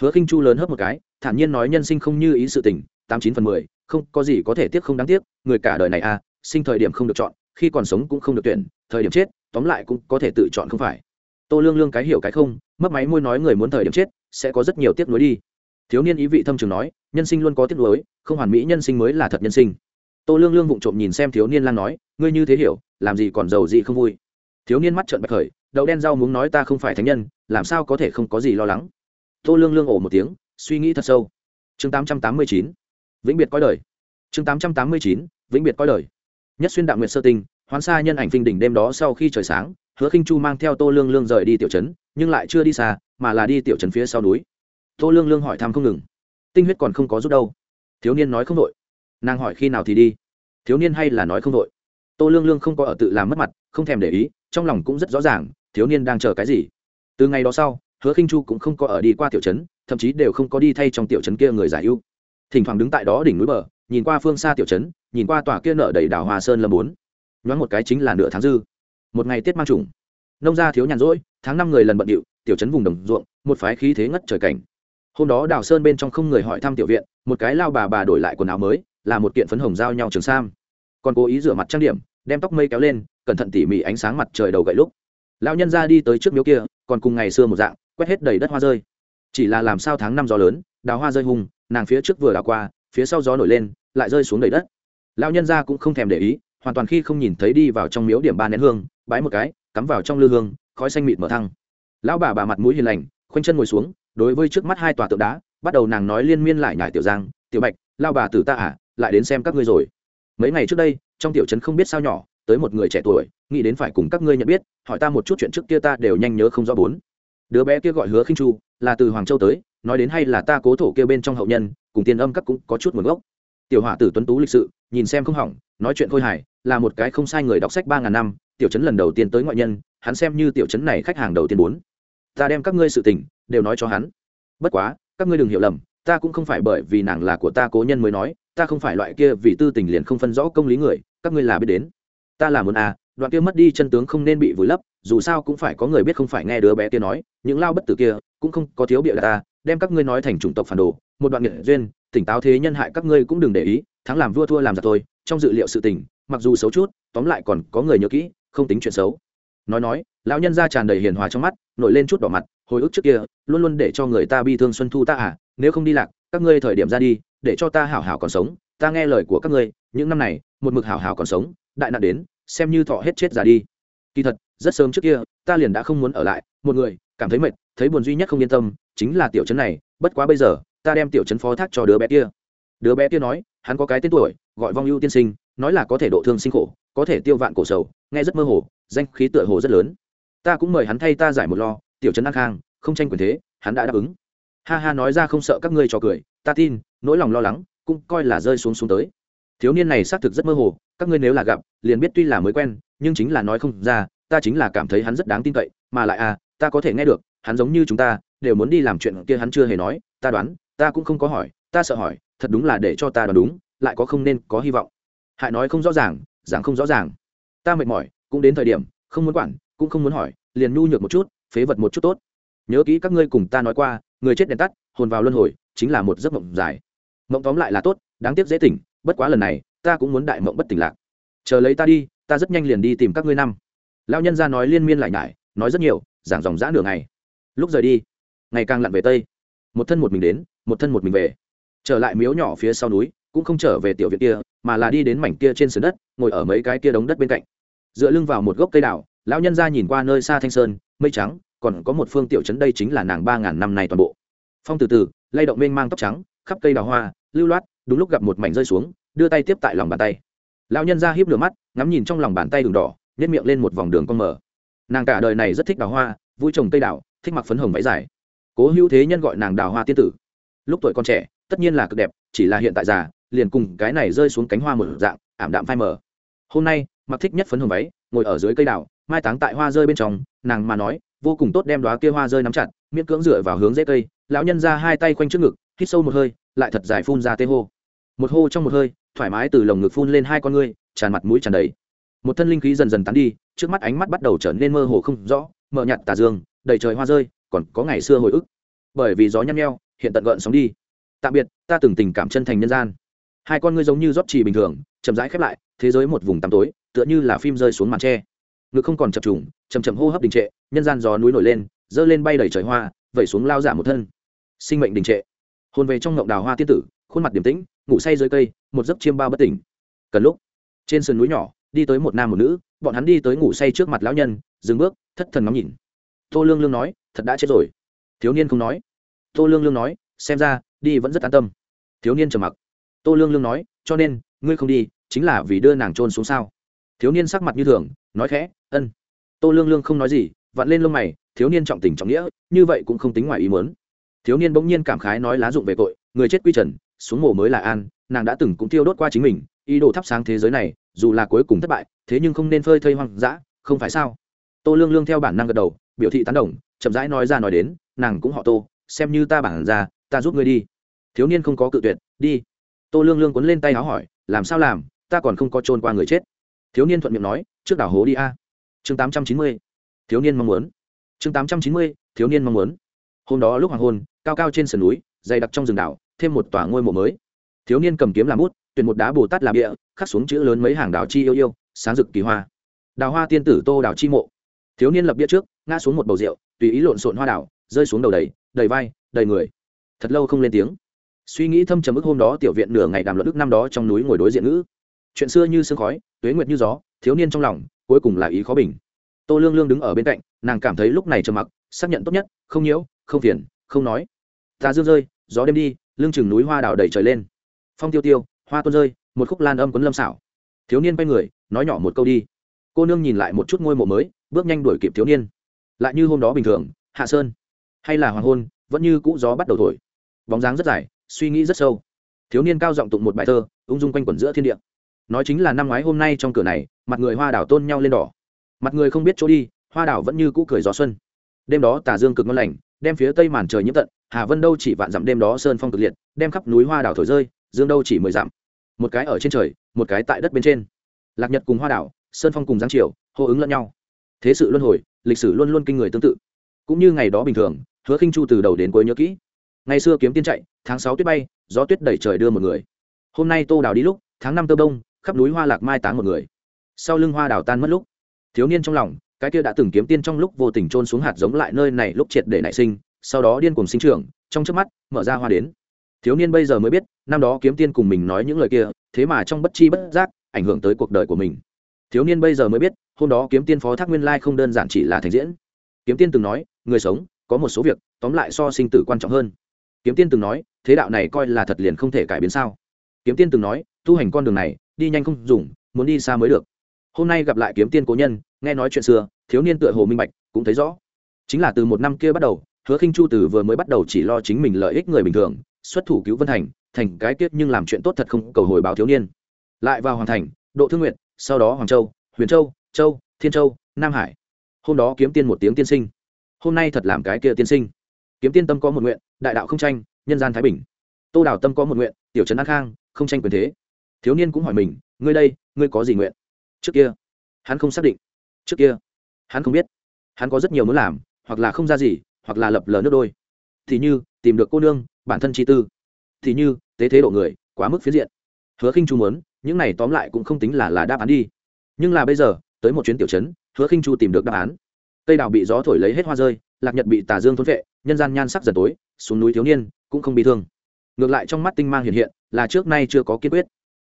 Hứa khinh chu lớn hớp một cái, thản nhiên nói nhân sinh không như ý sự tình, tám chín phần mười, không, có gì có thể tiếc không đáng tiếc, người cả đời này à sinh thời điểm không được chọn, khi còn sống cũng không được tuyển, thời điểm chết, tóm lại cũng có thể tự chọn không phải. Tô lương lương cái hiểu cái không mất máy môi nói người muốn thời điểm chết, sẽ có rất nhiều tiếc nuối đi thiếu niên ý vị thâm trường nói, nhân sinh luôn có tiếc nuối, không hoàn mỹ nhân sinh mới là thật nhân sinh. Tô lương lương vụng trộm nhìn xem thiếu niên lan nói, ngươi như thế hiểu, làm gì còn giàu gì không vui? Thiếu niên mắt trợn bạch khởi, đậu đen rau muốn nói, ta không phải thánh nhân, làm sao có thể không có gì lo lắng? Tô lương lương ổ một tiếng, suy nghĩ thật sâu. Chương tám trăm tám mươi chín, vĩnh biệt coi đời. Chương tám trăm tám mươi chín, vĩnh biệt coi đời. Nhất xuyên đạo nguyện sơ tinh, hoán xa nhân ảnh phình đỉnh đêm đó sau khi trời sáng, hứa khinh chu mang theo tô lương lương rời đi tiểu trấn, nhưng lại chưa đi xa, mà là đi tiểu trấn phía sau núi tô lương lương hỏi thăm không ngừng. Tinh huyết còn không có rút đâu. Thiếu niên nói không đội. Nàng hỏi khi nào thì đi. Thiếu niên hay là nói không đội. Tô lương lương không có ở tự làm mất mặt, không thèm để ý, trong lòng cũng rất rõ ràng, thiếu niên đang chờ cái gì. Từ ngày đó sau, hứa khinh chu cũng không có ở đi qua tiểu trấn, thậm chí đều không có đi thay trong tiểu trấn kia người giải ưu. Thỉnh thoảng đứng tại đó đỉnh núi bờ, nhìn qua phương xa tiểu trấn, nhìn qua tòa kia nợ đầy đảo hoa sơn lâm bốn. Nhoáng một cái chính là nửa tháng dư. Một ngày tiết mang trùng. Nông gia thiếu nhàn rỗi, tháng năm người lần bận điệu, tiểu trấn vùng đồng ruộng, một phái khí thế ngất trời cảnh hôm đó đào sơn bên trong không người hỏi thăm tiểu viện, một cái lao bà bà đổi lại quần áo mới, là một kiện phấn hồng giao nhau trường sam. Còn cố ý rửa mặt trang điểm, đem tóc mây kéo lên, cẩn thận tỉ mỉ ánh sáng mặt trời đầu gậy lúc. Lão nhân ra đi tới trước miếu kia, còn cùng ngày xưa một dạng, quét hết đầy đất hoa rơi. Chỉ là làm sao tháng năm gió lớn, đào hoa rơi hùng nàng phía trước vừa đào qua, phía sau gió nổi lên, lại rơi xuống đầy đất. Lão nhân ra cũng không thèm để ý, hoàn toàn khi không nhìn thấy đi vào trong miếu điểm ba nén hương, bái một cái, cắm vào trong lư hương, khói xanh mịt mở thăng. Lão bà bà mặt mũi hiền lành, khoanh chân ngồi xuống đối với trước mắt hai tòa tượng đá, bắt đầu nàng nói liên miên lại nhải tiểu giang, tiểu bạch, lao bà tử ta à lại đến xem các ngươi rồi. Mấy ngày trước đây, trong tiểu trấn không biết sao nhỏ, tới một người trẻ tuổi, nghĩ đến phải cùng các ngươi nhận biết, hỏi ta một chút chuyện trước kia ta đều nhanh nhớ không rõ bốn. Đứa bé kia gọi hứa khinh chu, là từ hoàng châu tới, nói đến hay là ta cố thổ kia bên trong hậu nhân, cùng tiền âm các cũng có chút nguồn gốc. Tiểu hỏa tử tuấn tú lịch sự, nhìn xem không hỏng, nói chuyện khôi hài, là một cái không sai người đọc sách ba ngàn năm, tiểu trấn lần đầu tiên tới ngoại nhân, hắn xem như tiểu trấn này khách hàng đầu tiên bốn. Ta đem các ngươi sự tình đều nói cho hắn. Bất quá, các ngươi đừng hiểu lầm, ta cũng không phải bởi vì nàng là của ta cố nhân mới nói, ta không phải loại kia vì tư tình liền không phân rõ công lý người, các ngươi là biết đến. Ta là muốn à đoạn kia mất đi chân tướng không nên bị vùi lấp, dù sao cũng phải có người biết không phải nghe đứa bé kia nói, những lao bất tử kia cũng không có thiếu bịa ta, đem các ngươi nói thành chủng tộc phản đồ, một đoạn nghiệt duyên, tỉnh táo thế nhân hại các ngươi cũng đừng để ý, thắng làm vua thua làm giặc thôi, trong dự liệu sự tình, mặc dù xấu chút, tóm lại còn có người nhớ kỹ, không tính chuyện xấu. Nói nói, lão nhân ra tràn đầy hiền hòa trong mắt, nổi lên chút đỏ mặt hồi ức trước kia, luôn luôn để cho người ta bi thương xuân thu ta à nếu không đi lạc, các ngươi thời điểm ra đi, để cho ta hảo hảo còn sống, ta nghe lời của các ngươi, những năm này, một mực hảo hảo còn sống, đại nạn đến, xem như thọ hết chết ra đi. Kỳ thật, rất sớm trước kia, ta liền đã không muốn ở lại, một người, cảm thấy mệt, thấy buồn duy nhất không yên tâm, chính là tiểu trấn này, bất quá bây giờ, ta đem tiểu trấn phó thác cho đứa bé kia. Đứa bé kia nói, hắn có cái tên tuổi, gọi vong ưu tiên sinh, nói là có thể độ thương sinh khổ, có thể tiêu vạn cổ sầu, nghe rất mơ hồ, danh khí tựa hồ rất lớn. Ta cũng mời hắn thay ta giải một lo tiểu trấn an khang, không tranh quyền thế, hắn đã đáp ứng. Ha ha nói ra không sợ các ngươi cho cười, ta tin, nỗi lòng lo lắng cũng coi là rơi xuống xuống tới. Thiếu niên này xác thực rất mơ hồ, các ngươi nếu là gặp, liền biết tuy là mới quen, nhưng chính là nói không ra, ta chính là cảm thấy hắn rất đáng tin cậy, mà lại à ta có thể nghe được, hắn giống như chúng ta, đều muốn đi làm chuyện kia hắn chưa hề nói, ta đoán, ta cũng không có hỏi, ta sợ hỏi, thật đúng là để cho ta đoán đúng, lại có không nên có hy vọng. Hại nói không rõ ràng, giảng không rõ ràng. Ta mệt mỏi, cũng đến thời điểm, không muốn quản, cũng không muốn hỏi, liền nhu nhược một chút phế vật một chút tốt. Nhớ kỹ các ngươi cùng ta nói qua, người chết đèn tắt, hồn vào luân hồi, chính là một giấc mộng dài. Mộng tóm lại là tốt, đáng tiếc dễ tỉnh, bất quá lần này, ta cũng muốn đại mộng bất tỉnh lạc. Chờ lấy ta đi, ta rất nhanh liền đi tìm các ngươi năm. Lao nhân ra nói liên miên lại nhải, nói rất nhiều, giảng dòng dã nửa ngày. Lúc rời đi, ngày càng lặn về tây. Một thân một mình đến, một thân một mình về. Trở lại miếu nhỏ phía sau núi, cũng không trở về tiểu viện kia, mà là đi đến mảnh kia trên sườn đất, ngồi ở mấy cái kia đống đất bên cạnh. Dựa lưng vào một gốc cây đào, lão nhân ra nhìn qua nơi xa thanh sơn mây trắng, còn có một phương tiểu trấn đây chính là nàng ba ngàn năm này toàn bộ. Phong từ từ, lay động mênh mang tóc trắng, khắp cây đào hoa, lưu loát, đúng lúc gặp một mảnh rơi xuống, đưa tay tiếp tại lòng bàn tay. Lão nhân ra hiếp lửa mắt, ngắm nhìn trong lòng bàn tay đường đỏ nhét miệng lên một vòng đường con mở nàng cả đời này rất thích đào hoa, vui trồng cây đào, thích mặc phấn hồng váy dài. Cố hữu thế nhân gọi nàng đào hoa tiên tử. Lúc tuổi còn trẻ, tất nhiên là cực đẹp, chỉ là hiện tại già, liền cùng cái này rơi xuống cánh hoa một dạng, ảm đạm phai mờ. Hôm nay, mặc thích nhất phấn hồng váy, ngồi ở dưới cây đào mai táng tại hoa rơi bên trong, nàng mà nói, vô cùng tốt đem đoá kia hoa rơi nắm chặt, miễn cưỡng dựa vào hướng dễ cây, lão nhân ra hai tay quanh trước ngực, hít sâu một hơi, lại thật dài phun ra tê hô. Một hô trong một hơi, thoải mái từ lồng ngực phun lên hai con ngươi, tràn mặt mũi tràn đầy. Một thân linh khí dần dần tán đi, trước mắt ánh mắt bắt đầu trở nên mơ hồ không rõ mờ nhạt tà dương, đầy trời hoa rơi, còn có ngày xưa hồi ức. Bởi vì gió nhăn nheo, hiện tận gợn sóng đi. Tạm biệt, ta từng tình cảm chân thành nhân gian. Hai con ngươi giống như rót trì bình thường, chậm rãi khép lại, thế giới một vùng tăm tối, tựa như là phim rơi xuống màn tre ngực không còn chập trùng chầm chầm hô hấp đình trệ, nhân gian gió núi nổi lên, dơ lên bay đầy trời hoa, vẩy xuống lao giả một thân. Sinh mệnh đình trệ. Hôn về trong ngộng đào hoa tiên tử, khuôn mặt điềm tĩnh, ngủ say dưới cây, một giấc chiêm bao bất tỉnh. Cần lúc, trên sườn núi nhỏ, đi tới một nam một nữ, bọn hắn đi tới ngủ say trước mặt lão nhân, dừng bước, thất thần ngắm nhìn. Tô lương lương nói, thật đã chết rồi. Thiếu niên không nói. Tô lương lương nói, xem ra, đi vẫn rất an tâm. Thiếu niên trầm mặc. Tô lương lương nói, cho nên, ngươi không đi, chính là vì đưa nàng trôn xuống sao? Thiếu niên sắc mặt như thường, nói khẽ, ân. Tô lương lương không nói gì, vặn lên lông mày, thiếu niên trọng tình trọng nghĩa, như vậy cũng không tính ngoài ý mớn thiếu niên bỗng nhiên cảm khái nói lá dụng về tội, người chết quy trần, xuống mồ mới là an, nàng đã từng cũng tiêu đốt qua chính mình, ý đồ thắp sáng thế giới này, dù là cuối cùng thất bại, thế nhưng không nên phơi thây hoang dã, không phải sao? Tô lương lương theo bản năng gật đầu, biểu thị tán đồng, chậm rãi nói ra nói đến, nàng cũng họ tô, xem như ta bản ra, ta giúp ngươi đi. Thiếu niên không có cự tuyệt, đi. Tô lương lương quấn lên tay áo hỏi, làm sao làm? Ta còn không có trôn qua người chết thiếu niên thuận miệng nói, trước đảo hố đi a. Chương tám trăm chín mươi, thiếu niên mong muốn. Chương tám trăm chín mươi, thiếu niên mong muốn. Hôm đó lúc hoàng hôn, cao cao trên sườn núi, dày đặc trong rừng đảo, thêm một tòa ngôi mộ mới. Thiếu niên cầm kiếm làm bút, tuyển một đá bồ tát làm địa khắc xuống chữ lớn mấy hàng đảo chi yêu yêu, sáng rực kỳ hoa. Đào hoa tiên tử tô đào chi mộ. Thiếu niên lập bia trước, ngã xuống một bầu rượu, tùy ý lộn xộn hoa đảo, rơi xuống đầu đầy đầy vai, đầy người. Thật lâu không lên tiếng. Suy nghĩ thâm trầm ức hôm đó tiểu viện nửa ngày đàm luận đức năm đó trong núi ngồi đối diện ngữ chuyện xưa như sương khói, tuế nguyệt như gió, thiếu niên trong lòng, cuối cùng là ý khó bình. Tô lương lương đứng ở bên cạnh, nàng cảm thấy lúc này trầm mặc, xác nhận tốt nhất, không nhiễu, không phiền, không nói. Ta dương rơi, gió đêm đi, lưng chừng núi hoa đào đầy trời lên. Phong tiêu tiêu, hoa tuôn rơi, một khúc lan âm quấn lâm xảo. Thiếu niên quay người, nói nhỏ một câu đi. Cô nương nhìn lại một chút ngôi mộ mới, bước nhanh đuổi kịp thiếu niên. Lại như hôm đó bình thường, hạ sơn. Hay là hoàng hôn, vẫn như cũ gió bắt đầu thổi. Bóng dáng rất dài, suy nghĩ rất sâu. Thiếu niên cao giọng tụng một bài thơ, ung dung quanh quẩn giữa thiên địa nói chính là năm ngoái hôm nay trong cửa này, mặt người hoa đảo tôn nhau lên đỏ. Mặt người không biết chỗ đi, hoa đảo vẫn như cũ cười gió xuân. Đêm đó tà dương cực ngon lành, đem phía tây màn trời nhiễm tận, hà vân đâu chỉ vạn dặm đêm đó sơn phong cực liệt, đem khắp núi hoa đảo thổi rơi, dương đâu chỉ mười dặm. Một cái ở trên trời, một cái tại đất bên trên. Lạc nhật cùng hoa đảo, sơn phong cùng giáng triều hô ứng lẫn nhau. Thế sự luân hồi, lịch sử luôn luôn kinh người tương tự. Cũng như ngày đó bình thường, hứa khinh chu từ đầu đến cuối nhớ kỹ. Ngày xưa kiếm tiên chạy, tháng sáu tuyết bay, gió tuyết đẩy trời đưa một người. Hôm nay tô đào đi lúc, tháng năm tơ đông khắp núi hoa lạc mai táng một người. Sau lưng hoa đào tan mất lúc, thiếu niên trong lòng, cái kia đã từng kiếm tiên trong lúc vô tình trôn xuống hạt giống lại nơi này lúc triệt để nảy sinh, sau đó điên cùng sinh trưởng, trong trước mắt, mở ra hoa đến. Thiếu niên bây giờ mới biết, năm đó kiếm tiên cùng mình nói những lời kia, thế mà trong bất chi bất giác, ảnh hưởng tới cuộc đời của mình. Thiếu niên bây giờ mới biết, hôm đó kiếm tiên phó thác nguyên lai không đơn giản chỉ là thành diễn. Kiếm tiên từng nói, người sống, có một số việc, tóm lại so sinh tử quan trọng hơn. Kiếm tiên từng nói, thế đạo này coi là thật liền không thể cải biến sao. Kiếm tiên từng nói, tu hành con đường này đi nhanh không dùng, muốn đi xa mới được. Hôm nay gặp lại kiếm tiên cố nhân, nghe nói chuyện xưa, thiếu niên tựa hồ minh bạch, cũng thấy rõ. Chính là từ một năm kia bắt đầu, hứa khinh chu từ vừa mới bắt đầu chỉ lo chính mình lợi ích người bình thường, xuất thủ cứu vân thành thành cái tiết nhưng làm chuyện tốt thật không cầu hồi báo thiếu niên. Lại vào hoàng thành, độ thương nguyện sau đó hoàng châu, huyền châu châu, thiên châu, nam hải. Hôm đó kiếm tiên một tiếng tiên sinh. Hôm nay thật làm cái kia tiên sinh. Kiếm tiên tâm có một nguyện, đại đạo không tranh, nhân gian thái bình. Tô đào tâm có một nguyện, tiểu trấn an khang, không tranh quyền thế thiếu niên cũng hỏi mình, ngươi đây, ngươi có gì nguyện? Trước kia. Hắn không xác định. Trước kia? Hắn không biết. Hắn có rất nhiều muốn làm, hoặc là không ra gì, hoặc là lập lờ nước đôi. Thì như, tìm được cô nương, bản thân chi tư. Thì như, tế thế độ người, quá mức phiến diện. Hứa khinh chu muốn, những này tóm lại cũng không tính là là đáp án đi. Nhưng là bây giờ, tới một chuyến tiểu trấn, hứa khinh chu tìm được đáp án. Cây đào bị gió thổi lấy hết hoa rơi, lạc nhật bị tà dương thôn vệ nhân gian nhan sắc dần tối, xuống núi thiếu niên, cũng không bị thương. Ngược lại trong mắt tinh mang hiện hiện, là trước nay chưa có kiên quyết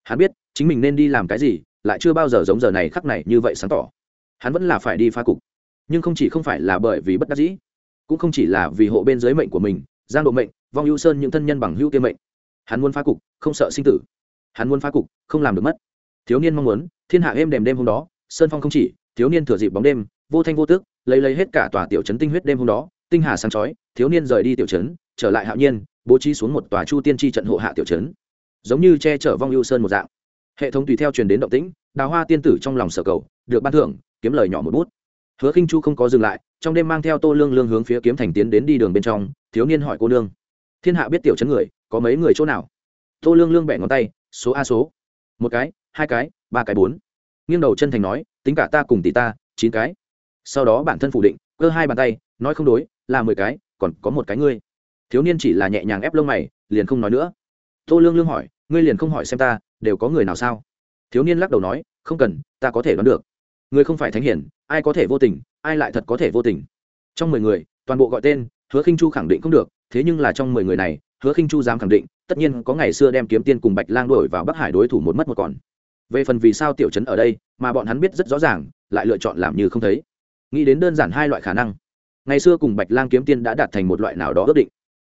hắn biết chính mình nên đi làm cái gì, lại chưa bao giờ giống giờ này khắc này như vậy sáng tỏ. Hắn vẫn là phải đi pha cục. Nhưng không chỉ không phải là bởi vì bất đắc dĩ, cũng không chỉ là vì hộ bên dưới mệnh của mình, giang độ mệnh, vong hữu sơn những thân nhân bằng hữu kia mệnh. Hắn muốn phá cục, không sợ sinh tử. Hắn muốn phá cục, không làm được mất. Thiếu niên mong muốn, thiên hạ êm đềm đêm hôm đó, sơn phong không chỉ, thiếu niên thừa dịp bóng đêm, vô thanh vô tước, lấy lấy hết cả tòa tiểu trấn tinh huyết đêm hôm đó, tinh hà sáng chói, thiếu niên rời đi tiểu trấn, trở lại hạo nhiên, bố trí xuống một tòa chu tiên tri trận hộ hạ tiểu trấn giống như che chở vong ưu sơn một dạng. Hệ thống tùy theo truyền đến động tĩnh, đào hoa tiên tử trong lòng sở cầu, được ban thưởng, kiếm lời nhỏ một bút. Hứa khinh chu không có dừng lại, trong đêm mang theo tô lương lương hướng phía kiếm thành tiến đến đi đường bên trong, thiếu niên hỏi cô nương. Thiên hạ biết tiểu chấn người, có mấy người chỗ nào? Tô lương lương bẻ ngón tay, số a số. Một cái, hai cái, ba cái bốn. Nghiêng đầu chân thành nói, tính cả ta cùng tỷ ta, chín cái. Sau đó bản thân phủ định, cơ hai bàn tay, nói không đối, là mười cái, còn có một cái ngươi. Thiếu niên chỉ là nhẹ nhàng ép lông mày, liền không nói nữa tô lương lương hỏi, ngươi liền không hỏi xem ta, đều có người nào sao? Thiếu niên lắc đầu nói, không cần, ta có thể đoán được. Ngươi không phải thánh hiển, ai có thể vô tình, ai lại thật có thể vô tình? Trong mười người, toàn bộ gọi tên, hứa khinh chu khẳng định không được, thế nhưng là trong mười người này, hứa khinh chu dám khẳng định, tất nhiên có ngày xưa đem kiếm tiên cùng bạch lang đuổi vào bắc hải đối thủ một mất một còn. Về phần vì sao tiểu trấn ở đây, mà bọn hắn biết rất rõ ràng, lại lựa chọn làm như không thấy. Nghĩ đến đơn giản hai loại khả năng. Ngày xưa cùng bạch lang kiếm tiên đã đạt thành một loại nào đó ước định.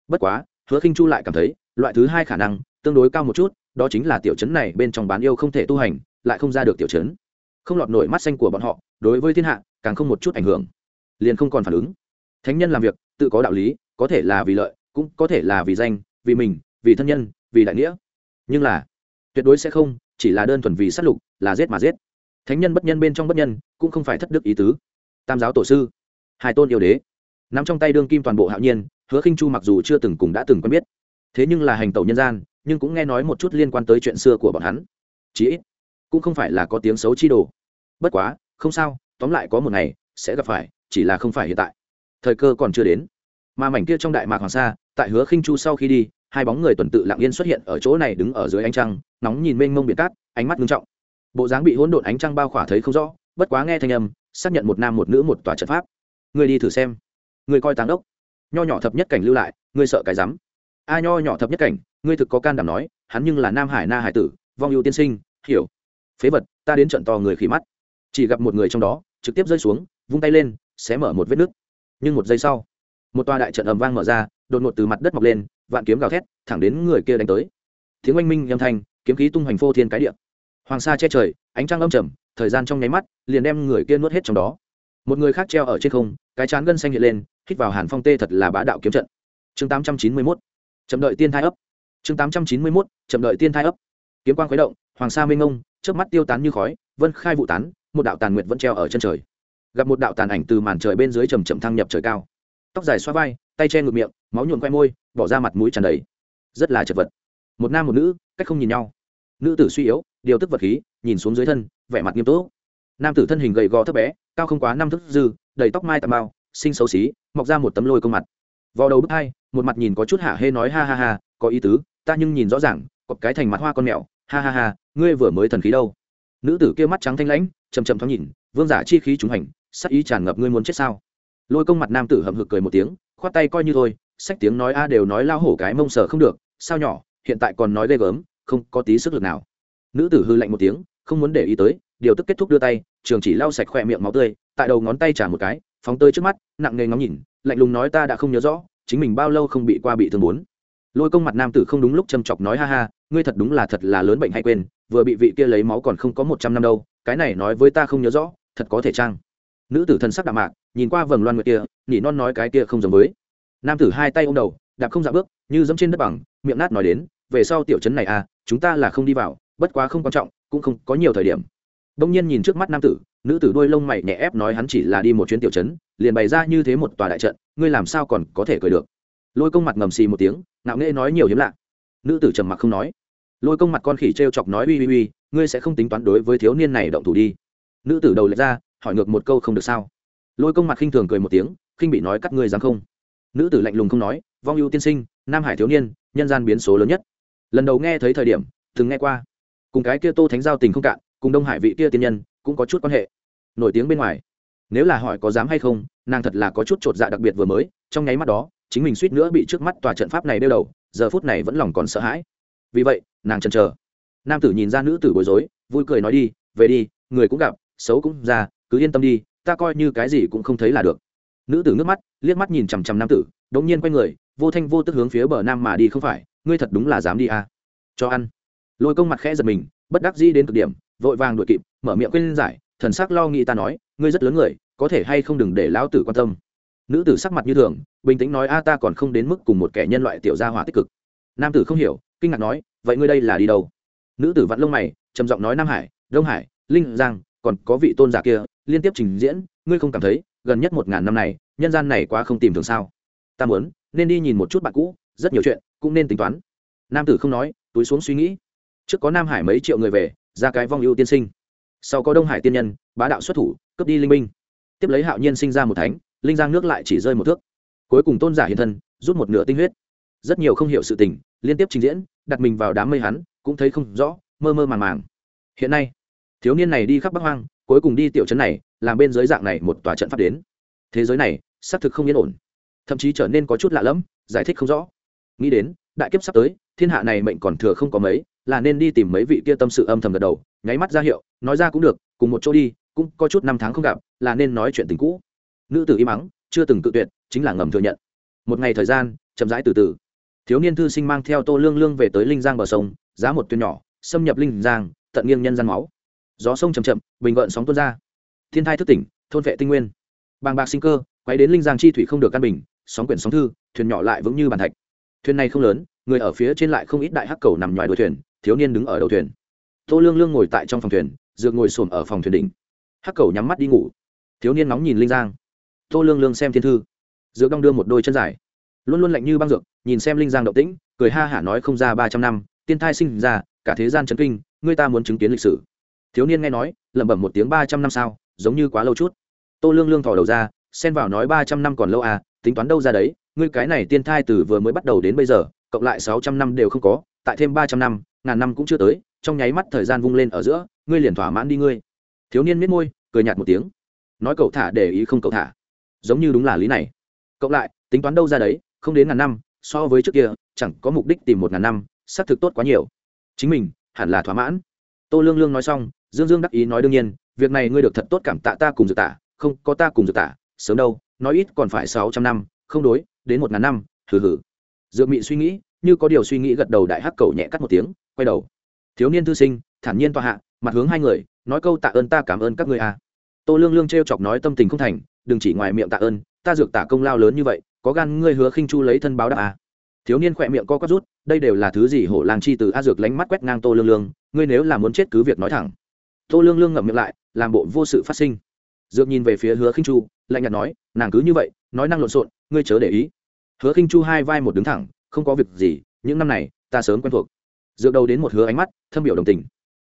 Bất quá, hứa khinh chu lại cảm thấy, loại thứ hai khả năng tương đối cao một chút, đó chính là tiểu trấn này bên trong bán yêu không thể tu hành, lại không ra được tiểu trấn. Không lọt nổi mắt xanh của bọn họ, đối với thiên hạ, càng không một chút ảnh hưởng. Liền không còn phản ứng. Thánh nhân làm việc, tự có đạo lý, có thể là vì lợi, cũng có thể là vì danh, vì mình, vì thân nhân, vì đại nghĩa. Nhưng là, tuyệt đối sẽ không, chỉ là đơn thuần vì sát lục, là giết mà giết. Thánh nhân bất nhân bên trong bất nhân, cũng không phải thất đức ý tứ. Tam giáo tổ sư, hai tôn yêu đế, nắm trong tay đương kim toàn bộ hạo nhiên, hứa khinh chu mặc dù chưa từng cùng đã từng quen biết, thế nhưng là hành tẩu nhân gian nhưng cũng nghe nói một chút liên quan tới chuyện xưa của bọn hắn. Chí ít, cũng không phải là có tiếng xấu chi đồ. Bất quá, không sao, tóm lại có một ngày, sẽ gặp phải, chỉ là không phải hiện tại. Thời cơ còn chưa đến. Mà mảnh kia trong đại mạc hoàng sa, tại hứa khinh chu sau khi đi, hai bóng người tuần tự lặng yên xuất hiện ở chỗ này đứng ở dưới ánh trăng, nóng nhìn mênh mông biển cát, ánh mắt nghiêm trọng. Bộ dáng bị hỗn độn ánh trăng bao khỏa thấy không rõ, bất quá nghe thanh âm, xác nhận một nam một nữ một tòa trận pháp. Người đi thử xem. Người coi táng đốc. Nho nhỏ thập nhất cảnh lưu lại, ngươi sợ cái rắm. A nho nhỏ thập nhất cảnh ngươi thực có can đảm nói, hắn nhưng là nam hải na hải tử, vong ưu tiên sinh, hiểu. Phế vật, ta đến trận to người khỉ mắt. Chỉ gặp một người trong đó, trực tiếp rơi xuống, vung tay lên, xé mở một vết nứt. Nhưng một giây sau, một tòa đại trận ầm vang mở ra, đột ngột từ mặt đất mọc lên, vạn kiếm gào thét, thẳng đến người kia đánh tới. Tiếng oanh minh âm thanh, kiếm khí tung hoành phô thiên cái địa. Hoàng sa che trời, ánh trăng âm trầm, thời gian trong nháy mắt, liền đem người kia nuốt hết trong đó. Một người khác treo ở trên không, cái chán gân xanh hiện lên, hít vào hàn phong tê thật là bá đạo kiếm trận. Chương tám trăm chín mươi mốt. Chậm đợi tiên thai ấp chương tám trăm chín mươi mốt, chậm đợi tiên thai ấp. Kiếm quang khuấy động, hoàng sa mênh ngông trước mắt tiêu tán như khói, vân khai vụ tán, một đạo tàn nguyệt vẫn treo ở chân trời. Gặp một đạo tàn ảnh từ màn trời bên dưới trầm chậm thăng nhập trời cao. Tóc dài xoa vai, tay che ngược miệng, máu nhuộn quay môi, bỏ ra mặt mũi tràn đầy. Rất là chật vật. Một nam một nữ, cách không nhìn nhau. Nữ tử suy yếu, điều tức vật khí, nhìn xuống dưới thân, vẻ mặt nghiêm túc. Nam tử thân hình gầy gò thấp bé, cao không quá năm thước dư, đầy tóc mai tà mao sinh xấu xí, mọc ra một tấm lôi công mặt. Vào đầu bức hai, một mặt nhìn có chút hạ hê nói ha ha ha, có ý tứ ta nhưng nhìn rõ ràng cọp cái thành mặt hoa con mèo, ha ha ha, ngươi vừa mới thần khí đâu? Nữ tử kia mắt trắng thanh lãnh chầm chầm thoáng nhìn, vương giả chi khí trúng hành, sắc ý tràn ngập ngươi muốn chết sao? Lôi công mặt nam tử hậm hực cười một tiếng, khoát tay coi như thôi, sách tiếng nói a đều nói lao hổ cái mông sở không được, sao nhỏ, hiện tại còn nói ghê gớm, không có tí sức lực nào. Nữ tử hư lạnh một tiếng, không muốn để ý tới, điều tức kết thúc đưa tay, trường chỉ lau sạch khỏe miệng máu tươi, tại đầu ngón tay trả một cái, phóng tơi trước mắt, nặng nề ngóng nhìn, lạnh lùng nói ta đã không nhớ rõ, chính mình bao lâu không bị qua bị thương bốn lôi công mặt nam tử không đúng lúc châm chọc nói, ha ha, ngươi thật đúng là thật là lớn bệnh hay quên, vừa bị vị kia lấy máu còn không có một trăm năm đâu, cái này nói với ta không nhớ rõ, thật có thể chăng? Nữ tử thân sắc đạm mạc, nhìn qua vầng loan nguyệt kia nhỉ non nói cái kia không giống với. Nam tử hai tay ôm đầu, đạp không dạ bước, như dẫm trên đất bằng, miệng nát nói đến, về sau tiểu trấn này à chúng ta là không đi vào, bất quá không quan trọng, cũng không có nhiều thời điểm. Đông nhiên nhìn trước mắt nam tử, nữ tử đuôi lông mày nhẹ ép nói hắn chỉ là đi một chuyến tiểu trấn, liền bày ra như thế một tòa đại trận, ngươi làm sao còn có thể cười được? Lôi công mặt ngầm xì một tiếng, ngạo nghễ nói nhiều hiếm lạ. Nữ tử trầm mặc không nói. Lôi công mặt con khỉ t r e o chọc nói, uy uy uy, ngươi sẽ không tính toán đối với thiếu niên này động thủ đi. Nữ tử đầu lệch ra, hỏi ngược một câu không được sao? Lôi công mặt khinh thường cười một tiếng, khinh bị nói cắt ngươi dám không? Nữ tử lạnh lùng không nói, vong ưu tiên sinh, nam hải thiếu niên, nhân gian biến số lớn nhất. Lần đầu nghe thấy thời điểm, từng nghe qua. Cùng cái kia tô thánh giao tình không cạn, cùng đông hải vị kia tiên nhân, cũng có chút quan hệ. Nổi tiếng bên ngoài. Nếu là hỏi có dám hay không, nàng thật là có chút chột dạ đặc biệt vừa mới, trong nháy mắt đó chính mình suýt nữa bị trước mắt tòa trận pháp này đeo đầu, giờ phút này vẫn lòng còn sợ hãi. Vì vậy, nàng chần chờ. Nam tử nhìn ra nữ tử bối rối, vui cười nói đi, về đi, người cũng gặp, xấu cũng ra, cứ yên tâm đi, ta coi như cái gì cũng không thấy là được. Nữ tử nước mắt, liếc mắt nhìn chằm chằm nam tử đống nhiên quay người, vô thanh vô tức hướng phía bờ nam mà đi, không phải, ngươi thật đúng là dám đi à. cho ăn. Lôi công mặt khẽ giật mình, bất đắc dĩ đến cực điểm, vội vàng đuổi kịp, mở miệng quên giải, thần sắc lo nghĩ ta nói, ngươi rất lớn người, có thể hay không đừng để lão tử quan tâm nữ tử sắc mặt như thường, bình tĩnh nói, a, ta còn không đến mức cùng một kẻ nhân loại tiểu gia hỏa tích cực. Nam tử không hiểu, kinh ngạc nói, vậy ngươi đây là đi đâu? Nữ tử vặn lông mày, trầm giọng nói, nam hải, đông hải, linh giang, còn có vị tôn giả kia, liên tiếp trình diễn, ngươi không cảm thấy, gần nhất một ngàn năm này, nhân gian này quá không tìm thường sao? Ta muốn, nên đi nhìn một chút bạn cũ, rất nhiều chuyện, cũng nên tính toán. Nam tử không nói, túi xuống suy nghĩ. Trước có nam hải mấy triệu người về, ra cái vong ưu tiên sinh. Sau có đông hải tiên nhân, bá đạo xuất thủ, cướp đi linh minh tiếp lấy hạo nhiên sinh ra một thánh linh giang nước lại chỉ rơi một thước. Cuối cùng tôn giả hiện thân, rút một nửa tinh huyết. Rất nhiều không hiểu sự tình, liên tiếp trình diễn, đặt mình vào đám mây hắn, cũng thấy không rõ, mơ mơ màng màng. Hiện nay, thiếu niên này đi khắp bắc hoang, cuối cùng đi tiểu trấn này, làm bên dưới dạng này một tòa trận pháp đến. Thế giới này, xác thực không yên ổn. Thậm chí trở nên có chút lạ lẫm, giải thích không rõ. Nghĩ đến, đại kiếp sắp tới, thiên hạ này mệnh còn thừa không có mấy, là nên đi tìm mấy vị kia tâm sự âm thầm gật đầu, nháy mắt ra hiệu, nói ra cũng được, cùng một chỗ đi, cũng có chút năm tháng không gặp, là nên nói chuyện tình cũ nữ tử im mắng, chưa từng cự tuyệt, chính là ngầm thừa nhận. Một ngày thời gian, chậm rãi từ từ. Thiếu niên thư sinh mang theo tô lương lương về tới linh giang bờ sông, giá một tuyến nhỏ, xâm nhập linh giang, tận nghiêng nhân gian máu. Gió sông chầm chậm, bình gợn sóng tuôn ra. Thiên thai thức tỉnh, thôn vệ tinh nguyên. Bàng bạc sinh cơ quay đến linh giang chi thủy không được căn bình, sóng quyển sóng thư, thuyền nhỏ lại vững như bàn thạch. Thuyền này không lớn, người ở phía trên lại không ít đại hắc cầu nằm ngoài đuôi thuyền, thiếu niên đứng ở đầu thuyền. Tô lương lương ngồi tại trong phòng thuyền, dược ngồi xổm ở phòng thuyền đỉnh. Hắc cầu nhắm mắt đi ngủ. Thiếu niên nóng nhìn linh giang tô lương lương xem thiên thư. Dược đong đưa một đôi chân dài. Luôn luôn lạnh như băng dược, nhìn xem linh giang động tĩnh, cười ha hả nói không ra ba trăm năm, tiên thai sinh ra, cả thế gian chấn kinh, ngươi ta muốn chứng kiến lịch sử. Thiếu niên nghe nói, lẩm bẩm một tiếng ba trăm năm sao, giống như quá lâu chút. Tô lương lương thò đầu ra, xen vào nói ba trăm năm còn lâu à tính toán đâu ra đấy, ngươi cái này tiên thai từ vừa mới bắt đầu đến bây giờ, cộng lại sáu trăm năm đều không có, tại thêm ba trăm năm, ngàn năm cũng chưa tới, trong nháy mắt thời gian vung lên ở giữa, ngươi liền thỏa mãn đi ngươi. Thiếu niên miết môi, cười nhạt một tiếng. Nói cậu thả để ý không cậu thả giống như đúng là lý này. Cộng lại, tính toán đâu ra đấy, không đến ngàn năm, so với trước kia, chẳng có mục đích tìm một ngàn năm, xác thực tốt quá nhiều. Chính mình, hẳn là thỏa mãn. Tô lương lương nói xong, dương dương đắc ý nói đương nhiên, việc này ngươi được thật tốt cảm tạ ta cùng dự tả, không, có ta cùng dự tả, sớm đâu, nói ít còn phải sáu trăm năm, không đối, đến một ngàn năm, hừ hừ. Dược mị suy nghĩ, như có điều suy nghĩ gật đầu đại hắc cầu nhẹ cắt một tiếng, quay đầu. Thiếu niên thư sinh, thản nhiên tọa hạ, mặt hướng hai người, nói câu tạ ơn ta cảm ơn các ngươi à. tô lương lương t chọc nói tâm tình không thành đừng chỉ ngoài miệng tạ ơn, ta dược tả công lao lớn như vậy, có gan ngươi hứa khinh chu lấy thân báo đáp à. thiếu niên khỏe miệng co quắp rút, đây đều là thứ gì hổ lang chi từ a dược lánh mắt quét ngang tô lương lương, ngươi nếu là muốn chết cứ việc nói thẳng. Tô lương lương ngậm miệng lại, làm bộ vô sự phát sinh. Dược nhìn về phía hứa khinh chu, lạnh nhạt nói, nàng cứ như vậy, nói năng lộn xộn, ngươi chớ để ý. Hứa khinh chu hai vai một đứng thẳng, không có việc gì, những năm này, ta sớm quen thuộc. Dược đầu đến một hứa ánh mắt, thâm biểu đồng tình.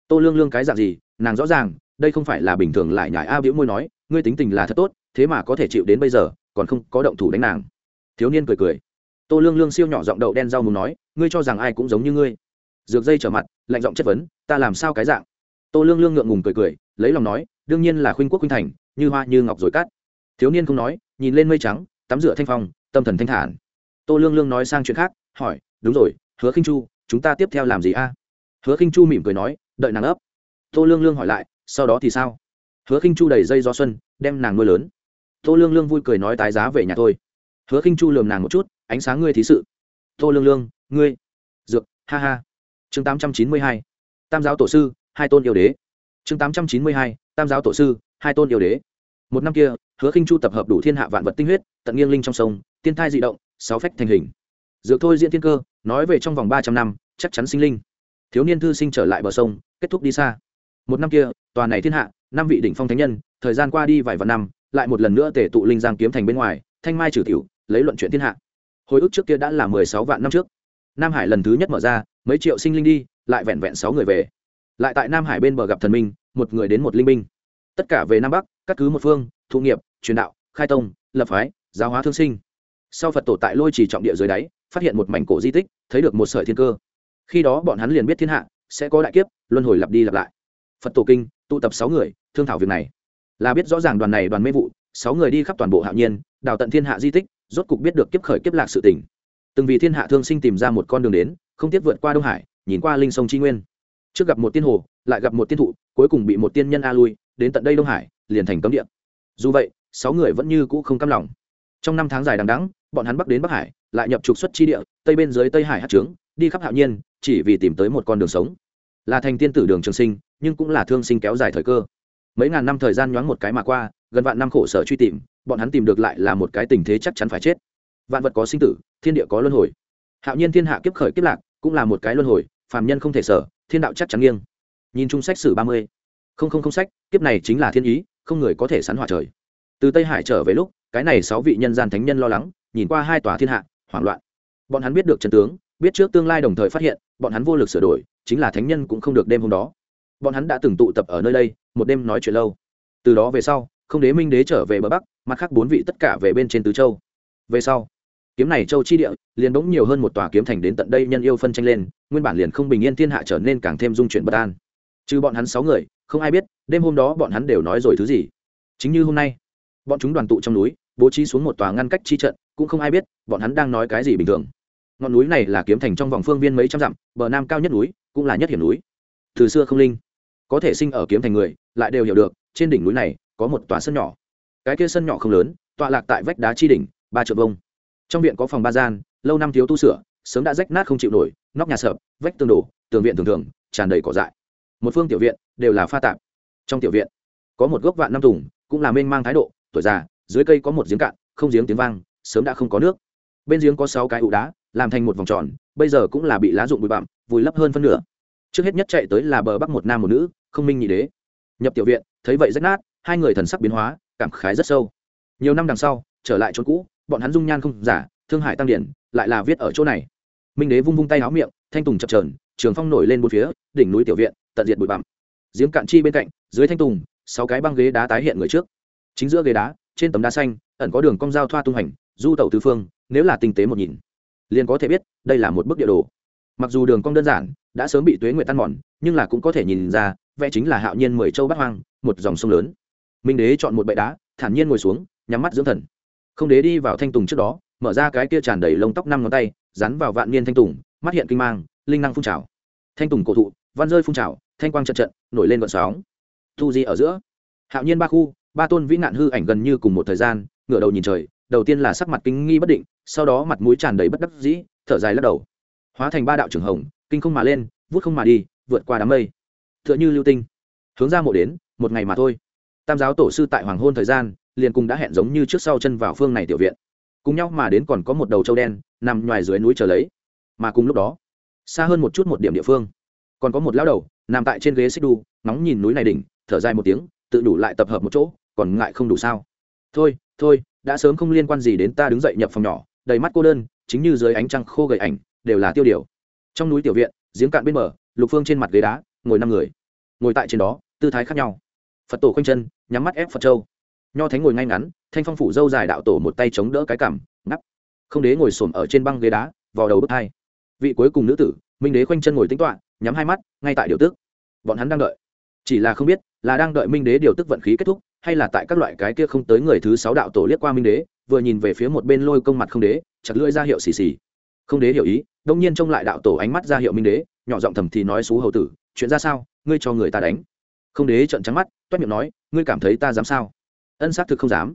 Tô lương lương cái dạng gì, nàng rõ ràng, đây không phải là bình thường lại nhải a biểu môi nói, ngươi tính tình là thật tốt thế mà có thể chịu đến bây giờ, còn không có động thủ đánh nàng. Thiếu niên cười cười. Tô lương lương siêu nhỏ giọng đậu đen rau mù nói, ngươi cho rằng ai cũng giống như ngươi. Dược dây trở mặt, lạnh giọng chất vấn, ta làm sao cái dạng? Tô lương lương ngượng ngùng cười cười, lấy lòng nói, đương nhiên là khuynh quốc khuynh thành, như hoa như ngọc rồi cát thiếu niên không nói, nhìn lên mây trắng, tắm rửa thanh phong, tâm thần thanh thản. Tô lương lương nói sang chuyện khác, hỏi, đúng rồi, hứa khinh chu, chúng ta tiếp theo làm gì a? Hứa khinh chu mỉm cười nói, đợi nàng ấp. Tô lương lương hỏi lại, sau đó thì sao? Hứa khinh chu đầy dây do xuân, đem nàng nuôi lớn tô lương lương vui cười nói tái giá về nhà thôi. Hứa khinh chu lườm nàng một chút, ánh sáng ngươi thí sự. Tô lương lương, ngươi. Dược, ha ha. Chương tám trăm chín mươi hai. Tam giáo tổ sư, hai tôn yêu đế. Chương tám trăm chín mươi hai. Tam giáo tổ sư, hai tôn yêu đế. Một năm kia, hứa khinh chu tập hợp đủ thiên hạ vạn vật tinh huyết, tận nghiêng linh trong sông, tiên thai dị động, sáu phách thành hình. Dược thôi diễn thiên cơ, nói về trong vòng ba trăm năm, chắc chắn sinh linh. Thiếu niên thư sinh trở lại bờ sông, kết thúc đi xa. Một năm kia, tòa này thiên hạ, năm vị đỉnh phong thánh nhân, thời gian qua đi vài vạn năm lại một lần nữa tể tụ linh giang kiếm thành bên ngoài, thanh mai trừ tiểu, lấy luận chuyện thiên hạ. Hồi ức trước kia đã là mười sáu vạn năm trước. Nam hải lần thứ nhất mở ra, mấy triệu sinh linh đi, lại vẹn vẹn sáu người về. Lại tại nam hải bên bờ gặp thần minh, một người đến một linh binh. Tất cả về nam bắc, cắt cứ một phương, thụ nghiệp, truyền đạo, khai tông, lập phái, giáo hóa thương sinh. Sau phật tổ tại lôi trì trọng địa dưới đáy, phát hiện một mảnh cổ di tích, thấy được một sợi thiên cơ. Khi đó bọn hắn liền biết thiên hạ sẽ có đại kiếp, luân hồi lặp đi lặp lại. Phật tổ kinh, tụ tập sáu người, thương thảo việc này là biết rõ ràng đoàn này đoàn mê vụ, sáu người đi khắp toàn bộ hạo nhiên, đào tận thiên hạ di tích, rốt cục biết được kiếp khởi kiếp lạc sự tỉnh từng vì thiên hạ thương sinh tìm ra một con đường đến, không tiếp vượt qua đông hải, nhìn qua linh sông tri nguyên. Trước gặp một tiên hồ, lại gặp một tiên thụ, cuối cùng bị một tiên nhân a lui, đến tận đây đông hải, liền thành cấm địa. Dù vậy, sáu người vẫn như cũ không cam lòng. Trong năm tháng dài đằng đẵng, bọn hắn bắc đến bắc hải, lại nhập trục xuất chi địa, tây bên dưới tây hải hát trướng, đi khắp hạo nhiên, chỉ vì tìm tới một con đường sống. Là thành tiên tử đường trường sinh, nhưng cũng là thương sinh kéo dài thời cơ mấy ngàn năm thời gian nhoáng một cái mà qua, gần vạn năm khổ sở truy tìm, bọn hắn tìm được lại là một cái tình thế chắc chắn phải chết. Vạn vật có sinh tử, thiên địa có luân hồi. Hạo nhiên thiên hạ kiếp khởi kiếp lạc, cũng là một cái luân hồi, phàm nhân không thể sở, thiên đạo chắc chắn nghiêng. Nhìn chung sách sử ba mươi. Không không không sách, kiếp này chính là thiên ý, không người có thể sắn hỏa trời. Từ tây hải trở về lúc, cái này sáu vị nhân gian thánh nhân lo lắng, nhìn qua hai tòa thiên hạ, hoảng loạn. Bọn hắn biết được chân tướng, biết trước tương lai đồng thời phát hiện, bọn hắn vô lực sửa đổi, chính là thánh nhân cũng không được đêm hôm đó bọn hắn đã từng tụ tập ở nơi đây, một đêm nói chuyện lâu. Từ đó về sau, không đế minh đế trở về bờ bắc, mặt khác bốn vị tất cả về bên trên tứ châu. Về sau, kiếm này châu chi địa, liền bỗng nhiều hơn một tòa kiếm thành đến tận đây nhân yêu phân tranh lên, nguyên bản liền không bình yên thiên hạ trở nên càng thêm dung chuyển bất an. Trừ bọn hắn sáu người, không ai biết, đêm hôm đó bọn hắn đều nói rồi thứ gì. Chính như hôm nay, bọn chúng đoàn tụ trong núi, bố trí xuống một tòa ngăn cách chi trận, cũng không ai biết, bọn hắn đang nói cái gì bình thường. Ngọn núi này là kiếm thành trong vòng phương viên mấy trăm dặm, bờ nam cao nhất núi, cũng là nhất hiểm núi. Từ xưa không linh có thể sinh ở kiếm thành người, lại đều hiểu được, trên đỉnh núi này, có một tòa sân nhỏ. Cái kia sân nhỏ không lớn, tọa lạc tại vách đá chi đỉnh, ba triệu vông trong viện có phòng ba gian, lâu năm thiếu tu sửa, sớm đã rách nát không chịu nổi, nóc nhà sợp vách tường đổ, tường viện thường thường, tràn đầy cỏ dại. Một phương tiểu viện, đều là pha tạp. Trong tiểu viện, có một gốc vạn năm tùng cũng là mênh mang thái độ, tuổi già, dưới cây có một giếng cạn, không giếng tiếng vang, sớm đã không có nước. Bên giếng có sáu cái ụ đá, làm thành một vòng tròn, bây giờ cũng là bị lá rụng bụi bặm, vùi lấp hơn phân nửa trước hết nhất chạy tới là bờ bắc một nam một nữ, không minh nhị đế. Nhập tiểu viện, thấy vậy rách nát, hai người thần sắc biến hóa, cảm khái rất sâu. Nhiều năm đằng sau, trở lại chỗ cũ, bọn hắn dung nhan không giả, thương hải tăng điển, lại là viết ở chỗ này. Minh đế vung vung tay áo miệng, thanh tùng chập trờn trường phong nổi lên bốn phía, đỉnh núi tiểu viện, tận diệt bụi bặm. Giếng cạn chi bên cạnh, dưới thanh tùng, sáu cái băng ghế đá tái hiện người trước. Chính giữa ghế đá, trên tấm đá xanh, ẩn có đường cong giao thoa tung hành, du tẩu tứ phương, nếu là tinh tế một nhìn, liền có thể biết, đây là một bức địa đồ. Mặc dù đường cong đơn giản đã sớm bị tuế nguyệt tan mòn, nhưng là cũng có thể nhìn ra, vẽ chính là hạo nhiên mười châu bát hoang, một dòng sông lớn. Minh đế chọn một bệ đá, thản nhiên ngồi xuống, nhắm mắt dưỡng thần. Không đế đi vào thanh tùng trước đó, mở ra cái kia tràn đầy lông tóc năm ngón tay, dán vào vạn niên thanh tùng, mắt hiện kinh mang, linh năng phun trào. Thanh tùng cổ thụ, văn rơi phun trào, thanh quang trận trận, nổi lên vận sóng. Thu di ở giữa. Hạo nhiên ba khu, ba tôn vĩ nạn hư ảnh gần như cùng một thời gian, ngửa đầu nhìn trời, đầu tiên là sắc mặt kinh nghi bất định, sau đó mặt mũi tràn đầy bất đắc dĩ, thở dài lắc đầu. Hóa thành ba đạo trưởng hồng kinh không mà lên, vút không mà đi, vượt qua đám mây. T h ư ợ n h ư lưu tinh. Hướng ra mộ đến, một ngày mà thôi. Tam giáo tổ sư tại hoàng hôn thời gian, liền cùng đã hẹn giống như trước sau chân vào phương này tiểu viện. Cùng nhau mà đến còn có một đầu trâu đen, nằm ngoài dưới núi chờ lấy. Mà cùng lúc đó, xa hơn một chút một điểm địa phương, còn có một lão đầu, nằm tại trên ghế xích đu nóng nhìn núi này đỉnh, thở dài một tiếng, tự đủ lại tập hợp một chỗ, còn ngại không đủ sao? Thôi thôi, đã sớm không liên quan gì đến ta đứng dậy nhập phòng nhỏ, đầy mắt cô đơn, chính như dưới ánh trăng khô gầy ảnh, đều là tiêu điều trong núi tiểu viện, giếng cạn bên bờ, lục phương trên mặt ghế đá, ngồi năm người. Ngồi tại trên đó, tư thái khác nhau. Phật tổ khoanh chân, nhắm mắt ép phật châu. Nho thánh ngồi ngay ngắn, thanh phong phủ dâu dài đạo tổ một tay chống đỡ cái cảm ngắp. Không đế ngồi xổm ở trên băng ghế đá vào đầu bước hai. Vị cuối cùng nữ tử, minh đế khoanh chân ngồi tính toạ nhắm hai mắt, ngay tại điều tức. Bọn hắn đang đợi. Chỉ là không biết, là đang đợi minh đế điều tức vận khí kết thúc, hay là tại các loại cái kia không tới người thứ sáu đạo tổ liếc qua minh đế, vừa nhìn về phía một bên lôi công mặt không đế, chặt lưỡi ra hiệu xì xì. Không đế hiểu ý đông nhiên trông lại đạo tổ ánh mắt ra hiệu minh đế, nhỏ giọng thầm thì nói xú hầu tử, chuyện ra sao? Ngươi cho người ta đánh. Không đế trợn trắng mắt, toét miệng nói, ngươi cảm thấy ta dám sao? Ân, xác thực không dám.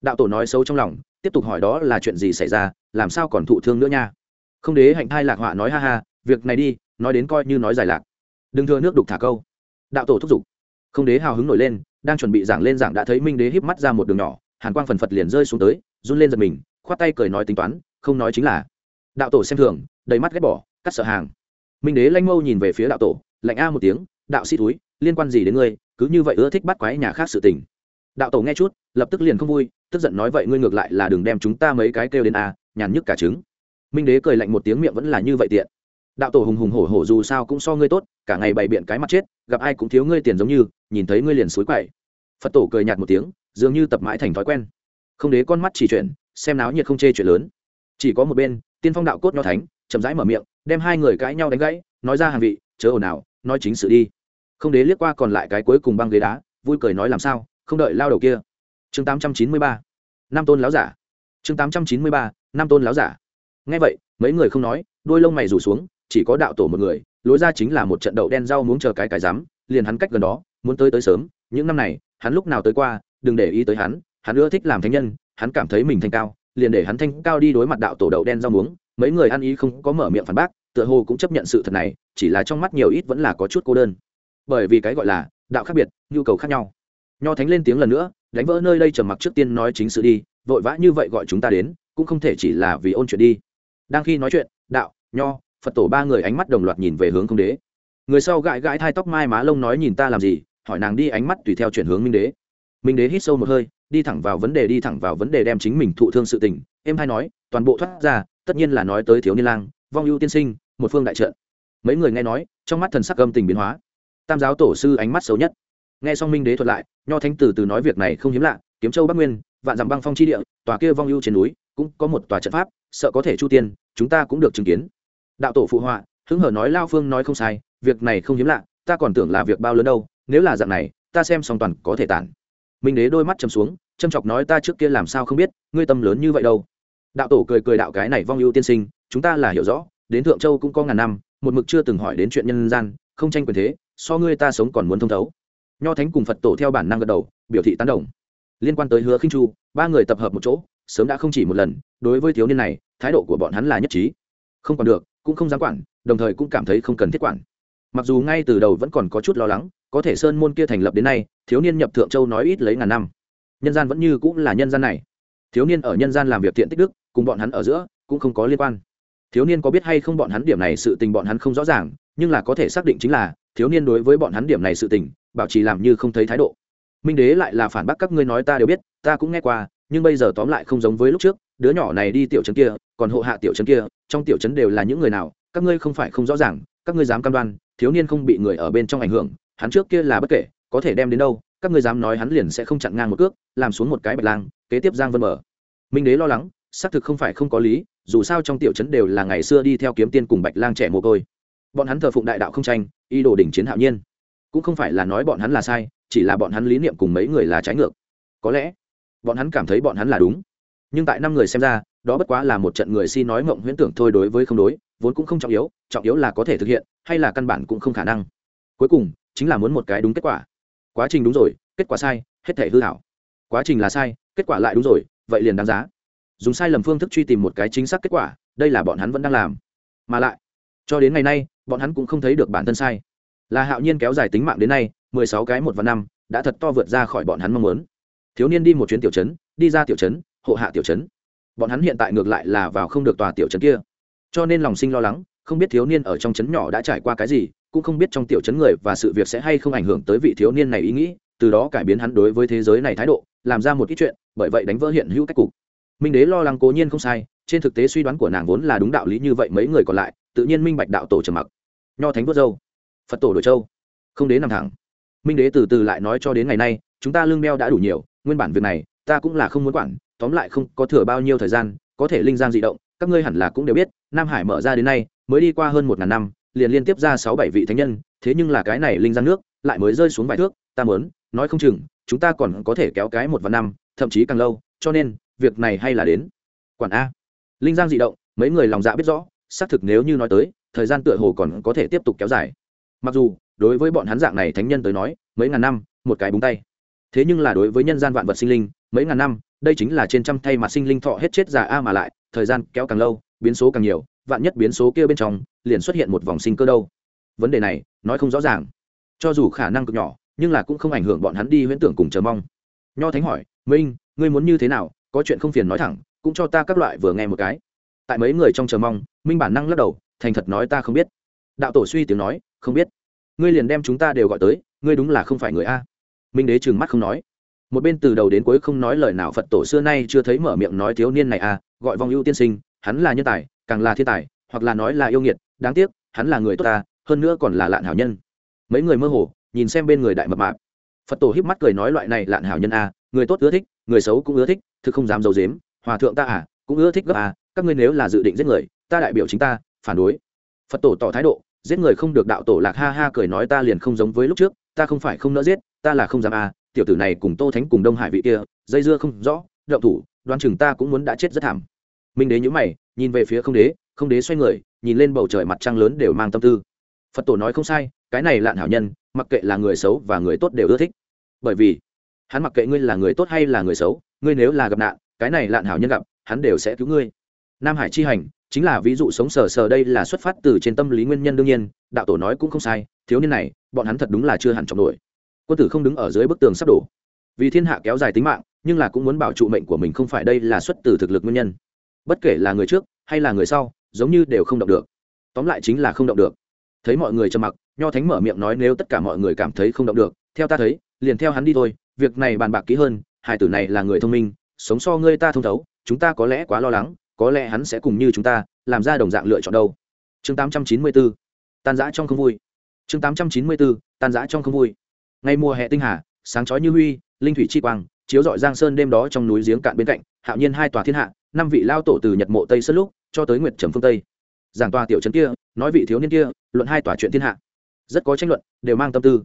Đạo tổ nói xấu trong lòng, tiếp tục hỏi đó là chuyện gì xảy ra, làm sao còn thụ thương nữa nha. Không đế hạnh thai lạc họa nói ha ha, việc này đi, nói đến coi như nói giải lạc. Đừng thưa nước đục thả câu. Đạo tổ thúc giục. Không đế hào hứng nổi lên, đang chuẩn bị giảng lên giảng đã thấy minh đế híp mắt ra một đường nhỏ, hàn quang phần phật liền rơi xuống tới, run lên giật mình, khoát tay cười nói tính toán, không nói chính là đạo tổ xem thường, đầy mắt ghét bỏ, cắt sợ hàng. Minh đế lanh mâu nhìn về phía đạo tổ, lạnh a một tiếng, đạo sĩ túi liên quan gì đến ngươi? Cứ như vậy ưa thích bắt quái nhà khác sự tình. Đạo tổ nghe chút, lập tức liền không vui, tức giận nói, vậy ngươi ngược lại là đừng đem chúng ta mấy cái kêu đến a, nhàn nhức cả trứng. Minh đế cười lạnh một tiếng miệng vẫn là như vậy tiện. Đạo tổ hùng hùng hổ hổ dù sao cũng so ngươi tốt, cả ngày bày biện cái mặt chết, gặp ai cũng thiếu ngươi tiền giống như, nhìn thấy ngươi liền suối quậy. Phật tổ cười nhạt một tiếng, dường như tập mãi thành thói quen. Không đế con mắt chỉ chuyện xem náo nhiệt không chê chuyện lớn. Chỉ có một bên tiên phong đạo cốt nho thánh, chậm rãi mở miệng, đem hai người cãi nhau đánh gãy, nói ra hàng vị, chớ ồn ào, nói chính sự đi. Không đế liếc qua còn lại cái cuối cùng băng ghế đá, vui cười nói làm sao, không đợi lao đầu kia. Chương tám trăm chín mươi ba năm tôn láo giả. Chương tám trăm chín mươi ba năm tôn láo giả. Ngay vậy, mấy người không nói, đôi lông mày rủ xuống, chỉ có đạo tổ một người, lối ra chính là một trận đậu đen rau muốn chờ cái cái rắm, liền hắn cách gần đó, muốn tới tới sớm, những năm này, hắn lúc nào tới qua, đừng để ý tới hắn hắn ưa thích làm thánh nhân, hắn cảm thấy mình thanh cao liền để hắn thanh cao đi đối mặt đạo tổ đậu đen rau muống. Mấy người ăn ý không có mở miệng phản bác, tựa hồ cũng chấp nhận sự thật này, chỉ là trong mắt nhiều ít vẫn là có chút cô đơn. Bởi vì cái gọi là đạo khác biệt, nhu cầu khác nhau. Nho thánh lên tiếng lần nữa, đánh vỡ nơi đây trầm mặc trước tiên nói chính sự đi, vội vã như vậy gọi chúng ta đến, cũng không thể chỉ là vì ôn chuyện đi. Đang khi nói chuyện, đạo, nho, phật tổ ba người ánh mắt đồng loạt nhìn về hướng không đế. Người sau gãi gãi thai tóc mai má lông nói nhìn ta làm gì, hỏi nàng đi ánh mắt tùy theo chuyển hướng minh đế. Minh đế hít sâu một hơi đi thẳng vào vấn đề, đi thẳng vào vấn đề đem chính mình thụ thương sự tình. Em hay nói, toàn bộ thoát ra, tất nhiên là nói tới thiếu niên lang, vong ưu tiên sinh, một phương đại trợ mấy người nghe nói, trong mắt thần sắc âm tình biến hóa. Tam giáo tổ sư ánh mắt xấu nhất. Nghe xong minh đế thuật lại, nho thánh từ từ nói việc này không hiếm lạ. Kiếm châu bắc nguyên, vạn dặm băng phong chi địa, tòa kia vong ưu trên núi, cũng có một tòa trận pháp, sợ có thể chu tiên, chúng ta cũng được chứng kiến. Đạo tổ phụ họa, hứng hở nói lao phương nói không sai, việc này không hiếm lạ, ta còn tưởng là việc bao lớn đâu, nếu là dạng này, ta xem song toàn có thể tản minh đế đôi mắt chầm xuống, châm chọc nói ta trước kia làm sao không biết, ngươi tâm lớn như vậy đâu. Đạo tổ cười cười đạo cái này vong ưu tiên sinh, chúng ta là hiểu rõ, đến thượng châu cũng có ngàn năm, một mực chưa từng hỏi đến chuyện nhân gian, không tranh quyền thế, so ngươi ta sống còn muốn thông thấu. Nho thánh cùng phật tổ theo bản năng gật đầu, biểu thị tán đồng. Liên quan tới hứa khinh chu, ba người tập hợp một chỗ, sớm đã không chỉ một lần, đối với thiếu niên này, thái độ của bọn hắn là nhất trí. Không còn được, cũng không dám quản, đồng thời cũng cảm thấy không cần thiết quản mặc dù ngay từ đầu vẫn còn có chút lo lắng, có thể sơn môn kia thành lập đến nay, thiếu niên nhập thượng châu nói ít lấy ngàn năm. Nhân gian vẫn như cũng là nhân gian này. Thiếu niên ở nhân gian làm việc thiện tích đức, cùng bọn hắn ở giữa cũng không có liên quan. Thiếu niên có biết hay không bọn hắn điểm này sự tình bọn hắn không rõ ràng, nhưng là có thể xác định chính là, thiếu niên đối với bọn hắn điểm này sự tình, bảo trì làm như không thấy thái độ. Minh đế lại là phản bác các ngươi nói ta đều biết, ta cũng nghe qua, nhưng bây giờ tóm lại không giống với lúc trước, đứa nhỏ này đi tiểu trấn kia, còn hộ hạ tiểu trấn kia, trong tiểu trấn đều là những người nào, các ngươi không phải không rõ ràng, các ngươi dám cam đoan thiếu niên không bị người ở bên trong ảnh hưởng, hắn trước kia là bất kể, có thể đem đến đâu, các ngươi dám nói hắn liền sẽ không chặn ngang một cước, làm xuống một cái bạch lang, kế tiếp giang vân mở. Minh đế lo lắng, xác thực không phải không có lý, dù sao trong tiểu trấn đều là ngày xưa đi theo kiếm tiên cùng bạch lang trẻ mồ côi. Bọn hắn thờ phụng đại đạo không tranh y đồ đỉnh chiến hạo nhiên. Cũng không phải là nói bọn hắn là sai, chỉ là bọn hắn lý niệm cùng mấy người là trái ngược. Có lẽ, bọn hắn cảm thấy bọn hắn là đúng. Nhưng tại năm người xem ra đó bất quá là một trận người si nói mộng huyễn tưởng thôi đối với không đối, vốn cũng không trọng yếu trọng yếu là có thể thực hiện, hay là căn bản cũng không khả năng. Cuối cùng, chính là muốn một cái đúng kết quả. Quá trình đúng rồi, kết quả sai, hết thể hư hảo. Quá trình là sai, kết quả lại đúng rồi, vậy liền đáng giá. Dùng sai lầm phương thức truy tìm một cái chính xác kết quả, đây là bọn hắn vẫn đang làm. Mà lại, cho đến ngày nay, bọn hắn cũng không thấy được bản thân sai. Là hạo nhiên kéo dài tính mạng đến nay, mười sáu cái một và năm, đã thật to vượt ra khỏi bọn hắn mong muốn. Thiếu niên đi một chuyến tiểu trấn, đi ra tiểu trấn, hộ hạ tiểu trấn bọn hắn hiện tại ngược lại là vào không được tòa tiểu trấn kia. Cho nên lòng sinh lo lắng, không biết thiếu niên ở trong trấn nhỏ đã trải qua cái gì, cũng không biết trong tiểu trấn người và sự việc sẽ hay không ảnh hưởng tới vị thiếu niên này ý nghĩ, từ đó cải biến hắn đối với thế giới này thái độ, làm ra một ít chuyện, bởi vậy đánh vỡ hiện hữu cách cục. Minh đế lo lắng cố nhiên không sai, trên thực tế suy đoán của nàng vốn là đúng đạo lý như vậy mấy người còn lại, tự nhiên minh bạch đạo tổ trầm mặc. Nho thánh vớt dâu, phật tổ đổi châu, không đế nằm thẳng. Minh đế từ từ lại nói cho đến ngày nay, chúng ta lương đeo đã đủ nhiều, nguyên bản việc này, ta cũng là không muốn quản tóm lại không có thừa bao nhiêu thời gian, có thể linh giang dị động, các ngươi hẳn là cũng đều biết, nam hải mở ra đến nay, mới đi qua hơn một ngàn năm, liền liên tiếp ra sáu bảy vị thánh nhân, thế nhưng là cái này linh giang nước, lại mới rơi xuống vài thước, ta mớn nói không chừng, chúng ta còn có thể kéo cái một và năm, thậm chí càng lâu, cho nên, việc này hay là đến. Quản a. Linh giang dị động, mấy người lòng dạ biết rõ, xác thực nếu như nói tới, thời gian tựa hồ còn có thể tiếp tục kéo dài. Mặc dù, đối với bọn hắn dạng này thánh nhân tới nói, mấy ngàn năm, một cái búng tay. Thế nhưng là đối với nhân gian vạn vật sinh linh mấy ngàn năm, đây chính là trên trăm thay mặt sinh linh thọ hết chết già a mà lại, thời gian kéo càng lâu, biến số càng nhiều, vạn nhất biến số kia bên trong, liền xuất hiện một vòng sinh cơ đâu. Vấn đề này, nói không rõ ràng. Cho dù khả năng cực nhỏ, nhưng là cũng không ảnh hưởng bọn hắn đi huyễn tưởng cùng chờ mong. Nho thánh hỏi, minh, ngươi muốn như thế nào? Có chuyện không phiền nói thẳng, cũng cho ta các loại vừa nghe một cái. Tại mấy người trong chờ mong, minh bản năng lắc đầu, thành thật nói ta không biết. Đạo tổ suy tiếng nói, không biết. Ngươi liền đem chúng ta đều gọi tới, ngươi đúng là không phải người a. Minh đế trừng mắt không nói một bên từ đầu đến cuối không nói lời nào phật tổ xưa nay chưa thấy mở miệng nói thiếu niên này a gọi vong ưu tiên sinh, hắn là nhân tài, càng là thiên tài, hoặc là nói là yêu nghiệt, đáng tiếc, hắn là người tốt ta, hơn nữa còn là lạn hảo nhân. Mấy người mơ hồ, nhìn xem bên người đại mập mạp. Phật tổ híp mắt cười nói loại này lạn hảo nhân a người tốt ưa thích, người xấu cũng ưa thích, thực không dám d i ấ u dếm hòa thượng ta à cũng ưa thích gấp à các ngươi nếu là dự định giết người, ta đại biểu chính ta, phản đối. Phật tổ tỏ thái độ, giết người không được đạo tổ lạc ha ha cười nói ta liền không giống với lúc trước, ta không phải không nỡ giết, ta là không dám à tiểu tử này cùng tô thánh cùng đông hải vị kia, dây dưa không rõ, động thủ đoan chừng ta cũng muốn đã chết rất thảm. Minh đế nhữ mày, nhìn về phía không đế không đế xoay người, nhìn lên bầu trời mặt trăng lớn đều mang tâm tư. Phật tổ nói không sai, cái này lạn hảo nhân, mặc kệ là người xấu và người tốt đều ưa thích. Bởi vì, hắn mặc kệ ngươi là người tốt hay là người xấu, ngươi nếu là gặp nạn, cái này lạn hảo nhân gặp, hắn đều sẽ cứu ngươi. Nam hải chi hành, chính là ví dụ sống sờ sờ đây là xuất phát từ trên tâm lý nguyên nhân đương nhiên, đạo tổ nói cũng không sai, thiếu niên này, bọn hắn thật đúng là chưa hẳn trọng nổi quân tử không đứng ở dưới bức tường sắp đổ. Vì thiên hạ kéo dài tính mạng, nhưng là cũng muốn bảo trụ mệnh của mình không phải đây là xuất từ thực lực nguyên nhân. Bất kể là người trước hay là người sau, giống như đều không động được. Tóm lại chính là không động được. Thấy mọi người trầm mặc, nho thánh mở miệng nói nếu tất cả mọi người cảm thấy không động được, theo ta thấy, liền theo hắn đi thôi, việc này bàn bạc kỹ hơn hải tử này là người thông minh, sống so ngươi ta thông thấu, chúng ta có lẽ quá lo lắng, có lẽ hắn sẽ cùng như chúng ta, làm ra đồng dạng lựa chọn đâu. Chương 894 tan giã trong không vui. Chương 894 tan giã trong không vui ngay mùa hè tinh hà, sáng chói như huy, linh thủy chi quang, chiếu rọi giang sơn đêm đó trong núi giếng cạn bên cạnh, hạo nhiên hai tòa thiên hạ, năm vị lao tổ từ nhật mộ tây sơn lúc, cho tới nguyệt trầm phương tây. Giảng tòa tiểu trấn kia, nói vị thiếu niên kia, luận hai tòa chuyện thiên hạ. Rất có tranh luận, đều mang tâm tư.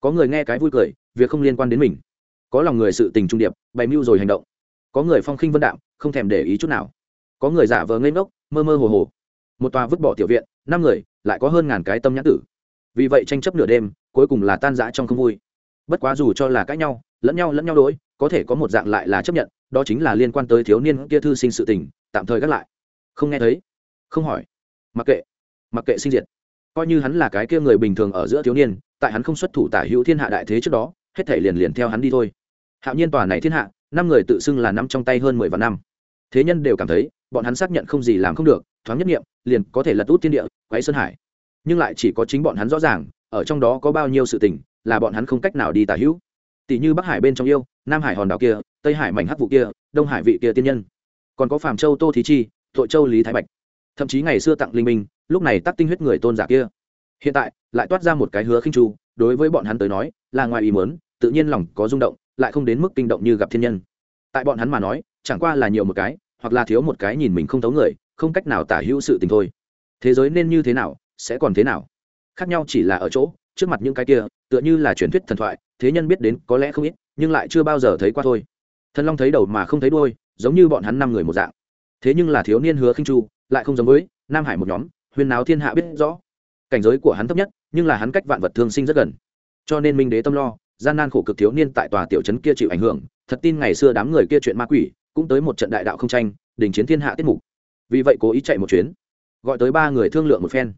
Có người nghe cái vui cười, việc không liên quan đến mình. Có lòng người sự tình trung điệp, bày mưu rồi hành động. Có người phong khinh vân đạo, không thèm để ý chút nào. Có người giả vờ ngây ngốc, mơ mơ hồ hồ. Một tòa vứt bỏ tiểu viện, năm người, lại có hơn ngàn cái tâm nhãn tử vì vậy tranh chấp nửa đêm, cuối cùng là tan rã trong không vui. Bất quá dù cho là cãi nhau, lẫn nhau lẫn nhau đối, có thể có một dạng lại là chấp nhận, đó chính là liên quan tới thiếu niên kia thư sinh sự tình, tạm thời gác lại. Không nghe thấy, không hỏi. Mặc kệ mặc kệ sinh diệt. Coi như hắn là cái kia người bình thường ở giữa thiếu niên, tại hắn không xuất thủ tả hữu thiên hạ đại thế trước đó, hết thể liền liền theo hắn đi thôi. Hạo nhiên tòa này thiên hạ, năm người tự xưng là năm trong tay hơn mười vạn năm. Thế nhân đều cảm thấy, bọn hắn xác nhận không gì làm không được, thoáng nhất nghiệm liền có thể lật út thiên địa, quấy sơn hải nhưng lại chỉ có chính bọn hắn rõ ràng, ở trong đó có bao nhiêu sự tình, là bọn hắn không cách nào đi tả hữu. Tỷ như bắc hải bên trong yêu, nam hải hòn đảo kia, tây hải mảnh hắc vụ kia, đông hải vị kia tiên nhân. Còn có Phạm châu tô thí chi, tội châu lý thái bạch. Thậm chí ngày xưa tặng linh minh lúc này tắc tinh huyết người tôn giả kia. Hiện tại, lại toát ra một cái hứa khinh tru đối với bọn hắn tới nói, là ngoài ý mớn tự nhiên lòng có rung động, lại không đến mức kinh động như gặp thiên nhân. Tại bọn hắn mà nói, chẳng qua là nhiều một cái, hoặc là thiếu một cái nhìn mình không thấu người, không cách nào tả hữu sự tình thôi. Thế giới nên như thế nào sẽ còn thế nào? Khác nhau chỉ là ở chỗ, trước mặt những cái kia, tựa như là truyền thuyết thần thoại, thế nhân biết đến có lẽ không ít, nhưng lại chưa bao giờ thấy qua thôi. Thần long thấy đầu mà không thấy đuôi, giống như bọn hắn năm người một dạng. Thế nhưng là thiếu niên hứa khinh chu, lại không giống với nam hải một nhóm, huyền náo thiên hạ biết rõ. Cảnh giới của hắn thấp nhất, nhưng là hắn cách vạn vật thương sinh rất gần. Cho nên minh đế tâm lo, gian nan khổ cực thiếu niên tại tòa tiểu trấn kia chịu ảnh hưởng, thật tin ngày xưa đám người kia chuyện ma quỷ, cũng tới một trận đại đạo không tranh đình chiến thiên hạ tiết mục. Vì vậy cố ý chạy một chuyến, gọi tới ba người thương lượng một phen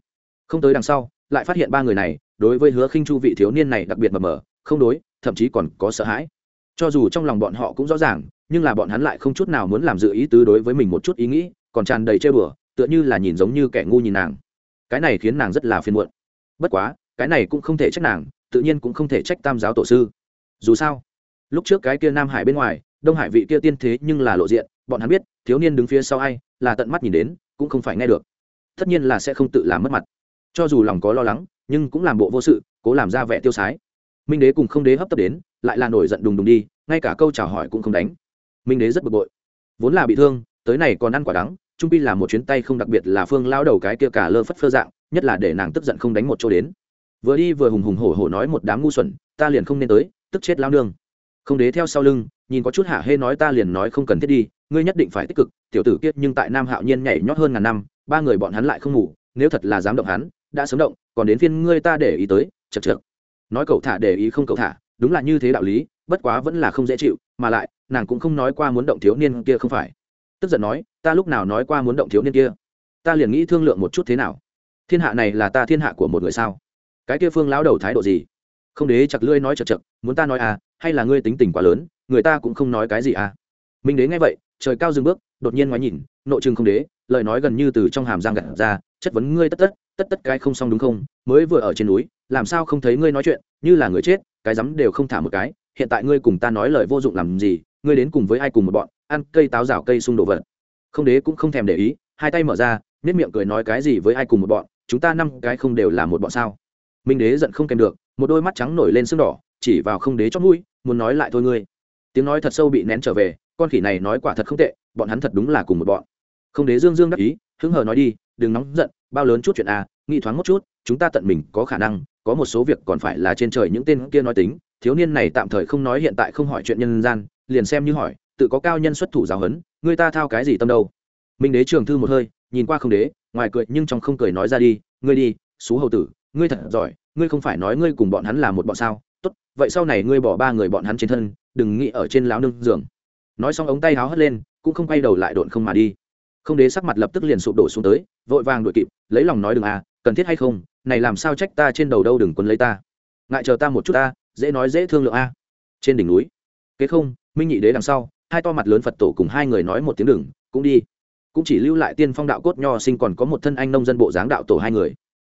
không tới đằng sau, lại phát hiện ba người này, đối với hứa khinh chu vị thiếu niên này đặc biệt mờ mờ, không đối, thậm chí còn có sợ hãi. Cho dù trong lòng bọn họ cũng rõ ràng, nhưng là bọn hắn lại không chút nào muốn làm dự ý tứ đối với mình một chút ý nghĩ, còn tràn đầy chơi bừa, tựa như là nhìn giống như kẻ ngu nhìn nàng. Cái này khiến nàng rất là phiền muộn. Bất quá, cái này cũng không thể trách nàng, tự nhiên cũng không thể trách tam giáo tổ sư. Dù sao, lúc trước cái kia nam hải bên ngoài, đông hải vị kia tiên thế nhưng là lộ diện, bọn hắn biết, thiếu niên đứng phía sau ai, là tận mắt nhìn đến, cũng không phải nghe được. Tất nhiên là sẽ không tự làm mất mặt cho dù lòng có lo lắng, nhưng cũng làm bộ vô sự, cố làm ra vẻ tiêu sái. Minh đế cùng không đế hấp tấp đến, lại là nổi giận đùng đùng đi, ngay cả câu chào hỏi cũng không đánh. Minh đế rất bực bội. Vốn là bị thương, tới này còn ăn quả đắng, trung pi là một chuyến tay không đặc biệt là phương lao đầu cái kia cả lơ phất phơ dạng, nhất là để nàng tức giận không đánh một chỗ đến. Vừa đi vừa hùng hùng hổ hổ nói một đám ngu xuẩn, ta liền không nên tới, tức chết lao nương. Không đế theo sau lưng, nhìn có chút hạ hê nói ta liền nói không cần thiết đi, ngươi nhất định phải tích cực, tiểu tử kiết nhưng tại nam hạo nhiên nhảy nhót hơn ngàn năm, ba người bọn hắn lại không ngủ, nếu thật là dám động hắn đã sớm động, còn đến phiên ngươi ta để ý tới chật chật nói cậu thả để ý không cậu thả, đúng là như thế đạo lý, bất quá vẫn là không dễ chịu, mà lại, nàng cũng không nói qua muốn động thiếu niên kia không phải. Tức giận nói, ta lúc nào nói qua muốn động thiếu niên kia? Ta liền nghĩ thương lượng một chút thế nào? Thiên hạ này là ta thiên hạ của một người sao? Cái kia phương lão đầu thái độ gì? Không đế chặt lưỡi nói chật chật muốn ta nói à hay là ngươi tính tình quá lớn, người ta cũng không nói cái gì à? Minh đế nghe vậy, trời cao dừng bước, đột nhiên ngoái nhìn, nội trừng không đế, lời nói gần như từ trong hàm giang gặt ra, chất vấn ngươi tất tất tất tất cái không xong đúng không? Mới vừa ở trên núi, làm sao không thấy ngươi nói chuyện? Như là người chết, cái rắm đều không thả một cái. Hiện tại ngươi cùng ta nói lời vô dụng làm gì? Ngươi đến cùng với ai cùng một bọn? Ăn cây táo rào cây xung đồ vật. Không đế cũng không thèm để ý, hai tay mở ra nết miệng cười nói cái gì với ai cùng một bọn? Chúng ta năm cái không đều là một bọn sao? Minh đế giận không kèm được, một đôi mắt trắng nổi lên sưng đỏ, chỉ vào không đế chót mũi, muốn nói lại thôi ngươi. Tiếng nói thật sâu bị nén trở về, con khỉ này nói quả thật không tệ, bọn hắn thật đúng là cùng một bọn. Không đế dương dương đắc ý hứng hờ nói đi, đừng nóng giận, bao lớn chút chuyện à nghĩ thoáng một chút, chúng ta tận mình có khả năng, có một số việc còn phải là trên trời những tên kia nói tính, thiếu niên này tạm thời không nói hiện tại không hỏi chuyện nhân gian, liền xem như hỏi, tự có cao nhân xuất thủ giáo huấn, người ta thao cái gì tâm đâu. Minh đế trường thư một hơi, nhìn qua không đế, ngoài cười nhưng trong không cười nói ra đi, ngươi đi, xú hầu tử, ngươi thật giỏi, ngươi không phải nói ngươi cùng bọn hắn là một bọn sao, tốt, vậy sau này ngươi bỏ ba người bọn hắn trên thân, đừng nghĩ ở trên láo nương giường. Nói xong ống tay háo hất lên, cũng không quay đầu lại độn không mà đi không đế sắc mặt lập tức liền sụp đổ xuống tới, vội vàng đuổi kịp, lấy lòng nói đừng à cần thiết hay không, này làm sao trách ta trên đầu đâu đừng quấn lấy ta. Ngại chờ ta một chút ta, dễ nói dễ thương lượng a trên đỉnh núi. Kế không, minh nhị đế đằng sau, hai to mặt lớn phật tổ cùng hai người nói một tiếng đừng, cũng đi. Cũng chỉ lưu lại tiên phong đạo cốt nho sinh còn có một thân anh nông dân bộ dáng đạo tổ hai người.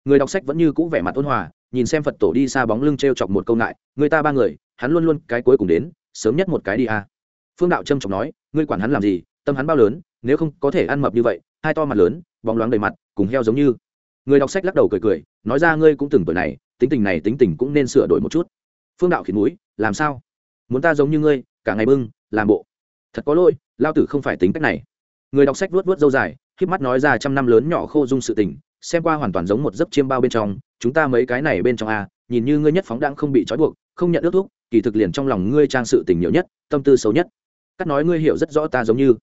Người đọc sách vẫn như cũ vẻ mặt ôn hòa, nhìn xem phật tổ đi xa bóng lưng t r e o chọc một câu ngại, người ta ba người, hắn luôn luôn cái cuối cùng đến, sớm nhất một cái đi a phương đạo trâm trọng nói, ngươi quản hắn làm gì, tâm hắn bao lớn nếu không có thể ăn mập như vậy, hai to mặt lớn, bóng loáng đầy mặt, cùng heo giống như. Người đọc sách lắc đầu cười cười, nói ra ngươi cũng từng tuổi này, tính tình này tính tình cũng nên sửa đổi một chút. Phương đạo khiến núi làm sao? Muốn ta giống như ngươi, cả ngày bưng, làm bộ. Thật có lỗi, lao tử không phải tính cách này. Người đọc sách vuốt vuốt dâu dài k mắt nói ra trăm năm lớn nhỏ khô dung sự tình, xem qua hoàn toàn giống một giấc chiêm bao bên trong, chúng ta mấy cái này bên trong a, nhìn như ngươi nhất phóng đang không bị trói buộc, không nhận ước thuốc kỳ thực liền trong lòng ngươi trang sự tình nhiều nhất, tâm tư xấu nhất. Cắt nói ngươi hiểu rất rõ ta giống như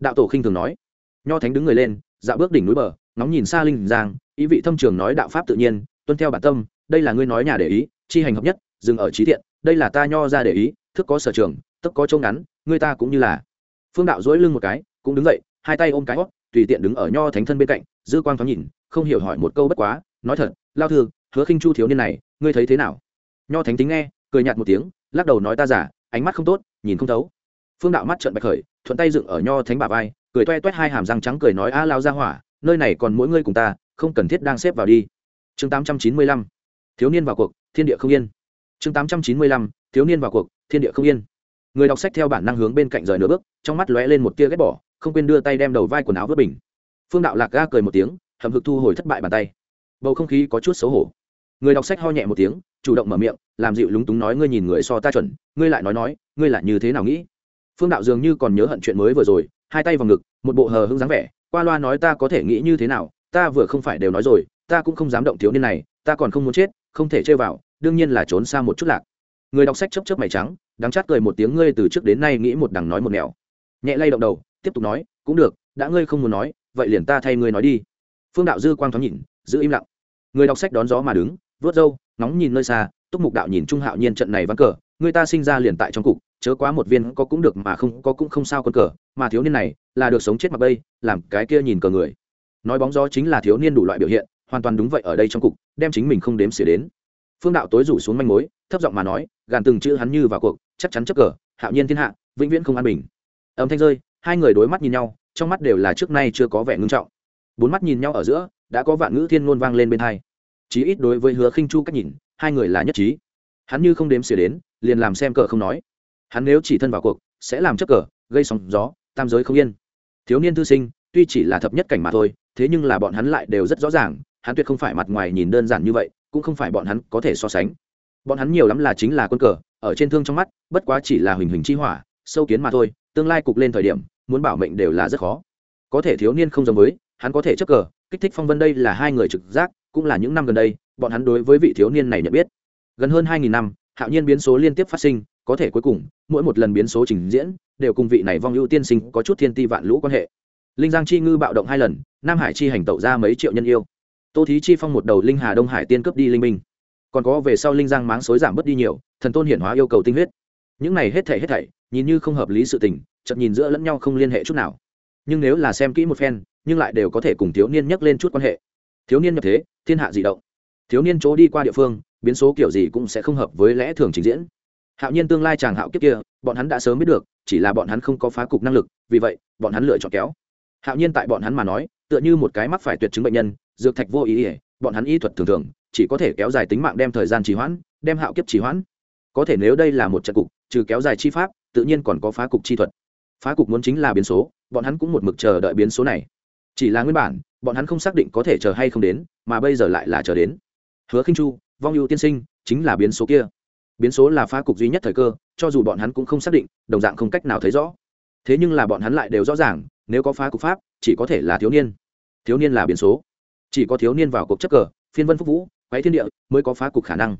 đạo tổ khinh thường nói. Nho thánh đứng người lên dạo bước đỉnh núi bờ, ngóng nhìn xa linh giang, ý vị thâm trường nói đạo pháp tự nhiên, tuân theo bản tâm, đây là ngươi nói nhà để ý, chi hành hợp nhất, dừng ở trí thiện đây là ta nho ra để ý, thức có sở trường, tức có trông ngắn, ngươi ta cũng như là. Phương đạo dỗi lưng một cái, cũng đứng dậy, hai tay ôm cái hót, tùy tiện đứng ở nho thánh thân bên cạnh, dư quang thoáng nhìn, không hiểu hỏi một câu bất quá, nói thật, lao thư, hứa khinh chu thiếu niên này, ngươi thấy thế nào? Nho thánh tính nghe, cười nhạt một tiếng, lắc đầu nói ta giả, ánh mắt không tốt, nhìn không thấu. Phương đạo mắt trận bạch khởi thuận tay dựng ở nho thánh bà vai, cười toe toét hai hàm răng trắng cười nói, a lao ra hỏa, nơi này còn mỗi ngươi cùng ta, không cần thiết đang xếp vào đi. Chương tám trăm chín mươi lăm. Thiếu niên vào cuộc, thiên địa không yên. Chương tám trăm chín mươi lăm. Thiếu niên vào cuộc, thiên địa không yên. Người đọc sách theo bản năng hướng bên cạnh rời nửa bước, trong mắt lóe lên một tia ghét bỏ, không quên đưa tay đem đầu vai quần áo vớt bình. Phương đạo lạc ga cười một tiếng hầm hực thu hồi thất bại bàn tay. Bầu không khí có chút xấu hổ. Người đọc sách ho nhẹ một tiếng, chủ động mở miệng, làm dịu lúng túng nói, ngươi nhìn người so ta chuẩn, ngươi lại nói nói, ngươi lại như thế nào nghĩ? Phương đạo dường như còn nhớ hận chuyện mới vừa rồi, hai tay vào ngực, một bộ hờ hững dáng vẻ, qua loa nói ta có thể nghĩ như thế nào, ta vừa không phải đều nói rồi, ta cũng không dám động thiếu niên này, ta còn không muốn chết, không thể chơi vào, đương nhiên là trốn xa một chút lạc. Người đọc sách chấp chấp mày trắng, đắng chát cười một tiếng ngươi từ trước đến nay nghĩ một đằng nói một nẻo. Nhẹ lay động đầu, tiếp tục nói, cũng được, đã ngươi không muốn nói, vậy liền ta thay ngươi nói đi. Phương đạo dư quang thoáng nhìn, giữ im lặng. Người đọc sách đón gió mà đứng vớt râu nóng nhìn nơi xa, túc mục đạo nhìn trung hạo nhiên trận này vắng cờ, người ta sinh ra liền tại trong cục chớ quá một viên có cũng được mà không có cũng không sao con cờ, mà thiếu niên này là được sống chết mặc bây, làm cái kia nhìn cờ người. Nói bóng gió chính là thiếu niên đủ loại biểu hiện, hoàn toàn đúng vậy ở đây trong cục, đem chính mình không đếm xỉa đến. Phương đạo tối rủ xuống manh mối, thấp giọng mà nói, gàn từng chữ hắn như vào cuộc, chắc chắn chấp cờ, hạo nhiên thiên hạ, vĩnh viễn không an bình. Âm thanh rơi, hai người đối mắt nhìn nhau, trong mắt đều là trước nay chưa có vẻ ngưng trọng. Bốn mắt nhìn nhau ở giữa, đã có vạn ngữ thiên ngôn vang lên bên hai. Chí ít đối với hứa khinh chu cách nhìn, hai người là nhất trí. Hắn như không đếm xỉa đến, liền làm xem cờ không nói hắn nếu chỉ thân vào cuộc, sẽ làm chấp cờ, gây sóng gió, tam giới không yên. Thiếu niên thư sinh, tuy chỉ là thập nhất cảnh mà thôi, thế nhưng là bọn hắn lại đều rất rõ ràng, hắn tuyệt không phải mặt ngoài nhìn đơn giản như vậy, cũng không phải bọn hắn có thể so sánh. Bọn hắn nhiều lắm là chính là quân cờ, ở trên thương trong mắt, bất quá chỉ là huỳnh huỳnh chi hỏa, sâu kiến mà thôi, tương lai cục lên thời điểm, muốn bảo mệnh đều là rất khó. Có thể thiếu niên không giống với, hắn có thể chấp cờ, kích thích phong vân đây là hai người trực giác, cũng là những năm gần đây, bọn hắn đối với vị thiếu niên này nhận biết. Gần hơn hai nghìn năm, hạo nhiên biến số liên tiếp phát sinh có thể cuối cùng, mỗi một lần biến số trình diễn, đều cùng vị này vong ưu tiên sinh có chút thiên ti vạn lũ quan hệ. Linh giang chi ngư bạo động hai lần, nam hải chi hành tẩu ra mấy triệu nhân yêu. Tô thí chi phong một đầu linh hà đông hải tiên cướp đi linh minh. Còn có về sau linh giang máng xối giảm bớt đi nhiều, thần tôn hiển hóa yêu cầu tinh huyết. Những này hết thảy hết thảy, nhìn như không hợp lý sự tình chậm nhìn giữa lẫn nhau không liên hệ chút nào. Nhưng nếu là xem kỹ một phen, nhưng lại đều có thể cùng thiếu niên nhắc lên chút quan hệ. Thiếu niên nhập thế, thiên hạ dị động. Thiếu niên chỗ đi qua địa phương, biến số kiểu gì cũng sẽ không hợp với lẽ thường trình diễn hạo nhiên tương lai chàng hạo kiếp kia, bọn hắn đã sớm biết được, chỉ là bọn hắn không có phá cục năng lực, vì vậy, bọn hắn lựa chọn kéo. Hạo nhiên tại bọn hắn mà nói, tựa như một cái mắc phải tuyệt chứng bệnh nhân, dược thạch vô ý ỉa bọn hắn y thuật thường thường, chỉ có thể kéo dài tính mạng đem thời gian trì hoãn, đem hạo kiếp trì hoãn. Có thể nếu đây là một trận cục, trừ kéo dài chi pháp, tự nhiên còn có phá cục chi thuật. Phá cục muốn chính là biến số, bọn hắn cũng một mực chờ đợi biến số này. Chỉ là nguyên bản, bọn hắn không xác định có thể chờ hay không đến, mà bây giờ lại là chờ đến. Hứa khinh chu, vong ưu tiên sinh, chính là biến số kia biến số là phá cục duy nhất thời cơ, cho dù bọn hắn cũng không xác định, đồng dạng không cách nào thấy rõ. Thế nhưng là bọn hắn lại đều rõ ràng, nếu có phá cục pháp, chỉ có thể là thiếu niên. Thiếu niên là biến số. Chỉ có thiếu niên vào cuộc chấp cờ, phiên vân phúc vũ quái thiên địa mới có phá cục khả năng.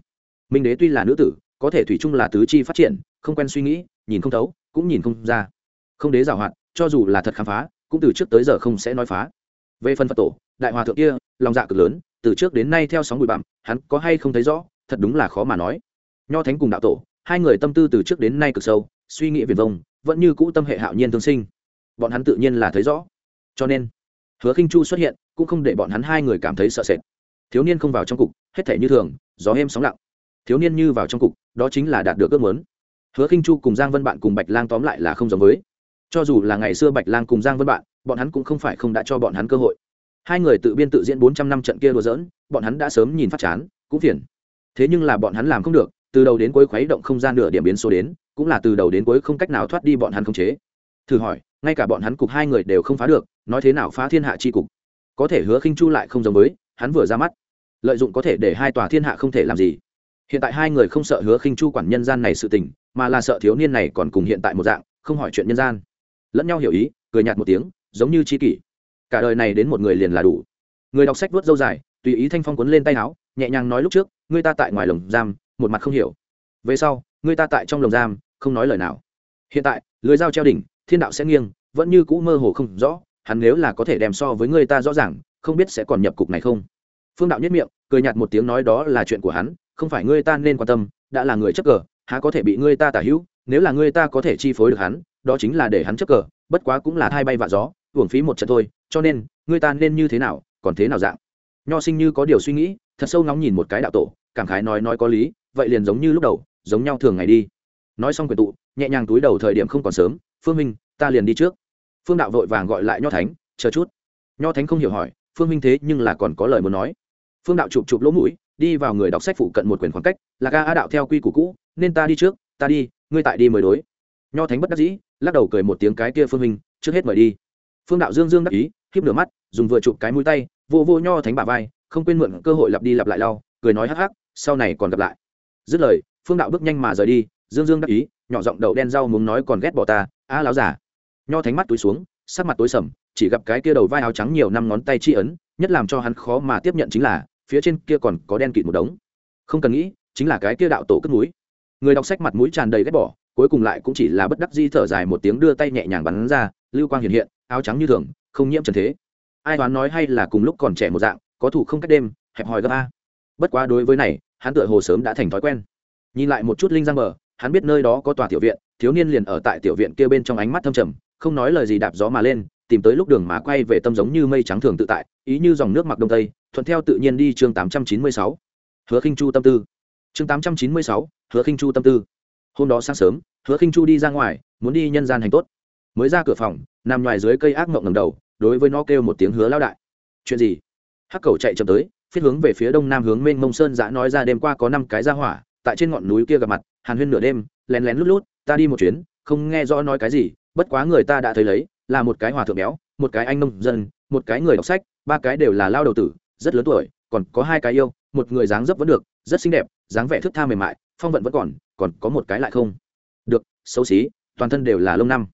Minh đế tuy là nữ tử, có thể thủy chung là tứ chi phát triển, không quen suy nghĩ, nhìn không thấu, cũng nhìn không ra. Không đế giảo hoạt, cho dù là thật khám phá, cũng từ trước tới giờ không sẽ nói phá. Về phần phật tổ, đại hòa thượng kia, lòng dạ cực lớn, từ trước đến nay theo sóng bụi bặm, hắn có hay không thấy rõ, thật đúng là khó mà nói nho thánh cùng đạo tổ, hai người tâm tư từ trước đến nay cực sâu, suy nghĩ viền vông, vẫn như cũ tâm hệ hạo nhiên tương sinh. Bọn hắn tự nhiên là thấy rõ. Cho nên, hứa khinh chu xuất hiện cũng không để bọn hắn hai người cảm thấy sợ sệt. Thiếu niên không vào trong cục, hết thể như thường, gió êm sóng lặng. Thiếu niên như vào trong cục, đó chính là đạt được ước muốn. Hứa khinh chu cùng giang vân bạn cùng bạch lang tóm lại là không giống với. Cho dù là ngày xưa bạch lang cùng giang vân bạn, bọn hắn cũng không phải không đã cho bọn hắn cơ hội. Hai người tự biên tự diễn bốn trăm năm trận kia đùa dỡn bọn hắn đã sớm nhìn phát chán, cũng phiền. Thế nhưng là bọn hắn làm không được từ đầu đến cuối khuấy động không gian nửa điểm biến số đến, cũng là từ đầu đến cuối không cách nào thoát đi bọn hắn không chế. Thử hỏi, ngay cả bọn hắn cục hai người đều không phá được, nói thế nào phá thiên hạ chi cục? Có thể hứa khinh chu lại không giống với, hắn vừa ra mắt. Lợi dụng có thể để hai tòa thiên hạ không thể làm gì. Hiện tại hai người không sợ hứa khinh chu quản nhân gian này sự tình, mà là sợ thiếu niên này còn cùng hiện tại một dạng, không hỏi chuyện nhân gian. Lẫn nhau hiểu ý, cười nhạt một tiếng, giống như c h i kỷ. Cả đời này đến một người liền là đủ. Người đọc sách vớt dâu dài, tùy ý thanh phong quấn lên tay áo, nhẹ nhàng nói lúc trước người ta tại ngoài lồng giam một mặt không hiểu. Về sau, người ta tại trong lồng giam, không nói lời nào. Hiện tại, lưới dao treo đỉnh, thiên đạo sẽ nghiêng, vẫn như cũ mơ hồ không rõ, hắn nếu là có thể đem so với người ta rõ ràng, không biết sẽ còn nhập cục này không? Phương đạo nhất miệng, cười nhạt một tiếng nói đó là chuyện của hắn, không phải ngươi ta nên quan tâm, đã là người chấp cờ, há có thể bị ngươi ta tả hữu, nếu là ngươi ta có thể chi phối được hắn, đó chính là để hắn chấp cờ, bất quá cũng là thay bay vạ gió, uổng phí một trận thôi, cho nên ngươi ta nên như thế nào, còn thế nào dạng? Nho sinh như có điều suy nghĩ, thật sâu ngóng nhìn một cái đạo tổ, cảm khái nói nói có lý vậy liền giống như lúc đầu, giống nhau thường ngày đi. Nói xong quyền tụ, nhẹ nhàng túi đầu thời điểm không còn sớm, phương minh, ta liền đi trước. Phương đạo vội vàng gọi lại nho thánh, chờ chút. Nho thánh không hiểu hỏi, phương minh thế nhưng là còn có lời muốn nói. Phương đạo chụp chụp lỗ mũi, đi vào người đọc sách phụ cận một quyển khoảng cách, là ga a đạo theo quy củ cũ, nên ta đi trước, ta đi, ngươi tại đi mới đối. Nho thánh bất đắc dĩ, lắc đầu cười một tiếng cái kia phương minh, trước hết mời đi. Phương đạo dương dương đắc ý khiếp nửa mắt, dùng vừa chụp cái mũi tay, vô vô nho thánh bà vai, không quên mượn cơ hội lặp đi lặp lại lau, cười nói hắc hắc, sau này còn gặp lại dứt lời, phương đạo bước nhanh mà rời đi, dương dương đắc ý, nhỏ giọng đậu đen rau muốn nói còn ghét bỏ ta a láo giả. Nho thánh mắt túi xuống, sắc mặt tối sầm, chỉ gặp cái kia đầu vai áo trắng nhiều năm ngón tay chi ấn, nhất làm cho hắn khó mà tiếp nhận chính là, phía trên kia còn có đen kịt một đống. Không cần nghĩ, chính là cái kia đạo tổ cất núi. Người đọc sách mặt mũi tràn đầy ghét bỏ, cuối cùng lại cũng chỉ là bất đắc di thở dài một tiếng đưa tay nhẹ nhàng bắn ra, lưu quang hiện hiện, áo trắng như thường, không nhiễm trần thế. Ai đoán nói hay là cùng lúc còn trẻ một dạng, có thủ không cách đêm, hẹp hòi gấp a. Bất quá đối với này hắn tựa hồ sớm đã thành thói quen. Nhìn lại một chút linh giang bờ, hắn biết nơi đó có tòa tiểu viện, thiếu niên liền ở tại tiểu viện kia bên trong ánh mắt thâm trầm, không nói lời gì đạp gió mà lên, tìm tới lúc đường mà quay về tâm giống như mây trắng thường tự tại, ý như dòng nước mặc đông tây, thuận theo tự nhiên đi chương tám trăm chín mươi sáu. Hứa khinh chu tâm tư. Chương tám trăm chín mươi sáu, hứa khinh chu tâm tư. Hôm đó sáng sớm, hứa khinh chu đi ra ngoài, muốn đi nhân gian hành tốt. Mới ra cửa phòng, nằm ngoài dưới cây ác mộng ngầm đầu, đối với nó kêu một tiếng hứa lao đại. Chuyện gì? Hắc cầu chạy chậm tới phiết hướng về phía đông nam hướng mênh mông sơn giã nói ra đêm qua có năm cái ra hỏa, tại trên ngọn núi kia gặp mặt, hàn huyên nửa đêm, lén lén lút lút, ta đi một chuyến, không nghe rõ nói cái gì, bất quá người ta đã thấy lấy, là một cái hòa thượng béo, một cái anh nông dân, một cái người đọc sách, ba cái đều là lao đầu tử, rất lớn tuổi, còn có hai cái yêu, một người dáng dấp vẫn được, rất xinh đẹp, dáng vẻ thức tha mềm mại, phong vận vẫn còn còn có một cái lại không. Được, xấu xí, toàn thân đều là lông năm.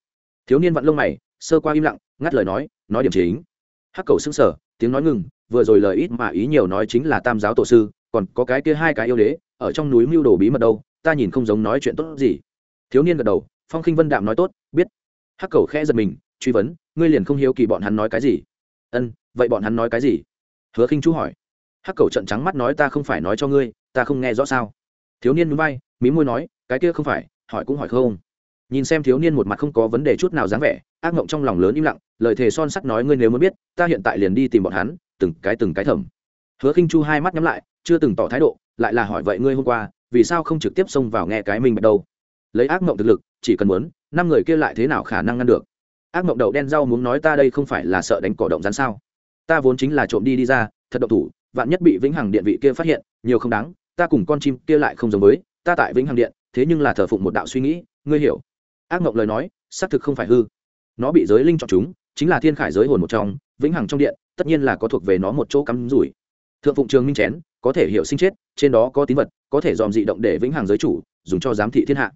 Thiếu niên vặn lông mày, sơ qua im lặng, ngắt lời nói nói điểm chính. Hắc cầu xưng sở tiếng nói ngừng vừa rồi lời ít mà ý nhiều nói chính là tam giáo tổ sư, còn có cái kia hai cái yêu đế, ở trong núi mưu đồ bí mật đâu, ta nhìn không giống nói chuyện tốt gì. Thiếu niên gật đầu, phong khinh vân đạm nói tốt, biết. Hắc cầu khẽ giật mình, truy vấn, ngươi liền không hiếu kỳ bọn hắn nói cái gì? Ân, vậy bọn hắn nói cái gì? Hứa khinh chú hỏi. Hắc cầu trận trắng mắt nói ta không phải nói cho ngươi, ta không nghe rõ sao? Thiếu niên núi bay mí môi nói, cái kia không phải, hỏi cũng hỏi không. Nhìn xem thiếu niên một mặt không có vấn đề chút nào dáng vẻ, ác mộng trong lòng lớn im lặng, lời thề son sắt nói ngươi nếu muốn biết, ta hiện tại liền đi tìm bọn hắn từng cái từng cái thầm hứa khinh chu hai mắt nhắm lại, chưa từng tỏ thái độ, lại là hỏi, vậy ngươi hôm qua, vì sao không trực tiếp xông vào nghe cái mình bật đâu? Lấy ác mộng thực lực, chỉ cần muốn, năm người kia lại thế nào khả năng ngăn được? Ác mộng đậu đen rau muốn nói ta đây không phải là sợ đánh cỏ động rắn sao? Ta vốn chính là trộm đi đi ra, thật độc thủ, vạn nhất bị vĩnh hằng điện vị kia phát hiện, nhiều không đáng, ta cùng con chim kia lại không giống với, ta tại vĩnh hằng điện, thế nhưng là thờ phụng một đạo suy nghĩ, ngươi hiểu. Ác mộng lời nói, xác thực không phải hư. Nó bị giới linh chọn chúng, chính là thiên khải giới hồn một trong, vĩnh hằng trong điện tất nhiên là có thuộc về nó một chỗ cắm rủi. Thượng phụng trường minh chén, có thể hiểu sinh chết, trên đó có tín vật, có thể dòm dị động để vĩnh hằng giới chủ, dùng cho giám thị thiên hạ.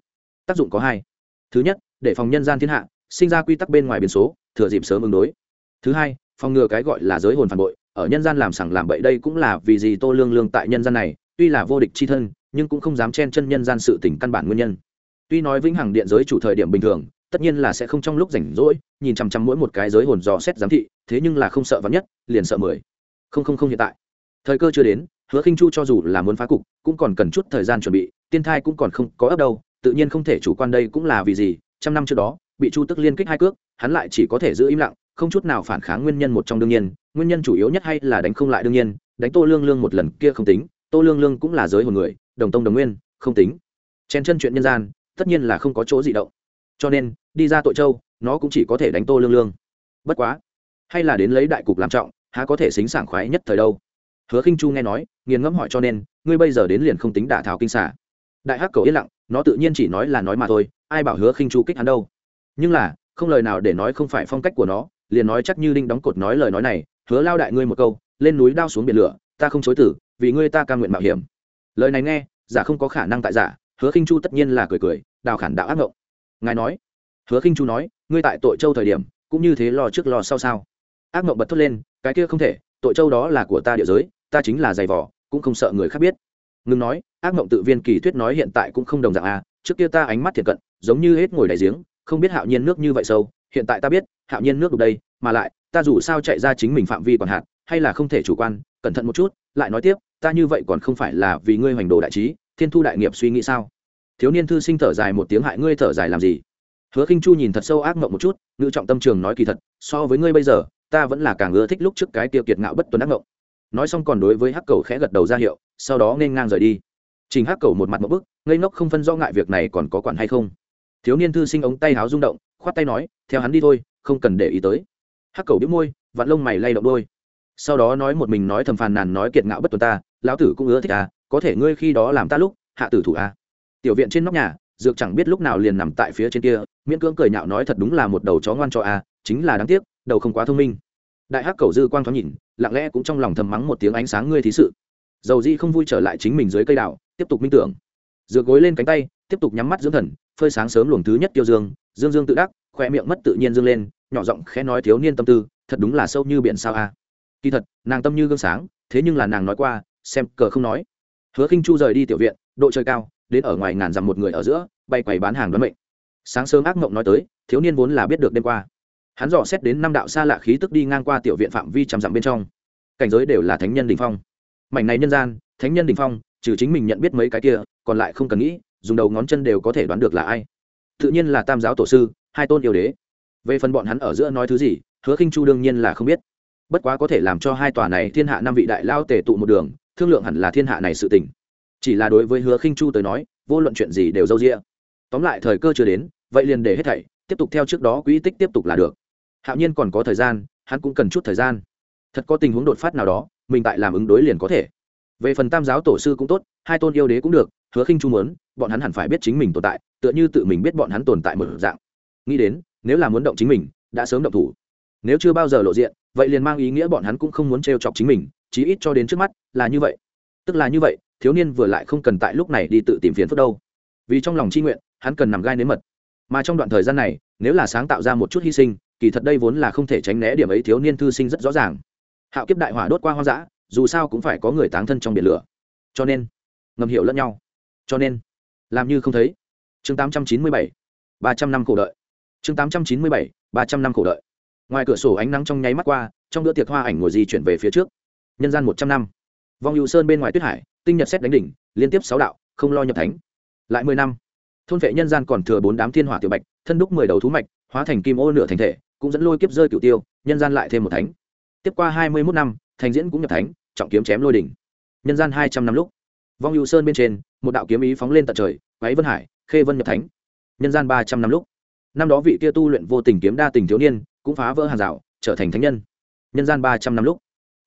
Tác dụng có hai. Thứ nhất, để phòng nhân gian thiên hạ, sinh ra quy tắc bên ngoài biến số, thừa dịp sớm ứng đối. Thứ hai, phòng ngừa cái gọi là giới hồn phản bội, ở nhân gian làm sẳng làm bậy đây cũng là vì gì tô lương lương tại nhân gian này, tuy là vô địch c h i thân, nhưng cũng không dám chen chân nhân gian sự tỉnh căn bản nguyên nhân. Tuy nói vĩnh hằng điện giới chủ thời điểm bình thường tất nhiên là sẽ không trong lúc rảnh rỗi, nhìn chằm chằm mỗi một cái giới hồn dò xét giám thị, thế nhưng là không sợ vắn nhất, liền sợ mười. Không không không hiện tại. Thời cơ chưa đến, hứa khinh chu cho dù là muốn phá cục, cũng còn cần chút thời gian chuẩn bị, tiên thai cũng còn không có ấp đâu, tự nhiên không thể chủ quan đây cũng là vì gì, trăm năm trước đó, bị chu tức liên kích hai cước, hắn lại chỉ có thể giữ im lặng, không chút nào phản kháng nguyên nhân một trong đương nhiên, nguyên nhân chủ yếu nhất hay là đánh không lại đương nhiên, đánh tô lương lương một lần kia không tính, tô lương lương cũng là giới hồn người, đồng tông đồng nguyên, không tính. Chen chân chuyện nhân gian, tất nhiên là không có chỗ gì động. Cho nên đi ra tội châu, nó cũng chỉ có thể đánh tô lương lương. Bất quá, hay là đến lấy đại cục làm trọng, há có thể xính sảng khoái nhất thời đâu? Hứa khinh chu nghe nói, nghiền ngẫm hỏi cho nên, ngươi bây giờ đến liền không tính đả thảo kinh xả. Đại hắc cầu yên lặng, nó tự nhiên chỉ nói là nói mà thôi, ai bảo hứa khinh chu kích hắn đâu? Nhưng là, không lời nào để nói không phải phong cách của nó, liền nói chắc như đinh đóng cột nói lời nói này, hứa lao đại ngươi một câu, lên núi đao xuống biển lửa, ta không chối tử, vì ngươi ta ca nguyện mạo hiểm. Lời này nghe, giả không có khả năng tại giả, hứa khinh chu tất nhiên là cười cười, đào khản đạo ác ngộng. Ngài nói hứa khinh chu nói, ngươi tại tội châu thời điểm, cũng như thế lo trước lo sau sao? Ác mộng bật thốt lên, cái kia không thể, tội châu đó là của ta địa giới, ta chính là giày vỏ cũng không sợ người khác biết. Ngừng nói, ác mộng tự viên kỳ thuyết nói hiện tại cũng không đồng dạng a trước kia ta ánh mắt thiệt cận, giống như hết ngồi đại giếng, không biết hạo nhiên nước như vậy sâu, hiện tại ta biết, hạo nhiên nước đục đây, mà lại, ta dù sao chạy ra chính mình phạm vi còn hạn, hay là không thể chủ quan, cẩn thận một chút, lại nói tiếp, ta như vậy còn không phải là vì ngươi hoành đồ đại trí, thiên thu đại nghiệp suy nghĩ sao? Thiếu niên thư sinh thở dài một tiếng, hại ngươi thở dài làm gì? Hứa khinh chu nhìn thật sâu ác mộng một chút ngự trọng tâm trường nói kỳ thật, so với ngươi bây giờ, ta vẫn là càng ưa thích lúc trước cái tiêu kiệt ngạo bất tuấn ác mộng. Nói xong còn đối với hắc cầu khẽ gật đầu ra hiệu, sau đó nên ngang rời đi. Trình hắc cầu một mặt một bức, ngây ngốc không phân do ngại việc này còn có quản hay không. Thiếu niên thư sinh ống tay háo rung động, khoát tay nói, theo hắn đi thôi, không cần để ý tới. Hắc cầu đĩu môi, vặn lông mày lay động đôi. Sau đó nói một mình nói thầm phàn nàn nói, kiệt ngạo bất tuần ta, lão tử cũng ưa thích à có thể ngươi khi đó làm ta lúc, hạ tử thủ à tiểu viện trên nóc nhà dược chẳng biết lúc nào liền nằm tại phía trên kia, miễn cưỡng cười nhạo nói thật đúng là một đầu chó ngoan cho à chính là đáng tiếc, đầu không quá thông minh. Đại hắc cầu dư quang thoáng nhìn, lặng lẽ cũng trong lòng thầm mắng một tiếng ánh sáng ngươi thí sự. Dầu di không vui trở lại chính mình dưới cây đào, tiếp tục minh tưởng. Dược gối lên cánh tay, tiếp tục nhắm mắt dưỡng thần, phơi sáng sớm luồng thứ nhất tiêu dương dương dương tự đắc khoe miệng mất tự nhiên dương lên, nhỏ giọng khẽ nói thiếu niên tâm tư, thật đúng là sâu như biển sao a. Kỳ thật, nàng tâm như gương sáng, thế nhưng là nàng nói qua, xem cờ không nói. Hứa khinh chu rời đi tiểu viện, độ trời cao đến ở ngoài ngàn dặm một người ở giữa, bay quầy bán hàng đoán mệnh. Sáng sớm ác mộng nói tới, thiếu niên vốn là biết được đêm qua. Hắn dò xét đến năm đạo xa lạ khí tức đi ngang qua tiểu viện phạm vi trăm dặm bên trong. Cảnh giới đều là thánh nhân đình phong. Mảnh này nhân gian, thánh nhân đình phong, trừ chính mình nhận biết mấy cái kia, còn lại không cần nghĩ, dùng đầu ngón chân đều có thể đoán được là ai. Tự nhiên là tam giáo tổ sư, hai tôn yêu đế. Về phần bọn hắn ở giữa nói thứ gì, hứa khinh chu đương nhiên là không biết. Bất quá có thể làm cho hai tòa này thiên hạ năm vị đại lao tề tụ một đường, thương lượng hẳn là thiên hạ này sự tình chỉ là đối với hứa khinh chu tới nói, vô luận chuyện gì đều dâu dịa. Tóm lại thời cơ chưa đến, vậy liền để hết thảy, tiếp tục theo trước đó quỹ tích tiếp tục là được. Hạo nhiên còn có thời gian, hắn cũng cần chút thời gian. Thật có tình huống đột phát nào đó, mình tại làm ứng đối liền có thể. Về phần tam giáo tổ sư cũng tốt, hai tôn yêu đế cũng được, hứa khinh chu muốn, bọn hắn hẳn phải biết chính mình tồn tại, tựa như tự mình biết bọn hắn tồn tại một dạng. Nghĩ đến, nếu là muốn động chính mình, đã sớm động thủ. Nếu chưa bao giờ lộ diện, vậy liền mang ý nghĩa bọn hắn cũng không muốn trêu chọc chính mình, chí ít cho đến trước mắt là như vậy. Tức là như vậy thiếu niên vừa lại không cần tại lúc này đi tự tìm phiền phức đâu. Vì trong lòng chi nguyện, hắn cần nằm gai nếm mật. Mà trong đoạn thời gian này, nếu là sáng tạo ra một chút hy sinh, kỳ thật đây vốn là không thể tránh né điểm ấy thiếu niên thư sinh rất rõ ràng. Hạo kiếp đại hỏa đốt qua hoang dã, dù sao cũng phải có người táng thân trong biển lửa. Cho nên, ngầm hiểu lẫn nhau. Cho nên, làm như không thấy. Chương tám trăm chín mươi bảy, ba trăm năm khổ đợi. Chương tám trăm chín mươi bảy, ba trăm năm khổ đợi. Ngoài cửa sổ ánh nắng trong nháy mắt qua, trong bữa tiệc hoa ảnh ngồi di chuyển về phía trước. Nhân gian một trăm năm. Vong hữu sơn bên ngoài tuyết hải tinh nhật xét đánh đỉnh, liên tiếp sáu đạo, không lo nhập thánh. Lại mười năm, thôn vệ nhân gian còn thừa bốn đám thiên hỏa tiểu bạch, thân đúc mười đầu thú mạch, hóa thành kim ô nửa thành thể, cũng dẫn lôi kiếp rơi cửu tiêu, nhân gian lại thêm một thánh. Tiếp qua hai mươi mốt năm, thành diễn cũng nhập thánh, trọng kiếm chém lôi đỉnh. Nhân gian hai trăm năm lúc, vong hữu sơn bên trên, một đạo kiếm ý phóng lên tận trời váy vân hải, khê vân nhập thánh. Nhân gian ba trăm năm lúc, năm đó vị kia tu luyện vô tình kiếm đa tình thiếu niên, cũng phá vỡ hàng rào, trở thành thánh nhân. Nhân gian ba trăm năm lúc,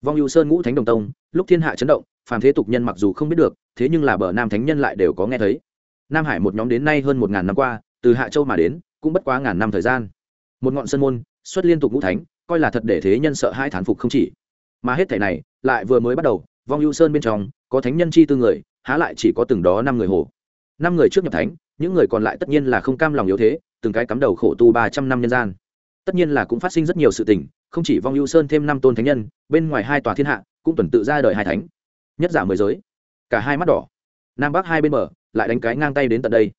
vong hữu sơn ngũ thánh đồng tông, lúc thiên hạ chấn động phàm thế tục nhân mặc dù không biết được, thế nhưng là bờ nam thánh nhân lại đều có nghe thấy. Nam hải một nhóm đến nay hơn một ngàn năm qua, từ hạ châu mà đến, cũng bất quá ngàn năm thời gian. Một ngọn sân môn, xuất liên tục ngũ thánh, coi là thật để thế nhân sợ hai thán phục không chỉ. Mà hết thể này, lại vừa mới bắt đầu, vong ưu sơn bên trong, có thánh nhân chi tư người, há lại chỉ có từng đó năm người hồ. Năm người trước nhập thánh, những người còn lại tất nhiên là không cam lòng yếu thế, từng cái cắm đầu khổ tu ba trăm năm nhân gian. Tất nhiên là cũng phát sinh rất nhiều sự tình, không chỉ vong ưu sơn thêm năm tôn thánh nhân, bên ngoài hai tòa thiên hạ, cũng tuần tự ra đời hai thánh nhất giả mười giới. Cả hai mắt đỏ. Nam bắc hai bên bờ lại đánh cái ngang tay đến tận đây.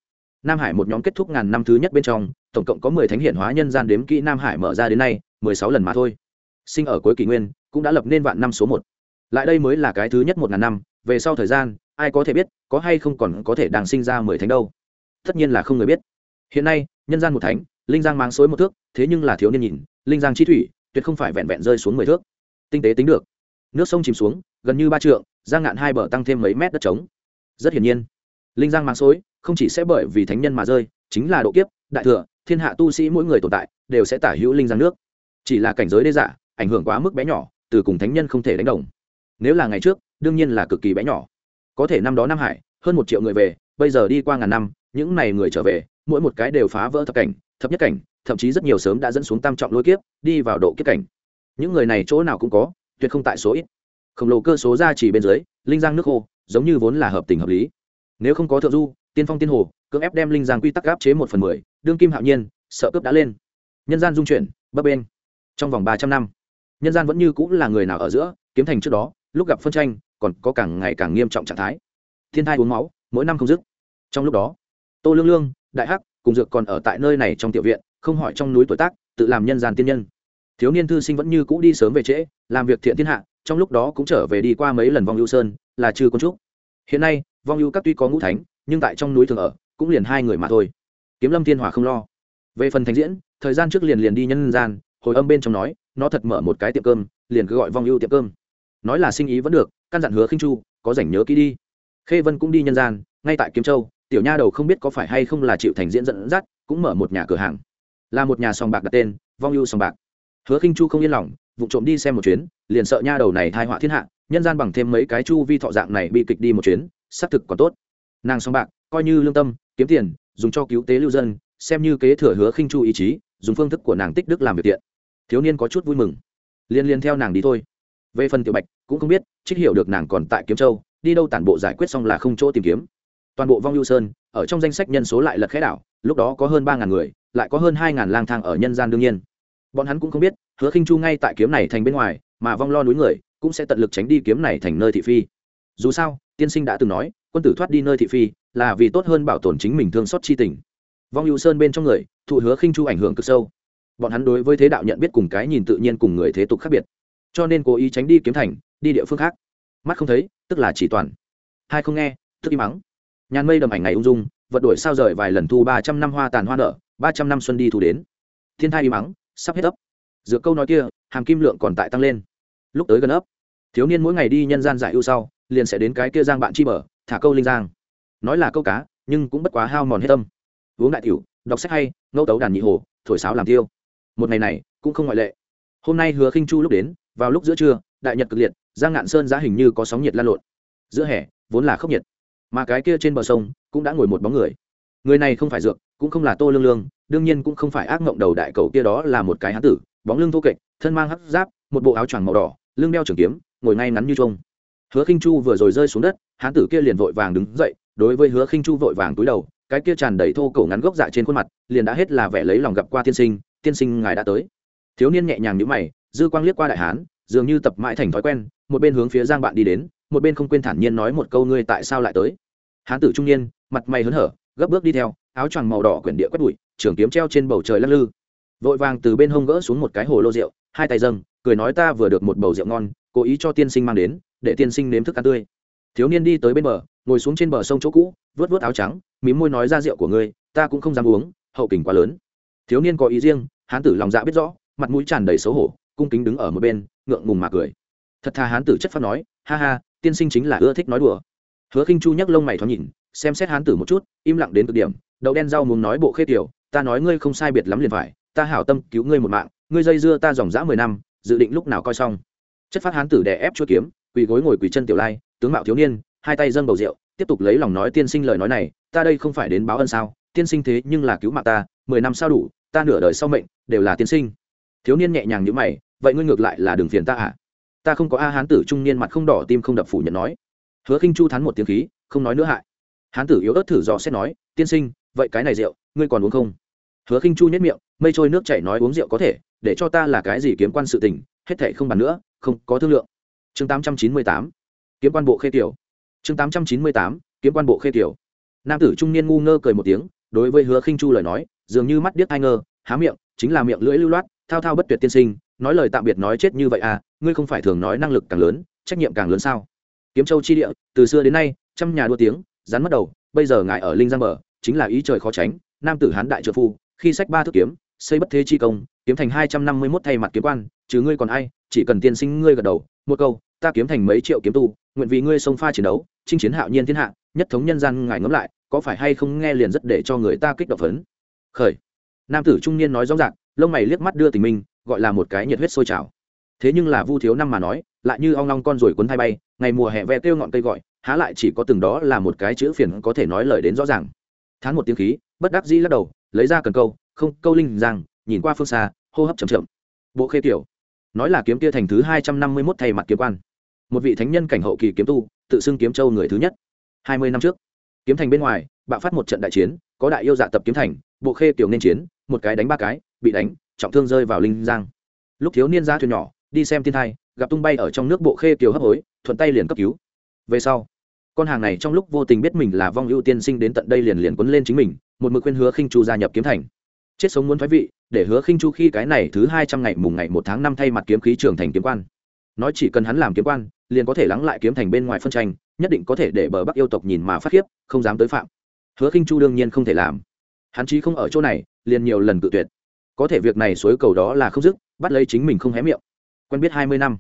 Nam hải một nhóm kết thúc ngàn năm thứ nhất bên trong, tổng cộng có mười thánh hiển hóa nhân gian đếm kỹ nam hải mở ra đến nay, mười sáu lần mà thôi. Sinh ở cuối kỷ nguyên, cũng đã lập nên vạn năm số một. Lại đây mới là cái thứ nhất một ngàn năm, về sau thời gian, ai có thể biết, có hay không còn có thể đang sinh ra mười thánh đâu. Tất nhiên là không người biết. Hiện nay, nhân gian một thánh, linh giang mang xối một thước, thế nhưng là thiếu niên nhìn, linh giang chi thủy, tuyệt không phải vẹn vẹn rơi xuống mười thước. Tinh tế tính được nước sông chìm xuống, gần như ba trượng, giang ngạn hai bờ tăng thêm mấy mét đất trống. Rất hiển nhiên, linh giang mang xối, không chỉ sẽ bởi vì thánh nhân mà rơi, chính là độ kiếp, đại thừa, thiên hạ tu sĩ mỗi người tồn tại, đều sẽ tả hữu linh giang nước. Chỉ là cảnh giới đê giả ảnh hưởng quá mức bé nhỏ, từ cùng thánh nhân không thể đánh đồng. Nếu là ngày trước, đương nhiên là cực kỳ bé nhỏ. Có thể năm đó nam hải, hơn một triệu người về, bây giờ đi qua ngàn năm, những n à y người trở về, mỗi một cái đều phá vỡ thập cảnh, thập nhất cảnh, thậm chí rất nhiều sớm đã dẫn xuống tam trọng lôi kiếp, đi vào độ kiếp cảnh. Những người này chỗ nào cũng có tuyệt không tại số ít. Khổng lồ cơ số ra chỉ bên dưới, linh giang nước khô, giống như vốn là hợp tình hợp lý. Nếu không có thượng du, tiên phong tiên hồ, cưỡng ép đem linh giang quy tắc gáp chế một phần mười, đương kim hạo nhiên, sợ cướp đã lên. Nhân gian dung chuyển, bấp bên trong vòng ba trăm năm, nhân gian vẫn như cũng là người nào ở giữa, kiếm thành trước đó, lúc gặp phân tranh, còn có càng ngày càng nghiêm trọng trạng thái. Thiên thai uống máu, mỗi năm không dứt. Trong lúc đó, tô lương lương, đại hắc cùng dược còn ở tại nơi này trong tiểu viện, không hỏi trong núi tuổi tác, tự làm nhân gian tiên nhân thiếu niên thư sinh vẫn như cũ đi sớm về trễ, làm việc thiện thiên hạ, trong lúc đó cũng trở về đi qua mấy lần vong ưu sơn, là trừ con trúc. Hiện nay, vong ưu các tuy có ngũ thánh, nhưng tại trong núi thường ở, cũng liền hai người mà thôi. Kiếm lâm thiên hòa không lo. Về phần thành diễn, thời gian trước liền liền đi nhân gian, hồi âm bên trong nói, nó thật mở một cái tiệm cơm, liền cứ gọi vong ưu tiệm cơm. Nói là sinh ý vẫn được, căn dặn hứa khinh chu, có rảnh nhớ kỹ đi. Khê vân cũng đi nhân gian, ngay tại kiếm châu, tiểu nha đầu không biết có phải hay không là chịu thành diễn dẫn dắt, cũng mở một nhà cửa hàng. Là một nhà sòng bạc đặt tên, vong ưu sòng bạc hứa khinh chu không yên lòng vụ trộm đi xem một chuyến, liền sợ nha đầu này thai họa thiên hạ, nhân gian bằng thêm mấy cái chu vi thọ dạng này bị kịch đi một chuyến, xác thực còn tốt. Nàng song bạc, coi như lương tâm, kiếm tiền, dùng cho cứu tế lưu dân, xem như kế thừa hứa khinh chu ý chí, dùng phương thức của nàng tích đức làm việc tiện thiếu niên có chút vui mừng. Liên liên theo nàng đi thôi. Về phần tiểu bạch, cũng không biết, trích hiểu được nàng còn tại kiếm châu, đi đâu tản bộ giải quyết xong là không chỗ tìm kiếm. Toàn bộ vong lưu sơn, ở trong danh sách nhân số lại lật khẽ đảo, lúc đó có hơn ba ngàn người, lại có hơn hai ngàn lang thang ở nhân gian đương nhiên bọn hắn cũng không biết, hứa khinh chu ngay tại kiếm này thành bên ngoài, mà vong lo núi người cũng sẽ tận lực tránh đi kiếm này thành nơi thị phi. Dù sao, tiên sinh đã từng nói, quân tử thoát đi nơi thị phi là vì tốt hơn bảo tồn chính mình thương xót chi tình. Vong hữu sơn bên trong người, thụ hứa khinh chu ảnh hưởng cực sâu. Bọn hắn đối với thế đạo nhận biết cùng cái nhìn tự nhiên cùng người thế tục khác biệt. Cho nên cố ý tránh đi kiếm thành, đi địa phương khác. Mắt không thấy, tức là chỉ toàn. Hai không nghe, tức im mắng. Nhàn mây đầm ảnh ngày ung dung, vật đổi sao rời vài lần thu ba trăm năm hoa tàn hoa nở, ba trăm năm xuân đi thu đến. Thiên thai im mắng sắp hết ấp. Dựa câu nói kia, hàm kim lượng còn tại tăng lên. Lúc tới gần ấp, thiếu niên mỗi ngày đi nhân gian giải ưu sau, liền sẽ đến cái kia giang bạn chi bờ, thả câu linh giang. Nói là câu cá, nhưng cũng bất quá hao mòn hết tâm. Uống đại tiểu, đọc sách hay, ngẫu tấu đàn nhị hồ, thổi sáo làm tiêu. Một ngày này, cũng không ngoại lệ. Hôm nay hứa khinh chu lúc đến, vào lúc giữa trưa, đại nhật cực liệt, giang ngạn sơn giá hình như có sóng nhiệt lan lộn. Giữa hè, vốn là khốc nhiệt. Mà cái kia trên bờ sông, cũng đã ngồi một bóng người. Người này không phải dược, cũng không là tô lương lương đương nhiên cũng không phải ác mộng đầu đại cầu kia đó là một cái hán tử, bóng lưng thô kệch, thân mang hấp giáp, một bộ áo choàng màu đỏ, lưng đeo trường kiếm, ngồi ngay ngắn như trông. Hứa khinh chu vừa rồi rơi xuống đất, hán tử kia liền vội vàng đứng dậy, đối với hứa khinh chu vội vàng túi đầu, cái kia tràn đầy thô cổ ngắn gốc dạ trên khuôn mặt, liền đã hết là vẻ lấy lòng gặp qua tiên sinh tiên sinh ngài đã tới. Thiếu niên nhẹ nhàng nhíu mày, dư quang liếc qua đại hán, dường như tập mãi thành thói quen, một bên hướng phía giang bạn đi đến, một bên không quên thản nhiên nói một câu, ngươi tại sao lại tới? Hán tử trung niên, mặt mày hớn hở, gấp bước đi theo, áo choàng màu đỏ quyển địa quét bụi trường kiếm treo trên bầu trời lắc lư. Vội vàng từ bên hông gỡ xuống một cái hồ lô rượu, hai tay dâng, cười nói ta vừa được một bầu rượu ngon, cố ý cho tiên sinh mang đến, để tiên sinh nếm thức ăn tươi. Thiếu niên đi tới bên bờ, ngồi xuống trên bờ sông chỗ cũ vớt vớt áo trắng, mím môi nói ra rượu của ngươi, ta cũng không dám uống, hậu kình quá lớn. Thiếu niên có ý riêng, hán tử lòng dạ biết rõ, mặt mũi tràn đầy xấu hổ, cung kính đứng ở một bên, ngượng ngùng mà cười. Thật thà hán tử chất phát nói, ha ha, tiên sinh chính là ưa thích nói đùa. Hứa khinh chu nhắc lông mày thoáng nhìn, xem xét hán tử một chút, im lặng đến cực điểm, đậu đen rau muốn nói bộ khê tiểu ta nói ngươi không sai biệt lắm liền phải, ta hảo tâm cứu ngươi một mạng, ngươi dây dưa ta dòng dã mười năm, dự định lúc nào coi xong. Chất phát hán tử đè ép chuỗi kiếm, quỳ gối ngồi quỳ chân tiểu lai, tướng mạo thiếu niên, hai tay dâng bầu rượu, tiếp tục lấy lòng nói tiên sinh lời nói này, ta đây không phải đến báo ân sao, tiên sinh thế nhưng là cứu mạng ta, mười năm sao đủ, ta nửa đời sau mệnh, đều là tiên sinh. Thiếu niên nhẹ nhàng như mày, vậy ngươi ngược lại là đường phiền ta à ta không có a hán tử trung niên mặt không đỏ tim không đập phủ nhận nói. Hứa khinh chu thắn một tiếng khí, không nói nữa hại. Hán tử yếu ớt thử dò xét nói, tiên sinh, vậy cái này rượu ngươi còn uống không? Hứa khinh chu nhất miệng, mây trôi nước chảy nói uống rượu có thể, để cho ta là cái gì kiếm quan sự tình, hết thệ không bàn nữa, không có thương lượng. Chương tám trăm chín mươi tám, kiếm quan bộ khê tiểu. Chương tám trăm chín mươi tám, kiếm quan bộ khê tiểu. Nam tử trung niên ngu ngơ cười một tiếng, đối với hứa khinh chu lời nói, dường như mắt điếc ai ngơ, há miệng, chính là miệng lưỡi lưu loát, thao thao bất tuyệt tiên sinh, nói lời tạm biệt nói chết như vậy à ngươi không phải thường nói năng lực càng lớn, trách nhiệm càng lớn sao? Kiếm châu chi địa, từ xưa đến nay, trăm nhà đua tiếng, rắn mất đầu, bây giờ ngài ở linh giang bờ, chính là ý trời khó tránh nam tử hán đại trợ phu, khi sách ba thước kiếm, xây bất thế chi công, kiếm thành hai trăm năm mươi mốt thay mặt kiếm quan chứ ngươi còn ai, chỉ cần tiên sinh ngươi gật đầu, một câu, ta kiếm thành mấy triệu kiếm tu, nguyện vì ngươi sông pha chiến đấu, chinh chiến hạo nhiên thiên hạ, nhất thống nhân gian ngài ngẫm lại, có phải hay không nghe liền rất để cho người ta kích động phấn? Khởi. Nam tử trung niên nói rõ ràng, lông mày liếc mắt đưa tình minh, gọi là một cái nhiệt huyết sôi trào. Thế nhưng là vu thiếu năm mà nói, lại như ong long con rồi cuốn thay bay, ngày mùa hè ve kêu ngọn cây gọi, há lại chỉ có từng đó là một cái chữ phiền có thể nói lời đến rõ ràng. Thán một tiếng khí bất đắc dĩ lắc đầu, lấy ra cần câu, không, câu linh giang, nhìn qua phương xa, hô hấp chậm chậm. Bộ khê tiểu nói là kiếm kia thành thứ hai trăm năm mươi mốt thay mặt kiếm quan. Một vị thánh nhân cảnh hậu kỳ kiếm tu, tự xưng kiếm châu người thứ nhất. Hai mươi năm trước, kiếm thành bên ngoài, bạo phát một trận đại chiến, có đại yêu dạ tập kiếm thành, bộ khê tiểu nên chiến, một cái đánh ba cái, bị đánh, trọng thương rơi vào linh giang. Lúc thiếu niên ra thuyền nhỏ, đi xem thiên thai, gặp tung bay ở trong nước bộ khê kiều hấp hối, thuận tay liền cấp cứu. Về sau, con hàng này trong lúc vô tình biết mình là vong ưu tiên sinh đến tận đây liền liền quấn lên chính mình một mực khuyên hứa khinh chu gia nhập kiếm thành. Chết sống muốn thoái vị, để hứa khinh chu khi cái này thứ hai trăm ngày mùng ngày một tháng năm thay mặt kiếm khí trưởng thành kiếm quan. Nói chỉ cần hắn làm kiếm quan, liền có thể lắng lại kiếm thành bên ngoài phân tranh, nhất định có thể để bờ bắc yêu tộc nhìn mà phát khiếp, không dám tới phạm. Hứa khinh chu đương nhiên không thể làm. Hắn chí không ở chỗ này, liền nhiều lần tự tuyệt. Có thể việc này suối cầu đó là không dứt, bắt lấy chính mình không hé miệng. Quen biết hai mươi năm.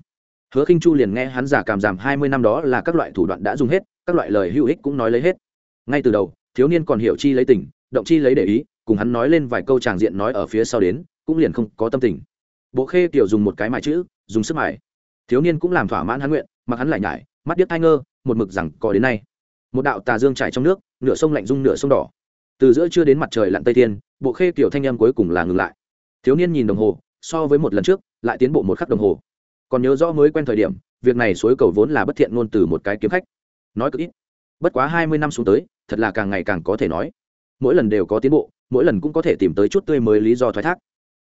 Hứa khinh chu liền nghe hắn giả cảm giảm hai mươi năm đó là các loại thủ đoạn đã dùng hết, các loại lời hữu ích cũng nói lấy hết. Ngay từ đầu, thiếu niên còn hiểu chi lấy tình động chi lấy để ý, cùng hắn nói lên vài câu tràng diện nói ở phía sau đến, cũng liền không có tâm tình. Bộ khê tiểu dùng một cái mài chữ, dùng sức mài. Thiếu niên cũng làm thỏa mãn hắn nguyện, mặc hắn lại nhải, mắt điếc thai ngơ, một mực rằng có đến nay. Một đạo tà dương trải trong nước, nửa sông lạnh dung nửa sông đỏ. Từ giữa chưa đến mặt trời lặn tây tiên bộ khê kiểu thanh em cuối cùng là ngừng lại. Thiếu niên nhìn đồng hồ, so với một lần trước, lại tiến bộ một khắc đồng hồ. Còn nhớ rõ mới quen thời điểm, việc này suối cầu vốn là bất thiện ngôn từ một cái kiếm khách. Nói cực ít, bất quá hai mươi năm xuống tới, thật là càng ngày càng có thể nói mỗi lần đều có tiến bộ, mỗi lần cũng có thể tìm tới chút tươi mới lý do thoái thác.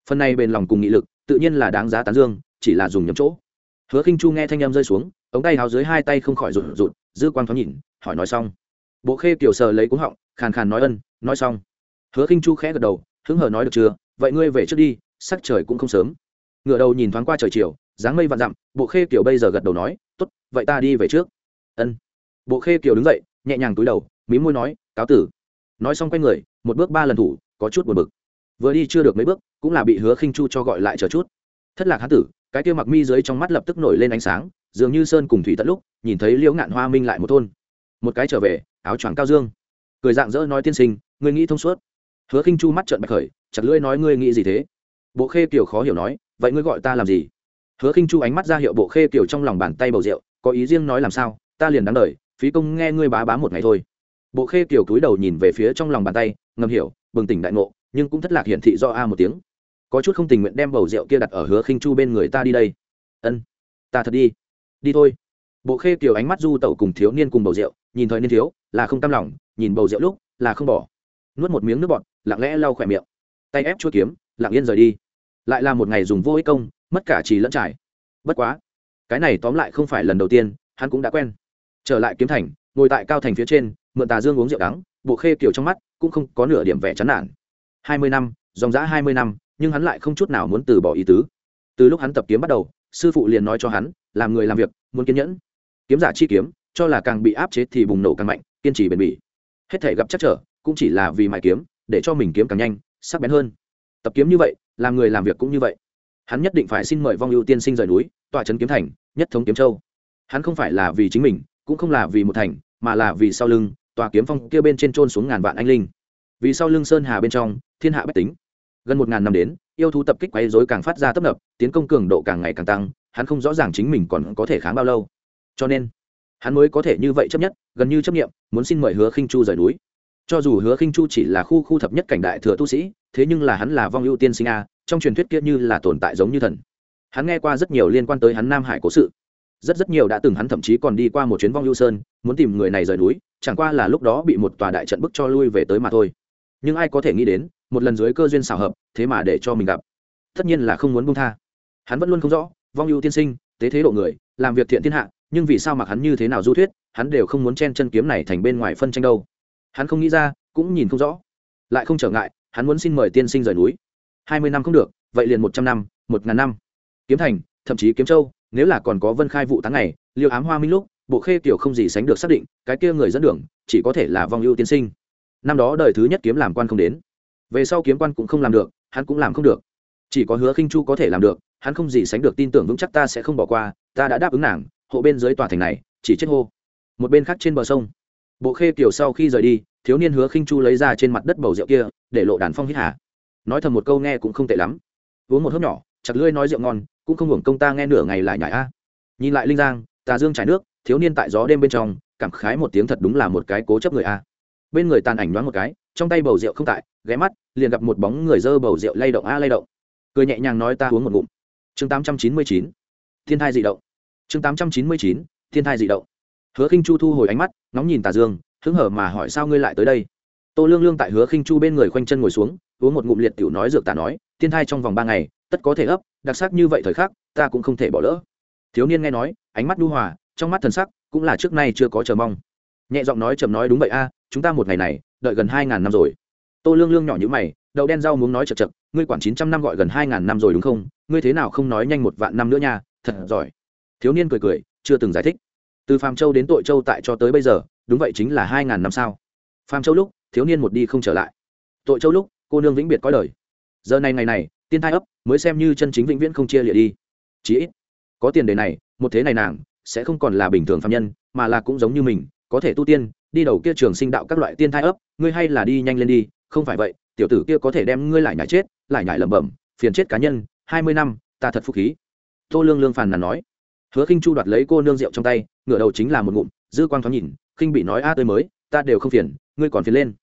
Phần này bền lòng cùng nghị lực, tự nhiên là đáng giá tán dương, chỉ là dùng nhầm chỗ. Hứa khinh chu nghe thanh em rơi xuống, ống tay háo dưới hai tay không khỏi rụt rụt, dư quang thoáng nhìn, hỏi nói xong. Bộ khê kiểu sờ lấy cuống họng, khàn khàn nói ân, nói xong. Hứa khinh chu khẽ gật đầu, hứng hờ nói được chưa, vậy ngươi về trước đi, sắc trời cũng không sớm. Ngựa đầu nhìn thoáng qua trời chiều, dáng mây vạn dặm, bộ khê kiểu bây giờ gật đầu nói, tốt, vậy ta đi về trước. Ân. Bộ khê kiều đứng dậy, nhẹ nhàng túi đầu, mí môi nói, cáo tử nói xong quay người, một bước ba lần thủ, có chút buồn bực. Vừa đi chưa được mấy bước, cũng là bị hứa khinh chu cho gọi lại chờ chút. Thất lạc hán tử, cái kia mặc mi dưới trong mắt lập tức nổi lên ánh sáng, dường như sơn cùng thủy tận lúc, nhìn thấy liễu ngạn hoa minh lại một thôn. Một cái trở về, áo choàng cao dương. Cười dạng dỡ nói tiên sinh, ngươi nghĩ thông suốt. Hứa khinh chu mắt trợn bạch khởi, chặt lưỡi nói ngươi nghĩ gì thế? Bộ khê kiều khó hiểu nói, vậy ngươi gọi ta làm gì? Hứa khinh chu ánh mắt ra hiệu bộ khê kiều trong lòng bàn tay bầu rượu, có ý riêng nói làm sao, ta liền đáng đời, phí công nghe ngươi bá bá một ngày thôi bộ khê kiều cúi đầu nhìn về phía trong lòng bàn tay, ngầm hiểu, bừng tỉnh đại ngộ, nhưng cũng thất lạc hiển thị do a một tiếng. Có chút không tình nguyện đem bầu rượu kia đặt ở hứa khinh chu bên người ta đi đây. Ân, ta thật đi. Đi thôi. Bộ khê kiều ánh mắt du tẩu cùng thiếu niên cùng bầu rượu, nhìn thời niên thiếu, là không tâm lòng, nhìn bầu rượu lúc, là không bỏ. Nuốt một miếng nước bọt, lặng lẽ lau khỏe miệng. Tay ép chuỗi kiếm, lặng yên rời đi. Lại là một ngày dùng vô ích công, mất cả trì lẫn trải. Bất quá, cái này tóm lại không phải lần đầu tiên, hắn cũng đã quen. Trở lại kiếm thành, ngồi tại cao thành phía trên mượn tà dương uống rượu đắng, bộ khê kiểu trong mắt cũng không có nửa điểm vẻ chán nản. Hai mươi năm, dòng dã hai mươi năm, nhưng hắn lại không chút nào muốn từ bỏ ý tứ. Từ lúc hắn tập kiếm bắt đầu, sư phụ liền nói cho hắn, làm người làm việc, muốn kiên nhẫn. Kiếm giả chi kiếm, cho là càng bị áp chế thì bùng nổ càng mạnh, kiên trì bền bỉ. Hết thể gặp chắc trở, cũng chỉ là vì mài kiếm, để cho mình kiếm càng nhanh, sắc bén hơn. Tập kiếm như vậy, làm người làm việc cũng như vậy. Hắn nhất định phải xin mời vong ưu tiên sinh rời núi tọa trấn kiếm thành, nhất thống kiếm châu. Hắn không phải là vì chính mình, cũng không là vì một thành, mà là vì sau lưng tòa kiếm phong kia bên trên trôn xuống ngàn vạn anh linh. Vì sau lưng sơn hà bên trong, thiên hạ bách tính. Gần một ngàn năm đến, yêu thú tập kích quấy dối càng phát ra tấp nập, tiến công cường độ càng ngày càng tăng, hắn không rõ ràng chính mình còn có thể kháng bao lâu. Cho nên, hắn mới có thể như vậy chấp nhất, gần như chấp nghiệm muốn xin mời hứa khinh chu rời núi. Cho dù hứa khinh chu chỉ là khu khu thập nhất cảnh đại thừa tu sĩ, thế nhưng là hắn là vong ưu tiên sinh a, trong truyền thuyết kia như là tồn tại giống như thần. Hắn nghe qua rất nhiều liên quan tới hắn nam hải cố sự rất rất nhiều đã từng hắn thậm chí còn đi qua một chuyến vong lưu sơn, muốn tìm người này rời núi, chẳng qua là lúc đó bị một tòa đại trận bức cho lui về tới mà thôi. Nhưng ai có thể nghĩ đến, một lần dưới cơ duyên xảo hợp, thế mà để cho mình gặp. Tất nhiên là không muốn buông tha. Hắn vẫn luôn không rõ, vong lưu tiên sinh, tế thế độ người, làm việc thiện thiên hạ, nhưng vì sao mặc hắn như thế nào du thuyết, hắn đều không muốn chen chân kiếm này thành bên ngoài phân tranh đâu. Hắn không nghĩ ra, cũng nhìn không rõ. Lại không trở ngại, hắn muốn xin mời tiên sinh rời núi. Hai mươi năm không được, vậy liền một trăm năm, một ngàn năm. Kiếm thành, thậm chí kiếm châu nếu là còn có vân khai vụ tháng này, liêu ám hoa minh lúc, bộ khê kiểu không gì sánh được xác định, cái kia người dẫn đường, chỉ có thể là vong ưu tiên sinh. Năm đó đời thứ nhất kiếm làm quan không đến. Về sau kiếm quan cũng không làm được, hắn cũng làm không được. Chỉ có hứa khinh chu có thể làm được, hắn không gì sánh được tin tưởng vững chắc ta sẽ không bỏ qua, ta đã đáp ứng nàng, hộ bên dưới tòa thành này, chỉ chết hô. Một bên khác trên bờ sông, bộ khê kiểu sau khi rời đi, thiếu niên hứa khinh chu lấy ra trên mặt đất bầu rượu kia, để lộ đàn phong hít hà. Nói thầm một câu nghe cũng không tệ lắm. Uống một hớp nhỏ chặt lưỡi nói rượu ngon, cũng không hưởng công ta nghe nửa ngày lại nhảy a. Nhìn lại linh giang tà dương trải nước, thiếu niên tại gió đêm bên trong, cảm khái một tiếng thật đúng là một cái cố chấp người a. Bên người tàn ảnh đoán một cái, trong tay bầu rượu không tại, ghé mắt, liền gặp một bóng người dơ bầu rượu lay động a lay động. Cười nhẹ nhàng nói ta uống một ngụm. Chương tám trăm chín mươi chín. Thiên thai dị động. Chương tám trăm chín mươi chín. Thiên thai dị động. Hứa khinh chu thu hồi ánh mắt, ngóng nhìn tà dương, hứng hở mà hỏi sao ngươi lại tới đây? Tô lương lương tại hứa khinh chu bên người khoanh chân ngồi xuống, uống một ngụm liệt tiểu nói dược tả nói, Thiên thai trong vòng ba ngày tất có thể ấp, đặc sắc như vậy thời khắc, ta cũng không thể bỏ lỡ. Thiếu niên nghe nói, ánh mắt nhu hòa, trong mắt thần sắc cũng là trước nay chưa có chờ mong. Nhẹ giọng nói chầm nói đúng vậy a, chúng ta một ngày này, đợi gần hai ngàn năm rồi. Tô lương lương nhỏ như mày, đậu đen rau muốn nói chật chật, ngươi quản chín trăm năm gọi gần hai ngàn năm rồi đúng không? Ngươi thế nào không nói nhanh một vạn năm nữa nha, thật giỏi. Thiếu niên cười cười, chưa từng giải thích. Từ phàm châu đến tội châu tại cho tới bây giờ, đúng vậy chính là hai ngàn năm sao? Phàm châu lúc, thiếu niên một đi không trở lại. Tội châu lúc, cô nương vĩnh biệt có lời giờ này ngày này, tiên thai ấp, mới xem như chân chính vĩnh viễn không chia lịa đi. Chí ít, có tiền đề này, một thế này nàng, sẽ không còn là bình thường phạm nhân, mà là cũng giống như mình, có thể tu tiên, đi đầu kia trường sinh đạo các loại tiên thai ấp, ngươi hay là đi nhanh lên đi, không phải vậy, tiểu tử kia có thể đem ngươi lại nhảy chết, lại nhảy lẩm bẩm, phiền chết cá nhân, hai mươi năm, ta thật phúc khí. Tô lương lương phàn nàn nói. Hứa khinh chu đoạt lấy cô nương rượu trong tay, ngửa đầu chính là một ngụm, dư quang thoáng nhìn, khinh bị nói, a, tới mới, ta đều không phiền, ngươi còn phiền lên.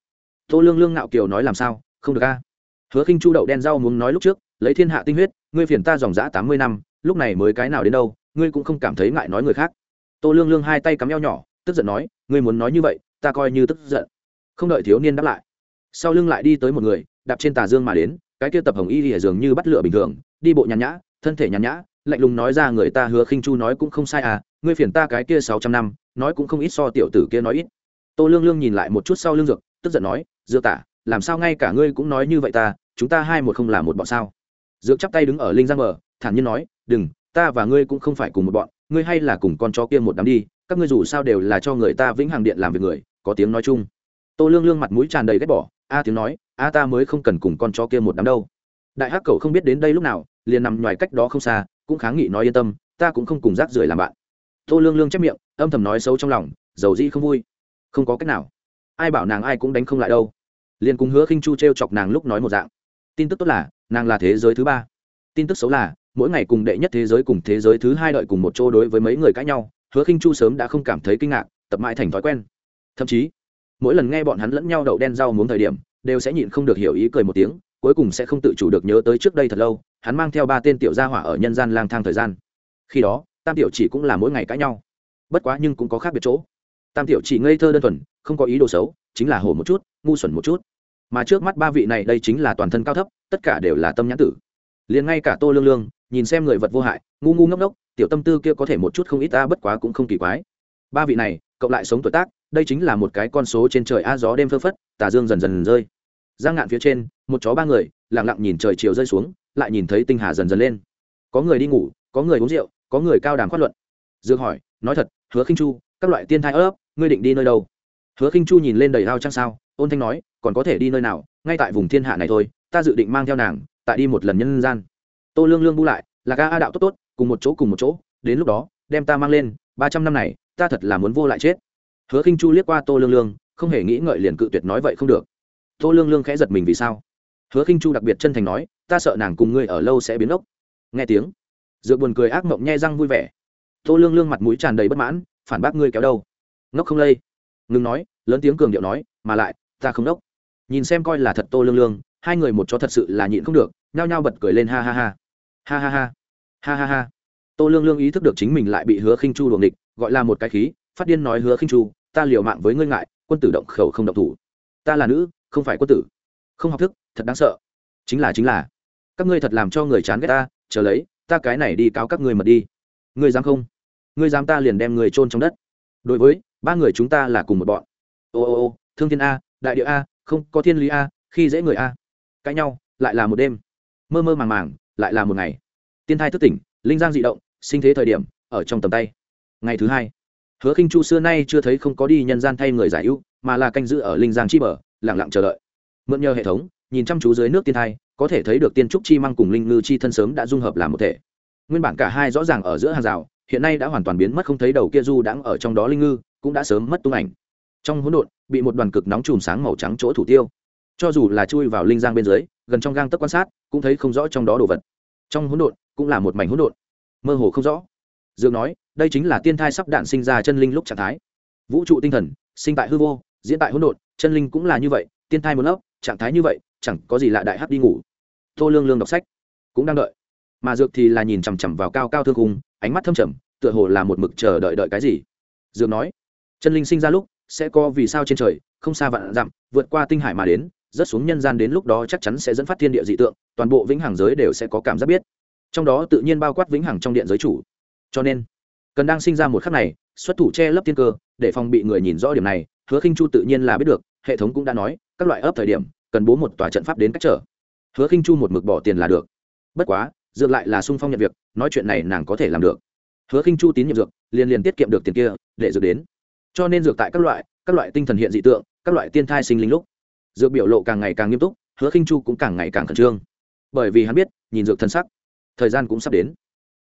Tô lương lương ngạo kiều nói, làm sao, không được a? Hứa khinh chu đậu đen rau muốn nói lúc trước, lấy thiên hạ tinh huyết, ngươi phiền ta dòng dã tám mươi năm, lúc này mới cái nào đến đâu, ngươi cũng không cảm thấy ngại nói người khác. Tô lương lương hai tay cắm eo nhỏ, tức giận nói, ngươi muốn nói như vậy, ta coi như tức giận. Không đợi thiếu niên đáp lại, sau lưng lại đi tới một người, đạp trên tà dương mà đến, cái kia tập hồng y thì dường như bắt lửa bình thường, đi bộ nhàn nhã, thân thể nhàn nhã, lạnh lùng nói ra người ta hứa khinh chu nói cũng không sai à ngươi phiền ta cái kia sáu trăm năm, nói cũng không ít so tiểu tử kia nói ít. Tô lương lương nhìn lại một chút sau lưng dược, tức giận nói, dược tả làm sao ngay cả ngươi cũng nói như vậy ta, chúng ta hai một không là một bọn sao? Dược chắp tay đứng ở linh giang mở thản nhiên nói, đừng, ta và ngươi cũng không phải cùng một bọn, ngươi hay là cùng con chó kia một đám đi, các ngươi dù sao đều là cho người ta vĩnh hằng điện làm việc người, có tiếng nói chung. Tô lương lương mặt mũi tràn đầy ghét bỏ, a tiếng nói, a ta mới không cần cùng con chó kia một đám đâu. Đại hắc cầu không biết đến đây lúc nào, liền nằm ngoài cách đó không xa, cũng kháng nghị nói yên tâm, ta cũng không cùng rác rưởi làm bạn. Tô lương lương chép miệng, âm thầm nói xấu trong lòng, dầu dĩ không vui. Không có cách nào. Ai bảo nàng ai cũng đánh không lại đâu liền cùng hứa khinh chu t r e o chọc nàng lúc nói một dạng. Tin tức tốt là, nàng là thế giới thứ ba. Tin tức xấu là, mỗi ngày cùng đệ nhất thế giới cùng thế giới thứ hai đợi cùng một chỗ đối với mấy người cãi nhau, hứa khinh chu sớm đã không cảm thấy kinh ngạc, tập mãi thành thói quen. Thậm chí, mỗi lần nghe bọn hắn lẫn nhau đậu đen rau muốn thời điểm, đều sẽ nhịn không được hiểu ý cười một tiếng, cuối cùng sẽ không tự chủ được nhớ tới trước đây thật lâu, hắn mang theo ba tên tiểu gia hỏa ở nhân gian lang thang thời gian. Khi đó, tam tiểu chỉ cũng là mỗi ngày cãi nhau. Bất quá nhưng cũng có khác biệt chỗ. Tam tiểu chỉ ngây thơ đơn thuần, không có ý đồ xấu, chính là hổ một chút, ngu xuẩn một chút mà trước mắt ba vị này đây chính là toàn thân cao thấp, tất cả đều là tâm nhãn tử. Liền ngay cả tô lương lương, nhìn xem người vật vô hại, ngu ngu ngốc ngốc, tiểu tâm tư kia có thể một chút không ít ta, bất quá cũng không kỳ quái. Ba vị này cộng lại sống tuổi tác, đây chính là một cái con số trên trời a, gió đêm phơ phất, tà dương dần dần rơi. Giang ngạn phía trên, một chó ba người lẳng lặng nhìn trời chiều rơi xuống, lại nhìn thấy tinh hà dần dần lên. Có người đi ngủ, có người uống rượu, có người cao đàm phát luận. Dương hỏi, nói thật, hứa khinh chu, các loại tiên thai ấp, ngươi định đi nơi đâu? Hứa khinh chu nhìn lên đầy ao trăng sao, ôn thanh nói còn có thể đi nơi nào, ngay tại vùng thiên hạ này thôi, ta dự định mang theo nàng, tại đi một lần nhân gian. Tô lương lương bu lại, là ga a đạo tốt tốt, cùng một chỗ cùng một chỗ, đến lúc đó, đem ta mang lên, ba trăm năm này, ta thật là muốn vô lại chết. Hứa khinh chu liếc qua tô lương lương, không hề nghĩ ngợi liền cự tuyệt nói vậy không được. Tô lương lương khẽ giật mình vì sao? Hứa khinh chu đặc biệt chân thành nói, ta sợ nàng cùng ngươi ở lâu sẽ biến ốc. Nghe tiếng dựa buồn cười ác mộng nhe răng vui vẻ. Tô lương lương mặt mũi tràn đầy bất mãn, phản bác ngươi kéo đâu? Ngốc không lây. Ngừng nói, lớn tiếng cường điệu nói, mà lại, ta không đốc nhìn xem coi là thật tô lương lương, hai người một chó thật sự là nhịn không được, nhao nhao bật cười lên ha ha ha. Ha ha ha. Ha ha ha. Tô lương lương ý thức được chính mình lại bị hứa khinh chu luồng địch gọi là một cái khí, phát điên nói hứa khinh chu, ta liều mạng với ngươi ngại, quân tử động khẩu không động thủ. Ta là nữ, không phải quân tử. Không học thức, thật đáng sợ. Chính là chính là. Các ngươi thật làm cho người chán ghét ta, chờ lấy, ta cái này đi cáo các ngươi mật đi. Ngươi dám không? Ngươi dám ta liền đem người chôn trong đất. Đối với, ba người chúng ta là cùng một bọn. Ô ô ô, thương thiên a, đại địa a không có thiên lý a, khi dễ người a. Cãi nhau, lại là một đêm. Mơ mơ màng màng, lại là một ngày. Tiên thai thức tỉnh, linh giang dị động, sinh thế thời điểm, ở trong tầm tay. Ngày thứ hai, hứa khinh chu xưa nay chưa thấy không có đi nhân gian thay người giải ưu, mà là canh giữ ở linh giang chi bờ lẳng lặng chờ đợi. Mượn nhờ hệ thống, nhìn chăm chú dưới nước tiên thai, có thể thấy được tiên trúc chi măng cùng linh ngư chi thân sớm đã dung hợp làm một thể. Nguyên bản cả hai rõ ràng ở giữa hàng rào, hiện nay đã hoàn toàn biến mất không thấy đầu kia du đãng ở trong đó linh ngư, cũng đã sớm mất tung ảnh. Trong hỗn độn bị một đoàn cực nóng chùm sáng màu trắng chỗ thủ tiêu. Cho dù là chui vào linh giang bên dưới gần trong gang tấc quan sát cũng thấy không rõ trong đó đồ vật. Trong hỗn độn cũng là một mảnh hỗn độn. Mơ hồ không rõ. Dương nói đây chính là tiên thai sắp đạn sinh ra chân linh lúc trạng thái. Vũ trụ tinh thần sinh tại hư vô diễn tại hỗn độn chân linh cũng là như vậy tiên thai một ấp trạng thái như vậy chẳng có gì lạ đại hắc đi ngủ. Tô lương lương đọc sách cũng đang đợi. Mà dược thì là nhìn chằm chằm vào cao cao thương hùng, ánh mắt thâm trầm tựa hồ là một mực chờ đợi đợi cái gì. Dược nói chân linh sinh ra lúc sẽ có vì sao trên trời, không xa vạn dặm, vượt qua tinh hải mà đến rất xuống nhân gian đến lúc đó chắc chắn sẽ dẫn phát thiên địa dị tượng, toàn bộ vĩnh hằng giới đều sẽ có cảm giác biết. Trong đó tự nhiên bao quát vĩnh hằng trong điện giới chủ. Cho nên, cần đang sinh ra một khắc này, xuất thủ che lấp thiên cơ, để phòng bị người nhìn rõ điểm này, hứa khinh chu tự nhiên là biết được, hệ thống cũng đã nói, các loại ấp thời điểm, cần bố một tòa trận pháp đến cách trở. Hứa khinh chu một mực bỏ tiền là được. Bất quá, dược lại là sung phong nhận việc, nói chuyện này nàng có thể làm được. Hứa khinh chu tín nhiệm dược, liền liền tiết kiệm được tiền kia, để dược đến cho nên dược tại các loại các loại tinh thần hiện dị tượng, các loại tiên thai sinh linh lúc, dược biểu lộ càng ngày càng nghiêm túc, hứa khinh chu cũng càng ngày càng khẩn trương. Bởi vì hắn biết, nhìn dược thân sắc, thời gian cũng sắp đến.